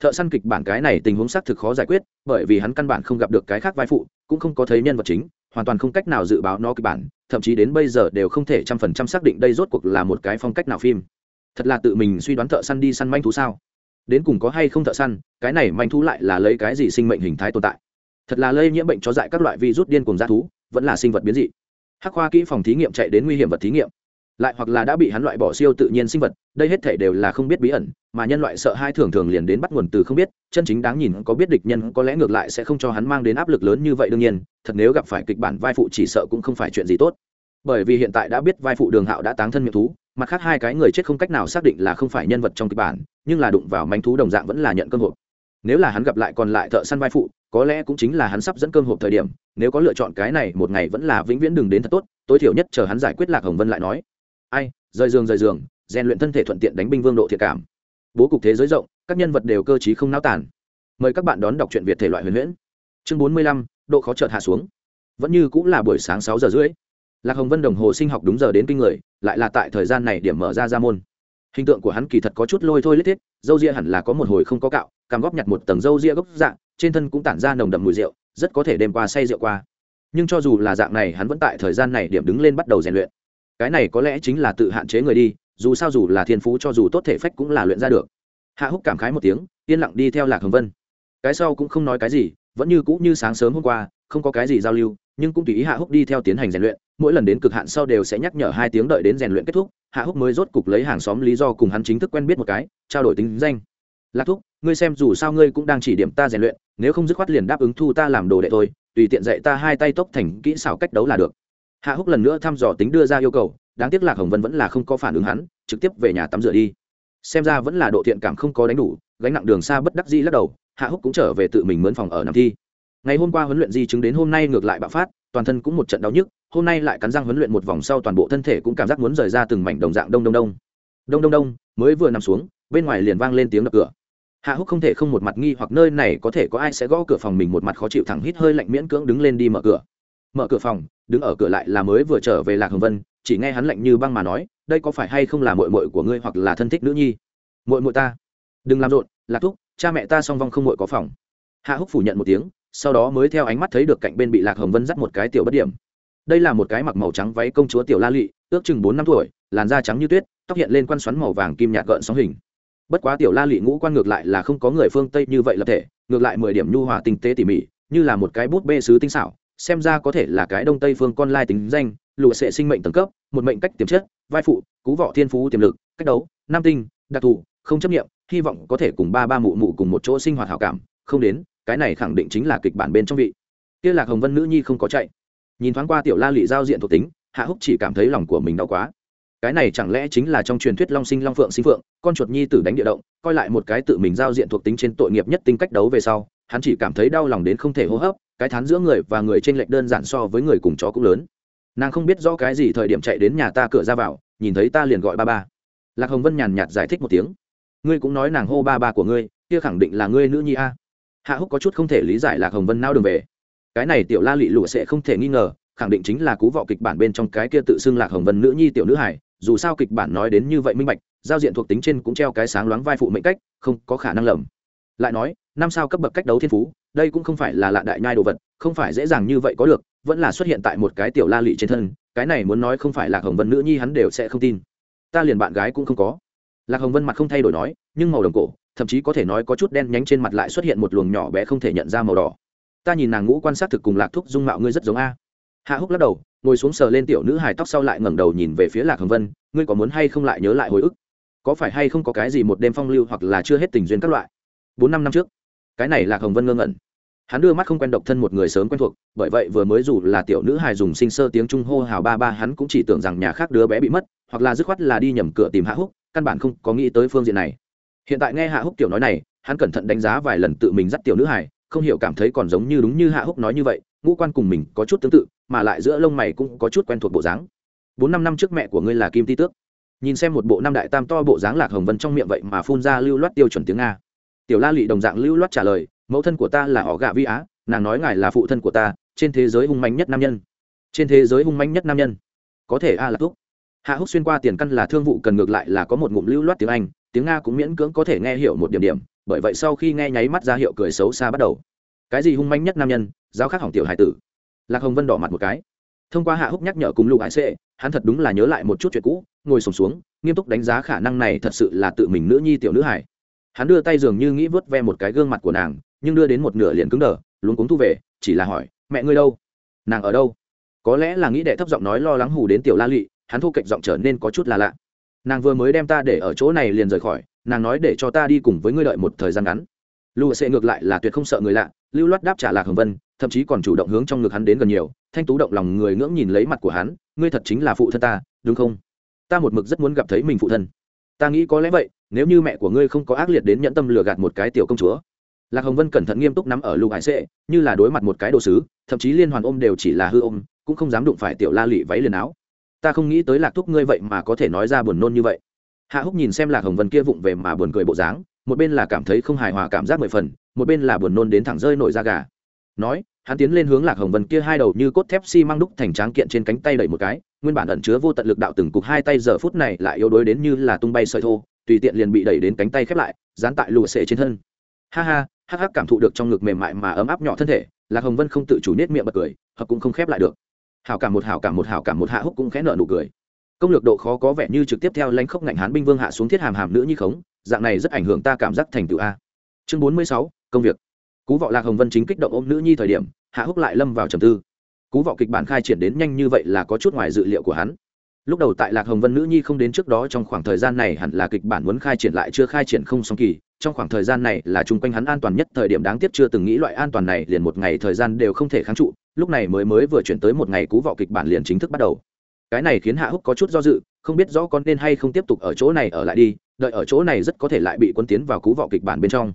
Thợ săn kịch bản cái này tình huống xác thực khó giải quyết, bởi vì hắn căn bản không gặp được cái khác vai phụ, cũng không có thấy nhân vật chính hoàn toàn không cách nào dự báo nó kịch bản, thậm chí đến bây giờ đều không thể trăm phần trăm xác định đây rốt cuộc là một cái phong cách nào phim. Thật là tự mình suy đoán thợ săn đi săn manh thú sao? Đến cùng có hay không thợ săn, cái này manh thú lại là lấy cái gì sinh mệnh hình thái tồn tại? Thật là lây nhiễm bệnh cho dại các loại virus điên cùng g thú, vẫn là sinh vật biến dị. Hắc khoa kỹ phòng thí nghiệm chạy đến nguy hiểm vật thí nghiệm. Lại hoặc là đã bị hắn loại bỏ siêu tự nhiên sinh vật, đây hết thể đều là không biết bí ẩn mà nhân loại sợ hai thường thường liền đến bắt nguồn từ không biết, chân chính đáng nhìn có biết địch nhân có lẽ ngược lại sẽ không cho hắn mang đến áp lực lớn như vậy đương nhiên, thật nếu gặp phải kịch bản vai phụ chỉ sợ cũng không phải chuyện gì tốt. Bởi vì hiện tại đã biết vai phụ đường hạo đã táng thân miệng thú, mặt khác hai cái người chết không cách nào xác định là không phải nhân vật trong kịch bản, nhưng là đụng vào manh thú đồng dạng vẫn là nhận cơ hội nếu là hắn gặp lại còn lại thợ săn vai phụ, có lẽ cũng chính là hắn sắp dẫn cơm hộp thời điểm, nếu có lựa chọn cái này một ngày vẫn là vĩnh viễn đừng đến thật tốt, tối thiểu nhất chờ hắn giải quyết lạc hồng vân lại nói. Ai, rời giường rời giường, rèn luyện thân thể thuận tiện đánh binh vương độ thiệt cảm bố cục thế giới rộng, các nhân vật đều cơ t không náo tản mời các bạn đón đọc truyện việt thể loại huyền huyễn. Chương bốn mươi lăm, độ khó chợt hạ xuống. Vẫn như cũng là buổi sáng sáu giờ rưỡi. Lạc hồng vân đồng hồ sinh học đúng giờ đến kinh người, lại là tại thời gian này điểm mở ra ra môn. Hình tượng của hắn kỳ thật có chút lôi thôi lết thiết, dâu ria hẳn là có một hồi không có cạo, cằm góp nhặt một tầng dâu ria gốc dạng, trên thân cũng tản ra nồng đậm mùi rượu, rất có thể đêm qua say rượu qua. Nhưng cho dù là dạng này, hắn vẫn tại thời gian này điểm đứng lên bắt đầu rèn luyện. Cái này có lẽ chính là tự hạn chế người đi dù sao dù là thiên phú cho dù tốt thể phách cũng là luyện ra được. Hạ húc cảm khái một tiếng, yên lặng đi theo lạc hồng vân. Cái sau cũng không nói cái gì, vẫn như cũ như sáng sớm hôm qua, không có cái gì giao lưu, nhưng cũng tùy ý hạ húc đi theo tiến hành rèn luyện. Mỗi lần đến cực hạn sau đều sẽ nhắc nhở hai tiếng đợi đến rèn luyện kết thúc, hạ húc mới rốt cục lấy hàng xóm lý do cùng hắn chính thức quen biết một cái, trao đổi tính danh. Lạc thúc, ngươi xem dù sao ngươi cũng đang chỉ điểm ta rèn luyện, nếu không dứt khoát liền đáp ứng thu ta làm đồ đệ thôi, tùy tiện dạy ta hai tay tốc thành kỹ xảo cách đấu là được. Hạ húc lần nữa thăm dò tính đưa ra yêu cầu đáng tiếc lạc hồng vân vẫn là không có phản ứng hắn, trực tiếp về nhà tắm rửa đi. Xem ra vẫn là độ thiện cảm không có đánh đủ, gánh nặng đường xa bất đắc di lắc đầu, hạ húc cũng trở về tự mình mướn phòng ở nằm thi. Ngày hôm qua huấn luyện di chứng đến hôm nay ngược lại bạo phát, toàn thân cũng một trận đau nhức, hôm nay lại cắn răng huấn luyện một vòng sau toàn bộ thân thể cũng cảm giác muốn rời ra từng mảnh đồng dạng đông đông đông. Đông đông đông, mới vừa nằm xuống, bên ngoài liền vang lên tiếng đập cửa. Hạ húc không thể không một mặt nghi hoặc nơi này có thể có ai sẽ gõ cửa phòng mình một mặt khó chịu thẳng hít hơi lạnh miễn cưỡng đứng lên đi mở cửa mở cửa phòng, đứng ở cửa lại là mới vừa trở về lạc hồng vân, chỉ nghe hắn lạnh như băng mà nói, đây có phải hay không là mội mội của ngươi hoặc là thân thích nữ nhi? Mội mội ta. Đừng làm rộn, lạc thúc, cha mẹ ta song vong không mội có phòng. Hạ húc phủ nhận một tiếng, sau đó mới theo ánh mắt thấy được cạnh bên bị lạc hồng vân dắt một cái tiểu bất điểm. Đây là một cái mặc màu trắng váy công chúa tiểu la lị, ước chừng bốn năm tuổi, làn da trắng như tuyết, tóc hiện lên quan xoắn màu vàng kim nhạt gợn sóng hình. Bất quá tiểu la lị ngũ quan ngược lại là không có người phương tây như vậy lập thể, ngược lại mười điểm nhu hòa tinh tế tỉ mỉ, như là một cái bút bê sứ tinh xảo xem ra có thể là cái đông tây phương con lai tính danh, lụa sệ sinh mệnh tầng cấp, một mệnh cách tiềm chất, vai phụ, cú võ thiên phú tiềm lực, cách đấu, nam tinh, đặc thù, không chấp nghiệm hy vọng có thể cùng ba ba mụ mụ cùng một chỗ sinh hoạt hảo cảm, không đến, cái này khẳng định chính là kịch bản bên trong vị. Kia lạc hồng vân nữ nhi không có chạy. Nhìn thoáng qua tiểu la lị giao diện thuộc tính, hạ húc chỉ cảm thấy lòng của mình đau quá. Cái này chẳng lẽ chính là trong truyền thuyết long sinh long phượng sinh phượng, con chuột nhi tử đánh địa động, coi lại một cái tự mình giao diện thuộc tính trên tội nghiệp nhất tinh cách đấu về sau, hắn chỉ cảm thấy đau lòng đến không thể hô hấp cái thán giữa người và người trên lệch đơn giản so với người cùng chó cũng lớn. Nàng không biết rõ cái gì thời điểm chạy đến nhà ta cửa ra vào, nhìn thấy ta liền gọi ba ba. Lạc hồng vân nhàn nhạt giải thích một tiếng. Ngươi cũng nói nàng hô ba ba của ngươi, kia khẳng định là ngươi nữ nhi a. Hạ húc có chút không thể lý giải lạc hồng vân nao đường về. Cái này tiểu la lị lụa sẽ không thể nghi ngờ, khẳng định chính là cú vọ kịch bản bên trong cái kia tự xưng lạc hồng vân nữ nhi tiểu nữ hải dù sao kịch bản nói đến như vậy minh bạch, giao diện thuộc tính trên cũng treo cái sáng loáng vai phụ mệnh cách, không có khả năng lầm. Lại nói năm sao cấp bậc cách đấu thiên phú, đây cũng không phải là lạ đại nhai đồ vật, không phải dễ dàng như vậy có được, vẫn là xuất hiện tại một cái tiểu la lị trên thân, cái này muốn nói không phải lạc hồng vân nữ nhi hắn đều sẽ không tin. Ta liền bạn gái cũng không có. Lạc hồng vân mặt không thay đổi nói, nhưng màu đồng cổ, thậm chí có thể nói có chút đen nhánh trên mặt lại xuất hiện một luồng nhỏ bé không thể nhận ra màu đỏ. Ta nhìn nàng ngũ quan sát thực cùng lạc thúc dung mạo ngươi rất giống a. Hạ húc lắc đầu, ngồi xuống sờ lên tiểu nữ hài tóc sau lại ngẩng đầu nhìn về phía lạc hồng vân, ngươi có muốn hay không lại nhớ lại hồi ức? Có phải hay không có cái gì một đêm phong lưu hoặc là chưa hết tình duyên các loại? Bốn năm năm trước cái này lạc hồng vân ngơ ngẩn. Hắn đưa mắt không quen độc thân một người sớm quen thuộc, bởi vậy vừa mới dù là tiểu nữ hài dùng sinh sơ tiếng trung hô hào ba ba, hắn cũng chỉ tưởng rằng nhà khác đứa bé bị mất, hoặc là dứt khoát là đi nhầm cửa tìm hạ húc, căn bản không có nghĩ tới phương diện này. Hiện tại nghe hạ húc tiểu nói này, hắn cẩn thận đánh giá vài lần tự mình dắt tiểu nữ hài, không hiểu cảm thấy còn giống như đúng như hạ húc nói như vậy, ngũ quan cùng mình có chút tương tự, mà lại giữa lông mày cũng có chút quen thuộc bộ dáng. Bốn năm năm trước mẹ của ngươi là kim ti tước. Nhìn xem một bộ năm đại tam to bộ dáng lạc hồng vân trong miệng vậy mà phun ra lưu loát tiêu chuẩn tiếng nga tiểu la lị đồng dạng lưu loát trả lời mẫu thân của ta là họ gạ vi á nàng nói ngài là phụ thân của ta trên thế giới hung mạnh nhất nam nhân. Trên thế giới hung mạnh nhất nam nhân? Có thể a là thúc hạ húc xuyên qua tiền căn là thương vụ cần ngược lại là có một ngụm lưu loát tiếng anh tiếng nga cũng miễn cưỡng có thể nghe hiểu một điểm điểm bởi vậy sau khi nghe nháy mắt ra hiệu cười xấu xa bắt đầu. Cái gì hung manh nhất nam nhân? Giáo khắc hỏng tiểu hải tử. Lạc hồng vân đỏ mặt một cái. Thông qua hạ húc nhắc nhở cùng lục hải sệ hắn thật đúng là nhớ lại một chút chuyện cũ ngồi sùng xuống, xuống nghiêm túc đánh giá khả năng này thật sự là tự mình nữ nhi tiểu nữ hải hắn đưa tay dường như nghĩ vớt ve một cái gương mặt của nàng, nhưng đưa đến một nửa liền cứng đờ, luống cuống thu về, chỉ là hỏi, mẹ ngươi đâu? Nàng ở đâu? Có lẽ là nghĩ đệ thấp giọng nói lo lắng hù đến tiểu la lị hắn thu cạnh giọng trở nên có chút là lạ. Nàng vừa mới đem ta để ở chỗ này liền rời khỏi, nàng nói để cho ta đi cùng với ngươi đợi một thời gian ngắn. Lụa sệ ngược lại là tuyệt không sợ người lạ, lưu loát đáp trả lạc hồng vân, thậm chí còn chủ động hướng trong ngực hắn đến gần nhiều, thanh tú động lòng người ngưỡng nhìn lấy mặt của hắn, ngươi thật chính là phụ thân ta, đúng không? Ta một mực rất muốn gặp thấy mình phụ thân ta nghĩ có lẽ vậy, nếu như mẹ của ngươi không có ác liệt đến nhẫn tâm lừa gạt một cái tiểu công chúa. Lạc hồng vân cẩn thận nghiêm túc nắm ở lục hải sệ, như là đối mặt một cái đồ sứ, thậm chí liên hoàn ôm đều chỉ là hư ôm, cũng không dám đụng phải tiểu la lụy váy liền áo. Ta không nghĩ tới lạc thúc ngươi vậy mà có thể nói ra buồn nôn như vậy. Hạ húc nhìn xem lạc hồng vân kia vụng về mà buồn cười bộ dáng, một bên là cảm thấy không hài hòa cảm giác mười phần, một bên là buồn nôn đến thẳng rơi nổi da gà. Nói hắn tiến lên hướng lạc hồng vân kia hai đầu như cốt thép xi、si、măng đúc thành tráng kiện trên cánh tay đẩy một cái, nguyên bản ẩn chứa vô tận lực đạo từng cục hai tay giờ phút này lại yếu đuối đến như là tung bay sợi thô, tùy tiện liền bị đẩy đến cánh tay khép lại, dán tại lùa sệ trên thân. Ha ha, hắc hắc cảm thụ được trong ngực mềm mại mà ấm áp nhỏ thân thể, lạc hồng vân không tự chủ nết miệng bật cười, hợp cũng không khép lại được. Hảo cảm một hảo cảm một hảo cảm một hạ húc cũng khẽ nợ nụ cười. Công lược độ khó có vẻ như trực tiếp theo lãnh khốc ngạnh hán binh vương hạ xuống thiết hàm hàm nữ như khống, dạng này rất ảnh hưởng ta cảm giác thành tựu a. Chương bốn mươi sáu, công việc cú vọ lạc hồng vân chính kích động ôm nữ nhi thời điểm, hạ húc lại lâm vào trầm tư. Cú vọ kịch bản khai triển đến nhanh như vậy là có chút ngoài dự liệu của hắn. Lúc đầu tại lạc hồng vân nữ nhi không đến trước đó trong khoảng thời gian này hẳn là kịch bản muốn khai triển lại chưa khai triển không xong kỳ, trong khoảng thời gian này là chung quanh hắn an toàn nhất thời điểm đáng tiếc chưa từng nghĩ loại an toàn này liền một ngày thời gian đều không thể kháng trụ, lúc này mới mới vừa chuyển tới một ngày cú vọ kịch bản liền chính thức bắt đầu. Cái này khiến hạ húc có chút do dự, không biết rõ con nên hay không tiếp tục ở chỗ này ở lại đi, đợi ở chỗ này rất có thể lại bị quân tiến vào cú vọ kịch bản bên trong.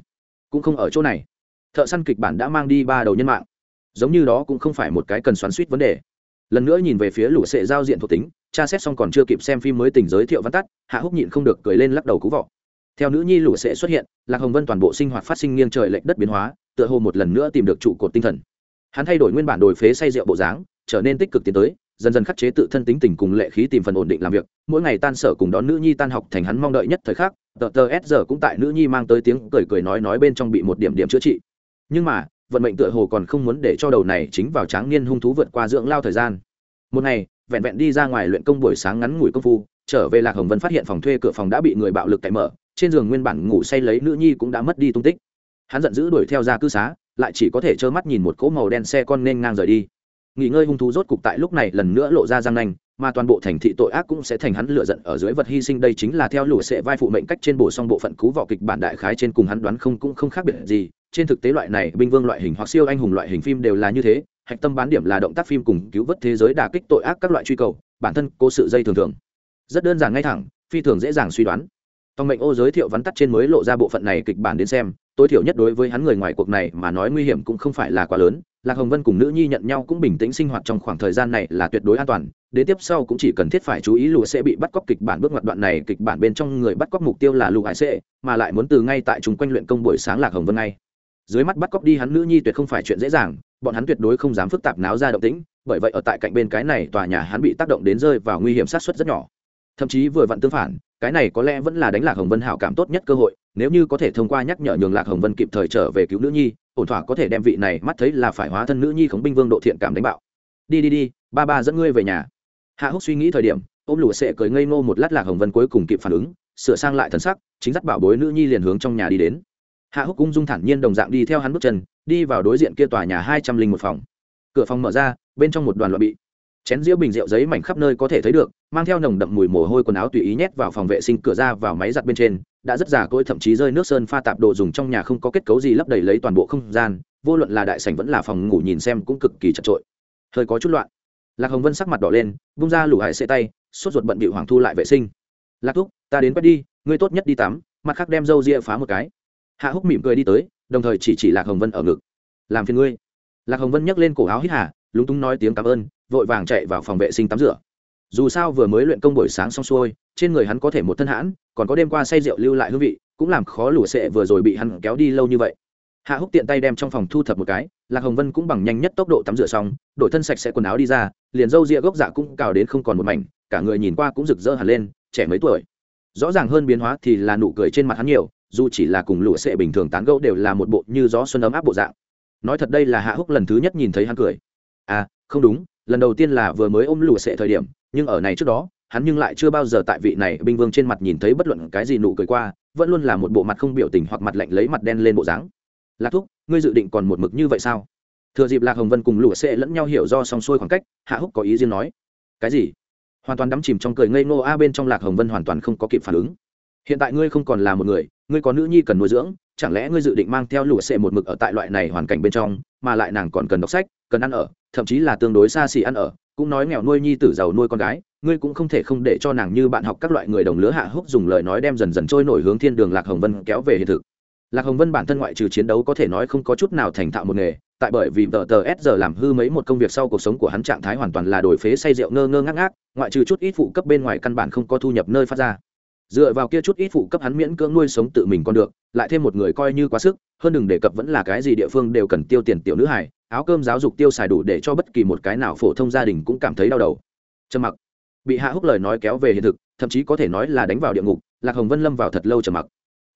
Cũng không ở chỗ này thợ săn kịch bản đã mang đi ba đầu nhân mạng. Giống như đó cũng không phải một cái cần xoắn suýt vấn đề. Lần nữa nhìn về phía lũ sệ giao diện thuộc tính, tra xét xong còn chưa kịp xem phim mới tình giới thiệu văn tắt, hạ húc nhịn không được cười lên lắc đầu cú vọ. Theo nữ nhi lũ sệ xuất hiện, lạc hồng vân toàn bộ sinh hoạt phát sinh nghiêng trời lệch đất biến hóa, tựa hồ một lần nữa tìm được trụ cột tinh thần. Hắn thay đổi nguyên bản đổi phế say rượu bộ dáng, trở nên tích cực tiến tới, dần dần khắc chế tự thân tính tình cùng lệ khí tìm phần ổn định làm việc. Mỗi ngày tan sở cùng đón nữ nhi tan học thành hắn mong đợi nhất thời khắc, tờ tờ s giờ cũng tại nữ nhi mang tới tiếng cười cười nói nói bên trong bị một điểm điểm chữa trị nhưng mà, vận mệnh tựa hồ còn không muốn để cho đầu này chính vào tráng niên hung thú vượt qua dưỡng lao thời gian. Một ngày, vẹn vẹn đi ra ngoài luyện công buổi sáng ngắn ngủi công phu, trở về lạc hồng vân phát hiện phòng thuê cửa phòng đã bị người bạo lực cậy mở, trên giường nguyên bản ngủ say lấy nữ nhi cũng đã mất đi tung tích. Hắn giận dữ đuổi theo ra cư xá, lại chỉ có thể trơ mắt nhìn một cỗ màu đen xe con nên ngang rời đi. Nghỉ ngơi hung thú rốt cục tại lúc này lần nữa lộ ra răng nanh, mà toàn bộ thành thị tội ác cũng sẽ thành hắn lựa giận ở dưới vật hy sinh đây chính là theo lùa sệ vai phụ mệnh cách trên bổ song bộ phận cú vỏ kịch bản đại khái trên cùng hắn đoán không cũng không khác biệt gì trên thực tế loại này binh vương loại hình hoặc siêu anh hùng loại hình phim đều là như thế, hạch tâm bán điểm là động tác phim cùng cứu vớt thế giới đà kích tội ác các loại truy cầu, bản thân cố sự dây thường thường. Rất đơn giản ngay thẳng, phi thường dễ dàng suy đoán. Tòng mệnh ô giới thiệu vắn tắt trên mới lộ ra bộ phận này kịch bản đến xem, tối thiểu nhất đối với hắn người ngoài cuộc này mà nói nguy hiểm cũng không phải là quá lớn, lạc hồng vân cùng nữ nhi nhận nhau cũng bình tĩnh sinh hoạt trong khoảng thời gian này là tuyệt đối an toàn, đến tiếp sau cũng chỉ cần thiết phải chú ý lụa sẽ bị bắt cóc kịch bản bước ngoặt đoạn này kịch bản bên trong người bắt cóc mục tiêu là lù hải sệ mà lại muốn từ ngay tại chúng quanh luyện công buổi sáng lạc hồng vân ngay dưới mắt bắt cóc đi hắn nữ nhi tuyệt không phải chuyện dễ dàng, bọn hắn tuyệt đối không dám phức tạp náo ra động tĩnh, bởi vậy ở tại cạnh bên cái này tòa nhà hắn bị tác động đến rơi vào nguy hiểm sát xuất rất nhỏ. Thậm chí vừa vặn tương phản, cái này có lẽ vẫn là đánh lạc hồng vân hảo cảm tốt nhất cơ hội, nếu như có thể thông qua nhắc nhở nhường lạc hồng vân kịp thời trở về cứu nữ nhi, ổn thỏa có thể đem vị này mắt thấy là phải hóa thân nữ nhi khống binh vương độ thiện cảm đánh bạo. Đi đi đi, ba ba dẫn ngươi về nhà. Hạ húc suy nghĩ thời điểm, ôm lụa sệ cười ngây ngô một lát lạc hồng vân cuối cùng kịp phản ứng, sửa sang lại thân sắc, chính dắt bảo bối nữ nhi liền hướng trong nhà đi đến hạ húc cũng dung thản nhiên đồng dạng đi theo hắn bước chân, đi vào đối diện kia tòa nhà hai trăm linh một phòng. Cửa phòng mở ra, bên trong một đoàn loại bị. Chén rĩa bình rượu giấy mảnh khắp nơi có thể thấy được, mang theo nồng đậm mùi mồ hôi quần áo tùy ý nhét vào phòng vệ sinh cửa ra vào máy giặt bên trên, đã rất già cỗi thậm chí rơi nước sơn pha tạp đồ dùng trong nhà không có kết cấu gì lấp đầy lấy toàn bộ không gian, vô luận là đại sảnh vẫn là phòng ngủ nhìn xem cũng cực kỳ chật trội hơi có chút loạn. Lạc hồng vân sắc mặt đỏ lên, bung ra lủ hải xệ tay, sốt ruột bận bị hoàng thu lại vệ sinh. Lạc thúc, ta đến quét đi, ngươi tốt nhất đi tắm, mặt khác đem râu ria phá một cái hạ húc mỉm cười đi tới, đồng thời chỉ chỉ lạc hồng vân ở ngực. Làm phiền ngươi. Lạc hồng vân nhấc lên cổ áo hít hà, lúng túng nói tiếng cảm ơn, vội vàng chạy vào phòng vệ sinh tắm rửa. Dù sao vừa mới luyện công buổi sáng xong xuôi, trên người hắn có thể một thân hãn, còn có đêm qua say rượu lưu lại hương vị, cũng làm khó lụa sệ vừa rồi bị hắn kéo đi lâu như vậy. Hạ húc tiện tay đem trong phòng thu thập một cái, lạc hồng vân cũng bằng nhanh nhất tốc độ tắm rửa xong, đổi thân sạch sẽ quần áo đi ra, liền râu ria gốc dạ cũng cào đến không còn một mảnh, cả người nhìn qua cũng rực rỡ hẳn lên, trẻ mấy tuổi. Rõ ràng hơn biến hóa thì là nụ cười trên mặt hắn nhiều dù chỉ là cùng lụa sệ bình thường tán gẫu đều là một bộ như gió xuân ấm áp bộ dạng. Nói thật đây là hạ húc lần thứ nhất nhìn thấy hắn cười. À không đúng, lần đầu tiên là vừa mới ôm lụa sệ thời điểm, nhưng ở này trước đó, hắn nhưng lại chưa bao giờ tại vị này binh vương trên mặt nhìn thấy bất luận cái gì nụ cười qua, vẫn luôn là một bộ mặt không biểu tình hoặc mặt lạnh lấy mặt đen lên bộ dáng. Lạc thúc, ngươi dự định còn một mực như vậy sao? Thừa dịp lạc hồng vân cùng lụa sệ lẫn nhau hiểu do xong xuôi khoảng cách, hạ húc có ý riêng nói. Cái gì? Hoàn toàn đắm chìm trong cười ngây ngô, a bên trong lạc hồng vân hoàn toàn không có kịp phản ứng hiện tại ngươi không còn là một người, ngươi có nữ nhi cần nuôi dưỡng, chẳng lẽ ngươi dự định mang theo lụa sệ một mực ở tại loại này hoàn cảnh bên trong, mà lại nàng còn cần đọc sách, cần ăn ở, thậm chí là tương đối xa xỉ ăn ở, cũng nói nghèo nuôi nhi tử giàu nuôi con gái, ngươi cũng không thể không để cho nàng như bạn học các loại người đồng lứa hạ húc dùng lời nói đem dần dần trôi nổi hướng thiên đường lạc hồng vân kéo về hiện thực. Lạc hồng vân bản thân ngoại trừ chiến đấu có thể nói không có chút nào thành thạo một nghề, tại bởi vì tờ tờ s giờ làm hư mấy một công việc sau cuộc sống của hắn trạng thái hoàn toàn là đổi phế say rượu ngơ ngơ ngác ngác, ngoại trừ chút ít phụ cấp bên ngoài căn bản không có thu nhập nơi phát ra dựa vào kia chút ít phụ cấp hắn miễn cưỡng nuôi sống tự mình còn được, lại thêm một người coi như quá sức, hơn đừng đề cập vẫn là cái gì địa phương đều cần tiêu tiền tiểu nữ hải áo cơm giáo dục tiêu xài đủ để cho bất kỳ một cái nào phổ thông gia đình cũng cảm thấy đau đầu. Trầm mặc. Bị hạ húc lời nói kéo về hiện thực, thậm chí có thể nói là đánh vào địa ngục, lạc hồng vân lâm vào thật lâu trầm mặc.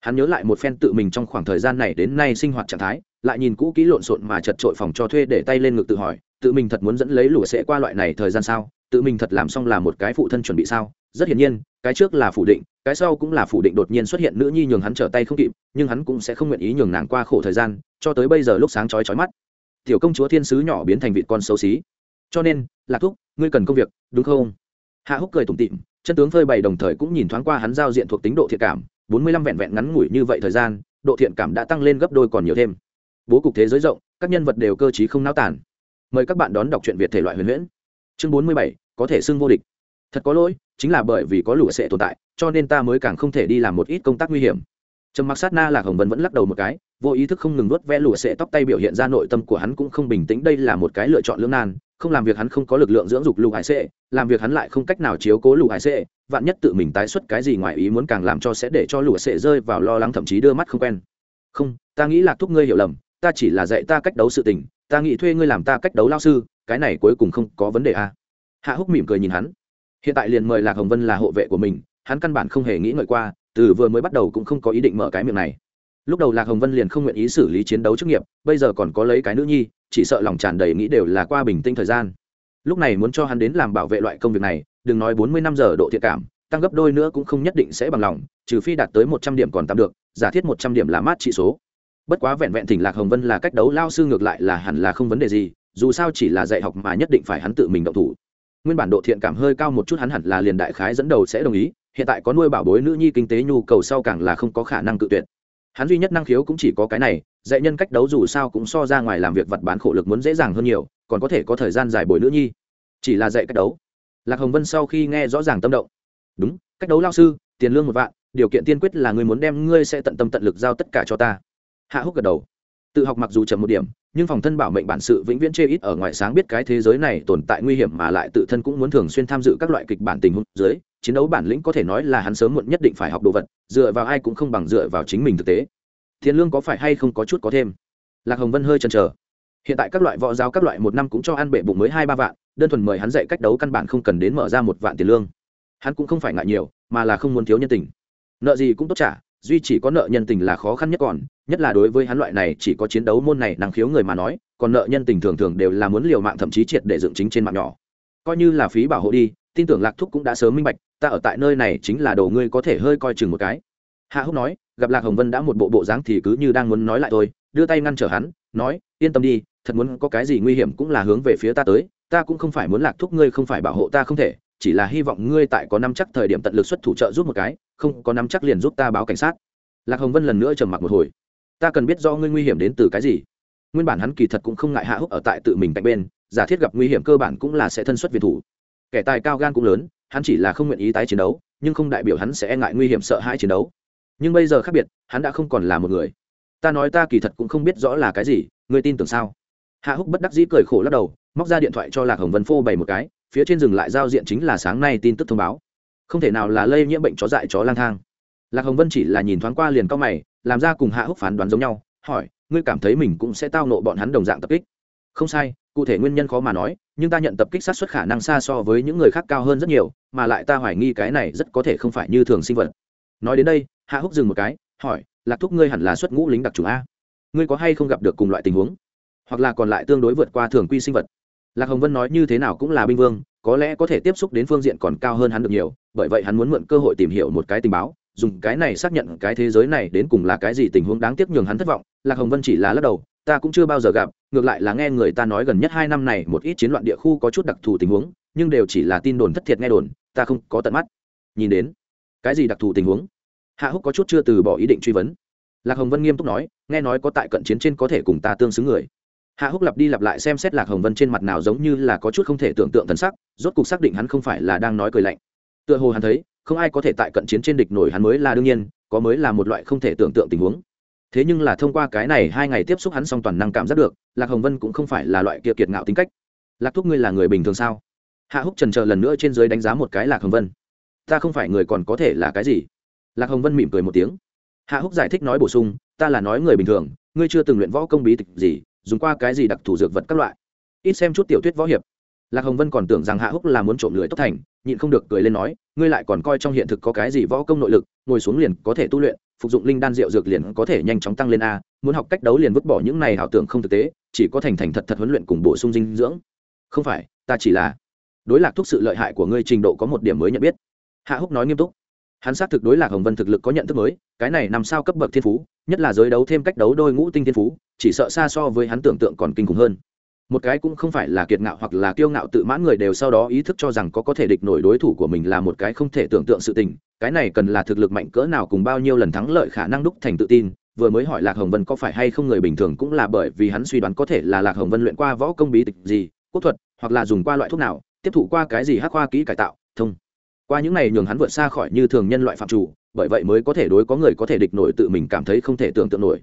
Hắn nhớ lại một phen tự mình trong khoảng thời gian này đến nay sinh hoạt trạng thái, lại nhìn cũ kỹ lộn xộn mà chật trội phòng cho thuê để tay lên ngực tự hỏi, tự mình thật muốn dẫn lấy lụa sẽ qua loại này thời gian sao, tự mình thật làm xong là một cái phụ thân chuẩn bị sao? Rất hiển nhiên, cái trước là phủ định cái sau cũng là phủ định đột nhiên xuất hiện nữ nhi nhường hắn trở tay không kịp, nhưng hắn cũng sẽ không nguyện ý nhường nàng qua khổ thời gian, cho tới bây giờ lúc sáng chói chói mắt. Tiểu công chúa thiên sứ nhỏ biến thành vịt con xấu xí. Cho nên, lạc thúc, ngươi cần công việc, đúng không? Hạ húc cười tủm tịm chân tướng phơi bày đồng thời cũng nhìn thoáng qua hắn giao diện thuộc tính độ thiện cảm, bốn mươi lăm vẹn vẹn ngắn ngủi như vậy thời gian, độ thiện cảm đã tăng lên gấp đôi còn nhiều thêm. Bố cục thế giới rộng, các nhân vật đều cơ t không náo tản mời các bạn đón đọc truyện việt thể loại huyền huyễn. Chương bốn mươi bảy, có thể xưng vô địch. Thật có lỗi, chính là bởi vì có lụa sệ tồn tại cho nên ta mới càng không thể đi làm một ít công tác nguy hiểm. Trầm mặc sát na lạc hồng vân vẫn lắc đầu một cái, vô ý thức không ngừng nuốt vẽ lụa sệ tóc tay biểu hiện ra nội tâm của hắn cũng không bình tĩnh, đây là một cái lựa chọn lưỡng nan, không làm việc hắn không có lực lượng dưỡng dục lục hải sệ, làm việc hắn lại không cách nào chiếu cố lục hải sệ, vạn nhất tự mình tái xuất cái gì ngoài ý muốn càng làm cho sẽ để cho lụa sệ rơi vào lo lắng, thậm chí đưa mắt không quen. Không, ta nghĩ là thúc ngươi hiểu lầm, ta chỉ là dạy ta cách đấu sự tình, ta nghĩ thuê ngươi làm ta cách đấu lao sư, cái này cuối cùng không có vấn đề à. hạ húc mỉm cười nhìn hắn. Hiện tại liền mời lạc hồng vân là hộ vệ của mình hắn căn bản không hề nghĩ ngợi qua, từ vừa mới bắt đầu cũng không có ý định mở cái miệng này. Lúc đầu lạc hồng vân liền không nguyện ý xử lý chiến đấu chức nghiệp, bây giờ còn có lấy cái nữ nhi, chỉ sợ lòng tràn đầy nghĩ đều là qua bình tĩnh thời gian. Lúc này muốn cho hắn đến làm bảo vệ loại công việc này, đừng nói bốn mươi năm giờ độ thiện cảm, tăng gấp đôi nữa cũng không nhất định sẽ bằng lòng, trừ phi đạt tới một trăm điểm còn tạm được, giả thiết một trăm điểm là mát trị số. Bất quá vẹn vẹn thỉnh lạc hồng vân là cách đấu lao sư ngược lại là hẳn là không vấn đề gì, dù sao chỉ là dạy học mà nhất định phải hắn tự mình động thủ. Nguyên bản độ thiện cảm hơi cao một chút hắn hẳn là liền đại khái dẫn đầu sẽ đồng ý hiện tại có nuôi bảo bối nữ nhi kinh tế nhu cầu sau càng là không có khả năng cự tuyệt. Hắn duy nhất năng khiếu cũng chỉ có cái này, dạy nhân cách đấu dù sao cũng so ra ngoài làm việc vật bán khổ lực muốn dễ dàng hơn nhiều, còn có thể có thời gian giải bồi nữ nhi. Chỉ là dạy cách đấu. Lạc hồng vân sau khi nghe rõ ràng tâm động. Đúng, cách đấu lao sư, tiền lương một vạn, điều kiện tiên quyết là người muốn đem ngươi sẽ tận tâm tận lực giao tất cả cho ta. Hạ húc gật đầu. Tự học mặc dù chậm một điểm, nhưng phòng thân bảo mệnh bản sự vĩnh viễn chê ít ở ngoài sáng biết cái thế giới này tồn tại nguy hiểm mà lại tự thân cũng muốn thường xuyên tham dự các loại kịch bản tình huống dưới chiến đấu bản lĩnh có thể nói là hắn sớm muộn nhất định phải học đồ vật, dựa vào ai cũng không bằng dựa vào chính mình thực tế. Tiền lương có phải hay không có chút có thêm? Lạc hồng vân hơi chần chờ. Hiện tại các loại võ giáo các loại một năm cũng cho ăn bệ bụng mới hai ba vạn, đơn thuần mời hắn dạy cách đấu căn bản không cần đến mở ra một vạn tiền lương. Hắn cũng không phải ngại nhiều, mà là không muốn thiếu nhân tình. Nợ gì cũng tốt trả, duy chỉ có nợ nhân tình là khó khăn nhất còn, nhất là đối với hắn loại này chỉ có chiến đấu môn này năng khiếu người mà nói, còn nợ nhân tình thường thường đều là muốn liều mạng thậm chí triệt để dựng chính trên mạng nhỏ. Coi như là phí bảo hộ đi, tin tưởng lạc thúc cũng đã sớm minh bạch ta ở tại nơi này chính là đồ ngươi có thể hơi coi chừng một cái. Hạ húc nói, gặp lạc hồng vân đã một bộ bộ dáng thì cứ như đang muốn nói lại tôi đưa tay ngăn trở hắn, nói, yên tâm đi, thật muốn có cái gì nguy hiểm cũng là hướng về phía ta tới, ta cũng không phải muốn lạc thúc ngươi không phải bảo hộ ta không thể, chỉ là hy vọng ngươi tại có năm chắc thời điểm tận lực xuất thủ trợ giúp một cái, không có năm chắc liền giúp ta báo cảnh sát. Lạc hồng vân lần nữa trầm mặc một hồi. Ta cần biết do ngươi nguy hiểm đến từ cái gì. Nguyên bản hắn kỳ thật cũng không ngại hạ húc ở tại tự mình cạnh bên, giả thiết gặp nguy hiểm cơ bản cũng là sẽ thân xuất việt thủ. Kẻ tài cao gan cũng lớn hắn chỉ là không nguyện ý tái chiến đấu, nhưng không đại biểu hắn sẽ e ngại nguy hiểm sợ hãi chiến đấu. Nhưng bây giờ khác biệt, hắn đã không còn là một người. Ta nói ta kỳ thật cũng không biết rõ là cái gì, ngươi tin tưởng sao? Hạ húc bất đắc dĩ cười khổ lắc đầu, móc ra điện thoại cho lạc hồng vân phô bày một cái, phía trên rừng lại giao diện chính là sáng nay tin tức thông báo. Không thể nào là lây nhiễm bệnh chó dại chó lang thang. Lạc hồng vân chỉ là nhìn thoáng qua liền cao mày, làm ra cùng hạ húc phán đoán giống nhau, hỏi, ngươi cảm thấy mình cũng sẽ tao nộ bọn hắn đồng dạng tập kích? Không sai cụ thể nguyên nhân khó mà nói, nhưng ta nhận tập kích sát xuất khả năng xa so với những người khác cao hơn rất nhiều, mà lại ta hoài nghi cái này rất có thể không phải như thường sinh vật. Nói đến đây, hạ húc dừng một cái, hỏi, lạc thúc ngươi hẳn là xuất ngũ lính đặc trùng a? Ngươi có hay không gặp được cùng loại tình huống? Hoặc là còn lại tương đối vượt qua thường quy sinh vật? Lạc hồng vân nói như thế nào cũng là binh vương, có lẽ có thể tiếp xúc đến phương diện còn cao hơn hắn được nhiều, bởi vậy hắn muốn mượn cơ hội tìm hiểu một cái tình báo, dùng cái này xác nhận cái thế giới này đến cùng là cái gì tình huống đáng tiếc nhường hắn thất vọng. Lạc hồng vân chỉ là lắc đầu ta cũng chưa bao giờ gặp, ngược lại là nghe người ta nói gần nhất hai năm này một ít chiến loạn địa khu có chút đặc thù tình huống, nhưng đều chỉ là tin đồn thất thiệt nghe đồn, ta không có tận mắt. Nhìn đến, cái gì đặc thù tình huống? Hạ húc có chút chưa từ bỏ ý định truy vấn. Lạc hồng vân nghiêm túc nói, nghe nói có tại cận chiến trên có thể cùng ta tương xứng người. Hạ húc lặp đi lặp lại xem xét lạc hồng vân trên mặt nào giống như là có chút không thể tưởng tượng thần sắc, rốt cục xác định hắn không phải là đang nói cười lạnh. Tựa hồ hắn thấy, không ai có thể tại cận chiến trên địch nổi hắn mới là đương nhiên, có mới là một loại không thể tưởng tượng tình huống thế nhưng là thông qua cái này hai ngày tiếp xúc hắn xong toàn năng cảm giác được, lạc hồng vân cũng không phải là loại kia kiệt ngạo tính cách. Lạc thúc ngươi là người bình thường sao? Hạ húc trần trờ lần nữa trên dưới đánh giá một cái lạc hồng vân. Ta không phải người còn có thể là cái gì? Lạc hồng vân mỉm cười một tiếng. Hạ húc giải thích nói bổ sung, ta là nói người bình thường, ngươi chưa từng luyện võ công bí tịch gì, dùng qua cái gì đặc thù dược vật các loại. Ít xem chút tiểu thuyết võ hiệp. Lạc hồng vân còn tưởng rằng hạ húc là muốn trộm lưỡi tốc thành, nhịn không được cười lên nói, ngươi lại còn coi trong hiện thực có cái gì võ công nội lực, ngồi xuống liền có thể tu luyện phục dụng linh đan rượu dược liền có thể nhanh chóng tăng lên a, muốn học cách đấu liền vứt bỏ những này ảo tưởng không thực tế, chỉ có thành thành thật thật huấn luyện cùng bổ sung dinh dưỡng. Không phải, ta chỉ là đối lạc thúc sự lợi hại của ngươi trình độ có một điểm mới nhận biết. Hạ húc nói nghiêm túc. Hắn xác thực đối lạc hồng vân thực lực có nhận thức mới, cái này nằm sao cấp bậc thiên phú, nhất là giới đấu thêm cách đấu đôi ngũ tinh thiên phú, chỉ sợ xa so với hắn tưởng tượng còn kinh khủng hơn một cái cũng không phải là kiệt ngạo hoặc là kiêu ngạo tự mãn người đều sau đó ý thức cho rằng có có thể địch nổi đối thủ của mình là một cái không thể tưởng tượng sự tình. Cái này cần là thực lực mạnh cỡ nào cùng bao nhiêu lần thắng lợi khả năng đúc thành tự tin. Vừa mới hỏi lạc hồng vân có phải hay không người bình thường cũng là bởi vì hắn suy đoán có thể là lạc hồng vân luyện qua võ công bí tịch gì quốc thuật, hoặc là dùng qua loại thuốc nào, tiếp thụ qua cái gì hắc khoa kỹ cải tạo, thông. Qua những này nhường hắn vượt xa khỏi như thường nhân loại phạm chủ, bởi vậy mới có thể đối có người có thể địch nổi tự mình cảm thấy không thể tưởng tượng nổi.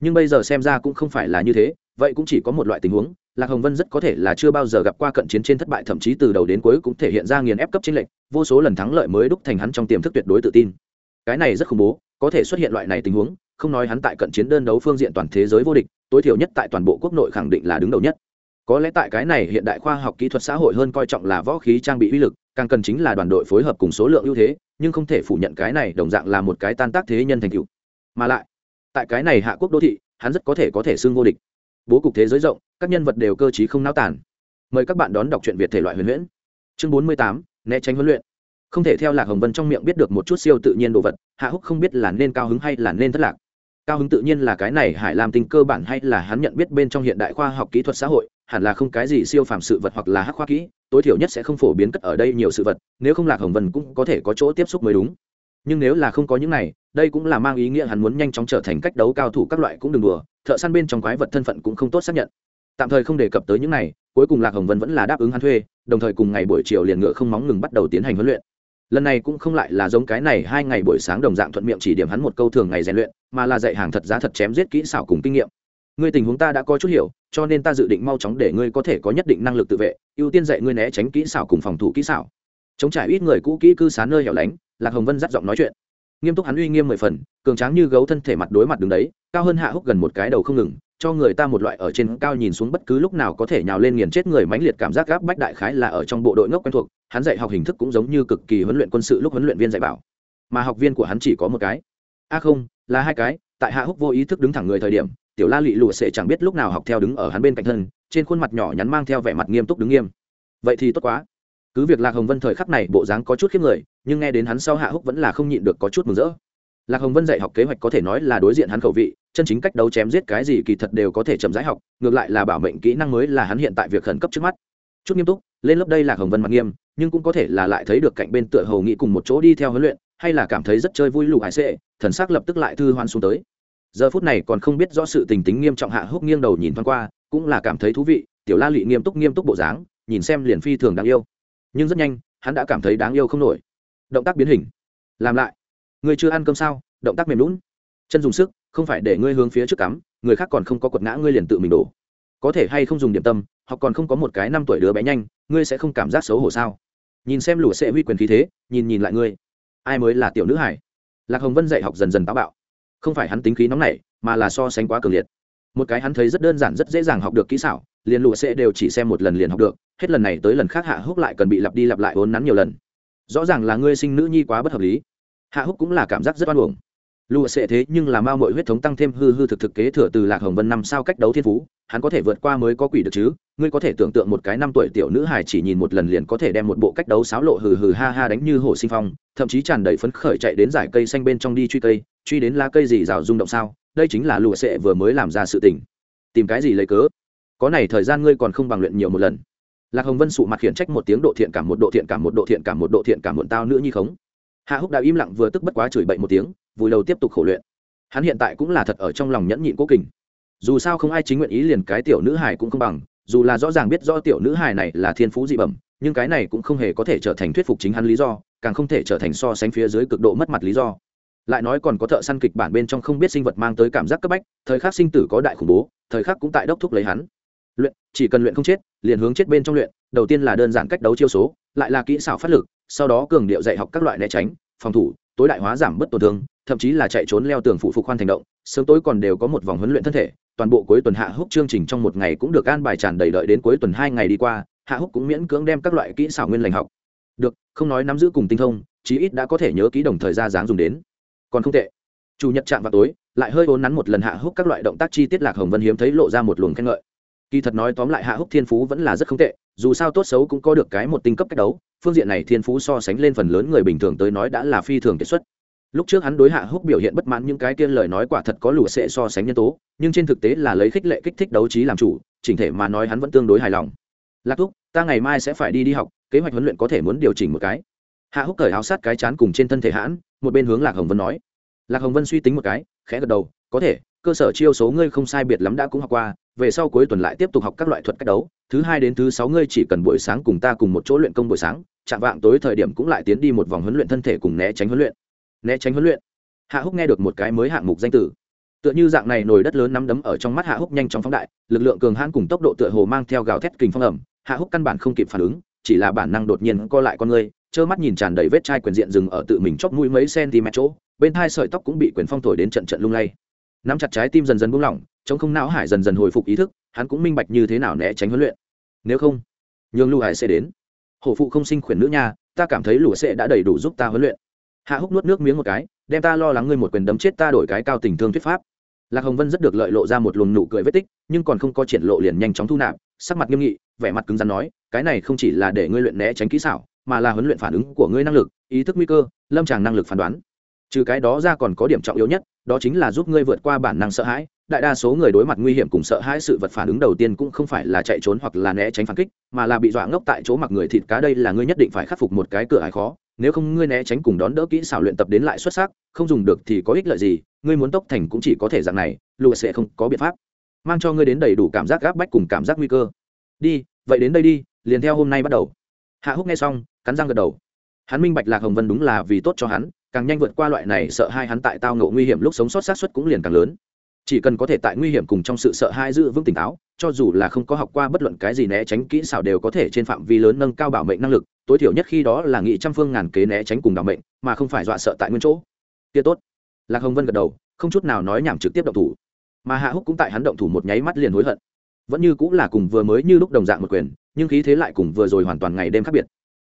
Nhưng bây giờ xem ra cũng không phải là như thế, vậy cũng chỉ có một loại tình huống lạc hồng vân rất có thể là chưa bao giờ gặp qua cận chiến trên thất bại, thậm chí từ đầu đến cuối cũng thể hiện ra nghiền ép cấp chiến lệnh vô số lần thắng lợi mới đúc thành hắn trong tiềm thức tuyệt đối tự tin. Cái này rất khủng bố, có thể xuất hiện loại này tình huống, không nói hắn tại cận chiến đơn đấu phương diện toàn thế giới vô địch, tối thiểu nhất tại toàn bộ quốc nội khẳng định là đứng đầu nhất. Có lẽ tại cái này hiện đại khoa học kỹ thuật xã hội hơn coi trọng là võ khí trang bị uy lực, càng cần chính là đoàn đội phối hợp cùng số lượng ưu thế, nhưng không thể phủ nhận cái này đồng dạng là một cái tan tác thế nhân thành cựu mà lại, tại cái này hạ quốc đô thị, hắn rất có thể có thể xưng vô địch bố cục thế giới rộng, các nhân vật đều cơ t không náo tản mời các bạn đón đọc truyện việt thể loại huyền huyễn. Chương bốn mươi tám, né tránh huấn luyện. Không thể theo lạc hồng vân trong miệng biết được một chút siêu tự nhiên đồ vật, hạ húc không biết là nên cao hứng hay là nên thất lạc. Cao hứng tự nhiên là cái này hải làm tinh cơ bản hay là hắn nhận biết bên trong hiện đại khoa học kỹ thuật xã hội, hẳn là không cái gì siêu phàm sự vật hoặc là hắc khoa kỹ, tối thiểu nhất sẽ không phổ biến cất ở đây nhiều sự vật, nếu không lạc hồng vân cũng có thể có chỗ tiếp xúc mới đúng nhưng nếu là không có những này, đây cũng là mang ý nghĩa hắn muốn nhanh chóng trở thành cách đấu cao thủ các loại cũng đừng đùa, thợ săn bên trong quái vật thân phận cũng không tốt xác nhận. Tạm thời không đề cập tới những này, cuối cùng lạc hồng vân vẫn là đáp ứng hắn thuê, đồng thời cùng ngày buổi chiều liền ngựa không móng ngừng bắt đầu tiến hành huấn luyện. Lần này cũng không lại là giống cái này hai ngày buổi sáng đồng dạng thuận miệng chỉ điểm hắn một câu thường ngày rèn luyện, mà là dạy hàng thật giá thật chém giết kỹ xảo cùng kinh nghiệm. Ngươi tình huống ta đã có chút hiểu, cho nên ta dự định mau chóng để ngươi có thể có nhất định năng lực tự vệ, ưu tiên dạy ngươi né tránh kỹ xảo cùng phòng thủ kỹ xảo. Chống trải ít người cũ kỹ cư sán nơi hẻo lánh lạc hồng vân dắt giọng nói chuyện. Nghiêm túc hắn uy nghiêm mười phần, cường tráng như gấu thân thể mặt đối mặt đứng đấy, cao hơn hạ húc gần một cái đầu không ngừng, cho người ta một loại ở trên cao nhìn xuống bất cứ lúc nào có thể nhào lên nghiền chết người mãnh liệt cảm giác gáp bách đại khái là ở trong bộ đội ngốc quen thuộc, hắn dạy học hình thức cũng giống như cực kỳ huấn luyện quân sự lúc huấn luyện viên dạy bảo. Mà học viên của hắn chỉ có một cái. A không, là hai cái, tại hạ húc vô ý thức đứng thẳng người thời điểm, tiểu la lụy lụa sẽ chẳng biết lúc nào học theo đứng ở hắn bên cạnh thân, trên khuôn mặt nhỏ nhắn mang theo vẻ mặt nghiêm túc đứng nghiêm. Vậy thì tốt quá cứ việc lạc hồng vân thời khắc này bộ dáng có chút khiếp người, nhưng nghe đến hắn sau hạ húc vẫn là không nhịn được có chút mừng rỡ. Lạc hồng vân dạy học kế hoạch có thể nói là đối diện hắn khẩu vị, chân chính cách đấu chém giết cái gì kỳ thật đều có thể chậm rãi học, ngược lại là bảo mệnh kỹ năng mới là hắn hiện tại việc khẩn cấp trước mắt. Chút nghiêm túc, lên lớp đây lạc hồng vân mặt nghiêm, nhưng cũng có thể là lại thấy được cạnh bên tựa hầu nghĩ cùng một chỗ đi theo huấn luyện, hay là cảm thấy rất chơi vui lụ hải sệ, thần sắc lập tức lại thư hoan xuống tới. Giờ phút này còn không biết rõ sự tình tính nghiêm trọng hạ húc nghiêng đầu nhìn thoáng qua, cũng là cảm thấy thú vị, tiểu la lụy nghiêm túc nghiêm túc bộ dáng, nhìn xem liền phi thường đáng yêu nhưng rất nhanh, hắn đã cảm thấy đáng yêu không nổi. Động tác biến hình. Làm lại. Người chưa ăn cơm sao? Động tác mềm lún chân dùng sức, không phải để ngươi hướng phía trước cắm, người khác còn không có quật ngã ngươi liền tự mình đổ. Có thể hay không dùng điểm tâm, hoặc còn không có một cái năm tuổi đứa bé nhanh, ngươi sẽ không cảm giác xấu hổ sao? Nhìn xem lũ sẽ huy quyền khí thế, nhìn nhìn lại ngươi. Ai mới là tiểu nữ hải lạc hồng vân dạy học dần dần táo bạo. Không phải hắn tính khí nóng nảy, mà là so sánh quá cường liệt. Một cái hắn thấy rất đơn giản, rất dễ dàng học được kỹ xảo liền lụa sẽ đều chỉ xem một lần liền học được, hết lần này tới lần khác hạ húc lại cần bị lặp đi lặp lại vốn nắn nhiều lần. Rõ ràng là ngươi sinh nữ nhi quá bất hợp lý. Hạ húc cũng là cảm giác rất oan uổng. Lụa sẽ thế nhưng là mao mội huyết thống tăng thêm hư hư thực thực kế thừa từ lạc hồng vân năm sao cách đấu thiên phú, hắn có thể vượt qua mới có quỷ được chứ, ngươi có thể tưởng tượng một cái năm tuổi tiểu nữ hài chỉ nhìn một lần liền có thể đem một bộ cách đấu sáo lộ hừ hừ ha ha đánh như hồ sinh phong, thậm chí tràn đầy phấn khởi chạy đến giải cây xanh bên trong đi truy cây, truy đến lá cây gì rào rung động sao, đây chính là lụa sệ vừa mới làm ra sự tình. Tìm cái gì lấy cớ? Có này thời gian ngươi còn không bằng luyện nhiều một lần. Lạc hồng vân sụ mặt khiển trách một tiếng độ thiện cảm một độ thiện cảm một độ thiện cảm một độ thiện cảm muộn tao nữa nhi khống. Hạ húc đã im lặng vừa tức bất quá chửi bậy một tiếng, vùi đầu tiếp tục khổ luyện. Hắn hiện tại cũng là thật ở trong lòng nhẫn nhịn cố kình. Dù sao không ai chính nguyện ý liền cái tiểu nữ hải cũng không bằng, dù là rõ ràng biết do tiểu nữ hải này là thiên phú dị bẩm, nhưng cái này cũng không hề có thể trở thành thuyết phục chính hắn lý do, càng không thể trở thành so sánh phía dưới cực độ mất mặt lý do. Lại nói còn có thợ săn kịch bản bên trong không biết sinh vật mang tới cảm giác cấp bách, thời khắc sinh tử có đại khủng bố, thời khắc cũng tại đốc thúc lấy hắn luyện, chỉ cần luyện không chết, liền hướng chết bên trong luyện, đầu tiên là đơn giản cách đấu chiêu số, lại là kỹ xảo phát lực, sau đó cường điệu dạy học các loại né tránh, phòng thủ, tối đại hóa giảm bất tổn thương, thậm chí là chạy trốn leo tường phụ phục khoan thành động, sớm tối còn đều có một vòng huấn luyện thân thể, toàn bộ cuối tuần hạ húc chương trình trong một ngày cũng được an bài tràn đầy đợi đến cuối tuần hai ngày đi qua, hạ húc cũng miễn cưỡng đem các loại kỹ xảo nguyên lành học. Được, không nói nắm giữ cùng tinh thông, chí ít đã có thể nhớ kỹ đồng thời ra dáng dùng đến. Còn không tệ. Chủ nhật chạm vào tối, lại hơi vốn nắn một lần hạ húc các loại động tác chi tiết lạc hồng vân hiếm thấy lộ ra một luồng khen ngợi kỳ thật nói tóm lại hạ húc thiên phú vẫn là rất không tệ, dù sao tốt xấu cũng có được cái một tinh cấp cách đấu, phương diện này thiên phú so sánh lên phần lớn người bình thường tới nói đã là phi thường kiệt xuất. Lúc trước hắn đối hạ húc biểu hiện bất mãn những cái kia lời nói quả thật có lùa sệ so sánh nhân tố, nhưng trên thực tế là lấy khích lệ kích thích đấu trí làm chủ, chỉnh thể mà nói hắn vẫn tương đối hài lòng. Lạc thúc, ta ngày mai sẽ phải đi đi học, kế hoạch huấn luyện có thể muốn điều chỉnh một cái. Hạ húc cởi áo sát cái chán cùng trên thân thể hãn, một bên hướng lạc hồng vân nói. Lạc hồng vân suy tính một cái, khẽ gật đầu, có thể, cơ sở chiêu số ngươi không sai biệt lắm đã cũng học qua về sau cuối tuần lại tiếp tục học các loại thuật cách đấu, thứ hai đến thứ sáu ngươi chỉ cần buổi sáng cùng ta cùng một chỗ luyện công buổi sáng, chạm vạng tối thời điểm cũng lại tiến đi một vòng huấn luyện thân thể cùng né tránh huấn luyện. Né tránh huấn luyện. Hạ húc nghe được một cái mới hạng mục danh tử. Tựa như dạng này nồi đất lớn nắm đấm ở trong mắt hạ húc nhanh chóng phóng đại, lực lượng cường hãn cùng tốc độ tựa hồ mang theo gào thét kình phong ẩm. Hạ húc căn bản không kịp phản ứng, chỉ là bản năng đột nhiên co lại con người trơ mắt nhìn tràn đầy vết chai quyền diện rừng ở tự mình chóp mũi mấy cm chỗ, bên hai sợi tóc cũng bị quyền phong thổi đến trận trận lung lay. Nắm chặt trái tim dần dần buông lỏng chống không não hải dần dần hồi phục ý thức, hắn cũng minh bạch như thế nào né tránh huấn luyện. Nếu không, nhường lưu hải sẽ đến. Hổ phụ không sinh khuyển nữ nha, ta cảm thấy lũ sẽ đã đầy đủ giúp ta huấn luyện. Hạ húc nuốt nước miếng một cái, đem ta lo lắng ngươi một quyền đấm chết ta đổi cái cao tình thương thuyết pháp. Lạc hồng vân rất được lợi lộ ra một luồng nụ cười vết tích, nhưng còn không có triển lộ liền nhanh chóng thu nạp, sắc mặt nghiêm nghị, vẻ mặt cứng rắn nói, cái này không chỉ là để ngươi luyện né tránh kỹ xảo, mà là huấn luyện phản ứng của ngươi năng lực, ý thức nguy cơ, lâm tràng năng lực phán đoán. Trừ cái đó ra còn có điểm trọng yếu nhất, đó chính là giúp ngươi vượt qua bản năng sợ hãi đại đa số người đối mặt nguy hiểm cùng sợ hãi sự vật phản ứng đầu tiên cũng không phải là chạy trốn hoặc là né tránh phản kích, mà là bị dọa ngốc tại chỗ mặc người thịt cá đây là ngươi nhất định phải khắc phục một cái cửa ải khó. Nếu không ngươi né tránh cùng đón đỡ kỹ xảo luyện tập đến lại xuất sắc, không dùng được thì có ích lợi gì, ngươi muốn tốc thành cũng chỉ có thể dạng này, lùa sẽ không có biện pháp. Mang cho ngươi đến đầy đủ cảm giác gáp bách cùng cảm giác nguy cơ. Đi, vậy đến đây đi, liền theo hôm nay bắt đầu. Hạ húc nghe xong, cắn răng gật đầu. Hắn minh bạch lạc hồng vân đúng là vì tốt cho hắn, càng nhanh vượt qua loại này sợ hai hắn tại tao ngộ nguy hiểm lúc sống sót sát xuất cũng liền càng lớn chỉ cần có thể tại nguy hiểm cùng trong sự sợ hai giữ vững tỉnh táo, cho dù là không có học qua bất luận cái gì né tránh kỹ xảo đều có thể trên phạm vi lớn nâng cao bảo mệnh năng lực, tối thiểu nhất khi đó là nghị trăm phương ngàn kế né tránh cùng bảo mệnh, mà không phải dọa sợ tại nguyên chỗ. Kia tốt. Lạc hồng vân gật đầu, không chút nào nói nhảm trực tiếp động thủ. Mà hạ húc cũng tại hắn động thủ một nháy mắt liền hối hận. Vẫn như cũng là cùng vừa mới như lúc đồng dạng một quyền, nhưng khí thế lại cùng vừa rồi hoàn toàn ngày đêm khác biệt.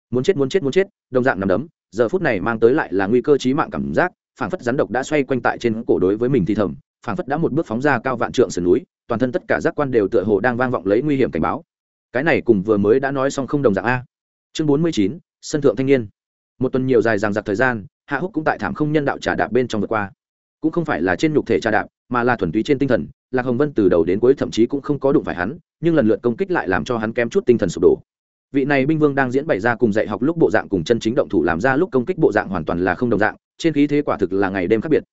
Muốn chết muốn chết muốn chết, đồng dạng nằm đấm, giờ phút này mang tới lại là nguy cơ chí mạng cảm giác, phảng phất rắn độc đã xoay quanh tại trên cổ đối với mình thì thầm phảng phất đã một bước phóng ra cao vạn trượng sườn núi, toàn thân tất cả giác quan đều tựa hồ đang vang vọng lấy nguy hiểm cảnh báo. Cái này cùng vừa mới đã nói xong không đồng dạng a. Chương bốn mươi chín, sân thượng thanh niên. Một tuần nhiều dài dằng dặc thời gian, hạ húc cũng tại thảm không nhân đạo trà đạp bên trong vượt qua. Cũng không phải là trên nhục thể trà đạp, mà là thuần túy trên tinh thần, lạc hồng vân từ đầu đến cuối thậm chí cũng không có đụng phải hắn, nhưng lần lượt công kích lại làm cho hắn kém chút tinh thần sụp đổ. Vị này binh vương đang diễn bày ra cùng dạy học lúc bộ dạng cùng chân chính động thủ làm ra lúc công kích bộ dạng hoàn toàn là không đồng dạng, trên khí thế quả thực là ngày đêm khác biệt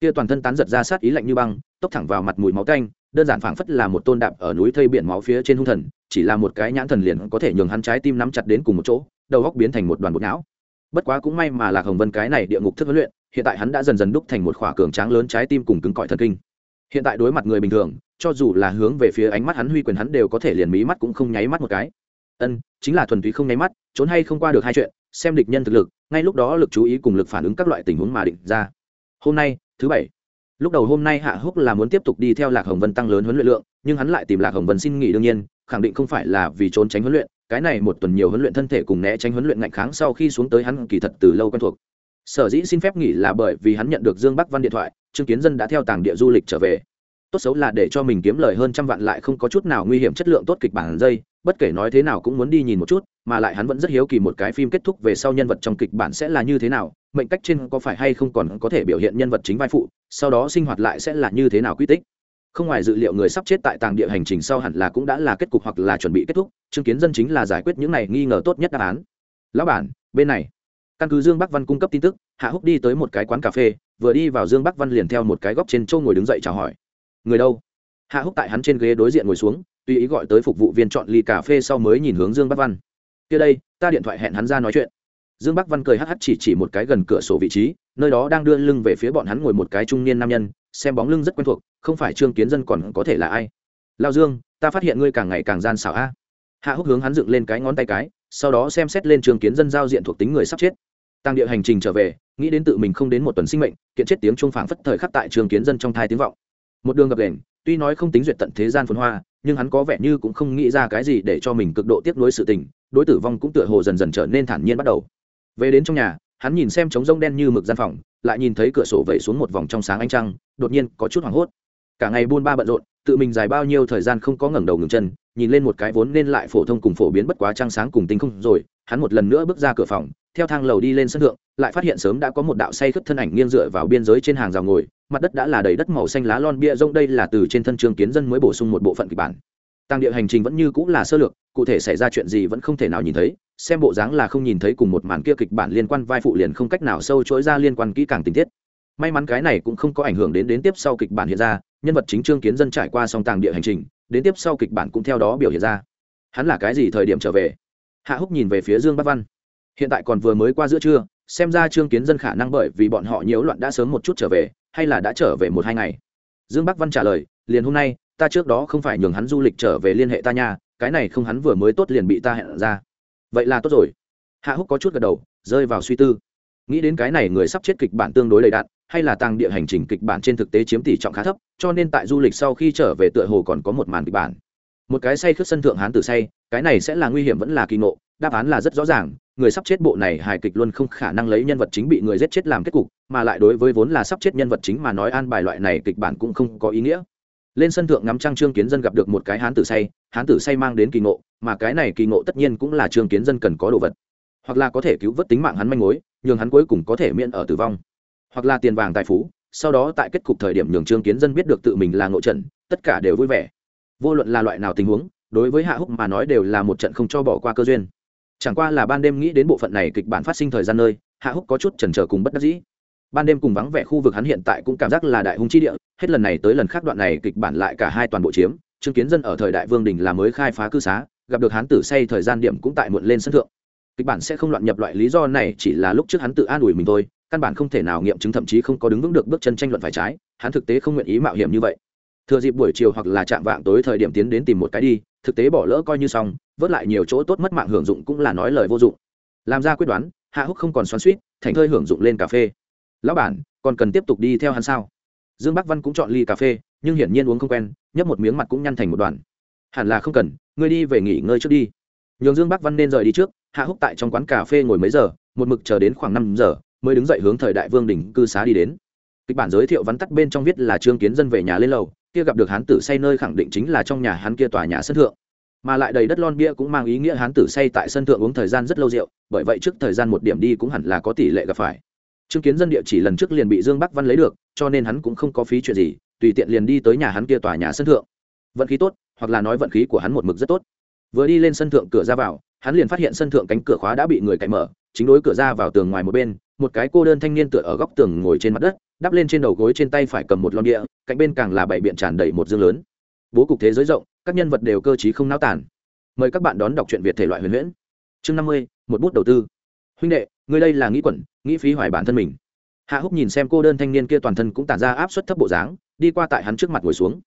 kia toàn thân tán giật ra sát ý lạnh như băng, tốc thẳng vào mặt mùi máu canh đơn giản phảng phất là một tôn đạp ở núi thây biển máu phía trên hung thần, chỉ là một cái nhãn thần liền có thể nhường hắn trái tim nắm chặt đến cùng một chỗ, đầu góc biến thành một đoàn bột não. Bất quá cũng may mà lạc hồng vân cái này địa ngục thức huấn luyện, hiện tại hắn đã dần dần đúc thành một khỏa cường tráng lớn trái tim cùng cứng cỏi thần kinh. Hiện tại đối mặt người bình thường, cho dù là hướng về phía ánh mắt hắn huy quyền hắn đều có thể liền mí mắt cũng không nháy mắt một cái. Ân, chính là thuần túy không nháy mắt, trốn hay không qua được hai chuyện, xem địch nhân thực lực, ngay lúc đó lực chú ý cùng lực phản ứng các loại tình huống mà định ra. Hôm nay thứ bảy. Lúc đầu hôm nay hạ húc là muốn tiếp tục đi theo lạc hồng vân tăng lớn huấn luyện lượng, nhưng hắn lại tìm lạc hồng vân xin nghỉ đương nhiên, khẳng định không phải là vì trốn tránh huấn luyện, cái này một tuần nhiều huấn luyện thân thể cùng né tránh huấn luyện ngạnh kháng sau khi xuống tới hắn kỳ thật từ lâu quen thuộc. Sở dĩ xin phép nghỉ là bởi vì hắn nhận được dương bắc văn điện thoại, trương kiến dân đã theo tàng địa du lịch trở về. Tốt xấu là để cho mình kiếm lời hơn trăm vạn lại không có chút nào nguy hiểm chất lượng tốt kịch bản dây bất kể nói thế nào cũng muốn đi nhìn một chút, mà lại hắn vẫn rất hiếu kỳ một cái phim kết thúc về sau nhân vật trong kịch bản sẽ là như thế nào, mệnh cách trên có phải hay không còn có thể biểu hiện nhân vật chính vai phụ, sau đó sinh hoạt lại sẽ là như thế nào quy tích. Không ngoài dự liệu người sắp chết tại tàng địa hành trình sau hẳn là cũng đã là kết cục hoặc là chuẩn bị kết thúc, chứng kiến dân chính là giải quyết những này nghi ngờ tốt nhất đáp án. Lão bản, bên này. Căn cứ dương bắc văn cung cấp tin tức, hạ húc đi tới một cái quán cà phê, vừa đi vào dương bắc văn liền theo một cái góc trên châu ngồi đứng dậy chào hỏi. Người đâu? Hạ húc tại hắn trên ghế đối diện ngồi xuống tùy ý gọi tới phục vụ viên chọn ly cà phê sau mới nhìn hướng dương bắc văn. Kia đây, ta điện thoại hẹn hắn ra nói chuyện. Dương bắc văn cười hh chỉ chỉ một cái gần cửa sổ vị trí, nơi đó đang đưa lưng về phía bọn hắn ngồi một cái trung niên nam nhân, xem bóng lưng rất quen thuộc, không phải trương kiến dân còn có thể là ai. Lao dương, ta phát hiện ngươi càng ngày càng gian xảo a. Hạ húc hướng hắn dựng lên cái ngón tay cái, sau đó xem xét lên trương kiến dân giao diện thuộc tính người sắp chết. Tăng địa hành trình trở về, nghĩ đến tự mình không đến một tuần sinh mệnh, kiện chết tiếng trung phảng phất thời khắc tại trương kiến dân trong thai tiếng vọng. Một đường gập đền tuy nói không tính duyệt tận thế gian phồn hoa, nhưng hắn có vẻ như cũng không nghĩ ra cái gì để cho mình cực độ tiếp nối sự tình, đối tử vong cũng tựa hồ dần dần trở nên thản nhiên bắt đầu. Về đến trong nhà, hắn nhìn xem trống rông đen như mực gian phòng, lại nhìn thấy cửa sổ vẩy xuống một vòng trong sáng ánh trăng, đột nhiên có chút hoảng hốt. Cả ngày buôn ba bận rộn, tự mình dài bao nhiêu thời gian không có ngẩng đầu ngừng chân, nhìn lên một cái vốn nên lại phổ thông cùng phổ biến bất quá trăng sáng cùng tinh không rồi, hắn một lần nữa bước ra cửa phòng theo thang lầu đi lên sân thượng, lại phát hiện sớm đã có một đạo say khất thân ảnh nghiêng dựa vào biên giới trên hàng rào ngồi, mặt đất đã là đầy đất màu xanh lá lon bia rông, đây là từ trên thân trường kiến dân mới bổ sung một bộ phận kịch bản. Tăng địa hành trình vẫn như cũng là sơ lược, cụ thể xảy ra chuyện gì vẫn không thể nào nhìn thấy, xem bộ dáng là không nhìn thấy cùng một màn kia kịch bản liên quan vai phụ liền không cách nào sâu chối ra liên quan kỹ càng tình tiết. May mắn cái này cũng không có ảnh hưởng đến đến tiếp sau kịch bản hiện ra, nhân vật chính trương kiến dân trải qua song tàng địa hành trình, đến tiếp sau kịch bản cũng theo đó biểu hiện ra. Hắn là cái gì thời điểm trở về? Hạ húc nhìn về phía dương bắc văn hiện tại còn vừa mới qua giữa trưa, xem ra trương kiến dân khả năng bởi vì bọn họ nhiễu loạn đã sớm một chút trở về, hay là đã trở về một hai ngày. Dương bắc văn trả lời, liền hôm nay, ta trước đó không phải nhường hắn du lịch trở về liên hệ ta nha, cái này không hắn vừa mới tốt liền bị ta hẹn ra. Vậy là tốt rồi. Hạ húc có chút gật đầu, rơi vào suy tư. Nghĩ đến cái này người sắp chết kịch bản tương đối đầy đạn, hay là tăng địa hành trình kịch bản trên thực tế chiếm tỷ trọng khá thấp, cho nên tại du lịch sau khi trở về tựa hồ còn có một màn kịch bản. Một cái say khước sân thượng hán tử say, cái này sẽ là nguy hiểm vẫn là kỳ ngộ, đáp án là rất rõ ràng người sắp chết bộ này hài kịch luôn không khả năng lấy nhân vật chính bị người giết chết làm kết cục, mà lại đối với vốn là sắp chết nhân vật chính mà nói an bài loại này kịch bản cũng không có ý nghĩa. Lên sân thượng ngắm trăng trương kiến dân gặp được một cái hán tử say, hán tử say mang đến kỳ ngộ, mà cái này kỳ ngộ tất nhiên cũng là trương kiến dân cần có đồ vật. Hoặc là có thể cứu vớt tính mạng hắn manh mối, nhường hắn cuối cùng có thể miễn ở tử vong. Hoặc là tiền vàng tài phú, sau đó tại kết cục thời điểm nhường trương kiến dân biết được tự mình là ngộ trận, tất cả đều vui vẻ. Vô luận là loại nào tình huống, đối với hạ húc mà nói đều là một trận không cho bỏ qua cơ duyên chẳng qua là ban đêm nghĩ đến bộ phận này kịch bản phát sinh thời gian nơi, hạ húc có chút chần chờ cùng bất đắc dĩ. Ban đêm cùng vắng vẻ khu vực hắn hiện tại cũng cảm giác là đại hung chi địa, hết lần này tới lần khác đoạn này kịch bản lại cả hai toàn bộ chiếm, chứng kiến dân ở thời đại vương đình là mới khai phá cư xá, gặp được hắn tử say thời gian điểm cũng tại muộn lên sân thượng. Kịch bản sẽ không loạn nhập loại lý do này, chỉ là lúc trước hắn tự an ủi mình thôi, căn bản không thể nào nghiệm chứng thậm chí không có đứng vững được bước chân tranh luận phải trái, hắn thực tế không nguyện ý mạo hiểm như vậy thừa dịp buổi chiều hoặc là chạm vạng tối thời điểm tiến đến tìm một cái đi, thực tế bỏ lỡ coi như xong, vớt lại nhiều chỗ tốt mất mạng hưởng dụng cũng là nói lời vô dụng. Làm ra quyết đoán, hạ húc không còn xoắn suýt thành thơi hưởng dụng lên cà phê. Lão bản, còn cần tiếp tục đi theo hắn sao? Dương bắc văn cũng chọn ly cà phê, nhưng hiển nhiên uống không quen, nhấp một miếng mặt cũng nhăn thành một đoàn. Hẳn là không cần, ngươi đi về nghỉ ngơi trước đi. Nhường dương bắc văn nên rời đi trước, hạ húc tại trong quán cà phê ngồi mấy giờ, một mực chờ đến khoảng năm giờ, mới đứng dậy hướng thời đại vương đỉnh cư xá đi đến. Kịch bản giới thiệu vắn tắt bên trong viết là trương kiến dân về nhà lên lầu kia gặp được hán tử say nơi khẳng định chính là trong nhà hắn kia tòa nhà sân thượng. Mà lại đầy đất lon bia cũng mang ý nghĩa hán tử say tại sân thượng uống thời gian rất lâu rượu, bởi vậy trước thời gian một điểm đi cũng hẳn là có tỷ lệ gặp phải. Trương kiến dân địa chỉ lần trước liền bị dương bắc văn lấy được, cho nên hắn cũng không có phí chuyện gì, tùy tiện liền đi tới nhà hắn kia tòa nhà sân thượng. Vận khí tốt, hoặc là nói vận khí của hắn một mực rất tốt. Vừa đi lên sân thượng cửa ra vào, hắn liền phát hiện sân thượng cánh cửa khóa đã bị người cậy mở, chính đối cửa ra vào tường ngoài một bên, một cái cô đơn thanh niên tựa ở góc tường ngồi trên mặt đất đắp lên trên đầu gối trên tay phải cầm một lon địa, cạnh bên càng là bảy biện tràn đầy một dương lớn. Bố cục thế giới rộng, các nhân vật đều cơ t không náo tản mời các bạn đón đọc truyện việt thể loại huyền huyễn. Chương năm mươi, một bút đầu tư. Huynh đệ, ngươi đây là nghĩ quẩn, nghĩ phí hoài bản thân mình. Hạ húc nhìn xem cô đơn thanh niên kia toàn thân cũng tản ra áp suất thấp bộ dáng, đi qua tại hắn trước mặt ngồi xuống.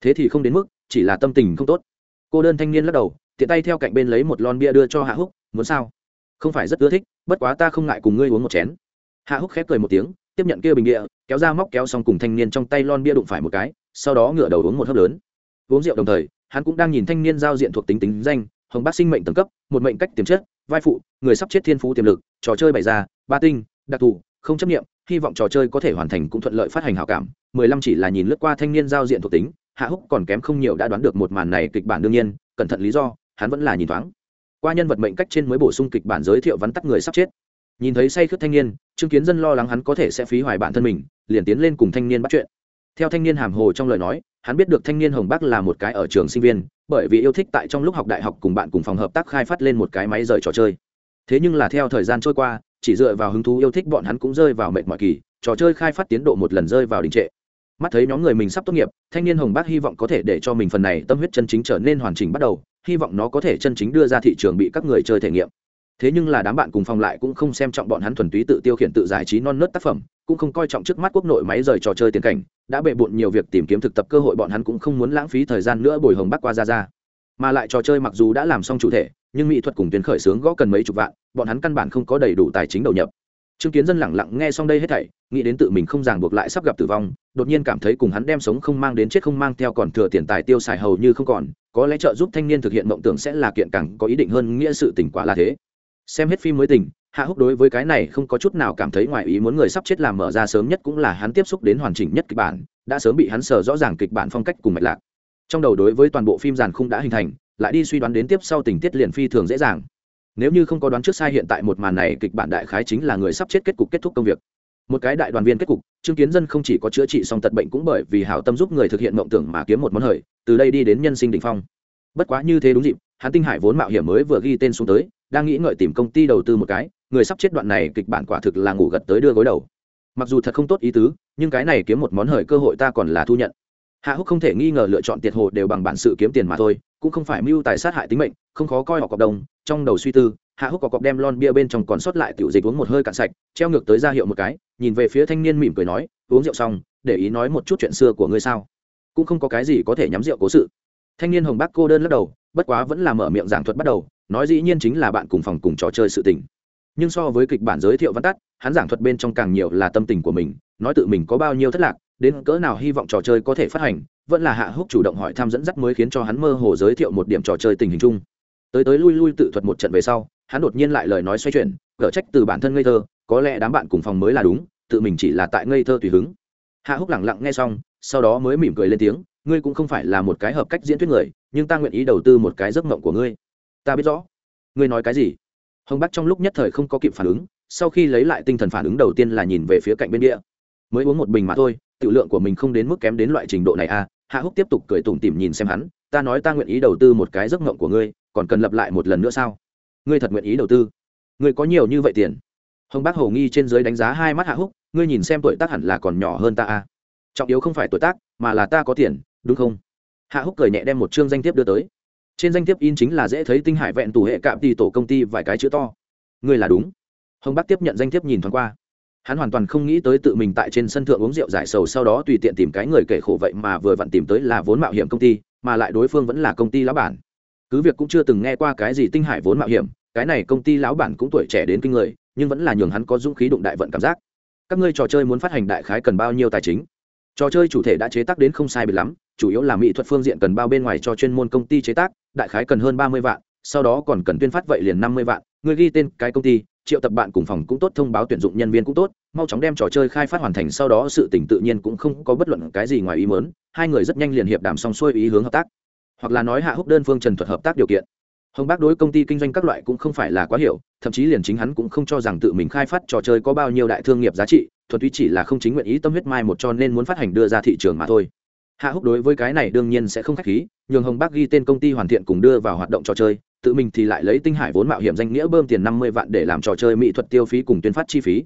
Thế thì không đến mức, chỉ là tâm tình không tốt. Cô đơn thanh niên lắc đầu, tiện tay theo cạnh bên lấy một lon bia đưa cho hạ húc, muốn sao? Không phải rất ưa thích, bất quá ta không ngại cùng ngươi uống một chén. Hạ húc khép cười một tiếng tiếp nhận kia bình bia kéo ra móc kéo xong cùng thanh niên trong tay lon bia đụng phải một cái, sau đó ngửa đầu uống một hớp lớn. Uống rượu đồng thời, hắn cũng đang nhìn thanh niên giao diện thuộc tính tính danh, hồng bác sinh mệnh tầng cấp, một mệnh cách tiềm chất, vai phụ, người sắp chết thiên phú tiềm lực, trò chơi bày ra, ba tinh, đặc thù, không chấp nghiệm hy vọng trò chơi có thể hoàn thành cũng thuận lợi phát hành hảo cảm. Mười lăm chỉ là nhìn lướt qua thanh niên giao diện thuộc tính, hạ húc còn kém không nhiều đã đoán được một màn này kịch bản đương nhiên, cẩn thận lý do, hắn vẫn là nhìn thoáng qua nhân vật mệnh cách trên mới bổ sung kịch bản giới thiệu vắn tắt người sắp chết nhìn thấy say khướt thanh niên chứng kiến dân lo lắng hắn có thể sẽ phí hoài bản thân mình, liền tiến lên cùng thanh niên bắt chuyện. Theo thanh niên hàm hồ trong lời nói, hắn biết được thanh niên hồng bắc là một cái ở trường sinh viên, bởi vì yêu thích tại trong lúc học đại học cùng bạn cùng phòng hợp tác khai phát lên một cái máy rời trò chơi. Thế nhưng là theo thời gian trôi qua, chỉ dựa vào hứng thú yêu thích bọn hắn cũng rơi vào mệt mỏi kỳ, trò chơi khai phát tiến độ một lần rơi vào đình trệ. Mắt thấy nhóm người mình sắp tốt nghiệp, thanh niên hồng bác hy vọng có thể để cho mình phần này tâm huyết chân chính trở nên hoàn chỉnh bắt đầu, hy vọng nó có thể chân chính đưa ra thị trường bị các người chơi thể nghiệm thế nhưng là đám bạn cùng phòng lại cũng không xem trọng bọn hắn thuần túy tự tiêu khiển tự giải trí non nớt tác phẩm, cũng không coi trọng trước mắt quốc nội máy rời trò chơi tiền cảnh, đã bệ bộn nhiều việc tìm kiếm thực tập cơ hội bọn hắn cũng không muốn lãng phí thời gian nữa bồi hồng bắc qua ra ra mà lại trò chơi mặc dù đã làm xong chủ thể, nhưng mỹ thuật cùng tuyến khởi xướng gõ cần mấy chục vạn, bọn hắn căn bản không có đầy đủ tài chính đầu nhập. Chứng kiến dân lẳng lặng nghe xong đây hết thảy, nghĩ đến tự mình không ràng buộc lại sắp gặp tử vong, đột nhiên cảm thấy cùng hắn đem sống không mang đến chết không mang theo còn thừa tiền tài tiêu xài hầu như không còn, có lẽ trợ giúp thanh niên thực hiện mộng tưởng sẽ là kiện càng có ý định hơn nghĩa sự tỉnh quả là thế xem hết phim mới tình hạ húc đối với cái này không có chút nào cảm thấy ngoài ý muốn người sắp chết làm mở ra sớm nhất cũng là hắn tiếp xúc đến hoàn chỉnh nhất kịch bản, đã sớm bị hắn sờ rõ ràng kịch bản phong cách cùng mạch lạc. Trong đầu đối với toàn bộ phim giàn khung đã hình thành, lại đi suy đoán đến tiếp sau tình tiết liền phi thường dễ dàng. Nếu như không có đoán trước sai hiện tại một màn này, kịch bản đại khái chính là người sắp chết kết cục kết thúc công việc. Một cái đại đoàn viên kết cục chứng kiến dân không chỉ có chữa trị song tật bệnh cũng bởi vì hảo tâm giúp người thực hiện mộng tưởng mà kiếm một món hời, từ đây đi đến nhân sinh đ ỉ n h phong. Bất quá như thế đúng dịp, hắn tinh hải vốn mạo hiểm mới vừa ghi tên xuống tới đang nghĩ ngợi tìm công ty đầu tư một cái, người sắp chết đoạn này kịch bản quả thực là ngủ gật tới đưa gối đầu. Mặc dù thật không tốt ý tứ, nhưng cái này kiếm một món hời cơ hội ta còn là thu nhận. Hạ húc không thể nghi ngờ lựa chọn tiệt hồ đều bằng bản sự kiếm tiền mà thôi, cũng không phải mưu tài sát hại tính mệnh, không khó coi họ cọc đồng. Trong đầu suy tư, hạ húc có cọc đem lon bia bên trong còn sót lại tiểu dịch uống một hơi cạn sạch, treo ngược tới ra hiệu một cái, nhìn về phía thanh niên mỉm cười nói, uống rượu xong, để ý nói một chút chuyện xưa của ngươi sao? Cũng không có cái gì có thể nhắm rượu cố sự. Thanh niên hồng bác cô đơn lắc đầu bất quá vẫn là mở miệng giảng thuật bắt đầu, nói dĩ nhiên chính là bạn cùng phòng cùng trò chơi sự tình. Nhưng so với kịch bản giới thiệu văn tắt, hắn giảng thuật bên trong càng nhiều là tâm tình của mình, nói tự mình có bao nhiêu thất lạc, đến cỡ nào hy vọng trò chơi có thể phát hành, vẫn là hạ húc chủ động hỏi tham dẫn dắt mới khiến cho hắn mơ hồ giới thiệu một điểm trò chơi tình hình chung. Tới tới lui lui tự thuật một trận về sau, hắn đột nhiên lại lời nói xoay chuyển gỡ trách từ bản thân ngây thơ, có lẽ đám bạn cùng phòng mới là đúng, tự mình chỉ là tại ngây thơ tùy hứng. Hạ húc lẳng lặng nghe xong, sau đó mới mỉm cười lên tiếng, ngươi cũng không phải là một cái hợp cách diễn thuyết người nhưng ta nguyện ý đầu tư một cái giấc mộng của ngươi. Ta biết rõ. Ngươi nói cái gì? Hồng bắc trong lúc nhất thời không có kịp phản ứng, sau khi lấy lại tinh thần phản ứng đầu tiên là nhìn về phía cạnh bên địa. Mới uống một bình mà thôi tự lượng của mình không đến mức kém đến loại trình độ này à? Hạ húc tiếp tục cười tủm tỉm nhìn xem hắn, ta nói ta nguyện ý đầu tư một cái giấc mộng của ngươi, còn cần lập lại một lần nữa sao? Ngươi thật nguyện ý đầu tư? Ngươi có nhiều như vậy tiền? Hồng bác hầu nghi trên dưới đánh giá hai mắt hạ húc, ngươi nhìn xem tuổi tác hẳn là còn nhỏ hơn ta à? Trọng yếu không phải tuổi tác, mà là ta có tiền, đúng không? Hạ húc cười nhẹ đem một chương danh thiếp đưa tới. Trên danh thiếp in chính là dễ thấy tinh hải vẹn tủ hệ cạm tỷ tổ công ty vài cái chữ to. Ngươi là đúng. Hồng bắc tiếp nhận danh thiếp nhìn thoáng qua. Hắn hoàn toàn không nghĩ tới tự mình tại trên sân thượng uống rượu giải sầu sau đó tùy tiện tìm cái người kể khổ vậy mà vừa vặn tìm tới là vốn mạo hiểm công ty, mà lại đối phương vẫn là công ty lão bản. Cứ việc cũng chưa từng nghe qua cái gì tinh hải vốn mạo hiểm, cái này công ty lão bản cũng tuổi trẻ đến kinh người, nhưng vẫn là nhường hắn có dũng khí đụng đại vận cảm giác. Các ngươi trò chơi muốn phát hành đại khái cần bao nhiêu tài chính? Trò chơi chủ thể đã chế tác đến không sai biệt lắm, chủ yếu là mỹ thuật phương diện cần bao bên ngoài cho chuyên môn công ty chế tác, đại khái cần hơn ba mươi vạn, sau đó còn cần tuyên phát vậy liền năm mươi vạn. Người ghi tên cái công ty, triệu tập bạn cùng phòng cũng tốt, thông báo tuyển dụng nhân viên cũng tốt, mau chóng đem trò chơi khai phát hoàn thành, sau đó sự tỉnh tự nhiên cũng không có bất luận cái gì ngoài ý mớn hai người rất nhanh liền hiệp đàm xong xuôi ý hướng hợp tác. Hoặc là nói hạ húc đơn phương trần thuật hợp tác điều kiện. Hồng bác đối công ty kinh doanh các loại cũng không phải là quá hiểu, thậm chí liền chính hắn cũng không cho rằng tự mình khai phát trò chơi có bao nhiêu đại thương nghiệp giá trị thuật túy chỉ là không chính nguyện ý tâm huyết mai một cho nên muốn phát hành đưa ra thị trường mà thôi. Hạ húc đối với cái này đương nhiên sẽ không khách khí nhường hồng bác ghi tên công ty hoàn thiện cùng đưa vào hoạt động trò chơi tự mình thì lại lấy tinh hải vốn mạo hiểm danh nghĩa bơm tiền năm mươi vạn để làm trò chơi mỹ thuật tiêu phí cùng tuyên phát chi phí.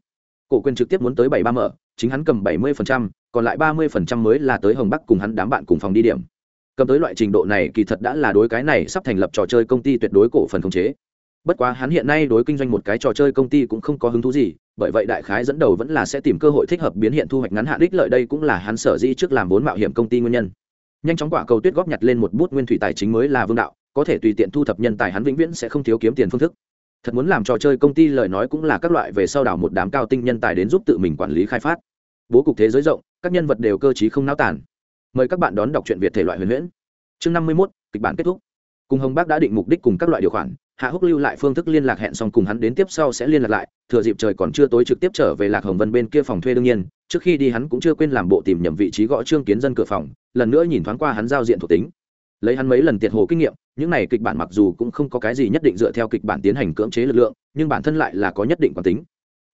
Cổ quyền trực tiếp muốn tới bảy ba mở chính hắn cầm bảy mươi phần trăm, còn lại ba mươi phần trăm mới là tới hồng bắc cùng hắn đám bạn cùng phòng đi điểm. Cầm tới loại trình độ này kỳ thật đã là đối cái này sắp thành lập trò chơi công ty tuyệt đối cổ phần khống chế bất quá hắn hiện nay đối kinh doanh một cái trò chơi công ty cũng không có hứng thú gì, bởi vậy đại khái dẫn đầu vẫn là sẽ tìm cơ hội thích hợp biến hiện thu hoạch ngắn hạn đích lợi đây cũng là hắn sở dĩ trước làm vốn mạo hiểm công ty nguyên nhân. Nhanh chóng quả cầu tuyết góp nhặt lên một bút nguyên thủy tài chính mới là vương đạo, có thể tùy tiện thu thập nhân tài hắn vĩnh viễn sẽ không thiếu kiếm tiền phương thức. Thật muốn làm trò chơi công ty lời nói cũng là các loại về sau đảo một đám cao tinh nhân tài đến giúp tự mình quản lý khai phát. Bố cục thế giới rộng, các nhân vật đều cơ t không náo tản mời các bạn đón đọc truyện việt thể loại huyền huyễn. Chương năm mươi mốt, kịch bản kết thúc. Cùng hồng bác đã định mục đích cùng các loại điều khoản hạ húc lưu lại phương thức liên lạc hẹn xong cùng hắn đến tiếp sau sẽ liên lạc lại, thừa dịp trời còn chưa tối trực tiếp trở về lạc hồng vân bên kia phòng thuê đương nhiên, trước khi đi hắn cũng chưa quên làm bộ tìm nhầm vị trí gõ trương kiến dân cửa phòng, lần nữa nhìn thoáng qua hắn giao diện thuộc tính. Lấy hắn mấy lần tiệt hồ kinh nghiệm, những này kịch bản mặc dù cũng không có cái gì nhất định dựa theo kịch bản tiến hành cưỡng chế lực lượng, nhưng bản thân lại là có nhất định quán tính.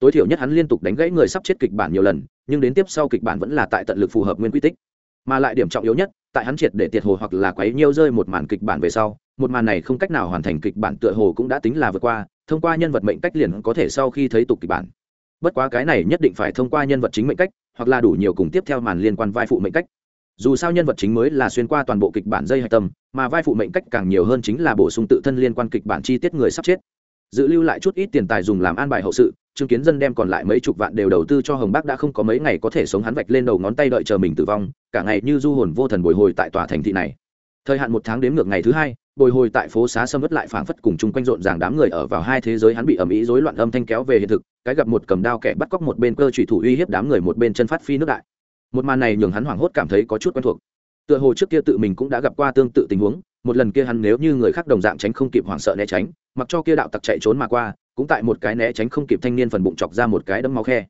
Tối thiểu nhất hắn liên tục đánh gãy người sắp chết kịch bản nhiều lần, nhưng đến tiếp sau kịch bản vẫn là tại tận lực phù hợp nguyên quy tích mà lại điểm trọng yếu nhất, tại hắn triệt để tiệt hồ hoặc là quấy nhiêu rơi một màn kịch bản về sau, một màn này không cách nào hoàn thành kịch bản tựa hồ cũng đã tính là vượt qua, thông qua nhân vật mệnh cách liền có thể sau khi thấy tục kịch bản. Bất quá cái này nhất định phải thông qua nhân vật chính mệnh cách, hoặc là đủ nhiều cùng tiếp theo màn liên quan vai phụ mệnh cách. Dù sao nhân vật chính mới là xuyên qua toàn bộ kịch bản dây hạch tâm, mà vai phụ mệnh cách càng nhiều hơn chính là bổ sung tự thân liên quan kịch bản chi tiết người sắp chết. Dự lưu lại chút ít tiền tài dùng làm an bài hậu sự chứng kiến dân đem còn lại mấy chục vạn đều đầu tư cho hồng bác đã không có mấy ngày có thể sống hắn vạch lên đầu ngón tay đợi chờ mình tử vong, cả ngày như du hồn vô thần bồi hồi tại tòa thành thị này. Thời hạn một tháng đếm ngược ngày thứ hai, bồi hồi tại phố xá sâm vất lại phảng phất cùng chung quanh rộn ràng đám người ở vào hai thế giới hắn bị ầm ĩ rối loạn âm thanh kéo về hiện thực, cái gặp một cầm đao kẻ bắt cóc một bên cơ trùy thủ uy hiếp đám người một bên chân phát phi nước đại. Một màn này nhường hắn hoảng hốt cảm thấy có chút quen thuộc. Tựa hồ trước kia tự mình cũng đã gặp qua tương tự tình huống, một lần kia hắn nếu như người khác đồng dạng tránh không kịp hoảng sợ né tránh, mặc cho kia đạo tặc chạy trốn mà qua cũng tại một cái né tránh không kịp thanh niên phần bụng chọc ra một cái đấm máu khe.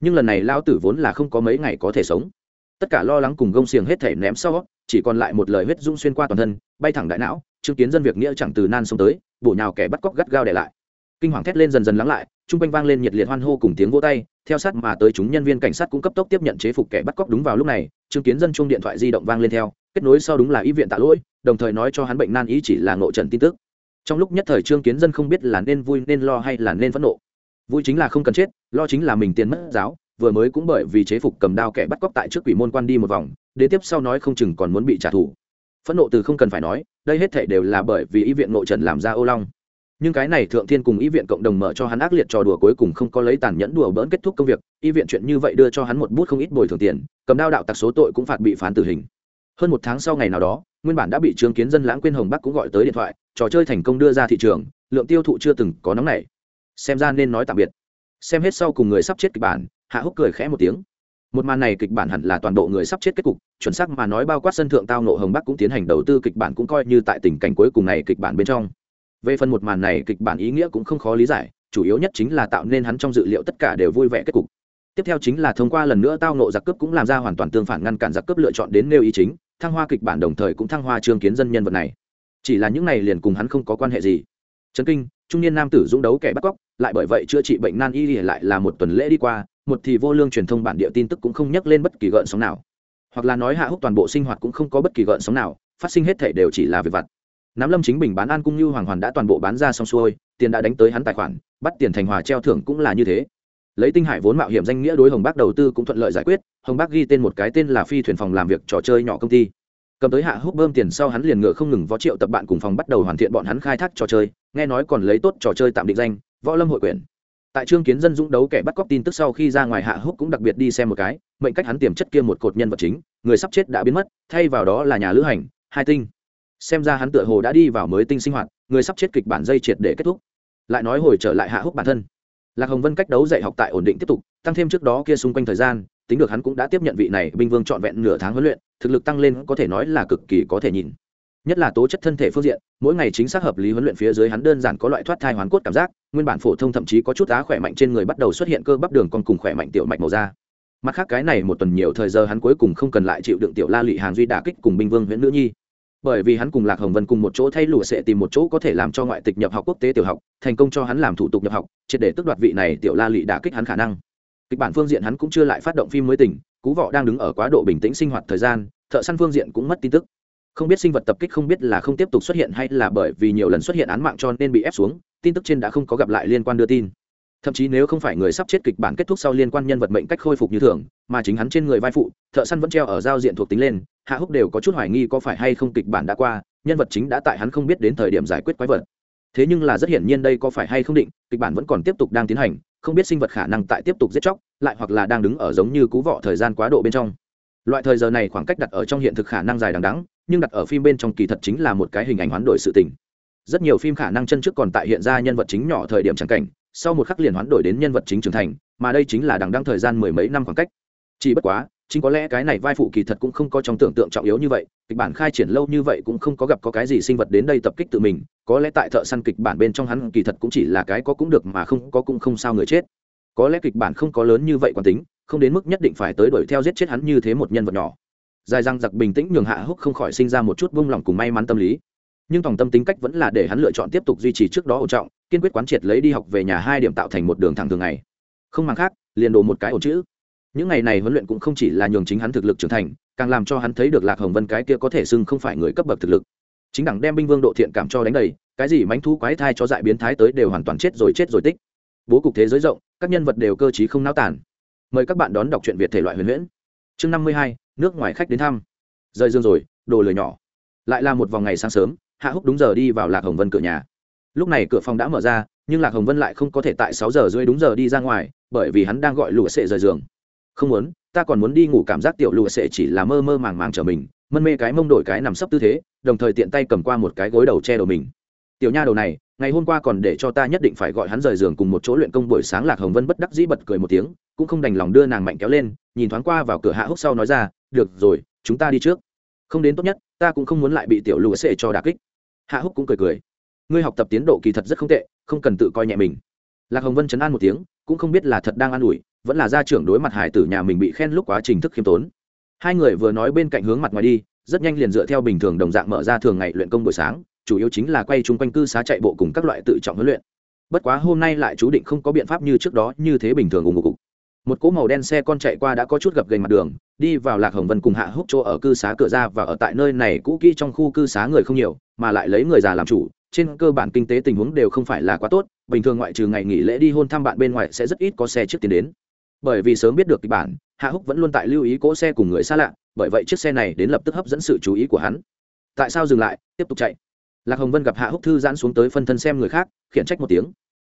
Nhưng lần này lao tử vốn là không có mấy ngày có thể sống. Tất cả lo lắng cùng gông xiềng hết thể ném sau, chỉ còn lại một lời huyết dung xuyên qua toàn thân, bay thẳng đại não, chứng kiến dân việc nghĩa chẳng từ nan sông tới, bổ nhào kẻ bắt cóc gắt gao để lại. Kinh hoàng thét lên dần dần lắng lại chung quanh vang lên nhiệt liệt hoan hô cùng tiếng vỗ tay, theo sát mà tới chúng nhân viên cảnh sát cũng cấp tốc tiếp nhận chế phục kẻ bắt cóc đúng vào lúc này, chứng kiến dân chung điện thoại di động vang lên theo, kết nối sau đúng là y viện tạ lỗi, đồng thời nói cho hắn bệnh nan ý chỉ là ngộ trần tin tức trong lúc nhất thời trương kiến dân không biết là nên vui, nên lo hay là nên phẫn nộ. Vui chính là không cần chết, lo chính là mình tiền mất giáo, vừa mới cũng bởi vì chế phục cầm đao kẻ bắt cóc tại trước quỷ môn quan đi một vòng, đến tiếp sau nói không chừng còn muốn bị trả thù. Phẫn nộ từ không cần phải nói, đây hết thể đều là bởi vì y viện nội trần làm ra ô long. Nhưng cái này thượng thiên cùng y viện cộng đồng mở cho hắn ác liệt trò đùa cuối cùng không có lấy tàn nhẫn đùa bỡn kết thúc công việc, y viện chuyện như vậy đưa cho hắn một bút không ít bồi thường tiền, cầm đao đạo tặc số tội cũng phạt bị phán tử hình hơn một tháng sau ngày nào đó, nguyên bản đã bị trương kiến dân lãng quên hồng bắc cũng gọi tới điện thoại, trò chơi thành công đưa ra thị trường, lượng tiêu thụ chưa từng có nóng này xem ra nên nói tạm biệt. Xem hết sau cùng người sắp chết kịch bản, hạ húc cười khẽ một tiếng. Một màn này kịch bản hẳn là toàn bộ người sắp chết kết cục, chuẩn xác mà nói bao quát sân thượng tao nộ hồng bắc cũng tiến hành đầu tư kịch bản cũng coi như tại tình cảnh cuối cùng này kịch bản bên trong. Về phần một màn này kịch bản ý nghĩa cũng không khó lý giải, chủ yếu nhất chính là tạo nên hắn trong dự liệu tất cả đều vui vẻ kết cục. Tiếp theo chính là thông qua lần nữa tao nộ giặc cướp cũng làm ra hoàn toàn tương phản ngăn cản giặc cướp lựa chọn đến nêu ý chính thăng hoa kịch bản đồng thời cũng thăng hoa trương kiến dân nhân vật này. Chỉ là những này liền cùng hắn không có quan hệ gì. Trấn kinh, trung niên nam tử dũng đấu kẻ bắt cóc, lại bởi vậy chữa trị bệnh nan y lại là một tuần lễ đi qua, một thì vô lương truyền thông bản địa tin tức cũng không nhắc lên bất kỳ gợn sóng nào. Hoặc là nói hạ húc toàn bộ sinh hoạt cũng không có bất kỳ gợn sóng nào, phát sinh hết thể đều chỉ là việc vặt. Nắm lâm chính bình bán an cung như hoàng hoàn đã toàn bộ bán ra xong xuôi, tiền đã đánh tới hắn tài khoản, bắt tiền thành hòa treo thưởng cũng là như thế lấy tinh hải vốn mạo hiểm danh nghĩa đối hồng bác đầu tư cũng thuận lợi giải quyết, hồng bác ghi tên một cái tên là phi thuyền phòng làm việc trò chơi nhỏ công ty. Cầm tới hạ húc bơm tiền sau hắn liền ngựa không ngừng võ triệu tập bạn cùng phòng bắt đầu hoàn thiện bọn hắn khai thác trò chơi, nghe nói còn lấy tốt trò chơi tạm định danh, võ lâm hội quyền. tại trương kiến dân dũng đấu kẻ bắt cóc tin tức sau khi ra ngoài hạ húc cũng đặc biệt đi xem một cái, mệnh cách hắn tiềm chất kia một cột nhân vật chính, người sắp chết đã biến mất, thay vào đó là nhà lữ hành, hai tinh. Xem ra hắn tựa hồ đã đi vào mới tinh sinh hoạt, người sắp chết kịch bản dây triệt để kết thúc. Lại nói hồi trở lại hạ húc bản thân lạc hồng vân cách đấu dạy học tại ổn định tiếp tục, tăng thêm trước đó kia xung quanh thời gian, tính được hắn cũng đã tiếp nhận vị này binh vương trọn vẹn nửa tháng huấn luyện, thực lực tăng lên có thể nói là cực kỳ có thể nhìn. Nhất là tố chất thân thể phương diện, mỗi ngày chính xác hợp lý huấn luyện phía dưới hắn đơn giản có loại thoát thai hoàn cốt cảm giác, nguyên bản phổ thông thậm chí có chút á khỏe mạnh trên người bắt đầu xuất hiện cơ bắp đường còn cùng khỏe mạnh tiểu mạch màu da. Mặt khác cái này một tuần nhiều thời giờ hắn cuối cùng không cần lại chịu đựng tiểu la lụy hàng duy đả kích cùng binh vương huyện nữ nhi bởi vì hắn cùng lạc hồng vân cùng một chỗ thay lụa sẽ tìm một chỗ có thể làm cho ngoại tịch nhập học quốc tế tiểu học, thành công cho hắn làm thủ tục nhập học, triệt để tước đoạt vị này tiểu la lụy đã kích hắn khả năng. Kịch bản phương diện hắn cũng chưa lại phát động phim mới tỉnh cú vọ đang đứng ở quá độ bình tĩnh sinh hoạt thời gian, thợ săn phương diện cũng mất tin tức. Không biết sinh vật tập kích không biết là không tiếp tục xuất hiện hay là bởi vì nhiều lần xuất hiện án mạng cho nên bị ép xuống, tin tức trên đã không có gặp lại liên quan đưa tin. Thậm chí nếu không phải người sắp chết kịch bản kết thúc sau liên quan nhân vật mệnh cách khôi phục như thường, mà chính hắn trên người vai phụ, thợ săn vẫn treo ở giao diện thuộc tính lên hạ húc đều có chút hoài nghi có phải hay không kịch bản đã qua, nhân vật chính đã tại hắn không biết đến thời điểm giải quyết quái vật. Thế nhưng là rất hiển nhiên đây có phải hay không định, kịch bản vẫn còn tiếp tục đang tiến hành, không biết sinh vật khả năng tại tiếp tục giết chóc, lại hoặc là đang đứng ở giống như cú vọ thời gian quá độ bên trong. Loại thời giờ này khoảng cách đặt ở trong hiện thực khả năng dài đằng đắng nhưng đặt ở phim bên trong kỳ thật chính là một cái hình ảnh hoán đổi sự tình. Rất nhiều phim khả năng chân trước còn tại hiện ra nhân vật chính nhỏ thời điểm trắng cảnh, sau một khắc liền hoán đổi đến nhân vật chính trưởng thành, mà đây chính là đằng đăng thời gian mười mấy năm khoảng cách. Chỉ bất quá chính có lẽ cái này vai phụ kỳ thật cũng không có trong tưởng tượng trọng yếu như vậy, kịch bản khai triển lâu như vậy cũng không có gặp có cái gì sinh vật đến đây tập kích tự mình, có lẽ tại thợ săn kịch bản bên trong hắn kỳ thật cũng chỉ là cái có cũng được mà không có cũng không sao người chết. Có lẽ kịch bản không có lớn như vậy quán tính, không đến mức nhất định phải tới đuổi theo giết chết hắn như thế một nhân vật nhỏ. Dài răng giặc bình tĩnh nhường hạ húc không khỏi sinh ra một chút vung lòng cùng may mắn tâm lý. Nhưng tổng tâm tính cách vẫn là để hắn lựa chọn tiếp tục duy trì trước đó ổn trọng, kiên quyết quán triệt lấy đi học về nhà hai điểm tạo thành một đường thẳng thường ngày. Không mang khác, liền đồ một cái ổn chữ những ngày này huấn luyện cũng không chỉ là nhường chính hắn thực lực trưởng thành, càng làm cho hắn thấy được lạc hồng vân cái kia có thể xưng không phải người cấp bậc thực lực. Chính đẳng đem binh vương độ thiện cảm cho đánh đầy, cái gì mánh thu quái thai cho dại biến thái tới đều hoàn toàn chết rồi chết rồi tích. Bố cục thế giới rộng, các nhân vật đều cơ chí không náo tản mời các bạn đón đọc truyện việt thể loại huyền huyễn. Chương năm mươi hai, nước ngoài khách đến thăm. Rời dương rồi, đồ lười nhỏ. Lại là một vòng ngày sáng sớm, hạ húc đúng giờ đi vào lạc hồng vân cửa nhà. Lúc này cửa phòng đã mở ra, nhưng lạc hồng vân lại không có thể tại sáu giờ rưỡi đúng giờ đi ra ngoài, bởi vì hắn đang gọi lụa sệ rời giường không muốn, ta còn muốn đi ngủ, cảm giác tiểu lụa sệ chỉ là mơ mơ màng màng trở mình, mân mê cái mông đổi cái nằm sấp tư thế, đồng thời tiện tay cầm qua một cái gối đầu che đầu mình. Tiểu nha đầu này, ngày hôm qua còn để cho ta nhất định phải gọi hắn rời giường cùng một chỗ luyện công buổi sáng, lạc hồng vân bất đắc dĩ bật cười một tiếng, cũng không đành lòng đưa nàng mạnh kéo lên, nhìn thoáng qua vào cửa hạ húc sau nói ra, được rồi, chúng ta đi trước. Không đến tốt nhất, ta cũng không muốn lại bị tiểu lụa sệ cho đà kích. Hạ húc cũng cười cười. Ngươi học tập tiến độ kỳ thật rất không tệ, không cần tự coi nhẹ mình lạc hồng vân chấn an một tiếng, cũng không biết là thật đang an ủi, vẫn là gia trưởng đối mặt hải tử nhà mình bị khen lúc quá trình thức khiêm tốn. Hai người vừa nói bên cạnh hướng mặt ngoài đi, rất nhanh liền dựa theo bình thường đồng dạng mở ra thường ngày luyện công buổi sáng, chủ yếu chính là quay chung quanh cư xá chạy bộ cùng các loại tự trọng huấn luyện. Bất quá hôm nay lại chú định không có biện pháp như trước đó, như thế bình thường ủng ngục một cỗ màu đen xe con chạy qua đã có chút gập gành mặt đường, đi vào lạc hồng vân cùng hạ húc chỗ ở cư xá cửa ra và ở tại nơi này cũ kỹ trong khu cư xá người không nhiều, mà lại lấy người già làm chủ trên cơ bản kinh tế tình huống đều không phải là quá tốt, bình thường ngoại trừ ngày nghỉ lễ đi hôn thăm bạn bên ngoài sẽ rất ít có xe trước tiến đến. Bởi vì sớm biết được kịch bản, hạ húc vẫn luôn tại lưu ý cỗ xe cùng người xa lạ, bởi vậy chiếc xe này đến lập tức hấp dẫn sự chú ý của hắn. Tại sao dừng lại? Tiếp tục chạy. Lạc hồng vân gặp hạ húc thư giãn xuống tới phân thân xem người khác, khiển trách một tiếng.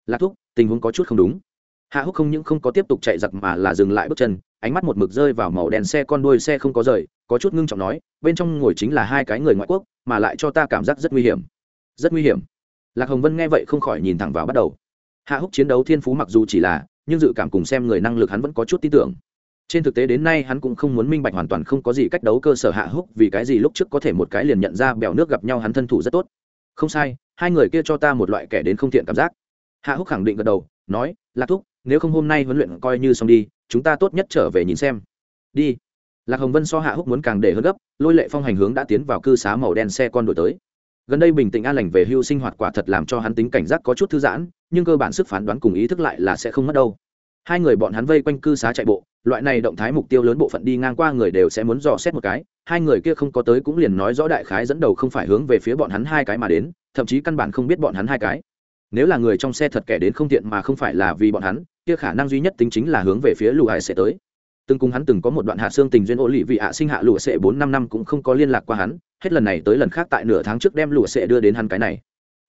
Lạc thúc, tình huống có chút không đúng. Hạ húc không những không có tiếp tục chạy giặc mà là dừng lại bước chân, ánh mắt một mực rơi vào màu đèn xe con đuôi xe không có rời, có chút ngưng trọng nói, bên trong ngồi chính là hai cái người ngoại quốc, mà lại cho ta cảm giác rất nguy hiểm rất nguy hiểm. Lạc hồng vân nghe vậy không khỏi nhìn thẳng vào bắt đầu. Hạ húc chiến đấu thiên phú mặc dù chỉ là, nhưng dự cảm cùng xem người năng lực hắn vẫn có chút tin tưởng. Trên thực tế đến nay hắn cũng không muốn minh bạch hoàn toàn không có gì cách đấu cơ sở hạ húc, vì cái gì lúc trước có thể một cái liền nhận ra bèo nước gặp nhau hắn thân thủ rất tốt. Không sai, hai người kia cho ta một loại kẻ đến không thiện cảm giác. Hạ húc khẳng định gật đầu, nói, lạc thúc, nếu không hôm nay huấn luyện coi như xong đi, chúng ta tốt nhất trở về nhìn xem. Đi. Lạc hồng vân so hạ húc muốn càng để hơn gấp, lôi lệ phong hành hướng đã tiến vào cư xá màu đen xe con đổi tới gần đây bình tĩnh an lành về hưu sinh hoạt quả thật làm cho hắn tính cảnh giác có chút thư giãn, nhưng cơ bản sức phán đoán cùng ý thức lại là sẽ không mất đâu. Hai người bọn hắn vây quanh cư xá chạy bộ, loại này động thái mục tiêu lớn bộ phận đi ngang qua người đều sẽ muốn dò xét một cái, hai người kia không có tới cũng liền nói rõ đại khái dẫn đầu không phải hướng về phía bọn hắn hai cái mà đến, thậm chí căn bản không biết bọn hắn hai cái. Nếu là người trong xe thật kẻ đến không tiện mà không phải là vì bọn hắn, kia khả năng duy nhất tính chính là hướng về phía lù hải sẽ tới từng cùng hắn từng có một đoạn hạ xương tình duyên ô lì vị hạ sinh hạ lụa sệ bốn năm năm cũng không có liên lạc qua hắn, hết lần này tới lần khác tại nửa tháng trước đem lụa sệ đưa đến hắn cái này.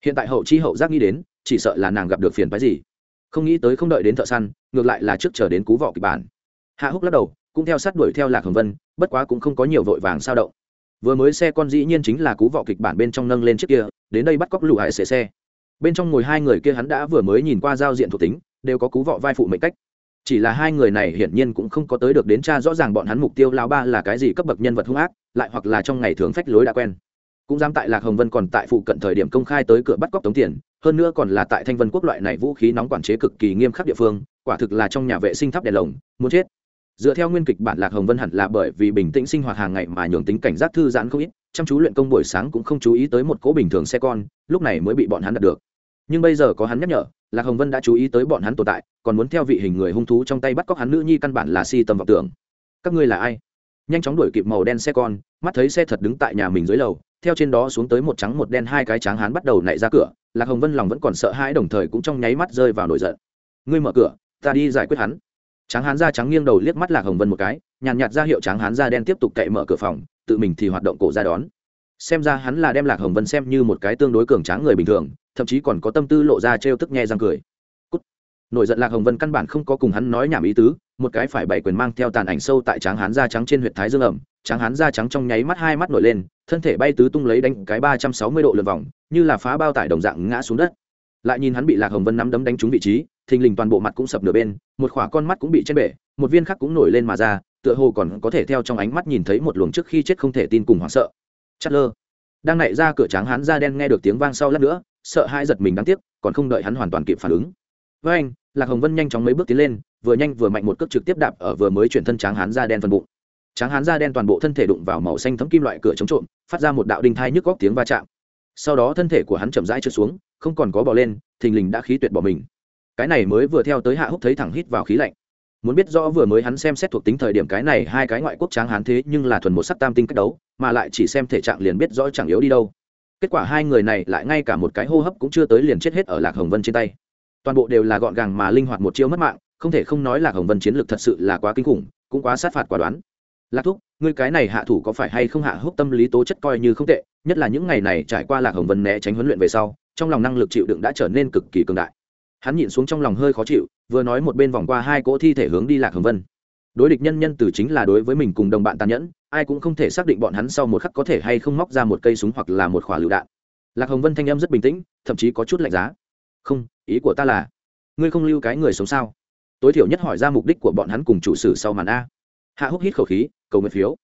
Hiện tại hậu chi hậu giác nghĩ đến, chỉ sợ là nàng gặp được phiền phái gì. Không nghĩ tới không đợi đến thợ săn, ngược lại là trước chờ đến cú vọ kịch bản. Hạ húc lắc đầu, cũng theo sát đuổi theo lạc hồng vân, bất quá cũng không có nhiều vội vàng sao động. Vừa mới xe con dĩ nhiên chính là cú vọ kịch bản bên trong nâng lên trước kia, đến đây bắt cóc lụ hải xệ xe. Bên trong ngồi hai người kia hắn đã vừa mới nhìn qua giao diện thuộc tính, đều có cú vọ vai phụ mệnh cách chỉ là hai người này hiển nhiên cũng không có tới được đến cha rõ ràng bọn hắn mục tiêu lao ba là cái gì cấp bậc nhân vật hung ác, lại hoặc là trong ngày thường phách lối đã quen. Cũng dám tại lạc hồng vân còn tại phụ cận thời điểm công khai tới cửa bắt cóc tống tiền, hơn nữa còn là tại thanh vân quốc loại này vũ khí nóng quản chế cực kỳ nghiêm khắc địa phương, quả thực là trong nhà vệ sinh thắp đèn lồng, muốn chết. Dựa theo nguyên kịch bản lạc hồng vân hẳn là bởi vì bình tĩnh sinh hoạt hàng ngày mà nhường tính cảnh giác thư giãn không ít, chăm chú luyện công buổi sáng cũng không chú ý tới một cỗ bình thường xe con, lúc này mới bị bọn hắn đạt được. Nhưng bây giờ có hắn nhắc nhở lạc hồng vân đã chú ý tới bọn hắn tồn tại, còn muốn theo vị hình người hung thú trong tay bắt cóc hắn nữ nhi căn bản là si tâm vọng tưởng. Các ngươi là ai? Nhanh chóng đuổi kịp màu đen xe con, mắt thấy xe thật đứng tại nhà mình dưới lầu, theo trên đó xuống tới một trắng một đen hai cái tráng hắn bắt đầu nạy ra cửa, lạc hồng vân lòng vẫn còn sợ hãi đồng thời cũng trong nháy mắt rơi vào nổi giận. Ngươi mở cửa, ta đi giải quyết hắn. Tráng hắn da trắng nghiêng đầu liếc mắt lạc hồng vân một cái, nhàn nhạt ra hiệu tráng hắn da đen tiếp tục cậy mở cửa phòng, tự mình thì hoạt động cổ ra đón xem ra hắn là đem lạc hồng vân xem như một cái tương đối cường tráng người bình thường, thậm chí còn có tâm tư lộ ra trêu tức nghe răng cười. Cút. nổi giận lạc hồng vân căn bản không có cùng hắn nói nhảm ý tứ, một cái phải bảy quyền mang theo tàn ảnh sâu tại tráng hán da trắng trên huyệt thái dương ẩm, tráng hán da trắng trong nháy mắt hai mắt nổi lên, thân thể bay tứ tung lấy đánh cái ba trăm sáu mươi độ lượt vòng, như là phá bao tải đồng dạng ngã xuống đất. Lại nhìn hắn bị lạc hồng vân nắm đấm đánh trúng vị trí, thình lình toàn bộ mặt cũng sập nửa bên, một khỏa con mắt cũng bị chết bể, một viên khác cũng nổi lên mà ra, tựa hồ còn có thể theo trong ánh mắt nhìn thấy một luồng trước khi chết không thể tin cùng hoảng sợ chất lơ. Đang nảy ra cửa tráng hắn da đen nghe được tiếng vang sau lát nữa, sợ hãi giật mình đáng tiếc, còn không đợi hắn hoàn toàn kịp phản ứng. Với anh, lạc hồng vân nhanh chóng mấy bước tiến lên, vừa nhanh vừa mạnh một cước trực tiếp đạp ở vừa mới chuyển thân tráng hán da đen phần bụng. Tráng hán da đen toàn bộ thân thể đụng vào màu xanh thấm kim loại cửa chống trộm, phát ra một đạo đinh thai nhức góc tiếng va chạm. Sau đó thân thể của hắn chậm rãi trượt xuống, không còn có bò lên, thình lình đã khí tuyệt bỏ mình. Cái này mới vừa theo tới hạ húc thấy thẳng hít vào khí lạnh muốn biết rõ vừa mới hắn xem xét thuộc tính thời điểm cái này hai cái ngoại quốc tráng hán thế nhưng là thuần một sắc tam tinh cách đấu, mà lại chỉ xem thể trạng liền biết rõ chẳng yếu đi đâu. Kết quả hai người này lại ngay cả một cái hô hấp cũng chưa tới liền chết hết ở lạc hồng vân trên tay. Toàn bộ đều là gọn gàng mà linh hoạt một chiêu mất mạng, không thể không nói lạc hồng vân chiến lược thật sự là quá kinh khủng, cũng quá sát phạt quả đoán. Lạc thúc, ngươi cái này hạ thủ có phải hay không hạ húc tâm lý tố chất coi như không tệ, nhất là những ngày này trải qua lạc hồng vân né tránh huấn luyện về sau, trong lòng năng lực chịu đựng đã trở nên cực kỳ cường đại hắn nhịn xuống trong lòng hơi khó chịu, vừa nói một bên vòng qua hai cỗ thi thể hướng đi lạc hồng vân. Đối địch nhân nhân từ chính là đối với mình cùng đồng bạn tàn nhẫn, ai cũng không thể xác định bọn hắn sau một khắc có thể hay không móc ra một cây súng hoặc là một khỏa lựu đạn. Lạc hồng vân thanh em rất bình tĩnh, thậm chí có chút lạnh giá. Không, ý của ta là, ngươi không lưu cái người sống sao? Tối thiểu nhất hỏi ra mục đích của bọn hắn cùng chủ sử sau màn a. Hạ húc hít khẩu khí, cầu nguyện phiếu.